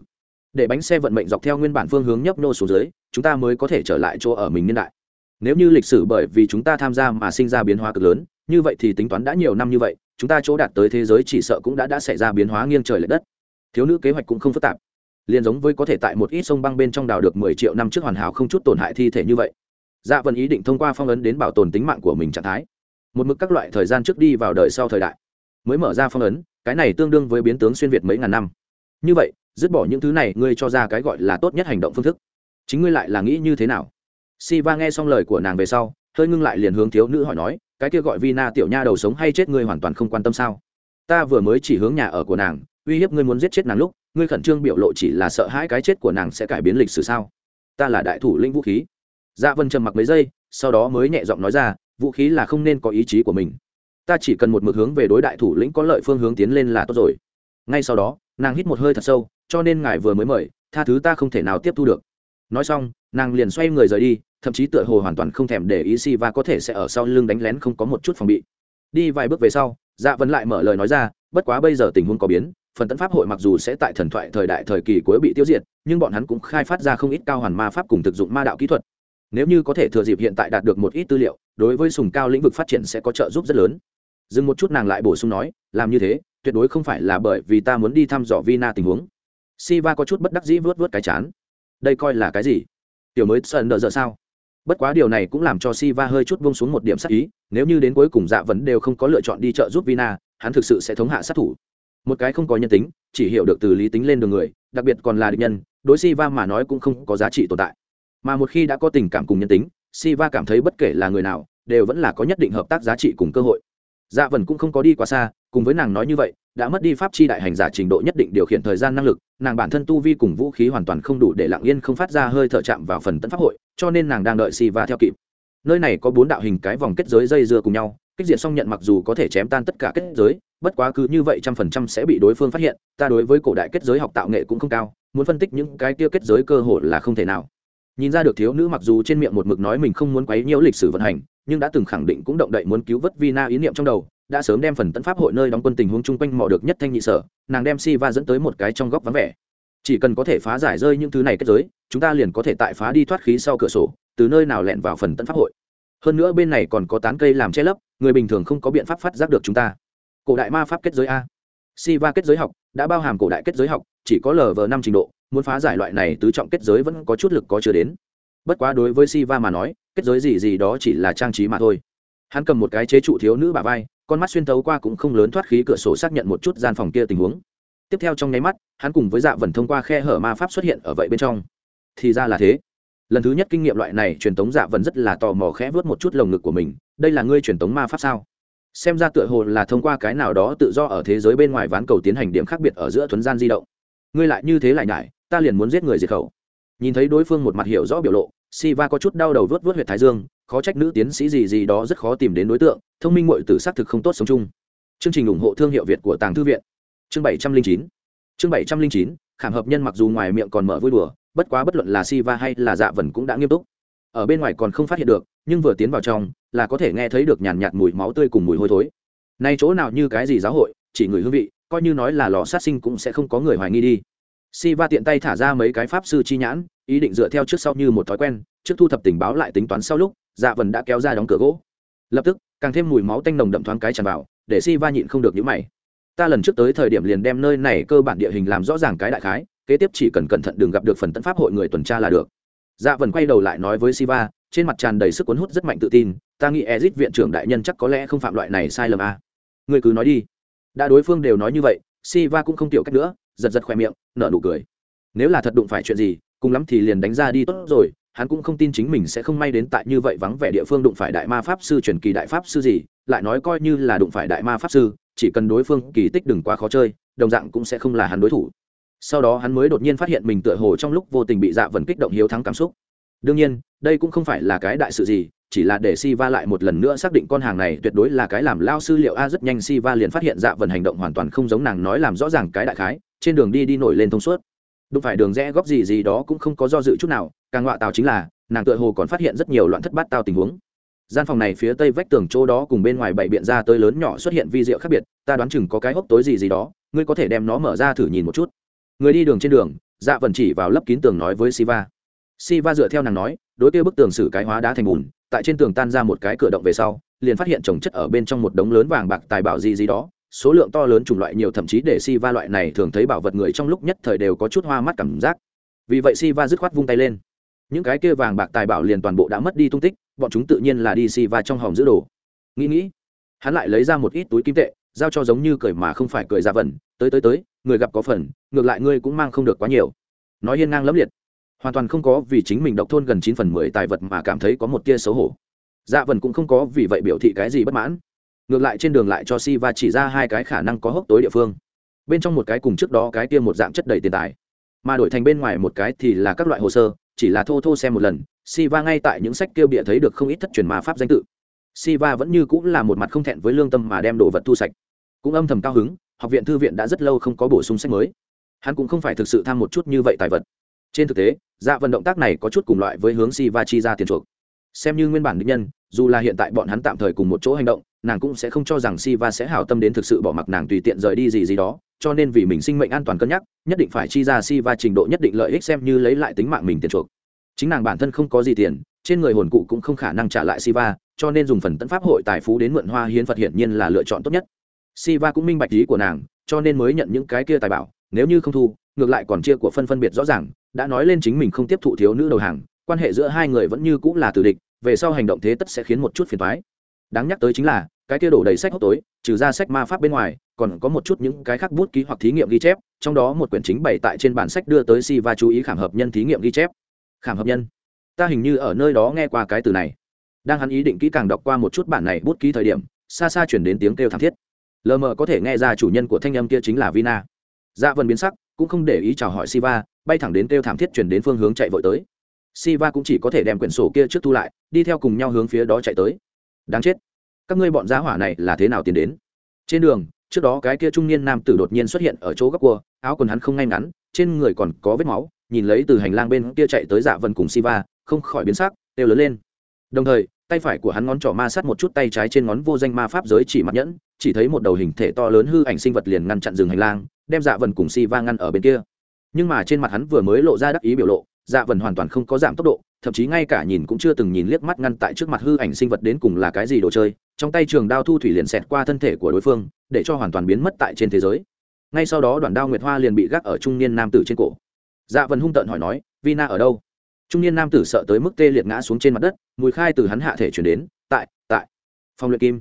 Speaker 1: Để bánh xe vận mệnh dọc theo nguyên bản phương hướng nhấp nô xuống dưới, chúng ta mới có thể trở lại chỗ ở mình niên đại. Nếu như lịch sử bởi vì chúng ta tham gia mà sinh ra biến hóa cực lớn, như vậy thì tính toán đã nhiều năm như vậy, chúng ta chỗ đạt tới thế giới chỉ sợ cũng đã đã xảy ra biến hóa nghiêng trời l ệ đất. Thiếu nữ kế hoạch cũng không phức tạp. Liền giống với có thể tại một ít sông băng bên trong đào được mười triệu năm trước hoàn hảo không chút tổn hại thi thể như vậy dạ vân ý định thông qua phong ấn đến bảo tồn tính mạng của mình trạng thái. Một mực các loại thời gian trước đi vào đời sau thời đại, mới mở ra phong ấn, cái này tương đương với biến tướng xuyên việt mấy ngàn năm. Như vậy, dứt bỏ những thứ này, ngươi cho ra cái gọi là tốt nhất hành động phương thức. Chính ngươi lại là nghĩ như thế nào? Si va nghe xong lời của nàng về sau, hơi ngưng lại liền hướng thiếu nữ hỏi nói, cái kia gọi vina tiểu nha đầu sống hay chết ngươi hoàn toàn không quan tâm sao? Ta vừa mới chỉ hướng nhà ở của nàng, uy hiếp ngươi muốn giết chết nàng lúc, ngươi khẩn trương biểu lộ chỉ là sợ hãi cái chết của nàng sẽ cải biến lịch sử sao? Ta là đại thủ lĩnh vũ khí dạ vân trầm mặc mấy giây, sau đó mới nhẹ giọng nói ra, vũ khí là không nên có ý chí của mình. Ta chỉ cần một mực hướng về đối đại thủ lĩnh có lợi phương hướng tiến lên là tốt rồi. Ngay sau đó, nàng hít một hơi thật sâu, cho nên ngài vừa mới mời, tha thứ ta không thể nào tiếp thu được. Nói xong, nàng liền xoay người rời đi, thậm chí tựa hồ hoàn toàn không thèm để ý si và có thể sẽ ở sau lưng đánh lén không có một chút phòng bị. Đi vài bước về sau dạ vẫn lại mở lời nói ra, bất quá bây giờ tình huống có biến, phần tấn pháp hội mặc dù sẽ tại thần thoại thời đại thời kỳ cuối bị tiêu diệt, nhưng bọn hắn cũng khai phát ra không ít cao hoàn ma pháp cùng thực dụng ma đạo kỹ thuật nếu như có thể thừa dịp hiện tại đạt được một ít tư liệu, đối với sùng cao lĩnh vực phát triển sẽ có trợ giúp rất lớn. Dừng một chút nàng lại bổ sung nói, làm như thế, tuyệt đối không phải là bởi vì ta muốn đi thăm dò vina tình huống. Siva có chút bất đắc dĩ vớt vớt cái chán. Đây coi là cái gì? Tiểu mới sơn đỡ giờ sao? Bất quá điều này cũng làm cho siva hơi chút bông xuống một điểm sắc ý, nếu như đến cuối cùng dạ vấn đều không có lựa chọn đi trợ giúp vina, hắn thực sự sẽ thống hạ sát thủ. Một cái không có nhân tính, chỉ hiểu được từ lý tính lên đường người, đặc biệt còn là địch nhân, đối siva mà nói cũng không có giá trị tồn tại mà một khi đã có tình cảm cùng nhân tính, siva cảm thấy bất kể là người nào, đều vẫn là có nhất định hợp tác giá trị cùng cơ hội. Dạ vần cũng không có đi quá xa, cùng với nàng nói như vậy, đã mất đi pháp chi đại hành giả trình độ nhất định điều khiển thời gian năng lực, nàng bản thân tu vi cùng vũ khí hoàn toàn không đủ để lặng yên không phát ra hơi thở chạm vào phần tấn pháp hội, cho nên nàng đang đợi si va theo kịp. Nơi này có bốn đạo hình cái vòng kết giới dây dưa cùng nhau, kích diện song nhận mặc dù có thể chém tan tất cả kết giới, bất quá cứ như vậy trăm phần trăm sẽ bị đối phương phát hiện, ta đối với cổ đại kết giới học tạo nghệ cũng không cao, muốn phân tích những cái kia kết giới cơ hội là không thể nào nhìn ra được thiếu nữ mặc dù trên miệng một mực nói mình không muốn quấy nhiễu lịch sử vận hành, nhưng đã từng khẳng định cũng động đậy muốn cứu vớt vina ý niệm trong đầu, đã sớm đem phần tấn pháp hội nơi đóng quân tình huống chung quanh mò được nhất thanh nhị sở, nàng đem si va dẫn tới một cái trong góc vắng vẻ. Chỉ cần có thể phá giải rơi những thứ này kết giới, chúng ta liền có thể tại phá đi thoát khí sau cửa sổ, từ nơi nào lẹn vào phần tấn pháp hội. Hơn nữa bên này còn có tán cây làm che lấp, người bình thường không có biện pháp phát giác được chúng ta. Cổ đại ma pháp kết giới a si va kết giới học đã bao hàm cổ đại kết giới học, chỉ có lv năm trình độ, muốn phá giải loại này tứ trọng kết giới vẫn có chút lực có chưa đến. Bất quá đối với si va mà nói, kết giới gì gì đó chỉ là trang trí mà thôi. Hắn cầm một cái chế trụ thiếu nữ bà vai, con mắt xuyên tấu qua cũng không lớn thoát khí cửa sổ xác nhận một chút gian phòng kia tình huống. Tiếp theo trong nháy mắt, hắn cùng với dạ vần thông qua khe hở ma pháp xuất hiện ở vậy bên trong. Thì ra là thế. Lần thứ nhất kinh nghiệm loại này, truyền tống dạ vần rất là tò mò khẽ vớt một chút lồng ngực của mình. Đây là ngươi truyền tống ma pháp sao? Xem ra tựa hồ là thông qua cái nào đó tự do ở thế giới bên ngoài ván cầu tiến hành điểm khác biệt ở giữa thuấn gian di động ngươi lại như thế lại nhải ta liền muốn giết người diệt khẩu nhìn thấy đối phương một mặt hiểu rõ biểu lộ Siva có chút đau đầu vớt vớt huyệt thái dương, khó trách nữ tiến sĩ gì gì đó rất khó tìm đến đối tượng, thông minh muội tử xác thực không tốt sống chung. Chương trình ủng hộ thương hiệu Việt của Tàng Thư viện. Chương 709. Chương 709, khảm hợp nhân mặc dù ngoài miệng còn mở vui đùa, bất quá bất luận là Siva hay là Dạ vần cũng đã nghiêm túc. Ở bên ngoài còn không phát hiện được, nhưng vừa tiến vào trong, là có thể nghe thấy được nhàn nhạt mùi máu tươi cùng mùi hôi thối. Nay chỗ nào như cái gì giáo hội, chỉ người hương vị, coi như nói là lò sát sinh cũng sẽ không có người hoài nghi đi. Siva tiện tay thả ra mấy cái pháp sư chi nhãn, ý định dựa theo trước sau như một thói quen trước thu thập tình báo lại tính toán sau lúc dạ vần đã kéo ra đóng cửa gỗ lập tức càng thêm mùi máu tanh nồng đậm thoáng cái tràn vào để si va nhịn không được những mày ta lần trước tới thời điểm liền đem nơi này cơ bản địa hình làm rõ ràng cái đại khái kế tiếp chỉ cần cẩn thận đừng gặp được phần tấn pháp hội người tuần tra là được dạ vần quay đầu lại nói với siva, trên mặt tràn đầy sức cuốn hút rất mạnh tự tin, ta nghĩ ezit viện trưởng đại nhân chắc có lẽ không phạm loại này sai lầm à. người cứ nói đi. Đã đối phương đều nói như vậy, siva cũng không tiểu cách nữa, giật giật khoe miệng, nở nụ cười. Nếu là thật đụng phải chuyện gì, cùng lắm thì liền đánh ra đi tốt rồi, hắn cũng không tin chính mình sẽ không may đến tại như vậy vắng vẻ địa phương đụng phải đại ma pháp sư truyền kỳ đại pháp sư gì, lại nói coi như là đụng phải đại ma pháp sư, chỉ cần đối phương kỳ tích đừng quá khó chơi, đồng dạng cũng sẽ không là hắn đối thủ sau đó hắn mới đột nhiên phát hiện mình tựa hồ trong lúc vô tình bị dạ vần kích động hiếu thắng cảm xúc. Đương nhiên, đây cũng không phải là cái đại sự gì, chỉ là để si va lại một lần nữa xác định con hàng này tuyệt đối là cái làm lao sư liệu a rất nhanh si va liền phát hiện dạ vần hành động hoàn toàn không giống nàng nói làm rõ ràng cái đại khái, trên đường đi đi nổi lên thông suốt. Đúng phải đường rẽ góc gì gì đó cũng không có do dự chút nào, càng ngọa tào chính là, nàng tựa hồ còn phát hiện rất nhiều loạn thất bát tao tình huống. Gian phòng này phía tây vách tường chỗ đó cùng bên ngoài bảy biện ra tới lớn nhỏ xuất hiện vi diệu khác biệt, ta đoán chừng có cái hốc tối gì gì đó, ngươi có thể đem nó mở ra thử nhìn một chút người đi đường trên đường dạ vần chỉ vào lấp kín tường nói với siva. Siva dựa theo nàng nói, đối kia bức tường xử cái hóa đá thành bùn, tại trên tường tan ra một cái cửa động về sau, liền phát hiện trồng chất ở bên trong một đống lớn vàng bạc tài bảo gì gì đó, số lượng to lớn chủng loại nhiều thậm chí để si va loại này thường thấy bảo vật người trong lúc nhất thời đều có chút hoa mắt cảm giác. Vì vậy si va dứt khoát vung tay lên. Những cái kia vàng bạc tài bảo liền toàn bộ đã mất đi tung tích, bọn chúng tự nhiên là đi si va trong hòm giữ đồ. Nghĩ nghĩ, hắn lại lấy ra một ít túi kim tệ giao cho giống như cười mà không phải cười dạ ra vần tới tới tới, người gặp có phần, ngược lại ngươi cũng mang không được quá nhiều. Nói hiên ngang lẫm liệt. Hoàn toàn không có vì chính mình độc thôn gần chín phần mười tài vật mà cảm thấy có một tia xấu hổ. Dạ vần cũng không có vì vậy biểu thị cái gì bất mãn. Ngược lại trên đường lại cho si va chỉ ra hai cái khả năng có hốc tối địa phương. Bên trong một cái cùng trước đó cái tiêm một dạng chất đầy tiền tài. Mà đổi thành bên ngoài một cái thì là các loại hồ sơ, chỉ là thô thô xem một lần si va ngay tại những sách kêu bịa thấy được không ít thất truyền mà pháp danh tự. Si va vẫn như cũng là một mặt không thẹn với lương tâm mà đem đồ vật thu sạch cũng âm thầm cao hứng học viện thư viện đã rất lâu không có bổ sung sách mới. Hắn cũng không phải thực sự tham một chút như vậy tài vật. Trên thực tế dạ vận động tác này có chút cùng loại với hướng si va chi ra tiền chuộc. Xem như nguyên bản định nhân dù là hiện tại bọn hắn tạm thời cùng một chỗ hành động nàng cũng sẽ không cho rằng Siva sẽ hảo tâm đến thực sự bỏ mặc nàng tùy tiện rời đi gì gì đó, cho nên vì mình sinh mệnh an toàn cân nhắc, nhất định phải chi ra Siva trình độ nhất định lợi ích xem như lấy lại tính mạng mình tiền chuộc. Chính nàng bản thân không có gì tiền, trên người hồn cụ cũng không khả năng trả lại siva cho nên dùng phần tấn pháp hội tài phú đến mượn hoa hiến phật hiển nhiên là lựa chọn tốt nhất siva cũng minh bạch ý của nàng, cho nên mới nhận những cái kia tài bảo, nếu như không thu, ngược lại còn chia của phân phân biệt rõ ràng, đã nói lên chính mình không tiếp thụ thiếu nữ đầu hàng, quan hệ giữa hai người vẫn như cũng là tử địch, về sau hành động thế tất sẽ khiến một chút phiền toái. Đáng nhắc tới chính là, cái kia đổ đầy sách hốc tối, trừ ra sách ma pháp bên ngoài, còn có một chút những cái khác bút ký hoặc thí nghiệm ghi chép, trong đó một quyển chính bày tại trên bản sách đưa tới Siva chú ý khảm hợp nhân thí nghiệm ghi chép. Khảm hợp nhân. Ta hình như ở nơi đó nghe qua cái từ này. Đang hắn ý định kỹ càng đọc qua một chút bản này bút ký thời điểm, xa xa chuyển đến tiếng kêu thảm thiết lờ mờ có thể nghe ra chủ nhân của thanh âm kia chính là vina. Dạ vân biến sắc, cũng không để ý chào hỏi siva, bay thẳng đến kêu thảm thiết chuyển đến phương hướng chạy vội tới. Siva cũng chỉ có thể đem quyển sổ kia trước thu lại, đi theo cùng nhau hướng phía đó chạy tới. Đáng chết. Các ngươi bọn giá hỏa này là thế nào tiến đến? Trên đường, trước đó cái kia trung niên nam tử đột nhiên xuất hiện ở chỗ góc cua, áo quần hắn không ngay ngắn, trên người còn có vết máu, nhìn lấy từ hành lang bên kia chạy tới dạ vân cùng siva, không khỏi biến sắc đều lớn lên. Đồng thời, tay phải của hắn ngón trỏ ma sát một chút tay trái trên ngón vô danh ma pháp giới chỉ mặt nhẫn chỉ thấy một đầu hình thể to lớn hư ảnh sinh vật liền ngăn chặn rừng hành lang, đem dạ vần cùng si va ngăn ở bên kia. Nhưng mà trên mặt hắn vừa mới lộ ra đắc ý biểu lộ dạ vần hoàn toàn không có giảm tốc độ, thậm chí ngay cả nhìn cũng chưa từng nhìn liếc mắt ngăn tại trước mặt hư ảnh sinh vật đến cùng là cái gì đồ chơi, trong tay trường đao thu thủy liền xẹt qua thân thể của đối phương, để cho hoàn toàn biến mất tại trên thế giới. Ngay sau đó đoàn đao nguyệt hoa liền bị gác ở trung niên nam tử trên cổ. Dạ vần hung tợn hỏi nói vina ở đâu? Trung niên nam tử sợ tới mức tê liệt ngã xuống trên mặt đất, mùi khai từ hắn hạ thể chuyển đến, tại tại, phòng luyện kim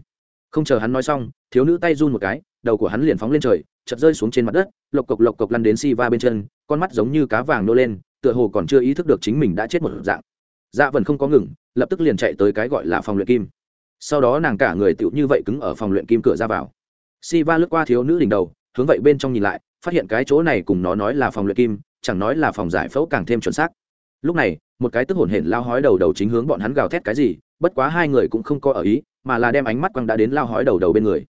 Speaker 1: không chờ hắn nói xong, thiếu nữ tay run một cái, đầu của hắn liền phóng lên trời chật rơi xuống trên mặt đất, lộc cộc lộc cộc lăn đến si va bên chân, con mắt giống như cá vàng nô lên, tựa hồ còn chưa ý thức được chính mình đã chết một dạng. Dạ vẫn không có ngừng, lập tức liền chạy tới cái gọi là phòng luyện kim. Sau đó nàng cả người tựu như vậy cứng ở phòng luyện kim cửa ra vào. Si va lướt qua thiếu nữ đỉnh đầu, hướng vậy bên trong nhìn lại, phát hiện cái chỗ này cùng nó nói là phòng luyện kim, chẳng nói là phòng giải phẫu càng thêm chuẩn xác. Lúc này, một cái tức hổn hển lao hói đầu đầu chính hướng bọn hắn gào thét cái gì, bất quá hai người cũng không có ở ý mà là đem ánh mắt quăng đã đến lao hói đầu đầu bên người.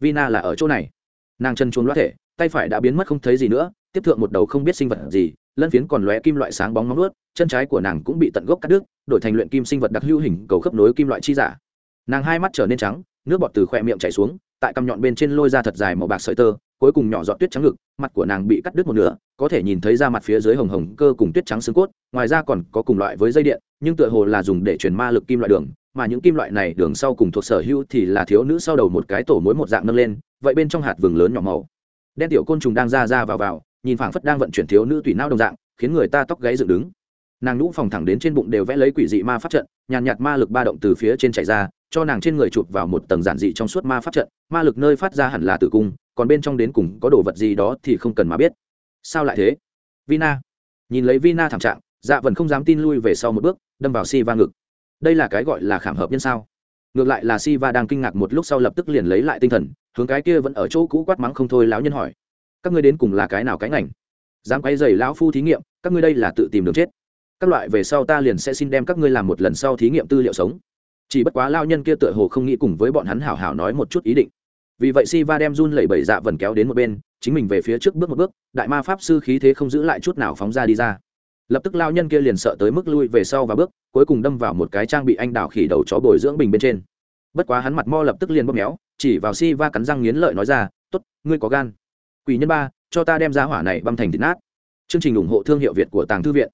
Speaker 1: Vina là ở chỗ này. Nàng chân chuồn loát thể, tay phải đã biến mất không thấy gì nữa, tiếp thượng một đầu không biết sinh vật gì, lân phiến còn lóe kim loại sáng bóng móng ướt chân trái của nàng cũng bị tận gốc cắt đứt, đổi thành luyện kim sinh vật đặc hữu hình cầu khớp nối kim loại chi giả. Nàng hai mắt trở nên trắng, nước bọt từ khỏe miệng chảy xuống, tại cằm nhọn bên trên lôi ra thật dài màu bạc sợi tơ, cuối cùng nhỏ giọt tuyết trắng ngực, mặt của nàng bị cắt đứt một nửa, có thể nhìn thấy ra mặt phía dưới hồng hồng, cơ cùng tuyết trắng xương cốt, ngoài ra còn có cùng loại với dây điện, nhưng tựa hồ là dùng để truyền ma lực kim loại đường mà những kim loại này đường sau cùng thuộc sở hữu thì là thiếu nữ sau đầu một cái tổ mối một dạng nâng lên, vậy bên trong hạt vừng lớn nhỏ màu. Đen tiểu côn trùng đang ra ra vào vào, nhìn phảng phất đang vận chuyển thiếu nữ tùy não đồng dạng, khiến người ta tóc gáy dựng đứng. Nàng nhũ phòng thẳng đến trên bụng đều vẽ lấy quỷ dị ma pháp trận, nhàn nhạt ma lực ba động từ phía trên chạy ra, cho nàng trên người chụp vào một tầng giản dị trong suốt ma pháp trận, ma lực nơi phát ra hẳn là tử cung, còn bên trong đến cùng có đồ vật gì đó thì không cần mà biết. Sao lại thế? Vina. Nhìn lấy vina thảm trạng dạ vẫn không dám tin lui về sau một bước, đâm vào si va ngực đây là cái gọi là khảm hợp nhân sao? Ngược lại là si va đang kinh ngạc một lúc sau lập tức liền lấy lại tinh thần, hướng cái kia vẫn ở chỗ cũ quát mắng không thôi lão nhân hỏi. Các ngươi đến cùng là cái nào cái ngành? Dám quay dày lão phu thí nghiệm, các ngươi đây là tự tìm đường chết. Các loại về sau ta liền sẽ xin đem các ngươi làm một lần sau thí nghiệm tư liệu sống. Chỉ bất quá lao nhân kia tựa hồ không nghĩ cùng với bọn hắn hảo hảo nói một chút ý định. Vì vậy si va đem run lẩy bẩy dạ vần kéo đến một bên, chính mình về phía trước bước một bước, đại ma pháp sư khí thế không giữ lại chút nào phóng ra đi ra lập tức lao nhân kia liền sợ tới mức lui về sau và bước, cuối cùng đâm vào một cái trang bị anh đào khỉ đầu chó bồi dưỡng bình bên trên. Bất quá hắn mặt mo lập tức liền bóp méo, chỉ vào si va cắn răng nghiến lợi nói ra t ố t ngươi có gan. Quỷ nhân ba, cho ta đem ra hỏa này băm thành thịt nát. Chương trình ủng hộ thương hiệu việt của tàng thư viện.